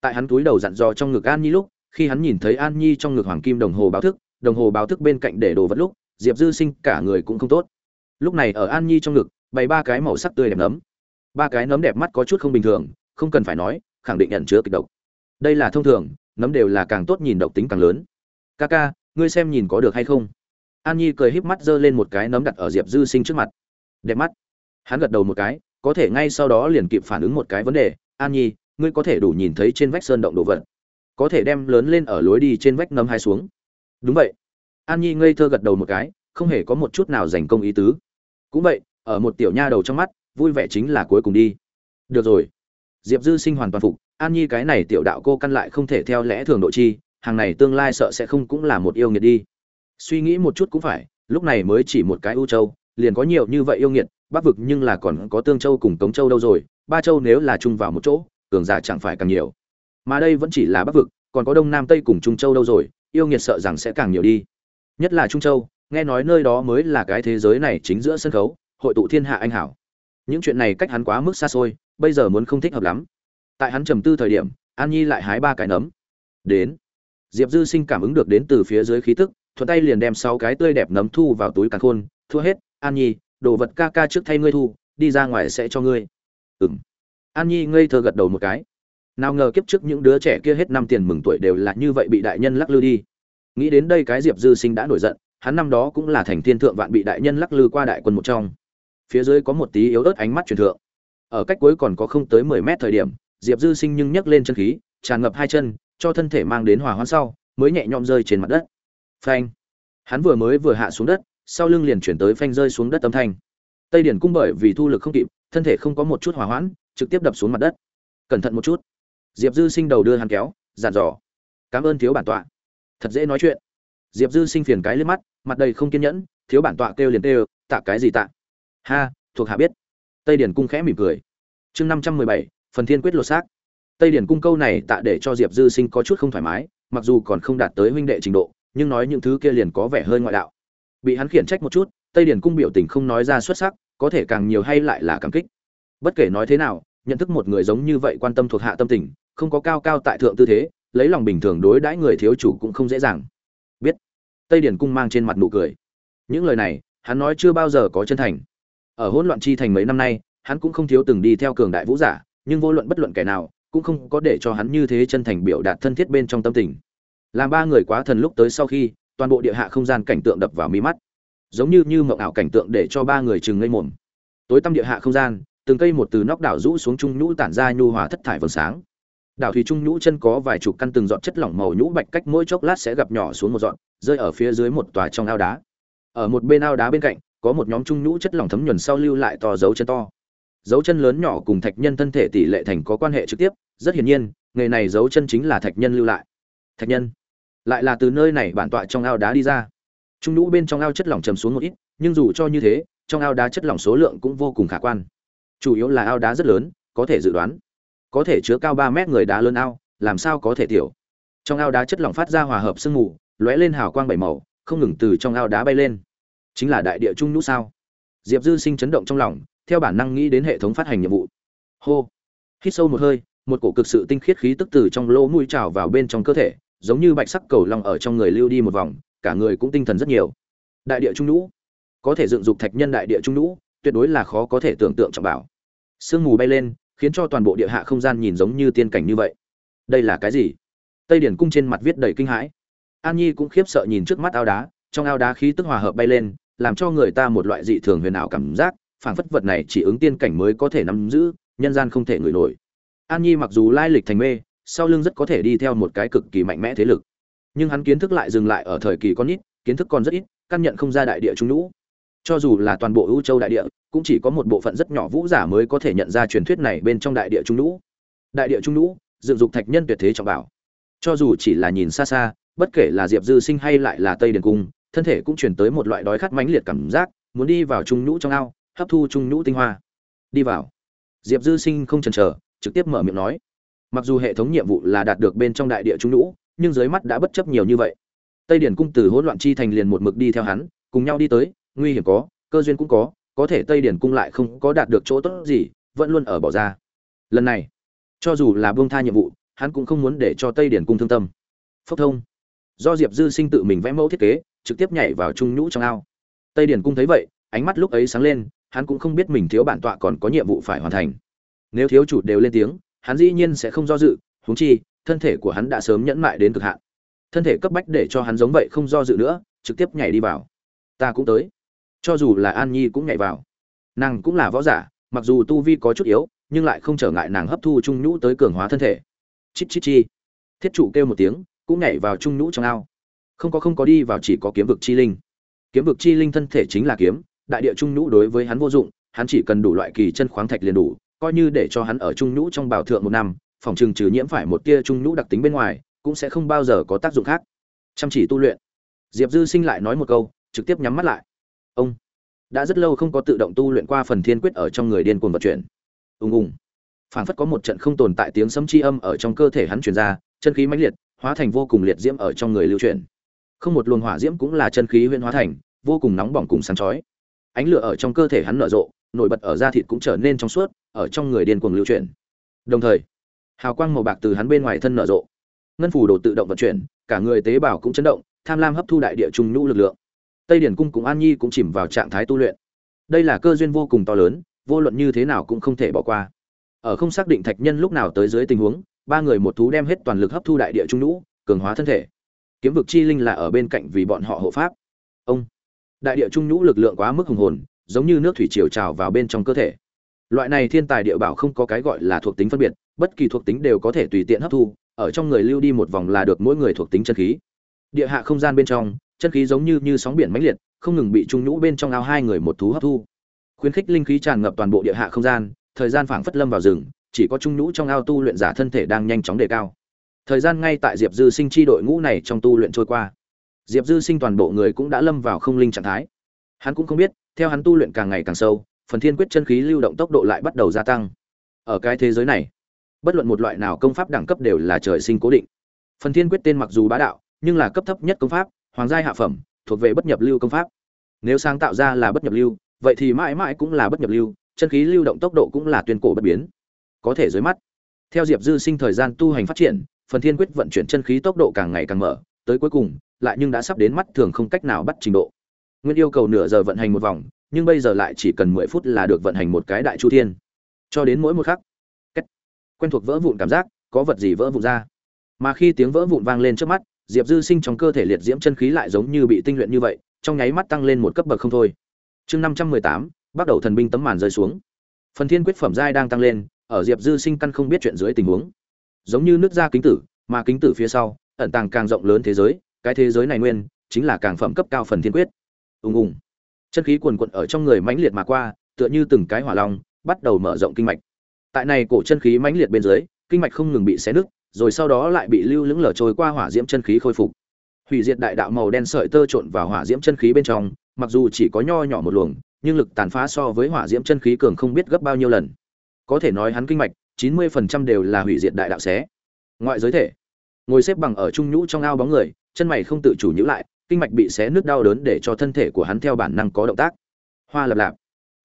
Tại hắn túi đầu dặn dò trong ngực an nhi lúc, khi hắn nhìn thấy an nhi trong ngực hoàng kim đồng hồ báo thức, đồng hồ báo thức bên cạnh để đồ vật lúc, diệp dư sinh cả người cũng không tốt. Lúc này ở an nhi trong ngực, bày ba cái màu sắc tươi đẹp nấm. Ba cái nấm đẹp mắt có chút không bình thường, không cần phải nói, khẳng định nhận chứa kịch độc. Đây là thông thường, nấm đều là càng tốt nhìn độc tính càng lớn. Ca ca ngươi xem nhìn có được hay không? An nhi cười híp mắt giơ lên một cái nấm đặt ở diệp dư sinh trước mặt. Đẹp mắt. Hắn gật đầu một cái, có thể ngay sau đó liền kịp phản ứng một cái vấn đề. An nhi, ngươi có thể đủ nhìn thấy trên vách sơn động đồ vật. Có thể đem lớn lên ở lối đi trên vách nấm hai xuống. Đúng vậy. An nhi ngây thơ gật đầu một cái, không hề có một chút nào dành công ý tứ. Cũng vậy, ở một tiểu nha đầu trong mắt, vui vẻ chính là cuối cùng đi. Được rồi. Diệp dư sinh hoàn toàn phục. An nhi cái này tiểu đạo cô căn lại không thể theo lẽ thường độ chi, hàng này tương lai sợ sẽ không cũng là một yêu nghiệt đi suy nghĩ một chút cũng phải, lúc này mới chỉ một cái ưu châu, liền có nhiều như vậy yêu nghiệt, bắc vực nhưng là còn có tương châu cùng cống châu đâu rồi, ba châu nếu là chung vào một chỗ, cường giả chẳng phải càng nhiều. Mà đây vẫn chỉ là bắc vực, còn có đông nam tây cùng trung châu đâu rồi, yêu nghiệt sợ rằng sẽ càng nhiều đi. Nhất là trung châu, nghe nói nơi đó mới là cái thế giới này chính giữa sân khấu, hội tụ thiên hạ anh hảo. Những chuyện này cách hắn quá mức xa xôi, bây giờ muốn không thích hợp lắm. Tại hắn trầm tư thời điểm, an nhi lại hái ba cái nấm. Đến. Diệp dư sinh cảm ứng được đến từ phía dưới khí tức thuận tay liền đem sáu cái tươi đẹp nấm thu vào túi càn khôn, thua hết, an nhi, đồ vật ca ca trước thay ngươi thu, đi ra ngoài sẽ cho ngươi. Ừ m an nhi ngây thơ gật đầu một cái. Nào ngờ kiếp trước những đứa trẻ kia hết năm tiền mừng tuổi đều là như vậy bị đại nhân lắc lư đi. Nghĩ đến đây cái diệp dư sinh đã nổi giận, hắn năm đó cũng là thành thiên thượng vạn bị đại nhân lắc lư qua đại quân một trong. Phía dưới có một tí yếu ớt ánh mắt truyền thượng. Ở cách cuối còn có không tới mười mét thời điểm, diệp dư sinh nhưng nhấc lên chân khí, tràn ngập hai chân, cho thân thể mang đến hòa hoãn sau, mới nhẹ nhõm rơi trên mặt đất phanh. Hắn vừa mới vừa hạ xuống đất, sau lưng liền chuyển tới phanh rơi xuống đất âm thanh. Tây điển cung bởi vì thu lực không kịp, thân thể không có một chút hòa hoãn, trực tiếp đập xuống mặt đất. Cẩn thận một chút. Diệp dư sinh đầu đưa hắn kéo dàn dò. Cảm ơn thiếu bản tọa. Thật dễ nói chuyện. Diệp dư sinh phiền cái lên mắt, mặt đầy không kiên nhẫn, thiếu bản tọa kêu liền kêu, tạ cái gì tạ? Ha, thuộc hạ biết. Tây điển cung khẽ mỉm cười. Chương năm trăm mười bảy, phần thiên quyết lột xác. Tây điển cung câu này tạ để cho diệp dư sinh có chút không thoải mái, mặc dù còn không đạt tới huynh đệ trình độ nhưng nói những thứ kia liền có vẻ hơi ngoại đạo. Bị hắn khiển trách một chút, tây điển cung biểu tình không nói ra xuất sắc, có thể càng nhiều hay lại là cảm kích. Bất kể nói thế nào, nhận thức một người giống như vậy quan tâm thuộc hạ tâm tình, không có cao cao tại thượng tư thế, lấy lòng bình thường đối đãi người thiếu chủ cũng không dễ dàng. Biết. Tây điển cung mang trên mặt nụ cười. Những lời này, hắn nói chưa bao giờ có chân thành. Ở hỗn loạn chi thành mấy năm nay, hắn cũng không thiếu từng đi theo cường đại vũ giả, nhưng vô luận bất luận kẻ nào, cũng không có để cho hắn như thế chân thành biểu đạt thân thiết bên trong tâm tình làm ba người quá thần lúc tới sau khi, toàn bộ địa hạ không gian cảnh tượng đập vào mi mắt. Giống như như mộng ảo cảnh tượng để cho ba người chừng ngây mồm. Tối tăm địa hạ không gian, từng cây một từ nóc đảo rũ xuống trung nhũ tản ra nhu hòa thất thải vầng sáng. Đảo thủy trung nhũ chân có vài chục căn từng giọt chất lỏng màu nhũ bạch cách mỗi chốc lát sẽ gặp nhỏ xuống một giọt rơi ở phía dưới một tòa trong ao đá. Ở một bên ao đá bên cạnh, có một nhóm trung nhũ chất lỏng thấm nhuần sau lưu lại to dấu chân to. Dấu chân lớn nhỏ cùng thạch nhân thân thể tỷ lệ thành có quan hệ trực tiếp, rất hiển nhiên, nghề này dấu chân chính là thạch nhân lưu lại. Thạch nhân lại là từ nơi này bản tọa trong ao đá đi ra. Trung nhũ bên trong ao chất lỏng chầm xuống một ít, nhưng dù cho như thế, trong ao đá chất lỏng số lượng cũng vô cùng khả quan. Chủ yếu là ao đá rất lớn, có thể dự đoán, có thể chứa cao ba mét người đá lớn ao, làm sao có thể tiểu. Trong ao đá chất lỏng phát ra hòa hợp sương mù, lóe lên hào quang bảy màu, không ngừng từ trong ao đá bay lên. Chính là đại địa trung nhũ sao? Diệp dư sinh chấn động trong lòng, theo bản năng nghĩ đến hệ thống phát hành nhiệm vụ. Hô! Hít sâu một hơi, một cổ cực sự tinh khiết khí tức từ trong lỗ mũi trào vào bên trong cơ thể giống như bạch sắc cầu long ở trong người lưu đi một vòng, cả người cũng tinh thần rất nhiều. Đại địa trung nhũ, có thể dựng dục thạch nhân đại địa trung nhũ, tuyệt đối là khó có thể tưởng tượng trọng bảo. Sương mù bay lên, khiến cho toàn bộ địa hạ không gian nhìn giống như tiên cảnh như vậy. Đây là cái gì? Tây điển cung trên mặt viết đầy kinh hãi. An nhi cũng khiếp sợ nhìn trước mắt ao đá, trong ao đá khí tức hòa hợp bay lên, làm cho người ta một loại dị thường huyền ảo cảm giác, phảng phất vật này chỉ ứng tiên cảnh mới có thể nắm giữ, nhân gian không thể ngửi nổi. An nhi mặc dù lai lịch thành mê sau lưng rất có thể đi theo một cái cực kỳ mạnh mẽ thế lực. Nhưng hắn kiến thức lại dừng lại ở thời kỳ con nít, kiến thức còn rất ít căn nhận không ra đại địa trung lũ cho dù là toàn bộ ưu châu đại địa cũng chỉ có một bộ phận rất nhỏ vũ giả mới có thể nhận ra truyền thuyết này bên trong đại địa trung lũ đại địa trung lũ dựng dục thạch nhân tuyệt thế trọng bảo. Cho dù chỉ là nhìn xa xa bất kể là diệp dư sinh hay lại là tây điền cung thân thể cũng chuyển tới một loại đói khát mãnh liệt cảm giác muốn đi vào trung nhũ trong ao hấp thu trung nhũ tinh hoa. Đi vào. Diệp dư sinh không chần chờ trực tiếp mở miệng nói mặc dù hệ thống nhiệm vụ là đạt được bên trong đại địa trung lũ nhưng dưới mắt đã bất chấp nhiều như vậy. Tây điển cung từ hỗn loạn chi thành liền một mực đi theo hắn, cùng nhau đi tới, nguy hiểm có, cơ duyên cũng có có thể tây điển cung lại không có đạt được chỗ tốt gì, vẫn luôn ở bỏ ra. Lần này, cho dù là buông tha nhiệm vụ, hắn cũng không muốn để cho tây điển cung thương tâm. Phốc thông. Do diệp dư sinh tự mình vẽ mẫu thiết kế, trực tiếp nhảy vào trung nhũ trong ao. Tây điển cung thấy vậy, ánh mắt lúc ấy sáng lên, hắn cũng không biết mình thiếu bản tọa còn có nhiệm vụ phải hoàn thành. Nếu thiếu chủ đều lên tiếng hắn dĩ nhiên sẽ không do dự, huống chi, thân thể của hắn đã sớm nhẫn mại đến cực hạn. Thân thể cấp bách để cho hắn giống vậy không do dự nữa, trực tiếp nhảy đi vào. Ta cũng tới. Cho dù là an nhi cũng nhảy vào. Nàng cũng là võ giả, mặc dù tu vi có chút yếu, nhưng lại không trở ngại nàng hấp thu trung nhũ tới cường hóa thân thể. Chít chít chi. Thiết trụ kêu một tiếng, cũng nhảy vào trung nhũ trong ao. Không có không có đi vào chỉ có kiếm vực chi linh. Kiếm vực chi linh thân thể chính là kiếm, đại địa trung nhũ đối với hắn vô dụng, hắn chỉ cần đủ loại kỳ chân khoáng thạch liền đủ coi như để cho hắn ở trung nhũ trong bảo thượng một năm, phòng trừng trừ nhiễm phải một tia trung nhũ đặc tính bên ngoài, cũng sẽ không bao giờ có tác dụng khác. Chăm chỉ tu luyện. Diệp dư sinh lại nói một câu, trực tiếp nhắm mắt lại. Ông, đã rất lâu không có tự động tu luyện qua phần thiên quyết ở trong người điên cuồng vận chuyển. Ùng ùng. Phảng phất có một trận không tồn tại tiếng sấm chi âm ở trong cơ thể hắn truyền ra, chân khí mãnh liệt, hóa thành vô cùng liệt diễm ở trong người lưu chuyển. Không một luồng hỏa diễm cũng là chân khí huyễn hóa thành, vô cùng nóng bỏng cùng sáng chói. Ánh lửa ở trong cơ thể hắn nở rộ nổi bật ở da thịt cũng trở nên trong suốt, ở trong người điên cuồng lưu chuyển. Đồng thời, hào quang màu bạc từ hắn bên ngoài thân nở rộ. Ngân phủ đồ tự động vận chuyển, cả người tế bào cũng chấn động, tham lam hấp thu đại địa trung nhũ lực lượng. Tây điển cung cùng an nhi cũng chìm vào trạng thái tu luyện. Đây là cơ duyên vô cùng to lớn, vô luận như thế nào cũng không thể bỏ qua. Ở không xác định thạch nhân lúc nào tới dưới tình huống, ba người một thú đem hết toàn lực hấp thu đại địa trung nhũ, cường hóa thân thể. Kiếm vực chi linh là ở bên cạnh vì bọn họ hộ pháp. Ông, đại địa trung nhũ lực lượng quá mức hùng hồn giống như nước thủy triều trào vào bên trong cơ thể. Loại này thiên tài địa bảo không có cái gọi là thuộc tính phân biệt, bất kỳ thuộc tính đều có thể tùy tiện hấp thu, ở trong người lưu đi một vòng là được mỗi người thuộc tính chân khí. Địa hạ không gian bên trong, chân khí giống như như sóng biển mãnh liệt, không ngừng bị trung nhũ bên trong ao hai người một thú hấp thu. Khuyến khích linh khí tràn ngập toàn bộ địa hạ không gian, thời gian phảng phất lâm vào rừng, chỉ có trung nhũ trong ao tu luyện giả thân thể đang nhanh chóng đề cao. Thời gian ngay tại diệp dư sinh chi đội ngũ này trong tu luyện trôi qua. Diệp dư sinh toàn bộ người cũng đã lâm vào không linh trạng thái hắn cũng không biết, theo hắn tu luyện càng ngày càng sâu, phần thiên quyết chân khí lưu động tốc độ lại bắt đầu gia tăng. Ở cái thế giới này, bất luận một loại nào công pháp đẳng cấp đều là trời sinh cố định. Phần thiên quyết tên mặc dù bá đạo, nhưng là cấp thấp nhất công pháp, hoàng giai hạ phẩm, thuộc về bất nhập lưu công pháp. Nếu sáng tạo ra là bất nhập lưu, vậy thì mãi mãi cũng là bất nhập lưu, chân khí lưu động tốc độ cũng là tuyên cổ bất biến. Có thể dưới mắt, theo diệp dư sinh thời gian tu hành phát triển, phần thiên quyết vận chuyển chân khí tốc độ càng ngày càng mở, tới cuối cùng, lại nhưng đã sắp đến mắt thường không cách nào bắt trình độ nguyên yêu cầu nửa giờ vận hành một vòng, nhưng bây giờ lại chỉ cần mười phút là được vận hành một cái đại chu thiên. Cho đến mỗi một khắc Kết. quen thuộc vỡ vụn cảm giác, có vật gì vỡ vụn ra. Mà khi tiếng vỡ vụn vang lên trước mắt, diệp dư sinh trong cơ thể liệt diễm chân khí lại giống như bị tinh luyện như vậy, trong nháy mắt tăng lên một cấp bậc không thôi. Chương năm trăm mười tám, bắt đầu thần binh tấm màn rơi xuống. Phần thiên quyết phẩm giai đang tăng lên, ở diệp dư sinh căn không biết chuyện dưới tình huống. Giống như nước da kính tử, mà kính tử phía sau, ẩn tàng càng rộng lớn thế giới, cái thế giới này nguyên, chính là càng phẩm cấp cao phần thiên quyết ùng ùng. Chân khí cuồn cuộn ở trong người mãnh liệt mà qua, tựa như từng cái hỏa long, bắt đầu mở rộng kinh mạch. Tại này cổ chân khí mãnh liệt bên dưới, kinh mạch không ngừng bị xé nứt, rồi sau đó lại bị lưu lững lở trôi qua hỏa diễm chân khí khôi phục. Hủy diệt đại đạo màu đen sợi tơ trộn vào hỏa diễm chân khí bên trong, mặc dù chỉ có nho nhỏ một luồng, nhưng lực tàn phá so với hỏa diễm chân khí cường không biết gấp bao nhiêu lần. Có thể nói hắn kinh mạch, chín mươi phần trăm đều là hủy diệt đại đạo xé. Ngoại giới thể, ngồi xếp bằng ở trung nhũ trong ao bóng người, chân mày không tự chủ nhữ lại kinh mạch bị xé nước đau đớn để cho thân thể của hắn theo bản năng có động tác. Hoa lập lạp.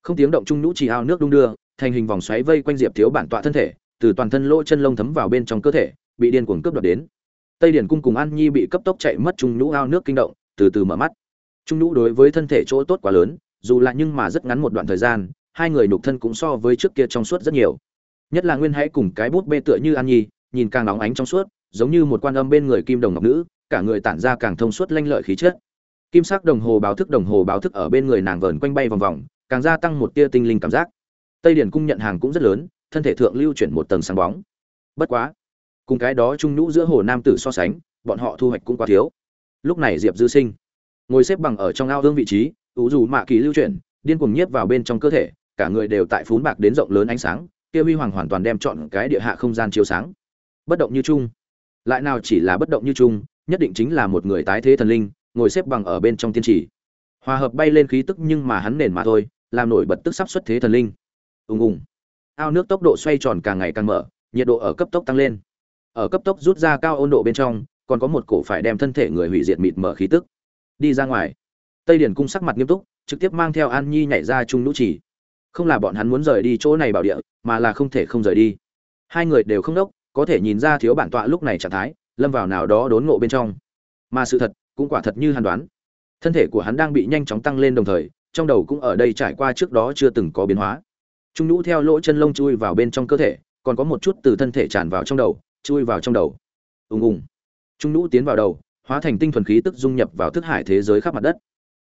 Không tiếng động trung nhũ chỉ ao nước đung đưa, thành hình vòng xoáy vây quanh diệp thiếu bản tọa thân thể, từ toàn thân lỗ chân lông thấm vào bên trong cơ thể, bị điên cuồng cướp đoạt đến. Tây điển cung cùng an nhi bị cấp tốc chạy mất trung nhũ ao nước kinh động, từ từ mở mắt. Trung nhũ đối với thân thể chỗ tốt quá lớn, dù là nhưng mà rất ngắn một đoạn thời gian, hai người nhục thân cũng so với trước kia trong suốt rất nhiều. Nhất là nguyên hãy cùng cái bút bê tựa như an nhi, nhìn càng nóng ánh trong suốt, giống như một quan âm bên người kim đồng ngọc nữ cả người tản ra càng thông suốt lanh lợi khí chất. Kim sắc đồng hồ báo thức đồng hồ báo thức ở bên người nàng vờn quanh bay vòng vòng, càng gia tăng một tia tinh linh cảm giác. Tây điển cung nhận hàng cũng rất lớn, thân thể thượng lưu chuyển một tầng sáng bóng. Bất quá, cùng cái đó trung nhũ giữa hồ nam tử so sánh, bọn họ thu hoạch cũng quá thiếu. Lúc này diệp dư sinh ngồi xếp bằng ở trong ao hương vị trí, ủ dù mạ kỳ lưu chuyển, điên cuồng nhiếp vào bên trong cơ thể, cả người đều tại phún bạc đến rộng lớn ánh sáng, kia huy hoàng hoàn toàn đem chọn cái địa hạ không gian chiếu sáng. Bất động như chung. Lại nào chỉ là bất động như chung nhất định chính là một người tái thế thần linh, ngồi xếp bằng ở bên trong tiên trì. Hòa hợp bay lên khí tức nhưng mà hắn nền mà thôi, làm nổi bật tức sắp xuất thế thần linh. Ùng ùng. Ao nước tốc độ xoay tròn càng ngày càng mở, nhiệt độ ở cấp tốc tăng lên. Ở cấp tốc rút ra cao ôn độ bên trong, còn có một cổ phải đem thân thể người hủy diệt mịt mở khí tức. Đi ra ngoài. Tây điển cung sắc mặt nghiêm túc, trực tiếp mang theo an nhi nhảy ra trung lũ chỉ. Không là bọn hắn muốn rời đi chỗ này bảo địa, mà là không thể không rời đi. Hai người đều không đốc, có thể nhìn ra thiếu bản tọa lúc này trạng thái lâm vào nào đó đốn ngộ bên trong. Mà sự thật cũng quả thật như hắn đoán. Thân thể của hắn đang bị nhanh chóng tăng lên đồng thời, trong đầu cũng ở đây trải qua trước đó chưa từng có biến hóa. Trung nhũ theo lỗ chân lông chui vào bên trong cơ thể, còn có một chút từ thân thể tràn vào trong đầu, chui vào trong đầu. Ùng ùng. Trung nhũ tiến vào đầu, hóa thành tinh thuần khí tức dung nhập vào thức hải thế giới khắp mặt đất.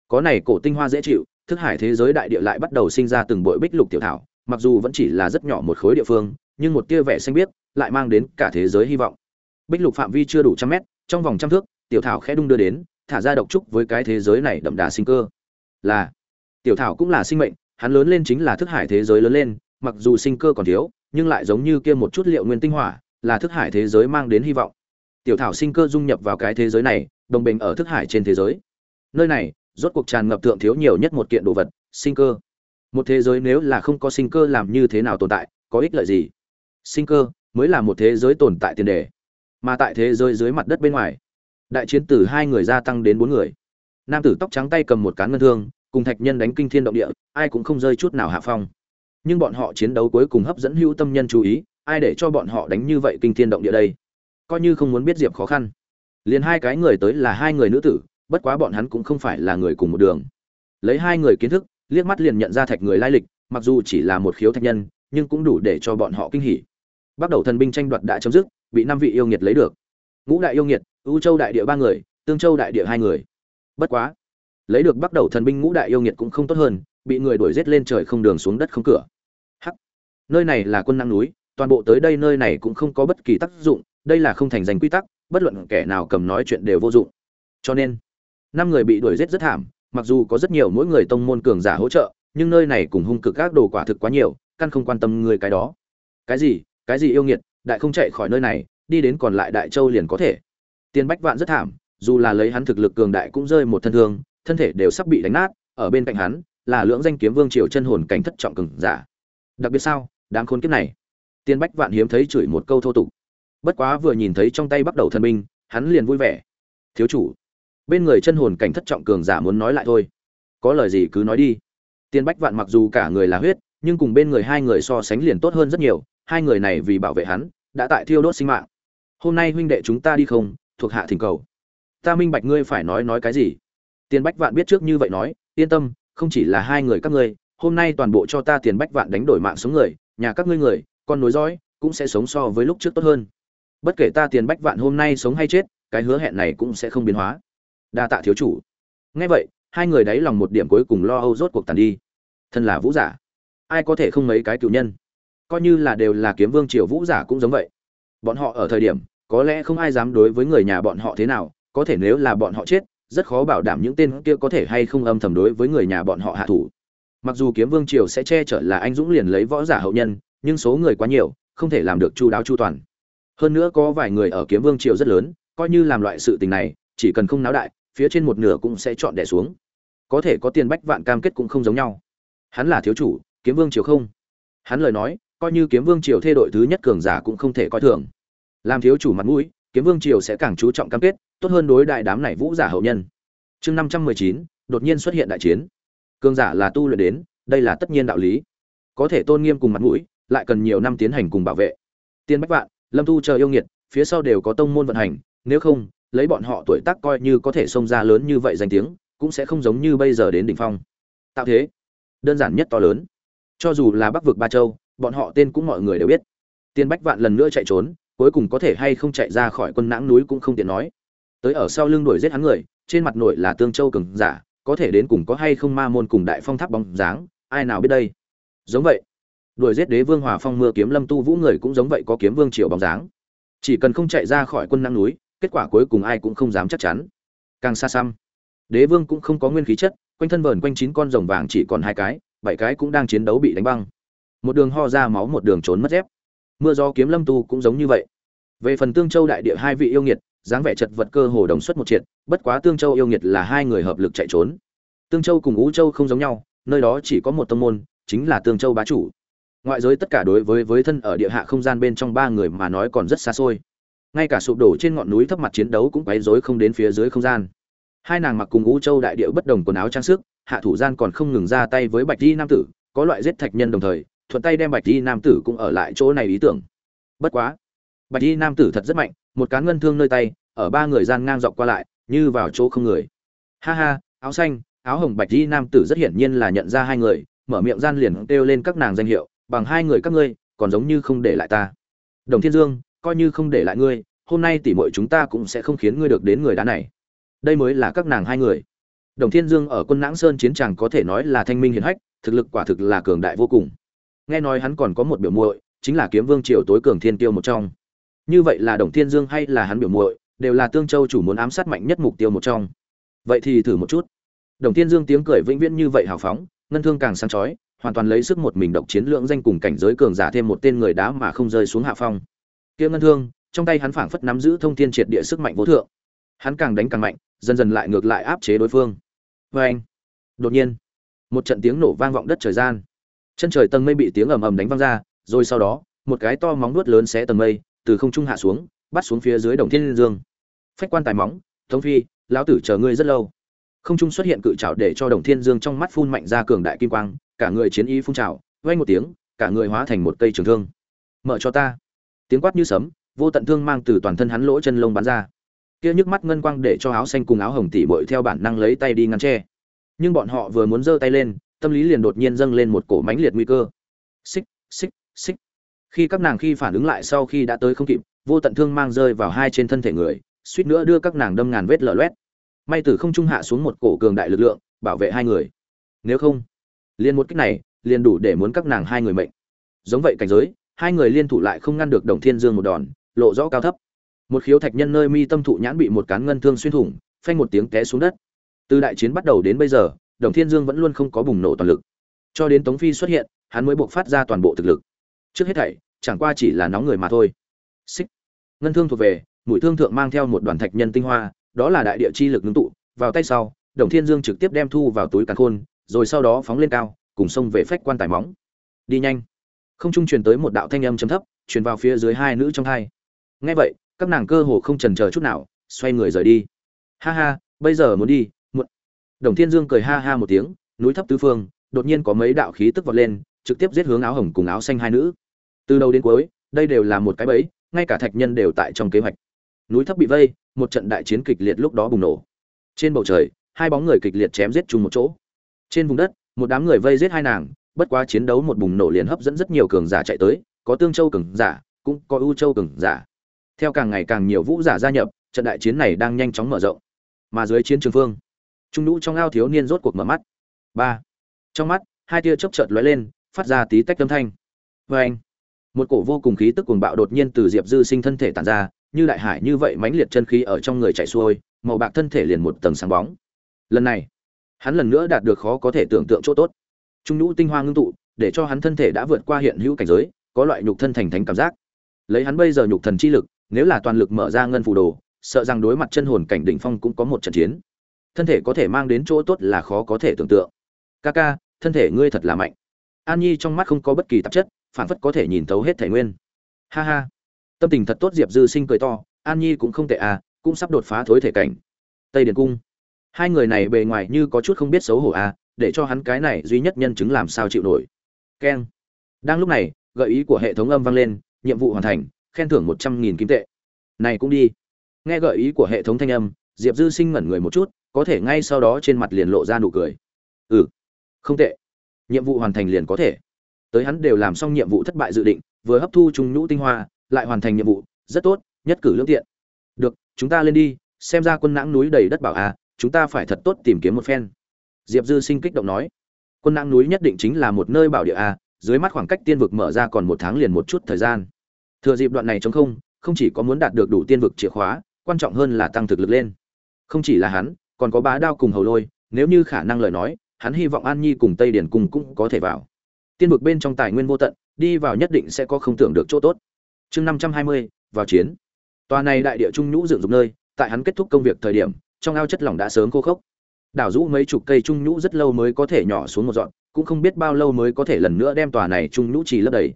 Có này cổ tinh hoa dễ chịu, thức hải thế giới đại địa lại bắt đầu sinh ra từng bội bích lục tiểu thảo, mặc dù vẫn chỉ là rất nhỏ một khối địa phương, nhưng một tia vẻ xanh biếc lại mang đến cả thế giới hy vọng bích lục phạm vi chưa đủ trăm mét, trong vòng trăm thước, tiểu thảo khẽ đung đưa đến, thả ra độc trúc với cái thế giới này đậm đà sinh cơ. Là, tiểu thảo cũng là sinh mệnh, hắn lớn lên chính là thức hải thế giới lớn lên, mặc dù sinh cơ còn thiếu, nhưng lại giống như kia một chút liệu nguyên tinh hỏa, là thức hải thế giới mang đến hy vọng. Tiểu thảo sinh cơ dung nhập vào cái thế giới này, đồng bình ở thức hải trên thế giới. Nơi này, rốt cuộc tràn ngập thượng thiếu nhiều nhất một kiện đồ vật, sinh cơ. Một thế giới nếu là không có sinh cơ làm như thế nào tồn tại, có ích lợi gì? Sinh cơ mới là một thế giới tồn tại tiền đề mà tại thế giới dưới mặt đất bên ngoài. Đại chiến từ hai người gia tăng đến bốn người. Nam tử tóc trắng tay cầm một cán ngân thương, cùng thạch nhân đánh kinh thiên động địa, ai cũng không rơi chút nào hạ phong. Nhưng bọn họ chiến đấu cuối cùng hấp dẫn hữu tâm nhân chú ý, ai để cho bọn họ đánh như vậy kinh thiên động địa đây? Coi như không muốn biết diệp khó khăn. Liền hai cái người tới là hai người nữ tử, bất quá bọn hắn cũng không phải là người cùng một đường. Lấy hai người kiến thức, liếc mắt liền nhận ra thạch người lai lịch, mặc dù chỉ là một khiếu thạch nhân, nhưng cũng đủ để cho bọn họ kinh hỉ. Bắt đầu thần binh tranh đoạt đã chấm dứt bị năm vị yêu nghiệt lấy được. Ngũ đại yêu nghiệt, u châu đại địa ba người, tương châu đại địa hai người. Bất quá, lấy được bắt đầu thần binh ngũ đại yêu nghiệt cũng không tốt hơn, bị người đuổi giết lên trời không đường xuống đất không cửa. Hắc, nơi này là quân năng núi, toàn bộ tới đây nơi này cũng không có bất kỳ tác dụng, đây là không thành danh quy tắc, bất luận kẻ nào cầm nói chuyện đều vô dụng. Cho nên, năm người bị đuổi giết rất thảm, mặc dù có rất nhiều mỗi người tông môn cường giả hỗ trợ, nhưng nơi này cùng hung cực các đồ quả thực quá nhiều, căn không quan tâm người cái đó. Cái gì? Cái gì yêu nghiệt? Đại không chạy khỏi nơi này, đi đến còn lại đại châu liền có thể. Tiền bách vạn rất thảm, dù là lấy hắn thực lực cường đại cũng rơi một thân thương, thân thể đều sắp bị đánh nát, ở bên cạnh hắn là lưỡng danh kiếm vương triều chân hồn cảnh thất trọng cường giả. Đặc biệt sao, đám khốn kiếp này. Tiền bách vạn hiếm thấy chửi một câu thô tục. Bất quá vừa nhìn thấy trong tay bắt đầu thần binh, hắn liền vui vẻ. Thiếu chủ. Bên người chân hồn cảnh thất trọng cường giả muốn nói lại thôi. Có lời gì cứ nói đi. Tiên bách vạn mặc dù cả người là huyết, nhưng cùng bên người hai người so sánh liền tốt hơn rất nhiều hai người này vì bảo vệ hắn, đã tại thiêu đốt sinh mạng. Hôm nay huynh đệ chúng ta đi không, thuộc hạ thỉnh cầu. Ta minh bạch ngươi phải nói nói cái gì? Tiền bách vạn biết trước như vậy nói, yên tâm, không chỉ là hai người các ngươi, hôm nay toàn bộ cho ta tiền bách vạn đánh đổi mạng sống người, nhà các ngươi người, con nối dõi, cũng sẽ sống so với lúc trước tốt hơn. Bất kể ta tiền bách vạn hôm nay sống hay chết, cái hứa hẹn này cũng sẽ không biến hóa. Đa tạ thiếu chủ. Ngay vậy, hai người đáy lòng một điểm cuối cùng lo âu rốt cuộc tàn đi. Thân là vũ giả, ai có thể không mấy cái cựu nhân? Coi như là đều là kiếm vương triều vũ giả cũng giống vậy. Bọn họ ở thời điểm, có lẽ không ai dám đối với người nhà bọn họ thế nào, có thể nếu là bọn họ chết, rất khó bảo đảm những tên kia có thể hay không âm thầm đối với người nhà bọn họ hạ thủ. Mặc dù kiếm vương triều sẽ che chở là anh dũng liền lấy võ giả hậu nhân, nhưng số người quá nhiều, không thể làm được chu đáo chu toàn. Hơn nữa có vài người ở kiếm vương triều rất lớn, coi như làm loại sự tình này, chỉ cần không náo đại, phía trên một nửa cũng sẽ chọn đẻ xuống. Có thể có tiền bách vạn cam kết cũng không giống nhau. Hắn là thiếu chủ, kiếm vương triều không? Hắn lời nói coi như kiếm vương triều thê đội thứ nhất cường giả cũng không thể coi thường. Làm thiếu chủ mặt mũi, kiếm vương triều sẽ càng chú trọng cam kết, tốt hơn đối đại đám này vũ giả hậu nhân. Chương năm trăm mười chín, đột nhiên xuất hiện đại chiến. Cường giả là tu luyện đến, đây là tất nhiên đạo lý. Có thể tôn nghiêm cùng mặt mũi, lại cần nhiều năm tiến hành cùng bảo vệ. Tiên bách vạn, lâm thu chờ yêu nghiệt, phía sau đều có tông môn vận hành, nếu không, lấy bọn họ tuổi tác coi như có thể xông ra lớn như vậy danh tiếng, cũng sẽ không giống như bây giờ đến đỉnh phong. Tạo thế, đơn giản nhất to lớn. Cho dù là bắc vực ba châu bọn họ tên cũng mọi người đều biết. Tiên bách vạn lần nữa chạy trốn, cuối cùng có thể hay không chạy ra khỏi quân nãng núi cũng không tiện nói. Tới ở sau lưng đuổi giết hắn người, trên mặt nội là tương châu cường giả, có thể đến cùng có hay không ma môn cùng đại phong tháp bóng dáng, ai nào biết đây? Giống vậy. Đuổi giết đế vương hòa phong mưa kiếm lâm tu vũ người cũng giống vậy có kiếm vương triều bóng dáng. Chỉ cần không chạy ra khỏi quân năng núi, kết quả cuối cùng ai cũng không dám chắc chắn. Càng xa xăm, đế vương cũng không có nguyên khí chất, quanh thân vờn quanh chín con rồng vàng chỉ còn hai cái, bảy cái cũng đang chiến đấu bị đánh băng một đường ho ra máu một đường trốn mất dép. Mưa gió kiếm lâm tu cũng giống như vậy. Về phần tương châu đại địa hai vị yêu nghiệt, dáng vẻ chật vật cơ hồ đồng xuất một triệt, bất quá tương châu yêu nghiệt là hai người hợp lực chạy trốn. Tương châu cùng ú châu không giống nhau, nơi đó chỉ có một tông môn, chính là tương châu bá chủ. Ngoại giới tất cả đối với với thân ở địa hạ không gian bên trong ba người mà nói còn rất xa xôi. Ngay cả sụp đổ trên ngọn núi thấp mặt chiến đấu cũng quấy rối không đến phía dưới không gian. Hai nàng mặc cùng ú châu đại địa bất đồng quần áo trang sức, hạ thủ gian còn không ngừng ra tay với bạch di nam tử, có loại giết thạch nhân đồng thời thuận tay đem bạch di nam tử cũng ở lại chỗ này ý tưởng. Bất quá, bạch di nam tử thật rất mạnh, một cán ngân thương nơi tay, ở ba người gian ngang dọc qua lại, như vào chỗ không người. Ha ha, áo xanh, áo hồng bạch di nam tử rất hiển nhiên là nhận ra hai người, mở miệng gian liền kêu lên các nàng danh hiệu, bằng hai người các ngươi, còn giống như không để lại ta. Đồng thiên dương, coi như không để lại ngươi, hôm nay tỉ muội chúng ta cũng sẽ không khiến ngươi được đến người đá này. Đây mới là các nàng hai người. Đồng thiên dương ở quân nãng sơn chiến tràng có thể nói là thanh minh hiển hách, thực lực quả thực là cường đại vô cùng nghe nói hắn còn có một biểu muội, chính là kiếm vương triều tối cường thiên tiêu một trong. Như vậy là đồng thiên dương hay là hắn biểu muội, đều là tương châu chủ muốn ám sát mạnh nhất mục tiêu một trong. Vậy thì thử một chút. Đồng thiên dương tiếng cười vĩnh viễn như vậy hào phóng, ngân thương càng sáng chói, hoàn toàn lấy sức một mình độc chiến lượng danh cùng cảnh giới cường giả thêm một tên người đá mà không rơi xuống hạ phong. Kia ngân thương, trong tay hắn phảng phất nắm giữ thông thiên triệt địa sức mạnh vô thượng. Hắn càng đánh càng mạnh, dần dần lại ngược lại áp chế đối phương. Vê anh đột nhiên, một trận tiếng nổ vang vọng đất trời gian chân trời tầng mây bị tiếng ầm ầm đánh văng ra, rồi sau đó, một cái to móng nuốt lớn xé tầng mây, từ không trung hạ xuống, bắt xuống phía dưới đồng thiên dương. Phách quan tài móng thống phi, lão tử chờ ngươi rất lâu. Không trung xuất hiện cự trảo để cho đồng thiên dương trong mắt phun mạnh ra cường đại kim quang, cả người chiến ý phun trào vây một tiếng, cả người hóa thành một cây trường thương. Mở cho ta. Tiếng quát như sấm, vô tận thương mang từ toàn thân hắn lỗ chân lông bắn ra. Kia nhức mắt ngân quang để cho áo xanh cùng áo hồng tỉ bội theo bản năng lấy tay đi ngăn tre nhưng bọn họ vừa muốn giơ tay lên tâm lý liền đột nhiên dâng lên một cổ mãnh liệt nguy cơ. Xích xích xích. Khi các nàng khi phản ứng lại sau khi đã tới không kịp, vô tận thương mang rơi vào hai trên thân thể người, suýt nữa đưa các nàng đâm ngàn vết lở loét. May từ không trung hạ xuống một cổ cường đại lực lượng, bảo vệ hai người. Nếu không, liền một cách này, liền đủ để muốn các nàng hai người mệnh. Giống vậy cảnh giới, hai người liên thủ lại không ngăn được đồng thiên dương một đòn, lộ rõ cao thấp. Một khiếu thạch nhân nơi mi tâm thụ nhãn bị một cán ngân thương xuyên thủng, phanh một tiếng té xuống đất. Từ đại chiến bắt đầu đến bây giờ đồng thiên dương vẫn luôn không có bùng nổ toàn lực. Cho đến tống phi xuất hiện, hắn mới buộc phát ra toàn bộ thực lực. Trước hết thảy, chẳng qua chỉ là nóng người mà thôi. Xích. Ngân thương thuộc về, mũi thương thượng mang theo một đoàn thạch nhân tinh hoa, đó là đại địa chi lực ngưng tụ, vào tay sau, đồng thiên dương trực tiếp đem thu vào túi càn khôn, rồi sau đó phóng lên cao, cùng xông về phách quan tài móng. Đi nhanh. Không trung truyền tới một đạo thanh âm chấm thấp, truyền vào phía dưới hai nữ trong hai nghe vậy, các nàng cơ hồ không chần chờ chút nào, xoay người rời đi. Ha ha, bây giờ muốn đi đồng thiên dương cười ha ha một tiếng, núi thấp tứ phương, đột nhiên có mấy đạo khí tức vọt lên, trực tiếp giết hướng áo hồng cùng áo xanh hai nữ. Từ đầu đến cuối, đây đều là một cái bẫy, ngay cả thạch nhân đều tại trong kế hoạch. Núi thấp bị vây, một trận đại chiến kịch liệt lúc đó bùng nổ. Trên bầu trời, hai bóng người kịch liệt chém giết chung một chỗ. Trên vùng đất, một đám người vây giết hai nàng, bất quá chiến đấu một bùng nổ liền hấp dẫn rất nhiều cường giả chạy tới, có tương châu cường giả, cũng có ưu châu cường giả. Theo càng ngày càng nhiều vũ giả gia nhập, trận đại chiến này đang nhanh chóng mở rộng. Mà dưới chiến trường phương trung nhũ trong ao thiếu niên rốt cuộc mở mắt. Ba. Trong mắt, hai tia chớp chợt lóe lên, phát ra tí tách âm thanh. Vê anh, một cổ vô cùng khí tức cuồng bạo đột nhiên từ diệp dư sinh thân thể tản ra, như đại hải như vậy mãnh liệt chân khí ở trong người chạy xuôi, màu bạc thân thể liền một tầng sáng bóng. Lần này, hắn lần nữa đạt được khó có thể tưởng tượng chỗ tốt. Trung nhũ tinh hoa ngưng tụ, để cho hắn thân thể đã vượt qua hiện hữu cảnh giới, có loại nhục thân thành thánh cảm giác. Lấy hắn bây giờ nhục thần chi lực, nếu là toàn lực mở ra ngân phù đồ, sợ rằng đối mặt chân hồn cảnh đỉnh phong cũng có một trận chiến thân thể có thể mang đến chỗ tốt là khó có thể tưởng tượng. Ca ca thân thể ngươi thật là mạnh. An nhi trong mắt không có bất kỳ tạp chất phản phất có thể nhìn thấu hết thể nguyên. Ha ha. Tâm tình thật tốt diệp dư sinh cười to, an nhi cũng không tệ à cũng sắp đột phá thối thể cảnh. Tây điền cung. Hai người này bề ngoài như có chút không biết xấu hổ à để cho hắn cái này duy nhất nhân chứng làm sao chịu nổi. Keng. Đang lúc này, gợi ý của hệ thống âm vang lên, nhiệm vụ hoàn thành, khen thưởng một trăm nghìn kim tệ. Này cũng đi. Nghe gợi ý của hệ thống thanh âm, diệp dư sinh ngẩn người một chút có thể ngay sau đó trên mặt liền lộ ra nụ cười. Ừ không tệ. Nhiệm vụ hoàn thành liền có thể. Tới hắn đều làm xong nhiệm vụ thất bại dự định, vừa hấp thu trung nhũ tinh hoa, lại hoàn thành nhiệm vụ, rất tốt, nhất cử lương tiện. Được, chúng ta lên đi, xem ra quân nãng núi đầy đất bảo à chúng ta phải thật tốt tìm kiếm một phen. Diệp dư sinh kích động nói. Quân nãng núi nhất định chính là một nơi bảo địa à dưới mắt khoảng cách tiên vực mở ra còn một tháng liền một chút thời gian. Thừa dịp đoạn này chống không không chỉ có muốn đạt được đủ tiên vực chìa khóa, quan trọng hơn là tăng thực lực lên. Không chỉ là hắn còn có bá đao cùng hầu lôi, nếu như khả năng lời nói, hắn hy vọng an nhi cùng tây điển cùng cũng có thể vào. Tiên vực bên trong tài nguyên vô tận, đi vào nhất định sẽ có không tưởng được chỗ tốt. Chương năm trăm hai mươi, vào chiến. Tòa này đại địa trung nhũ dựng dục nơi, tại hắn kết thúc công việc thời điểm, trong ao chất lỏng đã sớm khô khốc. Đảo rũ mấy chục cây trung nhũ rất lâu mới có thể nhỏ xuống một dọn, cũng không biết bao lâu mới có thể lần nữa đem tòa này trung nhũ trì lấp đầy.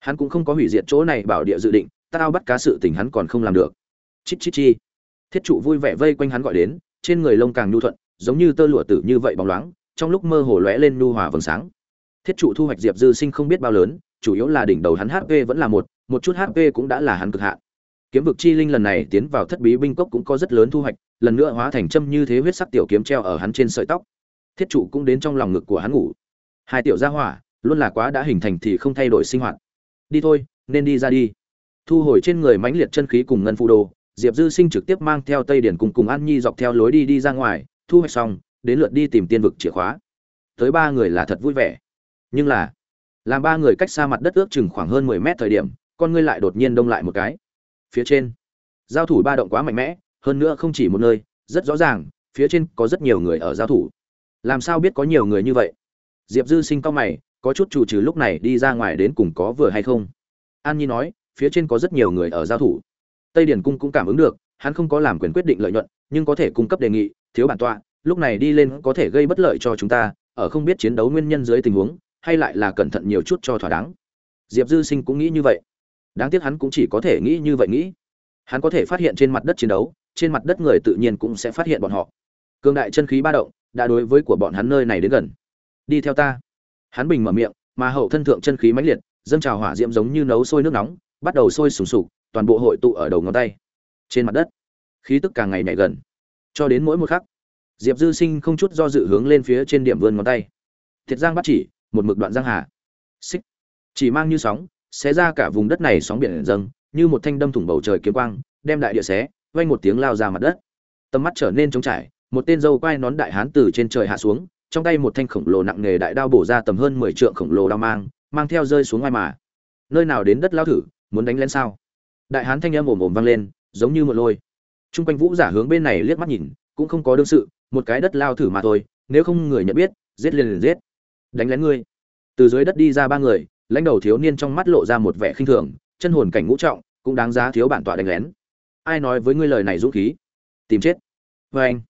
Hắn cũng không có hủy diệt chỗ này bảo địa dự định tao bắt cá sự tình hắn còn không làm được. Chít chít chi. Thiết trụ vui vẻ vây quanh hắn gọi đến trên người lông càng nhu thuận, giống như tơ lụa tử như vậy bóng loáng, trong lúc mơ hồ lóe lên nhu hòa vầng sáng. Thiết trụ thu hoạch diệp dư sinh không biết bao lớn, chủ yếu là đỉnh đầu hắn hp vẫn là một một chút hp cũng đã là hắn cực hạn. Kiếm vực chi linh lần này tiến vào thất bí binh cốc cũng có rất lớn thu hoạch, lần nữa hóa thành châm như thế huyết sắc tiểu kiếm treo ở hắn trên sợi tóc. Thiết trụ cũng đến trong lòng ngực của hắn ngủ. Hai tiểu gia hỏa, luôn là quá đã hình thành thì không thay đổi sinh hoạt. Đi thôi, nên đi ra đi. Thu hồi trên người mãnh liệt chân khí cùng ngân phù đồ diệp dư sinh trực tiếp mang theo tây điển cùng cùng an nhi dọc theo lối đi đi ra ngoài, thu hoạch xong, đến lượt đi tìm tiên vực chìa khóa. Tới ba người là thật vui vẻ. Nhưng là, làm ba người cách xa mặt đất ước chừng khoảng hơn mười mét thời điểm, con ngươi lại đột nhiên đông lại một cái. Phía trên, giao thủ ba động quá mạnh mẽ, hơn nữa không chỉ một nơi, rất rõ ràng, phía trên có rất nhiều người ở giao thủ. Làm sao biết có nhiều người như vậy? Diệp dư sinh cao mày, có chút chủ trừ lúc này đi ra ngoài đến cùng có vừa hay không? An nhi nói, phía trên có rất nhiều người ở giao thủ tây điển cung cũng cảm ứng được, hắn không có làm quyền quyết định lợi nhuận, nhưng có thể cung cấp đề nghị, thiếu bản tọa, lúc này đi lên có thể gây bất lợi cho chúng ta, ở không biết chiến đấu nguyên nhân dưới tình huống, hay lại là cẩn thận nhiều chút cho thỏa đáng. Diệp dư sinh cũng nghĩ như vậy. Đáng tiếc hắn cũng chỉ có thể nghĩ như vậy nghĩ. Hắn có thể phát hiện trên mặt đất chiến đấu, trên mặt đất người tự nhiên cũng sẽ phát hiện bọn họ. Cương đại chân khí ba động, đã đối với của bọn hắn nơi này đến gần. Đi theo ta. Hắn bình mở miệng, mà hậu thân thượng chân khí mãnh liệt, dâng trào hỏa diễm giống như nấu sôi nước nóng, bắt đầu sôi sùng sục toàn bộ hội tụ ở đầu ngón tay, trên mặt đất. Khí tức càng ngày nhảy gần. Cho đến mỗi một khắc, diệp dư sinh không chút do dự hướng lên phía trên điểm vươn ngón tay. Thiệt giang bắt chỉ, một mực đoạn giang hà. Xích. Chỉ mang như sóng, xé ra cả vùng đất này sóng biển dâng, như một thanh đâm thủng bầu trời kiếm quang, đem đại địa xé, vang một tiếng lao ra mặt đất. Tầm mắt trở nên trống trải, một tên dâu quai nón đại hán từ trên trời hạ xuống, trong tay một thanh khổng lồ nặng nghề đại đao bổ ra tầm hơn mười trượng khổng lồ đao mang mang theo rơi xuống ngoài mà. Nơi nào đến đất lao thử, muốn đánh lên sao? Đại hán thanh âm ồm ồm vang lên, giống như một lôi. Trung quanh vũ giả hướng bên này liếc mắt nhìn, cũng không có đương sự, một cái đất lao thử mà thôi, nếu không người nhận biết, giết liền liền giết. Đánh lén ngươi. Từ dưới đất đi ra ba người, lãnh đầu thiếu niên trong mắt lộ ra một vẻ khinh thường, chân hồn cảnh ngũ trọng, cũng đáng giá thiếu bản tọa đánh lén. Ai nói với ngươi lời này dũng khí? Tìm chết. Vê anh.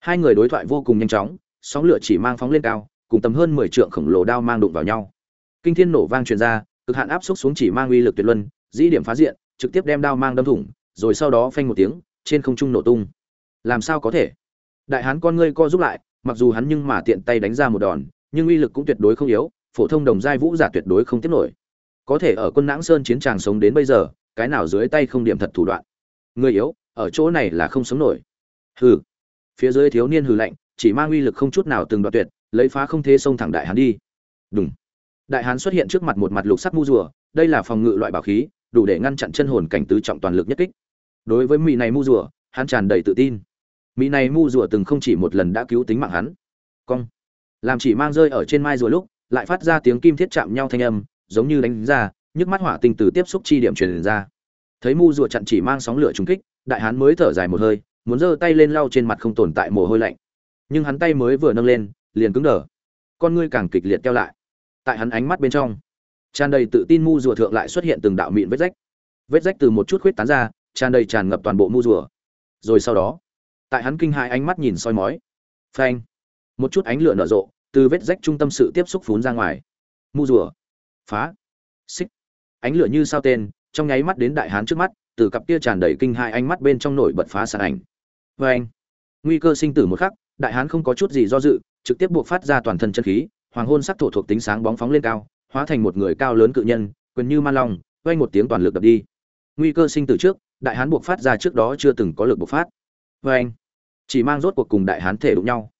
Hai người đối thoại vô cùng nhanh chóng, sóng lửa chỉ mang phóng lên cao, cùng tầm hơn mười trượng khổng lồ đao mang đụng vào nhau. Kinh thiên nổ vang truyền ra, cực hạn áp xúc xuống chỉ mang uy lực tuyệt luân, dĩ điểm phá diện trực tiếp đem đao mang đâm thủng, rồi sau đó phanh một tiếng, trên không trung nổ tung. Làm sao có thể? Đại hán con ngươi co giúp lại, mặc dù hắn nhưng mà tiện tay đánh ra một đòn, nhưng uy lực cũng tuyệt đối không yếu, phổ thông đồng giai vũ giả tuyệt đối không tiếp nổi. Có thể ở quân nãng sơn chiến tràng sống đến bây giờ, cái nào dưới tay không điểm thật thủ đoạn. Người yếu, ở chỗ này là không sống nổi. Hừ. Phía dưới thiếu niên hừ lạnh, chỉ mang uy lực không chút nào từng đoạn tuyệt, lấy phá không thế xông thẳng đại hán đi. Đùng. đại hán xuất hiện trước mặt một mặt lục sắc mu rùa, đây là phòng ngự loại bảo khí đủ để ngăn chặn chân hồn cảnh tứ trọng toàn lực nhất kích. Đối với mỹ này mu rùa, hắn tràn đầy tự tin. Mỹ này mu rùa từng không chỉ một lần đã cứu tính mạng hắn. Cong. Làm chỉ mang rơi ở trên mai rùa lúc, lại phát ra tiếng kim thiết chạm nhau thanh âm, giống như đánh ra, nhức mắt hỏa tinh từ tiếp xúc chi điểm truyền ra. Thấy mu rùa chặn chỉ mang sóng lửa trúng kích, đại hán mới thở dài một hơi, muốn giơ tay lên lau trên mặt không tồn tại mồ hôi lạnh. Nhưng hắn tay mới vừa nâng lên, liền cứng đờ. Con ngươi càng kịch liệt keo lại. Tại hắn ánh mắt bên trong tràn đầy tự tin mu rùa thượng lại xuất hiện từng đạo mịn vết rách. Vết rách từ một chút khuyết tán ra, tràn đầy tràn ngập toàn bộ mu rùa. Rồi sau đó, tại hắn kinh hại ánh mắt nhìn soi mói. Phanh! Một chút ánh lửa nở rộ, từ vết rách trung tâm sự tiếp xúc phún ra ngoài. Mu rùa. Phá! Xích! Ánh lửa như sao tên, trong nháy mắt đến đại hán trước mắt, từ cặp kia tràn đầy kinh hai ánh mắt bên trong nổi bật phá sản ảnh. Vê anh nguy cơ sinh tử một khắc, đại hán không có chút gì do dự, trực tiếp buộc phát ra toàn thân chân khí, hoàng hôn sắc thổ thuộc tính sáng bóng phóng lên cao hóa thành một người cao lớn cự nhân, quyền như man long vang một tiếng toàn lực đập đi. Nguy cơ sinh tử trước, đại hán buộc phát ra trước đó chưa từng có lực bộc phát. Vê anh, chỉ mang rốt cuộc cùng đại hán thể đụng nhau.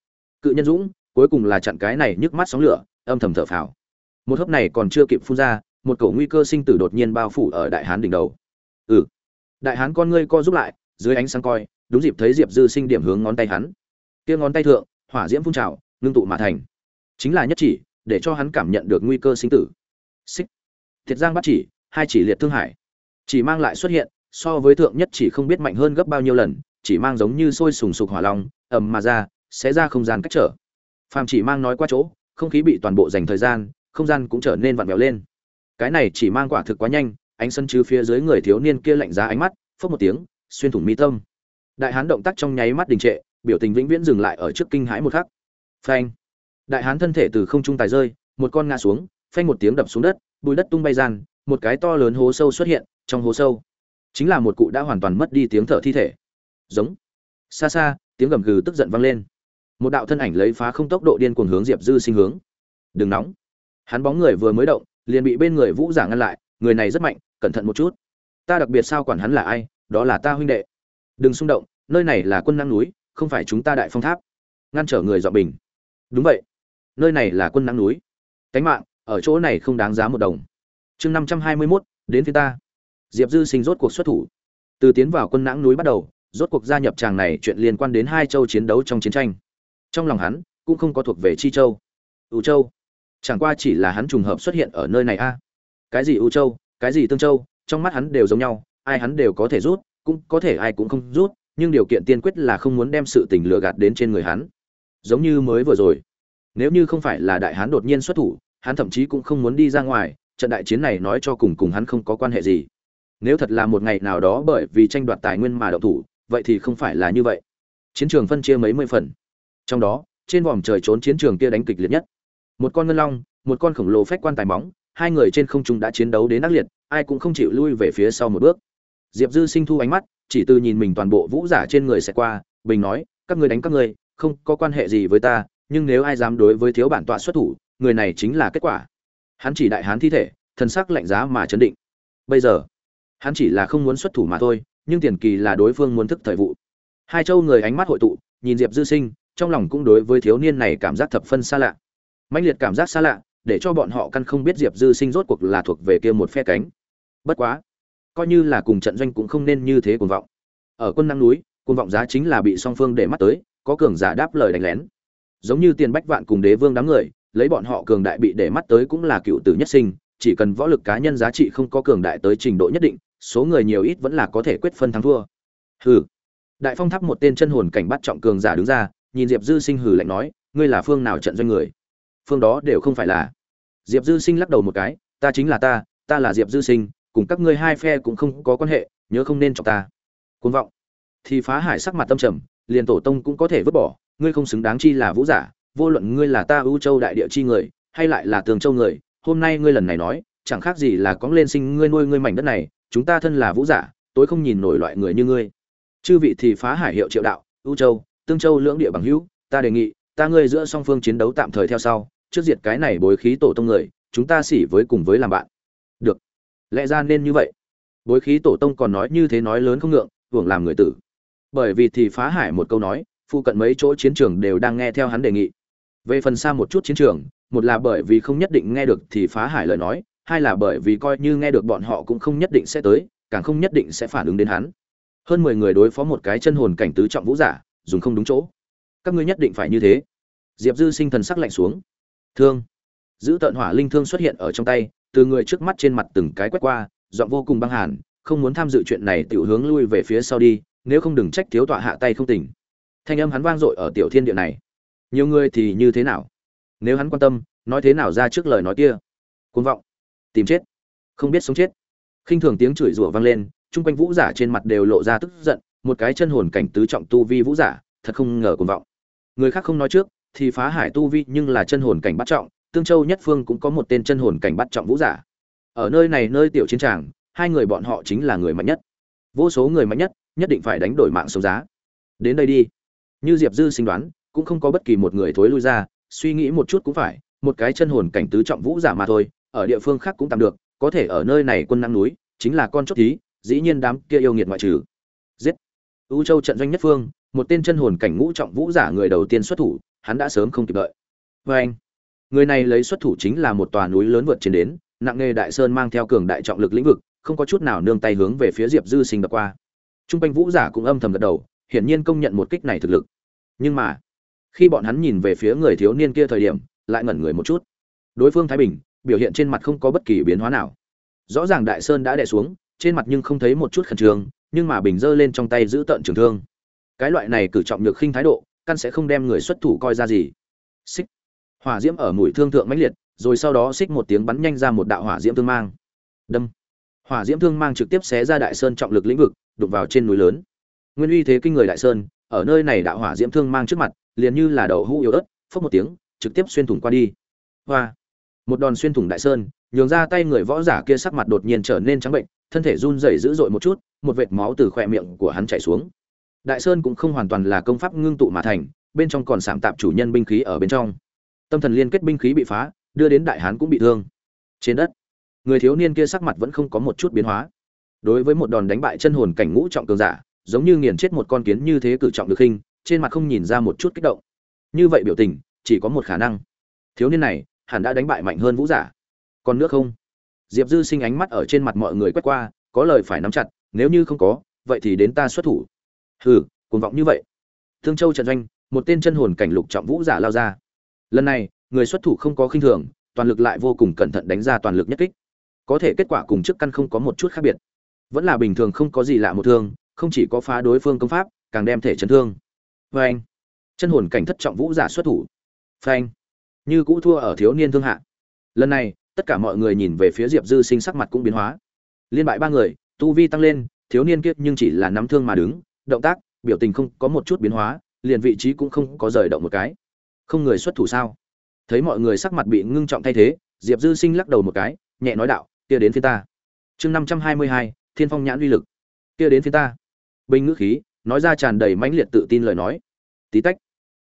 Cự nhân dũng, cuối cùng là chặn cái này nhức mắt sóng lửa, âm thầm thở phào. Một hớp này còn chưa kịp phun ra, một cổ nguy cơ sinh tử đột nhiên bao phủ ở đại hán đỉnh đầu. Ừ đại hán con ngươi co giúp lại, dưới ánh sáng coi, đúng dịp thấy diệp dư sinh điểm hướng ngón tay hắn. Kia ngón tay thượng, hỏa diễm phun trào, ngưng tụ mà thành. Chính là nhất chỉ để cho hắn cảm nhận được nguy cơ sinh tử. Xích. Thiệt giang bắt chỉ, hai chỉ liệt thương hải. Chỉ mang lại xuất hiện, so với thượng nhất chỉ không biết mạnh hơn gấp bao nhiêu lần, chỉ mang giống như sôi sùng sục hỏa long, ầm mà ra, sẽ ra không gian cách trở. Phàm chỉ mang nói qua chỗ, không khí bị toàn bộ dành thời gian, không gian cũng trở nên vặn vẹo lên. Cái này chỉ mang quả thực quá nhanh, ánh sân chứ phía dưới người thiếu niên kia lạnh giá ánh mắt, phốc một tiếng, xuyên thủng mi tâm. Đại hán động tác trong nháy mắt đình trệ, biểu tình vĩnh viễn dừng lại ở trước kinh hãi một khắc. Phanh đại hán thân thể từ không trung tài rơi, một con ngã xuống, phanh một tiếng đập xuống đất, bùi đất tung bay gian, một cái to lớn hố sâu xuất hiện, trong hố sâu chính là một cụ đã hoàn toàn mất đi tiếng thở thi thể. Giống. Xa xa, tiếng gầm gừ tức giận vang lên. Một đạo thân ảnh lấy phá không tốc độ điên cuồng hướng diệp dư sinh hướng. Đừng nóng. Hắn bóng người vừa mới động, liền bị bên người vũ giả ngăn lại, người này rất mạnh, cẩn thận một chút. Ta đặc biệt sao quản hắn là ai, đó là ta huynh đệ. Đừng xung động, nơi này là quân năng núi, không phải chúng ta đại phong tháp. Ngăn trở người dọn bình. Đúng vậy nơi này là quân nắng núi. Cánh mạng, ở chỗ này không đáng giá một đồng. Chương năm trăm hai mươi mốt, đến phía ta. Diệp dư sinh rốt cuộc xuất thủ. Từ tiến vào quân nãng núi bắt đầu, rốt cuộc gia nhập tràng này chuyện liên quan đến hai châu chiến đấu trong chiến tranh. Trong lòng hắn, cũng không có thuộc về chi châu. Ưu châu? Chẳng qua chỉ là hắn trùng hợp xuất hiện ở nơi này a. Cái gì ưu châu, cái gì tương châu, trong mắt hắn đều giống nhau, ai hắn đều có thể rút, cũng có thể ai cũng không rút, nhưng điều kiện tiên quyết là không muốn đem sự tình lừa gạt đến trên người hắn. Giống như mới vừa rồi nếu như không phải là đại hán đột nhiên xuất thủ, hắn thậm chí cũng không muốn đi ra ngoài, trận đại chiến này nói cho cùng cùng hắn không có quan hệ gì. Nếu thật là một ngày nào đó bởi vì tranh đoạt tài nguyên mà đậu thủ, vậy thì không phải là như vậy. Chiến trường phân chia mấy mươi phần. Trong đó, trên vòm trời trốn chiến trường kia đánh kịch liệt nhất. Một con ngân long, một con khổng lồ phách quan tài móng, hai người trên không trung đã chiến đấu đến ác liệt, ai cũng không chịu lui về phía sau một bước. Diệp dư sinh thu ánh mắt, chỉ từ nhìn mình toàn bộ vũ giả trên người sẽ qua, bình nói, các ngươi đánh các ngươi, không có quan hệ gì với ta nhưng nếu ai dám đối với thiếu bản tọa xuất thủ, người này chính là kết quả. Hắn chỉ đại hán thi thể thần sắc lạnh giá mà chấn định. Bây giờ, hắn chỉ là không muốn xuất thủ mà thôi, nhưng tiền kỳ là đối phương muốn thức thời vụ. Hai châu người ánh mắt hội tụ, nhìn diệp dư sinh, trong lòng cũng đối với thiếu niên này cảm giác thập phân xa lạ. Mãnh liệt cảm giác xa lạ, để cho bọn họ căn không biết diệp dư sinh rốt cuộc là thuộc về kia một phe cánh. Bất quá, coi như là cùng trận doanh cũng không nên như thế cuồng vọng. Ở quân năng núi, cuồng vọng giá chính là bị song phương để mắt tới, có cường giả đáp lời đánh lén giống như tiền bách vạn cùng đế vương đám người, lấy bọn họ cường đại bị để mắt tới cũng là cựu tử nhất sinh, chỉ cần võ lực cá nhân giá trị không có cường đại tới trình độ nhất định, số người nhiều ít vẫn là có thể quyết phân thắng thua. Hừ. Đại phong tháp một tên chân hồn cảnh bắt trọng cường giả đứng ra, nhìn diệp dư sinh hừ lạnh nói, ngươi là phương nào trận doanh người? Phương đó đều không phải là. Diệp dư sinh lắc đầu một cái, ta chính là ta ta là diệp dư sinh, cùng các ngươi hai phe cũng không có quan hệ, nhớ không nên chọc ta. Côn vọng. Thì phá hải sắc mặt tâm trầm, liền tổ tông cũng có thể vứt bỏ ngươi không xứng đáng chi là vũ giả, vô luận ngươi là ta ưu châu đại địa chi người, hay lại là tường châu người, hôm nay ngươi lần này nói, chẳng khác gì là cóng lên sinh ngươi nuôi ngươi mảnh đất này, chúng ta thân là vũ giả, tối không nhìn nổi loại người như ngươi. Chư vị thì phá hải hiệu triệu đạo, ưu châu, tương châu lưỡng địa bằng hữu, ta đề nghị, ta ngươi giữa song phương chiến đấu tạm thời theo sau, trước diệt cái này bối khí tổ tông người, chúng ta xỉ với cùng với làm bạn. Được. Lẽ ra nên như vậy. Bối khí tổ tông còn nói như thế nói lớn không ngượng, hưởng làm người tử. Bởi vì thì phá hải một câu nói phụ cận mấy chỗ chiến trường đều đang nghe theo hắn đề nghị. Về phần xa một chút chiến trường, một là bởi vì không nhất định nghe được thì phá hải lời nói, hai là bởi vì coi như nghe được bọn họ cũng không nhất định sẽ tới, càng không nhất định sẽ phản ứng đến hắn. Hơn mười người đối phó một cái chân hồn cảnh tứ trọng vũ giả, dùng không đúng chỗ. Các ngươi nhất định phải như thế. Diệp dư sinh thần sắc lạnh xuống. Thương. Giữ tận hỏa linh thương xuất hiện ở trong tay, từ người trước mắt trên mặt từng cái quét qua dọn vô cùng băng hàn, không muốn tham dự chuyện này, tiểu hướng lui về phía sau đi, nếu không đừng trách thiếu tọa hạ tay không tỉnh thanh âm hắn vang dội ở tiểu thiên địa này. Nhiều người thì như thế nào? Nếu hắn quan tâm, nói thế nào ra trước lời nói kia? Côn vọng. Tìm chết. Không biết sống chết. Khinh thường tiếng chửi rủa vang lên, chung quanh vũ giả trên mặt đều lộ ra tức giận, một cái chân hồn cảnh tứ trọng tu vi vũ giả, thật không ngờ côn vọng. Người khác không nói trước, thì phá hải tu vi nhưng là chân hồn cảnh bắt trọng, tương châu nhất phương cũng có một tên chân hồn cảnh bắt trọng vũ giả. Ở nơi này nơi tiểu chiến tràng, hai người bọn họ chính là người mạnh nhất. Vô số người mạnh nhất nhất định phải đánh đổi mạng sống giá. Đến đây đi như diệp dư sinh đoán cũng không có bất kỳ một người thối lui ra suy nghĩ một chút cũng phải một cái chân hồn cảnh tứ trọng vũ giả mà thôi ở địa phương khác cũng tạm được có thể ở nơi này quân năng núi chính là con chốt thí dĩ nhiên đám kia yêu nghiệt ngoại trừ. Giết! U châu trận doanh nhất phương một tên chân hồn cảnh ngũ trọng vũ giả người đầu tiên xuất thủ hắn đã sớm không kịp đợi. Vê anh người này lấy xuất thủ chính là một tòa núi lớn vượt trên đến nặng nghề đại sơn mang theo cường đại trọng lực lĩnh vực không có chút nào nương tay hướng về phía diệp dư sinh đập qua. Trung quanh vũ giả cũng âm thầm gật đầu, hiển nhiên công nhận một kích này thực lực. Nhưng mà, khi bọn hắn nhìn về phía người thiếu niên kia thời điểm, lại ngẩn người một chút. Đối phương Thái Bình, biểu hiện trên mặt không có bất kỳ biến hóa nào. Rõ ràng Đại Sơn đã đè xuống, trên mặt nhưng không thấy một chút khẩn trương, nhưng mà bình giơ lên trong tay giữ tận trường thương. Cái loại này cử trọng nhược khinh thái độ, căn sẽ không đem người xuất thủ coi ra gì. Xích. Hỏa diễm ở mũi thương thượng mãnh liệt, rồi sau đó xích một tiếng bắn nhanh ra một đạo hỏa diễm thương mang. Đâm. Hỏa diễm thương mang trực tiếp xé ra đại sơn trọng lực lĩnh vực, đụng vào trên núi lớn nguyên uy thế kinh người đại sơn ở nơi này đạo hỏa diễm thương mang trước mặt, liền như là đầu hũ yếu ớt, phốc một tiếng, trực tiếp xuyên thủng qua đi. Hoa! Một đòn xuyên thủng đại sơn, nhường ra tay người võ giả kia sắc mặt đột nhiên trở nên trắng bệnh, thân thể run rẩy dữ dội một chút, một vệt máu từ khỏe miệng của hắn chảy xuống. Đại sơn cũng không hoàn toàn là công pháp ngưng tụ mà thành, bên trong còn sảm tạp chủ nhân binh khí ở bên trong. Tâm thần liên kết binh khí bị phá, đưa đến đại hán cũng bị thương. Trên đất, người thiếu niên kia sắc mặt vẫn không có một chút biến hóa. Đối với một đòn đánh bại chân hồn cảnh ngũ trọng cường giả giống như nghiền chết một con kiến như thế cử trọng được khinh, trên mặt không nhìn ra một chút kích động. Như vậy biểu tình, chỉ có một khả năng. Thiếu niên này, hẳn đã đánh bại mạnh hơn vũ giả. Còn nước không? Diệp dư sinh ánh mắt ở trên mặt mọi người quét qua, có lời phải nắm chặt, nếu như không có, vậy thì đến ta xuất thủ. Hừ, cuồng vọng như vậy. Thương châu trận doanh, một tên chân hồn cảnh lục trọng vũ giả lao ra. Lần này, người xuất thủ không có khinh thường, toàn lực lại vô cùng cẩn thận đánh ra toàn lực nhất kích. Có thể kết quả cùng trước căn không có một chút khác biệt. Vẫn là bình thường không có gì lạ một thương không chỉ có phá đối phương công pháp, càng đem thể chấn thương. Vê anh chân hồn cảnh thất trọng vũ giả xuất thủ. Phanh. Như cũ thua ở thiếu niên thương hạ. Lần này, tất cả mọi người nhìn về phía diệp dư sinh sắc mặt cũng biến hóa. Liên bại ba người, tu vi tăng lên, thiếu niên kiếp nhưng chỉ là nắm thương mà đứng, động tác, biểu tình không có một chút biến hóa, liền vị trí cũng không có rời động một cái. Không người xuất thủ sao? Thấy mọi người sắc mặt bị ngưng trọng thay thế, diệp dư sinh lắc đầu một cái, nhẹ nói đạo, kia đến phía ta. Chương năm trăm hai mươi hai, thiên phong nhãn uy lực. Kia đến phía ta bình ngữ khí, nói ra tràn đầy mãnh liệt tự tin lời nói. Tí tách,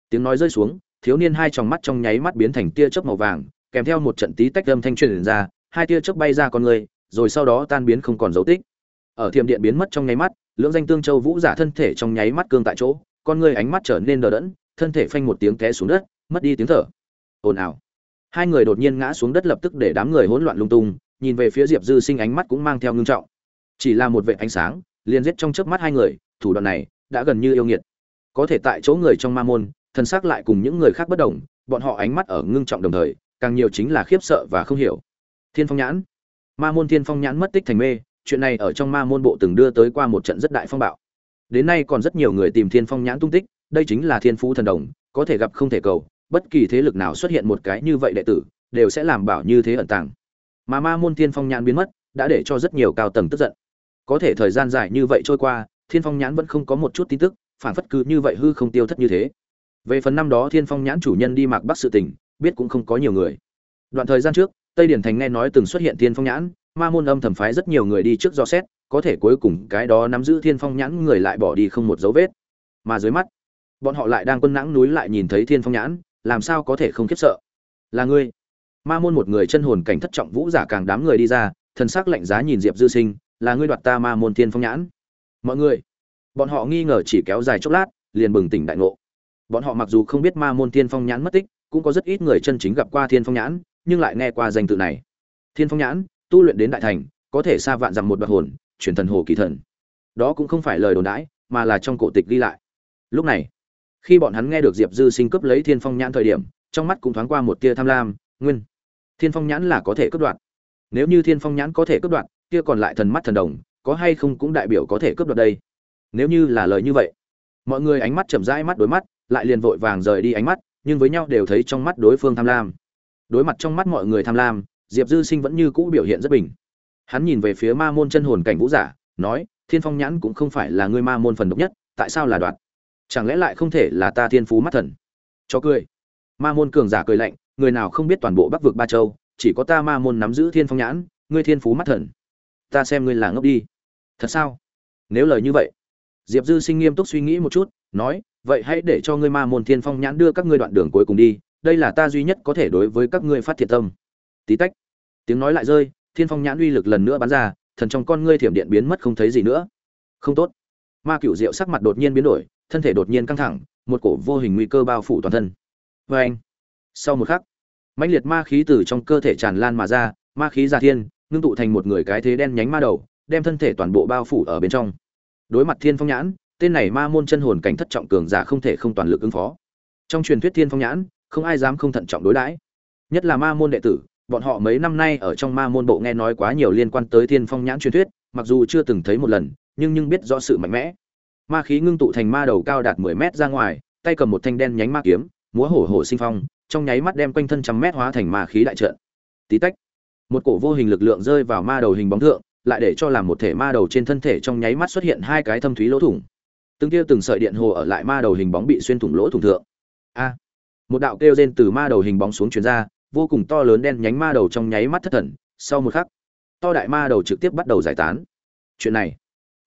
tiếng nói rơi xuống, thiếu niên hai tròng mắt trong nháy mắt biến thành tia chớp màu vàng, kèm theo một trận tí tách âm thanh truyền ra, hai tia chớp bay ra con người, rồi sau đó tan biến không còn dấu tích. Ở thiềm điện biến mất trong nháy mắt, lưỡng danh tương châu vũ giả thân thể trong nháy mắt cương tại chỗ, con người ánh mắt trở nên đờ đẫn, thân thể phanh một tiếng té xuống đất, mất đi tiếng thở. Ồn ào. Hai người đột nhiên ngã xuống đất lập tức để đám người hỗn loạn lung tung, nhìn về phía diệp dư sinh ánh mắt cũng mang theo ngưng trọng. Chỉ là một vệ ánh sáng liền giết trong chớp mắt hai người, thủ đoạn này đã gần như yêu nghiệt. Có thể tại chỗ người trong ma môn thân xác lại cùng những người khác bất đồng, bọn họ ánh mắt ở ngưng trọng đồng thời, càng nhiều chính là khiếp sợ và không hiểu. Thiên phong nhãn. Ma môn thiên phong nhãn mất tích thành mê, chuyện này ở trong ma môn bộ từng đưa tới qua một trận rất đại phong bạo. Đến nay còn rất nhiều người tìm thiên phong nhãn tung tích, đây chính là thiên phú thần đồng, có thể gặp không thể cầu, bất kỳ thế lực nào xuất hiện một cái như vậy đệ tử, đều sẽ làm bảo như thế ẩn tàng. Mà ma môn thiên phong nhãn biến mất, đã để cho rất nhiều cao tầng tức giận có thể thời gian dài như vậy trôi qua, thiên phong nhãn vẫn không có một chút tin tức, phản phất cứ như vậy hư không tiêu thất như thế. Về phần năm đó thiên phong nhãn chủ nhân đi mạc bắc sự tình, biết cũng không có nhiều người. Đoạn thời gian trước, tây điển thành nghe nói từng xuất hiện thiên phong nhãn, ma môn âm thầm phái rất nhiều người đi trước do xét, có thể cuối cùng cái đó nắm giữ thiên phong nhãn người lại bỏ đi không một dấu vết. Mà dưới mắt, bọn họ lại đang quân nãng núi lại nhìn thấy thiên phong nhãn, làm sao có thể không khiếp sợ? Là ngươi. Ma môn một người chân hồn cảnh thất trọng vũ giả càng đám người đi ra, thần sắc lạnh giá nhìn diệp dư sinh là ngươi đoạt ta ma môn thiên phong nhãn. Mọi người, bọn họ nghi ngờ chỉ kéo dài chốc lát, liền bừng tỉnh đại ngộ. Bọn họ mặc dù không biết ma môn thiên phong nhãn mất tích, cũng có rất ít người chân chính gặp qua thiên phong nhãn, nhưng lại nghe qua danh tự này. Thiên phong nhãn, tu luyện đến đại thành, có thể xa vạn dặm một đoạt hồn, chuyển thần hồ kỳ thần. Đó cũng không phải lời đồn đãi, mà là trong cổ tịch ghi lại. Lúc này, khi bọn hắn nghe được diệp dư sinh cướp lấy thiên phong nhãn thời điểm, trong mắt cũng thoáng qua một tia tham lam, nguyên. Thiên phong nhãn là có thể cướp đoạt. Nếu như thiên phong nhãn có thể cướp đoạt kia còn lại thần mắt thần đồng, có hay không cũng đại biểu có thể cướp đoạt đây. Nếu như là lời như vậy, mọi người ánh mắt chậm rãi mắt đối mắt, lại liền vội vàng rời đi ánh mắt, nhưng với nhau đều thấy trong mắt đối phương tham lam. Đối mặt trong mắt mọi người tham lam, diệp dư sinh vẫn như cũ biểu hiện rất bình. Hắn nhìn về phía ma môn chân hồn cảnh vũ giả, nói, thiên phong nhãn cũng không phải là ngươi ma môn phần độc nhất, tại sao là đoạt chẳng lẽ lại không thể là ta thiên phú mắt thần? Cho cười. Ma môn cường giả cười lạnh, người nào không biết toàn bộ bắc vực ba châu, chỉ có ta ma môn nắm giữ thiên phong nhãn, ngươi thiên phú mắt thần ta xem ngươi là ngốc đi. Thật sao? Nếu lời như vậy, diệp dư sinh nghiêm túc suy nghĩ một chút, nói, vậy hãy để cho ngươi ma môn thiên phong nhãn đưa các ngươi đoạn đường cuối cùng đi, đây là ta duy nhất có thể đối với các ngươi phát thiệt tâm. Tí tách, tiếng nói lại rơi, thiên phong nhãn uy lực lần nữa bắn ra, thần trong con ngươi thiểm điện biến mất không thấy gì nữa. Không tốt. Ma cựu diệu sắc mặt đột nhiên biến đổi, thân thể đột nhiên căng thẳng, một cổ vô hình nguy cơ bao phủ toàn thân. Vê anh sau một khắc, mãnh liệt ma khí từ trong cơ thể tràn lan mà ra, ma khí ra thiên ngưng tụ thành một người cái thế đen nhánh ma đầu, đem thân thể toàn bộ bao phủ ở bên trong. Đối mặt thiên phong nhãn, tên này ma môn chân hồn cảnh thất trọng cường giả không thể không toàn lực ứng phó. Trong truyền thuyết thiên phong nhãn, không ai dám không thận trọng đối đãi. Nhất là ma môn đệ tử, bọn họ mấy năm nay ở trong ma môn bộ nghe nói quá nhiều liên quan tới thiên phong nhãn truyền thuyết, mặc dù chưa từng thấy một lần, nhưng nhưng biết rõ sự mạnh mẽ. Ma khí ngưng tụ thành ma đầu cao đạt mười mét ra ngoài, tay cầm một thanh đen nhánh ma kiếm, múa hổ hổ sinh phong, trong nháy mắt đem quanh thân trăm mét hóa thành ma khí đại trận. Tí tách một cổ vô hình lực lượng rơi vào ma đầu hình bóng thượng, lại để cho làm một thể ma đầu trên thân thể trong nháy mắt xuất hiện hai cái thâm thúy lỗ thủng. Từng tia từng sợi điện hồ ở lại ma đầu hình bóng bị xuyên thủng lỗ thủng thượng. A! Một đạo kêu rên từ ma đầu hình bóng xuống truyền ra, vô cùng to lớn đen nhánh ma đầu trong nháy mắt thất thần. Sau một khắc, to đại ma đầu trực tiếp bắt đầu giải tán. Chuyện này,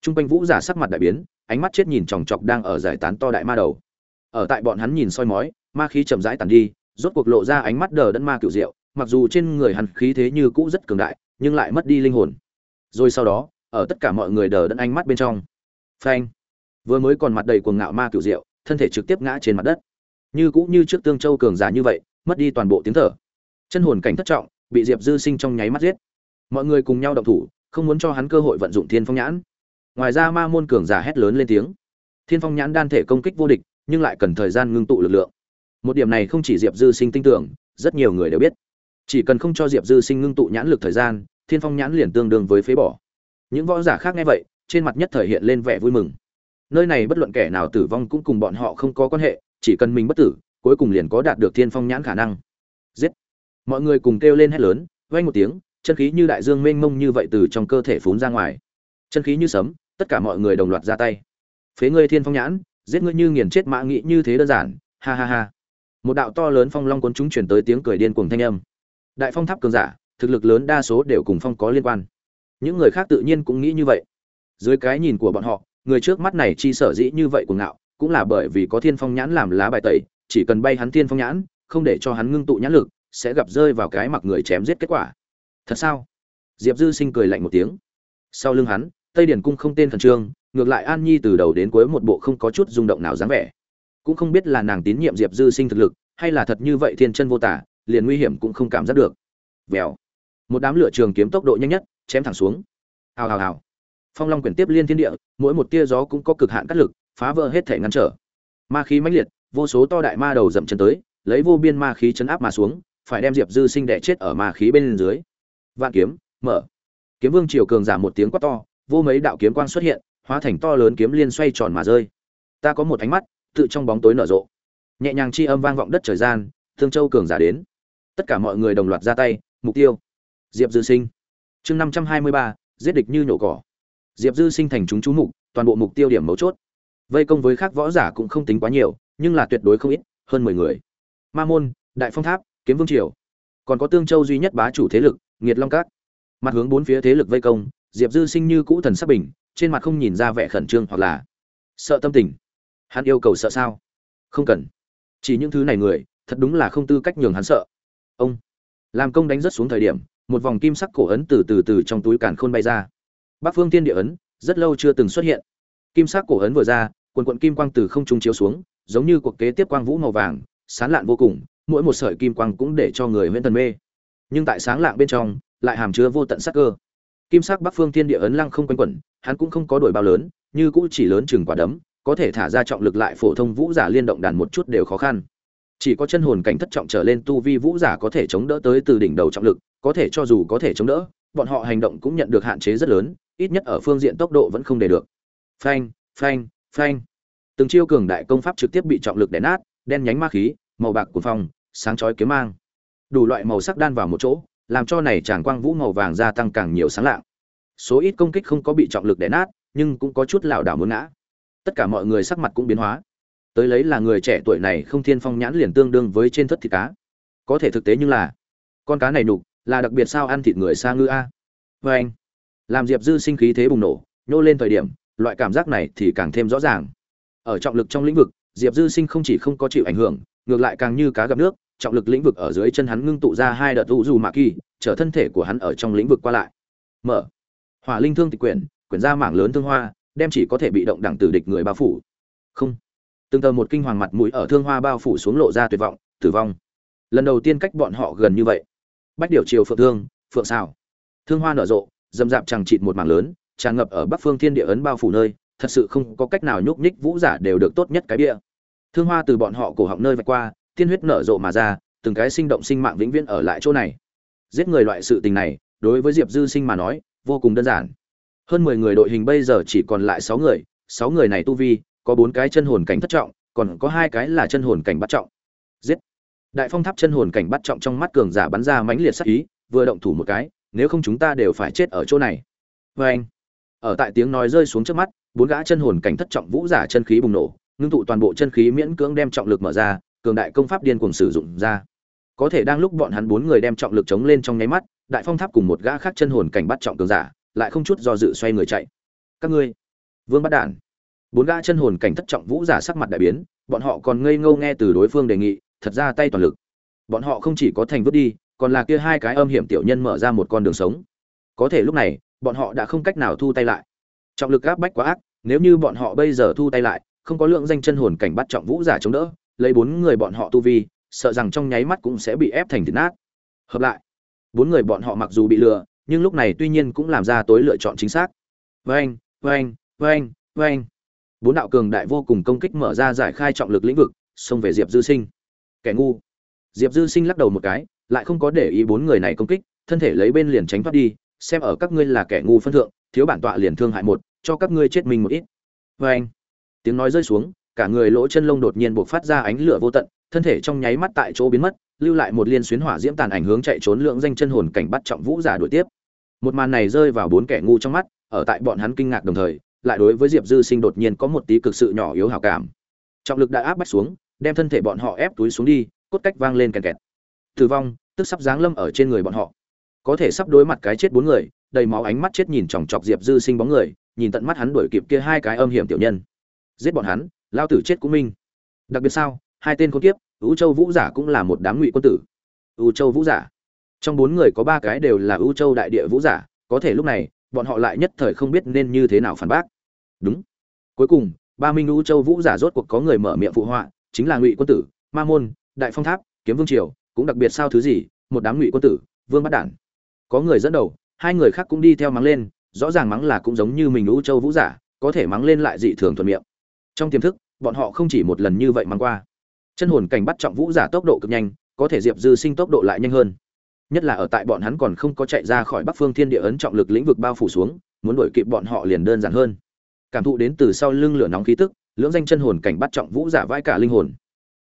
trung quanh vũ giả sắc mặt đại biến, ánh mắt chết nhìn chòng chọc đang ở giải tán to đại ma đầu. Ở tại bọn hắn nhìn soi mói, ma khí chậm rãi tàn đi, rốt cuộc lộ ra ánh mắt đờ đẫn ma cựu diệu mặc dù trên người hắn khí thế như cũ rất cường đại, nhưng lại mất đi linh hồn. Rồi sau đó, ở tất cả mọi người đờ đẫn ánh mắt bên trong. Phanh. Vừa mới còn mặt đầy cuồng ngạo ma cựu diệu, thân thể trực tiếp ngã trên mặt đất. Như cũ như trước tương châu cường giả như vậy, mất đi toàn bộ tiếng thở. Chân hồn cảnh thất trọng, bị diệp dư sinh trong nháy mắt giết. Mọi người cùng nhau động thủ, không muốn cho hắn cơ hội vận dụng thiên phong nhãn. Ngoài ra ma môn cường giả hét lớn lên tiếng. Thiên phong nhãn đan thể công kích vô địch, nhưng lại cần thời gian ngưng tụ lực lượng. Một điểm này không chỉ diệp dư sinh tin tưởng, rất nhiều người đều biết chỉ cần không cho diệp dư sinh ngưng tụ nhãn lực thời gian, thiên phong nhãn liền tương đương với phế bỏ. Những võ giả khác nghe vậy, trên mặt nhất thời hiện lên vẻ vui mừng. Nơi này bất luận kẻ nào tử vong cũng cùng bọn họ không có quan hệ, chỉ cần mình bất tử, cuối cùng liền có đạt được thiên phong nhãn khả năng. Giết! Mọi người cùng kêu lên hét lớn, vang một tiếng, chân khí như đại dương mênh mông như vậy từ trong cơ thể phún ra ngoài. Chân khí như sấm, tất cả mọi người đồng loạt ra tay. Phế ngươi thiên phong nhãn, giết ngươi như nghiền chết mã nghĩ như thế đơn giản, ha ha ha. Một đạo to lớn phong long cuốn chúng chuyển tới tiếng cười điên cuồng thanh âm đại phong tháp cường giả, thực lực lớn đa số đều cùng phong có liên quan. Những người khác tự nhiên cũng nghĩ như vậy. Dưới cái nhìn của bọn họ, người trước mắt này chi sở dĩ như vậy của ngạo, cũng là bởi vì có thiên phong nhãn làm lá bài tẩy, chỉ cần bay hắn thiên phong nhãn, không để cho hắn ngưng tụ nhãn lực, sẽ gặp rơi vào cái mặc người chém giết kết quả. Thật sao? Diệp dư sinh cười lạnh một tiếng. Sau lưng hắn, tây điển cung không tên khẩn trương, ngược lại an nhi từ đầu đến cuối một bộ không có chút rung động nào dáng vẻ. Cũng không biết là nàng tín nhiệm diệp dư sinh thực lực, hay là thật như vậy thiên chân vô tả liền nguy hiểm cũng không cảm giác được. Vèo. Một đám lửa trường kiếm tốc độ nhanh nhất, chém thẳng xuống. Hào hào hào. Phong long quyển tiếp liên thiên địa, mỗi một tia gió cũng có cực hạn cắt lực, phá vỡ hết thể ngăn trở. Ma khí mãnh liệt, vô số to đại ma đầu dậm chân tới, lấy vô biên ma khí chấn áp mà xuống, phải đem diệp dư sinh đẻ chết ở ma khí bên dưới. Vạn kiếm, mở. Kiếm vương triều cường giả một tiếng quát to, vô mấy đạo kiếm quang xuất hiện, hóa thành to lớn kiếm liên xoay tròn mà rơi. Ta có một ánh mắt, tự trong bóng tối nở rộ. Nhẹ nhàng chi âm vang vọng đất trời gian, thương châu cường giả đến tất cả mọi người đồng loạt ra tay, mục tiêu, diệp dư sinh. Chương năm trăm hai mươi ba, giết địch như nhổ cỏ. Diệp dư sinh thành chúng chú mục, toàn bộ mục tiêu điểm mấu chốt. Vây công với khác võ giả cũng không tính quá nhiều, nhưng là tuyệt đối không ít, hơn mười người. Ma môn, đại phong tháp, kiếm vương triều. Còn có tương châu duy nhất bá chủ thế lực, nghiệt long cát mặt hướng bốn phía thế lực vây công, diệp dư sinh như cũ thần sắc bình, trên mặt không nhìn ra vẻ khẩn trương hoặc là sợ tâm tình. Hắn yêu cầu sợ sao? Không cần. Chỉ những thứ này người, thật đúng là không tư cách nhường hắn sợ ông. Làm công đánh rất xuống thời điểm, một vòng kim sắc cổ ấn từ từ từ trong túi càn khôn bay ra. Bắc phương tiên địa ấn, rất lâu chưa từng xuất hiện. Kim sắc cổ ấn vừa ra, quần quận kim quang từ không trung chiếu xuống, giống như cuộc kế tiếp quang vũ màu vàng sán lạn vô cùng, mỗi một sợi kim quang cũng để cho người huyễn thần mê. Nhưng tại sáng lạng bên trong, lại hàm chứa vô tận sắc cơ. Kim sắc bắc phương thiên địa ấn lăng không quanh quẩn, hắn cũng không có đổi bao lớn, như cũng chỉ lớn chừng quả đấm, có thể thả ra trọng lực lại phổ thông vũ giả liên động đàn một chút đều khó khăn chỉ có chân hồn cảnh thất trọng trở lên tu vi vũ giả có thể chống đỡ tới từ đỉnh đầu trọng lực, có thể cho dù có thể chống đỡ, bọn họ hành động cũng nhận được hạn chế rất lớn, ít nhất ở phương diện tốc độ vẫn không để được. Phanh phanh phanh. Từng chiêu cường đại công pháp trực tiếp bị trọng lực đè nát, đen nhánh ma khí, màu bạc của phong, sáng chói kiếm mang. Đủ loại màu sắc đan vào một chỗ, làm cho này tràng quang vũ màu vàng gia tăng càng nhiều sáng lạng. Số ít công kích không có bị trọng lực đè nát, nhưng cũng có chút lảo đảo muốn ngã. Tất cả mọi người sắc mặt cũng biến hóa tới lấy là người trẻ tuổi này không thiên phong nhãn liền tương đương với trên thất thịt cá. Có thể thực tế nhưng là, con cá này nục, là đặc biệt sao ăn thịt người xa ngư a. Vê anh, làm diệp dư sinh khí thế bùng nổ, nhô lên thời điểm, loại cảm giác này thì càng thêm rõ ràng. Ở trọng lực trong lĩnh vực, diệp dư sinh không chỉ không có chịu ảnh hưởng, ngược lại càng như cá gặp nước, trọng lực lĩnh vực ở dưới chân hắn ngưng tụ ra hai đợt u dù mạ kỳ, chở thân thể của hắn ở trong lĩnh vực qua lại. Mở, hỏa linh thương tịch quyển quyển ra mảng lớn thương hoa, đem chỉ có thể bị động đẳng tử địch người bao phủ. Không từng tờ một kinh hoàng mặt mũi ở thương hoa bao phủ xuống lộ ra tuyệt vọng, tử vong. Lần đầu tiên cách bọn họ gần như vậy. Bách điều chiều phượng thương, phượng xào thương hoa nở rộ, dầm dạp chẳng chịt một mảng lớn, tràn ngập ở bắc phương thiên địa ấn bao phủ nơi, thật sự không có cách nào nhúc nhích vũ giả đều được tốt nhất cái bia thương hoa từ bọn họ cổ họng nơi vạch qua, tiên huyết nở rộ mà ra, từng cái sinh động sinh mạng vĩnh viễn ở lại chỗ này. Giết người loại sự tình này, đối với diệp dư sinh mà nói, vô cùng đơn giản. Hơn mười người đội hình bây giờ chỉ còn lại sáu người sáu người này tu vi có bốn cái chân hồn cảnh thất trọng, còn có hai cái là chân hồn cảnh bắt trọng. Giết! Đại phong tháp chân hồn cảnh bắt trọng trong mắt cường giả bắn ra mãnh liệt sắc ý, vừa động thủ một cái, nếu không chúng ta đều phải chết ở chỗ này. Vê anh, ở tại tiếng nói rơi xuống trước mắt, bốn gã chân hồn cảnh thất trọng vũ giả chân khí bùng nổ, ngưng tụ toàn bộ chân khí miễn cưỡng đem trọng lực mở ra, cường đại công pháp điên cuồng sử dụng ra. Có thể đang lúc bọn hắn bốn người đem trọng lực chống lên trong nháy mắt, đại phong tháp cùng một gã khác chân hồn cảnh bắt trọng cường giả, lại không chút do dự xoay người chạy. Các ngươi, vương bắt đản bốn gã chân hồn cảnh thất trọng vũ giả sắc mặt đại biến, bọn họ còn ngây ngâu nghe từ đối phương đề nghị, thật ra tay toàn lực. Bọn họ không chỉ có thành vứt đi, còn là kia hai cái âm hiểm tiểu nhân mở ra một con đường sống. Có thể lúc này, bọn họ đã không cách nào thu tay lại. Trọng lực áp bách quá ác, nếu như bọn họ bây giờ thu tay lại, không có lượng danh chân hồn cảnh bắt trọng vũ giả chống đỡ, lấy bốn người bọn họ tu vi, sợ rằng trong nháy mắt cũng sẽ bị ép thành thịt nát. Hợp lại, bốn người bọn họ mặc dù bị lừa, nhưng lúc này tuy nhiên cũng làm ra tối lựa chọn chính xác. Vâng vâng vâng vâng bốn đạo cường đại vô cùng công kích mở ra giải khai trọng lực lĩnh vực, xông về diệp dư sinh. Kẻ ngu. Diệp dư sinh lắc đầu một cái, lại không có để ý bốn người này công kích, thân thể lấy bên liền tránh thoát đi, xem ở các ngươi là kẻ ngu phân thượng, thiếu bản tọa liền thương hại một, cho các ngươi chết mình một ít. Vê anh, tiếng nói rơi xuống, cả người lỗ chân lông đột nhiên buộc phát ra ánh lửa vô tận, thân thể trong nháy mắt tại chỗ biến mất, lưu lại một liên xuyến hỏa diễm tàn ảnh hướng chạy trốn lượng danh chân hồn cảnh bắt trọng vũ giả đuổi tiếp. Một màn này rơi vào bốn kẻ ngu trong mắt, ở tại bọn hắn kinh ngạc đồng thời lại đối với diệp dư sinh đột nhiên có một tí cực sự nhỏ yếu hào cảm. Trọng lực đã áp bách xuống, đem thân thể bọn họ ép túi xuống đi, cốt cách vang lên kèn kẹt. Tử vong, tức sắp giáng lâm ở trên người bọn họ. Có thể sắp đối mặt cái chết bốn người, đầy máu ánh mắt chết nhìn chòng chọc diệp dư sinh bóng người, nhìn tận mắt hắn đuổi kịp kia hai cái âm hiểm tiểu nhân. Giết bọn hắn, lao tử chết cũng minh. Đặc biệt sao, hai tên con kiếp ưu châu vũ giả cũng là một đám ngụy quân tử. Ưu châu vũ giả. Trong bốn người có ba cái đều là ưu châu đại địa vũ giả, có thể lúc này, bọn họ lại nhất thời không biết nên như thế nào phản bác đúng. Cuối cùng, ba minh lũ châu vũ giả rốt cuộc có người mở miệng phụ họa, chính là ngụy quân tử, ma môn, đại phong tháp, kiếm vương triều, cũng đặc biệt sao thứ gì, một đám ngụy quân tử, vương bắt đản. Có người dẫn đầu, hai người khác cũng đi theo mắng lên, rõ ràng mắng là cũng giống như mình lũ châu vũ giả, có thể mắng lên lại dị thường thuận miệng. Trong tiềm thức, bọn họ không chỉ một lần như vậy mắng qua. Chân hồn cảnh bắt trọng vũ giả tốc độ cực nhanh, có thể diệp dư sinh tốc độ lại nhanh hơn. Nhất là ở tại bọn hắn còn không có chạy ra khỏi bắc phương thiên địa ấn trọng lực lĩnh vực bao phủ xuống, muốn đuổi kịp bọn họ liền đơn giản hơn cảm thụ đến từ sau lưng lửa nóng khí tức, lưỡng danh chân hồn cảnh bắt trọng vũ giả vãi cả linh hồn.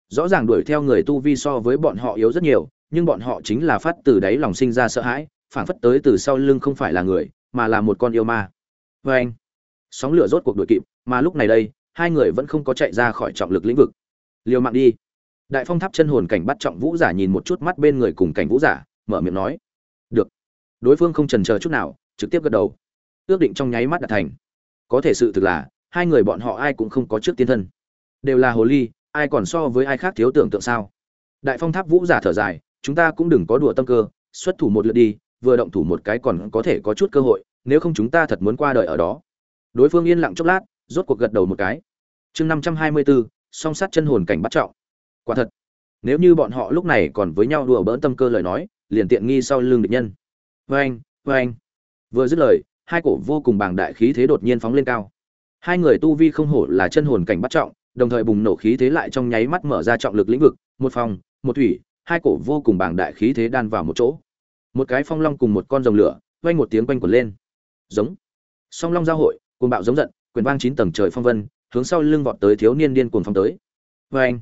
Rõ ràng đuổi theo người tu vi so với bọn họ yếu rất nhiều, nhưng bọn họ chính là phát từ đáy lòng sinh ra sợ hãi phản phất tới từ sau lưng không phải là người, mà là một con yêu ma. Vê anh sóng lửa rốt cuộc đuổi kịp, mà lúc này đây, hai người vẫn không có chạy ra khỏi trọng lực lĩnh vực. Liều mạng đi. Đại phong tháp chân hồn cảnh bắt trọng vũ giả nhìn một chút mắt bên người cùng cảnh vũ giả, mở miệng nói. Được. Đối phương không trần chờ chút nào, trực tiếp gật đầu. Ước định trong nháy mắt đã thành có thể sự thực là, hai người bọn họ ai cũng không có trước tiên thân. Đều là hồ ly, ai còn so với ai khác thiếu tưởng tượng sao? Đại phong tháp vũ giả thở dài, chúng ta cũng đừng có đùa tâm cơ, xuất thủ một lượt đi, vừa động thủ một cái còn có thể có chút cơ hội, nếu không chúng ta thật muốn qua đời ở đó. Đối phương yên lặng chốc lát, rốt cuộc gật đầu một cái. Chương năm trăm hai mươi bốn song sát chân hồn cảnh bắt trọng. Quả thật, nếu như bọn họ lúc này còn với nhau đùa bỡn tâm cơ lời nói, liền tiện nghi sau lưng địch nhân. Vê anh vê anh vừa dứt lời hai cổ vô cùng bàng đại khí thế đột nhiên phóng lên cao. Hai người tu vi không hổ là chân hồn cảnh bắt trọng, đồng thời bùng nổ khí thế lại trong nháy mắt mở ra trọng lực lĩnh vực, một phòng, một thủy, hai cổ vô cùng bàng đại khí thế đan vào một chỗ. Một cái phong long cùng một con rồng lửa, quanh một tiếng quanh quẩn lên. Giống. Song long giao hội, cuồng bạo giống giận, quyền vang chín tầng trời phong vân, hướng sau lưng vọt tới thiếu niên điên cuồng phong tới. Vê anh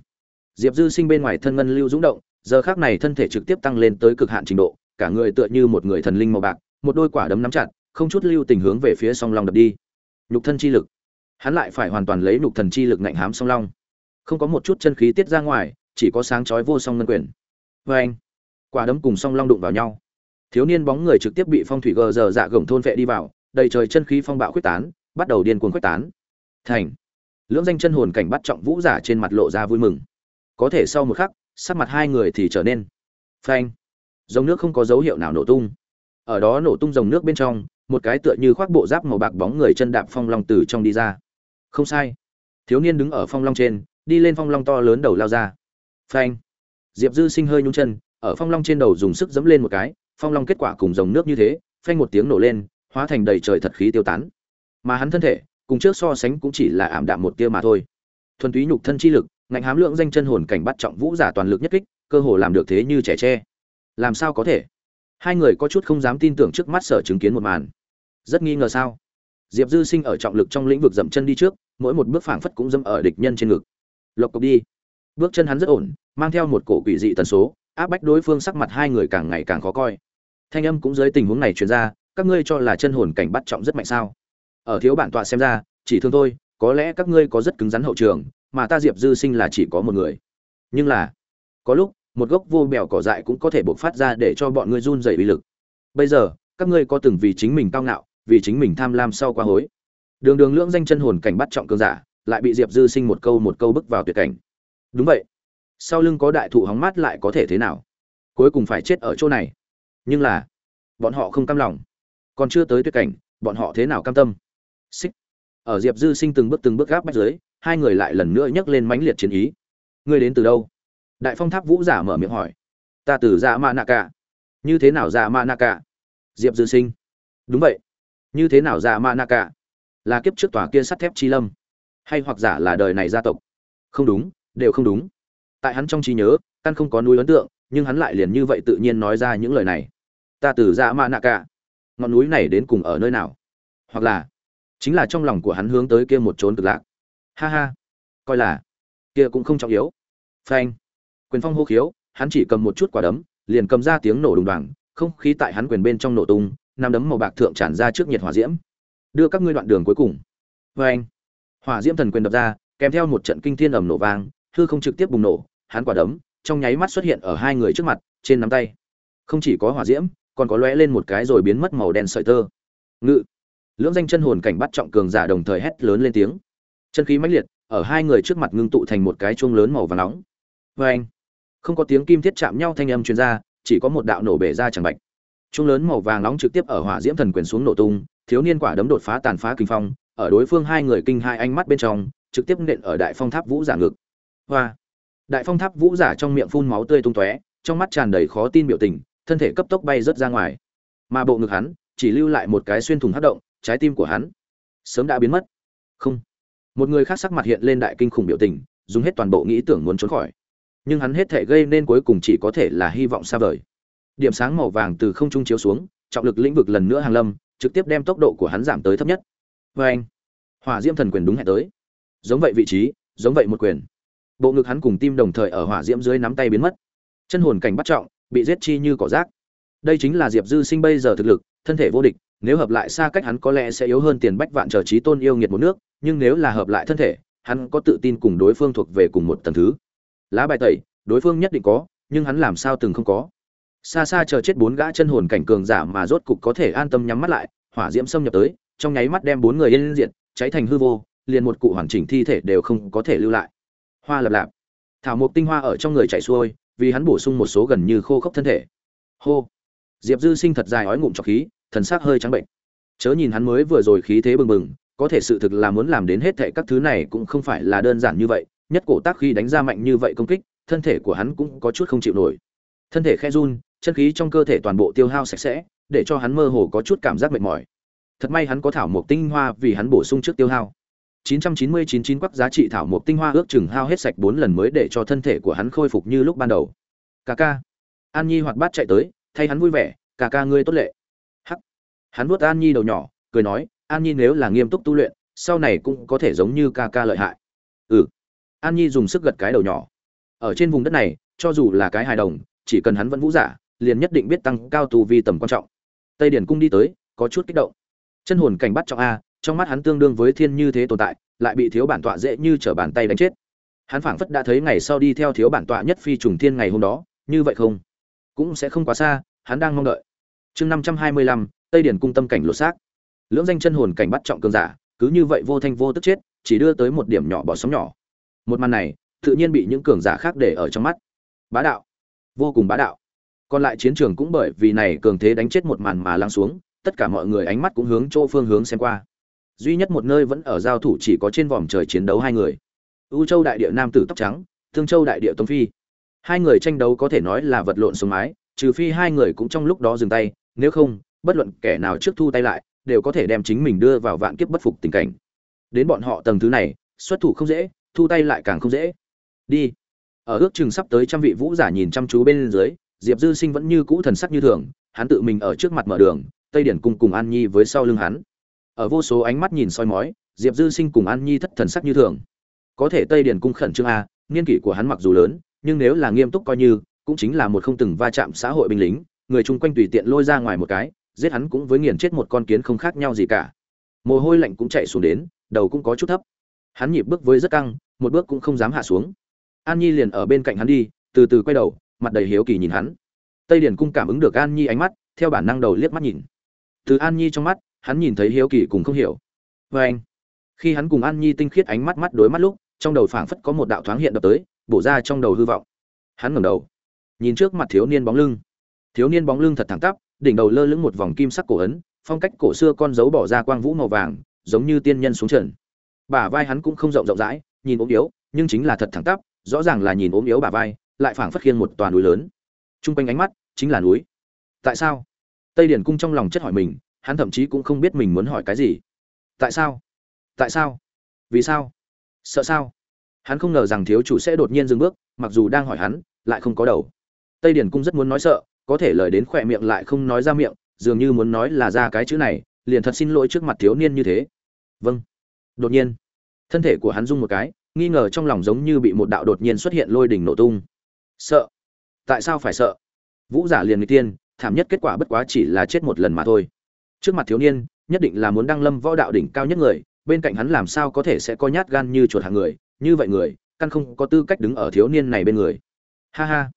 diệp dư sinh bên ngoài thân ngân lưu dũng động, giờ khác này thân thể trực tiếp tăng lên tới cực hạn trình độ, cả người tựa như một người thần linh màu bạc, một đôi quả đấm nắm chặt không chút lưu tình hướng về phía song long đập đi. Nhục thân chi lực. Hắn lại phải hoàn toàn lấy nhục thần chi lực ngạnh hám song long. Không có một chút chân khí tiết ra ngoài, chỉ có sáng chói vô song ngân quyền. Vê anh, quả đấm cùng song long đụng vào nhau. Thiếu niên bóng người trực tiếp bị phong thủy gờ giờ dạ gồng thôn vệ đi vào, đầy trời chân khí phong bạo quyết tán, bắt đầu điên cuồng quyết tán. Thành. Lưỡng danh chân hồn cảnh bắt trọng vũ giả trên mặt lộ ra vui mừng. Có thể sau một khắc, sắc mặt hai người thì trở nên phanh. Dòng nước không có dấu hiệu nào nổ tung. Ở đó nổ tung dòng nước bên trong một cái tựa như khoác bộ giáp màu bạc bóng người chân đạp phong long từ trong đi ra. Không sai. Thiếu niên đứng ở phong long trên, đi lên phong long to lớn đầu lao ra. Phanh. Diệp dư sinh hơi nhung chân, ở phong long trên đầu dùng sức dẫm lên một cái, phong long kết quả cùng dòng nước như thế, phanh một tiếng nổ lên, hóa thành đầy trời thật khí tiêu tán. Mà hắn thân thể, cùng trước so sánh cũng chỉ là ảm đạm một tia mà thôi. Thuần túy nhục thân chi lực, ngạnh hám lượng danh chân hồn cảnh bắt trọng vũ giả toàn lực nhất kích, cơ hồ làm được thế như trẻ tre. Làm sao có thể? Hai người có chút không dám tin tưởng trước mắt sở chứng kiến một màn rất nghi ngờ sao? Diệp dư sinh ở trọng lực trong lĩnh vực dậm chân đi trước, mỗi một bước phảng phất cũng dâm ở địch nhân trên ngực. Lộc cộc đi. Bước chân hắn rất ổn, mang theo một cổ quỷ dị tần số, áp bách đối phương sắc mặt hai người càng ngày càng khó coi. Thanh âm cũng dưới tình huống này truyền ra, các ngươi cho là chân hồn cảnh bắt trọng rất mạnh sao? Ở thiếu bản tọa xem ra, chỉ thương thôi, có lẽ các ngươi có rất cứng rắn hậu trường, mà ta diệp dư sinh là chỉ có một người. Nhưng là, có lúc, một gốc vô bèo cỏ dại cũng có thể bộc phát ra để cho bọn ngươi run dày uy lực. Bây giờ, các ngươi có từng vì chính mình cao ngạo vì chính mình tham lam sau quá hối. Đường đường lưỡng danh chân hồn cảnh bắt trọng cường giả, lại bị diệp dư sinh một câu một câu bước vào tuyệt cảnh. Đúng vậy. Sau lưng có đại thụ hóng mát lại có thể thế nào? Cuối cùng phải chết ở chỗ này. Nhưng là, bọn họ không cam lòng. Còn chưa tới tuyệt cảnh, bọn họ thế nào cam tâm? Xích. Ở diệp dư sinh từng bước từng bước gáp bách dưới, hai người lại lần nữa nhấc lên mãnh liệt chiến ý. Ngươi đến từ đâu? Đại phong tháp vũ giả mở miệng hỏi. Ta từ dạ ma nạ cả như thế nào dạ ma nạ cả diệp dư sinh. Đúng vậy như thế nào dạ ma na cả là kiếp trước tòa kia sắt thép chi lâm? Hay hoặc giả là đời này gia tộc? Không đúng, đều không đúng. Tại hắn trong trí nhớ, căn không có núi ấn tượng, nhưng hắn lại liền như vậy tự nhiên nói ra những lời này. Ta từ dạ ma na cả ngọn núi này đến cùng ở nơi nào? Hoặc là, chính là trong lòng của hắn hướng tới kia một trốn cực lạc. Ha ha. Coi là, kia cũng không trọng yếu. Phanh. Quyền phong hô khiếu, hắn chỉ cầm một chút quả đấm, liền cầm ra tiếng nổ đùng đoàng, không khí tại hắn quyền bên trong nổ tung năm đấm màu bạc thượng tràn ra trước nhiệt hỏa diễm. Đưa các ngươi đoạn đường cuối cùng. Phanh hỏa diễm thần quyền đập ra, kèm theo một trận kinh thiên ầm nổ vang, hư không trực tiếp bùng nổ, hắn quả đấm, trong nháy mắt xuất hiện ở hai người trước mặt, trên nắm tay. Không chỉ có hỏa diễm, còn có lóe lên một cái rồi biến mất màu đen sợi tơ. Ngự. Lưỡng danh chân hồn cảnh bắt trọng cường giả đồng thời hét lớn lên tiếng. Chân khí mãnh liệt, ở hai người trước mặt ngưng tụ thành một cái chuông lớn màu vàng nóng. Vê anh, không có tiếng kim thiết chạm nhau thanh âm truyền ra, chỉ có một đạo nổ bể ra chẳng bạch trung lớn màu vàng nóng trực tiếp ở hỏa diễm thần quyền xuống nổ tung, thiếu niên quả đấm đột phá tàn phá kinh phong, ở đối phương hai người kinh hai ánh mắt bên trong, trực tiếp nện ở đại phong tháp vũ giả ngực. Hoa! Đại phong tháp vũ giả trong miệng phun máu tươi tung tóe, trong mắt tràn đầy khó tin biểu tình, thân thể cấp tốc bay rớt ra ngoài. Mà bộ ngực hắn, chỉ lưu lại một cái xuyên thủng hất động, trái tim của hắn sớm đã biến mất. Không. Một người khác sắc mặt hiện lên đại kinh khủng biểu tình, dùng hết toàn bộ nghĩ tưởng muốn trốn khỏi. Nhưng hắn hết thể gây nên cuối cùng chỉ có thể là hy vọng xa vời điểm sáng màu vàng từ không trung chiếu xuống, trọng lực lĩnh vực lần nữa hàng lâm, trực tiếp đem tốc độ của hắn giảm tới thấp nhất. Vê anh, hỏa diễm thần quyền đúng hẹn tới. Giống vậy vị trí, giống vậy một quyền. Bộ ngực hắn cùng tim đồng thời ở hỏa diễm dưới nắm tay biến mất. Chân hồn cảnh bắt trọng, bị giết chi như cỏ rác. Đây chính là diệp dư sinh bây giờ thực lực, thân thể vô địch, nếu hợp lại xa cách hắn có lẽ sẽ yếu hơn tiền bách vạn chờ trí tôn yêu nghiệt một nước, nhưng nếu là hợp lại thân thể, hắn có tự tin cùng đối phương thuộc về cùng một tầng thứ. Lá bài tẩy, đối phương nhất định có, nhưng hắn làm sao từng không có? Xa xa chờ chết bốn gã chân hồn cảnh cường giả mà rốt cục có thể an tâm nhắm mắt lại, hỏa diễm xâm nhập tới, trong nháy mắt đem bốn người yên diện cháy thành hư vô, liền một cụ hoàn chỉnh thi thể đều không có thể lưu lại. Hoa lập lạp. Thảo mộc tinh hoa ở trong người chạy xuôi, vì hắn bổ sung một số gần như khô khốc thân thể. Hô. Diệp dư sinh thật dài ói ngụm trọc khí, thần sắc hơi trắng bệnh. Chớ nhìn hắn mới vừa rồi khí thế bừng bừng, có thể sự thực là muốn làm đến hết thệ các thứ này cũng không phải là đơn giản như vậy, nhất cổ tác khi đánh ra mạnh như vậy công kích, thân thể của hắn cũng có chút không chịu nổi. Thân thể khe run chân khí trong cơ thể toàn bộ tiêu hao sạch sẽ để cho hắn mơ hồ có chút cảm giác mệt mỏi thật may hắn có thảo mộc tinh hoa vì hắn bổ sung trước tiêu hao 999 chín quắc giá trị thảo mộc tinh hoa ước chừng hao hết sạch 4 lần mới để cho thân thể của hắn khôi phục như lúc ban đầu. Cà ca. An Nhi hoạt bát chạy tới, thay hắn vui vẻ, "Cà ca ngươi tốt lệ." Hắc. Hắn vuốt An Nhi đầu nhỏ, cười nói, "An Nhi nếu là nghiêm túc tu luyện, sau này cũng có thể giống như ca ca lợi hại." Ừ. An Nhi dùng sức gật cái đầu nhỏ. Ở trên vùng đất này, cho dù là cái hài đồng, chỉ cần hắn vẫn vũ giả, liền nhất định biết tăng cao tu vi tầm quan trọng. Tây Điển cung đi tới, có chút kích động. Chân hồn cảnh bắt trọng a, trong mắt hắn tương đương với thiên như thế tồn tại, lại bị thiếu bản tọa dễ như trở bàn tay đánh chết. Hắn phảng phất đã thấy ngày sau đi theo thiếu bản tọa nhất phi trùng thiên ngày hôm đó, như vậy không? Cũng sẽ không quá xa, hắn đang mong đợi. Chương 525, Tây Điển cung tâm cảnh lột xác. Lưỡng danh chân hồn cảnh bắt trọng cường giả, cứ như vậy vô thanh vô tức chết, chỉ đưa tới một điểm nhỏ bỏ sóng nhỏ. Một màn này, tự nhiên bị những cường giả khác để ở trong mắt. Bá đạo, vô cùng bá đạo. Còn lại chiến trường cũng bởi vì này cường thế đánh chết một màn mà lắng xuống, tất cả mọi người ánh mắt cũng hướng chỗ phương hướng xem qua. Duy nhất một nơi vẫn ở giao thủ chỉ có trên vòm trời chiến đấu hai người. U châu đại địa nam tử tóc trắng thương châu đại địa tông phi. Hai người tranh đấu có thể nói là vật lộn xuống mái trừ phi hai người cũng trong lúc đó dừng tay nếu không bất luận kẻ nào trước thu tay lại đều có thể đem chính mình đưa vào vạn kiếp bất phục tình cảnh. Đến bọn họ tầng thứ này xuất thủ không dễ thu tay lại càng không dễ. Đi. Ở ước chừng sắp tới trăm vị vũ giả nhìn chăm chú bên dưới diệp dư sinh vẫn như cũ thần sắc như thường, hắn tự mình ở trước mặt mở đường, tây điển cùng cùng an nhi với sau lưng hắn. Ở vô số ánh mắt nhìn soi mói, diệp dư sinh cùng an nhi thất thần sắc như thường. Có thể tây điển cung khẩn trương a, niên kỷ của hắn mặc dù lớn, nhưng nếu là nghiêm túc coi như, cũng chính là một không từng va chạm xã hội binh lính, người chung quanh tùy tiện lôi ra ngoài một cái, giết hắn cũng với nghiền chết một con kiến không khác nhau gì cả. Mồ hôi lạnh cũng chạy xuống đến, đầu cũng có chút thấp. Hắn nhịp bước với rất căng, một bước cũng không dám hạ xuống. An nhi liền ở bên cạnh hắn đi, từ từ quay đầu mặt đầy hiếu kỳ nhìn hắn. Tây điển cung cảm ứng được an nhi ánh mắt, theo bản năng đầu liếc mắt nhìn. Từ an nhi trong mắt, hắn nhìn thấy hiếu kỳ cùng không hiểu. Vê anh, khi hắn cùng an nhi tinh khiết ánh mắt mắt đối mắt lúc, trong đầu phảng phất có một đạo thoáng hiện đập tới, bổ ra trong đầu hư vọng. Hắn ngẩng đầu, nhìn trước mặt thiếu niên bóng lưng. Thiếu niên bóng lưng thật thẳng tắp, đỉnh đầu lơ lửng một vòng kim sắc cổ ấn, phong cách cổ xưa con dấu bỏ ra quang vũ màu vàng, giống như tiên nhân xuống trần. Bả vai hắn cũng không rộng rộng rãi, nhìn ốm yếu, nhưng chính là thật thẳng tắp, rõ ràng là nhìn ốm yếu bả vai lại phảng phất khiêng một toàn núi lớn. Trung quanh ánh mắt chính là núi. Tại sao? Tây điển cung trong lòng chất hỏi mình, hắn thậm chí cũng không biết mình muốn hỏi cái gì. Tại sao? Tại sao? Vì sao? Sợ sao? Hắn không ngờ rằng thiếu chủ sẽ đột nhiên dừng bước, mặc dù đang hỏi hắn, lại không có đầu. Tây điển cung rất muốn nói sợ, có thể lời đến khỏe miệng lại không nói ra miệng, dường như muốn nói là ra cái chữ này, liền thật xin lỗi trước mặt thiếu niên như thế. Vâng. Đột nhiên, thân thể của hắn rung một cái, nghi ngờ trong lòng giống như bị một đạo đột nhiên xuất hiện lôi đỉnh nổ tung sợ. Tại sao phải sợ? Vũ giả liền người tiên, thảm nhất kết quả bất quá chỉ là chết một lần mà thôi. Trước mặt thiếu niên, nhất định là muốn đăng lâm võ đạo đỉnh cao nhất người, bên cạnh hắn làm sao có thể sẽ có nhát gan như chuột hàng người, như vậy người, căn không có tư cách đứng ở thiếu niên này bên người. Ha ha.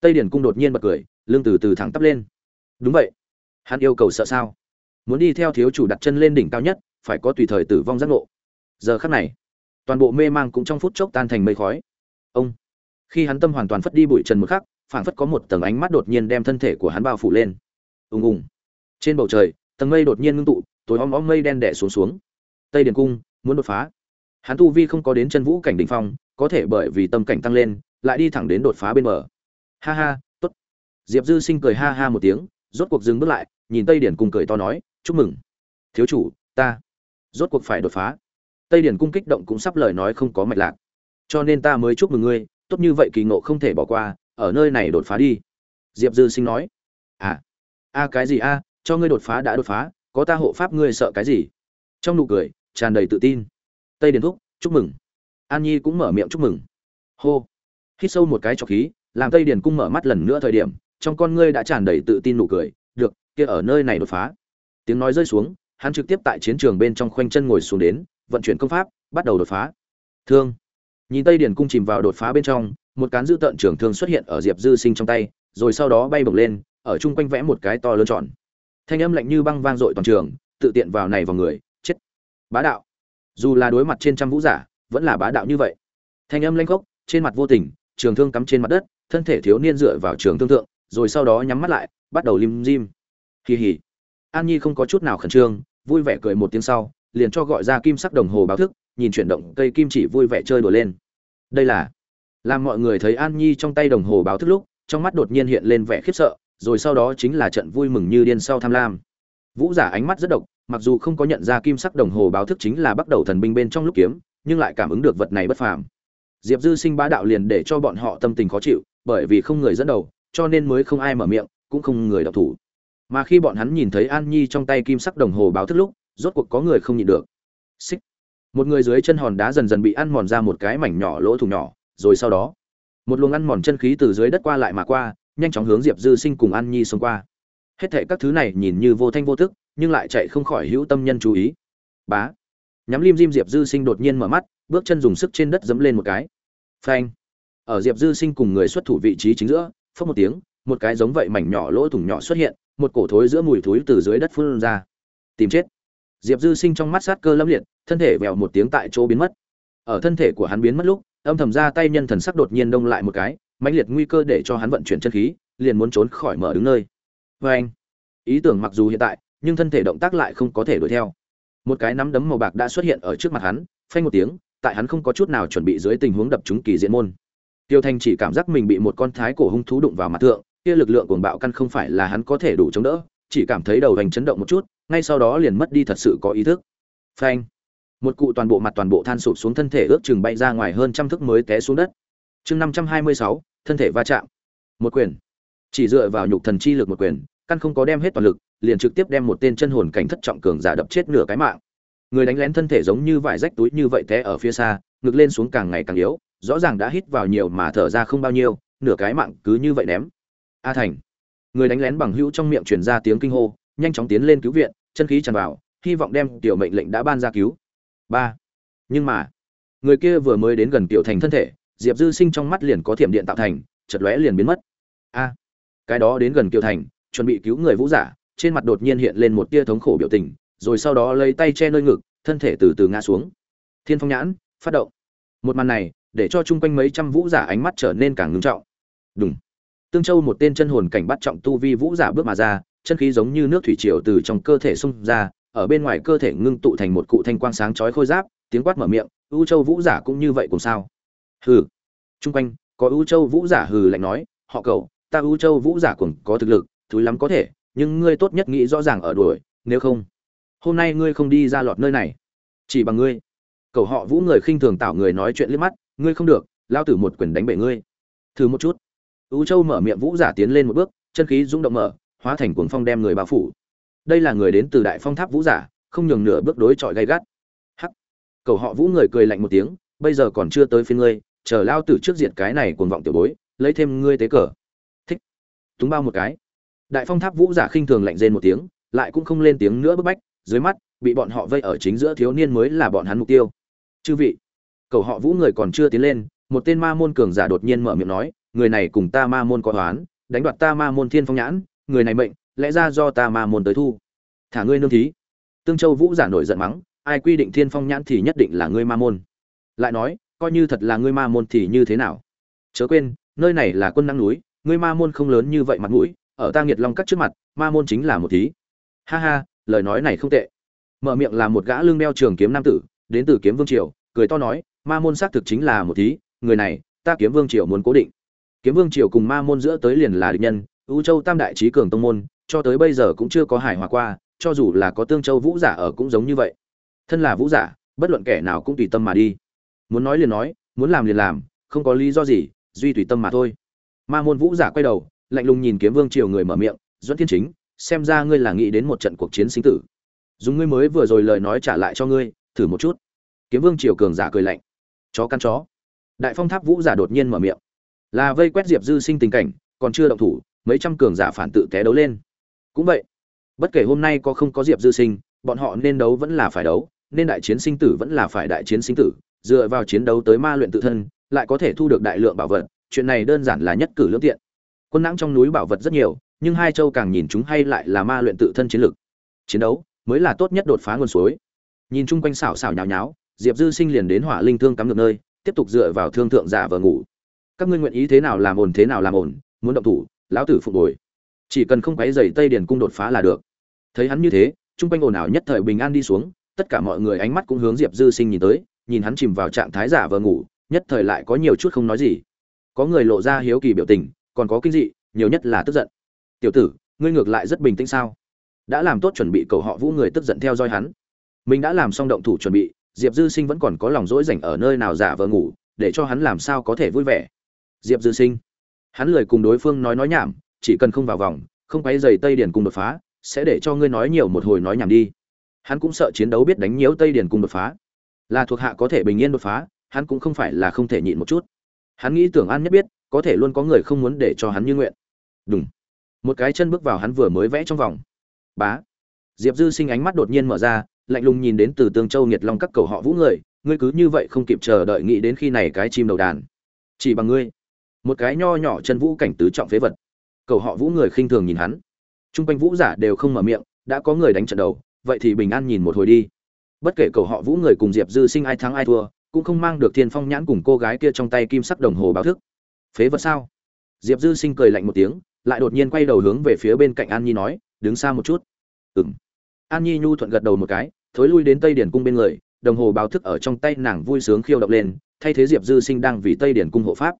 Tây điển cung đột nhiên bật cười lương từ từ thẳng tắp lên. Đúng vậy. Hắn yêu cầu sợ sao? Muốn đi theo thiếu chủ đặt chân lên đỉnh cao nhất, phải có tùy thời tử vong giác ngộ. Giờ khắc này, toàn bộ mê mang cũng trong phút chốc tan thành mây khói. Ông khi hắn tâm hoàn toàn phất đi bụi trần một khắc, phảng phất có một tầng ánh mắt đột nhiên đem thân thể của hắn bao phủ lên. Ùng ùng. Trên bầu trời, tầng mây đột nhiên ngưng tụ, tối om om mây đen đẻ xuống xuống. Tây điền cung, muốn đột phá. Hắn tu vi không có đến chân vũ cảnh đỉnh phong, có thể bởi vì tâm cảnh tăng lên, lại đi thẳng đến đột phá bên bờ. Ha ha, tốt. Diệp dư sinh cười ha ha một tiếng, rốt cuộc dừng bước lại, nhìn tây điển cung cười to nói, chúc mừng. Thiếu chủ, ta. Rốt cuộc phải đột phá. Tây điển cung kích động cũng sắp lời nói không có mạch lạc. Cho nên ta mới chúc mừng ngươi tốt như vậy kỳ ngộ không thể bỏ qua, ở nơi này đột phá đi. Diệp dư sinh nói. À a, cái gì a? Cho ngươi đột phá đã đột phá, có ta hộ pháp ngươi sợ cái gì? Trong nụ cười, tràn đầy tự tin. Tây điển thúc, chúc mừng. An nhi cũng mở miệng chúc mừng. Hô. Hít sâu một cái trọc khí, làm tây điển cung mở mắt lần nữa thời điểm, trong con ngươi đã tràn đầy tự tin nụ cười. Được, kia ở nơi này đột phá. Tiếng nói rơi xuống, hắn trực tiếp tại chiến trường bên trong khoanh chân ngồi xuống đến, vận chuyển công pháp, bắt đầu đột phá. Thương nhìn tây điển cung chìm vào đột phá bên trong, một cán dư tận trường thương xuất hiện ở diệp dư sinh trong tay, rồi sau đó bay bổng lên, ở chung quanh vẽ một cái to lớn tròn. Thanh âm lạnh như băng vang dội toàn trường, tự tiện vào này vào người, chết. Bá đạo. Dù là đối mặt trên trăm vũ giả, vẫn là bá đạo như vậy. Thanh âm lanh khốc, trên mặt vô tình, trường thương cắm trên mặt đất, thân thể thiếu niên dựa vào trường thương thượng, rồi sau đó nhắm mắt lại, bắt đầu lim dim. Kỳ hỉ an nhi không có chút nào khẩn trương, vui vẻ cười một tiếng sau, liền cho gọi ra kim sắc đồng hồ báo thức nhìn chuyển động cây kim chỉ vui vẻ chơi đùa lên. Đây là, làm mọi người thấy an nhi trong tay đồng hồ báo thức lúc, trong mắt đột nhiên hiện lên vẻ khiếp sợ, rồi sau đó chính là trận vui mừng như điên sau tham lam. Vũ giả ánh mắt rất độc, mặc dù không có nhận ra kim sắc đồng hồ báo thức chính là bắt đầu thần binh bên trong lúc kiếm, nhưng lại cảm ứng được vật này bất phàm. Diệp dư sinh bá đạo liền để cho bọn họ tâm tình khó chịu, bởi vì không người dẫn đầu, cho nên mới không ai mở miệng, cũng không người đọc thủ. Mà khi bọn hắn nhìn thấy an nhi trong tay kim sắc đồng hồ báo thức lúc, rốt cuộc có người không nhịn được. Xích một người dưới chân hòn đá dần dần bị ăn mòn ra một cái mảnh nhỏ lỗ thủng nhỏ, rồi sau đó, một luồng ăn mòn chân khí từ dưới đất qua lại mà qua, nhanh chóng hướng diệp dư sinh cùng an nhi xông qua. Hết thệ các thứ này nhìn như vô thanh vô thức nhưng lại chạy không khỏi hữu tâm nhân chú ý. Bá. Nhắm lim dim diệp dư sinh đột nhiên mở mắt, bước chân dùng sức trên đất dẫm lên một cái. Phanh. Ở diệp dư sinh cùng người xuất thủ vị trí chính giữa phớt một tiếng, một cái giống vậy mảnh nhỏ lỗ thủng nhỏ xuất hiện, một cổ thối giữa mùi thối từ dưới đất phun ra. Tìm chết diệp dư sinh trong mắt sát cơ lâm liệt, thân thể vèo một tiếng tại chỗ biến mất. Ở thân thể của hắn biến mất lúc, âm thầm ra tay nhân thần sắc đột nhiên đông lại một cái, mãnh liệt nguy cơ để cho hắn vận chuyển chân khí, liền muốn trốn khỏi mở đứng nơi. Vê anh, ý tưởng mặc dù hiện tại, nhưng thân thể động tác lại không có thể đuổi theo. Một cái nắm đấm màu bạc đã xuất hiện ở trước mặt hắn, phanh một tiếng, tại hắn không có chút nào chuẩn bị dưới tình huống đập trúng kỳ diễn môn. Tiêu thanh chỉ cảm giác mình bị một con thái cổ hung thú đụng vào mặt tượng kia lực lượng cuồng bạo căn không phải là hắn có thể đủ chống đỡ, chỉ cảm thấy đầu hành chấn động một chút ngay sau đó liền mất đi thật sự có ý thức. Phanh. Một cụ toàn bộ mặt toàn bộ than sụp xuống thân thể ước chừng bay ra ngoài hơn trăm thước mới té xuống đất. Chương năm trăm hai mươi sáu, thân thể va chạm. Một quyền. Chỉ dựa vào nhục thần chi lực một quyền, căn không có đem hết toàn lực, liền trực tiếp đem một tên chân hồn cảnh thất trọng cường giả đập chết nửa cái mạng. Người đánh lén thân thể giống như vải rách túi như vậy té ở phía xa, ngực lên xuống càng ngày càng yếu, rõ ràng đã hít vào nhiều mà thở ra không bao nhiêu, nửa cái mạng cứ như vậy ném. A thành. Người đánh lén bằng hữu trong miệng truyền ra tiếng kinh hô nhanh chóng tiến lên cứu viện, chân khí tràn vào, hy vọng đem tiểu mệnh lệnh đã ban ra cứu. Ba. Nhưng mà, người kia vừa mới đến gần tiểu thành thân thể, diệp dư sinh trong mắt liền có thiểm điện tạo thành chật lóe liền biến mất. A. Cái đó đến gần kiều thành, chuẩn bị cứu người vũ giả, trên mặt đột nhiên hiện lên một tia thống khổ biểu tình, rồi sau đó lấy tay che nơi ngực, thân thể từ từ ngã xuống. Thiên phong nhãn, phát động. Một màn này, để cho chung quanh mấy trăm vũ giả ánh mắt trở nên càng ngưng trọng. Đúng tương châu một tên chân hồn cảnh bắt trọng tu vi vũ giả bước mà ra chân khí giống như nước thủy triều từ trong cơ thể xung ra, ở bên ngoài cơ thể ngưng tụ thành một cụ thanh quang sáng chói khôi giáp, tiếng quát mở miệng, u châu vũ giả cũng như vậy cùng sao? Hừ. Trung quanh, có u châu vũ giả hừ lạnh nói, họ cậu, ta u châu vũ giả cũng có thực lực, thúi lắm có thể, nhưng ngươi tốt nhất nghĩ rõ ràng ở đuổi, nếu không, hôm nay ngươi không đi ra lọt nơi này. Chỉ bằng ngươi. Cậu họ vũ người khinh thường tạo người nói chuyện liếc mắt, ngươi không được, lao tử một quyền đánh bể ngươi. Thử một chút. U châu mở miệng vũ giả tiến lên một bước, chân khí rung động mở hóa thành cuồng phong đem người bao phủ. Đây là người đến từ đại phong tháp vũ giả, không nhường nửa bước đối chọi gay gắt. Hắc! Cậu họ vũ người cười lạnh một tiếng, bây giờ còn chưa tới phiên ngươi, chờ lao tử trước diện cái này cuồng vọng tiểu bối, lấy thêm ngươi tế cờ. Thích! Túng bao một cái. Đại phong tháp vũ giả khinh thường lạnh rên một tiếng, lại cũng không lên tiếng nữa bức bách, dưới mắt, bị bọn họ vây ở chính giữa thiếu niên mới là bọn hắn mục tiêu. Chư vị! Cầu họ vũ người còn chưa tiến lên, một tên ma môn cường giả đột nhiên mở miệng nói, người này cùng ta ma môn có oán, đánh đoạt ta ma môn thiên phong nhãn người này mệnh, lẽ ra do ta mà muốn tới thu. Thả ngươi nương thí. Tương châu vũ giả nổi giận mắng, ai quy định thiên phong nhãn thì nhất định là ngươi ma môn. Lại nói, coi như thật là ngươi ma môn thì như thế nào? Chớ quên, nơi này là quân năng núi, ngươi ma môn không lớn như vậy mặt mũi, ở ta nghiệt long cắt trước mặt, ma môn chính là một thí. Ha ha, lời nói này không tệ. Mở miệng là một gã lương đeo trường kiếm nam tử, đến từ kiếm vương triều, cười to nói, ma môn xác thực chính là một thí, người này, ta kiếm vương triều muốn cố định. Kiếm vương triều cùng ma môn giữa tới liền là địch nhân U châu tam đại trí cường tông môn, cho tới bây giờ cũng chưa có hài hòa qua, cho dù là có tương châu vũ giả ở cũng giống như vậy. Thân là vũ giả, bất luận kẻ nào cũng tùy tâm mà đi. Muốn nói liền nói, muốn làm liền làm, không có lý do gì, duy tùy tâm mà thôi. Ma môn vũ giả quay đầu, lạnh lùng nhìn kiếm vương triều người mở miệng dẫn thiên chính, xem ra ngươi là nghĩ đến một trận cuộc chiến sinh tử. Dùng ngươi mới vừa rồi lời nói trả lại cho ngươi, thử một chút. Kiếm vương triều cường giả cười lạnh. Chó căn chó. Đại phong tháp vũ giả đột nhiên mở miệng. Là vây quét diệp dư sinh tình cảnh, còn chưa động thủ mấy trăm cường giả phản tự té đấu lên. Cũng vậy, bất kể hôm nay có không có diệp dư sinh, bọn họ nên đấu vẫn là phải đấu, nên đại chiến sinh tử vẫn là phải đại chiến sinh tử, dựa vào chiến đấu tới ma luyện tự thân, lại có thể thu được đại lượng bảo vật, chuyện này đơn giản là nhất cử lưỡng tiện. Quân nãng trong núi bảo vật rất nhiều, nhưng hai châu càng nhìn chúng hay lại là ma luyện tự thân chiến lực. Chiến đấu mới là tốt nhất đột phá nguồn suối. Nhìn chung quanh xảo xảo nhào nháo, diệp dư sinh liền đến hỏa linh thương cắm được nơi, tiếp tục dựa vào thương thượng giả vờ ngủ. Các ngươi nguyện ý thế nào làm ổn thế nào làm ổn, muốn động thủ lão tử phục hồi. Chỉ cần không quấy dày tây điền cung đột phá là được. Thấy hắn như thế, chung quanh ồn ào nhất thời bình an đi xuống, tất cả mọi người ánh mắt cũng hướng diệp dư sinh nhìn tới, nhìn hắn chìm vào trạng thái giả vờ ngủ, nhất thời lại có nhiều chút không nói gì. Có người lộ ra hiếu kỳ biểu tình, còn có kinh dị, nhiều nhất là tức giận. Tiểu tử, ngươi ngược lại rất bình tĩnh sao? Đã làm tốt chuẩn bị cầu họ vũ người tức giận theo dõi hắn. Mình đã làm xong động thủ chuẩn bị, diệp dư sinh vẫn còn có lòng dỗi rảnh ở nơi nào giả vờ ngủ, để cho hắn làm sao có thể vui vẻ. Diệp dư sinh hắn lười cùng đối phương nói nói nhảm, chỉ cần không vào vòng, không quấy dày tây điển cùng đột phá, sẽ để cho ngươi nói nhiều một hồi nói nhảm đi. Hắn cũng sợ chiến đấu biết đánh nhiễu tây điển cùng đột phá. Là thuộc hạ có thể bình yên đột phá, hắn cũng không phải là không thể nhịn một chút. Hắn nghĩ tưởng an nhất biết, có thể luôn có người không muốn để cho hắn như nguyện. Đúng một cái chân bước vào hắn vừa mới vẽ trong vòng. Bá. Diệp dư sinh ánh mắt đột nhiên mở ra, lạnh lùng nhìn đến từ tương châu nghiệt long các cầu họ vũ người, ngươi cứ như vậy không kịp chờ đợi nghĩ đến khi này cái chim đầu đàn. Chỉ bằng ngươi một cái nho nhỏ chân vũ cảnh tứ trọng phế vật. Cầu họ vũ người khinh thường nhìn hắn. T r u n g quanh vũ giả đều không mở miệng, đã có người đánh trận đầu, vậy thì bình an nhìn một hồi đi. Bất kể cầu họ vũ người cùng diệp dư sinh ai thắng ai thua, cũng không mang được thiên phong nhãn cùng cô gái kia trong tay kim sắc đồng hồ báo thức. Phế vật sao? Diệp dư sinh cười lạnh một tiếng, lại đột nhiên quay đầu hướng về phía bên cạnh an nhi nói, đứng xa một chút. Ừng an nhi nhu thuận gật đầu một cái, thối lui đến tây điển cung bên người, đồng hồ báo thức ở trong tay nàng vui sướng khiêu động lên, thay thế diệp dư sinh đang vì tây điển cung hộ pháp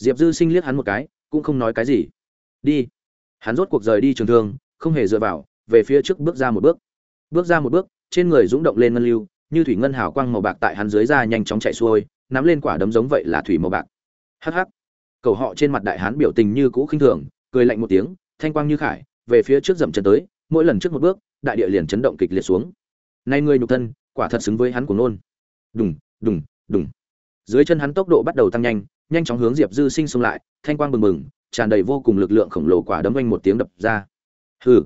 diệp dư sinh liếc hắn một cái, cũng không nói cái gì. Đi. Hắn rốt cuộc rời đi trường thương, không hề dựa vào, về phía trước bước ra một bước. Bước ra một bước, trên người rúng động lên ngân lưu, như thủy ngân hào quang màu bạc tại hắn dưới da nhanh chóng chạy xuôi, nắm lên quả đấm giống vậy là thủy màu bạc. Hắc hắc. Cầu họ trên mặt đại hán biểu tình như cũ khinh thường, cười lạnh một tiếng, thanh quang như khải, về phía trước dậm chân tới, mỗi lần trước một bước, đại địa liền chấn động kịch liệt xuống. Nay người nhục thân, quả thật xứng với hắn của nôn. Đùng đùng đùng. Dưới chân hắn tốc độ bắt đầu tăng nhanh nhanh chóng hướng diệp dư sinh xông lại, thanh quang bừng bừng, tràn đầy vô cùng lực lượng khổng lồ quả đấm vang một tiếng đập ra. Hừ.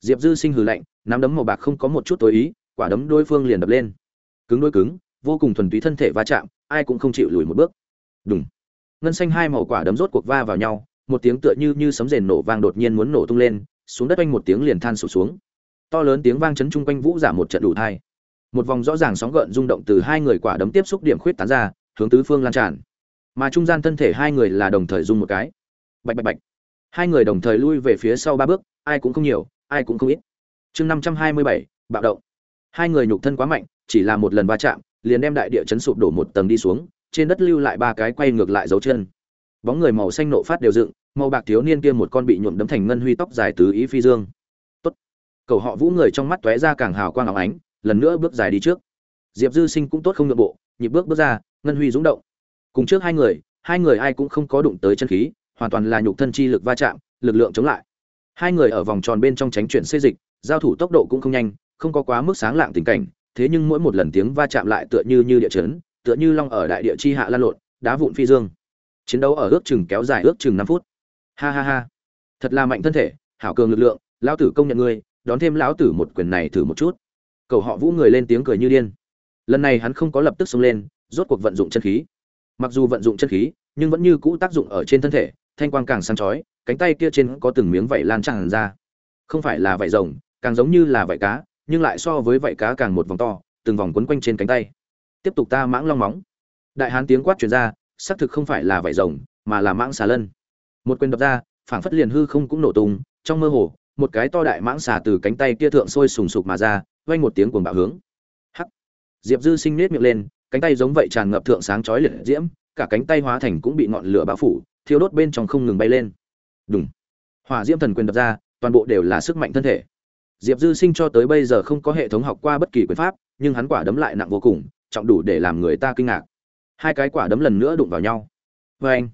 Diệp dư sinh hừ lạnh, nắm đấm màu bạc không có một chút tối ý, quả đấm đối phương liền đập lên. Cứng đôi cứng, vô cùng thuần túy thân thể va chạm, ai cũng không chịu lùi một bước. Đùng. Ngân xanh hai màu quả đấm rốt cuộc va vào nhau, một tiếng tựa như như sấm rền nổ vang đột nhiên muốn nổ tung lên, xuống đất oanh một tiếng liền than sụp xuống. To lớn tiếng vang chấn chung quanh vũ giả một trận đủ thai. Một vòng rõ ràng sóng gợn rung động từ hai người quả đấm tiếp xúc điểm khuyết tán ra, hướng tứ phương lan tràn mà trung gian thân thể hai người là đồng thời dùng một cái. Bạch bạch bạch. Hai người đồng thời lui về phía sau ba bước, ai cũng không nhiều, ai cũng không ít. Chương năm trăm hai mươi bảy, bạo động. Hai người nhục thân quá mạnh, chỉ là một lần va chạm, liền đem đại địa chấn sụp đổ một tầng đi xuống, trên đất lưu lại ba cái quay ngược lại dấu chân. Bóng người màu xanh nộ phát đều dựng, màu bạc thiếu niên kia một con bị nhuộm đấm thành ngân huy tóc dài tứ ý phi dương. Tốt. Cầu họ vũ người trong mắt tóe ra càng hào quang óng ánh, lần nữa bước dài đi trước. Diệp dư sinh cũng tốt không nhượng bộ, nhịp bước bước ra, ngân huy rúng động cùng trước hai người hai người ai cũng không có đụng tới chân khí, hoàn toàn là nhục thân chi lực va chạm, lực lượng chống lại. Hai người ở vòng tròn bên trong tránh chuyển xê dịch, giao thủ tốc độ cũng không nhanh, không có quá mức sáng lạng tình cảnh, thế nhưng mỗi một lần tiếng va chạm lại tựa như như địa chấn, tựa như long ở đại địa chi hạ lan lộn, đá vụn phi dương. Chiến đấu ở ước chừng kéo dài ước chừng năm phút. Ha ha ha. Thật là mạnh thân thể, hảo cường lực lượng, lão tử công nhận ngươi, đón thêm lão tử một quyền này thử một chút. Cầu họ vũ người lên tiếng cười như điên. Lần này hắn không có lập tức xông lên, rốt cuộc vận dụng chân khí mặc dù vận dụng chân khí, nhưng vẫn như cũ tác dụng ở trên thân thể, thanh quang càng sáng chói, cánh tay kia trên có từng miếng vảy lan tràn ra. Không phải là vảy rồng, càng giống như là vảy cá, nhưng lại so với vảy cá càng một vòng to, từng vòng quấn quanh trên cánh tay. Tiếp tục ta mãng long móng. Đại hán tiếng quát truyền ra, xác thực không phải là vảy rồng, mà là mãng xà lân. Một quyền đập ra, phảng phất liền hư không cũng nổ tung, trong mơ hồ, một cái to đại mãng xà từ cánh tay kia thượng sôi sùng sục mà ra, vang một tiếng cuồng bạo hướng. Hắc. Diệp dư sinh nết miệng lên cánh tay giống vậy tràn ngập thượng sáng chói liệt diễm, cả cánh tay hóa thành cũng bị ngọn lửa bao phủ, thiêu đốt bên trong không ngừng bay lên. Đùng! hỏa diễm thần quyền đập ra, toàn bộ đều là sức mạnh thân thể. Diệp dư sinh cho tới bây giờ không có hệ thống học qua bất kỳ quyền pháp, nhưng hắn quả đấm lại nặng vô cùng, trọng đủ để làm người ta kinh ngạc. Hai cái quả đấm lần nữa đụng vào nhau. Vê anh,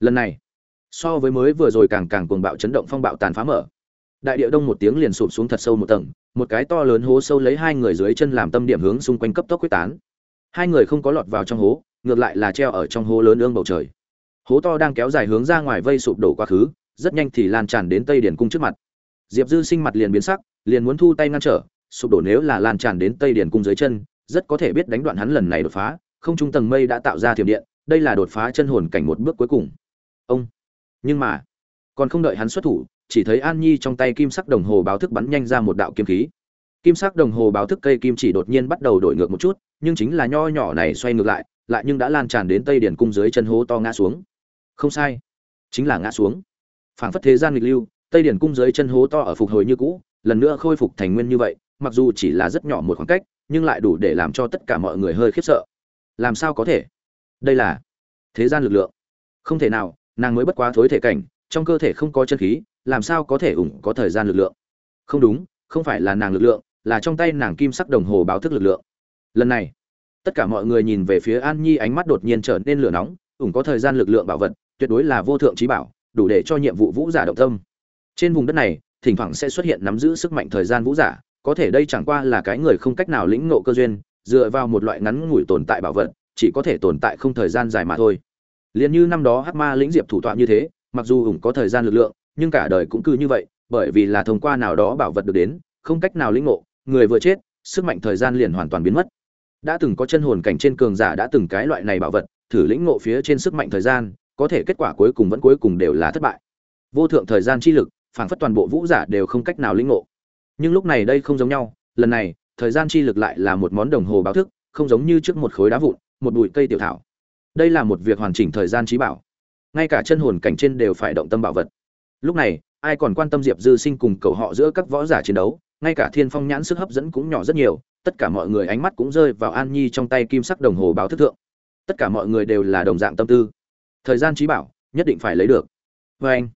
lần này, so với mới vừa rồi càng càng cuồng bạo chấn động phong bạo tàn phá mở. Đại địa đông một tiếng liền sụp xuống thật sâu một tầng, một cái to lớn hố sâu lấy hai người dưới chân làm tâm điểm hướng xung quanh cấp tốc quyết tán hai người không có lọt vào trong hố, ngược lại là treo ở trong hố lớn ương bầu trời. Hố to đang kéo dài hướng ra ngoài vây sụp đổ quá khứ, rất nhanh thì lan tràn đến tây điển cung trước mặt. Diệp dư sinh mặt liền biến sắc, liền muốn thu tay ngăn trở, sụp đổ nếu là lan tràn đến tây điển cung dưới chân, rất có thể biết đánh đoạn hắn lần này đột phá, không trung tầng mây đã tạo ra thiểm điện, đây là đột phá chân hồn cảnh một bước cuối cùng. Ông! Nhưng mà, còn không đợi hắn xuất thủ, chỉ thấy an nhi trong tay kim sắc đồng hồ báo thức bắn nhanh ra một đạo kiếm khí kim sắc đồng hồ báo thức cây kim chỉ đột nhiên bắt đầu đổi ngược một chút, nhưng chính là nho nhỏ này xoay ngược lại lại nhưng đã lan tràn đến tây điển cung dưới chân hố to ngã xuống. Không sai, chính là ngã xuống. Phảng phất thế gian nghịch lưu, tây điển cung dưới chân hố to ở phục hồi như cũ, lần nữa khôi phục thành nguyên như vậy, mặc dù chỉ là rất nhỏ một khoảng cách, nhưng lại đủ để làm cho tất cả mọi người hơi khiếp sợ. Làm sao có thể? Đây là thế gian lực lượng. Không thể nào, nàng mới bất quá thối thể cảnh, trong cơ thể không có chân khí, làm sao có thể ủng có thời gian lực lượng? Không đúng, không phải là nàng lực lượng là trong tay nàng kim sắc đồng hồ báo thức lực lượng. Lần này, tất cả mọi người nhìn về phía an nhi ánh mắt đột nhiên trở nên lửa nóng, ủng có thời gian lực lượng bảo vật, tuyệt đối là vô thượng trí bảo, đủ để cho nhiệm vụ vũ giả động tâm. Trên vùng đất này, thỉnh thoảng sẽ xuất hiện nắm giữ sức mạnh thời gian vũ giả, có thể đây chẳng qua là cái người không cách nào lĩnh ngộ cơ duyên, dựa vào một loại ngắn ngủi tồn tại bảo vật, chỉ có thể tồn tại không thời gian dài mà thôi. Liền như năm đó hắc ma lĩnh diệp thủ tọa như thế, mặc dù ủng có thời gian lực lượng, nhưng cả đời cũng cứ như vậy, bởi vì là thông qua nào đó bảo vật được đến, không cách nào lĩnh ngộ người vừa chết, sức mạnh thời gian liền hoàn toàn biến mất. Đã từng có chân hồn cảnh trên cường giả đã từng cái loại này bảo vật, thử lĩnh ngộ phía trên sức mạnh thời gian, có thể kết quả cuối cùng vẫn cuối cùng đều là thất bại. Vô thượng thời gian chi lực, phảng phất toàn bộ vũ giả đều không cách nào lĩnh ngộ. Nhưng lúc này đây không giống nhau, lần này, thời gian chi lực lại là một món đồng hồ báo thức, không giống như trước một khối đá vụn, một bụi cây tiểu thảo. Đây là một việc hoàn chỉnh thời gian trí bảo. Ngay cả chân hồn cảnh trên đều phải động tâm bảo vật. Lúc này, ai còn quan tâm diệp dư sinh cùng cầu họ giữa các võ giả chiến đấu ngay cả thiên phong nhãn sức hấp dẫn cũng nhỏ rất nhiều, tất cả mọi người ánh mắt cũng rơi vào an nhi trong tay kim sắc đồng hồ báo thức thượng. Tất cả mọi người đều là đồng dạng tâm tư. Thời gian trí bảo, nhất định phải lấy được. Vê anh,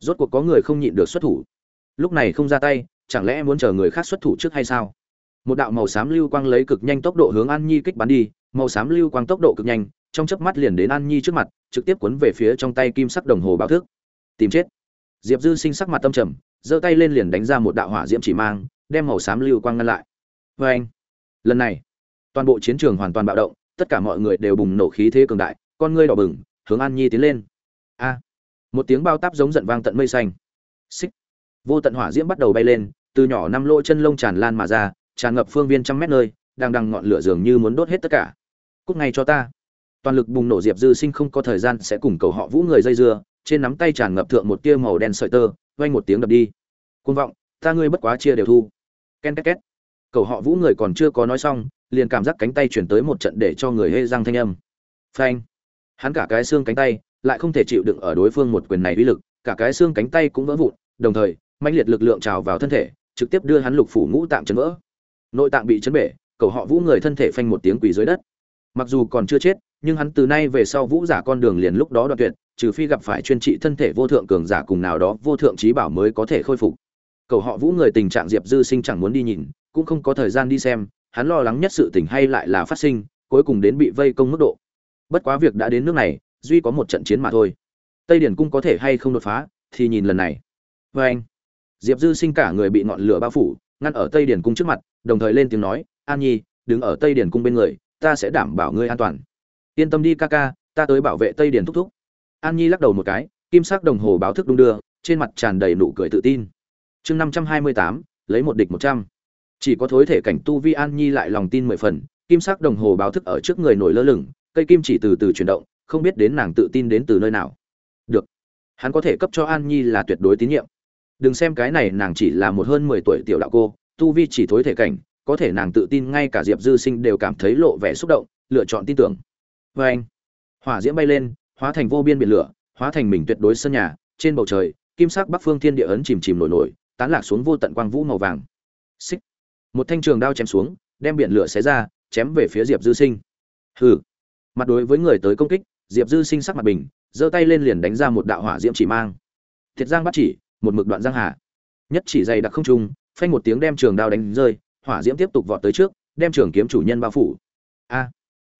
rốt cuộc có người không nhịn được xuất thủ. Lúc này không ra tay, chẳng lẽ muốn chờ người khác xuất thủ trước hay sao? Một đạo màu xám lưu quang lấy cực nhanh tốc độ hướng an nhi kích bắn đi, màu xám lưu quang tốc độ cực nhanh, trong chớp mắt liền đến an nhi trước mặt, trực tiếp cuốn về phía trong tay kim sắc đồng hồ báo thức. Tìm chết. Diệp dư sinh sắc mặt tâm trầm giơ tay lên liền đánh ra một đạo hỏa diễm chỉ mang, đem màu xám lưu quang ngăn lại. Vê anh, lần này, toàn bộ chiến trường hoàn toàn bạo động, tất cả mọi người đều bùng nổ khí thế cường đại, con ngươi đỏ bừng, hướng an nhi tiến lên. A, một tiếng bao táp giống giận vang tận mây xanh. Xích, vô tận hỏa diễm bắt đầu bay lên, từ nhỏ năm lỗ chân lông tràn lan mà ra, tràn ngập phương viên trăm mét nơi, đang đằng ngọn lửa dường như muốn đốt hết tất cả. Cút ngay cho ta. Toàn lực bùng nổ diệp dư sinh không có thời gian sẽ cùng cầu họ vũ người dây dưa, trên nắm tay tràn ngập thượng một tia màu đen sợi tơ vang một tiếng đập đi. Cuồng vọng, ta ngươi bất quá chia đều thu. Ken két két. Cầu họ vũ người còn chưa có nói xong, liền cảm giác cánh tay chuyển tới một trận để cho người hê răng thanh âm. Phanh. Hắn cả cái xương cánh tay lại không thể chịu đựng ở đối phương một quyền này uy lực, cả cái xương cánh tay cũng vỡ vụn, đồng thời, mãnh liệt lực lượng trào vào thân thể, trực tiếp đưa hắn lục phủ ngũ tạng chấn vỡ. Nội tạng bị chấn bể cầu họ vũ người thân thể phanh một tiếng quỳ dưới đất. Mặc dù còn chưa chết nhưng hắn từ nay về sau vũ giả con đường liền lúc đó đoạn tuyệt, trừ phi gặp phải chuyên trị thân thể vô thượng cường giả cùng nào đó vô thượng trí bảo mới có thể khôi phục. Cầu họ vũ người tình trạng diệp dư sinh chẳng muốn đi nhìn, cũng không có thời gian đi xem, hắn lo lắng nhất sự tình hay lại là phát sinh, cuối cùng đến bị vây công mức độ. Bất quá việc đã đến nước này, duy có một trận chiến mà thôi. Tây điển cung có thể hay không đột phá, thì nhìn lần này. Vê anh, diệp dư sinh cả người bị ngọn lửa bao phủ, ngăn ở tây điển cung trước mặt, đồng thời lên tiếng nói, an nhi, đứng ở tây điển cung bên người, ta sẽ đảm bảo ngươi an toàn yên tâm đi ca ca, ta tới bảo vệ tây điền thúc thúc. An nhi lắc đầu một cái, kim sắc đồng hồ báo thức đung đưa, trên mặt tràn đầy nụ cười tự tin. Chương năm trăm hai mươi tám, lấy một địch một trăm. Chỉ có thối thể cảnh tu vi an nhi lại lòng tin mười phần, kim sắc đồng hồ báo thức ở trước người nổi lơ lửng, cây kim chỉ từ từ chuyển động, không biết đến nàng tự tin đến từ nơi nào. Được. Hắn có thể cấp cho an nhi là tuyệt đối tín nhiệm. Đừng xem cái này nàng chỉ là một hơn mười tuổi tiểu đạo cô, tu vi chỉ thối thể cảnh, có thể nàng tự tin ngay cả diệp dư sinh đều cảm thấy lộ vẻ xúc động, lựa chọn tin tưởng vê anh, hỏa diễm bay lên, hóa thành vô biên biển lửa, hóa thành mình tuyệt đối sân nhà, trên bầu trời, kim sắc bắc phương thiên địa ấn chìm chìm nổi nổi, tán lạc xuống vô tận quang vũ màu vàng. Xích. Một thanh trường đao chém xuống, đem biển lửa xé ra, chém về phía diệp dư sinh. Hừ. Mặt đối với người tới công kích, diệp dư sinh sắc mặt bình, giơ tay lên liền đánh ra một đạo hỏa diễm chỉ mang. Thiệt giang bắt chỉ, một mực đoạn giang hà. Nhất chỉ dày đặc không trung, phanh một tiếng đem trường đao đánh rơi, hỏa diễm tiếp tục vọt tới trước, đem trường kiếm chủ nhân bao phủ. A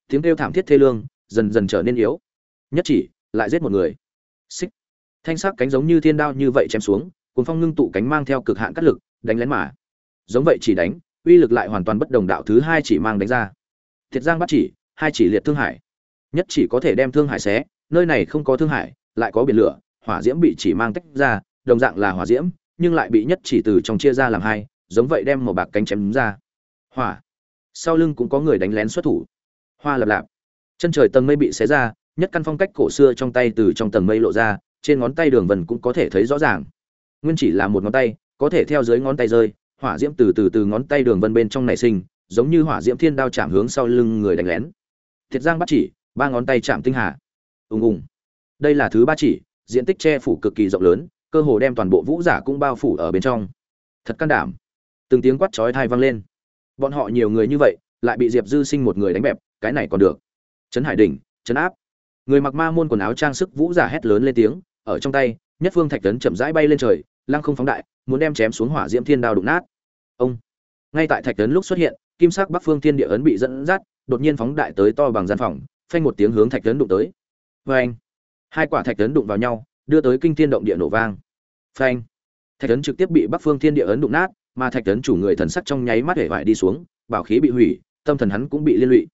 tiếng kêu thảm thiết thê lương dần dần trở nên yếu. Nhất chỉ, lại giết một người. Xích. Thanh sắc cánh giống như thiên đao như vậy chém xuống cuốn phong ngưng tụ cánh mang theo cực hạn cắt lực, đánh lén mà. Giống vậy chỉ đánh, uy lực lại hoàn toàn bất đồng đạo thứ hai chỉ mang đánh ra. Thiệt giang bắt chỉ, hai chỉ liệt thương hải. Nhất chỉ có thể đem thương hải xé, nơi này không có thương hải, lại có biển lửa, hỏa diễm bị chỉ mang tách ra, đồng dạng là hỏa diễm, nhưng lại bị nhất chỉ từ trong chia ra làm hai, giống vậy đem một bạc cánh chém ra. Hỏa. Sau lưng cũng có người đánh lén xuất thủ hoa lập lạp. Chân trời tầng mây bị xé ra, nhất căn phong cách cổ xưa trong tay từ trong tầng mây lộ ra, trên ngón tay đường vần cũng có thể thấy rõ ràng. Nguyên chỉ là một ngón tay, có thể theo dưới ngón tay rơi, hỏa diễm từ từ từ ngón tay đường vân bên trong nảy sinh, giống như hỏa diễm thiên đao chạm hướng sau lưng người đánh lén. Thiệt giang bắt chỉ, ba ngón tay chạm tinh hà. Ùng ùng. Đây là thứ ba chỉ, diện tích che phủ cực kỳ rộng lớn, cơ hồ đem toàn bộ vũ giả cũng bao phủ ở bên trong. Thật can đảm. Từng tiếng quát chói thai vang lên. Bọn họ nhiều người như vậy, lại bị diệp dư sinh một người đánh bẹp cái này còn được. Trấn hải đỉnh, trấn áp. Người mặc ma môn quần áo trang sức vũ giả hét lớn lên tiếng, ở trong tay, nhất phương thạch tấn chậm rãi bay lên trời, lăng không phóng đại, muốn đem chém xuống hỏa diễm thiên đao đụng nát. Ông. Ngay tại thạch tấn lúc xuất hiện, kim sắc bắc phương thiên địa ấn bị dẫn dắt, đột nhiên phóng đại tới to bằng gian phòng, phanh một tiếng hướng thạch tấn đụng tới. Vê anh hai quả thạch tấn đụng vào nhau, đưa tới kinh thiên động địa nổ vang. Phanh. Thạch tấn trực tiếp bị bắc phương thiên địa ấn đụng nát, mà thạch tấn chủ người thần sắc trong nháy mắt hể vải đi xuống, bảo khí bị hủy, tâm thần hắn cũng bị liên lụy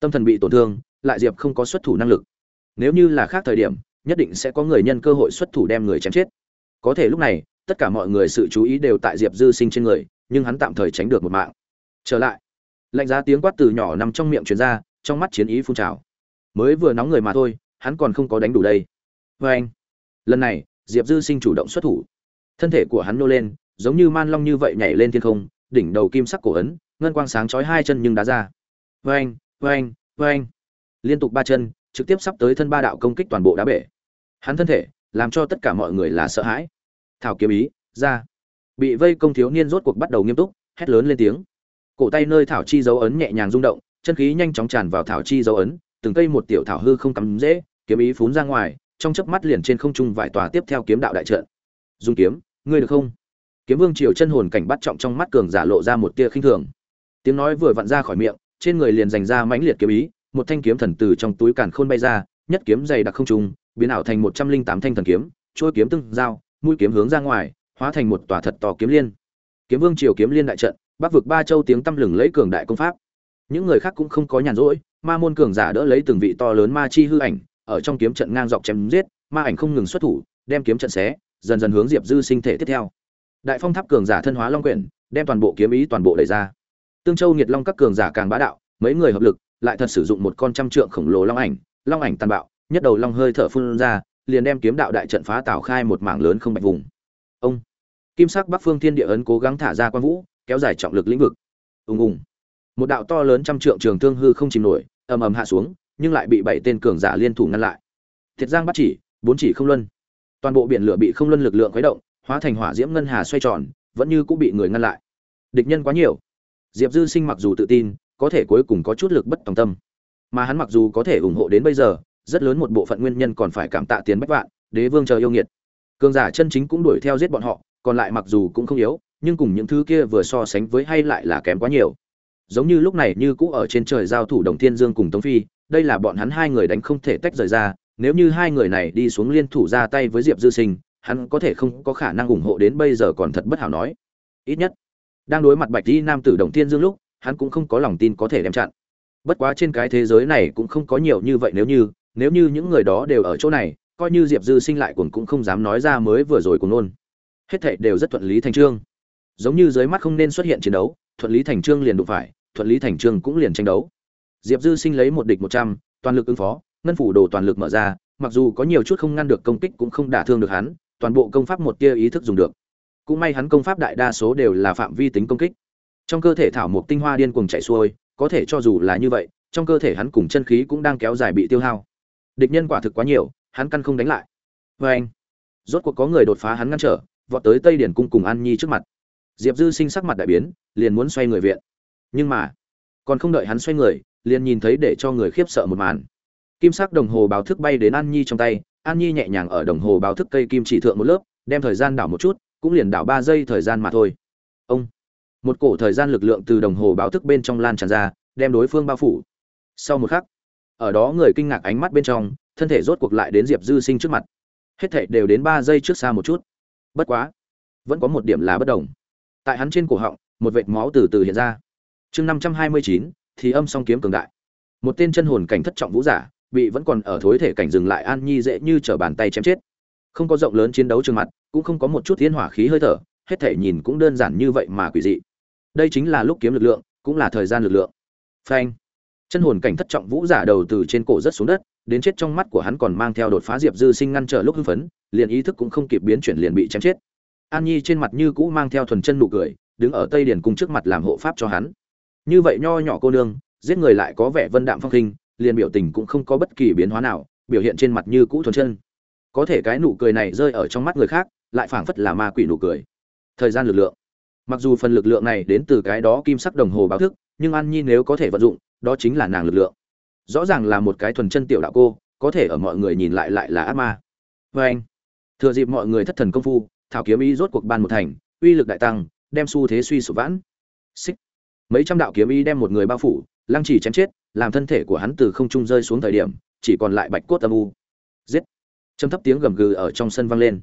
tâm thần bị tổn thương, lại diệp không có xuất thủ năng lực. Nếu như là khác thời điểm, nhất định sẽ có người nhân cơ hội xuất thủ đem người chém chết. Có thể lúc này, tất cả mọi người sự chú ý đều tại diệp dư sinh trên người, nhưng hắn tạm thời tránh được một mạng. Trở lại, lạnh giá tiếng quát từ nhỏ nằm trong miệng truyền ra, trong mắt chiến ý phun trào. Mới vừa nóng người mà thôi, hắn còn không có đánh đủ đây. Vê anh, lần này, diệp dư sinh chủ động xuất thủ. Thân thể của hắn nô lên, giống như man long như vậy nhảy lên thiên không, đỉnh đầu kim sắc cổ ấn, ngân quang sáng chói hai chân nhưng đá ra. Vê anh vê anh liên tục ba chân, trực tiếp sắp tới thân ba đạo công kích toàn bộ đá bể. Hắn thân thể, làm cho tất cả mọi người là sợ hãi. Thảo kiếm ý, ra. Bị vây công thiếu niên rốt cuộc bắt đầu nghiêm túc, hét lớn lên tiếng. Cổ tay nơi thảo chi dấu ấn nhẹ nhàng rung động, chân khí nhanh chóng tràn vào thảo chi dấu ấn, từng cây một tiểu thảo hư không cắm dễ, kiếm ý phún ra ngoài, trong chớp mắt liền trên không trung vài tòa tiếp theo kiếm đạo đại trận. Dùng kiếm, ngươi được không? Kiếm vương triều chân hồn cảnh bắt trọng trong mắt cường giả lộ ra một tia khinh thường. Tiếng nói vừa vặn ra khỏi miệng trên người liền dành ra mãnh liệt kiếm ý, một thanh kiếm thần từ trong túi càn khôn bay ra, nhất kiếm dày đặc không trung, biến ảo thành một trăm linh tám thanh thần kiếm, chuôi kiếm tương giao, mũi kiếm hướng ra ngoài, hóa thành một tòa thật to kiếm liên. Kiếm vương triều kiếm liên đại trận, bắc vực ba châu tiếng tăm lừng lấy cường đại công pháp. Những người khác cũng không có nhàn rỗi, ma môn cường giả đỡ lấy từng vị to lớn ma chi hư ảnh, ở trong kiếm trận ngang dọc chém giết, ma ảnh không ngừng xuất thủ, đem kiếm trận xé, dần dần hướng diệp dư sinh thể tiếp theo. Đại phong tháp cường giả thân hóa long quyển, đem toàn bộ kiếm ý toàn bộ đẩy ra tương châu Nguyệt long các cường giả càng bá đạo, mấy người hợp lực, lại thật sử dụng một con trăm trượng khổng lồ long ảnh long ảnh tàn bạo, nhất đầu long hơi thở phun ra, liền đem kiếm đạo đại trận phá tạo khai một mảng lớn không bạch vùng. Ông, kim sắc bắc phương thiên địa ấn cố gắng thả ra quan vũ, kéo dài trọng lực lĩnh vực. Ùng ùng. Một đạo to lớn trăm trượng trường thương hư không chìm nổi, ầm ầm hạ xuống, nhưng lại bị bảy tên cường giả liên thủ ngăn lại. Thiệt giang bắt chỉ, bốn chỉ không luân. Toàn bộ biển lửa bị không luân lực lượng khuấy động, hóa thành hỏa diễm ngân hà xoay tròn, vẫn như cũng bị người ngăn lại. Địch nhân quá nhiều diệp dư sinh mặc dù tự tin, có thể cuối cùng có chút lực bất tòng tâm. Mà hắn mặc dù có thể ủng hộ đến bây giờ, rất lớn một bộ phận nguyên nhân còn phải cảm tạ tiền bách vạn, đế vương chờ yêu nghiệt. Cường giả chân chính cũng đuổi theo giết bọn họ, còn lại mặc dù cũng không yếu, nhưng cùng những thứ kia vừa so sánh với hay lại là kém quá nhiều. Giống như lúc này như cũ ở trên trời giao thủ đồng thiên dương cùng tống phi, đây là bọn hắn hai người đánh không thể tách rời ra, nếu như hai người này đi xuống liên thủ ra tay với diệp dư sinh, hắn có thể không có khả năng ủng hộ đến bây giờ còn thật bất hảo nói. Ít nhất đang đối mặt bạch di nam tử đồng thiên dương lúc, hắn cũng không có lòng tin có thể đem chặn. Bất quá trên cái thế giới này cũng không có nhiều như vậy nếu như nếu như những người đó đều ở chỗ này, coi như diệp dư sinh lại cuồng cũng không dám nói ra mới vừa rồi cuồng nôn hết thệ đều rất thuận lý thành trương giống như dưới mắt không nên xuất hiện chiến đấu, thuận lý thành trương liền đụng phải, thuận lý thành trương cũng liền tranh đấu. Diệp dư sinh lấy một địch một trăm, toàn lực ứng phó, ngân phủ đồ toàn lực mở ra, mặc dù có nhiều chút không ngăn được công kích cũng không đả thương được hắn, toàn bộ công pháp một tia ý thức dùng được cũng may hắn công pháp đại đa số đều là phạm vi tính công kích. Trong cơ thể thảo mộc tinh hoa điên cuồng chạy xuôi, có thể cho dù là như vậy, trong cơ thể hắn cùng chân khí cũng đang kéo dài bị tiêu hao. Địch nhân quả thực quá nhiều, hắn căn không đánh lại. Vê anh, rốt cuộc có người đột phá hắn ngăn trở, vọt tới tây điển cung cùng an nhi trước mặt. Diệp dư sinh sắc mặt đại biến, liền muốn xoay người viện. Nhưng mà, còn không đợi hắn xoay người, liền nhìn thấy để cho người khiếp sợ một màn. Kim sắc đồng hồ báo thức bay đến an nhi trong tay, an nhi nhẹ nhàng ở đồng hồ báo thức cây kim chỉ thượng một lớp, đem thời gian đảo một chút cũng liền đảo ba giây thời gian mà thôi. Ông, một cổ thời gian lực lượng từ đồng hồ báo thức bên trong lan tràn ra, đem đối phương bao phủ. Sau một khắc, ở đó người kinh ngạc ánh mắt bên trong, thân thể rốt cuộc lại đến diệp dư sinh trước mặt. Hết thảy đều đến ba giây trước xa một chút. Bất quá, vẫn có một điểm là bất đồng. Tại hắn trên cổ họng, một vệt máu từ từ hiện ra. Chương năm trăm hai mươi chín, thì âm song kiếm cường đại. Một tên chân hồn cảnh thất trọng vũ giả, bị vẫn còn ở thối thể cảnh dừng lại, an nhi dễ như trở bàn tay chém chết không có rộng lớn chiến đấu trường mặt, cũng không có một chút thiên hỏa khí hơi thở, hết thể nhìn cũng đơn giản như vậy mà quỷ dị. Đây chính là lúc kiếm lực lượng, cũng là thời gian lực lượng. Phanh. Chân hồn cảnh thất trọng vũ giả đầu từ trên cổ rất xuống đất, đến chết trong mắt của hắn còn mang theo đột phá diệp dư sinh ngăn trở lúc hưng phấn, liền ý thức cũng không kịp biến chuyển liền bị chém chết. An nhi trên mặt như cũ mang theo thuần chân nụ cười, đứng ở tây điền cung trước mặt làm hộ pháp cho hắn. Như vậy nho nhỏ cô nương, giết người lại có vẻ vân đạm phong khinh, liền biểu tình cũng không có bất kỳ biến hóa nào, biểu hiện trên mặt như cũ thuần chân có thể cái nụ cười này rơi ở trong mắt người khác, lại phảng phất là ma quỷ nụ cười. Thời gian lực lượng. Mặc dù phần lực lượng này đến từ cái đó kim sắc đồng hồ báo thức, nhưng an nhi nếu có thể vận dụng, đó chính là nàng lực lượng. Rõ ràng là một cái thuần chân tiểu đạo cô, có thể ở mọi người nhìn lại lại là ác ma. Vê anh, thừa dịp mọi người thất thần công phu, thảo kiếm ý rốt cuộc ban một thành, uy lực đại tăng, đem xu thế suy sụp vãn. Xích. Mấy trăm đạo kiếm ý đem một người bao phủ, lăng chỉ chém chết, làm thân thể của hắn từ không trung rơi xuống thời điểm, chỉ còn lại bạch cốt âm u. Giết châm thấp tiếng gầm gừ ở trong sân vang lên.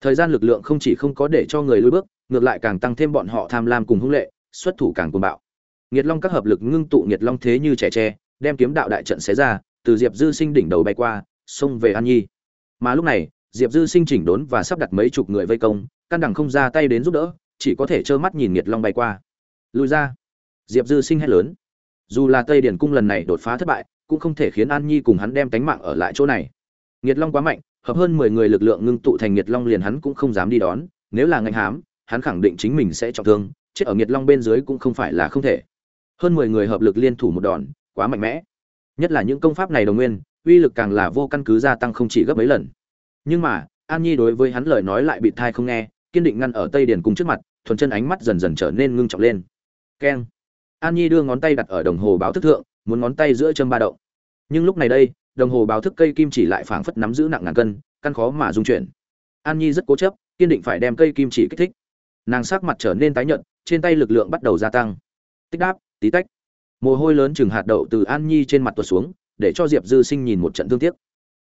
Thời gian lực lượng không chỉ không có để cho người lùi bước, ngược lại càng tăng thêm bọn họ tham lam cùng hung lệ, xuất thủ càng cuồng bạo. Nghiệt long các hợp lực ngưng tụ nghiệt long thế như trẻ tre, đem kiếm đạo đại trận xé ra, từ diệp dư sinh đỉnh đầu bay qua, xông về an nhi. Mà lúc này, diệp dư sinh chỉnh đốn và sắp đặt mấy chục người vây công, căn đẳng không ra tay đến giúp đỡ, chỉ có thể trơ mắt nhìn nghiệt long bay qua. Lùi ra. Diệp dư sinh hét lớn. Dù là tây điển cung lần này đột phá thất bại, cũng không thể khiến an nhi cùng hắn đem tánh mạng ở lại chỗ này. Nghiệt long quá mạnh hợp hơn mười người lực lượng ngưng tụ thành nhiệt long liền hắn cũng không dám đi đón, nếu là ngành hám, hắn khẳng định chính mình sẽ trọng thương, chết ở nhiệt long bên dưới cũng không phải là không thể. Hơn mười người hợp lực liên thủ một đòn, quá mạnh mẽ. Nhất là những công pháp này đồng nguyên, uy lực càng là vô căn cứ gia tăng không chỉ gấp mấy lần. Nhưng mà, an nhi đối với hắn lời nói lại bị thai không nghe, kiên định ngăn ở tây điền cung trước mặt, thuần chân ánh mắt dần dần trở nên ngưng trọng lên. Keng. An nhi đưa ngón tay đặt ở đồng hồ báo thức thượng, muốn ngón tay giữa châm ba động nhưng lúc này đây, đồng hồ báo thức cây kim chỉ lại phảng phất nắm giữ nặng ngàn cân, căn khó mà dung chuyển. An nhi rất cố chấp, kiên định phải đem cây kim chỉ kích thích. Nàng sắc mặt trở nên tái nhợt, trên tay lực lượng bắt đầu gia tăng. Tích đáp, tí tách. Mồ hôi lớn chừng hạt đậu từ an nhi trên mặt tuột xuống, để cho diệp dư sinh nhìn một trận thương tiếc.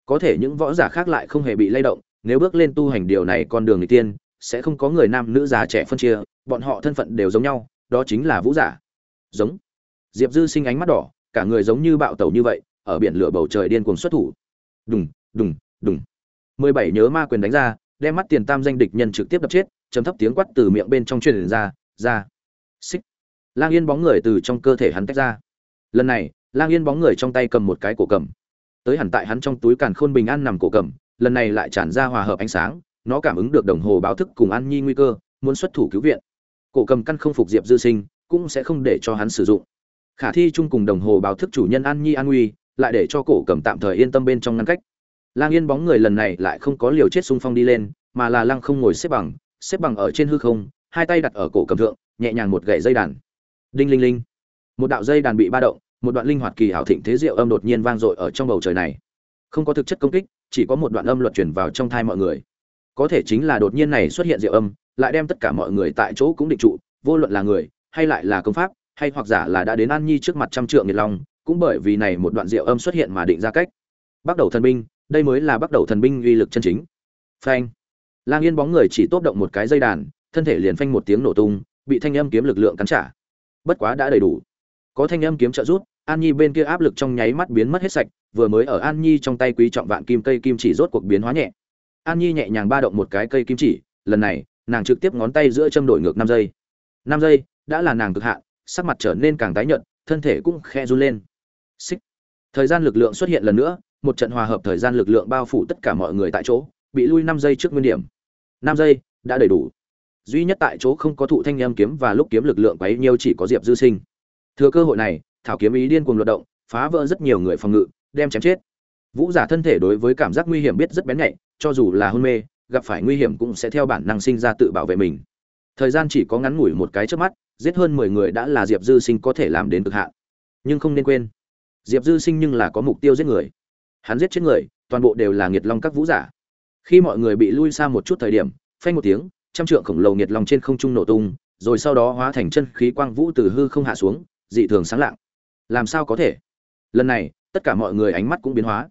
Có thể những võ giả khác lại không hề bị lay động, nếu bước lên tu hành điều này con đường người tiên, sẽ không có người nam nữ già trẻ phân chia, bọn họ thân phận đều giống nhau, đó chính là vũ giả. Giống. Diệp dư sinh ánh mắt đỏ, cả người giống như bạo tẩu như vậy ở biển lửa bầu trời điên cuồng xuất thủ. Đùng đùng đùng. Mười bảy nhớ ma quyền đánh ra, đem mắt tiền tam danh địch nhân trực tiếp đập chết chấm thấp tiếng quát từ miệng bên trong truyền ra ra. Xích. Lang yên bóng người từ trong cơ thể hắn tách ra. Lần này, lang yên bóng người trong tay cầm một cái cổ cầm. Tới hẳn tại hắn trong túi càn khôn bình an nằm cổ cầm, lần này lại tràn ra hòa hợp ánh sáng, nó cảm ứng được đồng hồ báo thức cùng an nhi nguy cơ, muốn xuất thủ cứu viện. Cổ cầm căn không phục diệp dư sinh, cũng sẽ không để cho hắn sử dụng. Khả thi chung cùng đồng hồ báo thức chủ nhân an nhi an nguy lại để cho cổ cầm tạm thời yên tâm bên trong ngăn cách. Lang yên bóng người lần này lại không có liều chết xung phong đi lên, mà là lăng không ngồi xếp bằng xếp bằng ở trên hư không, hai tay đặt ở cổ cầm thượng, nhẹ nhàng một gậy dây đàn. Đinh linh linh. Một đạo dây đàn bị ba động, một đoạn linh hoạt kỳ hảo thịnh thế diệu âm đột nhiên vang dội ở trong bầu trời này. Không có thực chất công kích, chỉ có một đoạn âm luật truyền vào trong thai mọi người. Có thể chính là đột nhiên này xuất hiện diệu âm, lại đem tất cả mọi người tại chỗ cũng định trụ, vô luận là người, hay lại là công pháp, hay hoặc giả là đã đến an nhi trước mặt trăm trượng nhiệt long cũng bởi vì này một đoạn diệu âm xuất hiện mà định ra cách. Bắt đầu thần binh, đây mới là bắt đầu thần binh uy lực chân chính. Phanh. Lang yên bóng người chỉ tốt động một cái dây đàn, thân thể liền phanh một tiếng nổ tung, bị thanh âm kiếm lực lượng cắn trả. Bất quá đã đầy đủ. Có thanh âm kiếm trợ rút an nhi bên kia áp lực trong nháy mắt biến mất hết sạch, vừa mới ở an nhi trong tay quý trọng vạn kim cây kim chỉ rốt cuộc biến hóa nhẹ. An nhi nhẹ nhàng ba động một cái cây kim chỉ, lần này, nàng trực tiếp ngón tay giữa châm đổi ngược năm giây. Năm giây, đã là nàng cực hạn, sắc mặt trở nên càng tái nhợt, thân thể cũng khe run lên xích. Thời gian lực lượng xuất hiện lần nữa, một trận hòa hợp thời gian lực lượng bao phủ tất cả mọi người tại chỗ, bị lui năm giây trước nguyên điểm. Năm giây, đã đầy đủ. Duy nhất tại chỗ không có thụ thanh em kiếm và lúc kiếm lực lượng quấy nhiêu chỉ có diệp dư sinh. Thừa cơ hội này, thảo kiếm ý điên cuồng luận động, phá vỡ rất nhiều người phòng ngự, đem chém chết. Vũ giả thân thể đối với cảm giác nguy hiểm biết rất bén nhạy, cho dù là hôn mê, gặp phải nguy hiểm cũng sẽ theo bản năng sinh ra tự bảo vệ mình. Thời gian chỉ có ngắn ngủi một cái trước mắt, giết hơn mười người đã là diệp dư sinh có thể làm đến cực hạn. Nhưng không nên quên diệp dư sinh nhưng là có mục tiêu giết người. Hắn giết chết người, toàn bộ đều là nghiệt long các vũ giả. Khi mọi người bị lui xa một chút thời điểm, phanh một tiếng, trăm trượng khổng lồ nghiệt long trên không trung nổ tung, rồi sau đó hóa thành chân khí quang vũ từ hư không hạ xuống, dị thường sáng lạng. Làm sao có thể? Lần này, tất cả mọi người ánh mắt cũng biến hóa.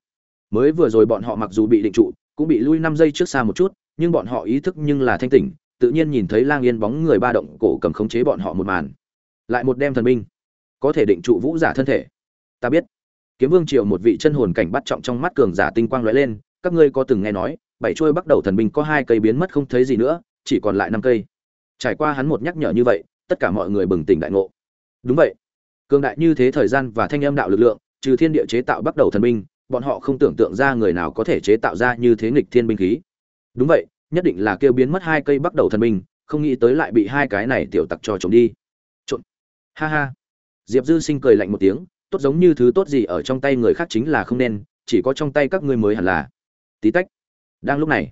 Mới vừa rồi bọn họ mặc dù bị định trụ, cũng bị lui năm giây trước xa một chút, nhưng bọn họ ý thức nhưng là thanh tỉnh, tự nhiên nhìn thấy lang yên bóng người ba động cổ cầm khống chế bọn họ một màn. Lại một đem thần binh. Có thể định trụ vũ giả thân thể ta biết. Kiếm vương triều một vị chân hồn cảnh bắt trọng trong mắt cường giả tinh quang lóe lên, các ngươi có từng nghe nói, bảy chuôi bắt đầu thần binh có hai cây biến mất không thấy gì nữa, chỉ còn lại năm cây. Trải qua hắn một nhắc nhở như vậy, tất cả mọi người bừng tỉnh đại ngộ. Đúng vậy. Cường đại như thế thời gian và thanh âm đạo lực lượng, trừ thiên địa chế tạo bắt đầu thần binh, bọn họ không tưởng tượng ra người nào có thể chế tạo ra như thế nghịch thiên binh khí. Đúng vậy, nhất định là kêu biến mất hai cây bắt đầu thần binh, không nghĩ tới lại bị hai cái này tiểu tặc cho trộm đi. Trộm. Ha ha. Diệp dư sinh cười lạnh một tiếng tốt giống như thứ tốt gì ở trong tay người khác chính là không nên, chỉ có trong tay các ngươi mới hẳn là. Tí tách. Đang lúc này,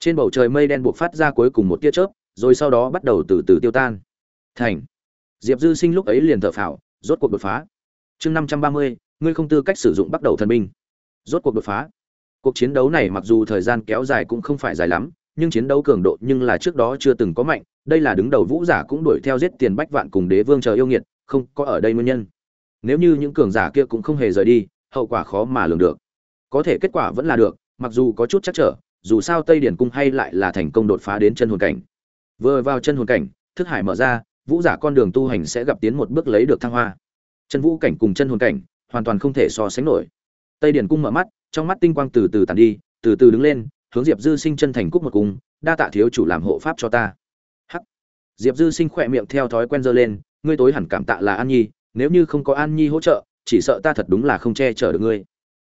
trên bầu trời mây đen buộc phát ra cuối cùng một tia chớp, rồi sau đó bắt đầu từ từ tiêu tan. Thành. Diệp dư sinh lúc ấy liền thở phào, rốt cuộc đột phá. Chương năm trăm ba mươi, ngươi không tư cách sử dụng bắt đầu thần binh. Rốt cuộc đột phá. Cuộc chiến đấu này mặc dù thời gian kéo dài cũng không phải dài lắm, nhưng chiến đấu cường độ nhưng là trước đó chưa từng có mạnh, đây là đứng đầu vũ giả cũng đuổi theo giết tiền bách vạn cùng đế vương chờ yêu nghiệt, không có ở đây nguyên nhân nếu như những cường giả kia cũng không hề rời đi, hậu quả khó mà lường được. Có thể kết quả vẫn là được, mặc dù có chút chắc trở, dù sao tây điển cung hay lại là thành công đột phá đến chân hồn cảnh. Vừa vào chân hồn cảnh, thức hải mở ra, vũ giả con đường tu hành sẽ gặp tiến một bước lấy được thăng hoa. Chân vũ cảnh cùng chân hồn cảnh, hoàn toàn không thể so sánh nổi. Tây điển cung mở mắt, trong mắt tinh quang từ từ tàn đi, từ từ đứng lên, hướng diệp dư sinh chân thành cúc một cung, đa tạ thiếu chủ làm hộ pháp cho ta. Hắc. Diệp dư sinh khỏe miệng theo thói quen dơ lên, ngươi tối hẳn cảm tạ là an nhi nếu như không có an nhi hỗ trợ, chỉ sợ ta thật đúng là không che chở được ngươi.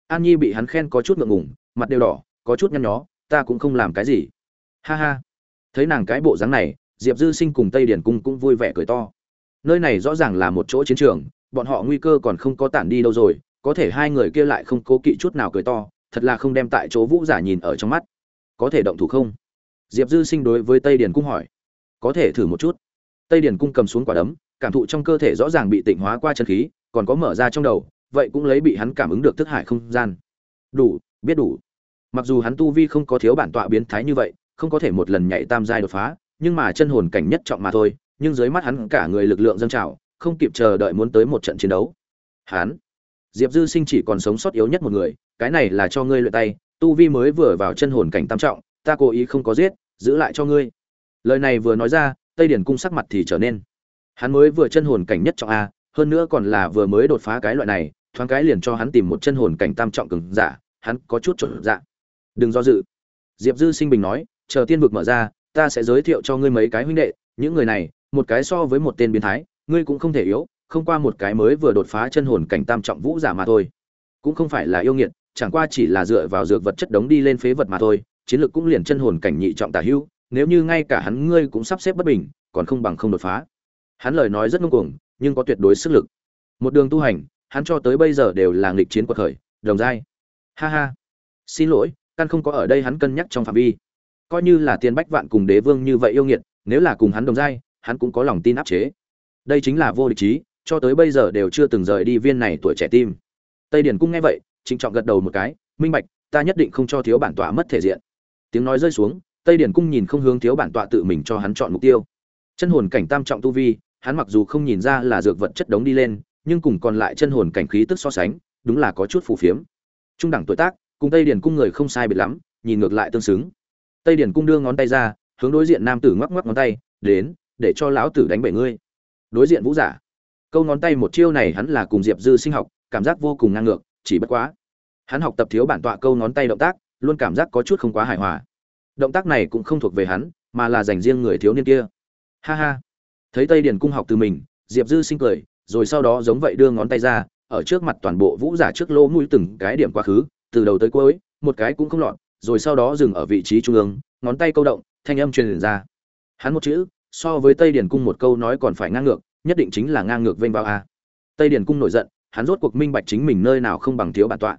An nhi bị hắn khen có chút ngượng ngùng, mặt đều đỏ, có chút nhăn nhó, ta cũng không làm cái gì. Ha ha. Thấy nàng cái bộ dáng này, diệp dư sinh cùng tây điển cung cũng vui vẻ cười to. Nơi này rõ ràng là một chỗ chiến trường, bọn họ nguy cơ còn không có tản đi đâu rồi, có thể hai người kia lại không cố kỵ chút nào cười to, thật là không đem tại chỗ vũ giả nhìn ở trong mắt. Có thể động thủ không? Diệp dư sinh đối với tây điển cung hỏi. Có thể thử một chút. Tây điển cung cầm xuống quả đấm cảm thụ trong cơ thể rõ ràng bị tịnh hóa qua chân khí, còn có mở ra trong đầu, vậy cũng lấy bị hắn cảm ứng được thức hải không gian. Đủ, biết đủ. Mặc dù hắn tu vi không có thiếu bản tọa biến thái như vậy, không có thể một lần nhảy tam giai đột phá, nhưng mà chân hồn cảnh nhất trọng mà thôi, nhưng dưới mắt hắn cả người lực lượng dâng trào, không kịp chờ đợi muốn tới một trận chiến đấu. Hắn, diệp dư sinh chỉ còn sống sót yếu nhất một người, cái này là cho ngươi luyện tay, tu vi mới vừa vào chân hồn cảnh tam trọng, ta cố ý không có giết, giữ lại cho ngươi. Lời này vừa nói ra, tây điển cung sắc mặt thì trở nên hắn mới vừa chân hồn cảnh nhất trọng a, hơn nữa còn là vừa mới đột phá cái loại này, thoáng cái liền cho hắn tìm một chân hồn cảnh tam trọng cường giả, hắn có chút trộn dạ. Đừng do dự. Diệp dư sinh bình nói, chờ tiên vực mở ra, ta sẽ giới thiệu cho ngươi mấy cái huynh đệ, những người này, một cái so với một tên biến thái, ngươi cũng không thể yếu, không qua một cái mới vừa đột phá chân hồn cảnh tam trọng vũ giả mà thôi. Cũng không phải là yêu nghiệt, chẳng qua chỉ là dựa vào dược vật chất đống đi lên phế vật mà thôi, chiến lược cũng liền chân hồn cảnh nhị trọng tả hữu, nếu như ngay cả hắn ngươi cũng sắp xếp bất bình, còn không bằng không đột phá hắn lời nói rất ngông cuồng, nhưng có tuyệt đối sức lực. Một đường tu hành, hắn cho tới bây giờ đều là nghịch chiến quật khởi, đồng giai. Ha ha. Xin lỗi, căn không có ở đây hắn cân nhắc trong phạm vi. Coi như là tiền bách vạn cùng đế vương như vậy yêu nghiệt, nếu là cùng hắn đồng giai, hắn cũng có lòng tin áp chế. Đây chính là vô địch trí cho tới bây giờ đều chưa từng rời đi viên này tuổi trẻ tim. Tây điển cung nghe vậy, trịnh trọng gật đầu một cái, minh bạch, ta nhất định không cho thiếu bản tọa mất thể diện. Tiếng nói rơi xuống, tây điển cung nhìn không hướng thiếu bản tọa tự mình cho hắn chọn mục tiêu. Chân hồn cảnh tam trọng tu vi hắn mặc dù không nhìn ra là dược vật chất đống đi lên, nhưng cùng còn lại chân hồn cảnh khí tức so sánh, đúng là có chút phù phiếm. Trung đẳng tuổi tác, cùng tây Điền cung người không sai biệt lắm, nhìn ngược lại tương xứng. Tây Điền cung đưa ngón tay ra, hướng đối diện nam tử ngoắc ngoắc ngón tay, đến, để cho lão tử đánh bể ngươi. Đối diện vũ giả. Câu ngón tay một chiêu này hắn là cùng diệp dư sinh học, cảm giác vô cùng ngang ngược, chỉ bất quá. Hắn học tập thiếu bản tọa câu ngón tay động tác, luôn cảm giác có chút không quá hài hòa. Động tác này cũng không thuộc về hắn, mà là dành riêng người thiếu niên kia. Ha ha thấy tây điền cung học từ mình, diệp dư sinh cười, rồi sau đó giống vậy đưa ngón tay ra, ở trước mặt toàn bộ vũ giả trước lỗ mũi từng cái điểm quá khứ, từ đầu tới cuối, một cái cũng không lọt, rồi sau đó dừng ở vị trí trung ương, ngón tay câu động, thanh âm truyền ra. Hắn một chữ, so với tây điền cung một câu nói còn phải ngang ngược, nhất định chính là ngang ngược vênh vào a. Tây điền cung nổi giận, hắn rốt cuộc minh bạch chính mình nơi nào không bằng thiếu bản tọa.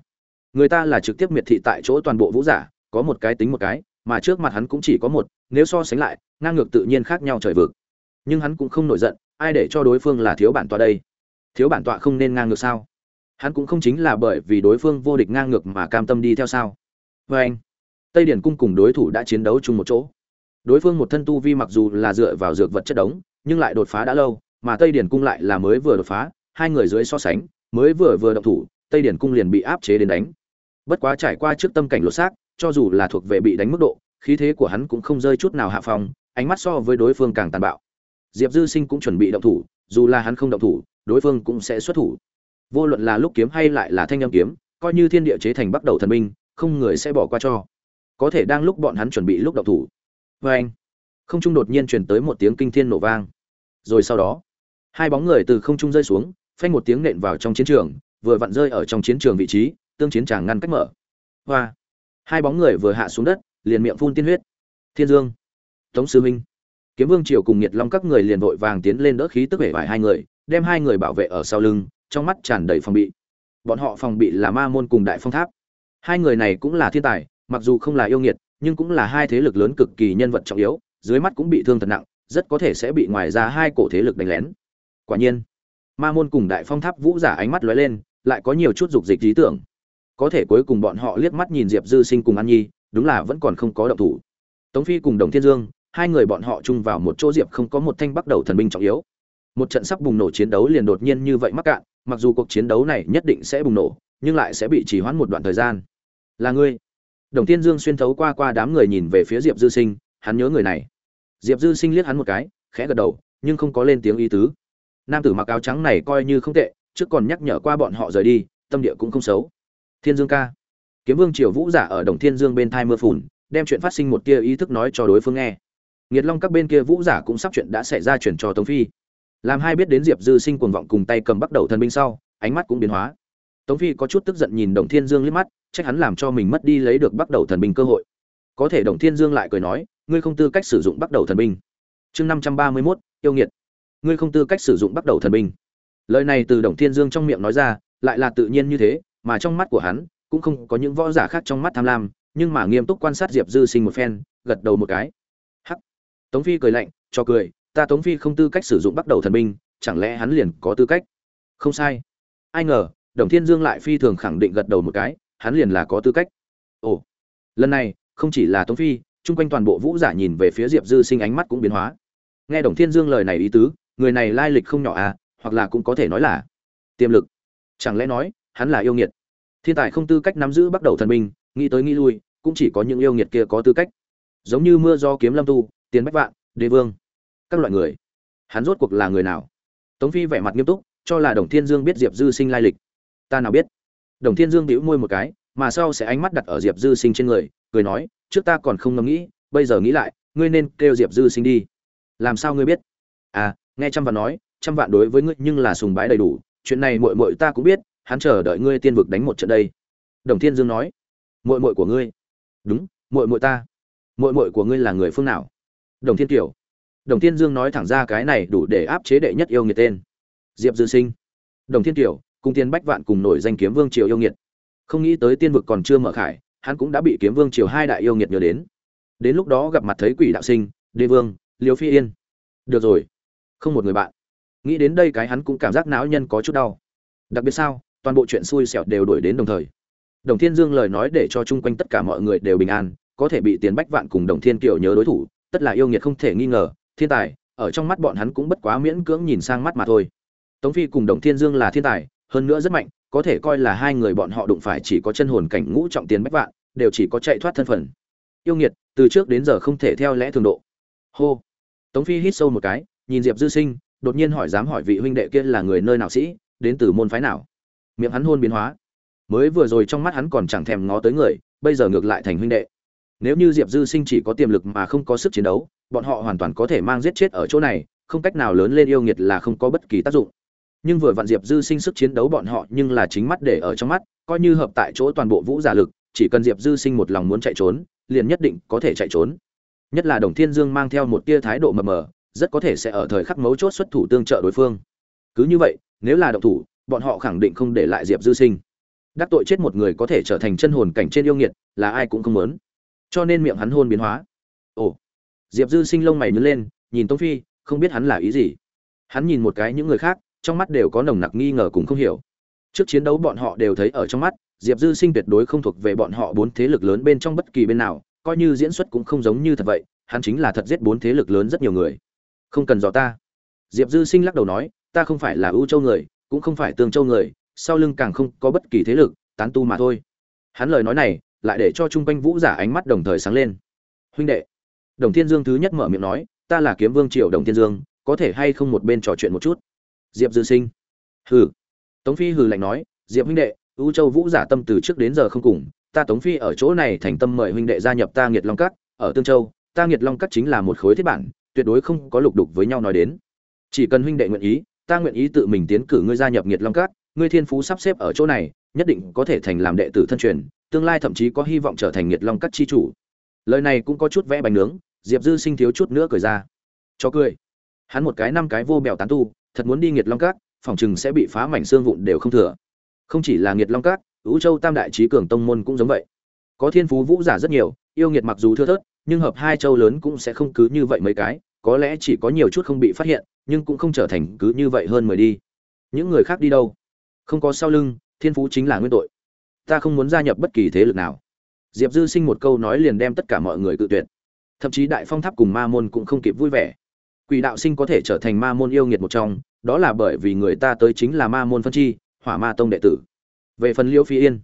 Người ta là trực tiếp miệt thị tại chỗ toàn bộ vũ giả, có một cái tính một cái, mà trước mặt hắn cũng chỉ có một, nếu so sánh lại, ngang ngược tự nhiên khác nhau trời vực nhưng hắn cũng không nổi giận, ai để cho đối phương là thiếu bản tọa đây? Thiếu bản tọa không nên ngang ngược sao? Hắn cũng không chính là bởi vì đối phương vô địch ngang ngược mà cam tâm đi theo sao? Vê anh, tây điển cung cùng đối thủ đã chiến đấu chung một chỗ. Đối phương một thân tu vi mặc dù là dựa vào dược vật chất đống, nhưng lại đột phá đã lâu, mà tây điển cung lại là mới vừa đột phá, hai người dưới so sánh, mới vừa vừa động thủ, tây điển cung liền bị áp chế đến đánh. Bất quá trải qua trước tâm cảnh lột xác, cho dù là thuộc về bị đánh mức độ, khí thế của hắn cũng không rơi chút nào hạ phòng ánh mắt so với đối phương càng tàn bạo diệp dư sinh cũng chuẩn bị động thủ, dù là hắn không động thủ, đối phương cũng sẽ xuất thủ. Vô luận là lúc kiếm hay lại là thanh âm kiếm, coi như thiên địa chế thành bắt đầu thần binh không người sẽ bỏ qua cho. Có thể đang lúc bọn hắn chuẩn bị lúc động thủ. Oeng! không trung đột nhiên truyền tới một tiếng kinh thiên nổ vang. Rồi sau đó, hai bóng người từ không trung rơi xuống, phanh một tiếng nện vào trong chiến trường, vừa vặn rơi ở trong chiến trường vị trí, tương chiến tràng ngăn cách mở. Hoa. Hai bóng người vừa hạ xuống đất, liền miệng phun tiên huyết. Thiên dương. Tống sư minh kiếm vương triều cùng nhiệt long các người liền vội vàng tiến lên đỡ khí tức vẻ vải hai người, đem hai người bảo vệ ở sau lưng, trong mắt tràn đầy phòng bị. Bọn họ phòng bị là ma môn cùng đại phong tháp. Hai người này cũng là thiên tài, mặc dù không là yêu nghiệt, nhưng cũng là hai thế lực lớn cực kỳ nhân vật trọng yếu, dưới mắt cũng bị thương thật nặng, rất có thể sẽ bị ngoài ra hai cổ thế lực đánh lén. Quả nhiên, ma môn cùng đại phong tháp vũ giả ánh mắt lóe lên, lại có nhiều chút dục dịch lý tưởng. Có thể cuối cùng bọn họ liếc mắt nhìn diệp dư sinh cùng an nhi, đúng là vẫn còn không có động thủ. Tống phi cùng đồng thiên dương hai người bọn họ chung vào một chỗ diệp không có một thanh bắt đầu thần binh trọng yếu. Một trận sắp bùng nổ chiến đấu liền đột nhiên như vậy mắc cạn, mặc dù cuộc chiến đấu này nhất định sẽ bùng nổ, nhưng lại sẽ bị trì hoãn một đoạn thời gian. Là ngươi? Đồng thiên dương xuyên thấu qua qua đám người nhìn về phía diệp dư sinh, hắn nhớ người này. Diệp dư sinh liếc hắn một cái, khẽ gật đầu, nhưng không có lên tiếng ý tứ. Nam tử mặc áo trắng này coi như không tệ, trước còn nhắc nhở qua bọn họ rời đi, tâm địa cũng không xấu. Thiên dương ca. Kiếm vương triều vũ giả ở đồng thiên dương bên thai mưa phùn, đem chuyện phát sinh một tia ý thức nói cho đối phương nghe nghiệt long các bên kia vũ giả cũng sắp chuyện đã xảy ra chuyển cho tống phi. Làm hai biết đến diệp dư sinh cuồng vọng cùng tay cầm bắt đầu thần binh sau, ánh mắt cũng biến hóa. Tống phi có chút tức giận nhìn đồng thiên dương liếc mắt, trách hắn làm cho mình mất đi lấy được bắt đầu thần binh cơ hội. Có thể đồng thiên dương lại cười nói, ngươi không tư cách sử dụng bắt đầu thần binh. Chương năm trăm ba mươi mốt, yêu nghiệt. Ngươi không tư cách sử dụng bắt đầu thần binh. Lời này từ đồng thiên dương trong miệng nói ra, lại là tự nhiên như thế, mà trong mắt của hắn cũng không có những võ giả khác trong mắt tham lam, nhưng mà nghiêm túc quan sát diệp dư sinh một phen, gật đầu một cái tống phi cười lạnh, cho cười, ta tống phi không tư cách sử dụng bắt đầu thần binh, chẳng lẽ hắn liền có tư cách? Không sai. Ai ngờ, đồng thiên dương lại phi thường khẳng định gật đầu một cái, hắn liền là có tư cách. Ồ, lần này, không chỉ là tống phi, chung quanh toàn bộ vũ giả nhìn về phía diệp dư sinh ánh mắt cũng biến hóa. Nghe đồng thiên dương lời này ý tứ, người này lai lịch không nhỏ à hoặc là cũng có thể nói là tiềm lực. Chẳng lẽ nói, hắn là yêu nghiệt? Thiên tài không tư cách nắm giữ bắt đầu thần binh, nghĩ tới nghĩ lui, cũng chỉ có những yêu nghiệt kia có tư cách. Giống như mưa do kiếm lâm tu tiền bách vạn, đế vương, các loại người. Hắn rốt cuộc là người nào? Tống phi vẻ mặt nghiêm túc, cho là đồng thiên dương biết diệp dư sinh lai lịch. Ta nào biết? Đồng thiên dương đĩu môi một cái, mà sau sẽ ánh mắt đặt ở diệp dư sinh trên người, cười nói, trước ta còn không ngẫm nghĩ, bây giờ nghĩ lại, ngươi nên kêu diệp dư sinh đi. Làm sao ngươi biết? À nghe trăm vạn nói, trăm vạn đối với ngươi nhưng là sùng bái đầy đủ, chuyện này muội muội ta cũng biết, hắn chờ đợi ngươi tiên vực đánh một trận đây. Đồng thiên dương nói, muội muội của ngươi. Đúng, muội muội ta. Muội muội của ngươi là người phương nào? Đồng thiên kiểu đồng thiên dương nói thẳng ra cái này đủ để áp chế đệ nhất yêu nghiệt tên. Diệp dư sinh. Đồng thiên kiểu cùng tiên bách vạn cùng nổi danh kiếm vương triều yêu nghiệt. Không nghĩ tới tiên vực còn chưa mở khải, hắn cũng đã bị kiếm vương triều hai đại yêu nghiệt nhớ đến. Đến lúc đó gặp mặt thấy quỷ đạo sinh đê vương liều phi yên. Được rồi. Không một người bạn. Nghĩ đến đây cái hắn cũng cảm giác não nhân có chút đau. Đặc biệt sao, toàn bộ chuyện xui xẻo đều đổi đến đồng thời. Đồng thiên dương lời nói để cho chung quanh tất cả mọi người đều bình an, có thể bị tiền bách vạn cùng đồng thiên kiều nhớ đối thủ tất là yêu nghiệt không thể nghi ngờ, thiên tài, ở trong mắt bọn hắn cũng bất quá miễn cưỡng nhìn sang mắt mà thôi. Tống phi cùng đồng thiên dương là thiên tài, hơn nữa rất mạnh, có thể coi là hai người bọn họ đụng phải chỉ có chân hồn cảnh ngũ trọng tiền bách vạn, đều chỉ có chạy thoát thân phận. Yêu nghiệt, từ trước đến giờ không thể theo lẽ thường độ. Hô. Tống phi hít sâu một cái, nhìn diệp dư sinh, đột nhiên hỏi dám hỏi vị huynh đệ kia là người nơi nào sĩ, đến từ môn phái nào? Miệng hắn hôn biến hóa. Mới vừa rồi trong mắt hắn còn chẳng thèm ngó tới người, bây giờ ngược lại thành huynh đệ nếu như diệp dư sinh chỉ có tiềm lực mà không có sức chiến đấu, bọn họ hoàn toàn có thể mang giết chết ở chỗ này, không cách nào lớn lên yêu nghiệt là không có bất kỳ tác dụng. Nhưng vừa vặn diệp dư sinh sức chiến đấu bọn họ nhưng là chính mắt để ở trong mắt, coi như hợp tại chỗ toàn bộ vũ giả lực, chỉ cần diệp dư sinh một lòng muốn chạy trốn, liền nhất định có thể chạy trốn. Nhất là đồng thiên dương mang theo một tia thái độ mờ mờ, rất có thể sẽ ở thời khắc mấu chốt xuất thủ tương trợ đối phương. Cứ như vậy, nếu là động thủ, bọn họ khẳng định không để lại diệp dư sinh. Đắc tội chết một người có thể trở thành chân hồn cảnh trên yêu nghiệt, là ai cũng không muốn cho nên miệng hắn hôn biến hóa. Ồ, diệp dư sinh lông mày nhớ lên, nhìn tống phi, không biết hắn là ý gì. Hắn nhìn một cái những người khác, trong mắt đều có nồng nặc nghi ngờ cùng không hiểu. Trước chiến đấu bọn họ đều thấy ở trong mắt, diệp dư sinh tuyệt đối không thuộc về bọn họ bốn thế lực lớn bên trong bất kỳ bên nào, coi như diễn xuất cũng không giống như thật vậy, hắn chính là thật giết bốn thế lực lớn rất nhiều người. Không cần dò ta. Diệp dư sinh lắc đầu nói, ta không phải là ưu châu người, cũng không phải tương châu người, sau lưng càng không có bất kỳ thế lực, tán tu mà thôi. Hắn lời nói này lại để cho chung quanh vũ giả ánh mắt đồng thời sáng lên. Huynh đệ, đồng thiên dương thứ nhất mở miệng nói, ta là kiếm vương triều đồng thiên dương, có thể hay không một bên trò chuyện một chút? Diệp dư sinh, hừ. Tống phi hừ lạnh nói, diệp huynh đệ, U châu vũ giả tâm từ trước đến giờ không cùng, ta tống phi ở chỗ này thành tâm mời huynh đệ gia nhập ta nghiệt long cắt ở tương châu, ta nghiệt long cắt chính là một khối thiết bản, tuyệt đối không có lục đục với nhau nói đến. Chỉ cần huynh đệ nguyện ý, ta nguyện ý tự mình tiến cử ngươi gia nhập nghiệt long cát ngươi thiên phú sắp xếp ở chỗ này, nhất định có thể thành làm đệ tử thân truyền tương lai thậm chí có hy vọng trở thành nghiệt long cát chi chủ. Lời này cũng có chút vẽ bánh nướng, diệp dư sinh thiếu chút nữa cười ra. Cho cười. Hắn một cái năm cái vô bèo tán tu, thật muốn đi nghiệt long cát phòng chừng sẽ bị phá mảnh xương vụn đều không thừa. Không chỉ là nghiệt long cát ứ châu tam đại trí cường tông môn cũng giống vậy. Có thiên phú vũ giả rất nhiều, yêu nghiệt mặc dù thưa thớt, nhưng hợp hai châu lớn cũng sẽ không cứ như vậy mấy cái, có lẽ chỉ có nhiều chút không bị phát hiện, nhưng cũng không trở thành cứ như vậy hơn mười đi. Những người khác đi đâu? Không có sau lưng, thiên phú chính là nguyên tội ta không muốn gia nhập bất kỳ thế lực nào. Diệp dư sinh một câu nói liền đem tất cả mọi người cự tuyệt. Thậm chí đại phong tháp cùng ma môn cũng không kịp vui vẻ. Quỷ đạo sinh có thể trở thành ma môn yêu nghiệt một trong, đó là bởi vì người ta tới chính là ma môn phân chi, hỏa ma tông đệ tử. Về phần liêu phi yên,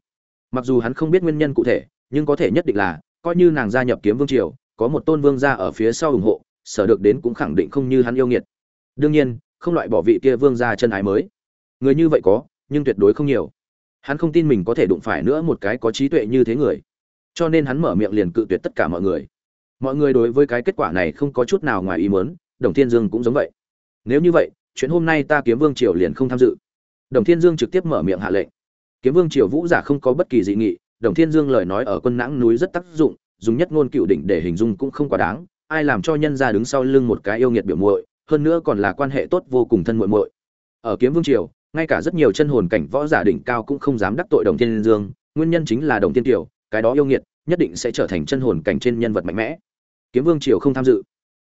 mặc dù hắn không biết nguyên nhân cụ thể, nhưng có thể nhất định là, coi như nàng gia nhập kiếm vương triều, có một tôn vương gia ở phía sau ủng hộ, sở được đến cũng khẳng định không như hắn yêu nghiệt. Đương nhiên, không loại bỏ vị kia vương gia chân ái mới. Người như vậy có, nhưng tuyệt đối không nhiều hắn không tin mình có thể đụng phải nữa một cái có trí tuệ như thế người. Cho nên hắn mở miệng liền cự tuyệt tất cả mọi người. Mọi người đối với cái kết quả này không có chút nào ngoài ý muốn, đồng thiên dương cũng giống vậy. Nếu như vậy, chuyện hôm nay ta kiếm vương triều liền không tham dự. Đồng thiên dương trực tiếp mở miệng hạ lệnh. Kiếm vương triều vũ giả không có bất kỳ dị nghị, đồng thiên dương lời nói ở quân nãng núi rất tác dụng, dùng nhất ngôn cựu đỉnh để hình dung cũng không quá đáng, ai làm cho nhân ra đứng sau lưng một cái yêu nghiệt biểu muội, hơn nữa còn là quan hệ tốt vô cùng thân muội muội. Ở kiếm vương triều ngay cả rất nhiều chân hồn cảnh võ giả đỉnh cao cũng không dám đắc tội đồng thiên dương, nguyên nhân chính là đồng thiên tiểu cái đó yêu nghiệt, nhất định sẽ trở thành chân hồn cảnh trên nhân vật mạnh mẽ. Kiếm vương triều không tham dự.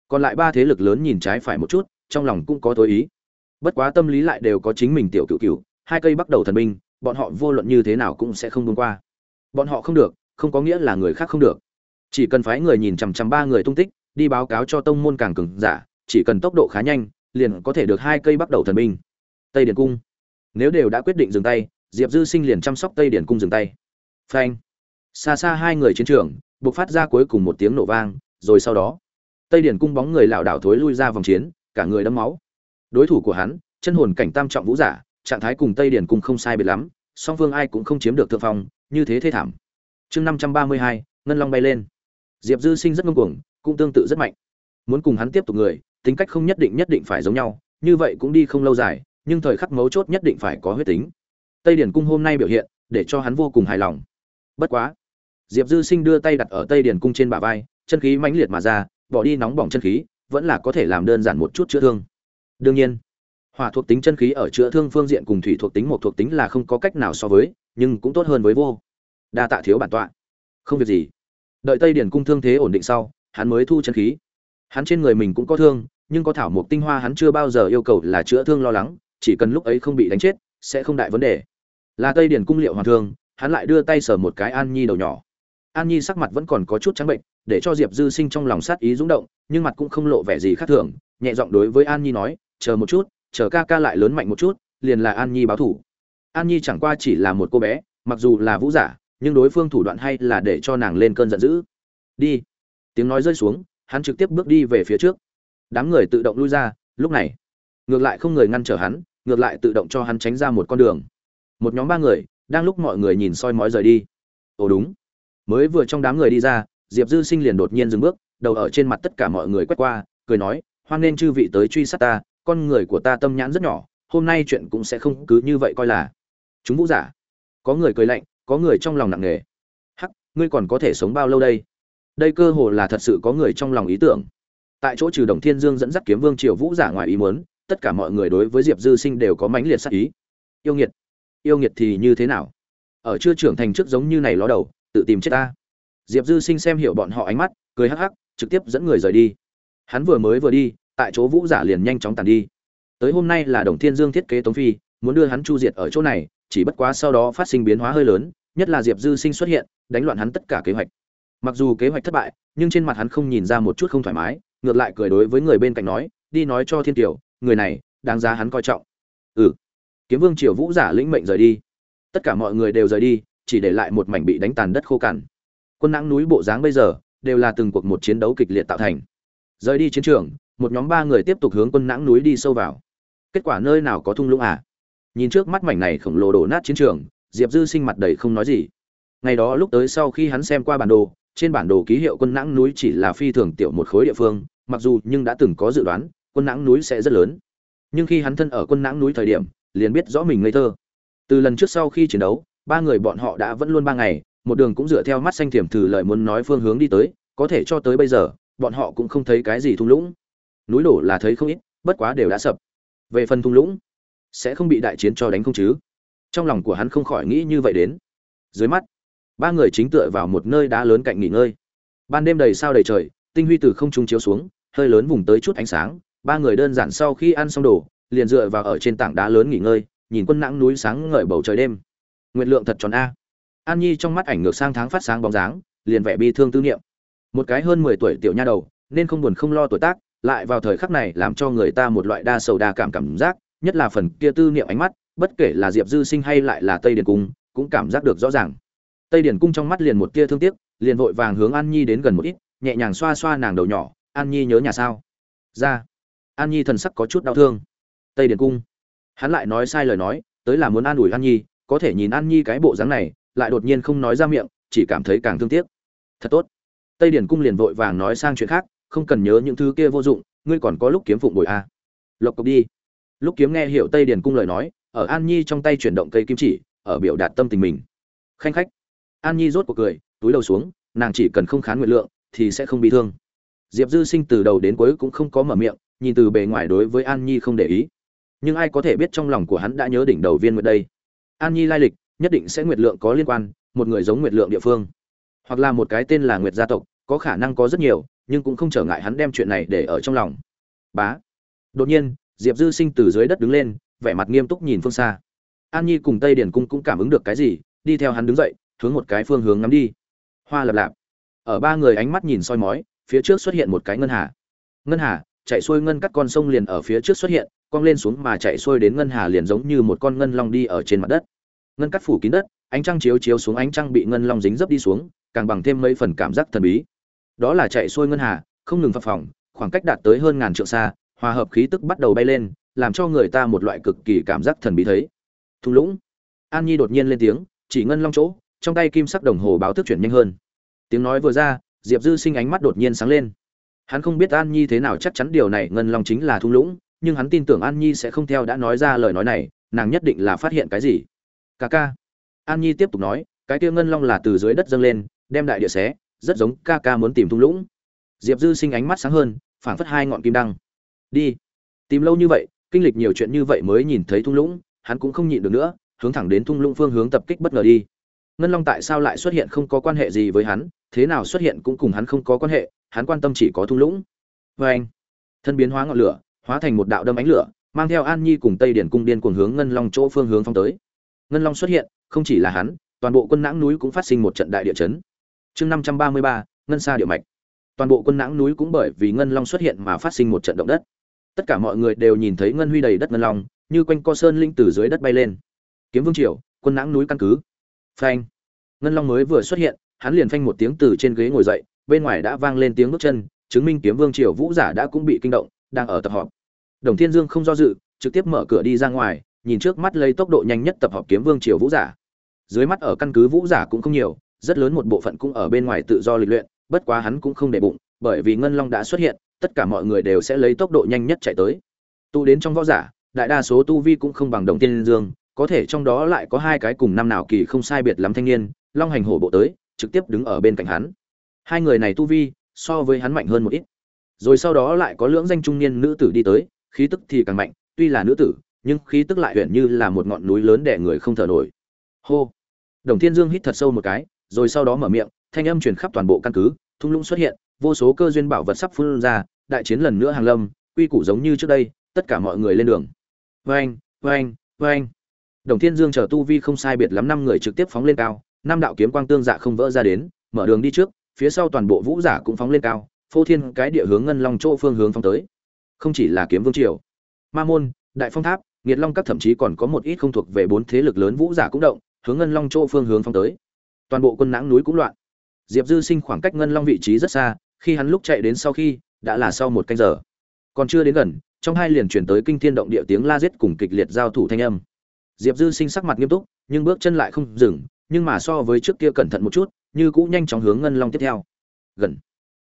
Còn lại ba thế lực lớn nhìn trái phải một chút, trong lòng cũng có tối ý. Bất quá tâm lý lại đều có chính mình tiểu cựu cựu hai cây bắt đầu thần binh, bọn họ vô luận như thế nào cũng sẽ không buông qua. Bọn họ không được, không có nghĩa là người khác không được. Chỉ cần phái người nhìn chằm chằm ba người tung tích, đi báo cáo cho tông môn càng cường giả, chỉ cần tốc độ khá nhanh, liền có thể được hai cây bắt đầu thần binh. Tây điện cung nếu đều đã quyết định dừng tay, diệp dư sinh liền chăm sóc tây điển cung dừng tay. Phanh. Xa xa hai người chiến trường buộc phát ra cuối cùng một tiếng nổ vang, rồi sau đó, tây điển cung bóng người lảo đảo thối lui ra vòng chiến, cả người đẫm máu. Đối thủ của hắn, chân hồn cảnh tam trọng vũ giả, trạng thái cùng tây điển cung không sai biệt lắm, song phương ai cũng không chiếm được thượng phong, như thế thê thảm. Chương năm trăm ba mươi hai, ngân long bay lên. Diệp dư sinh rất ngông cuồng, cũng tương tự rất mạnh. Muốn cùng hắn tiếp tục người, tính cách không nhất định nhất định phải giống nhau, như vậy cũng đi không lâu dài nhưng thời khắc mấu chốt nhất định phải có huyết tính. Tây điển cung hôm nay biểu hiện, để cho hắn vô cùng hài lòng. Bất quá, diệp dư sinh đưa tay đặt ở tây điển cung trên bả vai, chân khí mãnh liệt mà ra, bỏ đi nóng bỏng chân khí, vẫn là có thể làm đơn giản một chút chữa thương. Đương nhiên, hỏa thuộc tính chân khí ở chữa thương phương diện cùng thủy thuộc tính một thuộc tính là không có cách nào so với, nhưng cũng tốt hơn với vô. Đa tạ thiếu bản tọa. Không việc gì. Đợi tây điển cung thương thế ổn định sau, hắn mới thu chân khí. Hắn trên người mình cũng có thương, nhưng có thảo mộc tinh hoa hắn chưa bao giờ yêu cầu là chữa thương lo lắng chỉ cần lúc ấy không bị đánh chết, sẽ không đại vấn đề. Là tây điển cung liệu hoàng thương hắn lại đưa tay sờ một cái an nhi đầu nhỏ. An nhi sắc mặt vẫn còn có chút trắng bệnh, để cho diệp dư sinh trong lòng sát ý rúng động, nhưng mặt cũng không lộ vẻ gì khác thường, nhẹ giọng đối với an nhi nói, chờ một chút, chờ ca ca lại lớn mạnh một chút, liền là an nhi báo thủ. An nhi chẳng qua chỉ là một cô bé, mặc dù là vũ giả, nhưng đối phương thủ đoạn hay là để cho nàng lên cơn giận dữ. Đi. Tiếng nói rơi xuống, hắn trực tiếp bước đi về phía trước. Đám người tự động lui ra, lúc này, ngược lại không người ngăn trở hắn ngược lại tự động cho hắn tránh ra một con đường. Một nhóm ba người, đang lúc mọi người nhìn soi mói rời đi. Ồ, đúng. Mới vừa trong đám người đi ra, diệp dư sinh liền đột nhiên dừng bước, đầu ở trên mặt tất cả mọi người quét qua, cười nói, hoan nên chư vị tới truy sát ta, con người của ta tâm nhãn rất nhỏ, hôm nay chuyện cũng sẽ không cứ như vậy coi là. Chúng vũ giả. Có người cười lạnh, có người trong lòng nặng nề. Hắc, ngươi còn có thể sống bao lâu đây? Đây cơ hồ là thật sự có người trong lòng ý tưởng. Tại chỗ trừ đồng thiên dương dẫn dắt kiếm vương triều vũ giả ngoài ý muốn tất cả mọi người đối với diệp dư sinh đều có mãnh liệt sắc ý. Yêu nghiệt yêu nghiệt thì như thế nào? Ở chưa trưởng thành trước giống như này ló đầu, tự tìm chết ta. Diệp dư sinh xem hiểu bọn họ ánh mắt, cười hắc hắc, trực tiếp dẫn người rời đi. Hắn vừa mới vừa đi, tại chỗ vũ giả liền nhanh chóng tàn đi. Tới hôm nay là đồng thiên dương thiết kế tống phi, muốn đưa hắn chu diệt ở chỗ này, chỉ bất quá sau đó phát sinh biến hóa hơi lớn, nhất là diệp dư sinh xuất hiện, đánh loạn hắn tất cả kế hoạch. Mặc dù kế hoạch thất bại, nhưng trên mặt hắn không nhìn ra một chút không thoải mái, ngược lại cười đối với người bên cạnh nói, đi nói cho thiên tiểu người này, đáng giá hắn coi trọng. Ừ. Kiếm vương triều vũ giả lĩnh mệnh rời đi. Tất cả mọi người đều rời đi, chỉ để lại một mảnh bị đánh tàn đất khô cằn. Quân nãng núi bộ dáng bây giờ, đều là từng cuộc một chiến đấu kịch liệt tạo thành. Rời đi chiến trường, một nhóm ba người tiếp tục hướng quân nãng núi đi sâu vào. Kết quả nơi nào có thung lũng à? Nhìn trước mắt mảnh này khổng lồ đổ nát chiến trường, diệp dư sinh mặt đầy không nói gì. Ngày đó lúc tới sau khi hắn xem qua bản đồ, trên bản đồ ký hiệu quân nãng núi chỉ là phi thường tiểu một khối địa phương, mặc dù nhưng đã từng có dự đoán quân nãng núi sẽ rất lớn. Nhưng khi hắn thân ở quân nãng núi thời điểm, liền biết rõ mình ngây thơ. Từ lần trước sau khi chiến đấu, ba người bọn họ đã vẫn luôn ba ngày, một đường cũng dựa theo mắt xanh thiểm thử lời muốn nói phương hướng đi tới, có thể cho tới bây giờ, bọn họ cũng không thấy cái gì thung lũng. Núi đổ là thấy không ít, bất quá đều đã sập. Về phần thung lũng, sẽ không bị đại chiến cho đánh không chứ? Trong lòng của hắn không khỏi nghĩ như vậy đến. Dưới mắt, ba người chính tựa vào một nơi đá lớn cạnh nghỉ ngơi. Ban đêm đầy sao đầy trời, tinh huy từ không trung chiếu xuống, hơi lớn vùng tới chút ánh sáng ba người đơn giản sau khi ăn xong đồ, liền dựa vào ở trên tảng đá lớn nghỉ ngơi, nhìn quân nãng núi sáng ngời bầu trời đêm. Nguyện lượng thật tròn a. An nhi trong mắt ảnh ngược sang tháng phát sáng bóng dáng, liền vẻ bi thương tư niệm. Một cái hơn mười tuổi tiểu nha đầu, nên không buồn không lo tuổi tác, lại vào thời khắc này làm cho người ta một loại đa sầu đa cảm cảm giác, nhất là phần kia tư niệm ánh mắt, bất kể là diệp dư sinh hay lại là tây điền cung, cũng cảm giác được rõ ràng. Tây điền cung trong mắt liền một tia thương tiếc, liền vội vàng hướng an nhi đến gần một ít, nhẹ nhàng xoa xoa nàng đầu nhỏ, an nhi nhớ nhà sao? Ra an nhi thần sắc có chút đau thương. Tây điền cung. Hắn lại nói sai lời nói, tới là muốn an ủi an nhi, có thể nhìn an nhi cái bộ dáng này, lại đột nhiên không nói ra miệng, chỉ cảm thấy càng thương tiếc. Thật tốt. Tây điền cung liền vội vàng nói sang chuyện khác, không cần nhớ những thứ kia vô dụng, ngươi còn có lúc kiếm phụng bội a. À. lộc cộc đi. Lúc kiếm nghe hiểu tây điền cung lời nói, ở an nhi trong tay chuyển động cây kim chỉ, ở biểu đạt tâm tình mình. Khanh khách. An nhi rốt cuộc cười, túi đầu xuống, nàng chỉ cần không khán nguyện lượng, thì sẽ không bị thương. Diệp dư sinh từ đầu đến cuối cũng không có mở miệng nhìn từ bề ngoài đối với an nhi không để ý. Nhưng ai có thể biết trong lòng của hắn đã nhớ đỉnh đầu viên nguyệt đây? An nhi lai lịch, nhất định sẽ nguyệt lượng có liên quan, một người giống nguyệt lượng địa phương. Hoặc là một cái tên là nguyệt gia tộc, có khả năng có rất nhiều, nhưng cũng không trở ngại hắn đem chuyện này để ở trong lòng. Bá. Đột nhiên, diệp dư sinh từ dưới đất đứng lên, vẻ mặt nghiêm túc nhìn phương xa. An nhi cùng tây điển cung cũng cảm ứng được cái gì, đi theo hắn đứng dậy, hướng một cái phương hướng ngắm đi. Hoa lập lạp. Ở ba người ánh mắt nhìn soi mói, phía trước xuất hiện một cái ngân hà. Ngân hà chạy xuôi ngân cắt con sông liền ở phía trước xuất hiện, cong lên xuống mà chạy xuôi đến ngân hà liền giống như một con ngân long đi ở trên mặt đất. Ngân cắt phủ kín đất, ánh trăng chiếu chiếu xuống ánh trăng bị ngân long dính dấp đi xuống, càng bằng thêm mấy phần cảm giác thần bí. Đó là chạy xuôi ngân hà, không ngừng phập phồng, khoảng cách đạt tới hơn ngàn trượng xa, hòa hợp khí tức bắt đầu bay lên, làm cho người ta một loại cực kỳ cảm giác thần bí thấy. Thung lũng. An nhi đột nhiên lên tiếng, chỉ ngân long chỗ, trong tay kim sắc đồng hồ báo thức chuyển nhanh hơn. Tiếng nói vừa ra, diệp dư sinh ánh mắt đột nhiên sáng lên hắn không biết an nhi thế nào, chắc chắn điều này ngân long chính là thung lũng, nhưng hắn tin tưởng an nhi sẽ không theo đã nói ra lời nói này, nàng nhất định là phát hiện cái gì. Ca ca. An nhi tiếp tục nói, cái kia ngân long là từ dưới đất dâng lên, đem đại địa xé, rất giống ca ca muốn tìm thung lũng. Diệp dư sinh ánh mắt sáng hơn, phảng phất hai ngọn kim đăng. Đi. Tìm lâu như vậy, kinh lịch nhiều chuyện như vậy mới nhìn thấy thung lũng, hắn cũng không nhịn được nữa, hướng thẳng đến thung lũng phương hướng tập kích bất ngờ đi ngân long tại sao lại xuất hiện không có quan hệ gì với hắn, thế nào xuất hiện cũng cùng hắn không có quan hệ, hắn quan tâm chỉ có thung lũng. Vê anh, thân biến hóa ngọn lửa, hóa thành một đạo đâm ánh lửa, mang theo an nhi cùng tây điển cung điên cuồng hướng ngân long chỗ phương hướng phong tới. Ngân long xuất hiện, không chỉ là hắn, toàn bộ quân nãng núi cũng phát sinh một trận đại địa chấn. Chương năm trăm ba mươi ba, ngân sa địa mạch. Toàn bộ quân nãng núi cũng bởi vì ngân long xuất hiện mà phát sinh một trận động đất. Tất cả mọi người đều nhìn thấy ngân huy đầy đất ngân long, như quanh co sơn linh từ dưới đất bay lên. Kiếm vương triều, quân nãng núi căn cứ phanh. Ngân long mới vừa xuất hiện, hắn liền phanh một tiếng từ trên ghế ngồi dậy, bên ngoài đã vang lên tiếng bước chân, chứng minh kiếm vương triều vũ giả đã cũng bị kinh động, đang ở tập họp. Đồng thiên dương không do dự, trực tiếp mở cửa đi ra ngoài, nhìn trước mắt lấy tốc độ nhanh nhất tập họp kiếm vương triều vũ giả. Dưới mắt ở căn cứ vũ giả cũng không nhiều, rất lớn một bộ phận cũng ở bên ngoài tự do lịch luyện, bất quá hắn cũng không để bụng, bởi vì ngân long đã xuất hiện, tất cả mọi người đều sẽ lấy tốc độ nhanh nhất chạy tới. Tu đến trong võ giả, đại đa số tu vi cũng không bằng đồng tiên dương có thể trong đó lại có hai cái cùng năm nào kỳ không sai biệt lắm thanh niên, long hành hổ bộ tới, trực tiếp đứng ở bên cạnh hắn. Hai người này tu vi, so với hắn mạnh hơn một ít. Rồi sau đó lại có lưỡng danh trung niên nữ tử đi tới, khí tức thì càng mạnh, tuy là nữ tử, nhưng khí tức lại huyện như là một ngọn núi lớn để người không thở nổi. Hô! Đồng thiên dương hít thật sâu một cái, rồi sau đó mở miệng, thanh âm truyền khắp toàn bộ căn cứ, thung lũng xuất hiện, vô số cơ duyên bảo vật sắp phun ra, đại chiến lần nữa hàng lâm, quy củ giống như trước đây, tất cả mọi người lên đường. Vâng vâng vâng đồng thiên dương chờ tu vi không sai biệt lắm năm người trực tiếp phóng lên cao, năm đạo kiếm quang tương dạ không vỡ ra đến, mở đường đi trước, phía sau toàn bộ vũ giả cũng phóng lên cao, phô thiên cái địa hướng ngân long chỗ phương hướng phóng tới. Không chỉ là kiếm vương triều, ma môn, đại phong tháp, nghiệt long các thậm chí còn có một ít không thuộc về bốn thế lực lớn vũ giả cũng động, hướng ngân long chỗ phương hướng phóng tới. Toàn bộ quân nãng núi cũng loạn. Diệp dư sinh khoảng cách ngân long vị trí rất xa, khi hắn lúc chạy đến sau khi, đã là sau một canh giờ. Còn chưa đến gần, trong hai liền chuyển tới kinh thiên động địa tiếng la giết cùng kịch liệt giao thủ thanh âm diệp dư sinh sắc mặt nghiêm túc, nhưng bước chân lại không dừng, nhưng mà so với trước kia cẩn thận một chút, như cũ nhanh chóng hướng ngân long tiếp theo. Gần.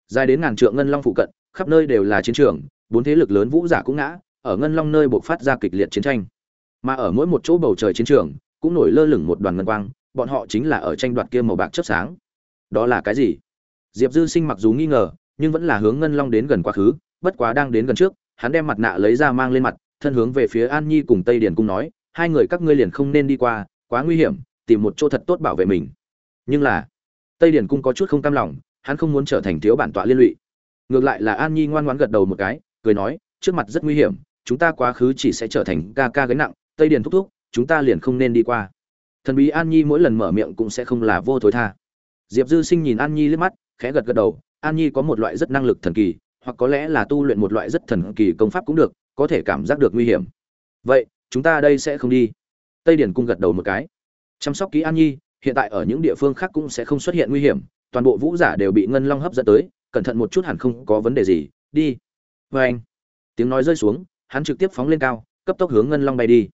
Dài đến ngàn trượng ngân long phụ cận, khắp nơi đều là chiến trường, bốn thế lực lớn vũ giả cũng ngã, ở ngân long nơi buộc phát ra kịch liệt chiến tranh. Mà ở mỗi một chỗ bầu trời chiến trường, cũng nổi lơ lửng một đoàn ngân quang, bọn họ chính là ở tranh đoạt kia màu bạc chớp sáng. Đó là cái gì? Diệp dư sinh mặc dù nghi ngờ, nhưng vẫn là hướng ngân long đến gần quá khứ, bất quá đang đến gần trước, hắn đem mặt nạ lấy ra mang lên mặt, thân hướng về phía an nhi cùng tây điền cung nói hai người các ngươi liền không nên đi qua, quá nguy hiểm, tìm một chỗ thật tốt bảo vệ mình. Nhưng là, tây điền cung có chút không cam lòng, hắn không muốn trở thành thiếu bản tọa liên lụy. Ngược lại là an nhi ngoan ngoãn gật đầu một cái, cười nói, trước mặt rất nguy hiểm, chúng ta quá khứ chỉ sẽ trở thành ca ca gánh nặng, tây điền thúc thúc, chúng ta liền không nên đi qua. Thần bí an nhi mỗi lần mở miệng cũng sẽ không là vô thối tha. Diệp dư sinh nhìn an nhi liếc mắt, khẽ gật gật đầu, an nhi có một loại rất năng lực thần kỳ, hoặc có lẽ là tu luyện một loại rất thần kỳ công pháp cũng được, có thể cảm giác được nguy hiểm. Vậy chúng ta đây sẽ không đi. Tây điển cung gật đầu một cái. Chăm sóc kỹ an nhi, hiện tại ở những địa phương khác cũng sẽ không xuất hiện nguy hiểm, toàn bộ vũ giả đều bị ngân long hấp dẫn tới, cẩn thận một chút hẳn không có vấn đề gì, đi. Vê anh, tiếng nói rơi xuống, hắn trực tiếp phóng lên cao, cấp tốc hướng ngân long bay đi.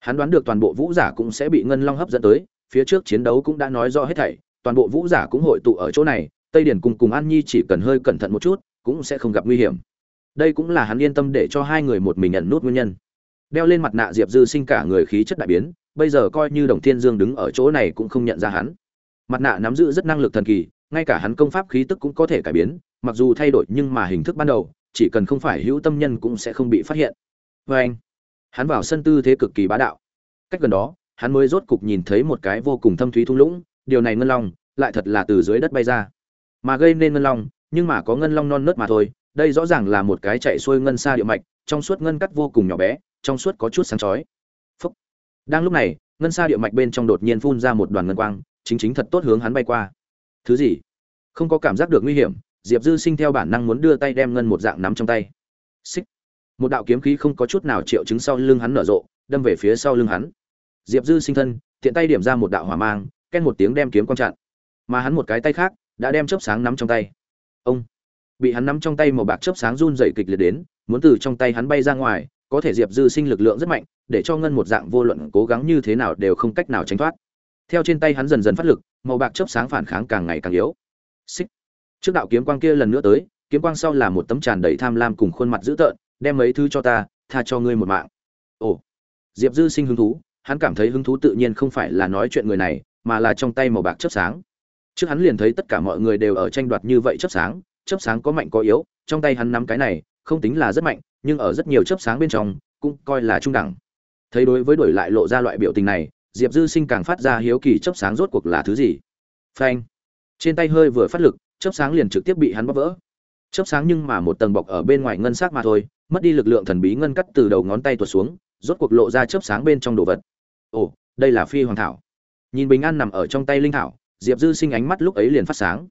Hắn đoán được toàn bộ vũ giả cũng sẽ bị ngân long hấp dẫn tới, phía trước chiến đấu cũng đã nói rõ hết thảy, toàn bộ vũ giả cũng hội tụ ở chỗ này, tây điển cùng cùng an nhi chỉ cần hơi cẩn thận một chút, cũng sẽ không gặp nguy hiểm. Đây cũng là hắn yên tâm để cho hai người một mình nhận nút nguyên nhân đeo lên mặt nạ diệp dư sinh cả người khí chất đại biến, bây giờ coi như đồng thiên dương đứng ở chỗ này cũng không nhận ra hắn. Mặt nạ nắm giữ rất năng lực thần kỳ, ngay cả hắn công pháp khí tức cũng có thể cải biến, mặc dù thay đổi nhưng mà hình thức ban đầu, chỉ cần không phải hữu tâm nhân cũng sẽ không bị phát hiện. Vê anh, hắn vào sân tư thế cực kỳ bá đạo. Cách gần đó, hắn mới rốt cục nhìn thấy một cái vô cùng thâm thúy thung lũng, điều này ngân long, lại thật là từ dưới đất bay ra. Mà gây nên ngân long, nhưng mà có ngân long non nớt mà thôi, đây rõ ràng là một cái chạy xuôi ngân xa địa mạch, trong suốt ngân cắt vô cùng nhỏ bé trong suốt có chút sáng chói. Phúc. đang lúc này, ngân xa địa mạch bên trong đột nhiên phun ra một đoàn ngân quang, chính chính thật tốt hướng hắn bay qua. Thứ gì? Không có cảm giác được nguy hiểm, diệp dư sinh theo bản năng muốn đưa tay đem ngân một dạng nắm trong tay. Xích. Một đạo kiếm khí không có chút nào triệu chứng sau lưng hắn nở rộ, đâm về phía sau lưng hắn. Diệp dư sinh thân, tiện tay điểm ra một đạo hỏa mang ken một tiếng đem kiếm quang chặn. Mà hắn một cái tay khác, đã đem chớp sáng nắm trong tay. Ông. Bị hắn nắm trong tay màu bạc chớp sáng run rẩy kịch liệt đến, muốn từ trong tay hắn bay ra ngoài có thể diệp dư sinh lực lượng rất mạnh, để cho ngân một dạng vô luận cố gắng như thế nào đều không cách nào tránh thoát. Theo trên tay hắn dần dần phát lực, màu bạc chớp sáng phản kháng càng ngày càng yếu. Xích. Trước đạo kiếm quang kia lần nữa tới, kiếm quang sau là một tấm tràn đầy tham lam cùng khuôn mặt dữ tợn, đem mấy thứ cho ta, tha cho ngươi một mạng. Ồ. Diệp dư sinh hứng thú, hắn cảm thấy hứng thú tự nhiên không phải là nói chuyện người này, mà là trong tay màu bạc chớp sáng. Trước hắn liền thấy tất cả mọi người đều ở tranh đoạt như vậy chớp sáng chớp sáng có mạnh có yếu, trong tay hắn nắm cái này, không tính là rất mạnh nhưng ở rất nhiều chớp sáng bên trong, cũng coi là trung đẳng. Thấy đối với đổi lại lộ ra loại biểu tình này, diệp dư sinh càng phát ra hiếu kỳ chớp sáng rốt cuộc là thứ gì? Phanh. Trên tay hơi vừa phát lực, chớp sáng liền trực tiếp bị hắn bóp vỡ. Chớp sáng nhưng mà một tầng bọc ở bên ngoài ngân sắc mà thôi, mất đi lực lượng thần bí ngân cắt từ đầu ngón tay tuột xuống, rốt cuộc lộ ra chớp sáng bên trong đồ vật. Ồ, đây là phi hoàng thảo. Nhìn bình an nằm ở trong tay linh thảo, diệp dư sinh ánh mắt lúc ấy liền phát sáng.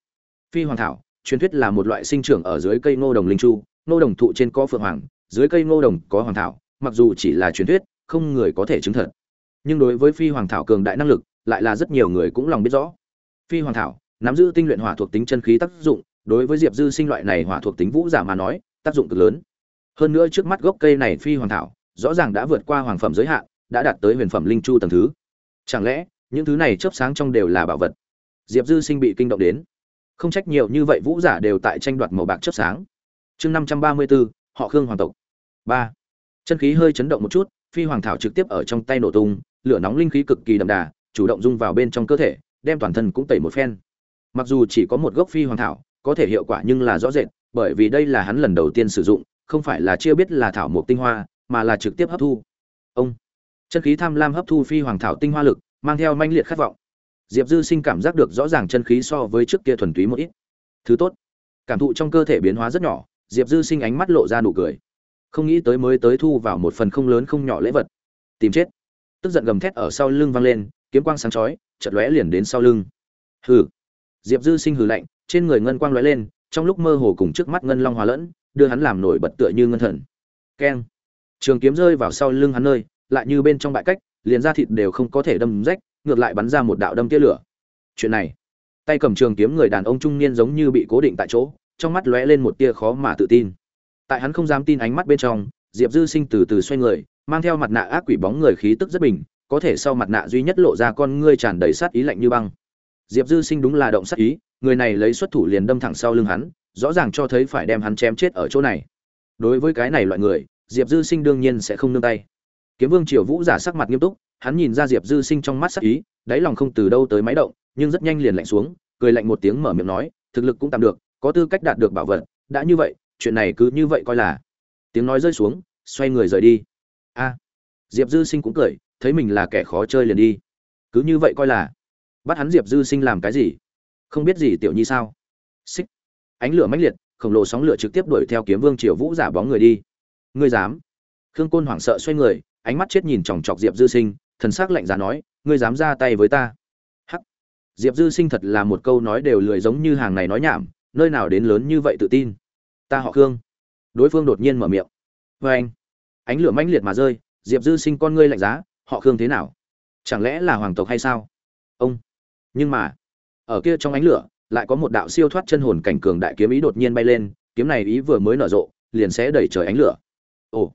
Phi hoàng thảo, truyền thuyết là một loại sinh trưởng ở dưới cây ngô đồng linh chu, ngô đồng thụ trên có phượng hoàng dưới cây ngô đồng có hoàng thảo, mặc dù chỉ là truyền thuyết, không người có thể chứng thật. Nhưng đối với phi hoàng thảo cường đại năng lực, lại là rất nhiều người cũng lòng biết rõ. Phi hoàng thảo, nắm giữ tinh luyện hỏa thuộc tính chân khí tác dụng, đối với diệp dư sinh loại này hỏa thuộc tính vũ giả mà nói, tác dụng cực lớn. Hơn nữa trước mắt gốc cây này phi hoàng thảo, rõ ràng đã vượt qua hoàng phẩm giới hạn, đã đạt tới huyền phẩm linh chu tầng thứ. Chẳng lẽ, những thứ này chớp sáng trong đều là bảo vật? Diệp dư sinh bị kinh động đến. Không trách nhiều như vậy vũ giả đều tại tranh đoạt màu bạc chớp sáng. Chương năm trăm ba mươi bốn họ khương hoàng tộc. Ba. Chân khí hơi chấn động một chút, phi hoàng thảo trực tiếp ở trong tay nổ tung, lửa nóng linh khí cực kỳ đậm đà, chủ động dung vào bên trong cơ thể, đem toàn thân cũng tẩy một phen. Mặc dù chỉ có một gốc phi hoàng thảo, có thể hiệu quả nhưng là rõ rệt, bởi vì đây là hắn lần đầu tiên sử dụng, không phải là chưa biết là thảo mộc tinh hoa, mà là trực tiếp hấp thu. Ông. Chân khí tham lam hấp thu phi hoàng thảo tinh hoa lực, mang theo manh liệt khát vọng. Diệp dư sinh cảm giác được rõ ràng chân khí so với trước kia thuần túy một ít. Thứ tốt. Cảm thụ trong cơ thể biến hóa rất nhỏ diệp dư sinh ánh mắt lộ ra nụ cười. Không nghĩ tới mới tới thu vào một phần không lớn không nhỏ lễ vật. Tìm chết. Tức giận gầm thét ở sau lưng vang lên, kiếm quang sáng chói, chợt lóe liền đến sau lưng. Hừ. Diệp dư sinh hừ lạnh, trên người ngân quang lóe lên, trong lúc mơ hồ cùng trước mắt ngân long hòa lẫn, đưa hắn làm nổi bật tựa như ngân thần. Keng. Trường kiếm rơi vào sau lưng hắn nơi, lại như bên trong bãi cách, liền da thịt đều không có thể đâm rách, ngược lại bắn ra một đạo đâm tia lửa. Chuyện này. Tay cầm trường kiếm người đàn ông trung niên giống như bị cố định tại chỗ trong mắt lóe lên một tia khó mà tự tin. Tại hắn không dám tin ánh mắt bên trong, diệp dư sinh từ từ xoay người, mang theo mặt nạ ác quỷ bóng người khí tức rất bình, có thể sau mặt nạ duy nhất lộ ra con ngươi tràn đầy sát ý lạnh như băng. Diệp dư sinh đúng là động sát ý, người này lấy xuất thủ liền đâm thẳng sau lưng hắn, rõ ràng cho thấy phải đem hắn chém chết ở chỗ này. Đối với cái này loại người, diệp dư sinh đương nhiên sẽ không nương tay. Kiếm vương triều vũ giả sắc mặt nghiêm túc, hắn nhìn ra diệp dư sinh trong mắt sắc ý, đáy lòng không từ đâu tới máy động, nhưng rất nhanh liền lạnh xuống, cười lạnh một tiếng mở miệng nói, thực lực cũng tạm được có tư cách đạt được bảo vật, đã như vậy, chuyện này cứ như vậy coi là. Tiếng nói rơi xuống, xoay người rời đi. A. Diệp dư sinh cũng cười, thấy mình là kẻ khó chơi liền đi. Cứ như vậy coi là. Bắt hắn diệp dư sinh làm cái gì? Không biết gì tiểu nhi sao? Xích. Ánh lửa mãnh liệt, khổng lồ sóng lửa trực tiếp đuổi theo kiếm vương triều vũ giả bóng người đi. Ngươi dám? Khương côn hoảng sợ xoay người, ánh mắt chết nhìn chòng chọc diệp dư sinh, thần s ắ c lạnh giá nói, ngươi dám ra tay với ta? Hắc. Diệp dư sinh thật là một câu nói đều lười giống như hàng này nói nhảm nơi nào đến lớn như vậy tự tin? Ta họ khương. Đối phương đột nhiên mở miệng. Vê anh. Ánh lửa mãnh liệt mà rơi, diệp dư sinh con ngươi lạnh giá, họ khương thế nào? Chẳng lẽ là hoàng tộc hay sao? Ông. Nhưng mà, ở kia trong ánh lửa, lại có một đạo siêu thoát chân hồn cảnh cường đại kiếm ý đột nhiên bay lên, kiếm này ý vừa mới nở rộ, liền sẽ đẩy trời ánh lửa. Ồ.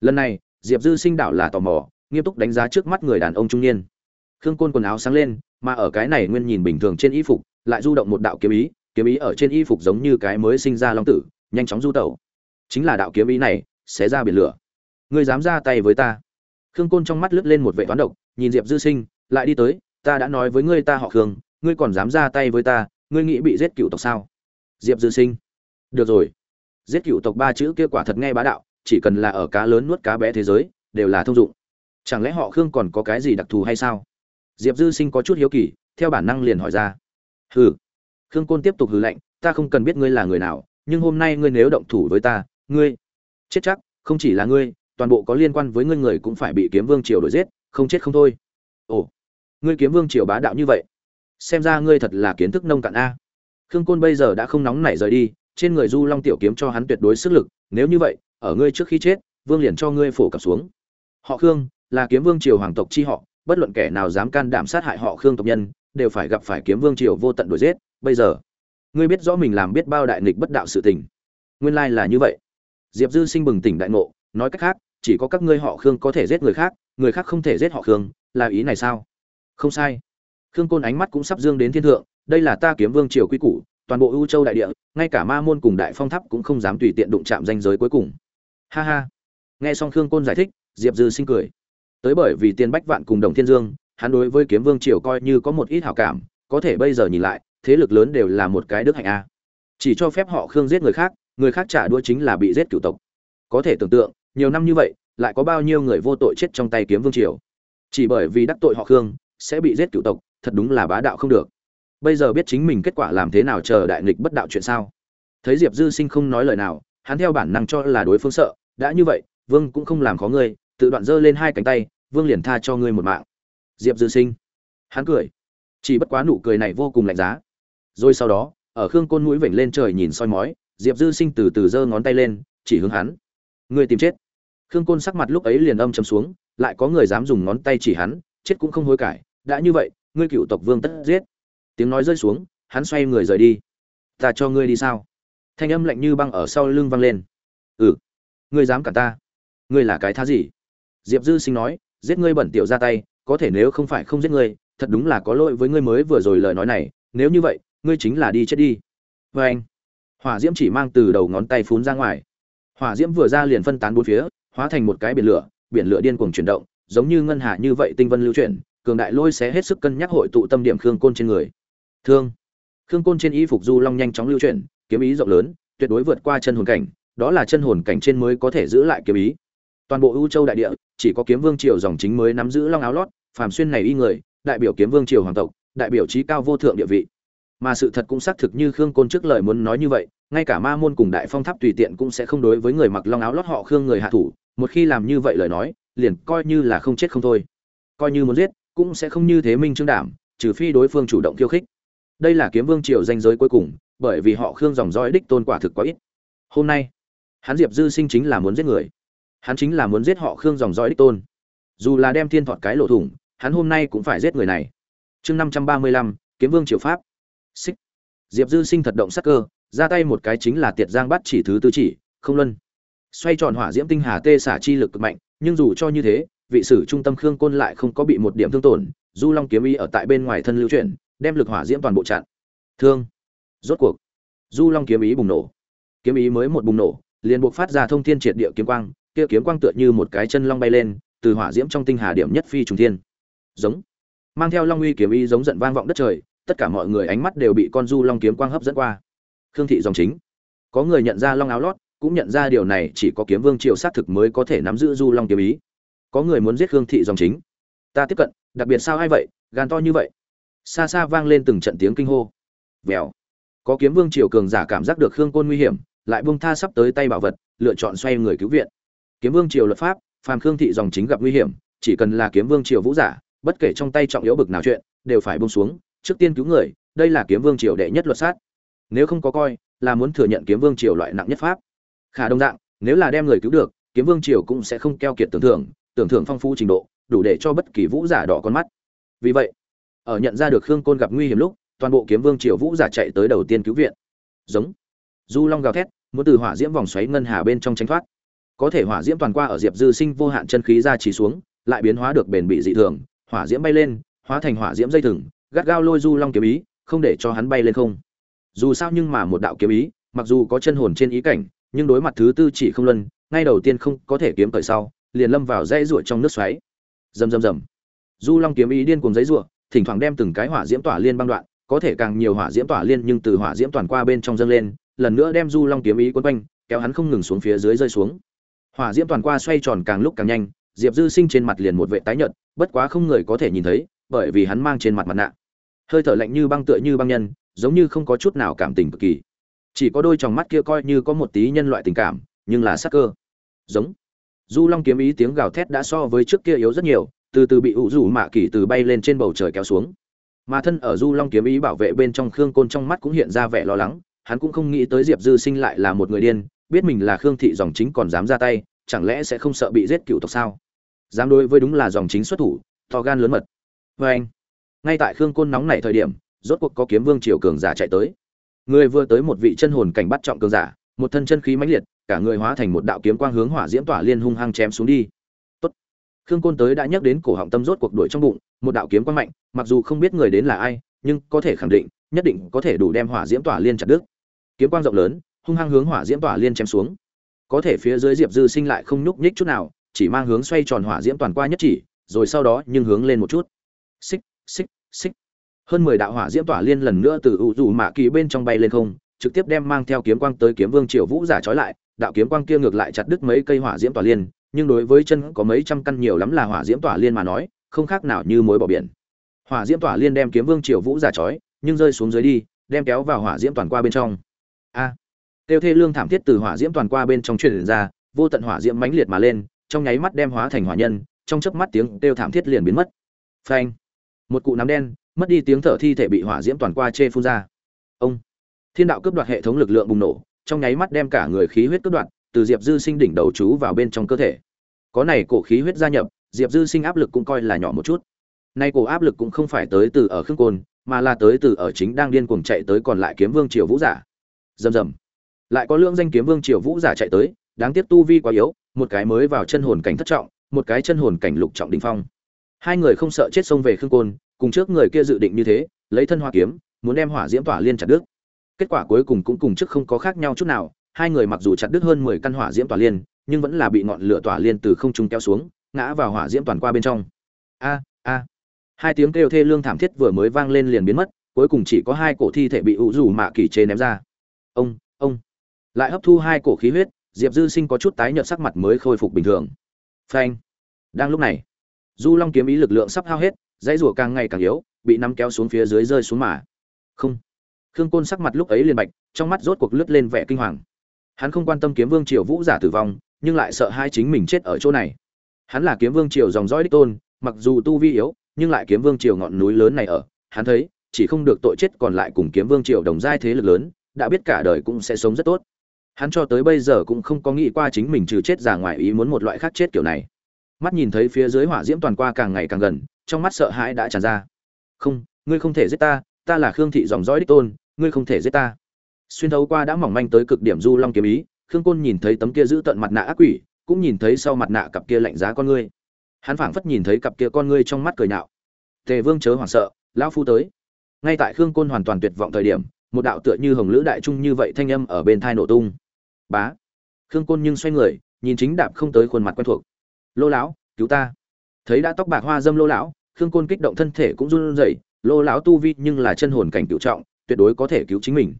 Lần này, diệp dư sinh đạo là tò mò, nghiêm túc đánh giá trước mắt người đàn ông trung niên. Khương côn quần áo sáng lên, mà ở cái này nguyên nhìn bình thường trên y phục, lại du động một đạo kiếm ý kiếm ý ở trên y phục giống như cái mới sinh ra long tử, nhanh chóng du tẩu. Chính là đạo kiếm ý này sẽ ra biển lửa. Ngươi dám ra tay với ta. Khương côn trong mắt lướt lên một vệ toán độc, nhìn diệp dư sinh, lại đi tới, ta đã nói với ngươi ta họ khương, ngươi còn dám ra tay với ta, ngươi nghĩ bị giết cựu tộc sao? Diệp dư sinh, được rồi. Giết cựu tộc ba chữ kia quả thật nghe bá đạo, chỉ cần là ở cá lớn nuốt cá bé thế giới, đều là thông dụng. Chẳng lẽ họ khương còn có cái gì đặc thù hay sao? Diệp dư sinh có chút hiếu kỳ, theo bản năng liền hỏi ra, hừ khương côn tiếp tục hừ lạnh, ta không cần biết ngươi là người nào, nhưng hôm nay ngươi nếu động thủ với ta, ngươi chết chắc, không chỉ là ngươi, toàn bộ có liên quan với ngươi người cũng phải bị kiếm vương triều đuổi giết, không chết không thôi. Ồ, ngươi kiếm vương triều bá đạo như vậy, xem ra ngươi thật là kiến thức nông cạn a. Khương côn bây giờ đã không nóng nảy rời đi, trên người du long tiểu kiếm cho hắn tuyệt đối sức lực, nếu như vậy, ở ngươi trước khi chết, vương liền cho ngươi phổ cập xuống. Họ khương, là kiếm vương triều hoàng tộc chi họ, bất luận kẻ nào dám can đảm sát hại họ khương tộc nhân đều phải gặp phải kiếm vương triều vô tận đuổi giết, bây giờ, ngươi biết rõ mình làm biết bao đại nghịch bất đạo sự tình. Nguyên lai là như vậy. Diệp dư sinh bừng tỉnh đại ngộ, nói cách khác, chỉ có các ngươi họ khương có thể giết người khác người khác không thể giết họ khương, là ý này sao? Không sai. Khương côn ánh mắt cũng sắp dương đến thiên thượng, đây là ta kiếm vương triều quy củ, toàn bộ ưu châu đại địa, ngay cả ma môn cùng đại phong tháp cũng không dám tùy tiện đụng chạm danh giới cuối cùng. Ha ha. Nghe xong khương côn giải thích, diệp dư sinh cười. Tới bởi vì tiền bách vạn cùng đồng thiên dương hắn đối với kiếm vương triều coi như có một ít hảo cảm, có thể bây giờ nhìn lại, thế lực lớn đều là một cái đức hạnh a. Chỉ cho phép họ khương giết người khác người khác trả đũa chính là bị giết cửu tộc. Có thể tưởng tượng, nhiều năm như vậy, lại có bao nhiêu người vô tội chết trong tay kiếm vương triều. Chỉ bởi vì đắc tội họ khương, sẽ bị giết cửu tộc, thật đúng là bá đạo không được. Bây giờ biết chính mình kết quả làm thế nào chờ đại nghịch bất đạo chuyện sao? Thấy diệp dư sinh không nói lời nào, hắn theo bản năng cho là đối phương sợ, đã như vậy, vương cũng không làm khó ngươi, tự đoạn giơ lên hai cánh tay, vương liền tha cho ngươi một mạng diệp dư sinh. Hắn cười. Chỉ bất quá nụ cười này vô cùng lạnh giá. Rồi sau đó, ở khương côn mũi vểnh lên trời nhìn soi mói, diệp dư sinh từ từ giơ ngón tay lên, chỉ hướng hắn. Ngươi tìm chết. Khương côn sắc mặt lúc ấy liền âm chầm xuống, lại có người dám dùng ngón tay chỉ hắn, chết cũng không hối cải. Đã như vậy, ngươi cựu tộc vương tất giết. Tiếng nói rơi xuống, hắn xoay người rời đi. Ta cho ngươi đi sao? Thanh âm lạnh như băng ở sau lưng vang lên. Ừ. Ngươi dám cả ta? Ngươi là cái thá gì? Diệp dư sinh nói, giết ngươi bẩn tiểu ra tay có thể nếu không phải không giết ngươi, thật đúng là có lỗi với ngươi mới vừa rồi lời nói này, nếu như vậy, ngươi chính là đi chết đi. Vê anh, hỏa diễm chỉ mang từ đầu ngón tay phun ra ngoài. Hỏa diễm vừa ra liền phân tán bốn phía, hóa thành một cái biển lửa biển lửa điên cuồng chuyển động, giống như ngân hà như vậy tinh vân lưu chuyển, cường đại lôi sẽ hết sức cân nhắc hội tụ tâm điểm khương côn trên người. Thương. Khương côn trên y phục du long nhanh chóng lưu chuyển, kiếm ý rộng lớn, tuyệt đối vượt qua chân hồn cảnh, đó là chân hồn cảnh trên mới có thể giữ lại kiếm ý. Toàn bộ ưu châu đại địa, chỉ có kiếm vương triều dòng chính mới nắm giữ long áo lót phàm xuyên này y người, đại biểu kiếm vương triều hoàng tộc, đại biểu trí cao vô thượng địa vị. Mà sự thật cũng xác thực như khương côn trước lời muốn nói như vậy, ngay cả ma môn cùng đại phong tháp tùy tiện cũng sẽ không đối với người mặc long áo lót họ khương người hạ thủ, một khi làm như vậy lời nói, liền coi như là không chết không thôi. Coi như muốn giết, cũng sẽ không như thế minh trương đảm, trừ phi đối phương chủ động khiêu khích. Đây là kiếm vương triều danh giới cuối cùng, bởi vì họ khương dòng dõi đích tôn quả thực quá ít. Hôm nay, hắn diệp dư sinh chính là muốn giết người. Hắn chính là muốn giết họ khương dòng dõi đích tôn. Dù là đem thiên thọt cái lộ thủng hắn hôm nay cũng phải giết người này. Chương năm trăm ba mươi lăm, kiếm vương triều pháp. Xích. Diệp dư sinh thật động sắc cơ, ra tay một cái chính là tiệt giang bắt chỉ thứ tư chỉ, không luân. Xoay tròn hỏa diễm tinh hà tê xả chi lực cực mạnh, nhưng dù cho như thế, vị sử trung tâm khương côn lại không có bị một điểm thương tổn, du long kiếm ý ở tại bên ngoài thân lưu chuyển, đem lực hỏa diễm toàn bộ chặn. Thương. Rốt cuộc, du long kiếm ý bùng nổ. Kiếm ý mới một bùng nổ, liền buộc phát ra thông thiên triệt địa kiếm quang, kia kiếm quang tựa như một cái chân long bay lên, từ hỏa diễm trong tinh hà điểm nhất phi trùng thiên giống. Mang theo long uy kiếm ý giống giận vang vọng đất trời, tất cả mọi người ánh mắt đều bị con du long kiếm quang hấp dẫn qua. Khương thị dòng chính. Có người nhận ra long áo lót, cũng nhận ra điều này, chỉ có kiếm vương triều sát thực mới có thể nắm giữ du long kiếm ý. Có người muốn giết khương thị dòng chính. Ta tiếp cận, đặc biệt sao ai vậy, gan to như vậy. Xa xa vang lên từng trận tiếng kinh hô. Vèo. Có kiếm vương triều cường giả cảm giác được khương côn nguy hiểm, lại buông tha sắp tới tay bảo vật, lựa chọn xoay người cứu viện. Kiếm vương triều luật pháp, phàm khương thị dòng chính gặp nguy hiểm, chỉ cần là kiếm vương triều vũ giả bất kể trong tay trọng yếu bực nào chuyện, đều phải buông xuống, trước tiên cứu người, đây là kiếm vương triều đệ nhất luật sát. Nếu không có coi, là muốn thừa nhận kiếm vương triều loại nặng nhất pháp. Khả đồng dạng, nếu là đem người cứu được, kiếm vương triều cũng sẽ không keo kiệt tưởng thưởng tưởng thưởng phong phú trình độ, đủ để cho bất kỳ vũ giả đỏ con mắt. Vì vậy, ở nhận ra được khương côn gặp nguy hiểm lúc, toàn bộ kiếm vương triều vũ giả chạy tới đầu tiên cứu viện. Giống. Du long gào thét, muốn từ hỏa diễm vòng xoáy ngân hà bên trong tránh thoát. Có thể hỏa diễm toàn qua ở diệp dư sinh vô hạn chân khí ra chỉ xuống, lại biến hóa được bền bị dị thường hỏa diễm bay lên, hóa thành hỏa diễm dây thừng, gắt gao lôi du long kiếm ý, không để cho hắn bay lên không. Dù sao nhưng mà một đạo kiếm ý, mặc dù có chân hồn trên ý cảnh, nhưng đối mặt thứ tư chỉ không luân, ngay đầu tiên không có thể kiếm cởi sau, liền lâm vào dây ruột trong nước xoáy. Rầm rầm rầm. Du long kiếm ý điên cuồng dây ruột thỉnh thoảng đem từng cái hỏa diễm tỏa liên băng đoạn, có thể càng nhiều hỏa diễm tỏa liên nhưng từ hỏa diễm toàn qua bên trong dâng lên, lần nữa đem du long kiếm ý quấn quanh, kéo hắn không ngừng xuống phía dưới rơi xuống. Hỏa diễm toàn qua xoay tròn càng lúc càng nhanh diệp dư sinh trên mặt liền một vệ tái nhợt, bất quá không người có thể nhìn thấy, bởi vì hắn mang trên mặt mặt nạ. Hơi thở lạnh như băng tựa như băng nhân, giống như không có chút nào cảm tình cực kỳ. Chỉ có đôi tròng mắt kia coi như có một tí nhân loại tình cảm, nhưng là sắc cơ. Giống. Du long kiếm ý tiếng gào thét đã so với trước kia yếu rất nhiều, từ từ bị ủ rủ mạ kỳ từ bay lên trên bầu trời kéo xuống. Mà thân ở du long kiếm ý bảo vệ bên trong khương côn trong mắt cũng hiện ra vẻ lo lắng, hắn cũng không nghĩ tới diệp dư sinh lại là một người điên, biết mình là khương thị dòng chính còn dám ra tay, chẳng lẽ sẽ không sợ bị giết cựu tộc sao? Dám đối với đúng là dòng chính xuất thủ, to gan lớn mật. Vê anh, ngay tại khương côn nóng nảy thời điểm, rốt cuộc có kiếm vương triều cường giả chạy tới. Người vừa tới một vị chân hồn cảnh bắt trọng cường giả, một thân chân khí mãnh liệt, cả người hóa thành một đạo kiếm quang hướng hỏa diễm tỏa liên hung hăng chém xuống đi. Tốt. khương côn tới đã nhắc đến cổ họng tâm rốt cuộc đuổi trong bụng, một đạo kiếm quang mạnh, mặc dù không biết người đến là ai, nhưng có thể khẳng định, nhất định có thể đủ đem hỏa diễm tỏa liên chặt đứt. Kiếm quang rộng lớn, hung hăng hướng hỏa diễm tỏa liên chém xuống. Có thể phía dưới diệp dư sinh lại không nhúc nhích chút nào chỉ mang hướng xoay tròn hỏa diễm toàn qua nhất chỉ, rồi sau đó nhưng hướng lên một chút. Xích xích xích. Hơn mười đạo hỏa diễm tỏa liên lần nữa từ vũ trụ mạ kỳ bên trong bay lên không, trực tiếp đem mang theo kiếm quang tới kiếm vương triều vũ giả trói lại, đạo kiếm quang kia ngược lại chặt đứt mấy cây hỏa diễm tỏa liên, nhưng đối với chân có mấy trăm căn nhiều lắm là hỏa diễm tỏa liên mà nói, không khác nào như mối bỏ biển. Hỏa diễm tỏa liên đem kiếm vương triều vũ giả trói, nhưng rơi xuống dưới đi, đem kéo vào hỏa diễm toàn qua bên trong. A. Tiêu thê lương thảm thiết từ hỏa diễm toàn qua bên trong truyền ra, vô tận hỏa diễm mãnh liệt mà lên trong nháy mắt đem hóa thành hỏa nhân, trong chớp mắt tiếng kêu thảm thiết liền biến mất. Phanh! Một cụ nắm đen, mất đi tiếng thở thi thể bị hỏa diễm toàn qua chê phun ra. Ông! Thiên đạo cướp đoạt hệ thống lực lượng bùng nổ, trong nháy mắt đem cả người khí huyết cướp đoạt, từ diệp dư sinh đỉnh đầu chú vào bên trong cơ thể. Có này cổ khí huyết gia nhập, diệp dư sinh áp lực cũng coi là nhỏ một chút. Nay cổ áp lực cũng không phải tới từ ở khương côn, mà là tới từ ở chính đang điên cuồng chạy tới còn lại kiếm vương triều vũ giả. Rầm rầm. Lại có lượng danh kiếm vương triều vũ giả chạy tới đáng tiếc tu vi quá yếu, một cái mới vào chân hồn cảnh thất trọng, một cái chân hồn cảnh lục trọng đỉnh phong. Hai người không sợ chết xông về khương côn, cùng trước người kia dự định như thế, lấy thân hoa kiếm, muốn đem hỏa diễm tỏa liên chặt đứt. Kết quả cuối cùng cũng cùng trước không có khác nhau chút nào, hai người mặc dù chặt đứt hơn mười căn hỏa diễm tỏa liên, nhưng vẫn là bị ngọn lửa tỏa liên từ không trung kéo xuống, ngã vào hỏa diễm toàn qua bên trong. A a. Hai tiếng kêu thê lương thảm thiết vừa mới vang lên liền biến mất, cuối cùng chỉ có hai cổ thi thể bị ủ rủ mạ kỳ chế ném ra. Ông ông. Lại hấp thu hai cổ khí huyết diệp dư sinh có chút tái nhợt sắc mặt mới khôi phục bình thường. Phanh. Đang lúc này, du long kiếm ý lực lượng sắp hao hết, dãy rủa càng ngày càng yếu, bị nắm kéo xuống phía dưới rơi xuống mà. Không. Khương côn sắc mặt lúc ấy liền bạch, trong mắt rốt cuộc lướt lên vẻ kinh hoàng. Hắn không quan tâm kiếm vương triều vũ giả tử vong, nhưng lại sợ hai chính mình chết ở chỗ này. Hắn là kiếm vương triều dòng dõi đích tôn, mặc dù tu vi yếu, nhưng lại kiếm vương triều ngọn núi lớn này ở. Hắn thấy, chỉ không được tội chết còn lại cùng kiếm vương triều đồng giai thế lực lớn, đã biết cả đời cũng sẽ sống rất tốt hắn cho tới bây giờ cũng không có nghĩ qua chính mình trừ chết già ngoài ý muốn một loại khác chết kiểu này. Mắt nhìn thấy phía dưới hỏa diễm toàn qua càng ngày càng gần, trong mắt sợ hãi đã tràn ra. Không, ngươi không thể giết ta ta là khương thị dòng dõi đích tôn, ngươi không thể giết ta. Xuyên thấu qua đã mỏng manh tới cực điểm du long kiếm ý, khương côn nhìn thấy tấm kia giữ tận mặt nạ ác quỷ, cũng nhìn thấy sau mặt nạ cặp kia lạnh giá con ngươi. Hắn phảng phất nhìn thấy cặp kia con ngươi trong mắt cười nhạo. Tề vương chớ hoảng sợ, lão phu tới. Ngay tại khương côn hoàn toàn tuyệt vọng thời điểm, một đạo tựa như hồng lữ đại trung như vậy thanh âm ở bên thai nổ tung bá. Khương côn nhưng xoay người, nhìn chính đạp không tới khuôn mặt quen thuộc. Lô lão, cứu ta. Thấy đã tóc bạc hoa dâm lô lão, khương côn kích động thân thể cũng run rẩy. Lô lão tu vi nhưng là chân hồn cảnh cựu trọng, tuyệt đối có thể cứu chính mình.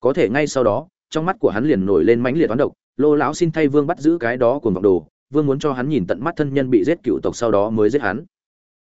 Có thể ngay sau đó, trong mắt của hắn liền nổi lên mãnh liệt toán độc. Lô lão xin thay vương bắt giữ cái đó của vọng đồ, vương muốn cho hắn nhìn tận mắt thân nhân bị giết cựu tộc sau đó mới giết hắn.